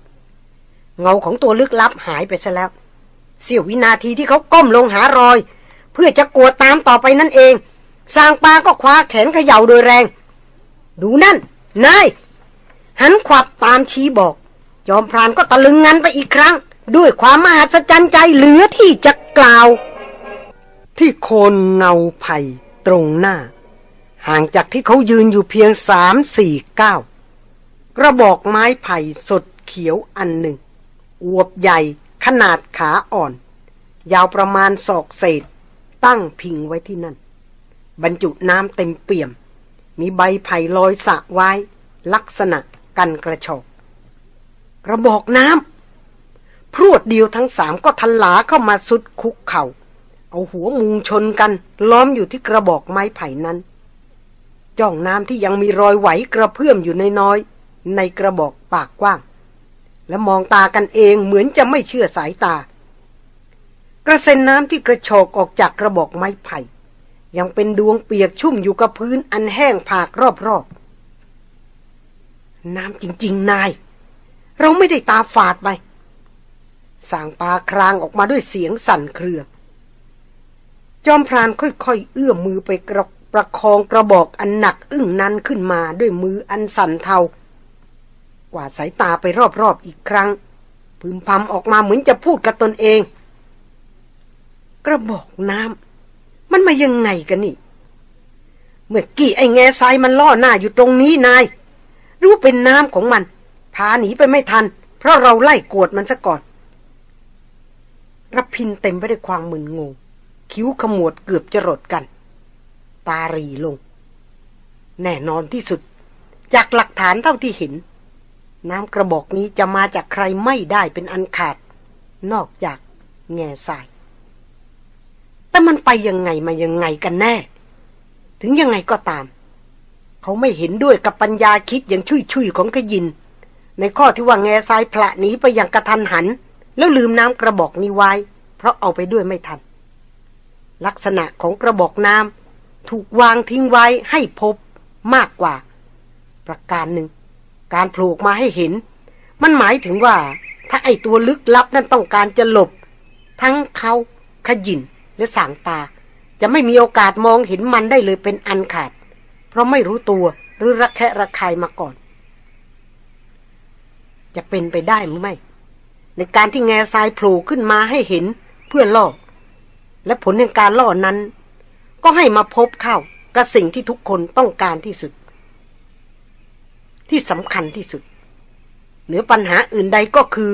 เงาของตัวลึกลับหายไปซะแล้ว เสี้ยววินาทีที่เขาก้มลงหารอย เพื่อจะกวดตามต่อไปนั่นเองสางปาก็คว้าแขนเขย่าโดยแรง ดูนั่น นาย หันขวับตามชี้บอก จอมพรานก็ตะลึงงันไปอีกครั้ง ด้วยความมหัศจรรย์ใจเหลือที่จะกล่าว ที่โคนเงาไผ่ตรงหน้า ห่างจากที่เขายืนอยู่เพียงสามสี่เก้ากระบอกไม้ไผ่สดเขียวอันหนึ่ง อวบใหญ่ขนาดขาอ่อน ยาวประมาณศอกเศษ ตั้งพิงไว้ที่นั่น บรรจุน้ำเต็มเปี่ยม มีใบไผ่ลอยสะไว้ ลักษณะกันกระชอกกระบอกน้ำพรวดเดียวทั้งสามก็ทันหลาเข้ามาสุดคุกเขา่า เอาหัวมุงชนกัน ล้อมอยู่ที่กระบอกไม้ไผ่นั้น จ้องน้ำที่ยังมีรอยไหวกระเพื่อมอยู่นน้อย ในกระบอกปากกว้าง และมองตากันเองเหมือนจะไม่เชื่อสายตา กระเซ็นน้ำที่กระโชกออกจากกระบอกไม้ไผ่ ยังเป็นดวงเปียกชุ่มอยู่กับพื้นอันแห้งผากรอบๆ น้ำจริง ๆ นาย เราไม่ได้ตาฝาดไปสางปลาครางออกมาด้วยเสียงสั่นเครือ จอมพรานค่อยๆ เอื้อมมือไปกระประคองกระบอกอันหนักอึ้งนั้นขึ้นมาด้วยมืออันสั่นเทา กว่าสายตาไปรอบๆอีกครั้ง พึมพำออกมาเหมือนจะพูดกับตนเอง กระบอกน้ำ มันมายังไงกันนี่ เมื่อกี้ไอ้แง่ทรายมันล่อหน้าอยู่ตรงนี้นาย รู้เป็นน้ำของมัน พาหนีไปไม่ทัน เพราะเราไล่กวดมันซะก่อนรับพินเต็มไปด้วยความมึนงง คิ้วขมวดเกือบจะรดกัน ตารีลง แน่นอนที่สุด จากหลักฐานเท่าที่เห็น น้ำกระบอกนี้จะมาจากใครไม่ได้เป็นอันขาด นอกจากแง่ทราย แต่มันไปยังไงมายังไงกันแน่ ถึงยังไงก็ตาม เขาไม่เห็นด้วยกับปัญญาคิดอย่างชุยชุยของขยิน ในข้อที่ว่าแง่ทรายพละหนีไปอย่างกระทันหัน แล้วลืมน้ำกระบอกนี้ไว้ เพราะเอาไปด้วยไม่ทัน ลักษณะของกระบอกน้ำถูกวางทิ้งไว้ให้พบมากกว่า ประการหนึ่ง การโผล่มาให้เห็น มันหมายถึงว่า ถ้าไอตัวลึกลับนั้นต้องการจะหลบ ทั้งเขาขยิน และสางตา จะไม่มีโอกาสมองเห็นมันได้เลยเป็นอันขาด เพราะไม่รู้ตัวหรือระแคะระคายมาก่อน จะเป็นไปได้หรือไม่ ในการที่แง่ทรายโผล่ขึ้นมาให้เห็นเพื่อล่อ และผลแห่งการล่อนั้น ก็ให้มาพบเข้ากับสิ่งที่ทุกคนต้องการที่สุด ที่สำคัญที่สุด เหนือปัญหาอื่นใดก็คือ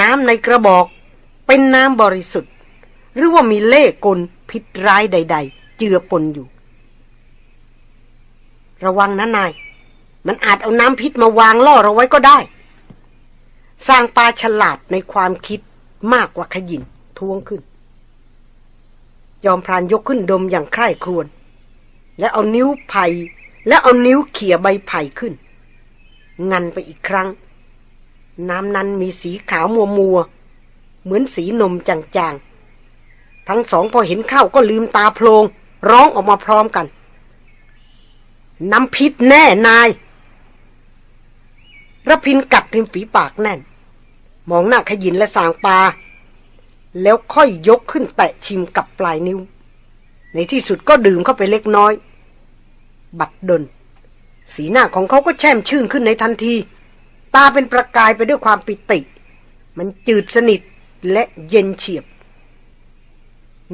น้ำในกระบอกเป็นน้ำบริสุทธิ์ หรือว่ามีเล่กลพิษร้ายใด ๆ เจือปนอยู่ ระวังนะนาย มันอาจเอาน้ำพิษมาวางล่อเราไว้ก็ได้ สร้างปลาฉลาดในความคิดมากกว่าขยินทวงขึ้น ยอมพรานยกขึ้นดมอย่างใคร่ครวญและเอานิ้วไผ่และเอานิ้วเขี่ยใบไผ่ขึ้น งันไปอีกครั้ง น้ำนั้นมีสีขาวมัวมัว เหมือนสีนมจางๆ ทั้งสองพอเห็นเข้าก็ลืมตาโพลง ร้องออกมาพร้อมกัน น้ำพิษแน่นายระพินกัดริมฝีปากแน่น มองหน้าขยินและสางปลาแล้วค่อยยกขึ้นแตะชิมกับปลายนิ้ว ในที่สุดก็ดื่มเข้าไปเล็กน้อย บัดดล สีหน้าของเขาก็แช่มชื่นขึ้นในทันที ตาเป็นประกายไปด้วยความปิติ มันจืดสนิทและเย็นเฉียบ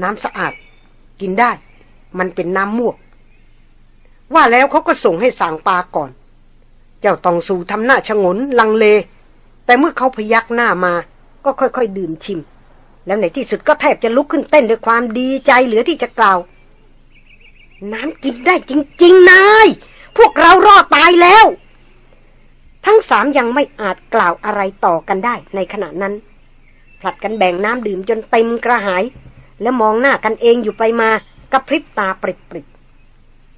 น้ำสะอาด กินได้ มันเป็นน้ำมวก ว่าแล้วเขาก็ส่งให้สางปาก่อน เจ้าตองสูทำหน้าชงนลังเล แต่เมื่อเขาพยักหน้ามา ก็ค่อยๆดื่มชิม แล้วในที่สุดก็แทบจะลุกขึ้นเต้นด้วยความดีใจเหลือที่จะกล่าว น้ำกินได้จริง ๆ นาย พวกเรารอดตายแล้ว ทั้งสามยังไม่อาจกล่าวอะไรต่อกันได้ในขณะนั้นผลัดกันแบ่งน้ำดื่มจนเต็มกระหาย และมองหน้ากันเองอยู่ไปมากระพริบตาปริบ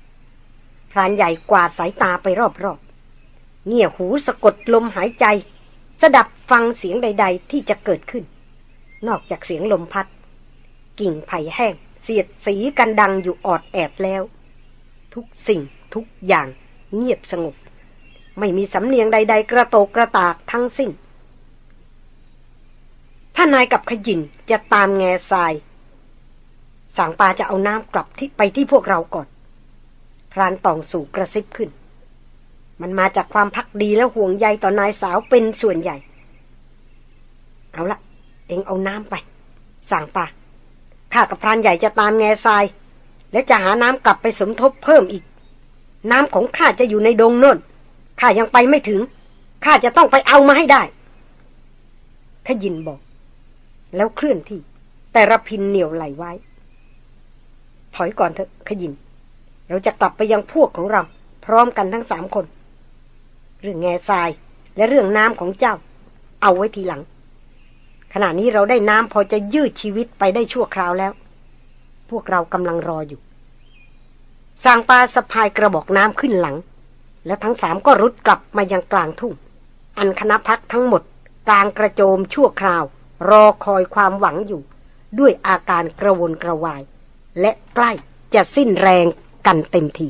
ๆพรานใหญ่กวาดสายตาไปรอบๆเงี่ยหูสะกดลมหายใจ สดับฟังเสียงใด ๆ ที่จะเกิดขึ้น นอกจากเสียงลมพัด กิ่งไผ่แห้ง เสียดสีกันดังอยู่ออดแอดแล้ว ทุกสิ่งทุกอย่างเงียบสงบ ไม่มีสำเนียงใด ๆ กระโตกกระตากทั้งสิ้นถ้านายกับขยินจะตามแง่ทราย สางปาจะเอาน้ำกลับที่ไปที่พวกเราก่อน พรานตองสู่กระซิบขึ้น มันมาจากความพักดีและห่วงใยต่อนายสาวเป็นส่วนใหญ่ เอาละเองเอาน้ำไปสั่งปาข้ากับพรานใหญ่จะตามแง่ทราย และจะหาน้ำกลับไปสมทบเพิ่มอีก น้ำของข้าจะอยู่ในดงโน่นข้ายังไปไม่ถึงข้าจะต้องไปเอามาให้ได้ขยินบอก แล้วเคลื่อนที่ แต่ระพินเหนียวไหลไว้ ถอยก่อนเถอะขยิน เราจะกลับไปยังพวกของเรา พร้อมกันทั้งสามคน เรื่องแง่ทรายและเรื่องน้ำของเจ้า เอาไว้ทีหลัง ขณะนี้เราได้น้ำพอจะยืดชีวิตไปได้ชั่วคราวแล้ว พวกเรากำลังรออยู่สางปลาสะพายกระบอกน้ำขึ้นหลัง แล้วทั้งสามก็รุดกลับมายังกลางทุ่ง อันคณะพักทั้งหมดกลางกระโจมชั่วคราว รอคอยความหวังอยู่ ด้วยอาการกระวนกระวาย และใกล้จะสิ้นแรงกันเต็มที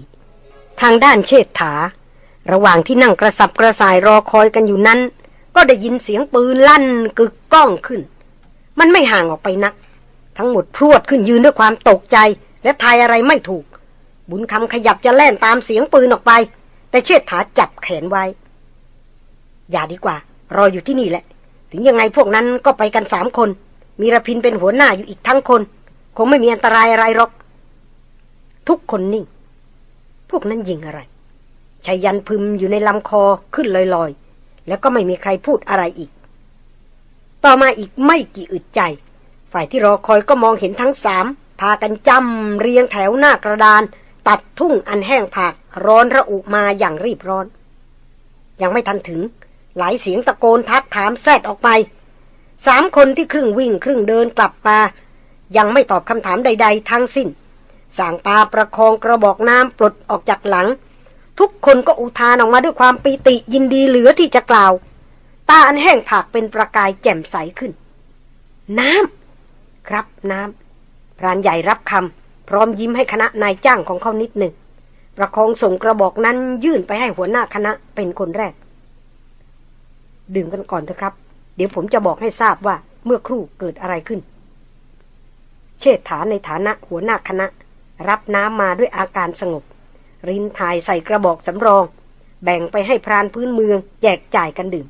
ทางด้านเชษฐา ระหว่างที่นั่งกระสับกระส่ายรอคอยกันอยู่นั้น ก็ได้ยินเสียงปืนลั่นกึกก้องขึ้น มันไม่ห่างออกไปนัก ทั้งหมดพรวดขึ้นยืนด้วยความตกใจ และทายอะไรไม่ถูก บุญคำขยับจะแล่นตามเสียงปืนออกไป แต่เชษฐาจับแขนไว้ อย่าดีกว่า รออยู่ที่นี่แหละ ถึงยังไงพวกนั้นก็ไปกันสามคน มีระพินเป็นหัวหน้าอยู่อีกทั้งคน คงไม่มีอันตรายอะไรหรอก ทุกคนนิ่ง พวกนั้นยิงอะไรชายันพึมอยู่ในลำคอขึ้นลอยๆ แล้วก็ไม่มีใครพูดอะไรอีก ต่อมาอีกไม่กี่อึดใจ ฝ่ายที่รอคอยก็มองเห็นทั้งสาม พากันจำเรียงแถวหน้ากระดาน ตัดทุ่งอันแห้งผาก ร้อนระอุมาอย่างรีบร้อน ยังไม่ทันถึง หลายเสียงตะโกนทักถามแซดออกไป สามคนที่ครึ่งวิ่งครึ่งเดินกลับมา ยังไม่ตอบคำถามใด ๆ ทั้งสิ้นสางตาประคองกระบอกน้ำปลดออกจากหลัง ทุกคนก็อุทานออกมาด้วยความปีติยินดีเหลือที่จะกล่าว ตาอันแห้งผากเป็นประกายแจ่มใสขึ้น น้ำครับน้ำพรานใหญ่รับคำพร้อมยิ้มให้คณะนายจ้างของเขานิดหนึ่งประคองส่งกระบอกนั้นยื่นไปให้หัวหน้าคณะเป็นคนแรก ดื่มกันก่อนเถอะครับ เดี๋ยวผมจะบอกให้ทราบว่าเมื่อครู่เกิดอะไรขึ้น เชษฐาในฐานะหัวหน้าคณะ รับน้ำมาด้วยอาการสงบ รินถ่ายใส่กระบอกสำรอง แบ่งไปให้พรานพื้นเมือง แจกจ่ายกันดื่ม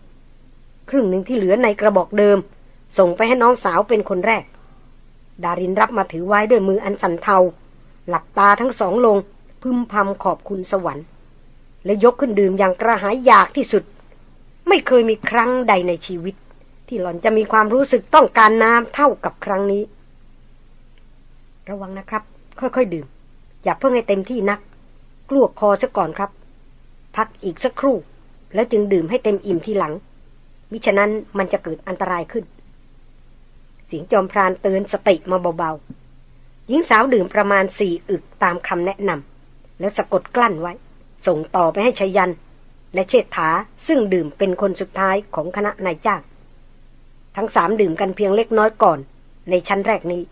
ครึ่งหนึ่งที่เหลือในกระบอกเดิม ส่งไปให้น้องสาวเป็นคนแรก ดารินรับมาถือไว้ด้วยมืออันสันเทา หลับตาทั้งสองลง พึมพำขอบคุณสวรรค์ และยกขึ้นดื่มอย่างกระหายอยากที่สุด ไม่เคยมีครั้งใดในชีวิต ที่หล่อนจะมีความรู้สึกต้องการน้ำเท่ากับครั้งนี้ ระวังนะครับ ค่อยๆดื่ม อย่าเพิ่งให้เต็มที่นัก กลัวคอซะก่อนครับ พักอีกสักครู่ แล้วจึงดื่มให้เต็มอิ่มทีหลัง มิฉะนั้นมันจะเกิดอันตรายขึ้น เสียงจอมพรานเตือนสติมาเบาๆหญิงสาวดื่มประมาณสี่อึกตามคำแนะนำแล้วสะกดกลั้นไว้ ส่งต่อไปให้ชยัน และเชษฐาซึ่งดื่มเป็นคนสุดท้ายของคณะนายจ้างทั้งสามดื่มกันเพียงเล็กน้อยก่อน ในชั้นแรกนี้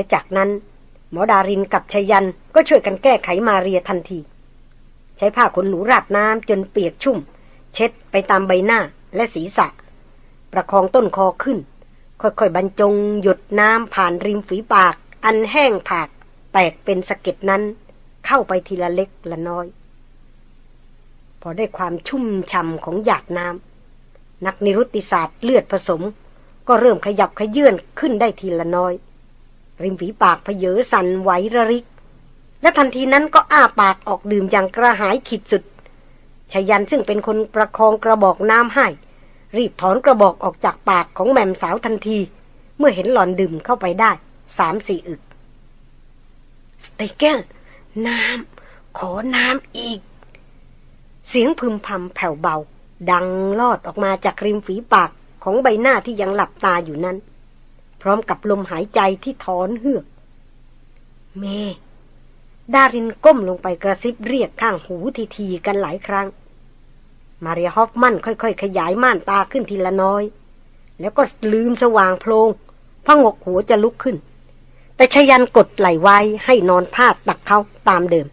และจากนั้น หมอดารินกับชยันก็ช่วยกันแก้ไขมาเรียทันที ใช้ผ้าขนหนูราดน้ำจนเปียกชุ่ม เช็ดไปตามใบหน้าและศีรษะ ประคองต้นคอขึ้น ค่อยๆบรรจงหยดน้ำผ่านริมฝีปาก อันแห้งผาก แตกเป็นสะเก็ดนั้น เข้าไปทีละเล็กละน้อย พอได้ความชุ่มช่ำของหยาดน้ำนักนิรุติศาสตร์เลือดผสม ก็เริ่มขยับขยื่นขึ้นได้ทีละน้อย ริมฝีปากเพเยอสันไหวระริก และทันทีนั้นก็อ้าปากออกดื่มอย่างกระหายขีดสุดชยันซึ่งเป็นคนประคองกระบอกน้ำให้ รีบถอนกระบอกออกจากปากของแม่มสาวทันที เมื่อเห็นหล่อนดื่มเข้าไปได้สามสี่อึก สเตเกลน้ำ ขอน้ำอีก เสียงพึมพำแผ่วเบา ดังลอดออกมาจากริมฝีปากของใบหน้าที่ยังหลับตาอยู่นั้น พร้อมกับลมหายใจที่ถอนเฮือก เม ดารินก้มลงไปกระซิบเรียกข้างหูทีๆกันหลายครั้ง มารียฮอฟมันค่อยๆ ขยายม่านตาขึ้นทีละน้อย แล้วก็ลืมสว่างโพลงพังกหัวจะลุกขึ้น แต่ชยันกดไหลไว้ให้นอนพาดตักเขาตามเดิม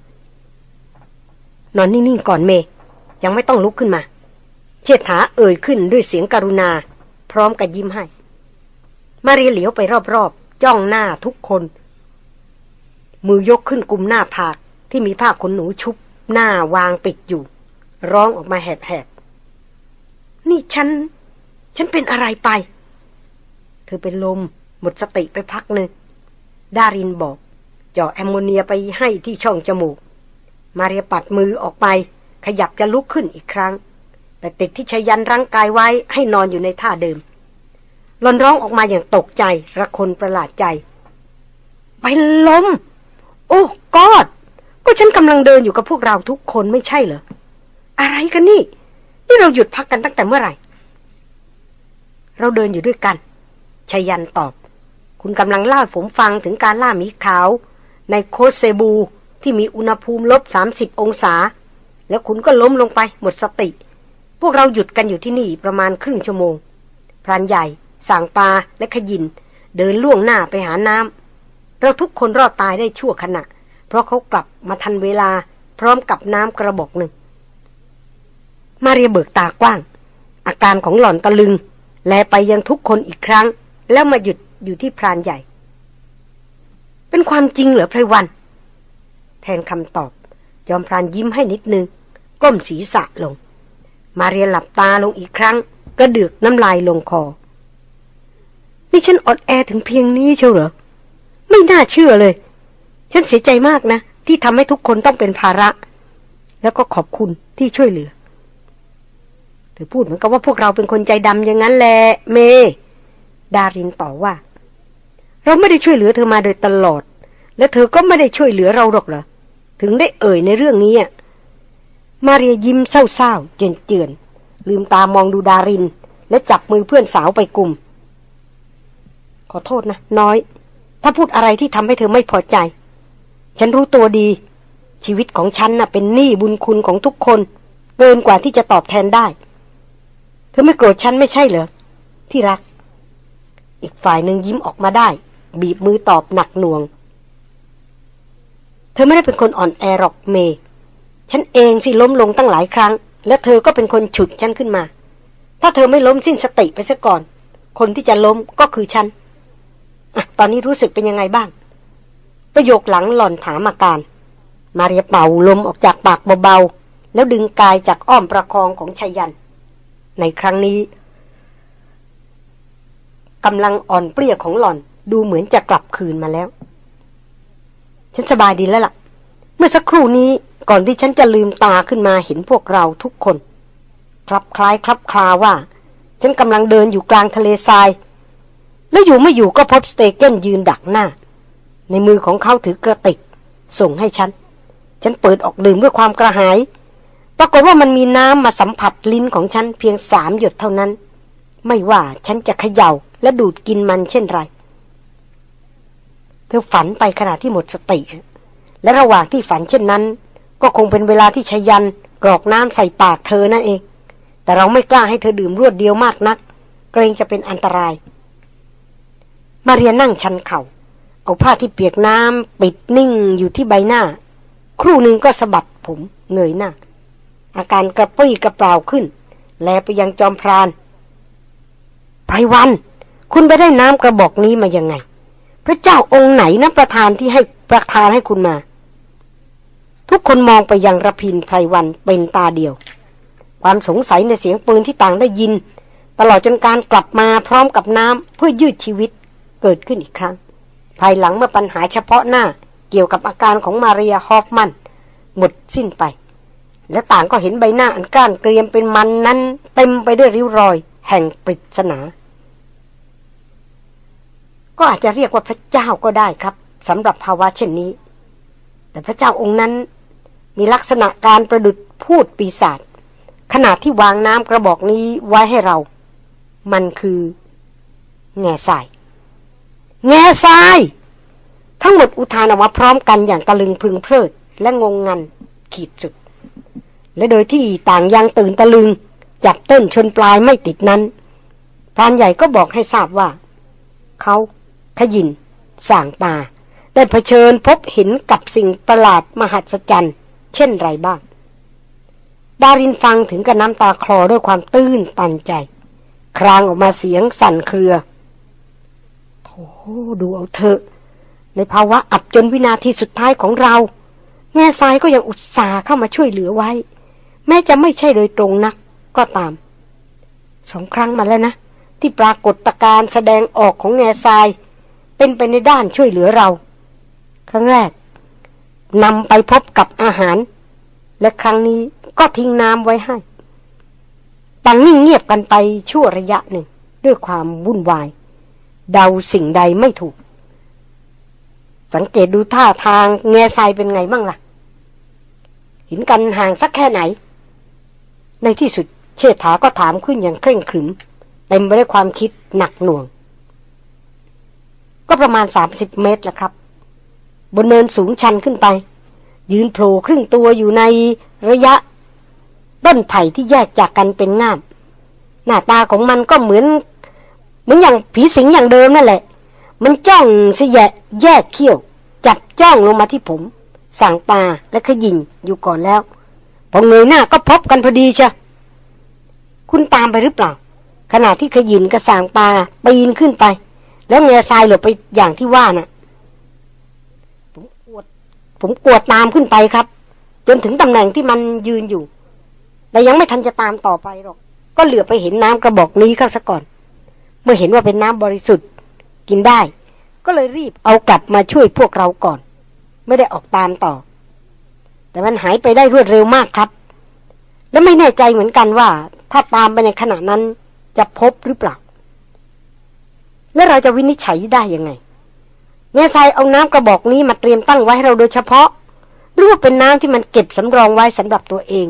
นอนนิ่งๆก่อนเม ยังไม่ต้องลุกขึ้นมา เชิดถาเอ่ยขึ้นด้วยเสียงกรุณา พร้อมกับยิ้มให้ มาเรียเหลียวไปรอบๆจ้องหน้าทุกคน มือยกขึ้นกุมหน้าผากที่มีผ้าขนหนูชุบ หน้าวางปิดอยู่ ร้องออกมาแหบๆ นี่ฉัน ฉันเป็นอะไรไป เธอเป็นลม หมดสติไปพักหนึ่งดารินบอกเจาะแอมโมเนียไปให้ที่ช่องจมูก มาเรียปัดมือออกไป ขยับจะลุกขึ้นอีกครั้ง แต่ติดที่ชยันร่างกายไว้ให้นอนอยู่ในท่าเดิม หลอนร้องออกมาอย่างตกใจระคนประหลาดใจไปลม โอ้กอด ก็ฉันกำลังเดินอยู่กับพวกเราทุกคนไม่ใช่เหรอ อะไรกันนี่ นี่เราหยุดพักกันตั้งแต่เมื่อไหร่ เราเดินอยู่ด้วยกันชยันตอบ คุณกำลังเล่าผมฟังถึงการล่าหมีขาว ในโคเซบูที่มีอุณหภูมิลบสามสิบองศา แล้วคุณก็ล้มลงไปหมดสติ พวกเราหยุดกันอยู่ที่นี่ประมาณครึ่งชั่วโมงพรานใหญ่ สางปาและขยิน เดินล่วงหน้าไปหาน้ำเราทุกคนรอดตายได้ชั่วขณะ เพราะเขากลับมาทันเวลาพร้อมกับน้ำกระบอกหนึ่ง มาเรียเบิกตากว้าง อาการของหล่อนตะลึง แลไปยังทุกคนอีกครั้ง แล้วมาหยุดอยู่ที่พรานใหญ่ เป็นความจริงเหรอไพรวัน แทนคำตอบจอมพรานยิ้มให้นิดนึง ก้มศีรษะลง มาเรียหลับตาลงอีกครั้ง ก็เดือกน้ำลายลงคอ นี่ฉันอดแอถึงเพียงนี้เชียวเหรอ ไม่น่าเชื่อเลย ฉันเสียใจมากนะ ที่ทำให้ทุกคนต้องเป็นภาระ แล้วก็ขอบคุณที่ช่วยเหลือเธอพูดเหมือนกับว่าพวกเราเป็นคนใจดำอย่างนั้นแหละเม ดารินต่อว่า เราไม่ได้ช่วยเหลือเธอมาโดยตลอด และเธอก็ไม่ได้ช่วยเหลือเราหรอกเหรอถึงได้เอ่ยในเรื่องนี้มาเรียยิ้มเศร้าๆเจือนๆลืมตามองดูดาริน และจับมือเพื่อนสาวไปกลุ่ม ขอโทษนะ น้อย ถ้าพูดอะไรที่ทำให้เธอไม่พอใจ ฉันรู้ตัวดี ชีวิตของฉันน่ะเป็นหนี้บุญคุณของทุกคน เกินกว่าที่จะตอบแทนได้ เธอไม่โกรธฉันไม่ใช่เหรอ ที่รัก อีกฝ่ายหนึ่งยิ้มออกมาได้ บีบมือตอบหนักหน่วง เธอไม่ได้เป็นคนอ่อนแอหรอกเม ฉันเองสิล้มลงตั้งหลายครั้ง และเธอก็เป็นคนฉุดฉันขึ้นมา ถ้าเธอไม่ล้มสิ้นสติไปซะก่อน คนที่จะล้มก็คือฉัน ตอนนี้รู้สึกเป็นยังไงบ้าง ประโยคหลังหล่อนถามอาการ มาเรียเป่าลมออกจากปากเบาๆ แล้วดึงกายจากอ้อมประคองของชายัน ในครั้งนี้กำลังอ่อนเปรี้ยของหล่อนดูเหมือนจะกลับคืนมาแล้ว ฉันสบายดีแล้วล่ะ เมื่อสักครู่นี้ก่อนที่ฉันจะลืมตาขึ้นมาเห็นพวกเราทุกคนคลับคล้ายคลับคลาว่า ฉันกำลังเดินอยู่กลางทะเลทราย แล้วอยู่ไม่อยู่ก็พบสเตเกนยืนดักหน้า ในมือของเขาถือกระติก ส่งให้ฉัน ฉันเปิดออกดื่มด้วยความกระหาย ปรากฏว่ามันมีน้ำมาสัมผัสลิ้นของฉันเพียงสามหยดเท่านั้น ไม่ว่าฉันจะเขย่าและดูดกินมันเช่นไร เธอฝันไปขณะที่หมดสติ และระหว่างที่ฝันเช่นนั้น ก็คงเป็นเวลาที่ชยันกรอกน้ำใส่ปากเธอนั่นเอง แต่เราไม่กล้าให้เธอดื่มรวดเดียวมากนัก เกรงจะเป็นอันตราย มาเรียนนั่งชันเขา่า เอาผ้าที่เปียกน้ำปิดนิ่งอยู่ที่ใบหน้า ครู่หนึ่งก็สะบัดผมเงยหน้า อาการกระปรี้กระเปร่าขึ้น แลไปยังจอมพรานไพรวัน คุณไปได้น้ำกระบอกนี้มายังไง พระเจ้าองค์ไหนนะประธานที่ให้ประทานให้คุณมา ทุกคนมองไปยังระพินไพรวันเป็นตาเดียว ความสงสัยในเสียงปืนที่ต่างได้ยิน ตลอดจนการกลับมาพร้อมกับน้ำเพื่อยืดชีวิต เกิดขึ้นอีกครั้ง ภายหลังเมื่อปัญหาเฉพาะหน้าเกี่ยวกับอาการของมาเรียฮอฟมัน หมดสิ้นไป และต่างก็เห็นใบหน้าอันก้านเกรียมเป็นมันนั้นเต็มไปด้วยริ้วรอย แห่งปริศนา ก็อาจจะเรียกว่าพระเจ้าก็ได้ครับสำหรับภาวะเช่นนี้ แต่พระเจ้าองค์นั้นมีลักษณะการประดุดพูดปีศาจขณะที่วางน้ำกระบอกนี้ไว้ให้เรา มันคือ แง่ทราย แง่ทราย ทั้งหมดอุทานออกมาพร้อมกันอย่างตะลึงพึงเพลิด และงงงัน ขีดสุด และโดยที่ต่างยังตื่นตะลึง จับต้นชนปลายไม่ติดนั้นพรานใหญ่ก็บอกให้ทราบว่า เขาขยินส่างตา ได้เผชิญพบเห็นกับสิ่งประหลาดมหัศจรรย์ เช่นไรบ้าง ดารินฟังถึงกับน้ำตาคลอด้วยความตื้นตันใจ ครางออกมาเสียงสั่นเครือ ดูเอาเถอะในภาวะอับจนวินาทีสุดท้ายของเรา แง่ทรายก็ยังอุตส่าห์เข้ามาช่วยเหลือไว้ แม้จะไม่ใช่โดยตรงนักก็ตาม สองครั้งมาแล้วนะ ที่ปรากฏการแสดงออกของแง่ทราย เป็นไปในด้านช่วยเหลือเรา ครั้งแรกนำไปพบกับอาหาร และครั้งนี้ก็ทิ้งน้ำไว้ให้ต่างนิ่งเงียบกันไปชั่วระยะหนึ่ง ด้วยความวุ่นวาย เดาสิ่งใดไม่ถูก สังเกตดูท่าทางแง่ทรายเป็นไงบ้างล่ะ เห็นกันห่างสักแค่ไหน ในที่สุดเชษฐาก็ถามขึ้นอย่างเคร่งขรึม เต็มไปด้วยความคิดหนักหน่วง ก็ประมาณสามสิบเมตรละครับ บนเนินสูงชันขึ้นไป ยืนโผล่ครึ่งตัวอยู่ในระยะ ต้นไผ่ที่แยกจากกันเป็นง่าม หน้าตาของมันก็เหมือน เหมือนอย่างผีสิงอย่างเดิมนั่นแหละ มันจ้องเสียแยกเขี้ยว จับจ้องลงมาที่ผม สั่งตาและขยิงอยู่ก่อนแล้วพอเงยหน้าก็พบกันพอดีเชียคุณตามไปหรือเปล่า ขณะที่ขยินกระสางปลาปีนขึ้นไป แล้วเงยทรายหลบไปอย่างที่ว่านะ่ะ ผมกวด ผมกวดตามขึ้นไปครับ จนถึงตำแหน่งที่มันยืนอยู่ แต่ยังไม่ทันจะตามต่อไปหรอก ก็เหลือไปเห็นน้ำกระบอกนี้ข้าซะก่อน มื่อเห็นว่าเป็นน้ำบริสุทธิ์ กินได้ ก็เลยรีบเอากลับมาช่วยพวกเราก่อน ไม่ได้ออกตามต่อ แต่มันหายไปได้รวดเร็วมากครับ และไม่แน่ใจเหมือนกันว่า ถ้าตามไปในขณะนั้นจะพบหรือเปล่า และเราจะวินิจฉัยได้ยังไงแง่ทรายเอาน้ำกระบอกนี้มาเตรียมตั้งไว้ให้เราโดยเฉพาะ หรือว่าเป็นน้ำที่มันเก็บสำรองไว้สำหรับตัวเอง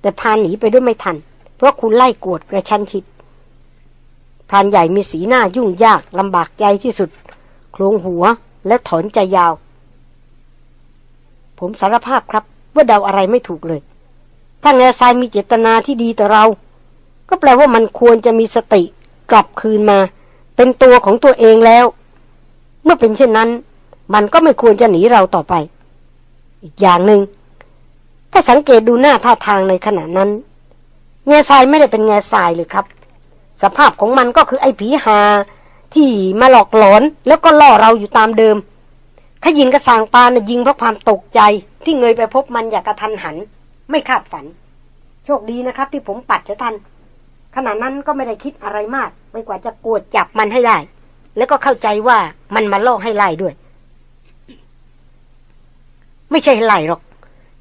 แต่พาหนีไปด้วยไม่ทัน เพราะคุณไล่กวดกระชั้นชิด พรานใหญ่มีสีหน้ายุ่งยากลำบากใจที่สุด โครงหัวและถอนใจยาว ผมสารภาพครับ ว่าเดาอะไรไม่ถูกเลย ถ้าแง่ทรายมีเจตนาที่ดีต่อเรา ก็แปลว่ามันควรจะมีสติกลับคืนมา เป็นตัวของตัวเองแล้ว เมื่อเป็นเช่นนั้น มันก็ไม่ควรจะหนีเราต่อไป อีกอย่างหนึง่งถ้าสังเกตดูหน้าท่าทางในขณะนั้นแง่ทรายไม่ได้เป็นแง่ทรายเลยครับ สภาพของมันก็คือไอ้ผีหา ที่มาหลอกหลอนแล้วก็ล่อเราอยู่ตามเดิมขยินกระสางปานยิงเพราะความตกใจที่เงยไปพบมันอย่างกระทันหัน ไม่คาดฝัน โชคดีนะครับ ที่ผมปัดจะทันขณะนั้นก็ไม่ได้คิดอะไรมากไปกว่าจะกวดจับมันให้ได้ แล้วก็เข้าใจว่ามันมาล่อให้ไล่ด้วย ไม่ใช่ไล่หรอก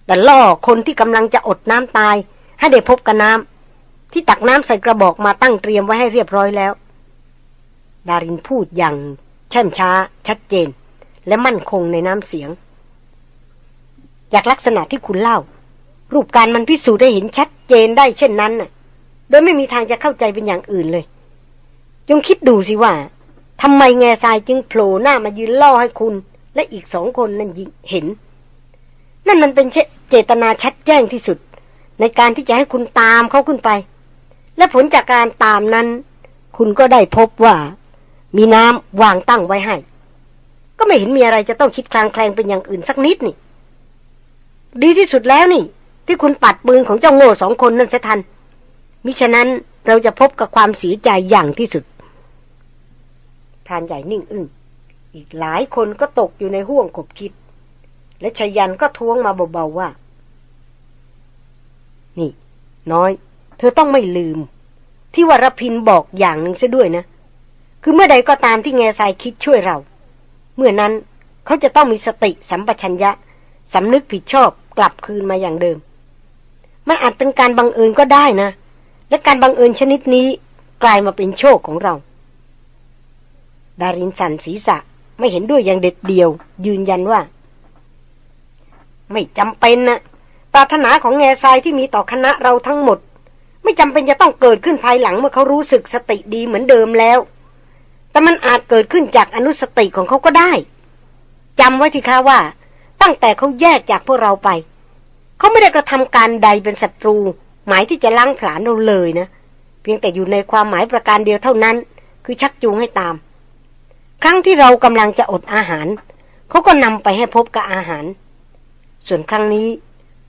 แต่ล่อคนที่กำลังจะอดน้ำตาย ให้ได้พบกับน้ำ ที่ตักน้ำใส่กระบอกมาตั้งเตรียมไว้ให้เรียบร้อยแล้ว ดารินพูดอย่างเช่มช้า ชัดเจน และมั่นคงในน้ำเสียง จากลักษณะที่คุณเล่า รูปการมันพิสูจน์ได้เห็นชัดเจนได้เช่นนั้นน่ะ โดยไม่มีทางจะเข้าใจเป็นอย่างอื่นเลย จงคิดดูสิว่าทำไมแง่ทรายจึงโผล่หน้ามายืนล่อให้คุณ และอีกสองคนนั้นเห็น นั่นมันเป็นเจตนาชัดแจ้งที่สุด ในการที่จะให้คุณตามเขาขึ้นไป และผลจากการตามนั้น คุณก็ได้พบว่า มีน้ำวางตั้งไว้ให้ ก็ไม่เห็นมีอะไรจะต้องคิดคลางแคลงเป็นอย่างอื่นสักนิดนี่ ดีที่สุดแล้วนี่ ที่คุณปัดปืนของเจ้าโง่สองคนนั่นเสียทัน มิฉะนั้นเราจะพบกับความเสียใจอย่างที่สุดพรานใหญ่นิ่งอึง้งอีกหลายคนก็ตกอยู่ในห่วงขบคิด และชยันก็ท้วงมาเบาๆว่า นี่ น้อย เธอต้องไม่ลืม ที่วรพินบอกอย่างหนึ่งซะด้วยนะ คือเมื่อใดก็ตามที่แง่ทรายคิดช่วยเรา เมื่อนั้นเขาจะต้องมีสติสัมปชัญญะสำนึกผิดชอบกลับคืนมาอย่างเดิม มันอาจเป็นการบังเอิญก็ได้นะ และการบังเอิญชนิดนี้กลายมาเป็นโชคของเรา ดารินสันศีรษะไม่เห็นด้วยอย่างเด็ดเดียว ยืนยันว่า ไม่จำเป็นนะปรารถนาของแง่ทรายที่มีต่อคณะเราทั้งหมด ไม่จำเป็นจะต้องเกิดขึ้นภายหลังเมื่อเขารู้สึกสติดีเหมือนเดิมแล้ว แต่มันอาจเกิดขึ้นจากอนุสติของเขาก็ได้จำไว้ทีคะว่า ตั้งแต่เขาแยกจากพวกเราไป เขาไม่ได้กระทำการใดเป็นศัตรู หมายที่จะล้างผลาญเราเลยนะ เพียงแต่อยู่ในความหมายประการเดียวเท่านั้น คือชักจูงให้ตาม ครั้งที่เรากำลังจะอดอาหาร เขาก็นำไปให้พบกับอาหาร ส่วนครั้งนี้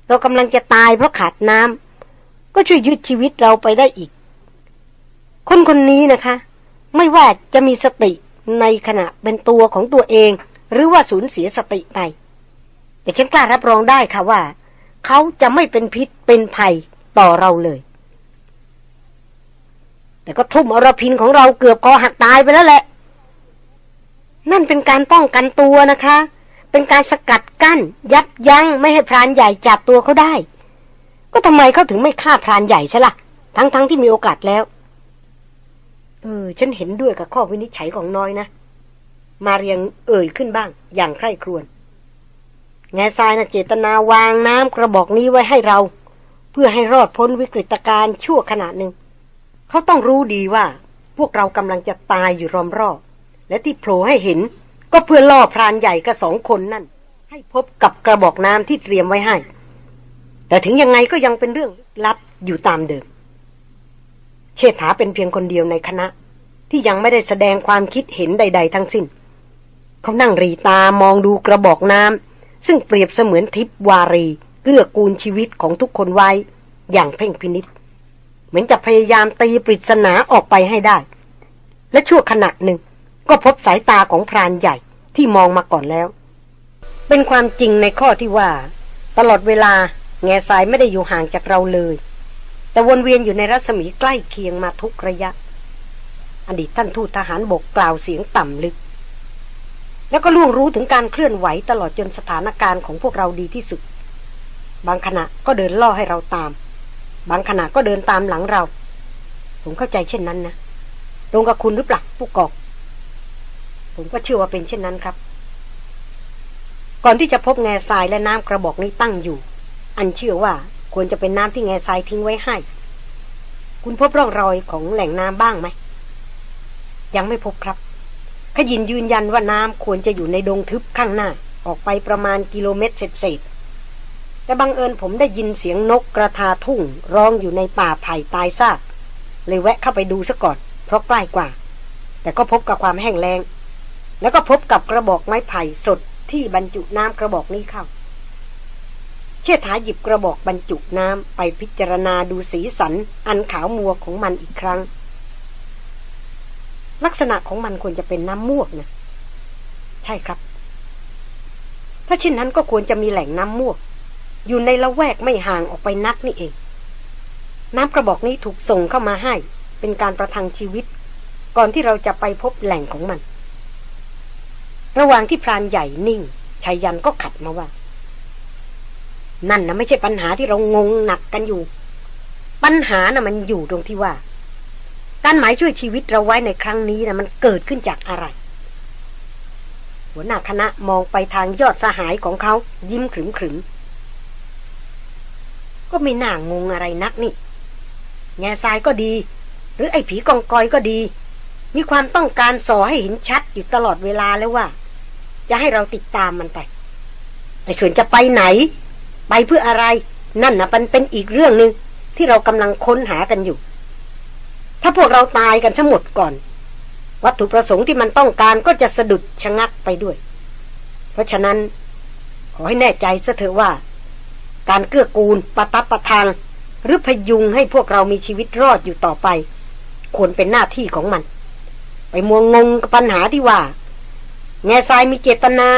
เรากำลังจะตายเพราะขาดน้ำ ก็ช่วยยืดชีวิตเราไปได้อีก คนคนนี้นะคะ ไม่ว่าจะมีสติในขณะเป็นตัวของตัวเอง หรือว่าสูญเสียสติไป แต่ฉันกล้ารับรองได้ค่ะว่า เขาจะไม่เป็นพิษเป็นภัยต่อเราเลย แต่ก็ทุ่มอรพินของเราเกือบคอหักตายไปแล้วแหละ นั่นเป็นการป้องกันตัวนะคะ เป็นการสกัดกั้น ยับยั้งไม่ให้พรานใหญ่จับตัวเขาได้ ก็ทำไมเขาถึงไม่ฆ่าพรานใหญ่ใช่ละ่ะ ทั้งๆทที่มีโอกาสแล้ว เออ ฉันเห็นด้วยกับข้อวินิจฉัยของน้อยนะ มาเรียงเอ่ยขึ้นบ้าง อย่างใคร่ครวญแง่ทรายนะเจตนาวางน้ำกระบอกนี้ไว้ให้เรา เพื่อให้รอดพ้นวิกฤตการณ์ชั่วขณะหนึ่ง เขาต้องรู้ดีว่า พวกเรากำลังจะตายอยู่รอมรอบ และที่โผล่ให้เห็น ก็เพื่อล่อพรานใหญ่กับสองคนนั่น ให้พบกับกระบอกน้ำที่เตรียมไว้ให้ แต่ถึงยังไงก็ยังเป็นเรื่องลับอยู่ตามเดิม เชษฐาเป็นเพียงคนเดียวในคณะ ที่ยังไม่ได้แสดงความคิดเห็นใด ๆ ทั้งสิ้น เขานั่งรีตามองดูกระบอกน้ำซึ่งเปรียบเสมือนทิพวารีเกื้อกูลชีวิตของทุกคนไว้ อย่างเพ่งพินิษเหมือนจะพยายามตีปริศนาออกไปให้ได้ และชั่วขณะหนึ่ง ก็พบสายตาของพรานใหญ่ที่มองมาก่อนแล้ว เป็นความจริงในข้อที่ว่า ตลอดเวลา แง่สายไม่ได้อยู่ห่างจากเราเลย แต่วนเวียนอยู่ในรัศมีใกล้เคียงมาทุกระยะ อดีตท่านทูตทหารบกกล่าวเสียงต่ำลึก แล้วก็ล่วงรู้ถึงการเคลื่อนไหวตลอดจนสถานการณ์ของพวกเราดีที่สุด บางขณะก็เดินล่อให้เราตาม บางขณะก็เดินตามหลังเรา ผมเข้าใจเช่นนั้นนะตรงกับคุณหรือเปล่าผู้กอกผมก็เชื่อว่าเป็นเช่นนั้นครับ ก่อนที่จะพบแง่ทรายและน้ำกระบอกนี้ตั้งอยู่ อันเชื่อว่าควรจะเป็นน้ำที่แง่ทรายทิ้งไว้ให้ คุณพบร่องรอยของแหล่งน้ำบ้างไหม ยังไม่พบครับ ขยินยืนยันว่าน้ำควรจะอยู่ในดงทึบข้างหน้า ออกไปประมาณกิโลเมตรเศษแต่บังเอิญผมได้ยินเสียงนกกระทาทุ่งร้องอยู่ในป่าไผ่ตายซาก เลยแวะเข้าไปดูซะก่อน เพราะใกล้กว่า แต่ก็พบกับความแห้งแล้ง แล้วก็พบกับกระบอกไม้ไผ่สดที่บรรจุน้ำกระบอกนี้เข้า เชี่ยถาหยิบกระบอกบรรจุน้ำไปพิจารณาดูสีสัน อันขาวมัวของมันอีกครั้ง ลักษณะของมันควรจะเป็นน้ำมวกนะใช่ครับ ถ้าเช่นนั้นก็ควรจะมีแหล่งน้ำมวกอยู่ในละแวกไม่ห่างออกไปนักนี่เอง น้ำกระบอกนี้ถูกส่งเข้ามาให้ เป็นการประทังชีวิต ก่อนที่เราจะไปพบแหล่งของมัน ระหว่างที่พรานใหญ่นิ่งชายยันก็ขัดมาว่า นั่นนะไม่ใช่ปัญหาที่เรางงหนักกันอยู่ ปัญหานะ่ะมันอยู่ตรงที่ว่า การหมายช่วยชีวิตเราไว้ในครั้งนี้นะมันเกิดขึ้นจากอะไร หัวหน้าคณะมองไปทางยอดสหายของเขา ยิ้มขรึมขรึมก็ไม่น่างงอะไรนักนี่ แง่ทรายก็ดี หรือไอ้ผีกองกอยก็ดี มีความต้องการส่อให้เห็นชัดอยู่ตลอดเวลาแล้วว่า จะให้เราติดตามมันไปไอ้ส่วนจะไปไหน ไปเพื่ออะไร นั่นนะมันเป็นอีกเรื่องหนึ่งที่เรากำลังค้นหากันอยู่ ถ้าพวกเราตายกันทั้งหมดก่อน วัตถุประสงค์ที่มันต้องการก็จะสะดุดชะงักไปด้วย เพราะฉะนั้น ขอให้แน่ใจซะเถอะว่า การเกื้อกูลปะตับประทาง หรือพยุงให้พวกเรามีชีวิตรอดอยู่ต่อไป ควรเป็นหน้าที่ของมัน ไปมัวงงกับปัญหาที่ว่า แง่ทรายมีเจตนา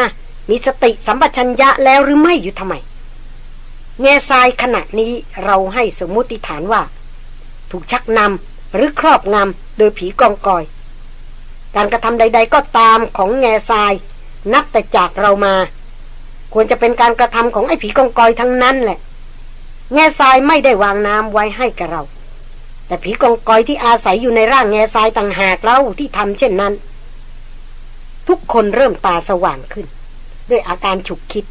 มีสติสัมปชัญญะแล้วหรือไม่อยู่ทำไม แง่ทรายขณะนี้เราให้สมมุติฐานว่า ถูกชักนำหรือครอบงำโดยผีกองกอย การกระทำใด ๆ ก็ตามของแง่ทราย นับแต่จากเรามา ควรจะเป็นการกระทำของไอ้ผีกองกอยทั้งนั้นแหละ แง่ทรายไม่ได้วางน้ำไว้ให้กับเรา แต่ผีกองกอยที่อาศัยอยู่ในร่างแง่ทรายต่างหากเล่าที่ทำเช่นนั้น ทุกคนเริ่มตาสว่างขึ้น ด้วยอาการฉุกคิด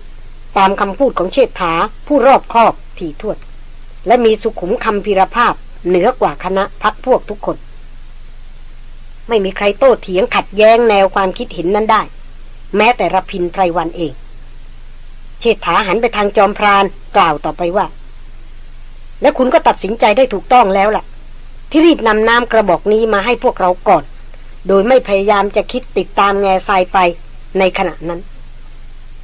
ตามคำพูดของเชษฐาผู้รอบคอบถี่ถ้วนและมีสุขุมคำพิรภาพเหนือกว่าคณะพักพวกทุกคน ไม่มีใครโต้เถียงขัดแย้งแนวความคิดเห็นนั้นได้ แม้แต่รพินไพรวันเอง เชษฐาหันไปทางจอมพรานกล่าวต่อไปว่า และคุณก็ตัดสินใจได้ถูกต้องแล้วล่ะ ที่รีบนำน้ำกระบอกนี้มาให้พวกเราก่อน โดยไม่พยายามจะคิดติดตามแง่ทรายไปในขณะนั้น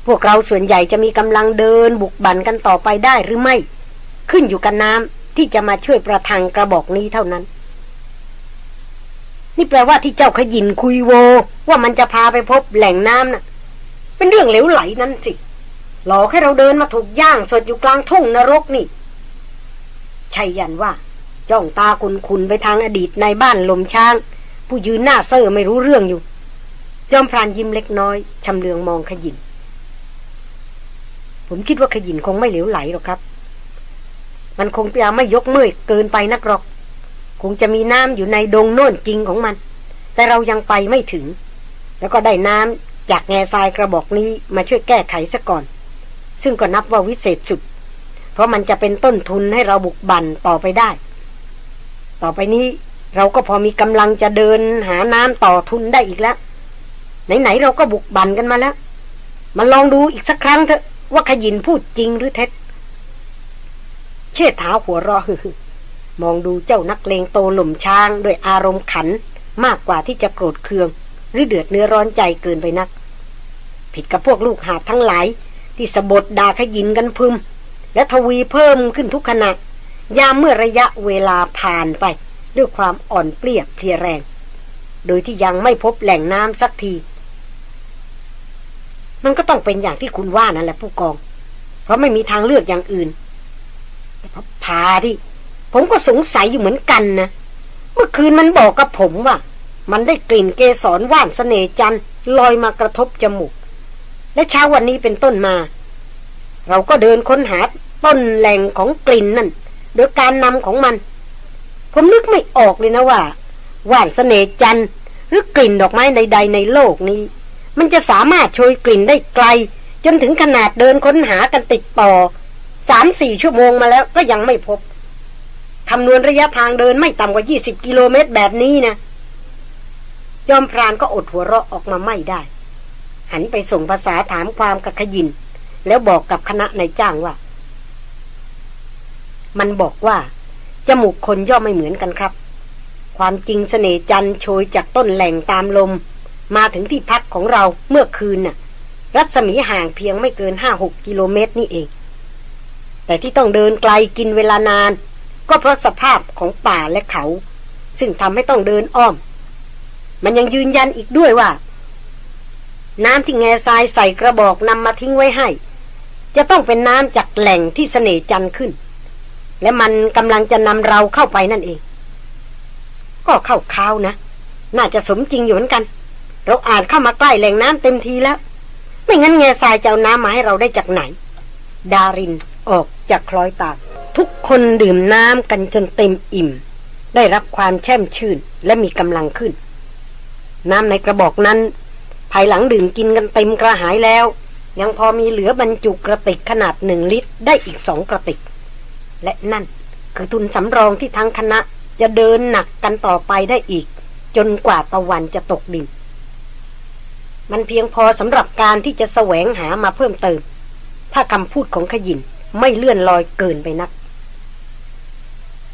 พวกเราส่วนใหญ่จะมีกำลังเดินบุกบันกันต่อไปได้หรือไม่ ขึ้นอยู่กับน้ำที่จะมาช่วยประทังกระบอกนี้เท่านั้น นี่แปลว่าที่เจ้าขยินคุยโว ว่ามันจะพาไปพบแหล่งน้ำน่ะ เป็นเรื่องเหลวไหลนั่นสิหลอกให้เราเดินมาถูกย่างสดอยู่กลางทุ่งนรกนี่ชัยยันว่า จ้องตาคุณคุณไปทางอดีตในบ้านลมช้าง ผู้ยืนหน้าเซ่อไม่รู้เรื่องอยู่ จอมพรานยิ้มเล็กน้อยชำเลืองมองขยิน ผมคิดว่าขยินคงไม่เหลวไหลหรอกครับ มันคงจะไม่ยกมือเกินไปนักหรอก คงจะมีน้ำอยู่ในดงโน่นจริงของมัน แต่เรายังไปไม่ถึง แล้วก็ได้น้ำจากแง่ทรายกระบอกนี้มาช่วยแก้ไขซะก่อน ซึ่งก็นับว่าวิเศษสุด เพราะมันจะเป็นต้นทุนให้เราบุกบั่นต่อไปได้ ต่อไปนี้เราก็พอมีกำลังจะเดินหาน้ำต่อทุนได้อีกแล้ว ไหนๆเราก็บุกบั่นกันมาแล้ว มาลองดูอีกสักครั้งเถอะ ว่าขยินพูดจริงหรือเท็จ เชิดเท้าหัวรอฮือมองดูเจ้านักเลงโตหล่มช้างด้วยอารมณ์ขันมากกว่าที่จะโกรธเคือง หรือเดือดเนื้อร้อนใจเกินไปนัก ผิดกับพวกลูกหาบทั้งหลาย ที่สะบดด่าขยินกันพึม และทวีเพิ่มขึ้นทุกขณะ ยามเมื่อระยะเวลาผ่านไป ด้วยความอ่อนเปลี้ยเพลียแรง โดยที่ยังไม่พบแหล่งน้ำสักที มันก็ต้องเป็นอย่างที่คุณว่านั่นแหละผู้กอง เพราะไม่มีทางเลือกอย่างอื่น แต่พาที่ผมก็สงสัยอยู่เหมือนกันนะ เมื่อคืนมันบอกกับผมว่า มันได้กลิ่นเกสรว่านสเสน่จันลอยมากระทบจมูก และเช้าวันนี้เป็นต้นมา เราก็เดินค้นหาต้นแหล่งของกลิ่นนั่น โดยการนำของมัน ผมนึกไม่ออกเลยนะว่าว่านสเสน่จันหรือกลิ่นดอกไม้ใด ๆ ในโลกนี้ มันจะสามารถโชยกลิ่นได้ไกล จนถึงขนาดเดินค้นหากันติดต่อสามสี่ชั่วโมงมาแล้วก็ยังไม่พบคำนวณระยะทางเดินไม่ต่ำกว่ายี่สิบกิโลเมตรแบบนี้นะ ยอมพรานก็อดหัวเราะออกมาไม่ได้ หันไปส่งภาษาถามความกับขยิน แล้วบอกกับคณะนายจ้างว่า มันบอกว่าจมูกคนย่อมไม่เหมือนกันครับ ความจริงเสน่จันโชยจากต้นแหล่งตามลม มาถึงที่พักของเราเมื่อคืนน่ะ รัศมีห่างเพียงไม่เกินห้าหกกิโลเมตรนี่เอง แต่ที่ต้องเดินไกลกินเวลานาน ก็เพราะสภาพของป่าและเขา ซึ่งทำให้ต้องเดินอ้อม มันยังยืนยันอีกด้วยว่า น้ำที่แง่ทรายใส่กระบอกนำมาทิ้งไว้ให้ จะต้องเป็นน้ำจากแหล่งที่เสน่จันขึ้น และมันกำลังจะนำเราเข้าไปนั่นเอง ก็เข้าข้าวนะ น่าจะสมจริงอยู่เหมือนกัน เราอ่านเข้ามาใกล้แหล่งน้ำเต็มทีแล้ว ไม่งั้นแง่ทรายจะเอาน้ำมาให้เราได้จากไหน ดารินออกจากคล้อยตามทุกคนดื่มน้ำกันจนเต็มอิ่ม ได้รับความแช่มชื่นและมีกำลังขึ้น น้ำในกระบอกนั้น ภายหลังดื่มกินกันเต็มกระหายแล้ว ยังพอมีเหลือบรรจุกระติกขนาดหนึ่งลิตรได้อีกสองกระติก และนั่นคือทุนสำรองที่ทั้งคณะจะเดินหนักกันต่อไปได้อีก จนกว่าตะวันจะตกดิน มันเพียงพอสำหรับการที่จะแสวงหามาเพิ่มเติม ถ้าคำพูดของขยินไม่เลื่อนลอยเกินไปนัก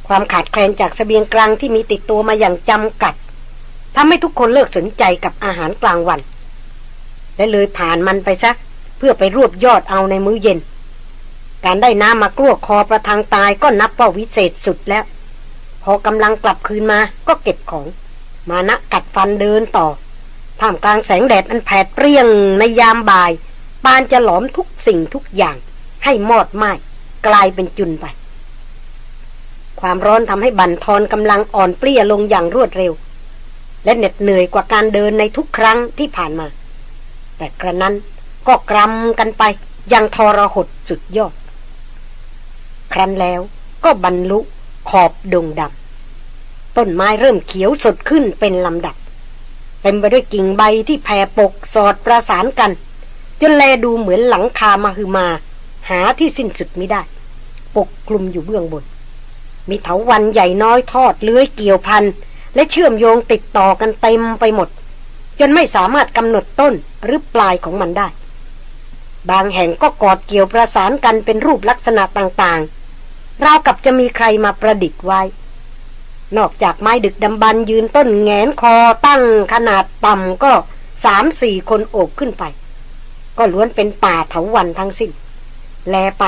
ความขาดแคลนจากสเสบียงกลางที่มีติดตัวมาอย่างจำกัดทำให้ทุกคนเลิกสนใจกับอาหารกลางวัน และเลยผ่านมันไปซะ เพื่อไปรวบยอดเอาในมื้อเย็น การได้น้ำมากลัวคอประทางตายก็นับว่าวิเศษสุดแล้ว พอกำลังกลับคืนมาก็เก็บของ มานะกัดฟันเดินต่อ ท่ามกลางแสงแดดอันแผดเปรี้ยงในยามบ่าย ปานจะหลอมทุกสิ่งทุกอย่าง ให้มอดไหม้กลายเป็นจุนไป ความร้อนทำให้บั่นทอนกำลังอ่อนเปรี้ยลงอย่างรวดเร็ว และเหน็ดเหนื่อยกว่าการเดินในทุกครั้งที่ผ่านมา แต่กระนั้นก็กรำกันไปยังทรหดสุดยอด ครั้นแล้วก็บรรลุขอบดงดำต้นไม้เริ่มเขียวสดขึ้นเป็นลำดับ เต็มไปด้วยกิ่งใบที่แผ่ปกสอดประสานกัน จนแลดูเหมือนหลังคามาคือมา หาที่สิ้นสุดไม่ได้ ปกคลุมอยู่เบื้องบน มีเถาวันใหญ่น้อยทอดเลื้อยเกี่ยวพัน และเชื่อมโยงติดต่อกันเต็มไปหมด จนไม่สามารถกำหนดต้นหรือปลายของมันได้ บางแห่งก็กอดเกี่ยวประสานกันเป็นรูปลักษณะต่างๆราวกับจะมีใครมาประดิษฐ์ไว้ นอกจากไม้ดึกดำบรรยืนต้นแงนคอตั้งขนาดต่ำก็สามสี่คนโอบขึ้นไป ก็ล้วนเป็นป่าเถาวันทั้งสิ้น แลไป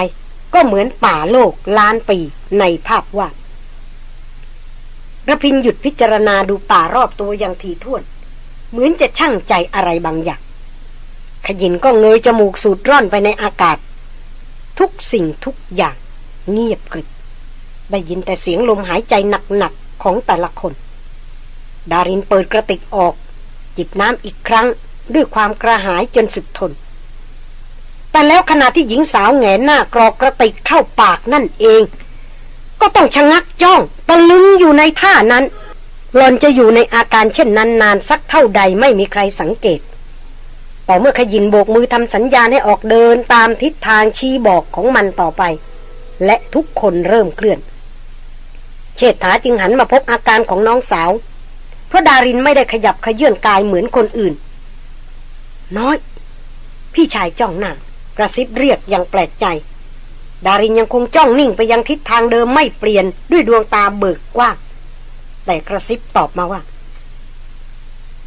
ก็เหมือนป่าโลกล้านปีในภาพวาดระพินหยุดพิจารณาดูป่ารอบตัวอย่างทีท่วน เหมือนจะช่างใจอะไรบางอย่าง ขยินก็เงยจมูกสูดร่อนไปในอากาศ ทุกสิ่งทุกอย่างเงียบกริบได้ยินแต่เสียงลมหายใจหนัก ของแต่ละคน ดารินเปิดกระติกออก จิบน้ำอีกครั้งด้วยความกระหายจนสุดทน แต่แล้วขณะที่หญิงสาวแงนหน้ากรอกกระติกเข้าปากนั่นเอง ก็ต้องชะงักจ้องตะลึงอยู่ในท่านั้นหลอนจะอยู่ในอาการเช่นนั้นนานสักเท่าใดไม่มีใครสังเกต ต่อเมื่อขยินโบกมือทำสัญญาณให้ออกเดินตามทิศทางชี้บอกของมันต่อไป และทุกคนเริ่มเคลื่อน เชษฐาจึงหันมาพบอาการของน้องสาว เพราะดารินไม่ได้ขยับขยื่นกายเหมือนคนอื่น น้อย พี่ชายจ้องหน้ากระซิบเรียกอย่างแปลกใจ ดารินยังคงจ้องนิ่งไปยังทิศทางเดิมไม่เปลี่ยนด้วยดวงตาเบิกกว้างแต่กระซิบตอบมาว่า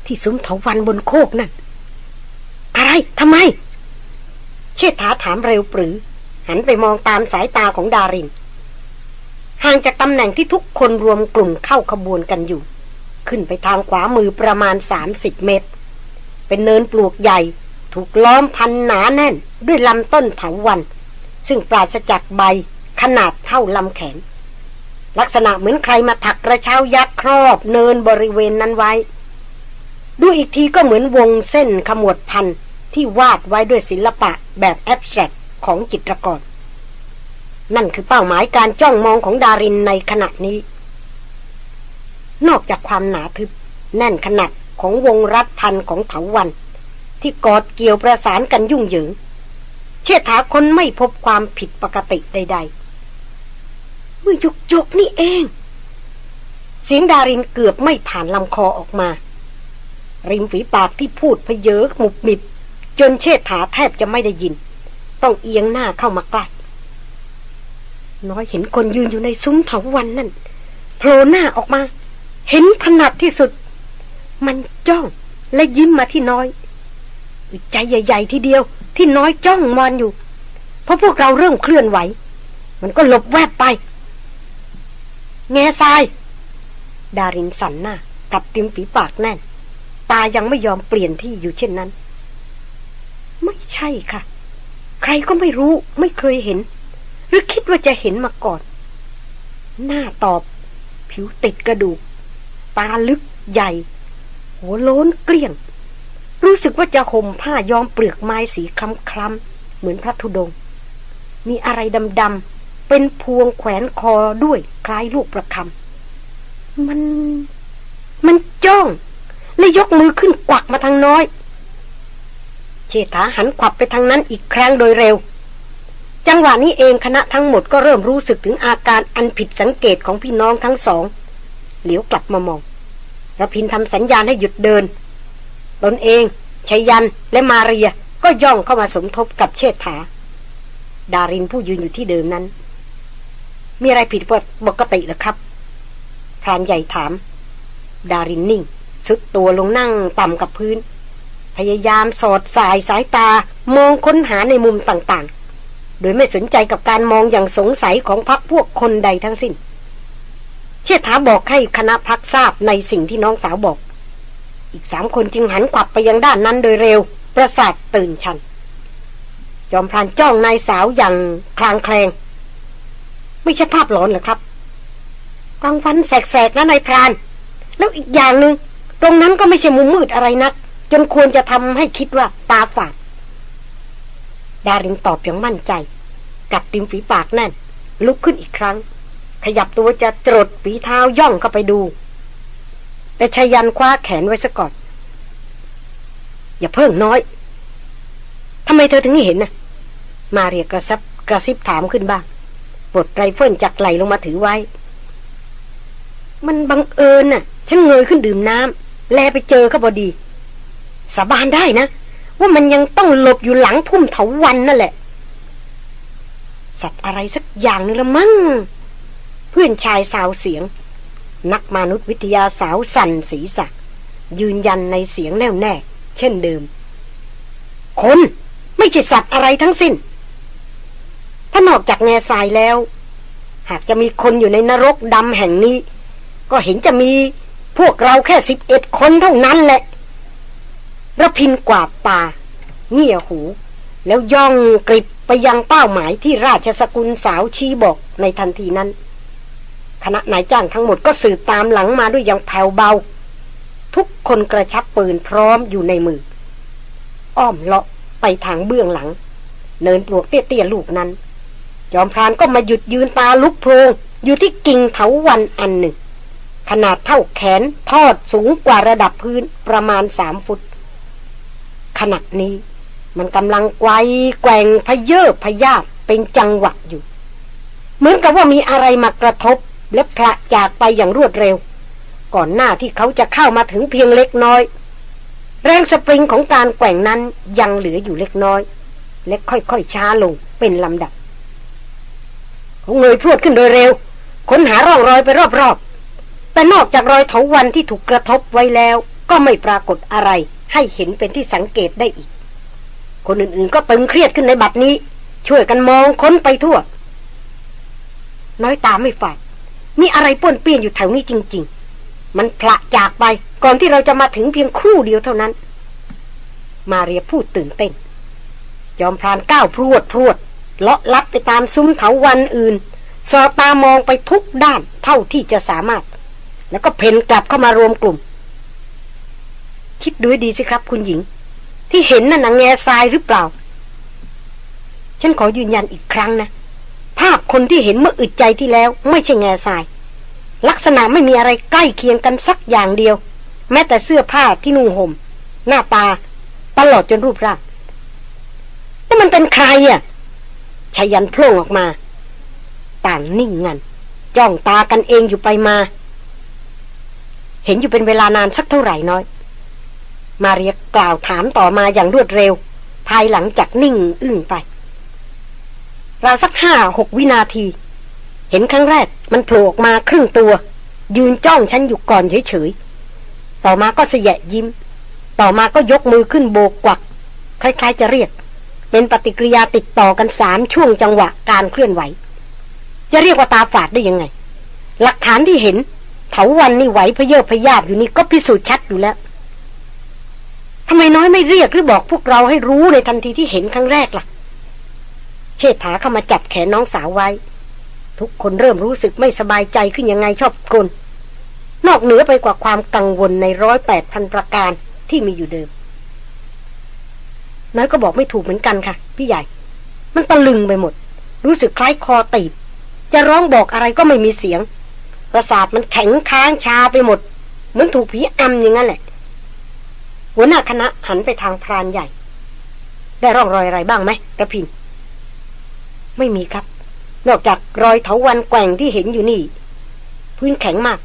ที่ซุ้มเถาวันบนโคกนั่น อะไรทำไม เชษฐาถามเร็วปรือ หันไปมองตามสายตาของดาริน ห่างจากตำแหน่งที่ทุกคนรวมกลุ่มเข้าขบวนกันอยู่ ขึ้นไปทางขวามือประมาณ 30 เมตร เป็นเนินปลวกใหญ่ ถูกล้อมพันหนาแน่น ด้วยลำต้นเถาวัน ซึ่งปราศจากใบขนาดเท่าลำแขน ลักษณะเหมือนใครมาถักกระเช้ายักษ์ครอบเนินบริเวณนั้นไว้ ดูอีกทีก็เหมือนวงเส้นขมวดพันที่วาดไว้ด้วยศิลปะแบบแอบสแตรกของจิตรกร นั่นคือเป้าหมายการจ้องมองของดารินในขณะนี้ นอกจากความหนาทึบ แน่นขนาดของวงรัดพันของเถาวัน ที่กอดเกี่ยวประสานกันยุ่งเหยิง เชษฐาคนไม่พบความผิดปกติใดๆเมื่อจุกจกนี่เอง เสียงดารินเกือบไม่ผ่านลำคอออกมา ริมฝีปากที่พูดพเยอหมุบมิบ จนเชษฐาแทบจะไม่ได้ยิน ต้องเอียงหน้าเข้ามาใกล้ น้อยเห็นคนยืนอยู่ในซุ้มเถาวันนั่นโผล่หน้าออกมา เห็นถนัดที่สุด มันจ้องและยิ้มมาที่น้อยใจใหญ่ ๆ ทีเดียว ที่น้อยจ้องมอนอยู่ เพราะพวกเราเริ่มเคลื่อนไหว มันก็หลบแวบไป แง่ทราย ดารินสันหน้ากับติมฝีปากแน่น ตายังไม่ยอมเปลี่ยนที่อยู่เช่นนั้น ไม่ใช่ค่ะ ใครก็ไม่รู้ไม่เคยเห็น หรือคิดว่าจะเห็นมาก่อน หน้าตอบ ผิวติดกระดูก ตาลึกใหญ่ หัวโล้นเกลี้ยง รู้สึกว่าจะห่มผ้าย้อมเปลือกไม้สีคล้ำๆเหมือนพระธุดง มีอะไรดำๆเป็นพวงแขวนคอด้วยคล้ายลูกประคำมัน มันจ้อง และยกมือขึ้นกวักมาทางน้อย เชษฐาหันขวับไปทางนั้นอีกครั้งโดยเร็ว จังหวะนี้เองคณะทั้งหมดก็เริ่มรู้สึกถึงอาการอันผิดสังเกตของพี่น้องทั้งสอง เหลียวกลับมามองระพินทำสัญญาณให้หยุดเดิน ตนเองชยันและมาเรียก็ย่องเข้ามาสมทบกับเชษฐา ดารินผู้ยืนอยู่ที่เดิมนั้น มีอะไรผิดปกติหรือครับพรานใหญ่ถาม ดารินนิ่งสุดตัวลงนั่งต่ำกับพื้น พยายามสอดสายสายตามองค้นหาในมุมต่างๆ โดยไม่สนใจกับการมองอย่างสงสัยของพักพวกคนใดทั้งสิ้น เชษฐาบอกให้คณะพักทราบในสิ่งที่น้องสาวบอก อีกสามคนจึงหันกลับไปยังด้านนั้นโดยเร็ว ประสาทตื่นชัน จอมพรานจ้องนายสาวอย่างคลางแคลง ไม่ใช่ภาพหลอนหรอครับกลางวันแสกๆนะนายพราน แล้วอีกอย่างหนึง่งตรงนั้นก็ไม่ใช่มุมมืดอะไรนัก จนควรจะทำให้คิดว่าตาฝาด ดารินตอบอย่างมั่นใจ กัดติมฝีปากแน่น ลุกขึ้นอีกครั้ง ขยับตัวจะจดฝีเท้าย่องเข้าไปดู แต่ชายันคว้าแขนไว้ซะก่อน อย่าเพิ่งน้อยทำไมเธอถึงเห็นนะมาเรียกระซับกระซิบถามขึ้นบ้างปลดไรเฟิลจากไหลลงมาถือไว้ มันบังเอิญน่ะ ฉันเงยขึ้นดื่มน้ำแลไปเจอเขาพอดี สาบานได้นะ ว่ามันยังต้องหลบอยู่หลังพุ่มเถาวันนั่นแหละ สัตว์อะไรสักอย่างนึงละมั้งเพื่อนชายสาวเสียง นักมนุษยวิทยาสาวสั่นศีรษะยืนยันในเสียงแน่วแน่ เช่นเดิม คนไม่ใช่สัตว์อะไรทั้งสิ้น ถ้านอกจากแง่ทรายแล้ว หากจะมีคนอยู่ในนรกดำแห่งนี้ ก็เห็นจะมีพวกเราแค่สิบเอ็ดคนเท่านั้นแหละ ระพินกวาดตาเงี่ยหู แล้วย่องกริบไปยังเป้าหมายที่ราชสกุลสาวชี้บอกในทันทีนั้น คณะนายจ้างทั้งหมดก็สืบตามหลังมาด้วยอย่างแผ่วเบา ทุกคนกระชับปืนพร้อมอยู่ในมือ อ้อมเลาะไปทางเบื้องหลัง เนินปลวกเตี้ยๆลูกนั้น ยอมพรานก็มาหยุดยืนตาลุกโพรงอยู่ที่กิ่งเถาวันอันหนึ่ง ขนาดเท่าแขนทอดสูงกว่าระดับพื้นประมาณสามฟุต ขณะนี้ มันกำลังไกวแกว่งพเยอพยาบเป็นจังหวะอยู่ เหมือนกับว่ามีอะไรมากระทบ และพระจากไปอย่างรวดเร็ว ก่อนหน้าที่เขาจะเข้ามาถึงเพียงเล็กน้อย แรงสปริงของการแกว่งนั้นยังเหลืออยู่เล็กน้อย และค่อยๆช้าลงเป็นลำดับเขาเงยพรวดขึ้นโดยเร็ว ค้นหาร่องรอยไปรอบๆแต่นอกจากรอยเถาวันที่ถูกกระทบไว้แล้ว ก็ไม่ปรากฏอะไร ให้เห็นเป็นที่สังเกตได้อีก คนอื่นๆก็ตึงเครียดขึ้นในบัดนี้ ช่วยกันมองค้นไปทั่ว น้อยตาไม่ฝาดมีอะไรป้วนเปี้ยนอยู่แถวนี้จริง ๆ มันพละจากไปก่อนที่เราจะมาถึงเพียงครู่เดียวเท่านั้น มาเรียพูดตื่นเต้นจอมพรานก้าวพรวดพรวดเลาะลัดไปตามซุ้มเถาวันอื่น สอตามองไปทุกด้านเท่าที่จะสามารถ แล้วก็เพ่นกลับเข้ามารวมกลุ่ม คิดดูให้ดีสิครับ คุณหญิง ที่เห็นนั่นนงแง่ทรายหรือเปล่า ฉันขอยืนยันอีกครั้งนะ ภาพคนที่เห็นเมื่ออึดใจที่แล้ว ไม่ใช่แง่ทราย ลักษณะไม่มีอะไรใกล้เคียงกันสักอย่างเดียว แม้แต่เสื้อผ้าที่นุ่งห่ม หน้าตา ตลอดจนรูปร่างแต่มันเป็นใครอะชายันโผล่ออกมา ต่างนิ่งงัน จ้องตากันเองอยู่ไปมา เห็นอยู่เป็นเวลานานสักเท่าไหร่น้อย มาเรียกกล่าวถามต่อมาอย่างรวดเร็ว ภายหลังจากนิ่งอึ้งไป ราวสักห้าหกวินาที เห็นครั้งแรกมันโผล่ออกมาครึ่งตัว ยืนจ้องฉันอยู่ก่อนเฉยๆ ต่อมาก็เสยยิ้ม ต่อมาก็ยกมือขึ้นโบกกวัก คล้ายๆจะเรียก เป็นปฏิกิริยาติดต่อกันสามช่วงจังหวะการเคลื่อนไหว จะเรียกว่าตาฝาดได้ยังไง หลักฐานที่เห็นเถาวันนี่ไหวพเยอพยาบอยู่นี่ก็พิสูจน์ชัดอยู่แล้ว ทำไมน้อยไม่เรียกหรือบอกพวกเราให้รู้ในทันทีที่เห็นครั้งแรกล่ะ เชษฐาเข้ามาจับแขนน้องสาวไว้ ทุกคนเริ่มรู้สึกไม่สบายใจขึ้นยังไงชอบกลนอกเหนือไปกว่าความกังวลในร้อยแปดพันประการที่มีอยู่เดิม น้อยก็บอกไม่ถูกเหมือนกันค่ะ พี่ใหญ่ มันตะลึงไปหมด รู้สึกคล้ายคอตีบ จะร้องบอกอะไรก็ไม่มีเสียง ประสาทมันแข็งค้างชาไปหมด เหมือนถูกผีอำอย่างนั้นแหละ หัวหน้าคณะหันไปทางพรานใหญ่ ได้ร่องรอยอะไรบ้างไหมระพิน ไม่มีครับ นอกจากรอยเถาวันแกว่งที่เห็นอยู่นี่ พื้นแข็งมาก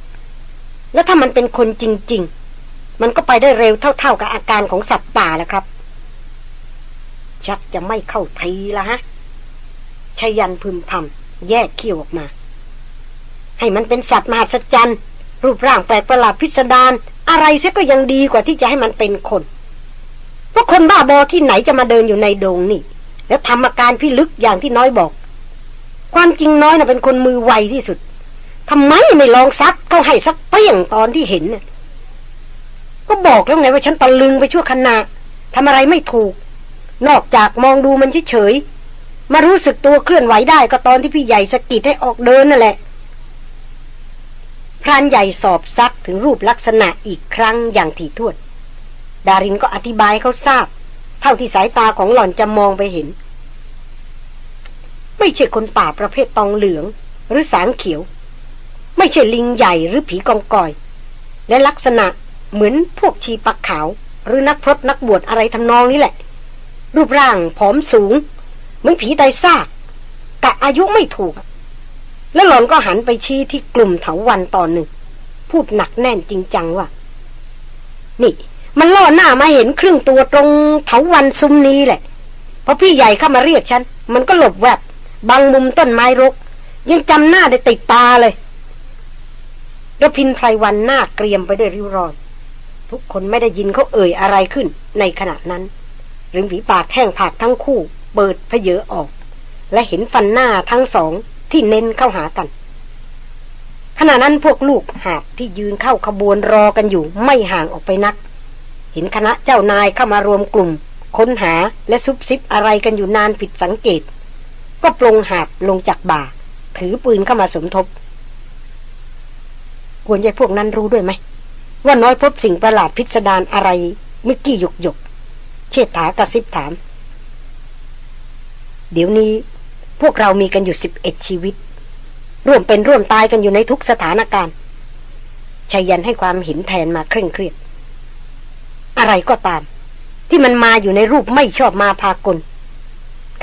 แล้วถ้ามันเป็นคนจริง ๆ มันก็ไปได้เร็วเท่า ๆ กับอาการของสัตว์ป่าแหละครับ ชักจะไม่เข้าทีละฮะชยันพึมพำแยกเขี้ยวออกมา ให้มันเป็นสัตว์มหัศจรรย์รูปร่างแปลกประหลาดพิสดาร อะไรเสียก็ยังดีกว่าที่จะให้มันเป็นคน เพราะคนบ้าบอที่ไหนจะมาเดินอยู่ในโดงนี่ แล้วทำอาการพิลึกอย่างที่น้อยบอก ความจริงน้อยนะ่ะเป็นคนมือไวที่สุดทำไมไม่ลองซัดเขาให้สักเปรี้ยงตอนที่เห็นน่ะก็บอกแล้วไงว่าฉันตะลึงไปชั่วขณะทำอะไรไม่ถูก นอกจากมองดูมันเฉยๆมารู้สึกตัวเคลื่อนไหวได้ก็ตอนที่พี่ใหญ่สกิดให้ออกเดินนั่นแหละ พรานใหญ่สอบซักถึงรูปลักษณะอีกครั้งอย่างถี่ถ้วน ดารินก็อธิบายเขาทราบ เท่าที่สายตาของหล่อนจะมองไปเห็น ไม่ใช่คนป่าประเภทตองเหลือง หรือสางเขียว ไม่ใช่ลิงใหญ่หรือผีกองกอย และลักษณะเหมือนพวกชีปักขาว หรือนักพรตนักบวชอะไรทำนองนี้แหละ รูปร่างผอมสูง เหมือนผีไตซากกะอายุไม่ถูก แล้วหล่อนก็หันไปชี้ที่กลุ่มเถาวันตอนหนึ่ง พูดหนักแน่นจริงจังว่า นี่ มันล่อหน้ามาเห็นครึ่งตัวตรงเถาวันซุ้มนี้แหละพอพี่ใหญ่เข้ามาเรียกฉัน มันก็หลบแวบบังมุมต้นไม้รก ยังจำหน้าได้ติดตาเลยรพินไพรวันหน้าเกรียมไปด้วยริ้วรอย ทุกคนไม่ได้ยินเขาเอ่ยอะไรขึ้นในขณะนั้นริมฝีปากแห้งผากทั้งคู่ เปิดพเยอออก และเห็นฟันหน้าทั้งสอง ที่เน้นเข้าหากัน ขณะนั้นพวกลูกหาบที่ยืนเข้าขบวนรอกันอยู่ไม่ห่างออกไปนัก เห็นคณะเจ้านายเข้ามารวมกลุ่ม ค้นหาและซุบซิบอะไรกันอยู่นานผิดสังเกต ก็ปลงหาบลงจากบ่า ถือปืนเข้ามาสมทบควรยายพวกนั้นรู้ด้วยไหม ว่าน้อยพบสิ่งประหลาดพิสดารอะไรเมื่อกี้หยกหยก เชษฐากระซิบถาม เดี๋ยวนี้ พวกเรามีกันอยู่สิบเอ็ดชีวิต ร่วมเป็นร่วมตายกันอยู่ในทุกสถานการณ์ชายันให้ความเห็นแทนมาเคร่งเครียด อะไรก็ตาม ที่มันมาอยู่ในรูปไม่ชอบมาพากล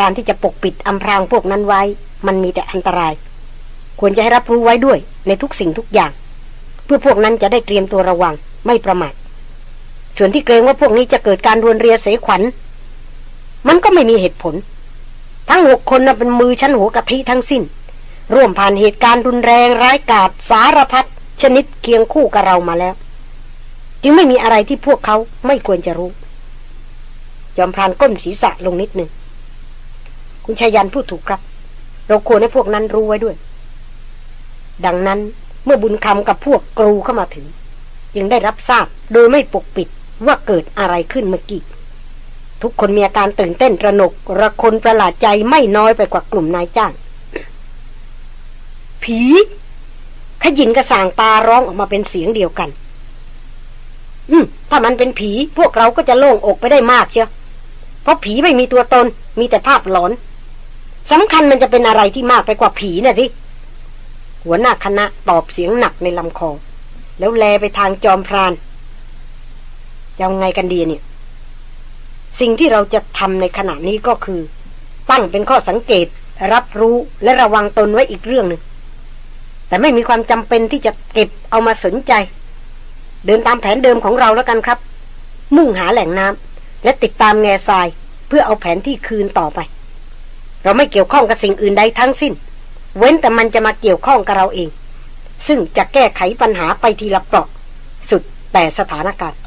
การที่จะปกปิดอำพรางพวกนั้นไว้ มันมีแต่อันตราย ควรจะให้รับรู้ไว้ด้วยในทุกสิ่งทุกอย่าง เพื่อพวกนั้นจะได้เตรียมตัวระวังไม่ประมาทส่วนที่เกรงว่าพวกนี้จะเกิดการรวนเรียเสขวัญ มันก็ไม่มีเหตุผล ทั้งหกคนน่ะเป็นมือชั้นหัวกะทิทั้งสิ้น ร่วมผ่านเหตุการณ์รุนแรงร้ายกาจสารพัดชนิดเคียงคู่กับเรามาแล้ว จึงไม่มีอะไรที่พวกเขาไม่ควรจะรู้ จอมพรานก้มศีรษะลงนิดหนึ่ง คุณชายันพูดถูกครับ เราควรให้พวกนั้นรู้ไว้ด้วย ดังนั้นเมื่อบุญคำกับพวกกรูเข้ามาถึง ยังได้รับทราบโดยไม่ปกปิดว่าเกิดอะไรขึ้นเมื่อกี้ ทุกคนมีอาการตื่นเต้นระหนก ระคนประหลาดใจไม่น้อยไปกว่ากลุ่มนายจ้าง ผีขยินกระสางตาร้องออกมาเป็นเสียงเดียวกัน อืม ถ้ามันเป็นผี พวกเราก็จะโล่งอกไปได้มากเชียวเพราะผีไม่มีตัวตน มีแต่ภาพหลอนสำคัญมันจะเป็นอะไรที่มากไปกว่าผีน่ะที่หัวหน้าคณะตอบเสียงหนักในลำคอ แล้วแลไปทางจอมพรานจะไงกันดีเนี่ย สิ่งที่เราจะทำในขณะนี้ก็คือ ตั้งเป็นข้อสังเกต รับรู้และระวังตนไว้อีกเรื่องหนึ่ง แต่ไม่มีความจำเป็นที่จะเก็บเอามาสนใจ เดินตามแผนเดิมของเราแล้วกันครับ มุ่งหาแหล่งน้ำและติดตามแง่ทรายเพื่อเอาแผนที่คืนต่อไป เราไม่เกี่ยวข้องกับสิ่งอื่นใดทั้งสิ้น เว้นแต่มันจะมาเกี่ยวข้องกับเราเอง ซึ่งจะแก้ไขปัญหาไปทีละเปราะสุดแต่สถานการณ์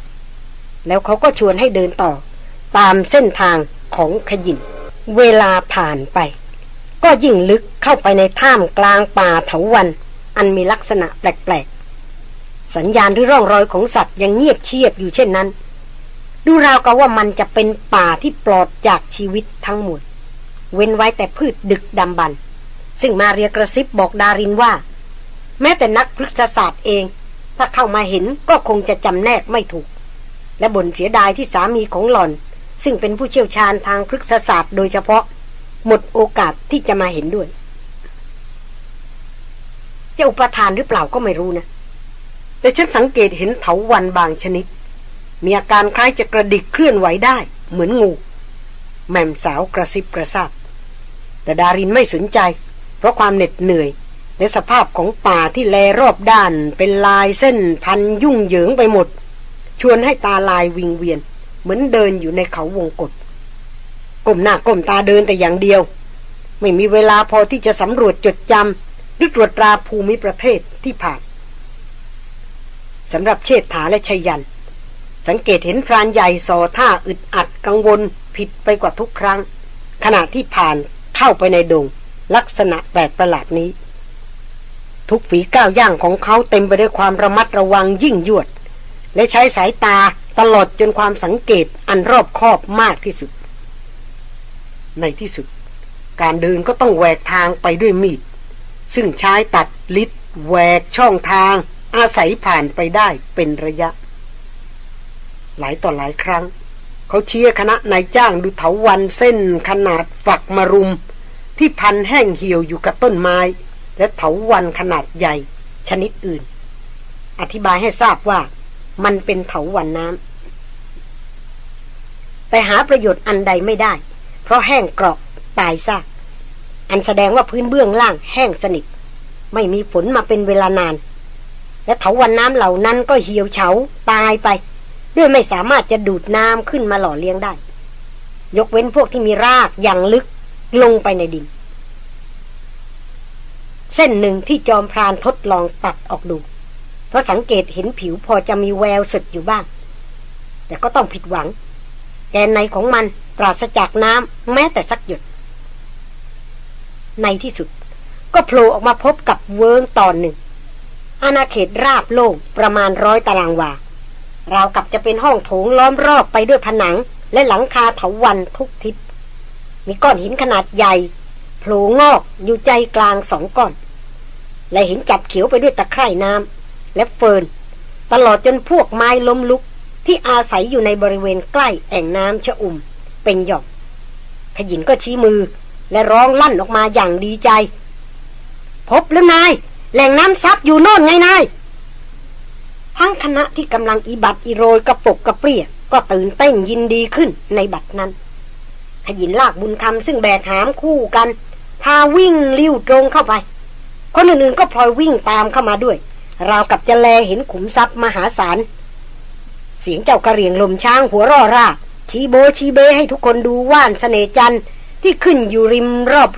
แล้วเขาก็ชวนให้เดินต่อ ตามเส้นทางของขยิน เวลาผ่านไป ก็ยิ่งลึกเข้าไปในถ้ำกลางป่าเถาวัน อันมีลักษณะแปลกๆ สัญญาณหรือร่องรอยของสัตว์ยังเงียบเชียบอยู่เช่นนั้น ดูราวกับว่ามันจะเป็นป่าที่ปลอดจากชีวิตทั้งหมด เว้นไว้แต่พืชดึกดำบรรซึ่งมาเรียกระซิบบอกดารินว่า แม้แต่นักพฤกษศาสตร์เอง ถ้าเข้ามาเห็นก็คงจะจำแนกไม่ถูก และบ่นเสียดายที่สามีของหล่อน ซึ่งเป็นผู้เชี่ยวชาญทางพฤกษศาสตร์โดยเฉพาะ หมดโอกาสที่จะมาเห็นด้วย จะอุปทานหรือเปล่าก็ไม่รู้นะ แต่ฉันสังเกตเห็นเถาวันบางชนิด มีอาการคล้ายจะกระดิกเคลื่อนไหวได้ เหมือนงู แม่มสาวกระซิบกระซาบแต่ดารินไม่สนใจ เพราะความเหน็ดเหนื่อยในสภาพของป่าที่แลรอบด้านเป็นลายเส้นพันยุ่งเหยิงไปหมด ชวนให้ตาลายวิงเวียน เหมือนเดินอยู่ในเขาวงกฏก้มหน้าก้มตาเดินแต่อย่างเดียว ไม่มีเวลาพอที่จะสำรวจจดจำหรือตรวจตราภูมิประเทศที่ผ่านสำหรับเชษฐาและชยัน สังเกตเห็นพรานใหญ่สอท่าอึดอัดกังวลผิดไปกว่าทุกครั้ง ขณะที่ผ่านเข้าไปในดง ลักษณะแปลกประหลาดนี้ ทุกฝีก้าวย่างของเขาเต็มไปด้วยความระมัดระวังยิ่งยวด และใช้สายตา ตลอดจนความสังเกตอันรอบคอบมากที่สุด ในที่สุด การเดินก็ต้องแหวกทางไปด้วยมีด ซึ่งใช้ตัดลิดแหวกช่องทาง อาศัยผ่านไปได้เป็นระยะ หลายต่อหลายครั้ง เขาเชียร์คณะนายจ้างดูเถาวันเส้นขนาดฝักมารุม ที่พันแห้งเหี่ยวอยู่กับต้นไม้ และเถาวันขนาดใหญ่ ชนิดอื่น อธิบายให้ทราบว่า มันเป็นเถาวันน้ำแต่หาประโยชน์อันใดไม่ได้ เพราะแห้งกรอกตายซากอันแสดงว่าพื้นเบื้องล่างแห้งสนิท ไม่มีฝนมาเป็นเวลานาน และเถาวันน้ำเหล่านั้นก็เหี่ยวเฉาตายไป ด้วยไม่สามารถจะดูดน้ำขึ้นมาหล่อเลี้ยงได้ ยกเว้นพวกที่มีรากอย่างลึกลงไปในดิน เส้นหนึ่งที่จอมพรานทดลองตัดออกดู เพราะสังเกตเห็นผิวพอจะมีแววสุดอยู่บ้าง แต่ก็ต้องผิดหวัง แกนในของมันปราศจากน้ำแม้แต่สักหยด ในที่สุด ก็โผล่ออกมาพบกับเวิงตอนหนึ่ง อาณาเขตราบโล่งประมาณร้อยตารางวา ราวกับจะเป็นห้องโถงล้อมรอบไปด้วยผนัง และหลังคาเถาวันทุกทิศ มีก้อนหินขนาดใหญ่โผล่งอกอยู่ใจกลางสองก้อน และห็นจับเขียวไปด้วยตะไคร่น้ำ และเฟิร์น ตลอดจนพวกไม้ล้มลุกที่อาศัยอยู่ในบริเวณใกล้แอ่งน้ำชะอุ่ม เป็นหย่อกขยินก็ชี้มือและร้องลั่นออกมาอย่างดีใจ พบแล้วนาย แหล่งน้ำซับอยู่โน่นไงนาย ทั้งคณะที่กำลังอีบัดอีโรยกระปกกระเปรี้ยก็ตื่นเต้นยินดีขึ้นในบัดนั้นขยินลากบุญคำซึ่งแบกหามคู่กัน พาวิ่งลิ้วตรงเข้าไป คนอื่นๆก็พลอยวิ่งตามเข้ามาด้วย ราวกับจะแลเห็นขุมทรัพย์มหาศาล เสียงเจ้ากระเรียงลมช้างหัวร่อร่าชีโบชีเบให้ทุกคนดูว่านสเสน่จันที่ขึ้นอยู่ริม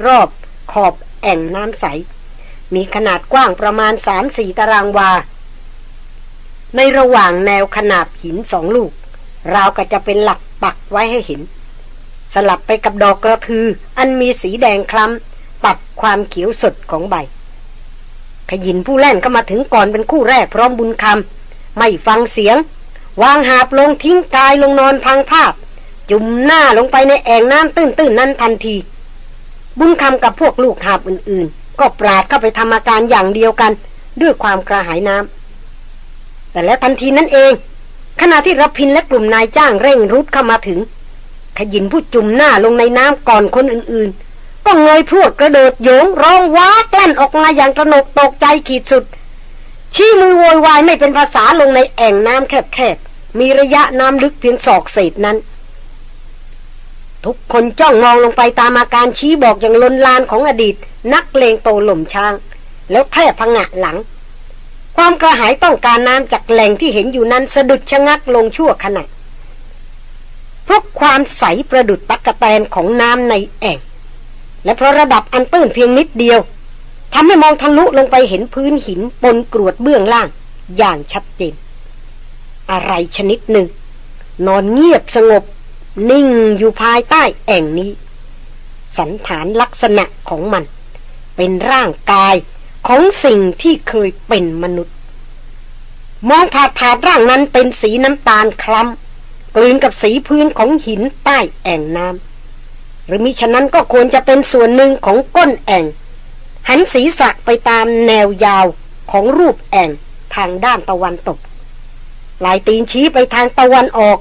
รอบๆขอบแอ่งน้ำใส มีขนาดกว้างประมาณสามสี่ตารางวา ในระหว่างแนวขนาบหินสองลูก ราวกับจะเป็นหลักปักไว้ให้เห็น สลับไปกับดอกกระทืออันมีสีแดงคล้ำตัดความเขียวสดของใบ ขยินผู้แล่นก็มาถึงก่อนเป็นคู่แรกพร้อมบุญคำไม่ฟังเสียง วางหาบลงทิ้งกายลงนอนพังภาพ จุ่มหน้าลงไปในแอ่งน้ำตื้นๆนั้นทันที บุญคำกับพวกลูกหาบอื่นๆ ก็ปราดเข้าไปทำอาการอย่างเดียวกัน ด้วยความกระหายน้ำแต่แล้วทันทีนั้นเอง ขณะที่รับพินและกลุ่มนายจ้างเร่งรุดเข้ามาถึง ขยินผู้จุ่มหน้าลงในน้ำก่อนคนอื่นๆ ก็เงยพรวดกระโดดโยงร้องว้าแกล้นออกมาอย่างตระหนกตกใจขีดสุด ชี้มือโวยวายไม่เป็นภาษาลงในแอ่งน้ำแคบๆ มีระยะน้ำลึกเพียงศอกเศษนั้น ทุกคนจ้องมองลงไปตามอาการชี้บอกอย่างลนลานของอดีต นักเลงโตหล่มช้าง แล้วแทบพังะหลัง ความกระหายต้องการน้ำจากแหล่งที่เห็นอยู่นั้นสะดุดชะงักลงชั่วขณะเพราะความใสประดุดตักกะแตนของน้ำในแอ่ง และเพราะระดับอันตื้นเพียงนิดเดียวทำให้มองทะลุลงไปเห็นพื้นหินปนกรวดเบื้องล่าง อย่างชัดเจน อะไรชนิดหนึ่ง นอนเงียบสงบ นิ่งอยู่ภายใต้แอ่งนี้ สันฐานลักษณะของมัน เป็นร่างกายของสิ่งที่เคยเป็นมนุษย์ มองผ่าผ่าร่างนั้นเป็นสีน้ำตาลคล้ำกลืนกับสีพื้นของหินใต้แอ่งน้ำ หรือมิฉะนั้นก็ควรจะเป็นส่วนหนึ่งของก้นแอ่ง หันศีรษะไปตามแนวยาวของรูปแอ่งทางด้านตะวันตกลายตีนชี้ไปทางตะวันออก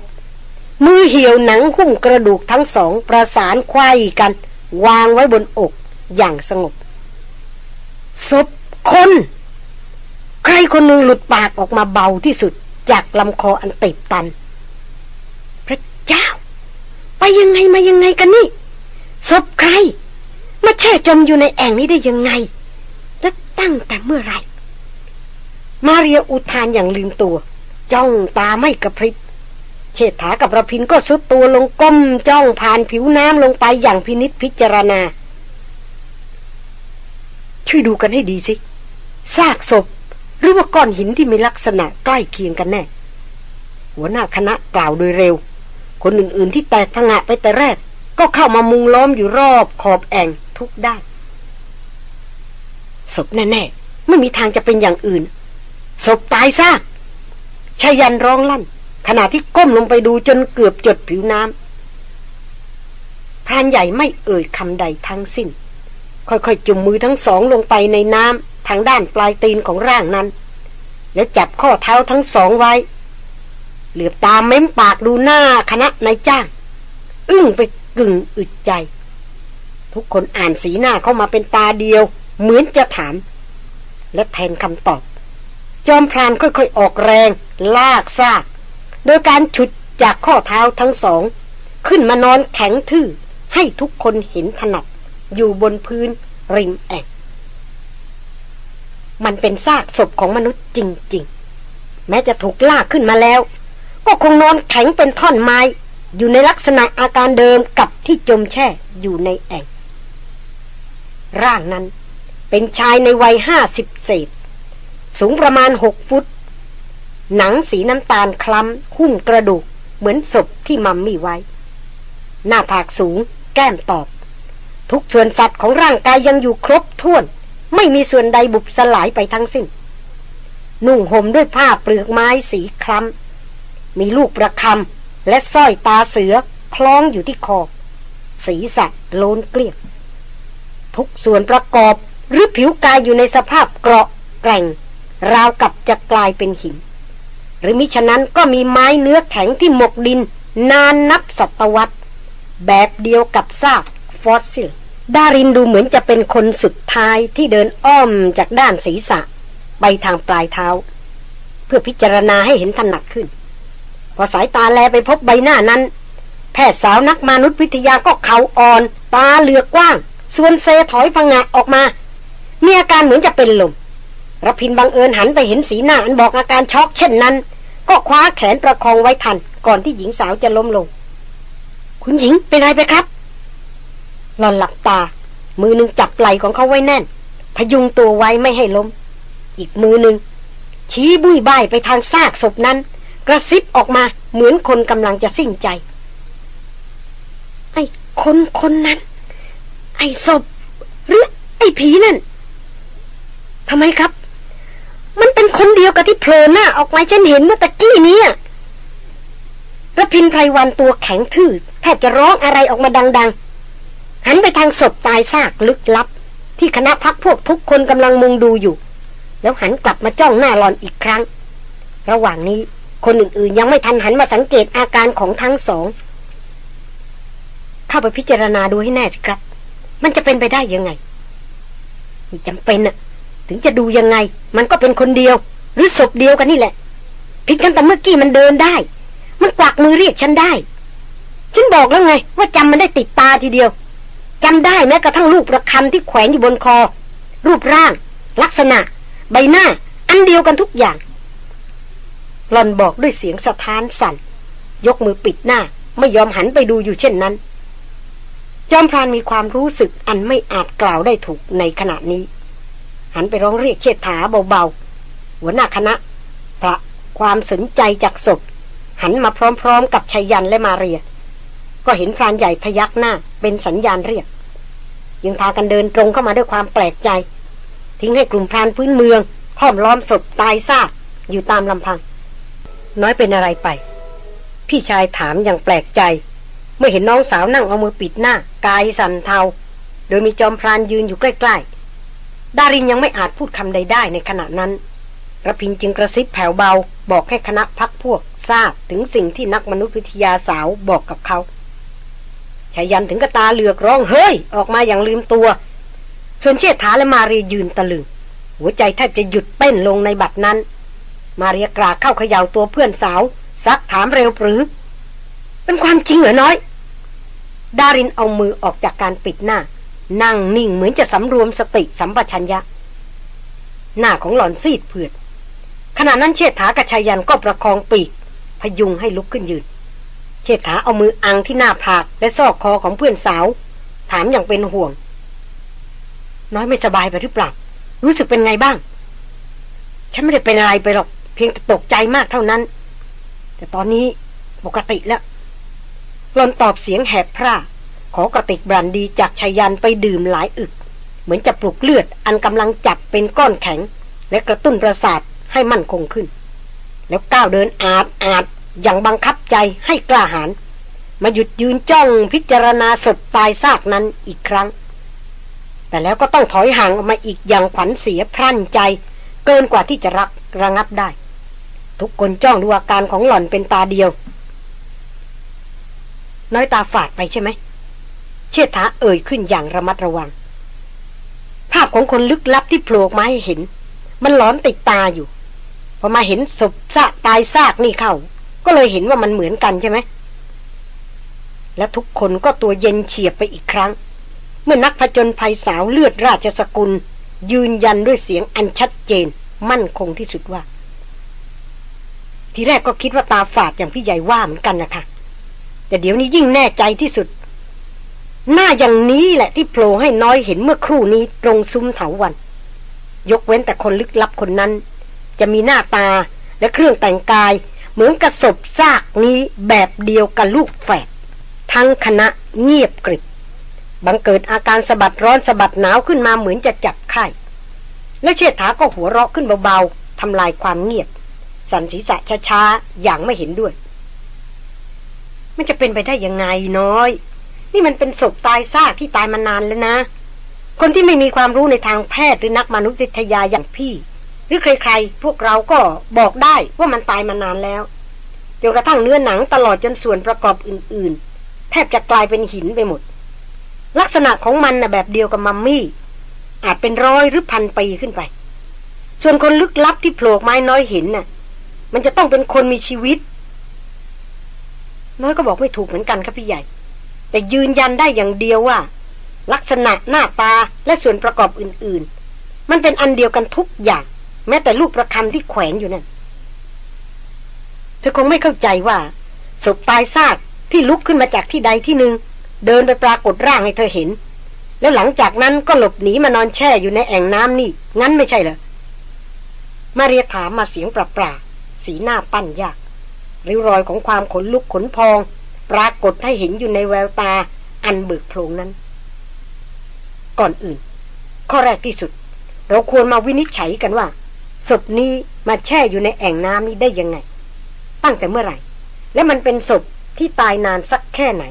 มือเหี่ยวหนังหุ้มกระดูกทั้งสองประสานควายกัน วางไว้บนอกอย่างสงบศพคน ใครคนหนึ่งหลุดปากออกมาเบาที่สุดจากลำคออันติดตัน พระเจ้า ไปยังไงมายังไงกันนี่ ศพใคร มาแช่จมอยู่ในแอ่งนี้ได้ยังไง และตั้งแต่เมื่อไหร่ มาเรียอุทานอย่างลืมตัว จ้องตาไม่กระพริบเชษฐากับระพินก็สุดตัวลงก้มจ้องผ่านผิวน้ำลงไปอย่างพินิษพิจารณา ช่วยดูกันให้ดีสิซากศพ หรือว่าก้อนหินที่มีลักษณะใกล้เคียงกันแน่ หัวหน้าคณะกล่าวโดยเร็ว คนอื่นๆที่แตกพงะไปแต่แรก ก็เข้ามามุงล้อมอยู่รอบขอบแอ่งทุกด้านศพแน่ๆ ไม่มีทางจะเป็นอย่างอื่นศพตายซากชายันร้องลั่น ขณะที่ก้มลงไปดูจนเกือบจดผิวน้ำพรานใหญ่ไม่เอ่ยคำใดทั้งสิ้น ค่อยๆ จุ่มมือทั้งสองลงไปในน้ำทางด้านปลายตีนของร่างนั้น แล้วจับข้อเท้าทั้งสองไว้ เหลือบตาเม้มปากดูหน้าคณะนายจ้าง อึ้งไป กึ่งอึดใจ ทุกคนอ่านสีหน้าเข้ามาเป็นตาเดียว เหมือนจะถาม และแทนคำตอบ จอมพรานค่อยๆออกแรง ลากซาก โดยการฉุดจากข้อเท้าทั้งสอง ขึ้นมานอนแข็งทื่อ ให้ทุกคนเห็นถนัด อยู่บนพื้นริมแอ่งมันเป็นซากศพของมนุษย์จริง ๆ แม้จะถูกลากขึ้นมาแล้ว ก็คงนอนแข็งเป็นท่อนไม้ อยู่ในลักษณะอาการเดิมกับที่จมแช่อยู่ในแอ่ง ร่างนั้นเป็นชายในวัยห้าสิบเศษ สูงประมาณหกฟุต หนังสีน้ำตาลคล้ำหุ้มกระดูกเหมือนศพที่มัมมี่ไว้ หน้าผากสูง แก้มตอบ ทุกส่วนสัตว์ของร่างกายยังอยู่ครบถ้วน ไม่มีส่วนใดบุบสลายไปทั้งสิ้น นุ่งห่มด้วยผ้าเปลือกไม้สีคล้ำมีลูกประคำ และสร้อยตาเสือคล้องอยู่ที่คอสีสัตว์โลนเกลียกทุกส่วนประกอบหรือผิวกายอยู่ในสภาพเกราะแกร่ง ราวกับจะกลายเป็นหิน หรือมิฉะนั้นก็มีไม้เนื้อแข็งที่หมกดิน นานนับศตวรรษ แบบเดียวกับซากฟอสซิลดารินดูเหมือนจะเป็นคนสุดท้ายที่เดินอ้อมจากด้านศีรษะ ไปทางปลายเท้า เพื่อพิจารณาให้เห็นถนัดขึ้น พอสายตาแลไปพบใบหน้านั้น แพทย์สาวนักมนุษยวิทยาก็เขาอ่อน ตาเหลือกกว้าง ส่วนเซถอยพังงะออกมา มีอาการเหมือนจะเป็นลมรพินบังเอิญหันไปเห็นสีหน้าอันบอกอาการช็อกเช่นนั้น ก็คว้าแขนประคองไว้ทัน ก่อนที่หญิงสาวจะล้มลง คุณหญิงเป็นไรไปครับหลอนหลับตา มือหนึ่งจับไหล่ของเขาไว้แน่น พยุงตัวไว้ไม่ให้ล้ม อีกมือหนึ่งชี้บุ้ยบ่ายไปทางซากศพนั้น กระซิบออกมาเหมือนคนกำลังจะสิ้นใจ ไอ้คนคนนั้น ไอ้ศพ หรือ ไอ้ผีนั่นทำไมครับ มันเป็นคนเดียวกับที่โผล่หน้าออกมาฉันเห็นเมื่อตะกี้นี้ระพินไพรวันตัวแข็งทื่อแทบจะร้องอะไรออกมาดัง ๆ หันไปทางศพตายซากลึกลับ ที่คณะพักพวกทุกคนกำลังมุงดูอยู่ แล้วหันกลับมาจ้องหน้าหลอนอีกครั้ง ระหว่างนี้ คนอื่นๆ ยังไม่ทันหันมาสังเกตอาการของทั้งสอง เข้าไปพิจารณาดูให้แน่สิครับ มันจะเป็นไปได้ยังไงจำเป็นอะถึงจะดูยังไง มันก็เป็นคนเดียว หรือศพเดียวกันนี่แหละผิดกันแต่เมื่อกี้มันเดินได้ มันกวักมือเรียกฉันได้ ฉันบอกแล้วไง ว่าจำมันได้ติดตาทีเดียวจำได้แม้กระทั่งรูปประคำที่แขวนอยู่บนคอ รูปร่าง ลักษณะ ใบหน้า อันเดียวกันทุกอย่าง หลอนบอกด้วยเสียงสะท้านสั่น ยกมือปิดหน้า ไม่ยอมหันไปดูอยู่เช่นนั้น จอมพรานมีความรู้สึกอันไม่อาจกล่าวได้ถูกในขณะนี้ หันไปร้องเรียกเชิดาเบาๆ หัวหน้าคณะ พระความสนใจจากศพ หันมาพร้อมๆ กับชัยยันและมาเรีย ก็เห็นพรานใหญ่พยักหน้า เป็นสัญญาณเรียกยังพากันเดินตรงเข้ามาด้วยความแปลกใจ ทิ้งให้กลุ่มพรานพื้นเมืองห้อมล้อมศพตายซากอยู่ตามลำพัง น้อยเป็นอะไรไป พี่ชายถามอย่างแปลกใจ เมื่อเห็นน้องสาวนั่งเอามือปิดหน้า กายสั่นเทา โดยมีจอมพรานยืนอยู่ใกล้ๆ ดารินยังไม่อาจพูดคำใดได้ในขณะนั้นระพินจึงกระซิบแผ่วเบา บอกให้คณะพักพวกทราบถึงสิ่งที่นักมนุษยวิทยาสาวบอกกับเขาชายันถึงกระตาเหลือกร้องเฮ้ย ออกมาอย่างลืมตัว ส่วนเชษฐาและมารียยืนตะลึงหัวใจแทบจะหยุดเต้นลงในบัดนั้น มาเรียกราเข้าเขย่าตัวเพื่อนสาว ซักถามเร็วปรือ เป็นความจริงเหรอน้อย ดารินเอามือออกจากการปิดหน้า นั่งนิ่งเหมือนจะสำรวมสติสัมปชัญญะ หน้าของหล่อนซีดเผือดขณะนั้นเชษฐากับชายันก็ประคองปีก พยุงให้ลุกขึ้นยืนเชษฐาเอามืออังที่หน้าผากและซอกคอของเพื่อนสาว ถามอย่างเป็นห่วง น้อยไม่สบายไปหรือเปล่า รู้สึกเป็นไงบ้าง ฉันไม่ได้เป็นอะไรไปหรอก เพียงแต่ตกใจมากเท่านั้น แต่ตอนนี้ปกติแล้วหลอนตอบเสียงแหบพร่า ขอกระติกบรันดีจากชายันไปดื่มหลายอึก เหมือนจะปลุกเลือดอันกำลังจับเป็นก้อนแข็ง และกระตุ้นประสาทให้มั่นคงขึ้น แล้วก้าวเดินอาดอาดอย่างบังคับใจให้กล้าหาญมาหยุดยืนจ้องพิจารณาศพตายซากนั้นอีกครั้ง แต่แล้วก็ต้องถอยห่างออกมาอีกอย่างขวัญเสียพรั่นใจ เกินกว่าที่จะรักระงับได้ ทุกคนจ้องดูอาการของหล่อนเป็นตาเดียว น้อยตาฝาดไปใช่ไหม เชิดท้าเอ่ยขึ้นอย่างระมัดระวัง ภาพของคนลึกลับที่โผล่มาให้เห็น มันหลอนติดตาอยู่ พอมาเห็นศพซากตายซากนี่เข้า ก็เลยเห็นว่ามันเหมือนกันใช่ไหม และทุกคนก็ตัวเย็นเฉียบไปอีกครั้ง เมื่อนักผจญภัยสาวเลือดราชสกุล ยืนยันด้วยเสียงอันชัดเจน มั่นคงที่สุดว่า ทีแรกก็คิดว่าตาฝาดอย่างพี่ใหญ่ว่าเหมือนกันนะคะแต่เดี๋ยวนี้ยิ่งแน่ใจที่สุด หน้าอย่างนี้แหละที่โผล่ให้น้อยเห็นเมื่อครู่นี้ตรงซุ้มเถาวัน ยกเว้นแต่คนลึกลับคนนั้น จะมีหน้าตาและเครื่องแต่งกาย เหมือนกระสบซากนี้แบบเดียวกับลูกแฝดทั้งคณะเงียบกริบบังเกิดอาการสะบัดร้อนสะบัดหนาวขึ้นมาเหมือนจะจับไข้และเชษฐาก็หัวเราะขึ้นเบาๆทำลายความเงียบ สันศีษะช้าๆ อย่างไม่เห็นด้วย มันจะเป็นไปได้ยังไงน้อย นี่มันเป็นศพตายซากที่ตายมานานแล้วนะ คนที่ไม่มีความรู้ในทางแพทย์หรือนักมนุษยวิทยาอย่างพี่ หรือใครๆ พวกเราก็บอกได้ว่ามันตายมานานแล้วจนกระทั่งเนื้อหนังตลอดจนส่วนประกอบอื่นๆ แทบจะกลายเป็นหินไปหมด ลักษณะของมันนะ่ะแบบเดียวกับมัมมี่ อาจเป็นร้อยหรือพันปีขึ้นไป ส่วนคนลึกลับที่โผล่ไม้น้อยเห็นน่ะ มันจะต้องเป็นคนมีชีวิต น้อยก็บอกไม่ถูกเหมือนกันครับพี่ใหญ่ แต่ยืนยันได้อย่างเดียวว่า ลักษณะหน้าตาและส่วนประกอบอื่น ๆ มันเป็นอันเดียวกันทุกอย่าง แม้แต่ลูกประคำที่แขวนอยู่นั่นเธอคงไม่เข้าใจว่าศพตายซากที่ลุกขึ้นมาจากที่ใดที่หนึ่งเดินไปปรากฏร่างให้เธอเห็น แล้วหลังจากนั้นก็หลบหนีมานอนแช่อยู่ในแอ่งน้ำนี่ งั้นไม่ใช่เหรอมาเรียถามมาเสียงปราปรา สีหน้าปั้นยากริ้วรอยของความขนลุกขนพอง ปรากฏให้เห็นอยู่ในแววตาอันเบิกโพลงนั้น ก่อนอื่น ข้อแรกที่สุด เราควรมาวินิจฉัยกันว่าศพนี้มาแช่อยู่ในแอ่งน้ำนี้ได้ยังไง ตั้งแต่เมื่อไหร่ และมันเป็นศพที่ตายนานสักแค่ไหน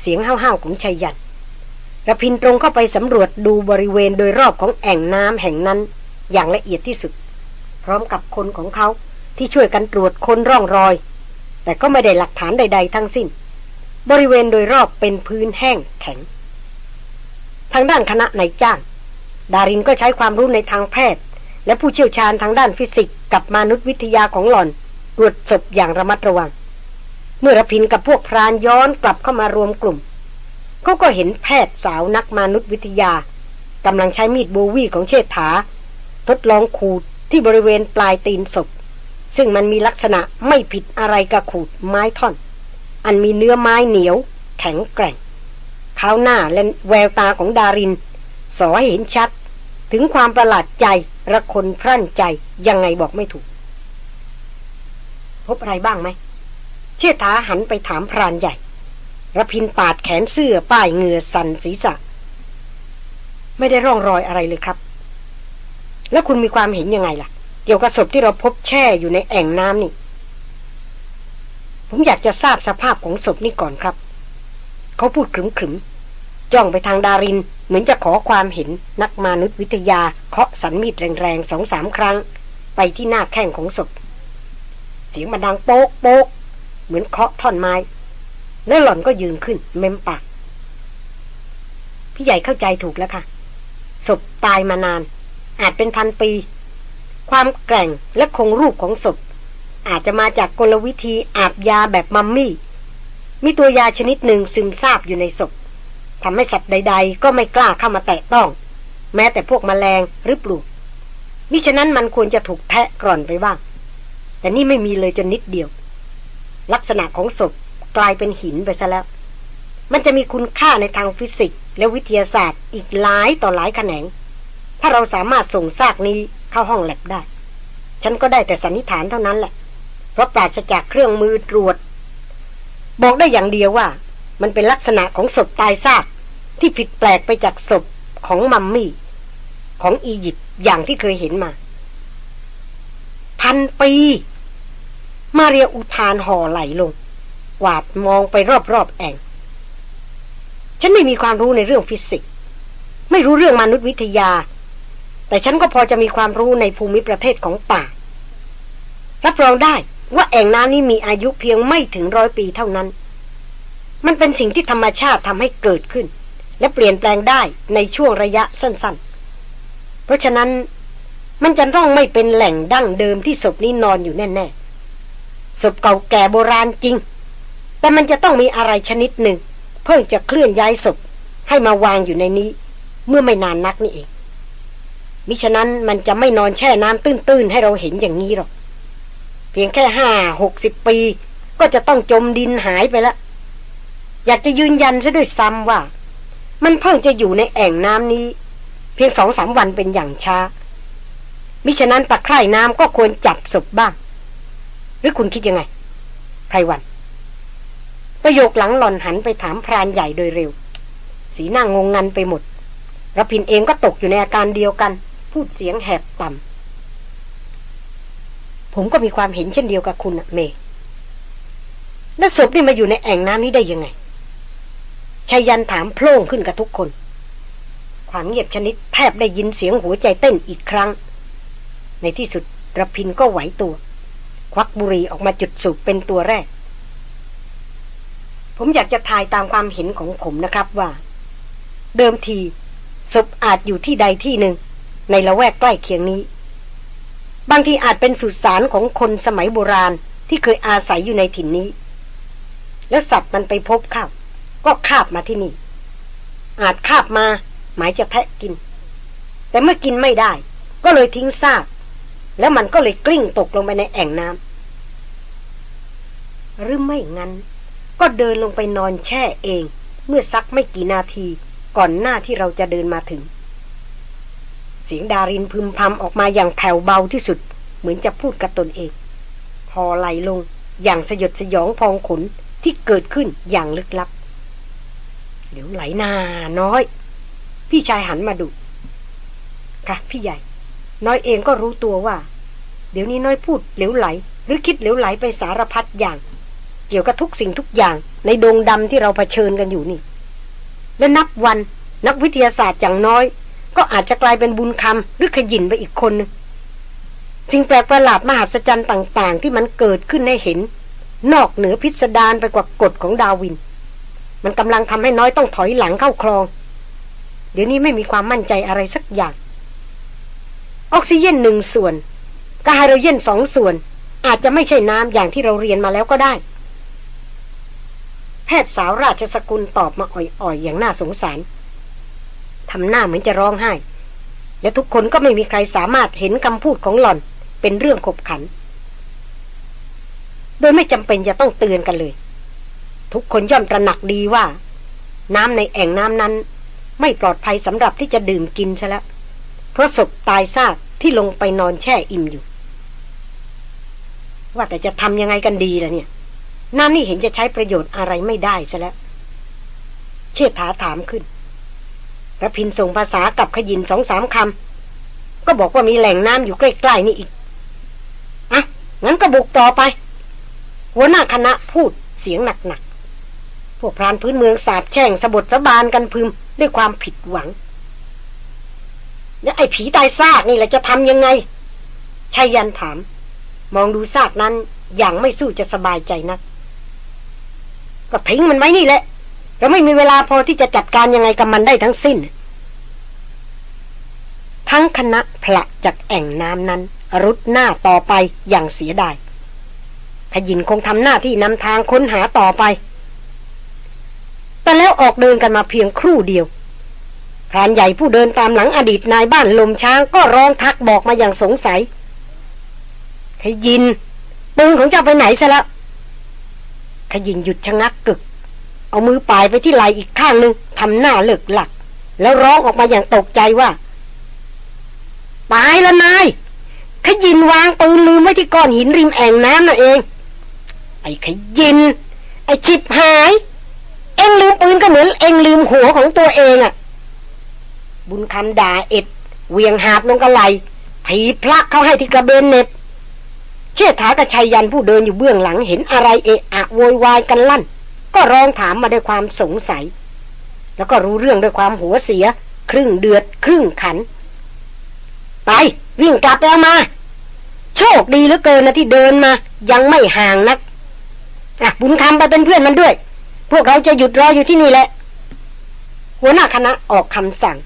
เสียงห้าวๆของชัยยันระพินตรงเข้าไปสำรวจดูบริเวณโดยรอบของแอ่งน้ำแห่งนั้นอย่างละเอียดที่สุด ร้อมกับคนของเขาที่ช่วยกันตรวจค้นร่องรอย แต่ก็ไม่ได้หลักฐานใด ๆ ทั้งสิ้น บริเวณโดยรอบเป็นพื้นแห้งแข็ง ทางด้านคณะนายจ้าง ดารินก็ใช้ความรู้ในทางแพทย์ และผู้เชี่ยวชาญทางด้านฟิสิกส์กับมนุษยวิทยาของหล่อนตรวจศพอย่างระมัดระวัง เมื่อรพินกับพวกพรานย้อนกลับเข้ามารวมกลุ่มเขาก็เห็นแพทย์สาวนักมนุษยวิทยากำลังใช้มีดโบวีของเชษฐา ทดลองขูด ที่บริเวณปลายตีนศพ ซึ่งมันมีลักษณะไม่ผิดอะไรกับขูดไม้ท่อน อันมีเนื้อไม้เหนียว แข็งแกร่งข้าวหน้าและแววตาของดาริน สอให้เห็นชัด ถึงความประหลาดใจระคนพรั่นใจยังไงบอกไม่ถูก พบอะไรบ้างไหม เชษฐาหันไปถามพรานใหญ่ระพินปาดแขนเสื้อป้ายเหงื่อสันศีรษะ ไม่ได้ร่องรอยอะไรเลยครับ แล้วคุณมีความเห็นยังไงล่ะ เกี่ยวกับศพที่เราพบแช่อยู่ในแอ่งน้ำนี่ ผมอยากจะทราบสภาพของศพนี่ก่อนครับ เขาพูดขรึมจ้องไปทางดาริน เหมือนจะขอความเห็นนักมนุษยวิทยาเคาะสันมีดแรงๆสองสามครั้ง ไปที่หน้าแข้งของศพ เสียงมันดังโป๊กโป๊กเหมือนเคาะท่อนไม้ แล้วหล่อนก็ยืนขึ้น เม้มปาก พี่ใหญ่เข้าใจถูกแล้วค่ะ ศพตายมานาน อาจเป็นพันปี ความแกร่งและคงรูปของศพ อาจจะมาจากกลวิธีอาบยาแบบมัมมี่ มีตัวยาชนิดหนึ่งซึมซาบอยู่ในศพทำให้สัตว์ใด ๆ ก็ไม่กล้าเข้ามาแตะต้อง แม้แต่พวกมแมลงหรือปลวกมิฉะนั้นมันควรจะถูกแทะกร่อนไปบ้าง แต่นี่ไม่มีเลยจนนิดเดียว ลักษณะของศพกลายเป็นหินไปซะแล้ว มันจะมีคุณค่าในทางฟิสิกส์และวิทยาศาสตร์อีกหลายต่อหลายแขนง ถ้าเราสามารถส่งซากนี้เข้าห้องแลบได้ ฉันก็ได้แต่สันนิษฐานเท่านั้นแหละ เพราะปราศจากเครื่องมือตรวจ บอกได้อย่างเดียวว่า มันเป็นลักษณะของศพตายซากที่ผิดแปลกไปจากศพของมัมมี่ ของอียิปต์อย่างที่เคยเห็นมา พันปี มาเรียอุทานห่อไหลลงกวาดมองไปรอบๆแองฉันไม่มีความรู้ในเรื่องฟิสิกส์ ไม่รู้เรื่องมนุษยวิทยา แต่ฉันก็พอจะมีความรู้ในภูมิประเทศของป่า รับรองได้ว่าแอ่งน้ำนี้มีอายุเพียงไม่ถึงร้อยปีเท่านั้น มันเป็นสิ่งที่ธรรมชาติทำให้เกิดขึ้น และเปลี่ยนแปลงได้ในช่วงระยะสั้นๆ เพราะฉะนั้นมันจะต้องไม่เป็นแหล่งดั้งเดิมที่ศพนี้นอนอยู่แน่ๆศพเก่าแก่โบราณจริง แต่มันจะต้องมีอะไรชนิดหนึ่ง เพิ่งจะเคลื่อนย้ายศพให้มาวางอยู่ในนี้ เมื่อไม่นานนักนี่เอง มิฉะนั้นมันจะไม่นอนแช่น้ำตื้นๆ ให้เราเห็นอย่างนี้หรอก เพียงแค่ห้าหกสิบปี ก็จะต้องจมดินหายไปแล้วอยากจะยืนยันซะด้วยซ้ำว่า มันเพิ่งจะอยู่ในแอ่งน้ำนี้ เพียงสองสามวันเป็นอย่างช้า มิฉะนั้นตะไคร่น้ำก็ควรจับศพบ้าง หรือคุณคิดยังไงไพรวัน ประโยคหลังหล่อนหันไปถามพรานใหญ่โดยเร็ว สีหน้างงงันไปหมดรพินเองก็ตกอยู่ในอาการเดียวกัน พูดเสียงแหบต่ำผมก็มีความเห็นเช่นเดียวกับคุณอะเมแล้วศพนี่มาอยู่ในแอ่งน้ำนี้ได้ยังไงชายันถามโพล่งขึ้นกับทุกคน ความเงียบชนิดแทบได้ยินเสียงหัวใจเต้นอีกครั้ง ในที่สุดระพินก็ไหวตัว ควักบุหรี่ออกมาจุดสูบเป็นตัวแรก ผมอยากจะทายตามความเห็นของผมนะครับว่า เดิมทีศพอาจอยู่ที่ใดที่หนึ่ง ในละแวกใกล้เคียงนี้ บางทีอาจเป็นสุสานของคนสมัยโบราณที่เคยอาศัยอยู่ในถิ่นนี้ แล้วสัตว์มันไปพบข้าวก็คาบมาที่นี่ อาจคาบมา หมายจะแทะกิน แต่เมื่อกินไม่ได้ ก็เลยทิ้งซากแล้วมันก็เลยกลิ้งตกลงไปในแอ่งน้ำหรือไม่งั้น ก็เดินลงไปนอนแช่เอง เมื่อสักไม่กี่นาทีก่อนหน้าที่เราจะเดินมาถึง สียงดารินพึมพำออกมาอย่างแผ่วเบาที่สุด เหมือนจะพูดกับตนเองพอไหลลงอย่างสยดสยองพองขนที่เกิดขึ้นอย่างลึกลับ เดี๋ยวไหลนาน้อย พี่ชายหันมาดู ค่ะ พี่ใหญ่ น้อยเองก็รู้ตัวว่า เดี๋ยวนี้น้อยพูดเหลวไหล หรือคิดเหลวไหลไปสารพัดอย่าง เกี่ยวกับทุกสิ่งทุกอย่าง ในดงดำที่เราเผชิญกันอยู่นี่ และนับวันนักวิทยาศาสตร์อย่างน้อย ก็อาจจะกลายเป็นบุญคำหรือขยินไปอีกคนนึงสิ่งแปลกประหลาดมหัศจรรย์ต่าง ๆ ที่มันเกิดขึ้นให้เห็น นอกเหนือพิสดารไปกว่ากฎของดาวิน มันกำลังทำให้น้อยต้องถอยหลังเข้าคลอง เดี๋ยวนี้ไม่มีความมั่นใจอะไรสักอย่าง ออกซิเจนหนึ่งส่วนกาไฮโดรเจนสองส่วน อาจจะไม่ใช่น้ำอย่างที่เราเรียนมาแล้วก็ได้ แพทย์สาวราชสกุลตอบมาอ่อยๆอย่างน่าสงสาร ทำหน้าเหมือนจะร้องไห้ และทุกคนก็ไม่มีใครสามารถเห็นคำพูดของหล่อนเป็นเรื่องขบขัน โดยไม่จำเป็นจะต้องเตือนกันเลย ทุกคนย่อมตระหนักดีว่า น้ำในแอ่งน้ำนั้น ไม่ปลอดภัยสำหรับที่จะดื่มกินใช่แล้วเพราะศพตายซากที่ลงไปนอนแช่อิ่มอยู่ ว่าแต่จะทำยังไงกันดีล่ะเนี่ยน้ำนี่เห็นจะใช้ประโยชน์อะไรไม่ได้ซะแล้ว เชิดถาถามขึ้น ระพินส่งภาษากับขยินสองสามคำ ก็บอกว่ามีแหล่งน้ำอยู่ใกล้ๆนี่อีก อะ งั้นก็บุกต่อไป หัวหน้าคณะพูดเสียงหนักๆ พวกพรานพื้นเมืองสาบแช่งสะบดสะบานกันพึมด้วยความผิดหวัง แล้วไอ้ผีตายซากนี่แหละจะทำยังไงชายันถาม มองดูซากนั้นอย่างไม่สู้จะสบายใจนัก ก็ทิ้งมันไว้นี่แหละ เราไม่มีเวลาพอที่จะจัดการยังไงกับมันได้ทั้งสิ้น ทั้งคณะผละจากแอ่งน้ำนั้น รุดหน้าต่อไปอย่างเสียดายขยินคงทำหน้าที่นำทางค้นหาต่อไป แต่แล้วออกเดินกันมาเพียงครู่เดียวพรานใหญ่ผู้เดินตามหลังอดีตนายบ้านลมช้างก็ร้องทักบอกมาอย่างสงสัยขยินปืนของเจ้าไปไหนซะแล้วขยินหยุดชะงักกึก เอามือปลายไปที่ไหลอีกข้างหนึ่งทำหน้าเลิกหลัก แล้วร้องออกมาอย่างตกใจว่าตายและนายขยินวางปืนลืมไว้ที่ก้อนหินริมแอ่งน้ำน่ะเอง ไอ้ขยิน ไอ้ชิบหาย เอ็งลืมปืนก็เหมือนเอ็งลืมหัวของตัวเองอะบุญคำด่าเอ็ดเวียงหาบลงกระไหลถีพลักเขาให้ที่กระเบนเน็บ เชี่ยถากระชัยยันผู้เดินอยู่เบื้องหลังเห็นอะไรเอะอะโวยวายกันลั่น ก็ร้องถามมาด้วยความสงสัย แล้วก็รู้เรื่องด้วยความหัวเสีย ครึ่งเดือด ครึ่งขัน ไปวิ่งกลับแล้วมา โชคดีเหลือเกินนะที่เดินมา ยังไม่ห่างนักอะบุญคำไปเป็นเพื่อนมันด้วย พวกเราจะหยุดรออยู่ที่นี่แหละ หัวหน้าคณะออกคำสั่ง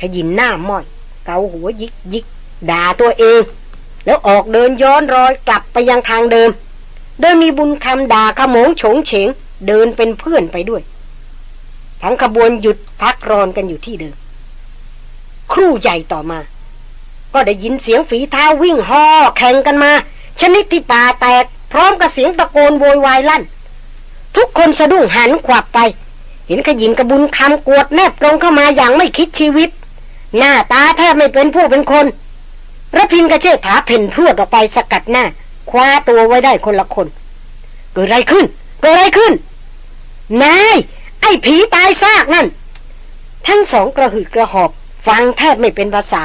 ขยินหน้าม้อย เกาหัวยิกยิกด่าตัวเอง แล้วออกเดินย้อนรอยกลับไปยังทางเดิม โดยมีบุญคำด่าขโมงโฉงเฉง เดินเป็นเพื่อนไปด้วย ทั้งขบวนหยุดพักรอนกันอยู่ที่เดิม ครู่ใหญ่ต่อมา ก็ได้ยินเสียงฝีเท้าวิ่งห่อแข่งกันมา ชนิดที่ป่าแตก พร้อมกับเสียงตะโกนโวยวายลั่น ทุกคนสะดุ้งหันขวับไป เห็นขยินกระบุญคำกวดแนบตรงเข้ามาอย่างไม่คิดชีวิต หน้าตาแทบไม่เป็นผู้เป็นคนระพินกระเชษฐาเพ่นพรวดออกไปสกัดหน้า คว้าตัวไว้ได้คนละคน เกิดอะไรขึ้น เกิดอะไรขึ้น นาย ไอ้ผีตายซากนั่น ทั้งสองกระหืดกระหอบ ฟังแทบไม่เป็นภาษา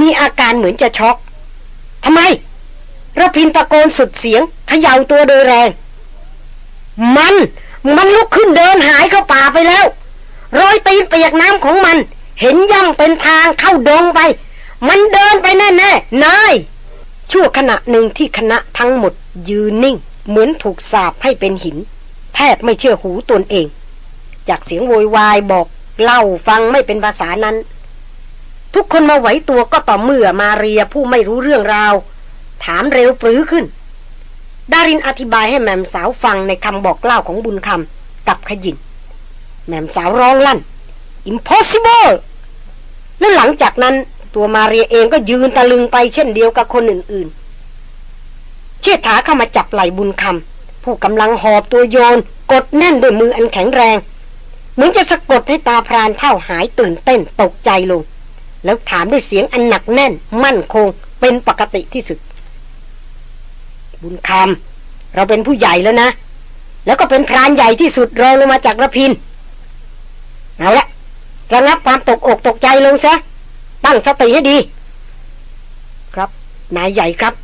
มีอาการเหมือนจะช็อกทำไมระพินตะโกนสุดเสียงเขย่าตัวโดยแรง มัน มันลุกขึ้นเดินหายเข้าป่าไปแล้ว รอยตีนเปียกน้ำของมัน เห็นย่ำเป็นทางเข้าดงไป มันเดินไปแน่แน่นาย ชั่วขณะหนึ่งที่คณะทั้งหมดยืนนิ่ง เหมือนถูกสาบให้เป็นหิน แทบไม่เชื่อหูตนเอง จากเสียงโวยวายบอกเล่าฟังไม่เป็นภาษานั้น ทุกคนมาไหวตัวก็ต่อเมื่อมาเรียผู้ไม่รู้เรื่องราว ถามเร็วปรือขึ้น ดารินอธิบายให้แม่มสาวฟังในคำบอกเล่าของบุญคำกับขยินแม่มสาวร้องลั่น impossible แล้วหลังจากนั้น ตัวมาเรียเองก็ยืนตะลึงไปเช่นเดียวกับคนอื่นๆ เชิดถาเข้ามาจับไหล่บุญคำผู้กำลังหอบตัวโยน กดแน่นด้วยมืออันแข็งแรง เหมือนจะสะกดให้ตาพรานเท่าหายตื่นเต้นตกใจลง แล้วถามด้วยเสียงอันหนักแน่น มั่นคงเป็นปกติที่สุด บุญคำเราเป็นผู้ใหญ่แล้วนะ แล้วก็เป็นพรานใหญ่ที่สุดรองลงมาจากระพินเอาละระงับความตกอกตกใจลงซะ ตั้งสติให้ดี ครับนายใหญ่ครับ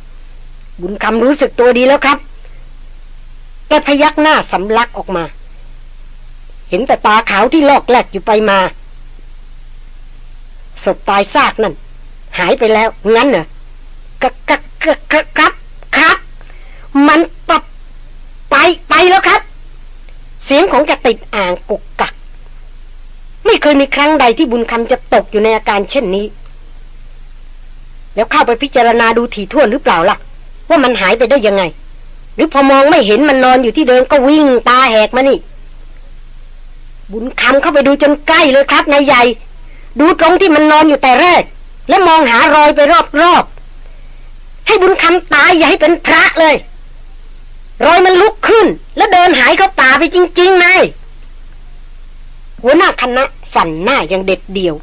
บุญคำรู้สึกตัวดีแล้วครับแกพยักหน้าสำลักออกมา เห็นแต่ตาขาวที่ลอกแหลกอยู่ไปมาศพตายซากนั่น หายไปแล้วงั้นเหรอกะกะกะกะครับครับ มันปับไปไปแล้วครับ เสียงของแกติดอ่างกุกกัก ไม่เคยมีครั้งใดที่บุญคำจะตกอยู่ในอาการเช่นนี้ แล้วเข้าไปพิจารณาดูถี่ถ้วนหรือเปล่าล่ะ ว่ามันหายไปได้ยังไง หรือพอมองไม่เห็นมันนอนอยู่ที่เดิมก็วิ่งตาแหกมานี่ บุญคำเข้าไปดูจนใกล้เลยครับนายใหญ่ ดูตรงที่มันนอนอยู่แต่แรก แล้วมองหารอยไปรอบๆให้บุญคำตายอย่าให้เป็นพระเลย รอยมันลุกขึ้น แล้วเดินหายเข้าป่าไปจริงๆนาย หัวหน้าคณะสั่นหน้าอย่างเด็ดเดี่ยว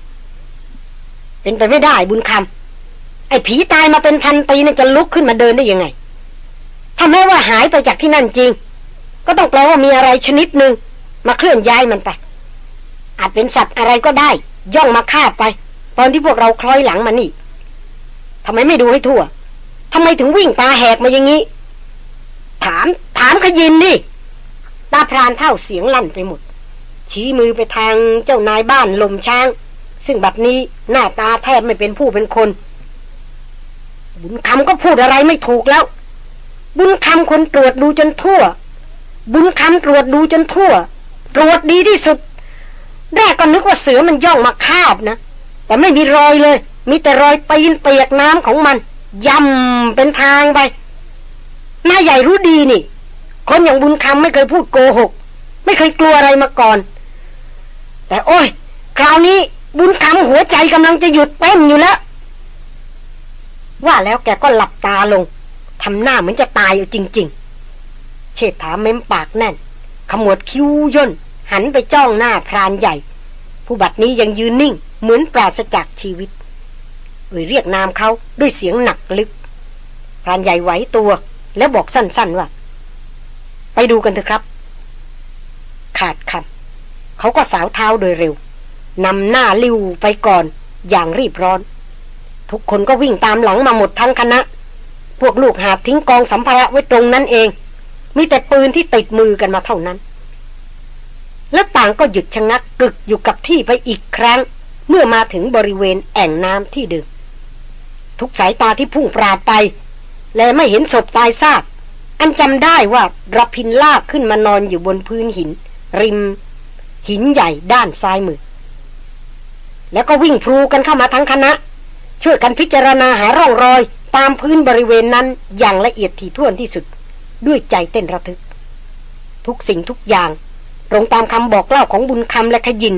เป็นไปไม่ได้บุญคำไอ้ผีตายมาเป็นพันปีน่ะจะลุกขึ้นมาเดินได้ยังไง ถ้าแม้ว่าหายไปจากที่นั่นจริง ก็ต้องแปลว่ามีอะไรชนิดหนึ่งมาเคลื่อนย้ายมันไป อาจเป็นสัตว์อะไรก็ได้ ย่องมาฆ่าไป ตอนที่พวกเราคล้อยหลังมานี่ทำไมไม่ดูให้ทั่วทำไมถึงวิ่งตาแหกมาอย่างนี้ ถาม ถามขยินดิตาพรานเท่าเสียงลั่นไปหมด ชี้มือไปทางเจ้านายบ้านลมช้าง ซึ่งแบัดนี้หน้าตาแทบไม่เป็นผู้เป็นคน บุญคำก็พูดอะไรไม่ถูกแล้ว บุญคำคนตรวจดูจนทั่ว บุญคำตรวจดูจนทั่ว ตรวจดีที่สุด แรกก็นึกว่าเสือมันย่องมาคาบนะ แต่ไม่มีรอยเลย มีแต่รอยตีนเปียกน้ำของมันย่ำเป็นทางไปหน้าใหญ่รู้ดีนี่ คนอย่างบุญคำไม่เคยพูดโกหก ไม่เคยกลัวอะไรมาก่อน แต่โอ้ย คราวนี้บุญคำหัวใจกำลังจะหยุดเต้นอยู่แล้ว ว่าแล้วแกก็หลับตาลงทำหน้าเหมือนจะตายอยู่จริง ๆ เชษฐาเม้มปากแน่น ขมวดคิ้วย่น หันไปจ้องหน้าพรานใหญ่ ผู้บัดนี้ยังยืนนิ่ง เหมือนปราศจากชีวิตเอ่ยเรียกนามเขาด้วยเสียงหนักลึก พรานใหญ่ไหวตัว แล้วบอกสั้น ๆ ว่า ไปดูกันเถอะครับ ขาดคำ เขาก็สาวเท้าโดยเร็วนำหน้าลิวไปก่อนอย่างรีบร้อน ทุกคนก็วิ่งตามหลังมาหมดทั้งคณะ พวกลูกหาบทิ้งกองสัมภาระไว้ตรงนั้นเอง มีแต่ปืนที่ติดมือกันมาเท่านั้น แล้วต่างก็หยุดชะงักกึกอยู่กับที่ไปอีกครั้ง เมื่อมาถึงบริเวณแอ่งน้ำที่เดิมทุกสายตาที่พุ่งปราดไป และไม่เห็นศพตายซากอันจำได้ว่ารพินลากขึ้นมานอนอยู่บนพื้นหิน ริม หินใหญ่ด้านซ้ายมือ แล้วก็วิ่งพลูกันเข้ามาทั้งคณะ ช่วยกันพิจารณาหาร่องรอย ตามพื้นบริเวณนั้นอย่างละเอียดถี่ถ้วนที่สุด ด้วยใจเต้นระทึก ทุกสิ่งทุกอย่าง ตรงตามคำบอกเล่าของบุญคำและขยิน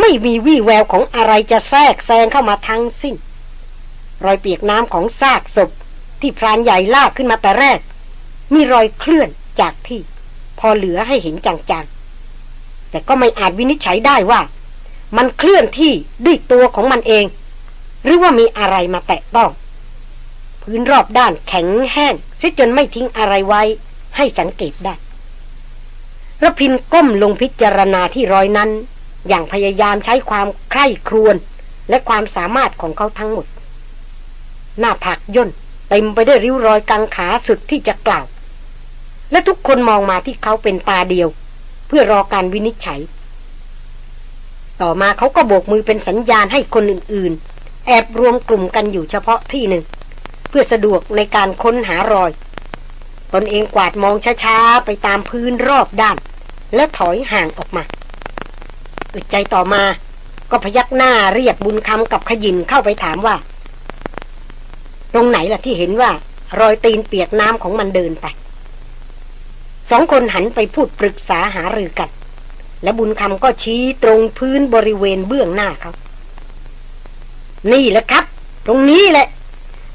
ไม่มีวี่แววของอะไรจะแทรกแซงเข้ามาทั้งสิ้น รอยเปียกน้ำของซากศพที่พรานใหญ่ลากขึ้นมาแต่แรก มีรอยเคลื่อนจากที่ พอเหลือให้เห็นจางๆ แต่ก็ไม่อาจวินิจฉัยได้ว่า มันเคลื่อนที่ด้วยตัวของมันเอง หรือว่ามีอะไรมาแตะต้อง พื้นรอบด้านแข็งแห้งเสียจนไม่ทิ้งอะไรไว้ ให้สังเกตได้ระพินก้มลงพิจารณาที่รอยนั้น อย่างพยายามใช้ความใคร่ครวญและความสามารถของเขาทั้งหมด หน้าผากย่นเต็มไปด้วยริ้วรอยกังขาสุดที่จะกล่าว และทุกคนมองมาที่เขาเป็นตาเดียว เพื่อรอการวินิจฉัย ต่อมาเขาก็โบกมือเป็นสัญญาณให้คนอื่นๆ แอบรวมกลุ่มกันอยู่เฉพาะที่หนึ่ง เพื่อสะดวกในการค้นหารอย ตนเองกวาดมองช้าๆ ไปตามพื้นรอบด้าน และถอยห่างออกมาอึดใจต่อมาก็พยักหน้าเรียกบุญคำกับขยินเข้าไปถามว่า ตรงไหนล่ะที่เห็นว่า รอยตีนเปียกน้ำของมันเดินไป สองคนหันไปพูดปรึกษาหารือกัน และบุญคำก็ชี้ตรงพื้นบริเวณเบื้องหน้าเขา นี่แหละครับ ตรงนี้แหละ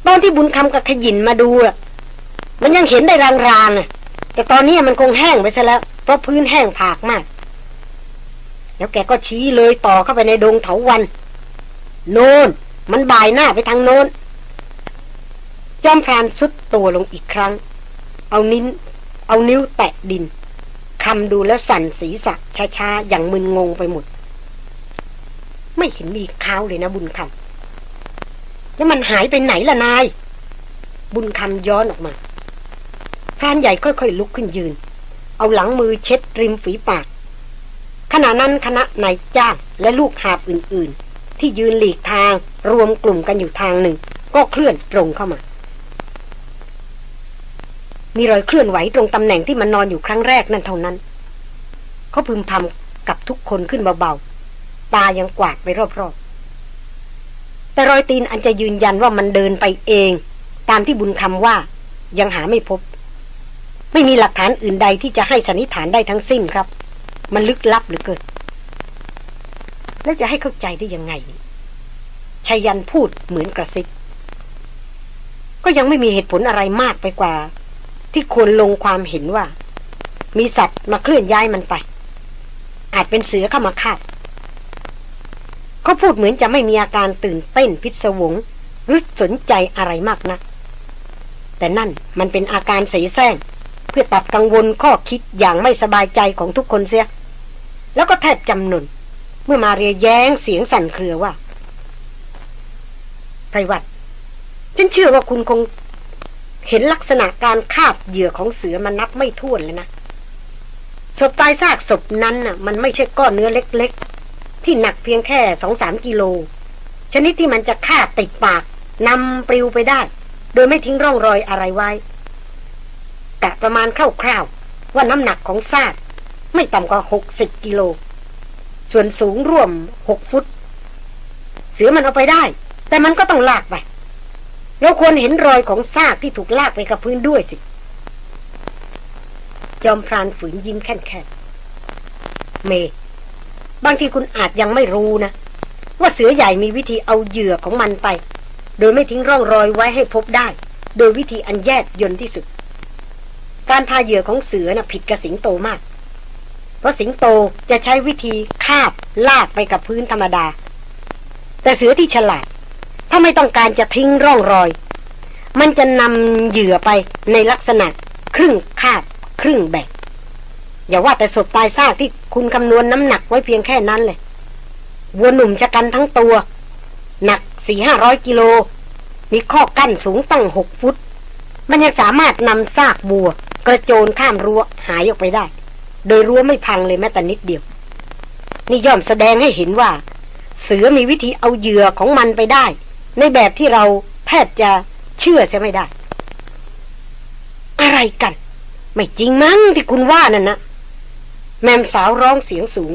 ตอนที่บุญคำกับขยินมาดูอะมันยังเห็นได้รางๆอะแต่ตอนนี้มันคงแห้งไปซะแล้ว เพราะพื้นแห้งผากมาก แล้วแกก็ชี้เลยต่อเข้าไปในดงเถาวัน โนนมันบ่ายหน้าไปทางโน้นจอมพรานสุดตัวลงอีกครั้ง เอานิ้น เอานิ้วแตะดินคำดูแล้วสั่นศีรษะช้าๆ อย่างมึนงงไปหมด ไม่เห็นมีข้าวเลยนะบุญคำแล้วมันหายไปไหนล่ะนาย บุญคำย้อนออกมาพรานใหญ่ค่อยๆ ลุกขึ้นยืน เอาหลังมือเช็ดริมฝีปาก ขณะนั้นคณะนายจ้างและลูกหาบอื่นๆ ที่ยืนหลีกทางรวมกลุ่มกันอยู่ทางหนึ่ง ก็เคลื่อนตรงเข้ามา มีรอยเคลื่อนไหวตรงตำแหน่งที่มันนอนอยู่ครั้งแรกนั่นเท่านั้น เขาพึมพำกับทุกคนขึ้นเบาๆ ตายังกวาดไปรอบๆ แต่รอยตีนอันจะยืนยันว่ามันเดินไปเอง ตามที่บุญคำว่ายังหาไม่พบ ไม่มีหลักฐานอื่นใดที่จะให้สันนิษฐานได้ทั้งสิ้นครับ มันลึกลับเหลือเกินแล้วจะให้เข้าใจได้ยังไงชายันพูดเหมือนกระซิบก็ยังไม่มีเหตุผลอะไรมากไปกว่า ที่ควรลงความเห็นว่า มีสัตว์มาเคลื่อนย้ายมันไป อาจเป็นเสือเข้ามาคาบเขาพูดเหมือนจะไม่มีอาการตื่นเต้นพิศวง หรือสนใจอะไรมากนะัก แต่นั่นมันเป็นอาการเสแสร้ง เพื่อตัดกังวลข้อคิดอย่างไม่สบายใจของทุกคนเสีย แล้วก็แทบจำนนเมื่อมาเรียแย้งเสียงสั่นเครือว่าไพรวัตฉันเชื่อว่าคุณคง เห็นลักษณะการคาบเหยื่อของเสือมันนับไม่ถ้วนแล้วนะศพตายซากศพนั้นน่ะ มันไม่ใช่ก้อนเนื้อเล็กๆ ที่หนักเพียงแค่สองสามกิโล ชนิดที่มันจะฆ่าติดปากนำปลิวไปได้ โดยไม่ทิ้งร่องรอยอะไรไว้กะประมาณคร่าวๆ ว่าน้ำหนักของซากไม่ต่ำกว่าหกสิบกิโล ส่วนสูงร่วมหกฟุต เสือมันเอาไปได้ แต่มันก็ต้องลากไป เราควรเห็นรอยของซากที่ถูกลากไปกับพื้นด้วยสิ จอมพรานฝืนยิ้มแค่นๆเม บางทีคุณอาจยังไม่รู้นะ ว่าเสือใหญ่มีวิธีเอาเหยื่อของมันไป โดยไม่ทิ้งร่องรอยไว้ให้พบได้ โดยวิธีอันแยบยนที่สุด การพาเหยื่อของเสือนะ่ะผิดกับสิงโตมาก เพราะสิงโตจะใช้วิธีคาบลากไปกับพื้นธรรมดา แต่เสือที่ฉลาด ถ้าไม่ต้องการจะทิ้งร่องรอย มันจะนำเหยื่อไปในลักษณะ ครึ่งคาบครึ่งแบกอย่าว่าแต่ศพตายซากที่คุณคำนวณน้ำหนักไว้เพียงแค่นั้นเลยวัวหนุ่มชะกันทั้งตัว หนักสี่ห้าร้อยกิโล มีข้อกั้นสูงตั้งหกฟุต มันยังสามารถนำซากบัว กระโจนข้ามรั้วหายออกไปได้ โดยรั้วไม่พังเลยแม้แต่นิดเดียว นี่ย่อมแสดงให้เห็นว่า เสือมีวิธีเอาเหยื่อของมันไปได้ ในแบบที่เราแพทย์จะเชื่อใช่ไม่ได้ อะไรกัน ไม่จริงมั้งที่คุณว่านั่นนะแมมสาวร้องเสียงสูง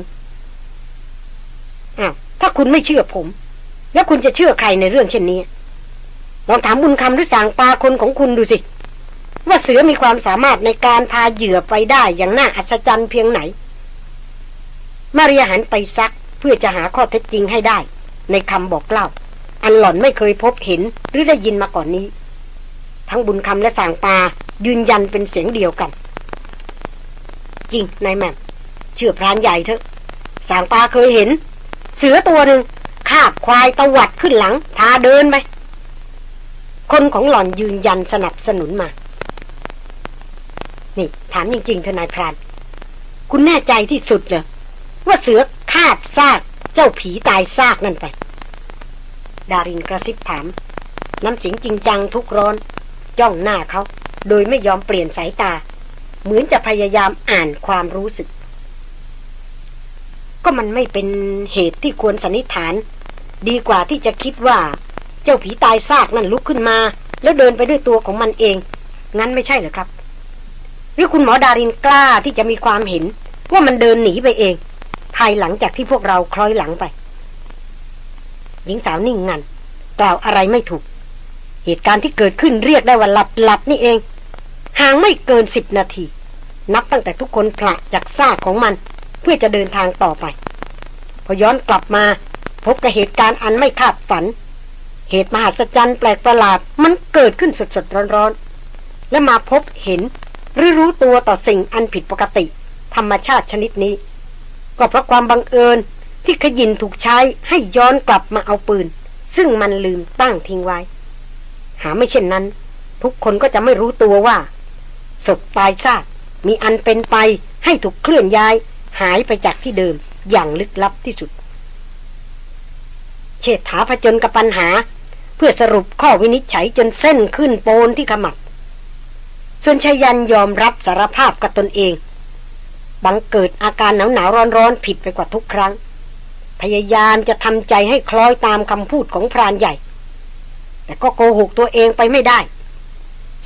อ้าวถ้าคุณไม่เชื่อผม แล้วคุณจะเชื่อใครในเรื่องเช่นนี้ ลองถามบุญคำหรือสางปลาคนของคุณดูสิ ว่าเสือมีความสามารถในการพาเหยื่อไปได้อย่างน่าอัศจรรย์เพียงไหน มาเริยหันไปซักเพื่อจะหาข้อเท็จจริงให้ได้ ในคำบอกเล่า อันหล่อนไม่เคยพบเห็นหรือได้ยินมาก่อนนี้ ทั้งบุญคำและสางปายืนยันเป็นเสียงเดียวกัน จริงนายแม่เชื่อพรานใหญ่เถอะสางปาเคยเห็น เสือตัวหนึ่งคาบควายตวัดขึ้นหลังพาเดินไปคนของหล่อนยืนยันสนับสนุนมา นี่ ถามจริงๆเธอนายพราน คุณแน่ใจที่สุดเหรอว่าเสือคาบซากเจ้าผีตายซากนั่นไป ดารินกระซิบถาม น้ำเสียงจริงจังทุกร้อน จ้องหน้าเขา โดยไม่ยอมเปลี่ยนสายตา เหมือนจะพยายามอ่านความรู้สึก ก็มันไม่เป็นเหตุที่ควรสันนิษฐาน ดีกว่าที่จะคิดว่า เจ้าผีตายซากนั่นลุกขึ้นมา แล้วเดินไปด้วยตัวของมันเอง งั้นไม่ใช่เหรอครับ หรือคุณหมอดารินกล้าที่จะมีความเห็น ว่ามันเดินหนีไปเอง ภายหลังจากที่พวกเราคล้อยหลังไป หญิงสาวนิ่งงันกล่าวอะไรไม่ถูก เหตุการณ์ที่เกิดขึ้นเรียกได้ว่าหลับหลับนี่เอง ห่างไม่เกินสิบนาที นับตั้งแต่ทุกคนผละจากซากของมัน เพื่อจะเดินทางต่อไป พอย้อนกลับมา พบกับเหตุการณ์อันไม่คาดฝัน เหตุมหัศจรรย์แปลกประหลาดมันเกิดขึ้นสดๆร้อนๆ และมาพบเห็นหรือรู้ตัวต่อสิ่งอันผิดปกติ ธรรมชาติชนิดนี้ ก็เพราะความบังเอิญ ที่ขยินถูกใช้ให้ย้อนกลับมาเอาปืน ซึ่งมันลืมตั้งทิ้งไว้ หาไม่เช่นนั้น ทุกคนก็จะไม่รู้ตัวว่าศพตายซากมีอันเป็นไปให้ถูกเคลื่อนย้าย หายไปจากที่เดิมอย่างลึกลับที่สุด เชษฐาผจญกับปัญหา เพื่อสรุปข้อวินิจฉัยจนเส้นขึ้นโปนที่ขมับ ส่วนชยันยอมรับสารภาพกับตนเอง บังเกิดอาการหนาวหนาวร้อนร้อนผิดไปกว่าทุกครั้ง พยายามจะทำใจให้คล้อยตามคำพูดของพรานใหญ่ แต่ก็โกหกตัวเองไปไม่ได้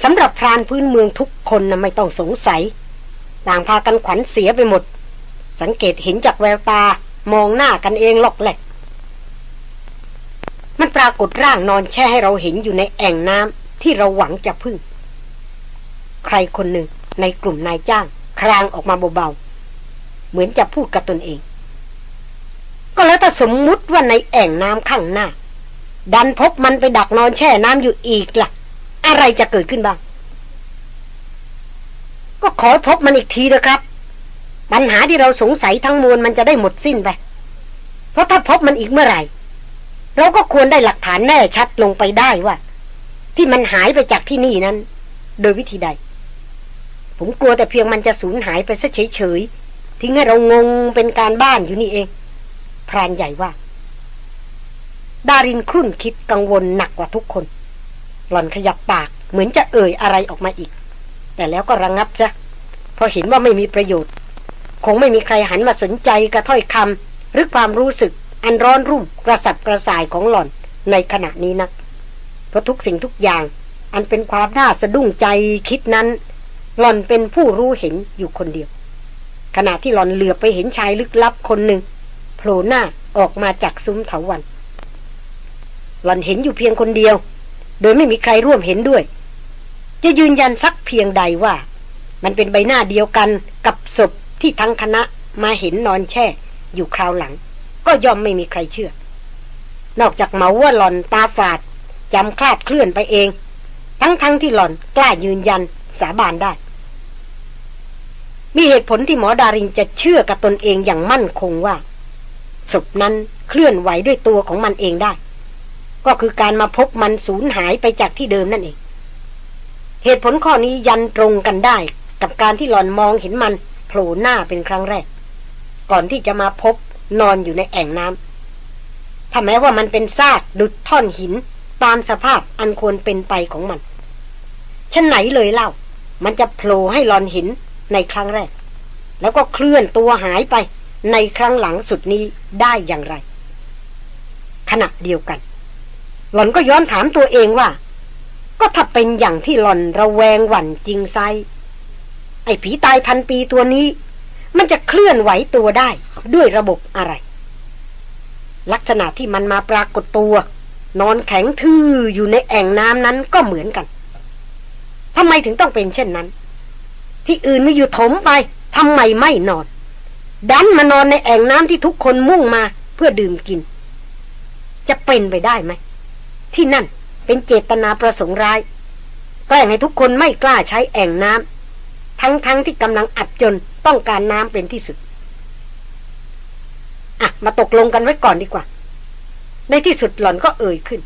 สำหรับพรานพื้นเมืองทุกคนนะไม่ต้องสงสัย ต่างพากันขวัญเสียไปหมด สังเกตเห็นจากแววตามองหน้ากันเองหลอกแหลกมันปรากฏร่างนอนแช่ให้เราเห็นอยู่ในแอ่งน้ำที่เราหวังจะพึ่ง ใครคนหนึ่งในกลุ่มนายจ้าง ครางออกมาเบาๆ เหมือนจะพูดกับตนเอง ก็แล้วถ้าสมมุติว่าในแอ่งน้ำข้างหน้า ดันพบมันไปดักนอนแช่น้ำอยู่อีกละ่ะ อะไรจะเกิดขึ้นบ้าง ก็ขอพบมันอีกทีนะครับ ปัญหาที่เราสงสัยทั้งมวลมันจะได้หมดสิ้นไป เพราะถ้าพบมันอีกเมื่อไหร่ เราก็ควรได้หลักฐานแน่ชัดลงไปได้ว่า ที่มันหายไปจากที่นี่นั้น โดยวิธีใด ผมกลัวแต่เพียงมันจะสูญหายไปซะเฉยๆทิ้งให้เรางงเป็นการบ้านอยู่นี่เอง พรานใหญ่ว่า ดารินครุ่นคิดกังวลหนักกว่าทุกคน หล่อนขยับปากเหมือนจะเอ่ยอะไรออกมาอีก แต่แล้วก็ระงงับซะเพราะเห็นว่าไม่มีประโยชน์ คงไม่มีใครหันมาสนใจกระถ้อยคำหรือความรู้สึกอันร้อนรุ่มกระสับกระส่ายของหล่อนในขณะนี้นะเพราะทุกสิ่งทุกอย่าง อันเป็นความน่าสะดุ้งใจคิดนั้น หล่อนเป็นผู้รู้เห็นอยู่คนเดียว ขณะที่หล่อนเหลือไปเห็นชายลึกลับคนหนึ่ง ผล่หน้าออกมาจากซุ้มเถาวันหล่อนเห็นอยู่เพียงคนเดียว โดยไม่มีใครร่วมเห็นด้วย จะยืนยันสักเพียงใดว่า มันเป็นใบหน้าเดียวกันกับศพที่ทั้งคณะมาเห็นนอนแช่ อยู่คราวหลัง ก็ยอมไม่มีใครเชื่อ นอกจากเมาว่าหล่อนตาฝาดจำคลาดเคลื่อนไปเอง ทั้งๆทที่หล่อนกล้ายืนยันสาบานได้ มีเหตุผลที่หมอดารินจะเชื่อกับตนเองอย่างมั่นคงว่า ศพนั้นเคลื่อนไหวด้วยตัวของมันเองได้ ก็คือการมาพบมันสูญหายไปจากที่เดิมนั่นเอง เหตุผลข้อนี้ยันตรงกันได้ กับการที่หลอนมองเห็นมันโผล่หน้าเป็นครั้งแรก ก่อนที่จะมาพบนอนอยู่ในแอ่งน้ำถ้าแม้ว่ามันเป็นซากดุดท่อนหินตามสภาพอันควรเป็นไปของมันฉันไหนเลยเล่า มันจะโผล่ให้หลอนเห็นในครั้งแรก แล้วก็เคลื่อนตัวหายไป ในครั้งหลังสุดนี้ได้อย่างไร ขณะเดียวกัน หล่อนก็ย้อนถามตัวเองว่า ก็ถ้าเป็นอย่างที่หล่อนระแวงหวั่นจริงไซไอ้ผีตายพันปีตัวนี้ มันจะเคลื่อนไหวตัวได้ด้วยระบบอะไร ลักษณะที่มันมาปรากฏตัว นอนแข็งทื่ออยู่ในแอ่งน้ำนั้นก็เหมือนกันทำไมถึงต้องเป็นเช่นนั้น ที่อื่นไม่อยู่ถมไปทำไมไม่นอน ดันมานอนในแอ่งน้ำที่ทุกคนมุ่งมาเพื่อดื่มกิน จะเป็นไปได้ไหม ที่นั่นเป็นเจตนาประสงค์ร้ายแกล้งให้ทุกคนไม่กล้าใช้แอ่งน้ำทั้งๆทที่กำลังอัดจนต้องการน้ำเป็นที่สุด อะ มาตกลงกันไว้ก่อนดีกว่า ในที่สุดหล่อนก็เอ่ยขึ้น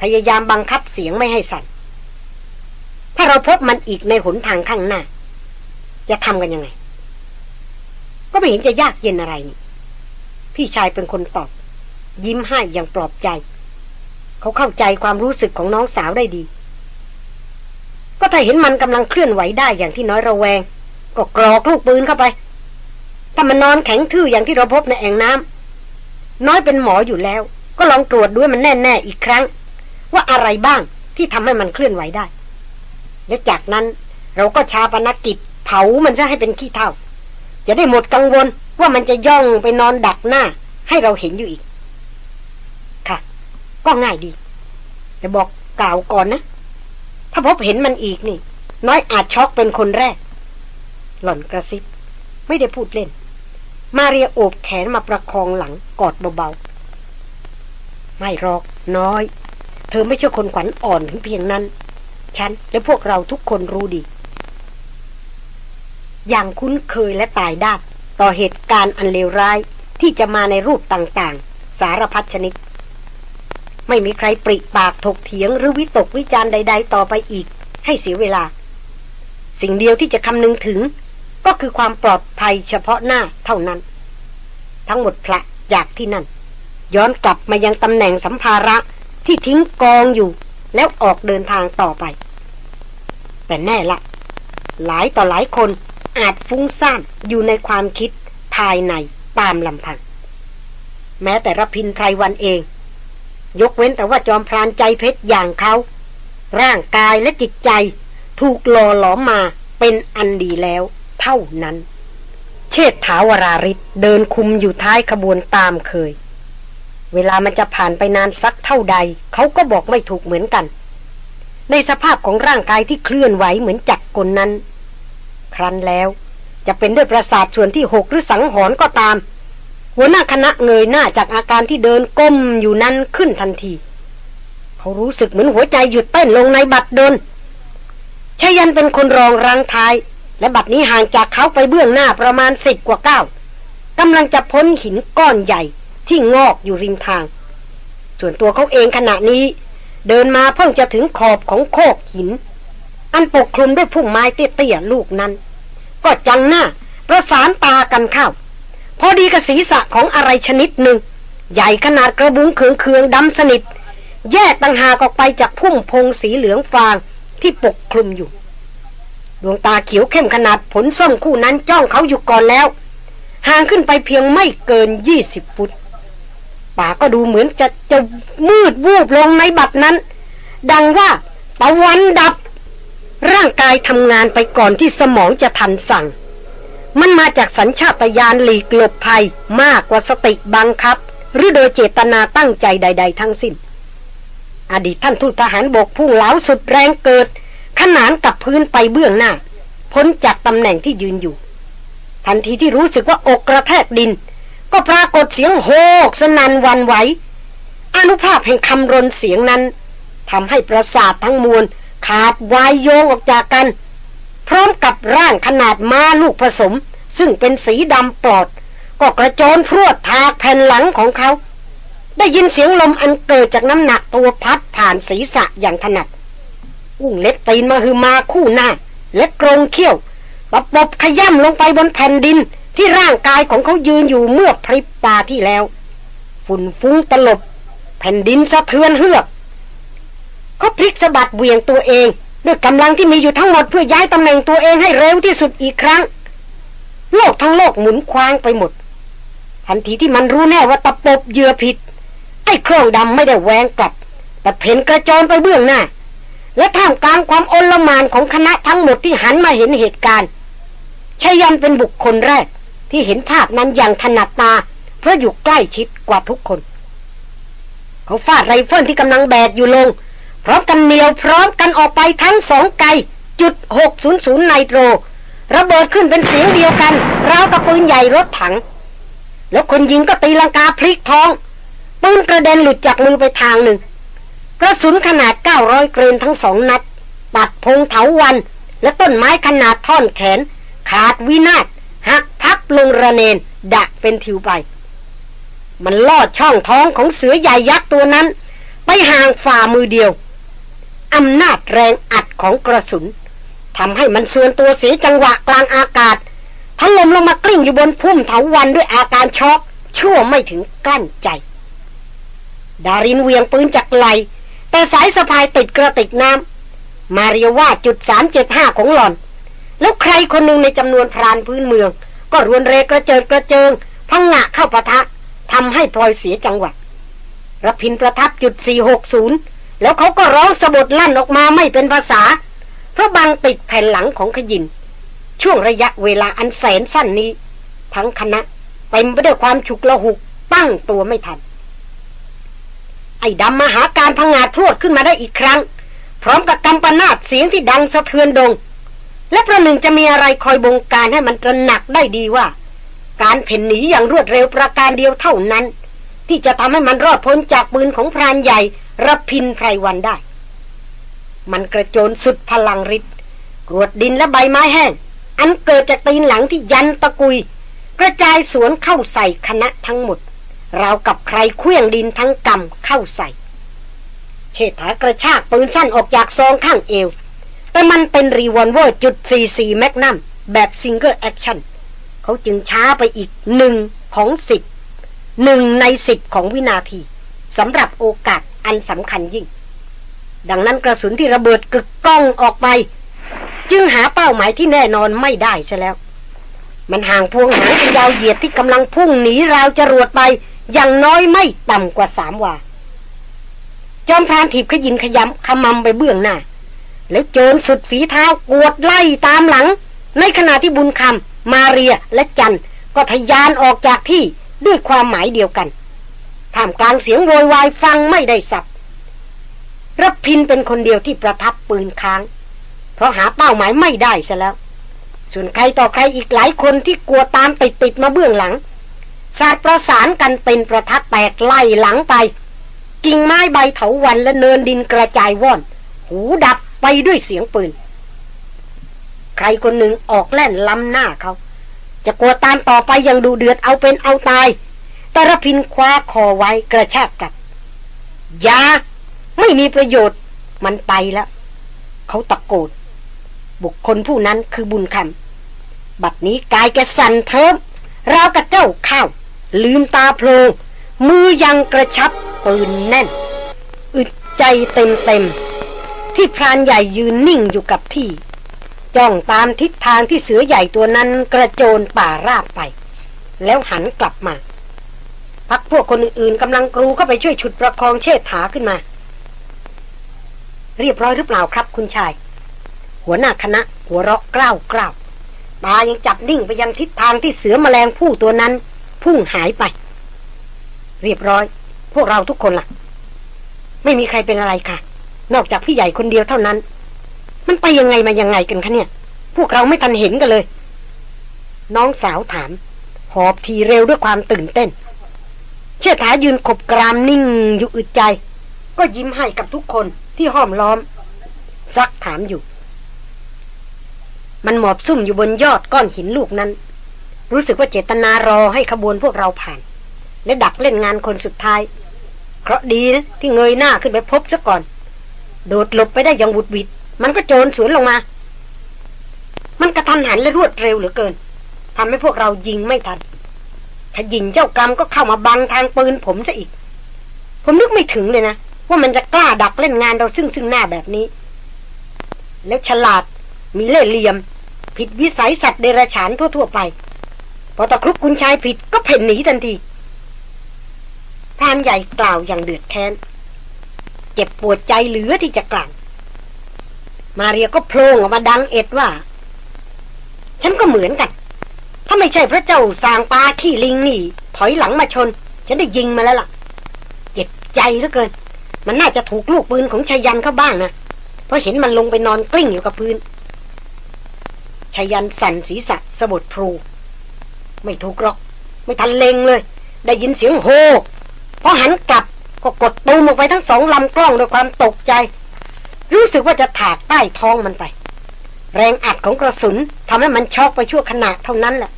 พยายามบังคับเสียงไม่ให้สั่น ถ้าเราพบมันอีกในหนทางข้างหน้า จะทำกันยังไง ก็ไม่เห็นจะยากเย็นอะไรนี่ พี่ชายเป็นคนตอบ ยิ้มให้อย่างปลอบใจ เขาเข้าใจความรู้สึกของน้องสาวได้ดี ก็ถ้าเห็นมันกำลังเคลื่อนไหวได้อย่างที่น้อยระแวง ก็กรอกลูกปืนเข้าไป ถ้ามันนอนแข็งทื่ออย่างที่เราพบในแอ่งน้ำน้อยเป็นหมออยู่แล้ว ก็ลองตรวจด้วยมันแน่ๆอีกครั้ง ว่าอะไรบ้างที่ทำให้มันเคลื่อนไหวได้ และจากนั้นเราก็ชาปนกิจเผามันซะให้เป็นขี้เท่า จะได้หมดกังวลว่ามันจะย่องไปนอนดักหน้า ให้เราเห็นอยู่อีก ค่ะ ก็ง่ายดี แต่บอกกล่าวก่อนนะ ถ้าพบเห็นมันอีกนี่ น้อยอาจช็อกเป็นคนแรก หล่อนกระซิบ ไม่ได้พูดเล่น มาเรียโอบแขนมาประคองหลังกอดเบาๆ ไม่หรอกน้อย เธอไม่ใช่คนขวัญอ่อนถึงเพียงนั้น ฉันและพวกเราทุกคนรู้ดี อย่างคุ้นเคยและตายด้านต่อเหตุการณ์อันเลวร้ายที่จะมาในรูปต่างๆ สารพัดชนิด ไม่มีใครปริปากถกเถียงหรือวิตกวิจารณ์ใด ๆ ต่อไปอีก ให้เสียเวลา สิ่งเดียวที่จะคำนึงถึง ก็คือความปลอดภัยเฉพาะหน้าเท่านั้น ทั้งหมดพละจากที่นั่น ย้อนกลับมายังตำแหน่งสัมภาระที่ทิ้งกองอยู่แล้วออกเดินทางต่อไป แต่แน่ละ หลายต่อหลายคน อาจฟุ้งซ่านอยู่ในความคิดภายในตามลำพัง แม้แต่รพินไพรวันเอง ยกเว้นแต่ว่าจอมพรานใจเพชรอย่างเขา ร่างกายและจิตใจถูกหล่อหลอมมาเป็นอันดีแล้วเท่านั้น เชษฐาวราริศเดินคุมอยู่ท้ายขบวนตามเคย เวลามันจะผ่านไปนานสักเท่าใด เขาก็บอกไม่ถูกเหมือนกัน ในสภาพของร่างกายที่เคลื่อนไหวเหมือนจักรกลนั้น ครั้นแล้วจะเป็นด้วยประสาทส่วนที่หกหรือสังหรณ์ก็ตาม หัวหน้าคณะเงยหน้าจากอาการที่เดินก้มอยู่นั้นขึ้นทันที เขารู้สึกเหมือนหัวใจหยุดเต้นลงในบัดดลชายันเป็นคนรองรังท้าย และบัดนี้ห่างจากเขาไปเบื้องหน้าประมาณสิบกว่าก้าวกำลังจะพ้นหินก้อนใหญ่ที่งอกอยู่ริมทาง ส่วนตัวเขาเองขณะนี้ เดินมาเพิ่งจะถึงขอบของโคกหิน อันปกคลุมด้วยพุ่มไม้เตี้ยๆลูกนั้น ก็จังหน้าประสานตากันเข้า พอดีกับศีรษะของอะไรชนิดหนึ่ง ใหญ่ขนาดกระบุงเคืองเคืองดำสนิท แยกต่างหากออกไปจากพุ่มพงสีเหลืองฟางที่ปกคลุมอยู่ ดวงตาเขียวเข้มขนาดผลส้มคู่นั้นจ้องเขาอยู่ก่อนแล้ว ห่างขึ้นไปเพียงไม่เกินยี่สิบฟุตป่าก็ดูเหมือนจะจะมืดวูบลงในบัดนั้น ดังว่าตะวันดับ ร่างกายทำงานไปก่อนที่สมองจะทันสั่ง มันมาจากสัญชาตญาณหลีกหลบภัยมากกว่าสติบังคับ หรือโดยเจตนาตั้งใจใด ๆ ทั้งสิ้น อดีตท่านทูตทหารบกพุ่งเหลาสุดแรงเกิด ขนานกับพื้นไปเบื้องหน้า พ้นจากตำแหน่งที่ยืนอยู่ ทันทีที่รู้สึกว่าอกกระแทกดิน ก็ปรากฏเสียงโหกสนันวันไหวอนุภาพแห่งคำรนเสียงนั้นทำให้ประสาททั้งมวล ขาดวายโยงออกจากกัน พร้อมกับร่างขนาดม้าลูกผสม ซึ่งเป็นสีดำปลอด ก็กระโจนพรวดทากแผ่นหลังของเขา ได้ยินเสียงลมอันเกิดจากน้ำหนักตัวพัดผ่านศีรษะอย่างถนัดอุ้งเล็บตีนมาคือมาคู่หน้า และกรงเขี้ยวตะปบขย่ำลงไปบนแผ่นดินที่ร่างกายของเขายืนอยู่เมื่อพริบตาที่แล้ว ฝุ่นฟุ้งตลบ แผ่นดินสะเทือนเฮือก เขาพลิกสะบัดเวียงตัวเอง ด้วยกำลังที่มีอยู่ทั้งหมดเพื่อย้ายตำแหน่งตัวเองให้เร็วที่สุดอีกครั้ง โลกทั้งโลกหมุนคว้างไปหมด ทันทีที่มันรู้แน่ว่าตะปบเหยื่อผิด ไอ้โครื่องดำไม่ได้แหวงกลับ แต่เพ่นกระจรไปเบื้องหน้า และท่ามกลางความโอลมานของคณะทั้งหมดที่หันมาเห็นเหตุการณ์ชยันเป็นบุคคลแรก ที่เห็นภาพนั้นอย่างถนัดตา เพราะอยู่ใกล้ชิดกว่าทุกคน เขาฟาดไรเฟิลที่กำลังแบกอยู่ลง พร้อมกับเหนี่ยวพร้อมกันออกไปทั้งสองไกจุดหกศูนย์ศูนย์ Nitro ระเบิดขึ้นเป็นเสียงเดียวกันราวกับปืนใหญ่รถถัง แล้วคนยิงก็ตีลังกาพลิกท้อง ปืนกระเด็นหลุดจากมือไปทางหนึ่ง กระสุนขนาด 900 เกรนทั้งสองนัดตัดพงเถาวัลย์ และต้นไม้ขนาดท่อนแขน ขาดวินาศหักพับลงระเนน ดักเป็นทิวไป มันลอดช่องท้องของเสือใหญ่ยักษ์ตัวนั้น ไปห่างฝ่ามือเดียว อำนาจแรงอัดของกระสุนทำให้มันส่วนตัวเสียจังหวะกลางอากาศถล่มลงมากลิ้งอยู่บนพุ่มเถาวันด้วยอาการช็อก ชั่วไม่ถึงกลั้นใจ ดารินเวียงปืนจากไหล แต่สายสะพายติดกระติกน้ำมาเรียว่าจุดสามเจ็ดห้าของหล่อน แล้วใครคนหนึ่งในจำนวนพรานพื้นเมือง ก็รวนเรกระเจิดกระเจิง พังงะเข้าปะทะทำให้พลอยเสียจังหวะรพินประทับจุดสี่หกศูนย์ แล้วเขาก็ร้องสะบดลั่นออกมาไม่เป็นภาษา เพราะบังติดแผ่นหลังของขยิน ช่วงระยะเวลาอันแสนสั้นนี้ ทั้งคณะเต็มไปด้วยความฉุกละหุกตั้งตัวไม่ทัน ไอ้ดำมาหาการพังงาดพรวดขึ้นมาได้อีกครั้ง พร้อมกับกำปนาดเสียงที่ดังสะเทือนดง และประหนึ่งจะมีอะไรคอยบงการให้มันตระหนักได้ดีว่า การเพ่นหนีอย่างรวดเร็วประการเดียวเท่านั้น ที่จะทำให้มันรอดพ้นจากปืนของพรานใหญ่ ระพินไพรวันได้ มันกระโจนสุดพลังฤทธิ์กรวดดินและใบไม้แห้ง อันเกิดจากตีนหลังที่ยันตะกุย กระจายสวนเข้าใส่คณะทั้งหมดราวกับใครเคลื่องดินทั้งกำเข้าใส่ เชษฐากระชากปืนสั้นออกจากซองข้างเอว แต่มันเป็น revolver จุด44 Magnum แบบ single action เขาจึงช้าไปอีกหนึ่งของสิบหนึ่งในสิบของวินาทีสำหรับโอกาส อันสำคัญยิ่ง ดังนั้นกระสุนที่ระเบิดกึกก้องออกไป จึงหาเป้าหมายที่แน่นอนไม่ได้ซะแล้ว มันห่างพวงหางเป็นยาวเหยียดที่กำลังพุ่งหนีราวจรวดไป อย่างน้อยไม่ต่ำกว่าสามวาจอมพรานถีบขยินขยำขมำไปเบื้องหน้า แล้วโจรสุดฝีเท้ากวดไล่ตามหลัง ในขณะที่บุญคำมาเรียและจันก็ทยานออกจากที่ด้วยความหมายเดียวกัน ท่ามกลางเสียงโวยวายฟังไม่ได้สับรับพินเป็นคนเดียวที่ประทับปืนค้าง เพราะหาเป้าหมายไม่ได้ซะแล้ว ส่วนใครต่อใครอีกหลายคนที่กลัวตามติดติดมาเบื้องหลังสาดประสานกันเป็นประทัดแตกไล่หลังไป กิ่งไม้ใบเถาวันและเนินดินกระจายว่อน หูดับไปด้วยเสียงปืน ใครคนหนึ่งออกแล่นล้ำหน้าเขา จะกลัวตามต่อไปยังดูเดือดเอาเป็นเอาตาย แต่ระพินคว้าคอไว้กระชากกลับยาไม่มีประโยชน์มันไปแล้ว เขาตะโกนบุคคลผู้นั้นคือบุญคำบัดนี้กายแกสั่นเทิมราวกับเจ้าข้าว ลืมตาโพลงมือยังกระชับปืนแน่น อึดใจเต็มเต็มที่พรานใหญ่ยืนนิ่งอยู่กับที่ จ้องตามทิศทางที่เสือใหญ่ตัวนั้นกระโจนป่าราบไป แล้วหันกลับมา พักพวกคนอื่นๆกำลังกรูเข้าไปช่วยฉุดประคองเชิดถาขึ้นมา เรียบร้อยหรือเปล่าครับคุณชาย หัวหน้าคณะ หัวเราะกล้าวกล้าวตายังจับนิ่งไปยังทิศทางที่เสือมแมลงผู้ตัวนั้น พุ่งหายไป เรียบร้อย พวกเราทุกคนล่ะ ไม่มีใครเป็นอะไรค่ะ นอกจากพี่ใหญ่คนเดียวเท่านั้น มันไปยังไงมายังไงกันคะเนี่ย พวกเราไม่ทันเห็นกันเลย น้องสาวถาม หอบทีเร็วด้วยความตื่นเต้น เชื่อถายืนขบกรามนิ่งอยู่อึดใจ ก็ยิ้มให้กับทุกคนที่ห้อมล้อม ซักถามอยู่ มันหมอบซุ่มอยู่บนยอดก้อนหินลูกนั้น รู้สึกว่าเจตนารอให้ขบวนพวกเราผ่าน และดักเล่นงานคนสุดท้ายเพราะดีนะที่เงยหน้าขึ้นไปพบซะก่อน โดดหลบไปได้อย่างบุดวิดมันก็โจรสวนลงมา มันกระทันหันและรวดเร็วเหลือเกินทำให้พวกเรายิงไม่ทัน ถ้ายิงเจ้ากรรมก็เข้ามาบังทางปืนผมซะอีก ผมนึกไม่ถึงเลยนะ ว่ามันจะกล้าดักเล่นงานเราซึ่งซึ่งหน้าแบบนี้ แล้วฉลาด มีเล่ห์เหลี่ยม ผิดวิสัยสัตว์เดรัจฉานทั่วๆไป พอตะครุบคุณชายผิดก็เพ่นหนีทันทีพรานใหญ่กล่าวอย่างเดือดแค้น เจ็บปวดใจเหลือที่จะกล่าวมาเรียก็โพลงออกมาดังเอ็ดว่า ฉันก็เหมือนกัน ถ้าไม่ใช่พระเจ้าสางปลาขี้ลิงนี่ ถอยหลังมาชน ฉันได้ยิงมาแล้วล่ะ เจ็บใจเหลือเกิน มันน่าจะถูกลูกปืนของชายันเข้าบ้างนะ เพราะเห็นมันลงไปนอนกลิ้งอยู่กับพื้นชายันสั่นศีรษะสะบดพลูไม่ถูกหรอก ไม่ทันเลงเลย ได้ยินเสียงโฮพอหันกลับก็กดตูมออกไปทั้งสองลำกล้องด้วยความตกใจ รู้สึกว่าจะถากใต้ท้องมันไป แรงอัดของกระสุนทำให้มันช็อกไปชั่วขณะเท่านั้นแหละ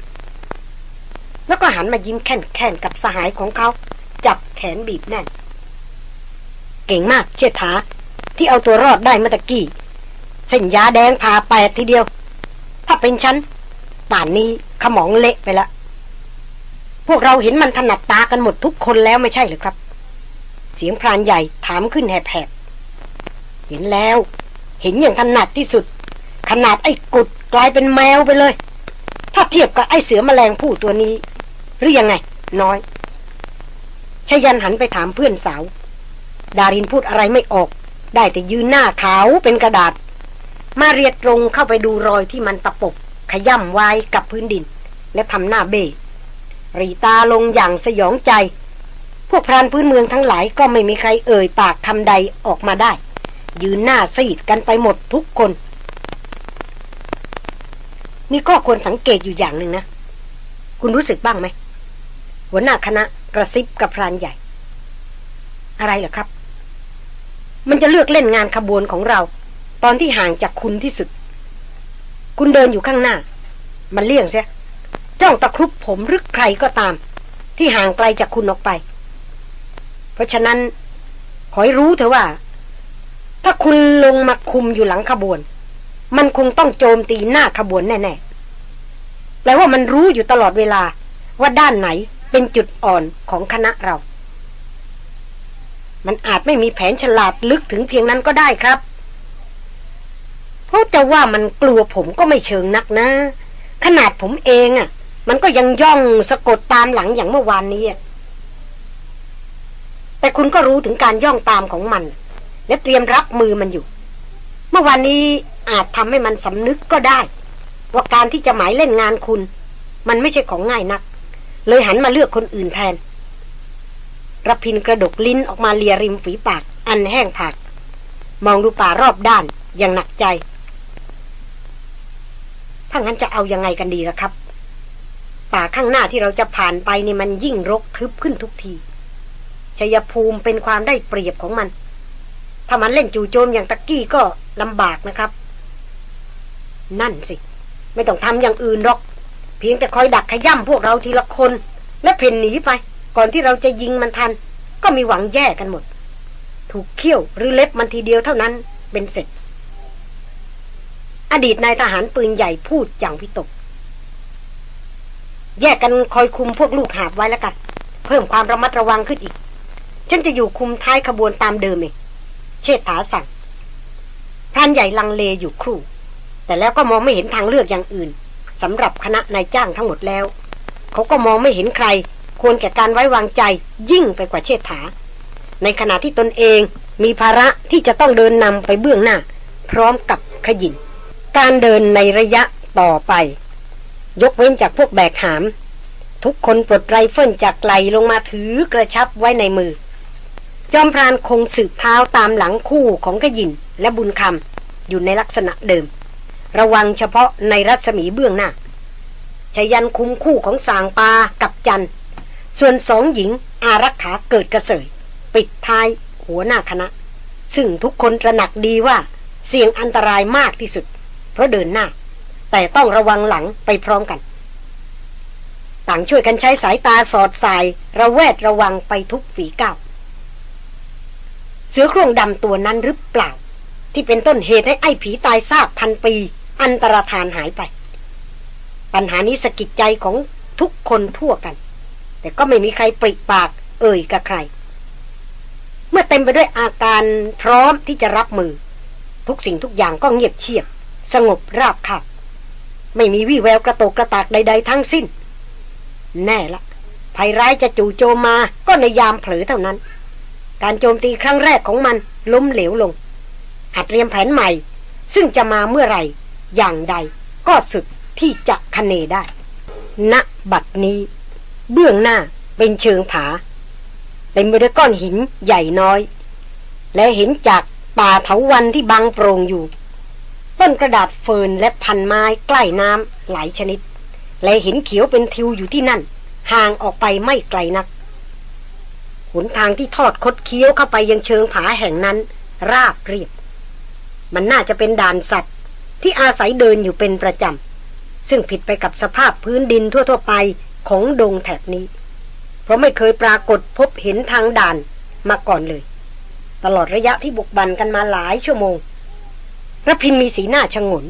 แล้วก็หันมายิ้มแค่นๆกับสหายของเขา จับแขนบีบแน่น เก่งมากเชิดาที่เอาตัวรอดได้เมื่อตะกี้ เส้นยาแดงผ่าแปดทีเดียว ถ้าเป็นฉัน ป่านนี้ขมองเละไปล้วพวกเราเห็นมันถนัดตากันหมดทุกคนแล้วไม่ใช่หรือครับ เสียงพรานใหญ่ถามขึ้นแหบๆเห็นแล้ว เห็นอย่างถนัดที่สุด ขนาดไอ้กุดกลายเป็นแมวไปเลย ถ้าเทียบกับไอ้เสือแมลงผู้ตัวนี้ หรือยังไง น้อยชยันหันไปถามเพื่อนสาว ดารินพูดอะไรไม่ออก ได้แต่ยืนหน้าขาวเป็นกระดาษ มาเรียตรงเข้าไปดูรอยที่มันตะปบ ขย่ำไว้กับพื้นดิน และทำหน้าเบรีตาลงอย่างสยองใจ พวกพรานพื้นเมืองทั้งหลายก็ไม่มีใครเอ่ยปากคำใดออกมาได้ ยืนหน้าซีดกันไปหมดทุกคน มีข้อควรสังเกตอยู่อย่างหนึ่งนะ คุณรู้สึกบ้างไหม หัวหน้าคณะกระซิบกับพรานใหญ่ อะไรเหรอครับ มันจะเลือกเล่นงานขบวนของเรา ตอนที่ห่างจากคุณที่สุด คุณเดินอยู่ข้างหน้า มันเลี่ยงเสียจ้องตะครุบผมหรือใครก็ตาม ที่ห่างไกลจากคุณออกไป เพราะฉะนั้น ขอให้รู้เถอะว่า ถ้าคุณลงมาคุมอยู่หลังขบวน มันคงต้องโจมตีหน้าขบวนแน่ๆแปลว่ามันรู้อยู่ตลอดเวลา ว่าด้านไหนเป็นจุดอ่อนของคณะเรา มันอาจไม่มีแผนฉลาดลึกถึงเพียงนั้นก็ได้ครับ เพราะจะว่ามันกลัวผมก็ไม่เชิงนักนะ ขนาดผมเองอะ่ะ มันก็ยังย่องสะกดตามหลังอย่างเมื่อวานนี้แต่คุณก็รู้ถึงการย่องตามของมัน และเตรียมรับมือมันอยู่ เมื่อวานนี้อาจทำให้มันสำนึกก็ได้ ว่าการที่จะหมายเล่นงานคุณ มันไม่ใช่ของง่ายนัก เลยหันมาเลือกคนอื่นแทนรพินกระดกลิ้นออกมาเลียริมฝีปาก อันแห้งผาก มองดูป่ารอบด้านอย่างหนักใจ ถ้างั้นจะเอายังไงกันดีล่ะครับ ป่าข้างหน้าที่เราจะผ่านไปนี่มันยิ่งรกทึบขึ้นทุกทีชัยภูมิเป็นความได้เปรียบของมัน ถ้ามันเล่นจู่โจมอย่างตะกี้ก็ลำบากนะครับ นั่นสิ ไม่ต้องทำอย่างอื่นหรอก เพียงแต่คอยดักขย่ำพวกเราทีละคน และเพ่นหนีไป ก่อนที่เราจะยิงมันทัน ก็มีหวังแย่กันหมด ถูกเขี้ยวหรือเล็บมันทีเดียวเท่านั้นเป็นเสร็จ อดีตนายทหารปืนใหญ่พูดอย่างวิตก แยกกันคอยคุมพวกลูกหาบไว้แล้วกัน เพิ่มความระมัดระวังขึ้นอีก ฉันจะอยู่คุมท้ายขบวนตามเดิมเอง เชษฐาสั่งพรานใหญ่ลังเลอยู่ครู่ แต่แล้วก็มองไม่เห็นทางเลือกอย่างอื่นสำหรับคณะนายจ้างทั้งหมดแล้ว เขาก็มองไม่เห็นใคร ควรแก่การไว้วางใจยิ่งไปกว่าเชษฐา ในขณะที่ตนเองมีภาระที่จะต้องเดินนำไปเบื้องหน้า พร้อมกับขยิน การเดินในระยะต่อไป ยกเว้นจากพวกแบกหาม ทุกคนปลดไรเฟิลจากไหลลงมาถือกระชับไว้ในมือ จอมพรานคงสืบเท้าตามหลังคู่ของขยินและบุญคำอยู่ในลักษณะเดิม ระวังเฉพาะในรัศมีเบื้องหน้าชยันคุ้มคู่ของสางปากับจัน ส่วนสองหญิงอารักขาเกิดกระเสย ปิดท้ายหัวหน้าคณะ ซึ่งทุกคนตระหนักดีว่าเสี่ยงอันตรายมากที่สุด เพราะเดินหน้า แต่ต้องระวังหลังไปพร้อมกัน ต่างช่วยกันใช้สายตาสอดสาย ระแวดระวังไปทุกฝีก้าว เสือโครงดำตัวนั้นหรือเปล่า ที่เป็นต้นเหตุให้ไอ้ผีตายซากพันปี อันตรธานหายไป ปัญหานี้สะกิดใจของทุกคนทั่วกัน แต่ก็ไม่มีใครปริปาก เอ่ยกับใคร เมื่อเต็มไปด้วยอาการพร้อมที่จะรับมือ ทุกสิ่งทุกอย่างก็เงียบเชียบ สงบราบคาบไม่มีวี่แววกระโตกกระตากใด ๆ ทั้งสิ้น แน่ละภัยร้ายจะจู่โจมมาก็ในยามเผลอเท่านั้น การโจมตีครั้งแรกของมันล้มเหลวลง อาจเตรียมแผนใหม่ ซึ่งจะมาเมื่อไหร่ อย่างใดก็สุดที่จะคเนได้ ณบัดนี้ เบื้องหน้าเป็นเชิงผาเต็มไปด้วยก้อนหินใหญ่น้อย และเห็นจากป่าเถาวันที่บังโปร่งอยู่ ต้นกระดาษเฟินและพันไม้ใกล้น้ำหลายชนิด และเห็นเขียวเป็นทิวอยู่ที่นั่น ห่างออกไปไม่ไกลนัก หนทางที่ทอดคดเคี้ยวเข้าไปยังเชิงผาแห่งนั้น ราบเรียบ มันน่าจะเป็นด่านสัตว์ ที่อาศัยเดินอยู่เป็นประจำ ซึ่งผิดไปกับสภาพพื้นดินทั่วๆไปของดงแถบนี้ เพราะไม่เคยปรากฏพบเห็นทางด่านมาก่อนเลย ตลอดระยะที่บุกบันกันมาหลายชั่วโมงรพินมีสีหน้าชงน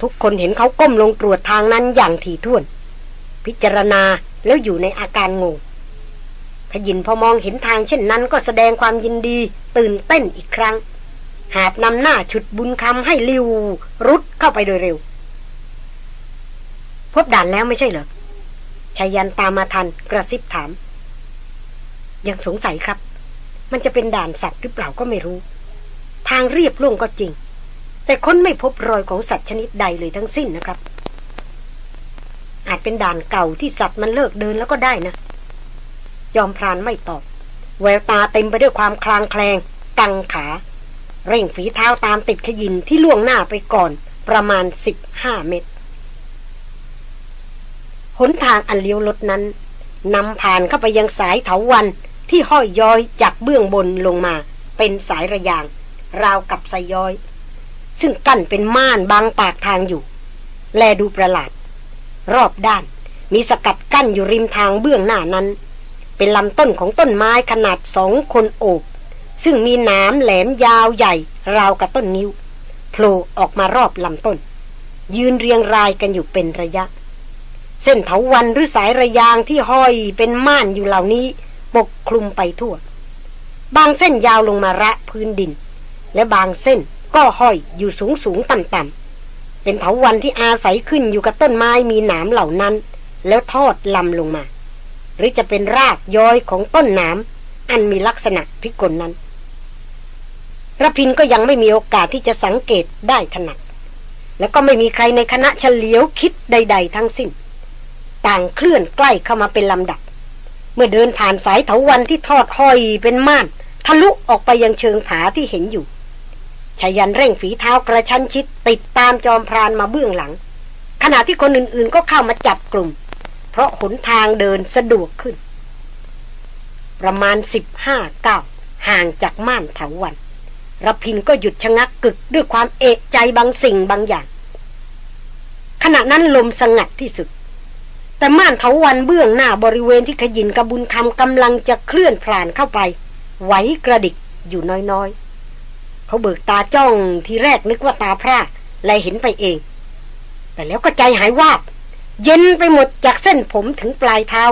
ทุกคนเห็นเขาก้มลงตรวจทางนั้นอย่างถี่ถ้วน พิจารณาแล้วอยู่ในอาการงง ขยินพอมองเห็นทางเช่นนั้นก็แสดงความยินดีตื่นเต้นอีกครั้ง หาบนำหน้าฉุดบุญคำให้ลิว รุดเข้าไปโดยเร็ว พบด่านแล้วไม่ใช่เหรอชายันตามมาทันกระซิบถาม ยังสงสัยครับ มันจะเป็นด่านสัตว์หรือเปล่าก็ไม่รู้ ทางเรียบล่วงก็จริง แต่ค้นไม่พบรอยของสัตว์ชนิดใดเลยทั้งสิ้นนะครับ อาจเป็นด่านเก่าที่สัตว์มันเลิกเดินแล้วก็ได้นะ ยอมพรานไม่ตอบ แววตาเต็มไปด้วยความคลางแคลง กังขา เร่งฝีเท้าตามติดขยินที่ล่วงหน้าไปก่อนประมาณสิบห้าเมตร หนทางอันเลี้ยวรถนั้นนำผ่านเข้าไปยังสายเถาวันที่ห้อยย้อยจากเบื้องบนลงมา เป็นสายระยาง ราวกับสายย้อย ซึ่งกั้นเป็นม่านบางปากทางอยู่ แลดูประหลาด รอบด้านมีสกัดกั้นอยู่ริมทางเบื้องหน้านั้น เป็นลำต้นของต้นไม้ขนาดสองคนโอบ ซึ่งมีน้ำแหลมยาวใหญ่ ราวกับต้นนิ้วโผล่ออกมารอบลำต้น ยืนเรียงรายกันอยู่เป็นระยะ เส้นเถาวันหรือสายระยางที่ห้อยเป็นม่านอยู่เหล่านี้ ปกคลุมไปทั่ว บางเส้นยาวลงมาระพื้นดิน และบางเส้นก็ห้อยอยู่สูงสูงต่ำต่ำเป็นเถาวันที่อาศัยขึ้นอยู่กับต้นไม้มีหนามเหล่านั้น แล้วทอดลำลงมา หรือจะเป็นรากย้อยของต้นน้ำอันมีลักษณะพิกลนั้นระพินก็ยังไม่มีโอกาสที่จะสังเกตได้ถนัดและก็ไม่มีใครในคณะเฉลียวคิดใด ๆ ทั้งสิ้น ต่างเคลื่อนใกล้เข้ามาเป็นลำดับ เมื่อเดินผ่านสายเถาวันที่ทอดห้อยเป็นม่านทะลุออกไปยังเชิงผาที่เห็นอยู่ชายันเร่งฝีเท้ากระชั้นชิด ติดตามจอมพรานมาเบื้องหลัง ขณะที่คนอื่นๆก็เข้ามาจับกลุ่ม ราะหนทางเดินสะดวกขึ้น ประมาณสิบห้าเก้าห่างจากม่านเถาวันรพินก็หยุดชะงักกึกด้วยความเอกใจบางสิ่งบางอย่าง ขณะนั้นลมสงัดที่สุด แต่ม่านเถาวันเบื้องหน้าบริเวณที่ขยินกระบุญคำกำลังจะเคลื่อนผ่านเข้าไป ไหวกระดิกอยู่น้อยๆ เขาเบิกตาจ้องทีแรกนึกว่าตาพร่าและเห็นไปเอง แต่แล้วก็ใจหายวาบ เย็นไปหมดจากเส้นผมถึงปลายเท้า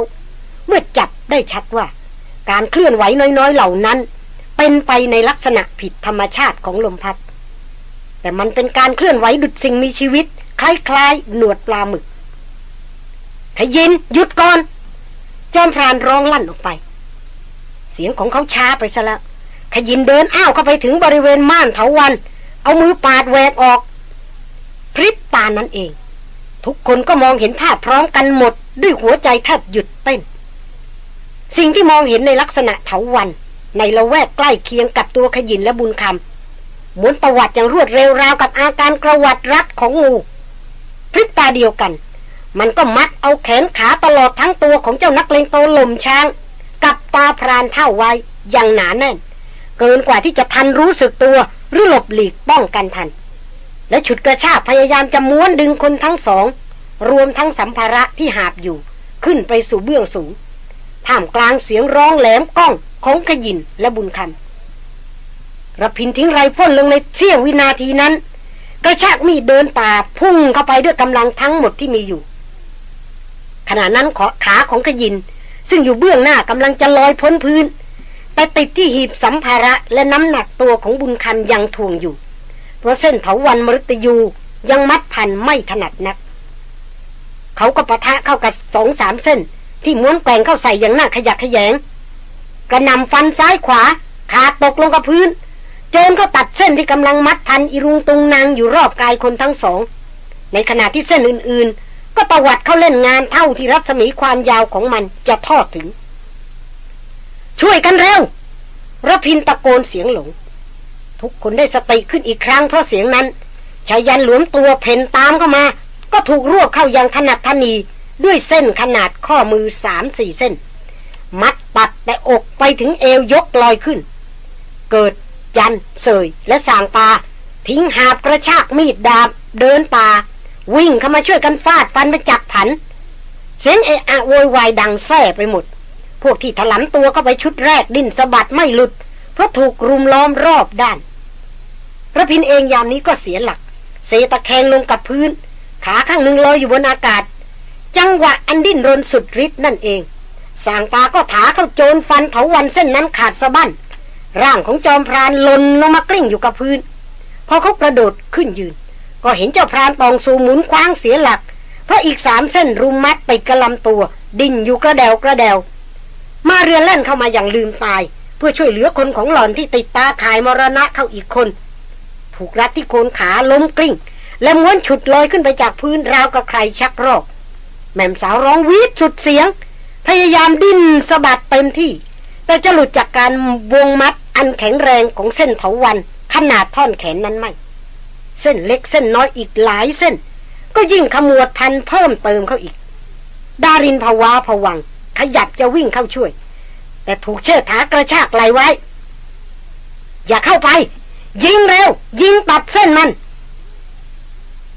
เมื่อจับได้ชัดว่า การเคลื่อนไหวน้อยๆเหล่านั้น เป็นไปในลักษณะผิดธรรมชาติของลมพัด แต่มันเป็นการเคลื่อนไหวดุดสิ่งมีชีวิต คล้ายๆ หนวดปลาหมึกขยินหยุดก่อน จอมพรานร้องลั่นออกไป เสียงของเขาช้าไปซะแล้วขยินเดินอ้าวเข้าไปถึงบริเวณม่านเถาวัน เอามือปาดแหวกออก พริบตานั้นเอง ทุกคนก็มองเห็นภาพพร้อมกันหมด ด้วยหัวใจแทบหยุดเต้น สิ่งที่มองเห็นในลักษณะเถาวัน ในละแวกใกล้เคียงกับตัวขยินและบุญคำหมุนตวัดอย่างรวดเร็วราวกับอาการกระวัดรัดของงูพริบตาเดียวกัน มันก็มัดเอาแขนขาตลอดทั้งตัวของเจ้านักเลงโตลมช้าง กับตาพรานเท่าไว้อย่างหนาแน่น เกินกว่าที่จะทันรู้สึกตัวหรือหลบหลีกป้องกันทัน และฉุดกระชากพยายามจะม้วนดึงคนทั้งสอง รวมทั้งสัมภาระที่หาบอยู่ขึ้นไปสู่เบื้องสูงท่ามกลางเสียงร้องแหลมก้องของขยินและบุญคำระพินทิ้งไรพ่นลงในเสี้ยววินาทีนั้น กระชากมีเดินป่าพุ่งเข้าไปด้วยกำลังทั้งหมดที่มีอยู่ ขณะนั้นขอขาของขยิน ซึ่งอยู่เบื้องหน้ากำลังจะลอยพ้นพื้น แต่ติดที่หีบสัมภาระและน้ำหนักตัวของบุญคำยังทวงอยู่ ราะเส้นเถาวันมฤตยูยังมัดพันไม่ถนัดนัก เขาก็ปะทะเข้ากับสองสามเส้น ที่ม้วนแกงเข้าใส่อย่างหน้าขยักขยง กระนำฟันซ้ายขวา ขาตกลงกับพื้น โจนก็ตัดเส้นที่กำลังมัดพันอิรุงตุงนางอยู่รอบกายคนทั้งสอง ในขณะที่เส้นอื่นๆ ก็ตวัดเข้าเล่นงานเท่าที่รัศมีความยาวของมันจะทอดถึง ช่วยกันเร็วระพินตะโกนเสียงหลง ทุกคนได้สติขึ้นอีกครั้งเพราะเสียงนั้นชายันหลวมตัวเพ่นตามเข้ามา ก็ถูกรวบเข้าย่างถนัดทนีด้วยเส้นขนาดข้อมือสามสี่เส้น มัดตัดแต่อกไปถึงเอวยกลอยขึ้น เกิดยันเสยและสางปา ทิ้งหาบกระชากมีดดาบ เดินป่า วิ่งเข้ามาช่วยกันฟาดฟันไปจักผัน เสียงเอะอะโวยวายดังแซ่ไปหมด พวกที่ถลำตัวเข้าไปชุดแรกดิ้นสะบัดไม่หลุด เพราะถูกรุมล้อมรอบด้านระพินเองยามนี้ก็เสียหลัก เสตะแคงลงกับพื้น ขาข้างหนึ่งลอยอยู่บนอากาศ จังหวะอันดิ้นรนสุดฤทธิ์นั่นเองสางปาก็ถลาเข้าโจนฟันเถาวัลย์เส้นนั้นขาดสะบั้นร่างของจอมพรานหล่นลงมากลิ้งอยู่กับพื้น พอเขากระโดดขึ้นยืน ก็เห็นเจ้าพรานตองสูหมุนคว้างเสียหลัก เพราะอีกสามเส้นรุมมัดติดกลางลำตัว ดิ้นอยู่กระแด่วกระแด่วมาเรียแล่นเข้ามาอย่างลืมตาย เพื่อช่วยเหลือคนของหล่อนที่ติดตาข่ายมรณะเข้าอีกคนถูกรัดที่โคนขาล้มกลิ้ง และม้วนฉุดลอยขึ้นไปจากพื้นราวกับใครชักรอก แม่มสาวร้องวีดสุดเสียง พยายามดิ้นสะบัดเต็มที่ แต่จะหลุดจากการวงมัดอันแข็งแรงของเส้นเถาวันขนาดท่อนแขนนั้นไม่ เส้นเล็กเส้นน้อยอีกหลายเส้น ก็ยิ่งขมวดพันเพิ่มเติมเข้าอีก ดารินภาวาผวังขยับจะวิ่งเข้าช่วย แต่ถูกเชิดถากระชากไหลไว้ อย่าเข้าไป ยิงเร็ว ยิงตัดเส้นมัน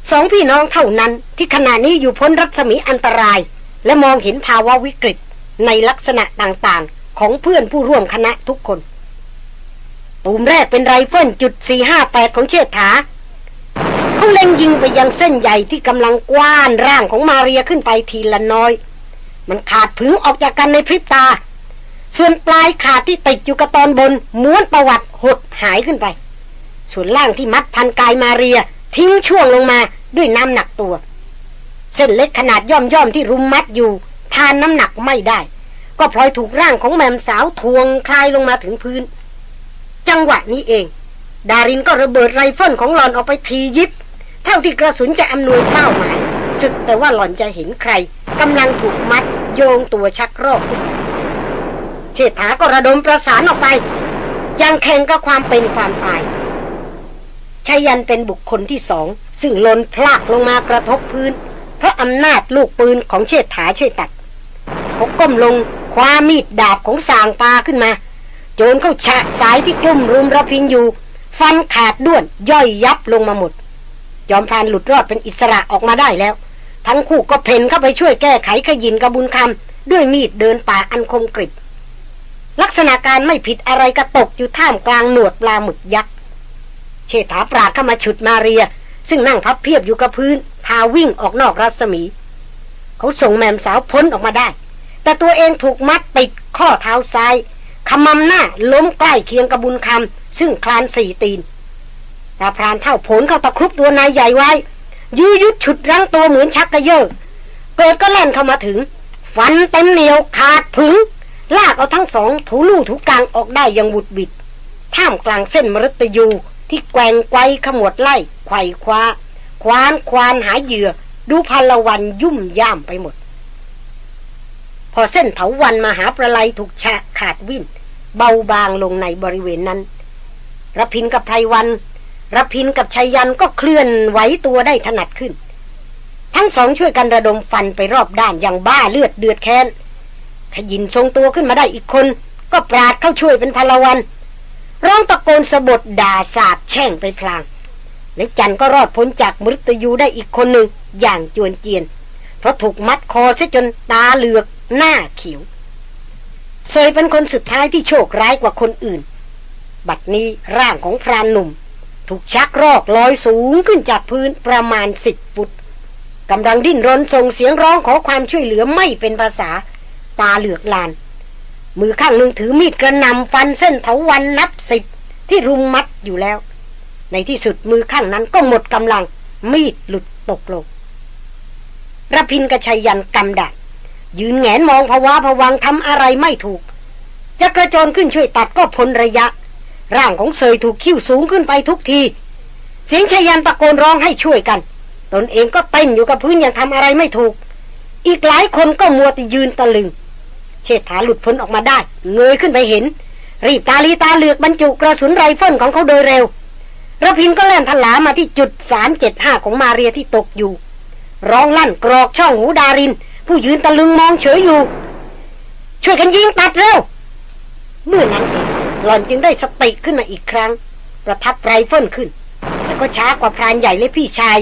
สองพี่น้องเท่านั้นที่ขณะนี้อยู่พ้นรัศมีอันตราย และมองเห็นภาวะวิกฤตในลักษณะต่างๆ ของเพื่อนผู้ร่วมคณะทุกคน ตูมแรกเป็นไรเฟิลจุด458 ของเชษฐาเขาเล็งยิงไปยังเส้นใหญ่ที่กำลังกว้านร่างของมาเรียขึ้นไปทีละน้อย มันขาดผึงออกจากกันในพริบตา ส่วนปลายขาดที่ติดอยู่กับตอนบนม้วนประวัติหดหายขึ้นไป ส่วนล่างที่มัดพันกายมาเรีย ทิ้งช่วงลงมาด้วยน้ำหนักตัว เส้นเล็กขนาดย่อมย่อมที่รุมมัดอยู่ ทานน้ำหนักไม่ได้ ก็พลอยถูกร่างของแมมสาวถ่วงคลายลงมาถึงพื้น จังหวะนี้เอง ดารินก็ระเบิดไรเฟิลของหล่อนออกไปถี่ยิบ เท่าที่กระสุนจะอำนวยเป้าหมาย สุดแต่ว่าหล่อนจะเห็นใครกำลังถูกมัดโยงตัวชักรอก เชษฐาก็ระดมประสานออกไป ยังแข่งกับความเป็นความตายชายันเป็นบุคคลที่สอง ซึ่งลนพลากลงมากระทบพื้น เพราะอำนาจลูกปืนของเชษฐาช่วยตัดเขาก้มลงคว้ามีดดาบของสางปาขึ้นมา โจนเข้าฉะสายที่กลุ่มรุมระพินอยู่ ฟันขาดด้วนย่อยยับลงมาหมดยอมพานหลุดรอดเป็นอิสระออกมาได้แล้ว ทั้งคู่ก็เพ่นเข้าไปช่วยแก้ไขขยินกระบุญคำด้วยมีดเดินป่าอันคมกริบ ลักษณะการไม่ผิดอะไรกระตกอยู่ท่ามกลางหนวดปลาหมึกยักษ์เชษฐาปราดเข้ามาฉุดมาเรีย ซึ่งนั่งพับเพียบอยู่กับพื้น พาวิ่งออกนอกรัศมี เขาส่งแมมสาวพ้นออกมาได้ แต่ตัวเองถูกมัดติดข้อเท้าซ้ายขมำหน้าล้มใกล้เคียงกระบุญคำซึ่งคลานสี่ตีนตาพรานเท่าผลเข้าตะครุบตัวนายใหญ่ไว้ ยื้อยุดฉุดรั้งตัวเหมือนชักกระเยอะ เกิดก็แล่นเข้ามาถึง ฟันเต็มเหนียวขาดผึง ลากเอาทั้งสองถูลู่ถูกลางออกได้อย่างบุดบิด ท่ามกลางเส้นมรตยูที่แกว่งไกวขมวดไล่ไขว่คว้า ควานควานหาเหยื่อ ดูพลวันยุ่มย่ามไปหมด พอเส้นเถาวันมหาประไลถูกฉะขาดวิ่น เบาบางลงในบริเวณนั้นรพินกับไพรวันรพินกับชัยยันก็เคลื่อนไหวตัวได้ถนัดขึ้น ทั้งสองช่วยกันระดมฟันไปรอบด้านอย่างบ้าเลือดเดือดแค้น ขยินทรงตัวขึ้นมาได้อีกคน ก็ปราดเข้าช่วยเป็นพลวัน ร้องตะโกนสะบดด่าสาบแช่งไปพลาง แล้วจันก็รอดพ้นจากมฤตยูได้อีกคนหนึ่งอย่างจวนเจียน เพราะถูกมัดคอซะจนตาเหลือกหน้าเขียวเซยเป็นคนสุดท้ายที่โชคร้ายกว่าคนอื่น บัดนี้ร่างของพรานหนุ่ม ถูกชักรอกลอยสูงขึ้นจากพื้นประมาณสิบฟุตกำลังดิ้นรนส่งเสียงร้องขอความช่วยเหลือไม่เป็นภาษา ตาเหลือกลาน มือข้างหนึ่งถือมีดกระนำฟันเส้นเถาวันนับสิบที่รุมมัดอยู่แล้ว ในที่สุดมือข้างนั้นก็หมดกำลัง มีดหลุดตกลงระพินกระชัยยันกำดักยืนแงนมองภาวะผวังทำอะไรไม่ถูก จะกระโจนขึ้นช่วยตัดก็พ้นระยะ ร่างของเซยถูกคิ้วสูงขึ้นไปทุกที เสียงชายันตะโกนร้องให้ช่วยกัน ตนเองก็เต้นอยู่กับพื้นอย่างทำอะไรไม่ถูก อีกหลายคนก็มัวแต่ยืนตะลึง ชษฐาหลุดพ้นออกมาได้ เงยขึ้นไปเห็น รีบตาลีตาเหลือกบรรจุกระสุนไรเฟิลของเขาโดยเร็วระพินก็แล่นทลามาที่จุดสามเจ็ดห้าของมาเรียที่ตกอยู่ ร้องลั่นกรอกช่องหูดาริน ผู้ยืนตะลึงมองเฉยอยู่ ช่วยกันยิงตัดเร็ว เมื่อนั้นเองหล่อนจึงได้สติขึ้นมาอีกครั้ง ประทับไรเฟิลขึ้นแต่ก็ช้ากว่าพรานใหญ่และพี่ชาย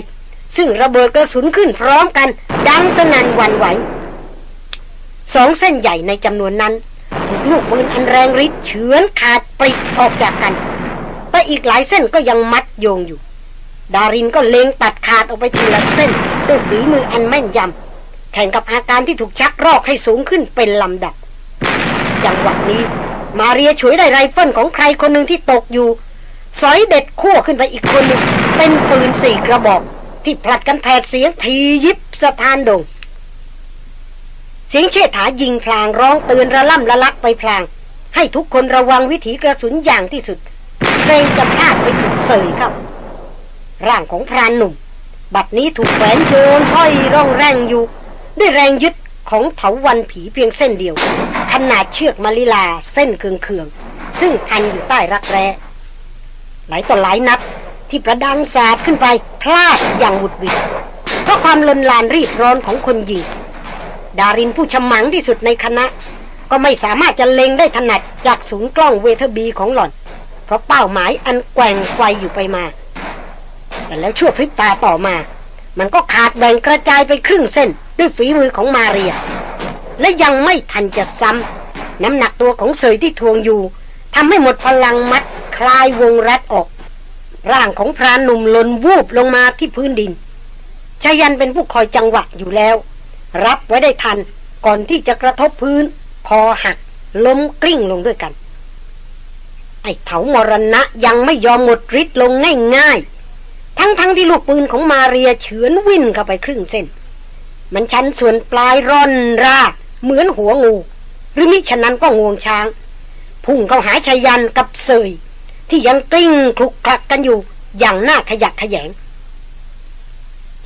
ซึ่งระเบิดกระสุนขึ้นพร้อมกัน ดังสนั่นหวันไหว สองเส้นใหญ่ในจำนวนนั้นถูกลูกปืนอันแรงฤทธิ์เฉือนขาดปริดออกจากกัน แต่อีกหลายเส้นก็ยังมัดโยงอยู่ ดารินก็เล็งตัดขาดออกไปทีละเส้นด้วยฝีมืออันแม่นยำแข่งกับอาการที่ถูกชักรอกให้สูงขึ้นเป็นลำดับ จังหวะนี้มาเรียฉวยได้ไรเฟิลของใครคนหนึ่งที่ตกอยู่สอยเด็ดขั้วขึ้นไปอีกคนหนึ่งเป็นปืนสี่กระบอก ที่ผลัดกันแผดเสียงถี่ยิบสะท้านดง เสียงเชษฐายิงพลางร้องเตือนระล่ำละลักไปพลาง ให้ทุกคนระวังวิถีกระสุนอย่างที่สุดเกรงจะพลาดไปถูกเสยเข้าร่างของพรานหนุ่ม บัดนี้ถูกแหวนโยนห้อยร่องแรงอยู่ ด้วยแรงยึดของเถาวันผีเพียงเส้นเดียว ขนาดเชือกมาลิลาเส้นเคืองๆซึ่งพันอยู่ใต้รักแร้หลายต่อหลายนัดที่ประดังสาดขึ้นไปพลาดอย่างหวุดหวิดเพราะความลนลานรีบร้อนของคนยิง ดารินผู้ฉมังที่สุดในคณะ ก็ไม่สามารถจะเล็งได้ถนัดจากศูนย์กล้องเวทบีของหล่อน เพราะเป้าหมายอันแกว่งไกวอยู่ไปมา แต่แล้วชั่วพริบตาต่อมา มันก็ขาดแบ่งกระจายไปครึ่งเส้น ด้วยฝีมือของมาเรีย และยังไม่ทันจะซ้ำน้ำหนักตัวของเสยที่ทวงอยู่ทำให้หมดพลังมัดคลายวงรัดออก ร่างของพรานหนุ่มลนวูบลงมาที่พื้นดินชายันเป็นผู้คอยจังหวะอยู่แล้ว รับไว้ได้ทันก่อนที่จะกระทบพื้น คอหัก ล้มกลิ้งลงด้วยกัน ไอ้เถามรณะยังไม่ยอมหมดฤทธิ์ลงง่ายๆ ทั้งๆทที่ลูกปืนของมาเรียเฉือนวิ่นเข้าไปครึ่งเส้น มันชันส่วนปลายร่อนราเหมือนหัวงู หรือมิฉะนั้นก็งวงช้าง พุ่งเข้าหาชายันกับเสยที่ยังกลิ้งคลุกคลักกันอยู่อย่างหน้าขยักขยง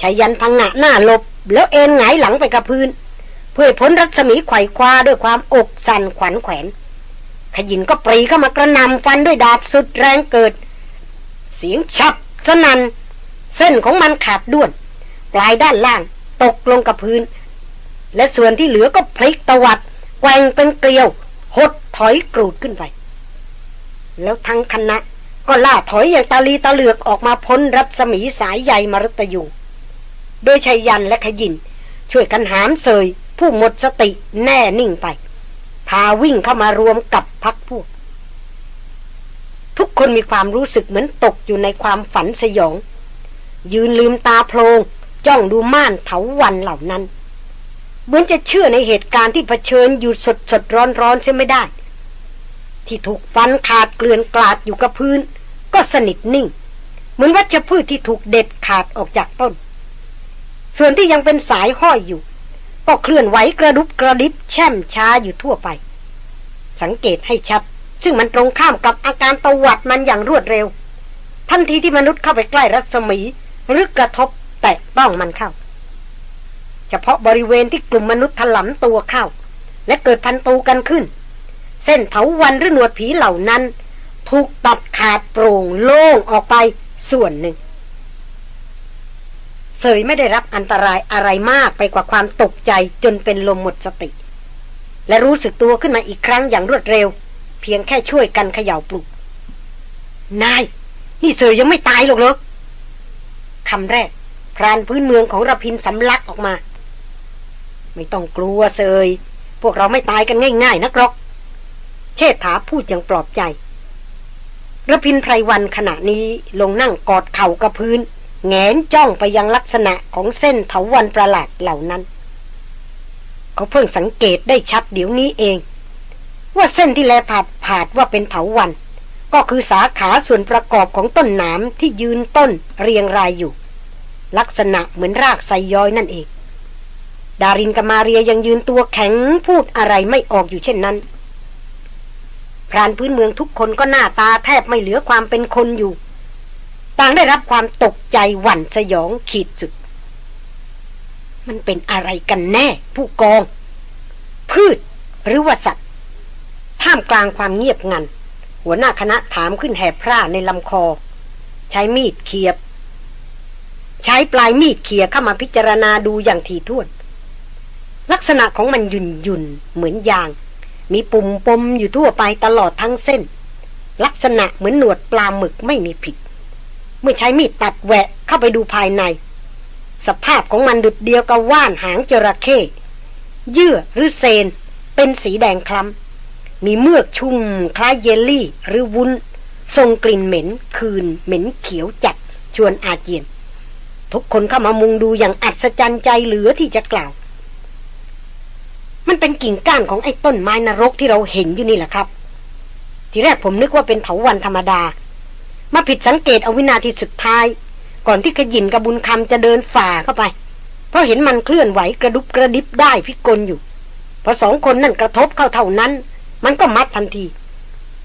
ชายันพังงะหน้าหลบ แล้วเอ็นหงายหลังไปกับพื้น เพื่อพ้นรัศมีไขว่คว้าด้วยความอกสั่นขวัญแขวน ขยินก็ปรีเข้ามากระนำฟันด้วยดาบสุดแรงเกิด เสียงฉับสนัน เส้นของมันขาดด้วน ปลายด้านล่างตกลงกับพื้น และส่วนที่เหลือก็พลิกตวัดแกว่งเป็นเกลียว หดถอยกรูดขึ้นไป แล้วทั้งคณะก็ล่าถอยอย่างตาลีตาเหลือกออกมาพ้นรัศมีสายใยมรตยู โดยชัยยันและขยิน ช่วยกันหามเสย ผู้หมดสติแน่นิ่งไป พาวิ่งเข้ามารวมกับพักพวก ทุกคนมีความรู้สึกเหมือนตกอยู่ในความฝันสยอง ยืนลืมตาโพลงจ้องดูม่านเถาวันเหล่านั้นเหมือนจะเชื่อในเหตุการณ์ที่เผชิญอยู่สดสดร้อนร้อนเสียไม่ได้ ที่ถูกฟันขาดเกลื่อนกลาดอยู่กับพื้น ก็สนิทนิ่ง เหมือนวัชพืชที่ถูกเด็ดขาดออกจากต้น ส่วนที่ยังเป็นสายห้อยอยู่ ก็เคลื่อนไหวกระดุบกระดิบแช่มช้าอยู่ทั่วไป สังเกตให้ชัด ซึ่งมันตรงข้ามกับอาการตวัดมันอย่างรวดเร็ว ทันทีที่มนุษย์เข้าไปใกล้รัศมีหรือกระทบแตะต้องมันเข้า เฉพาะบริเวณที่กลุ่มมนุษย์ถลำตัวเข้า และเกิดพันตูกันขึ้น เส้นเถาวันหรือหนวดผีเหล่านั้น ถูกตัดขาดโปร่งโล่งออกไปส่วนหนึ่ง เสยไม่ได้รับอันตรายอะไรมากไปกว่าความตกใจจนเป็นลมหมดสติ และรู้สึกตัวขึ้นมาอีกครั้งอย่างรวดเร็ว เพียงแค่ช่วยกันเขย่าปลุก นาย นี่เสยยังไม่ตายหรอกเหรอคำแรกพรานพื้นเมืองของระพินสำลักออกมา ไม่ต้องกลัวเสย พวกเราไม่ตายกันง่าย ๆ นักหรอก เชษฐาพูดอย่างปลอบใจระพินไพรวันขณะนี้ลงนั่งกอดเข่ากับพื้น แงนจ้องไปยังลักษณะของเส้นเถาวันประหลาดเหล่านั้น เขาเพิ่งสังเกตได้ชัดเดี๋ยวนี้เอง ว่าเส้นที่แลผาดผาดว่าเป็นเถาวัน ก็คือสาขาส่วนประกอบของต้นหนามที่ยืนต้นเรียงรายอยู่ ลักษณะเหมือนรากไซย้อยนั่นเอง ดารินกมาเรียยังยืนตัวแข็งพูดอะไรไม่ออกอยู่เช่นนั้นพรานพื้นเมืองทุกคนก็หน้าตาแทบไม่เหลือความเป็นคนอยู่ ต่างได้รับความตกใจหวั่นสยองขีดสุด มันเป็นอะไรกันแน่ ผู้กอง พืชหรือว่าสัตว์ ท่ามกลางความเงียบงัน หัวหน้าคณะถามขึ้นแหบพร่าในลำคอ ใช้มีดเคียบ ใช้ปลายมีดเคียเข้ามาพิจารณาดูอย่างถี่ถ้วน ลักษณะของมันหยุ่นหยุ่นเหมือนยาง มีปุ่มปมอยู่ทั่วไปตลอดทั้งเส้น ลักษณะเหมือนหนวดปลาหมึกไม่มีผิด เมื่อใช้มีดตัดแหวะเข้าไปดูภายใน สภาพของมันดุดเดียวกับว่านหางจระเข้เยื่อหรือเซน เป็นสีแดงคล้ำ มีเมือกชุ่มคล้ายเยลลี่หรือวุ้น ทรงกลิ่นเหม็นคืน เหม็นเขียวจัดชวนอาเจียน ทุกคนเข้ามามุงดูอย่างอัศจรรย์ใจเหลือที่จะกล่าว มันเป็นกิ่งก้านของไอ้ต้นไม้นรกที่เราเห็นอยู่นี่แหละครับ ทีแรกผมนึกว่าเป็นเถาวันธรรมดา มาผิดสังเกตเอาวินาทีสุดท้าย ก่อนที่ขยินกับบุญคำจะเดินฝ่าเข้าไป เพราะเห็นมันเคลื่อนไหวกระดุบกระดิบได้พิกลอยู่พอสองคนนั่นกระทบเข้าเท่านั้น มันก็มัดทันที